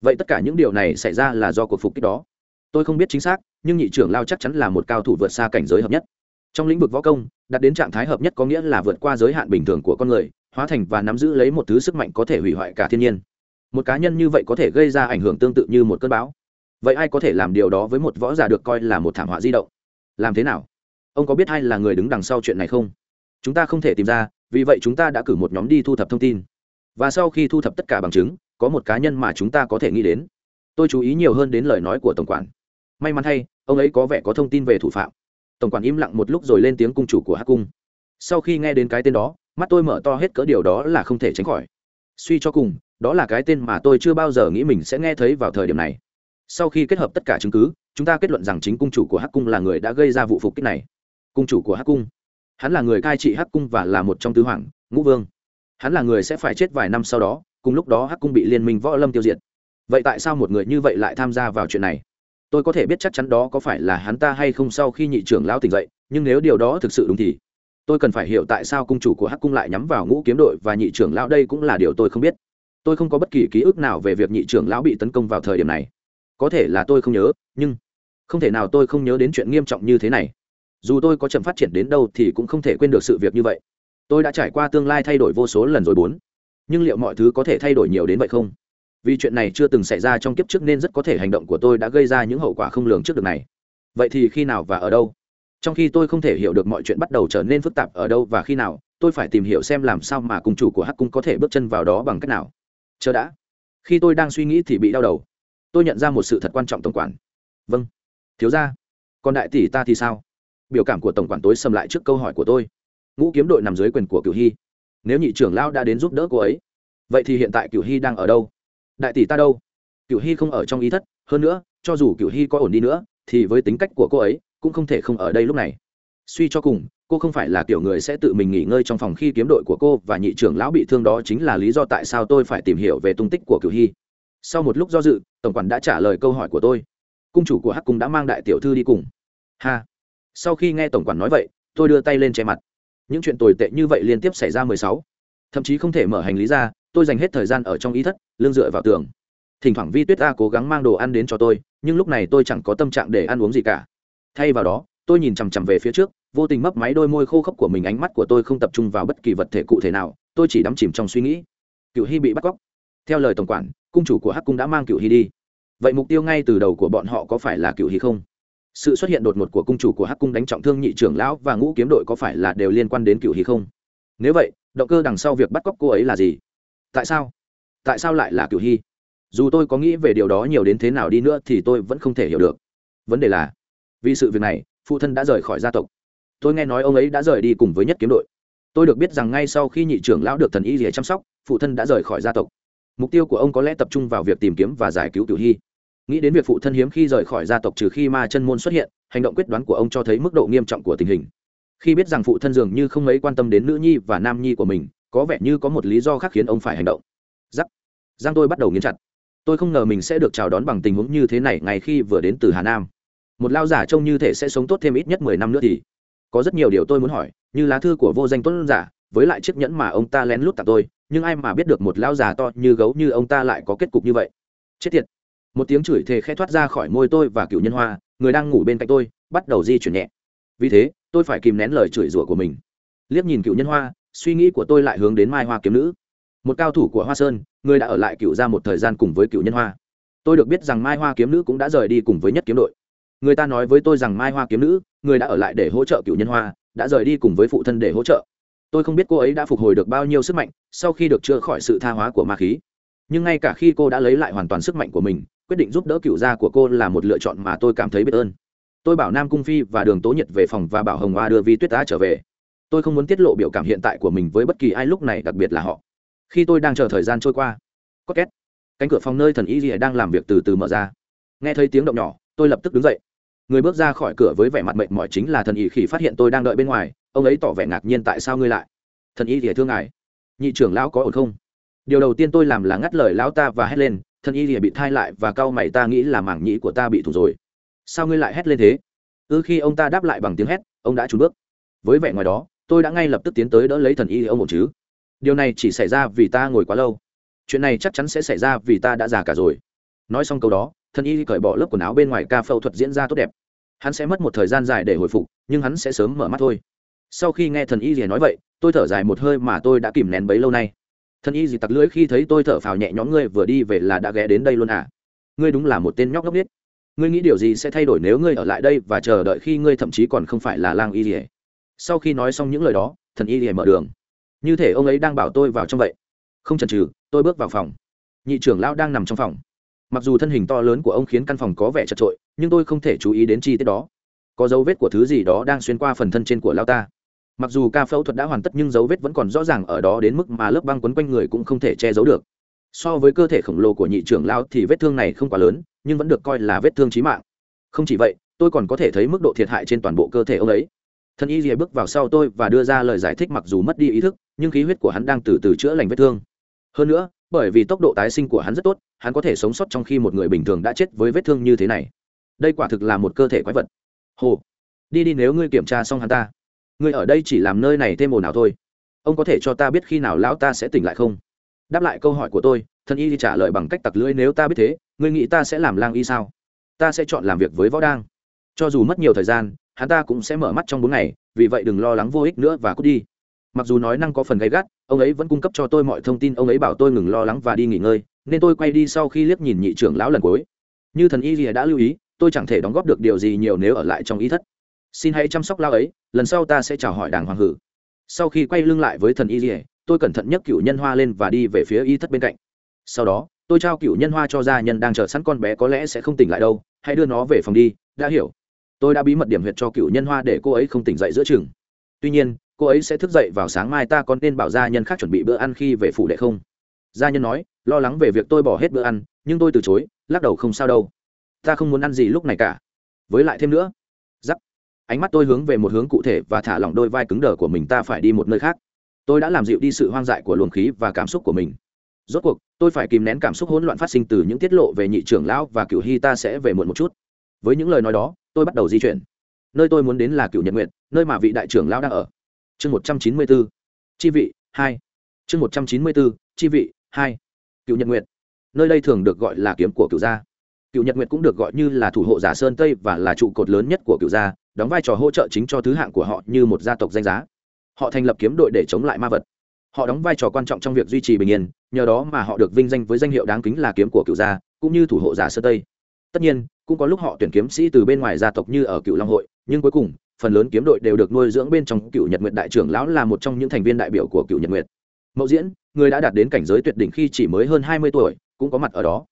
Vậy tất cả những điều này xảy ra là do cuộc phục kích đó. Tôi không biết chính xác, nhưng nhị trưởng lao chắc chắn là một cao thủ vượt xa cảnh giới hợp nhất. Trong lĩnh vực võ công, đạt đến trạng thái hợp nhất có nghĩa là vượt qua giới hạn bình thường của con người, hóa thành và nắm giữ lấy một thứ sức mạnh có thể hủy hoại cả thiên nhiên. Một cá nhân như vậy có thể gây ra ảnh hưởng tương tự như một cơn bão. Vậy ai có thể làm điều đó với một võ giả được coi là một thảm họa di động? Làm thế nào? Ông có biết ai là người đứng đằng sau chuyện này không? Chúng ta không thể tìm ra, vì vậy chúng ta đã cử một nhóm đi thu thập thông tin và sau khi thu thập tất cả bằng chứng, có một cá nhân mà chúng ta có thể nghĩ đến. Tôi chú ý nhiều hơn đến lời nói của tổng quản. May mắn thay, ông ấy có vẻ có thông tin về thủ phạm. Tổng quản im lặng một lúc rồi lên tiếng cung chủ của hắc cung. Sau khi nghe đến cái tên đó, mắt tôi mở to hết cỡ điều đó là không thể tránh khỏi. Suy cho cùng, đó là cái tên mà tôi chưa bao giờ nghĩ mình sẽ nghe thấy vào thời điểm này. Sau khi kết hợp tất cả chứng cứ, chúng ta kết luận rằng chính cung chủ của hắc cung là người đã gây ra vụ phục kích này. Cung chủ của hắc cung. Hắn là người cai trị hắc cung và là một trong tứ hoàng, ngũ vương hắn là người sẽ phải chết vài năm sau đó, cùng lúc đó hắc cung bị liên minh võ lâm tiêu diệt. Vậy tại sao một người như vậy lại tham gia vào chuyện này? Tôi có thể biết chắc chắn đó có phải là hắn ta hay không sau khi nhị trưởng lão tỉnh dậy, nhưng nếu điều đó thực sự đúng thì tôi cần phải hiểu tại sao cung chủ của hắc cung lại nhắm vào ngũ kiếm đội và nhị trưởng lão đây cũng là điều tôi không biết. Tôi không có bất kỳ ký ức nào về việc nhị trưởng lão bị tấn công vào thời điểm này. Có thể là tôi không nhớ, nhưng không thể nào tôi không nhớ đến chuyện nghiêm trọng như thế này. Dù tôi có chậm phát triển đến đâu thì cũng không thể quên được sự việc như vậy tôi đã trải qua tương lai thay đổi vô số lần rồi bốn. Nhưng liệu mọi thứ có thể thay đổi nhiều đến vậy không? Vì chuyện này chưa từng xảy ra trong kiếp trước nên rất có thể hành động của tôi đã gây ra những hậu quả không lường trước được này. Vậy thì khi nào và ở đâu? Trong khi tôi không thể hiểu được mọi chuyện bắt đầu trở nên phức tạp ở đâu và khi nào, tôi phải tìm hiểu xem làm sao mà cùng chủ của hắc cung có thể bước chân vào đó bằng cách nào. Chờ đã. Khi tôi đang suy nghĩ thì bị đau đầu. Tôi nhận ra một sự thật quan trọng tổng quản. Vâng. Thiếu ra còn đại tỷ ta thì sao? Biểu cảm của tổng quản tối xâm lại trước câu hỏi của tôi ngũ kiếm đội nằm dưới quyền của cửu hy. Nếu nhị trưởng lao đã đến giúp đỡ cô ấy, vậy thì hiện tại cửu hy đang ở đâu? Đại tỷ ta đâu? Cửu hy không ở trong ý thất. Hơn nữa, cho dù cửu hy có ổn đi nữa, thì với tính cách của cô ấy, cũng không thể không ở đây lúc này. Suy cho cùng, cô không phải là kiểu người sẽ tự mình nghỉ ngơi trong phòng khi kiếm đội của cô và nhị trưởng lão bị thương đó chính là lý do tại sao tôi phải tìm hiểu về tung tích của cửu hy. Sau một lúc do dự, tổng quản đã trả lời câu hỏi của tôi. Cung chủ của hắc cung đã mang đại tiểu thư đi cùng. Ha! Sau khi nghe tổng quản nói vậy, tôi đưa tay lên che mặt những chuyện tồi tệ như vậy liên tiếp xảy ra mười sáu. Thậm chí không thể mở hành lý ra, tôi dành hết thời gian ở trong ý thất lương dựa vào tường. Thỉnh thoảng vi tuyết a cố gắng mang đồ ăn đến cho tôi, nhưng lúc này tôi chẳng có tâm trạng để ăn uống gì cả. Thay vào đó, tôi nhìn chằm chằm về phía trước, vô tình mấp máy đôi môi khô khốc của mình, ánh mắt của tôi không tập trung vào bất kỳ vật thể cụ thể nào, tôi chỉ đắm chìm trong suy nghĩ. Cựu hy bị bắt cóc. Theo lời tổng quản, cung chủ của hắc cung đã mang cựu hy đi. Vậy mục tiêu ngay từ đầu của bọn họ có phải là cựu hy không? Sự xuất hiện đột ngột của cung chủ của hắc cung đánh trọng thương nhị trưởng lão và ngũ kiếm đội có phải là đều liên quan đến cựu hy không? Nếu vậy, động cơ đằng sau việc bắt cóc cô ấy là gì? Tại sao? Tại sao lại là cựu hy dù tôi có nghĩ về điều đó nhiều đến thế nào đi nữa thì tôi vẫn không thể hiểu được. Vấn đề là, vì sự việc này, phụ thân đã rời khỏi gia tộc. Tôi nghe nói ông ấy đã rời đi cùng với nhất kiếm đội. Tôi được biết rằng ngay sau khi nhị trưởng lão được thần y rỉa chăm sóc, phụ thân đã rời khỏi gia tộc. Mục tiêu của ông có lẽ tập trung vào việc tìm kiếm và giải cứu Cựu hy nghĩ đến việc phụ thân hiếm khi rời khỏi gia tộc trừ khi ma chân môn xuất hiện, hành động quyết đoán của ông cho thấy mức độ nghiêm trọng của tình hình. Khi biết rằng phụ thân dường như không mấy quan tâm đến nữ nhi và nam nhi của mình, có vẻ như có một lý do khác khiến ông phải hành động. Giắc. Giang tôi bắt đầu nghiến chặt. Tôi không ngờ mình sẽ được chào đón bằng tình huống như thế này ngay khi vừa đến từ hà nam. Một lao giả trông như thể sẽ sống tốt thêm ít nhất mười năm nữa thì. Có rất nhiều điều tôi muốn hỏi, như lá thư của vô danh tuấn giả, với lại chiếc nhẫn mà ông ta lén lút tặng tôi, nhưng ai mà biết được một lao già to như gấu như ông ta lại có kết cục như vậy? Chết tiệt một tiếng chửi thề khẽ thoát ra khỏi môi tôi và cựu nhân hoa, người đang ngủ bên cạnh tôi, bắt đầu di chuyển nhẹ. Vì thế, tôi phải kìm nén lời chửi rủa của mình. Liếc nhìn cựu nhân hoa, suy nghĩ của tôi lại hướng đến mai hoa kiếm nữ. Một cao thủ của hoa sơn, người đã ở lại cựu ra một thời gian cùng với cựu nhân hoa. Tôi được biết rằng mai hoa kiếm nữ cũng đã rời đi cùng với nhất kiếm đội. Người ta nói với tôi rằng mai hoa kiếm nữ, người đã ở lại để hỗ trợ cựu nhân hoa, đã rời đi cùng với phụ thân để hỗ trợ. Tôi không biết cô ấy đã phục hồi được bao nhiêu sức mạnh sau khi được chữa khỏi sự tha hóa của ma khí. Nhưng ngay cả khi cô đã lấy lại hoàn toàn sức mạnh của mình quyết định giúp đỡ cựu gia của cô là một lựa chọn mà tôi cảm thấy biết ơn. Tôi bảo nam cung phi và đường tố nhiệt về phòng và bảo hồng hoa đưa vi tuyết đã trở về. Tôi không muốn tiết lộ biểu cảm hiện tại của mình với bất kỳ ai lúc này, đặc biệt là họ. Khi tôi đang chờ thời gian trôi qua, có két. Cánh cửa phòng nơi thần y rìa đang làm việc từ từ mở ra. Nghe thấy tiếng động nhỏ, tôi lập tức đứng dậy. Người bước ra khỏi cửa với vẻ mặt mệt mỏi chính là thần y khi phát hiện tôi đang đợi bên ngoài. Ông ấy tỏ vẻ ngạc nhiên tại sao ngươi lại? Thần y rìa thương ngài. Nhị trưởng lão có ổn không? Điều đầu tiên tôi làm là ngắt lời lão ta và hét lên thần y lìa bị thai lại và cau mày ta nghĩ là mảng nhĩ của ta bị thủ rồi. Sao ngươi lại hét lên thế? Ư khi ông ta đáp lại bằng tiếng hét, ông đã trốn bước. Với vẻ ngoài đó, tôi đã ngay lập tức tiến tới đỡ lấy thần y ông một chứ. Điều này chỉ xảy ra vì ta ngồi quá lâu. Chuyện này chắc chắn sẽ xảy ra vì ta đã già cả rồi. Nói xong câu đó, thần y cởi bỏ lớp quần áo bên ngoài ca phẫu thuật diễn ra tốt đẹp. Hắn sẽ mất một thời gian dài để hồi phục, nhưng hắn sẽ sớm mở mắt thôi. Sau khi nghe thần y gì nói vậy, tôi thở dài một hơi mà tôi đã kìm nén bấy lâu nay thần y gì tặc lưỡi khi thấy tôi thở phào nhẹ nhõm, ngươi vừa đi về là đã ghé đến đây luôn à? Ngươi đúng là một tên nhóc ngốc biết ngươi nghĩ điều gì sẽ thay đổi nếu ngươi ở lại đây và chờ đợi khi ngươi thậm chí còn không phải là lang y Dì? sau khi nói xong những lời đó, thần y Dì mở đường. Như thể ông ấy đang bảo tôi vào trong vậy. Không chần chừ, tôi bước vào phòng. Nhị trưởng lão đang nằm trong phòng. Mặc dù thân hình to lớn của ông khiến căn phòng có vẻ chật trội, nhưng tôi không thể chú ý đến chi tiết đó. Có dấu vết của thứ gì đó đang xuyên qua phần thân trên của lao ta mặc dù ca phẫu thuật đã hoàn tất nhưng dấu vết vẫn còn rõ ràng ở đó đến mức mà lớp băng quấn quanh người cũng không thể che giấu được. So với cơ thể khổng lồ của nhị trưởng lao thì vết thương này không quá lớn, nhưng vẫn được coi là vết thương trí mạng. Không chỉ vậy, tôi còn có thể thấy mức độ thiệt hại trên toàn bộ cơ thể ông ấy. Thân y rìa bước vào sau tôi và đưa ra lời giải thích mặc dù mất đi ý thức, nhưng khí huyết của hắn đang từ từ chữa lành vết thương. Hơn nữa, bởi vì tốc độ tái sinh của hắn rất tốt, hắn có thể sống sót trong khi một người bình thường đã chết với vết thương như thế này. Đây quả thực là một cơ thể quái vật. Hồ, đi đi nếu ngươi kiểm tra xong hắn ta ngươi ở đây chỉ làm nơi này thêm ồn nào thôi. Ông có thể cho ta biết khi nào lão ta sẽ tỉnh lại không? Đáp lại câu hỏi của tôi thân y trả lời bằng cách tặc lưỡi nếu ta biết thế, ngươi nghĩ ta sẽ làm lang y sao? Ta sẽ chọn làm việc với võ đang. Cho dù mất nhiều thời gian, hắn ta cũng sẽ mở mắt trong bốn ngày, vì vậy đừng lo lắng vô ích nữa và cút đi. Mặc dù nói năng có phần gay gắt, ông ấy vẫn cung cấp cho tôi mọi thông tin, ông ấy bảo tôi ngừng lo lắng và đi nghỉ ngơi, nên tôi quay đi sau khi liếc nhìn nhị trưởng lão lần cuối. Như thần y rìa đã lưu ý, tôi chẳng thể đóng góp được điều gì nhiều nếu ở lại trong ý thất xin hãy chăm sóc lao ấy, lần sau ta sẽ chào hỏi đàng hoàng hử. Sau khi quay lưng lại với thần y dỉa tôi cẩn thận nhấc cựu nhân hoa lên và đi về phía y thất bên cạnh. Sau đó, tôi trao cựu nhân hoa cho gia nhân đang chờ sẵn con bé có lẽ sẽ không tỉnh lại đâu, hãy đưa nó về phòng đi, đã hiểu. Tôi đã bí mật điểm huyệt cho cựu nhân hoa để cô ấy không tỉnh dậy giữa chừng. Tuy nhiên, cô ấy sẽ thức dậy vào sáng mai ta còn nên bảo gia nhân khác chuẩn bị bữa ăn khi về phủ đệ không? Gia nhân nói, lo lắng về việc tôi bỏ hết bữa ăn, nhưng tôi từ chối, lắc đầu không sao đâu. Ta không muốn ăn gì lúc này cả. Với lại thêm nữa ánh mắt tôi hướng về một hướng cụ thể và thả lỏng đôi vai cứng đờ của mình, ta phải đi một nơi khác. Tôi đã làm dịu đi sự hoang dại của luồng khí và cảm xúc của mình. Rốt cuộc, tôi phải kìm nén cảm xúc hỗn loạn phát sinh từ những tiết lộ về nhị trưởng lão và cựu hy ta sẽ về muộn một chút. Với những lời nói đó, tôi bắt đầu di chuyển. Nơi tôi muốn đến là cựu nhật nguyện nơi mà vị đại trưởng lão đang ở. Chương một trăm chín mươi bốn. Chi vị, hai. Chương một trăm chín mươi bốn, chi vị, hai. Cựu nhật nguyện nơi đây thường được gọi là kiếm của cựu gia. Cựu nhật nguyệt cũng được gọi như là thủ hộ giả sơn tây và là trụ cột lớn nhất của cựu gia đóng vai trò hỗ trợ chính cho thứ hạng của họ như một gia tộc danh giá. Họ thành lập kiếm đội để chống lại ma vật. Họ đóng vai trò quan trọng trong việc duy trì bình yên, nhờ đó mà họ được vinh danh với danh hiệu đáng kính là kiếm của cựu gia, cũng như thủ hộ giả sơ tây. Tất nhiên, cũng có lúc họ tuyển kiếm sĩ từ bên ngoài gia tộc như ở cựu long hội, nhưng cuối cùng, phần lớn kiếm đội đều được nuôi dưỡng bên trong cựu nhật nguyệt đại trưởng lão là một trong những thành viên đại biểu của cựu nhật nguyệt. Mậu diễn, người đã đạt đến cảnh giới tuyệt đỉnh khi chỉ mới hơn hai mươi tuổi, cũng có mặt ở đó.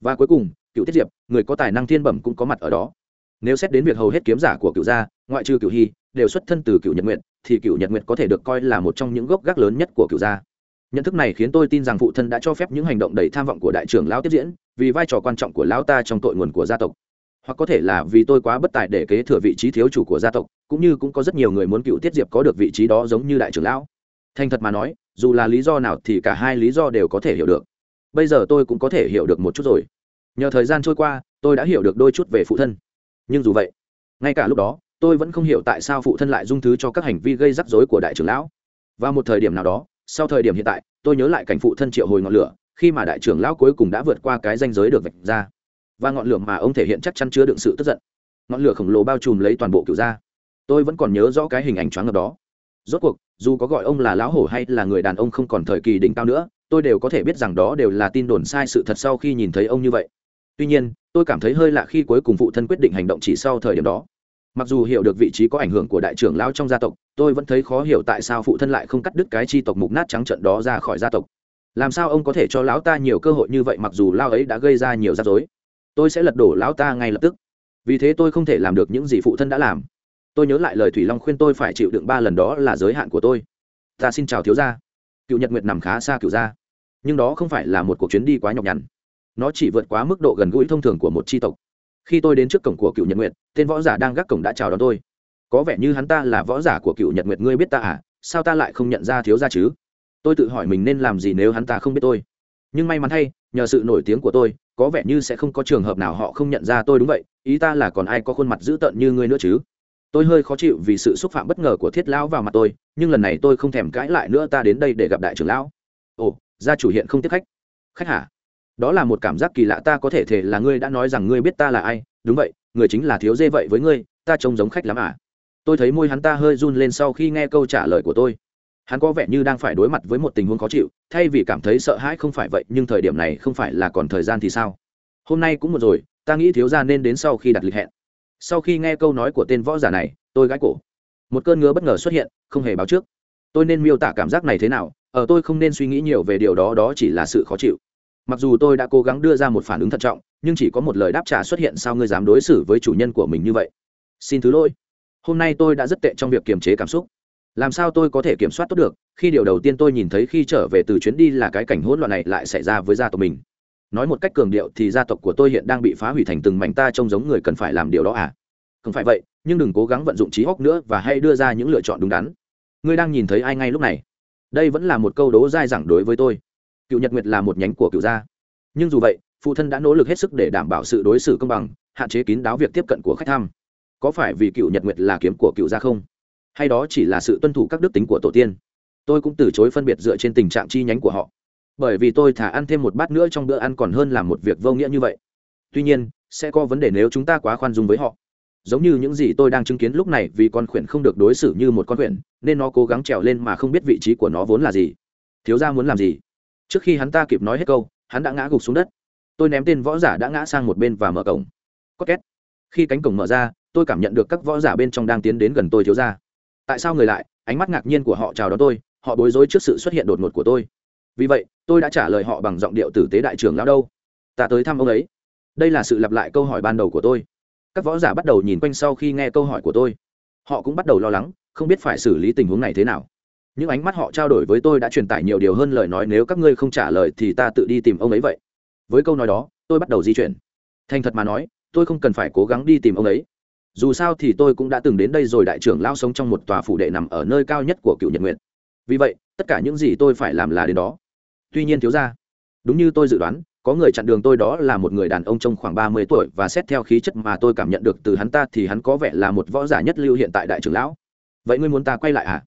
Và cuối cùng, cựu tiết diệp, người có tài năng thiên bẩm cũng có mặt ở đó nếu xét đến việc hầu hết kiếm giả của cựu gia, ngoại trừ cựu hy, đều xuất thân từ cựu nhật nguyện thì cựu nhật nguyện có thể được coi là một trong những gốc gác lớn nhất của cựu gia. Nhận thức này khiến tôi tin rằng phụ thân đã cho phép những hành động đầy tham vọng của đại trưởng lão tiếp diễn, vì vai trò quan trọng của lão ta trong tội nguồn của gia tộc. Hoặc có thể là vì tôi quá bất tài để kế thừa vị trí thiếu chủ của gia tộc, cũng như cũng có rất nhiều người muốn cựu tiết diệp có được vị trí đó giống như đại trưởng lão. Thành thật mà nói, dù là lý do nào thì cả hai lý do đều có thể hiểu được. Bây giờ tôi cũng có thể hiểu được một chút rồi. Nhờ thời gian trôi qua, tôi đã hiểu được đôi chút về phụ thân nhưng dù vậy, ngay cả lúc đó, tôi vẫn không hiểu tại sao phụ thân lại dung thứ cho các hành vi gây rắc rối của đại trưởng lão. Vào một thời điểm nào đó, sau thời điểm hiện tại, tôi nhớ lại cảnh phụ thân triệu hồi ngọn lửa, khi mà đại trưởng lão cuối cùng đã vượt qua cái danh giới được vạch ra. Và ngọn lửa mà ông thể hiện chắc chắn chứa đựng sự tức giận. Ngọn lửa khổng lồ bao trùm lấy toàn bộ cựu gia. Tôi vẫn còn nhớ rõ cái hình ảnh choáng ngập đó. Rốt cuộc, dù có gọi ông là lão hổ hay là người đàn ông không còn thời kỳ đỉnh cao nữa, tôi đều có thể biết rằng đó đều là tin đồn sai sự thật sau khi nhìn thấy ông như vậy tuy nhiên, tôi cảm thấy hơi lạ khi cuối cùng phụ thân quyết định hành động chỉ sau thời điểm đó. Mặc dù hiểu được vị trí có ảnh hưởng của đại trưởng lão trong gia tộc, tôi vẫn thấy khó hiểu tại sao phụ thân lại không cắt đứt cái chi tộc mục nát trắng trận đó ra khỏi gia tộc. Làm sao ông có thể cho lão ta nhiều cơ hội như vậy mặc dù lao ấy đã gây ra nhiều rắc rối? Tôi sẽ lật đổ lão ta ngay lập tức. Vì thế tôi không thể làm được những gì phụ thân đã làm. Tôi nhớ lại lời thủy long khuyên tôi phải chịu đựng ba lần đó là giới hạn của tôi. Ta xin chào thiếu gia. Cựu nhật nguyệt nằm khá xa cựu gia. Nhưng đó không phải là một cuộc chuyến đi quá nhọc nhằn nó chỉ vượt quá mức độ gần gũi thông thường của một tri tộc. Khi tôi đến trước cổng của cựu nhật nguyệt, tên võ giả đang gác cổng đã chào đón tôi. Có vẻ như hắn ta là võ giả của cựu nhật nguyệt, ngươi biết ta à? Sao ta lại không nhận ra thiếu gia chứ? Tôi tự hỏi mình nên làm gì nếu hắn ta không biết tôi. Nhưng may mắn thay, nhờ sự nổi tiếng của tôi, có vẻ như sẽ không có trường hợp nào họ không nhận ra tôi đúng vậy. Ý ta là còn ai có khuôn mặt dữ tợn như ngươi nữa chứ? Tôi hơi khó chịu vì sự xúc phạm bất ngờ của thiết lão vào mặt tôi, nhưng lần này tôi không thèm cãi lại nữa, ta đến đây để gặp đại trưởng lão. Ồ, gia chủ hiện không tiếp khách. Khách hả? Đó là một cảm giác kỳ lạ, ta có thể thể là ngươi đã nói rằng ngươi biết ta là ai. Đúng vậy, người chính là thiếu dê vậy với ngươi, ta trông giống khách lắm à. Tôi thấy môi hắn ta hơi run lên sau khi nghe câu trả lời của tôi. Hắn có vẻ như đang phải đối mặt với một tình huống khó chịu, thay vì cảm thấy sợ hãi không phải vậy, nhưng thời điểm này không phải là còn thời gian thì sao? Hôm nay cũng một rồi, ta nghĩ thiếu ra nên đến sau khi đặt lịch hẹn. Sau khi nghe câu nói của tên võ giả này, tôi gãi cổ. Một cơn ngứa bất ngờ xuất hiện, không hề báo trước. Tôi nên miêu tả cảm giác này thế nào, ở tôi không nên suy nghĩ nhiều về điều đó đó chỉ là sự khó chịu mặc dù tôi đã cố gắng đưa ra một phản ứng thận trọng, nhưng chỉ có một lời đáp trả xuất hiện sao ngươi dám đối xử với chủ nhân của mình như vậy? Xin thứ lỗi. Hôm nay tôi đã rất tệ trong việc kiềm chế cảm xúc. Làm sao tôi có thể kiểm soát tốt được, khi điều đầu tiên tôi nhìn thấy khi trở về từ chuyến đi là cái cảnh hỗn loạn này lại xảy ra với gia tộc mình. Nói một cách cường điệu thì gia tộc của tôi hiện đang bị phá hủy thành từng mảnh ta trông giống người cần phải làm điều đó à? Không phải vậy, nhưng đừng cố gắng vận dụng trí óc nữa và hãy đưa ra những lựa chọn đúng đắn. Ngươi đang nhìn thấy ai ngay lúc này? Đây vẫn là một câu đố dai dẳng đối với tôi cựu nhật nguyệt là một nhánh của cựu gia. Nhưng dù vậy, phụ thân đã nỗ lực hết sức để đảm bảo sự đối xử công bằng, hạn chế kín đáo việc tiếp cận của khách thăm có phải vì cựu nhật nguyệt là kiếm của cựu gia không? Hay đó chỉ là sự tuân thủ các đức tính của tổ tiên? Tôi cũng từ chối phân biệt dựa trên tình trạng chi nhánh của họ. Bởi vì tôi thả ăn thêm một bát nữa trong bữa ăn còn hơn làm một việc vô nghĩa như vậy. Tuy nhiên, sẽ có vấn đề nếu chúng ta quá khoan dung với họ. Giống như những gì tôi đang chứng kiến lúc này, vì con khuyển không được đối xử như một con khuyển, nên nó cố gắng trèo lên mà không biết vị trí của nó vốn là gì. Thiếu gia muốn làm gì? Trước khi hắn ta kịp nói hết câu, hắn đã ngã gục xuống đất. Tôi ném tên võ giả đã ngã sang một bên và mở cổng. Có két. Khi cánh cổng mở ra, tôi cảm nhận được các võ giả bên trong đang tiến đến gần tôi thiếu ra. Tại sao người lại? Ánh mắt ngạc nhiên của họ chào đón tôi, họ bối rối trước sự xuất hiện đột ngột của tôi. Vì vậy, tôi đã trả lời họ bằng giọng điệu tử tế đại trưởng lão đâu. Ta tới thăm ông ấy. Đây là sự lặp lại câu hỏi ban đầu của tôi. Các võ giả bắt đầu nhìn quanh sau khi nghe câu hỏi của tôi. Họ cũng bắt đầu lo lắng, không biết phải xử lý tình huống này thế nào những ánh mắt họ trao đổi với tôi đã truyền tải nhiều điều hơn lời nói, nếu các ngươi không trả lời thì ta tự đi tìm ông ấy vậy. Với câu nói đó, tôi bắt đầu di chuyển. Thành thật mà nói, tôi không cần phải cố gắng đi tìm ông ấy. Dù sao thì tôi cũng đã từng đến đây rồi, đại trưởng lao sống trong một tòa phủ đệ nằm ở nơi cao nhất của cựu nhật nguyện vì vậy, tất cả những gì tôi phải làm là đến đó. Tuy nhiên thiếu ra đúng như tôi dự đoán, có người chặn đường tôi đó là một người đàn ông trong khoảng ba mươi tuổi và xét theo khí chất mà tôi cảm nhận được từ hắn ta thì hắn có vẻ là một võ giả nhất lưu hiện tại đại trưởng lão. Vậy ngươi muốn ta quay lại à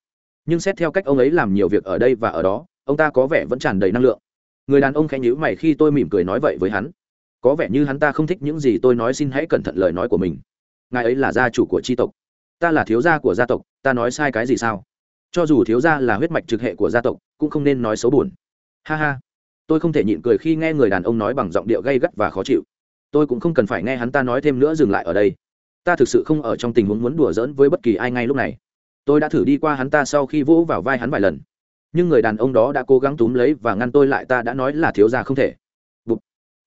nhưng xét theo cách ông ấy làm nhiều việc ở đây và ở đó, ông ta có vẻ vẫn tràn đầy năng lượng. Người đàn ông khẽ nhíu mày khi tôi mỉm cười nói vậy với hắn. Có vẻ như hắn ta không thích những gì tôi nói, xin hãy cẩn thận lời nói của mình. Ngài ấy là gia chủ của tri tộc. Ta là thiếu gia của gia tộc, ta nói sai cái gì sao? Cho dù thiếu gia là huyết mạch trực hệ của gia tộc, cũng không nên nói xấu buồn. Ha ha. Tôi không thể nhịn cười khi nghe người đàn ông nói bằng giọng điệu gay gắt và khó chịu. Tôi cũng không cần phải nghe hắn ta nói thêm nữa dừng lại ở đây. Ta thực sự không ở trong tình huống muốn đùa giỡn với bất kỳ ai ngay lúc này tôi đã thử đi qua hắn ta sau khi vỗ vào vai hắn vài lần. Nhưng người đàn ông đó đã cố gắng túm lấy và ngăn tôi lại, ta đã nói là thiếu gia không thể. Bụt.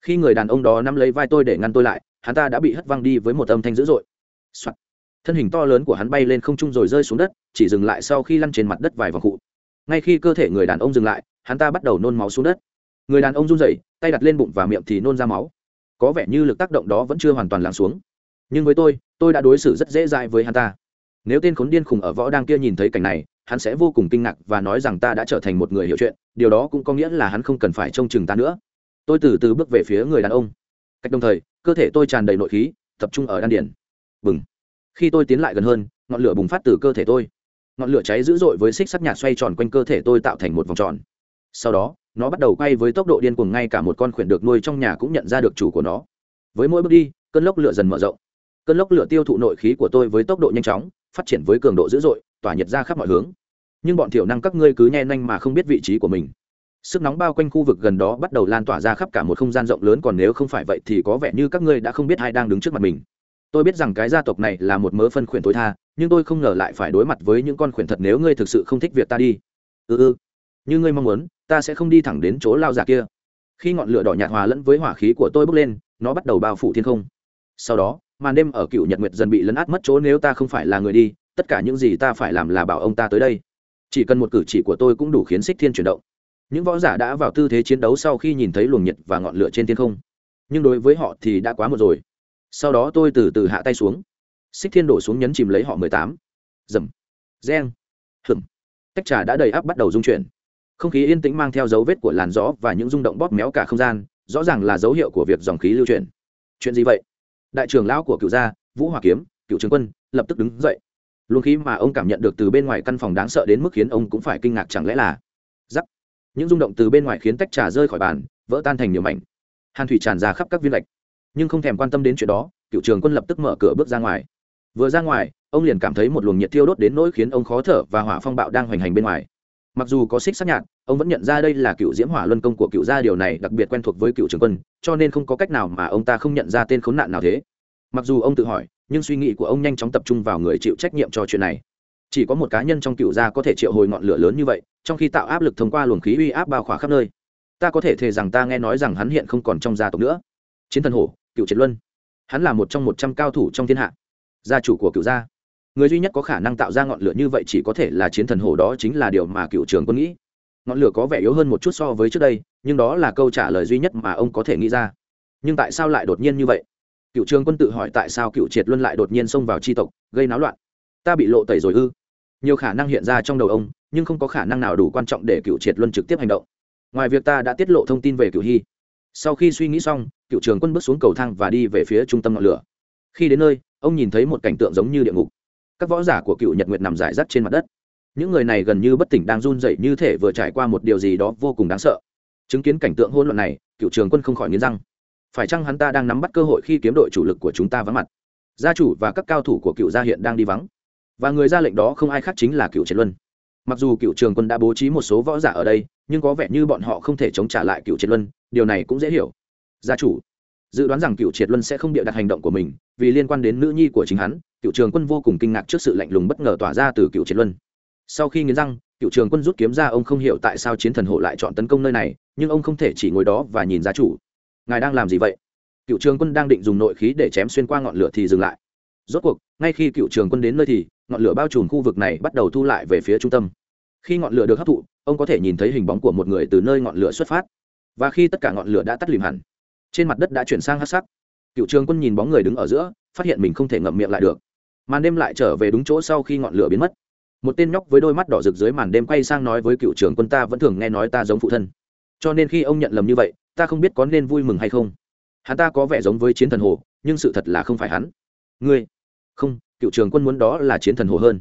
khi người đàn ông đó nắm lấy vai tôi để ngăn tôi lại, hắn ta đã bị hất văng đi với một âm thanh dữ dội、Soạn. Thân hình to lớn của hắn bay lên không trung rồi rơi xuống đất, chỉ dừng lại sau khi lăn trên mặt đất vài vòng cụ. Ngay khi cơ thể người đàn ông dừng lại, hắn ta bắt đầu nôn máu xuống đất. Người đàn ông run rẩy, tay đặt lên bụng và miệng thì nôn ra máu. Có vẻ như lực tác động đó vẫn chưa hoàn toàn lắng xuống. Nhưng với tôi tôi đã đối xử rất dễ dãi với hắn ta nếu tên khốn điên khùng ở võ đang kia nhìn thấy cảnh này, hắn sẽ vô cùng kinh ngạc và nói rằng ta đã trở thành một người hiểu chuyện, điều đó cũng có nghĩa là hắn không cần phải trông chừng ta nữa. Tôi từ từ bước về phía người đàn ông. Cách đồng thời, cơ thể tôi tràn đầy nội khí, tập trung ở đan điển bừng. Khi tôi tiến lại gần hơn, ngọn lửa bùng phát từ cơ thể tôi. Ngọn lửa cháy dữ dội với xích sắt nhạt xoay tròn quanh cơ thể tôi tạo thành một vòng tròn. Sau đó, nó bắt đầu quay với tốc độ điên cuồng ngay cả một con khuyển được nuôi trong nhà cũng nhận ra được chủ của nó. Với mỗi bước đi, cơn lốc lửa dần mở rộng. Cơn lốc lửa tiêu thụ nội khí của tôi với tốc độ nhanh chóng phát triển với cường độ dữ dội, tỏa nhiệt ra khắp mọi hướng. Nhưng bọn thiểu năng các ngươi cứ nhe nhanh mà không biết vị trí của mình. Sức nóng bao quanh khu vực gần đó bắt đầu lan tỏa ra khắp cả một không gian rộng lớn, còn nếu không phải vậy thì có vẻ như các ngươi đã không biết ai đang đứng trước mặt mình. Tôi biết rằng cái gia tộc này là một mớ phân khuyển tối tha, nhưng tôi không ngờ lại phải đối mặt với những con khuyển thật nếu ngươi thực sự không thích việc ta đi. Ừ ừ. Như ngươi mong muốn, ta sẽ không đi thẳng đến chỗ lao già kia. Khi ngọn lửa đỏ nhạt hòa lẫn với hỏa khí của tôi bốc lên, nó bắt đầu bao phủ thiên không. Sau đó màn đêm ở cựu nhật nguyệt dần bị lấn át mất chỗ nếu ta không phải là người đi, tất cả những gì ta phải làm là bảo ông ta tới đây. Chỉ cần một cử chỉ của tôi cũng đủ khiến xích thiên chuyển động. Những võ giả đã vào tư thế chiến đấu sau khi nhìn thấy luồng nhiệt và ngọn lửa trên thiên không. Nhưng đối với họ thì đã quá một rồi. Sau đó tôi từ từ hạ tay xuống. Xích thiên đổ xuống nhấn chìm lấy họ mười tám. Dầm. Reng. Hừng tách trà đã đầy áp bắt đầu dung chuyển. Không khí yên tĩnh mang theo dấu vết của làn gió và những rung động bóp méo cả không gian, rõ ràng là dấu hiệu của việc dòng khí lưu chuyển. Chuyện gì vậy? Đại trưởng lão của cựu gia, vũ hòa kiếm, cựu trường quân, lập tức đứng dậy. Luồng khí mà ông cảm nhận được từ bên ngoài căn phòng đáng sợ đến mức khiến ông cũng phải kinh ngạc chẳng lẽ là giắc. Những rung động từ bên ngoài khiến tách trà rơi khỏi bàn, vỡ tan thành nhiều mảnh. Hàn thủy tràn ra khắp các viên lạch nhưng không thèm quan tâm đến chuyện đó, cựu trường quân lập tức mở cửa bước ra ngoài. Vừa ra ngoài, ông liền cảm thấy một luồng nhiệt thiêu đốt đến nỗi khiến ông khó thở và hỏa phong bạo đang hoành hành bên ngoài mặc dù có xích sắc nhạt, ông vẫn nhận ra đây là cựu diễm hỏa luân công của cựu gia điều này đặc biệt quen thuộc với cựu trường quân, cho nên không có cách nào mà ông ta không nhận ra tên khốn nạn nào thế. Mặc dù ông tự hỏi, nhưng suy nghĩ của ông nhanh chóng tập trung vào người chịu trách nhiệm cho chuyện này. Chỉ có một cá nhân trong cựu gia có thể triệu hồi ngọn lửa lớn như vậy, trong khi tạo áp lực thông qua luồng khí uy áp bao khỏa khắp nơi. Ta có thể thề rằng ta nghe nói rằng hắn hiện không còn trong gia tộc nữa. Chiến thần hổ, cựu triệt luân. Hắn là một trong một trăm cao thủ trong thiên hạ. Gia chủ của cựu gia người duy nhất có khả năng tạo ra ngọn lửa như vậy chỉ có thể là chiến thần hổ đó chính là điều mà cựu trường quân nghĩ. Ngọn lửa có vẻ yếu hơn một chút so với trước đây, nhưng đó là câu trả lời duy nhất mà ông có thể nghĩ ra. Nhưng tại sao lại đột nhiên như vậy? Cựu trường quân tự hỏi tại sao cựu triệt luân lại đột nhiên xông vào tri tộc, gây náo loạn. Ta bị lộ tẩy rồi ư? Nhiều khả năng hiện ra trong đầu ông, nhưng không có khả năng nào đủ quan trọng để cựu triệt luân trực tiếp hành động. Ngoài việc ta đã tiết lộ thông tin về cựu hy. Sau khi suy nghĩ xong, cựu trường quân bước xuống cầu thang và đi về phía trung tâm ngọn lửa. Khi đến nơi, ông nhìn thấy một cảnh tượng giống như địa ngục các võ giả của cựu nhật nguyệt nằm giải rác trên mặt đất. Những người này gần như bất tỉnh đang run dậy như thể vừa trải qua một điều gì đó vô cùng đáng sợ. Chứng kiến cảnh tượng hỗn loạn này, cựu trường quân không khỏi nghiến răng. Phải chăng hắn ta đang nắm bắt cơ hội khi kiếm đội chủ lực của chúng ta vắng mặt? Gia chủ và các cao thủ của cựu gia hiện đang đi vắng. Và người ra lệnh đó không ai khác chính là cựu triệt luân. Mặc dù cựu trường quân đã bố trí một số võ giả ở đây, nhưng có vẻ như bọn họ không thể chống trả lại cựu triệt luân, điều này cũng dễ hiểu. Gia chủ, dự đoán rằng cựu triệt luân sẽ không bịa đặt hành động của mình, vì liên quan đến nữ nhi của chính hắn cựu trường quân vô cùng kinh ngạc trước sự lạnh lùng bất ngờ tỏa ra từ cựu Chiến luân. Sau khi nghiến răng, cựu trường quân rút kiếm ra, ông không hiểu tại sao chiến thần hộ lại chọn tấn công nơi này, nhưng ông không thể chỉ ngồi đó và nhìn gia chủ. Ngài đang làm gì vậy? Cựu trường quân đang định dùng nội khí để chém xuyên qua ngọn lửa thì dừng lại. Rốt cuộc, ngay khi cựu trường quân đến nơi thì, ngọn lửa bao trùm khu vực này bắt đầu thu lại về phía trung tâm. Khi ngọn lửa được hấp thụ, ông có thể nhìn thấy hình bóng của một người từ nơi ngọn lửa xuất phát. Và khi tất cả ngọn lửa đã tắt lìm hẳn, trên mặt đất đã chuyển sang hát sắc. Cựu trường quân nhìn bóng người đứng ở giữa, phát hiện mình không thể ngậm miệng lại được màn đêm lại trở về đúng chỗ sau khi ngọn lửa biến mất. Một tên nhóc với đôi mắt đỏ rực dưới màn đêm quay sang nói với cựu trưởng quân ta vẫn thường nghe nói ta giống phụ thân. Cho nên khi ông nhận lầm như vậy, ta không biết có nên vui mừng hay không. Hắn ta có vẻ giống với chiến thần hồ, nhưng sự thật là không phải hắn. Ngươi? Không, cựu trưởng quân muốn đó là chiến thần hồ hơn.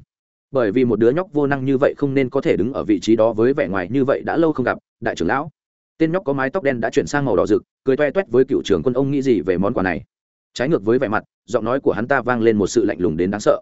Bởi vì một đứa nhóc vô năng như vậy không nên có thể đứng ở vị trí đó với vẻ ngoài như vậy đã lâu không gặp, đại trưởng lão. Tên nhóc có mái tóc đen đã chuyển sang màu đỏ rực, cười toe toét với cựu trưởng quân ông nghĩ gì về món quà này? Trái ngược với vẻ mặt, giọng nói của hắn ta vang lên một sự lạnh lùng đến đáng sợ.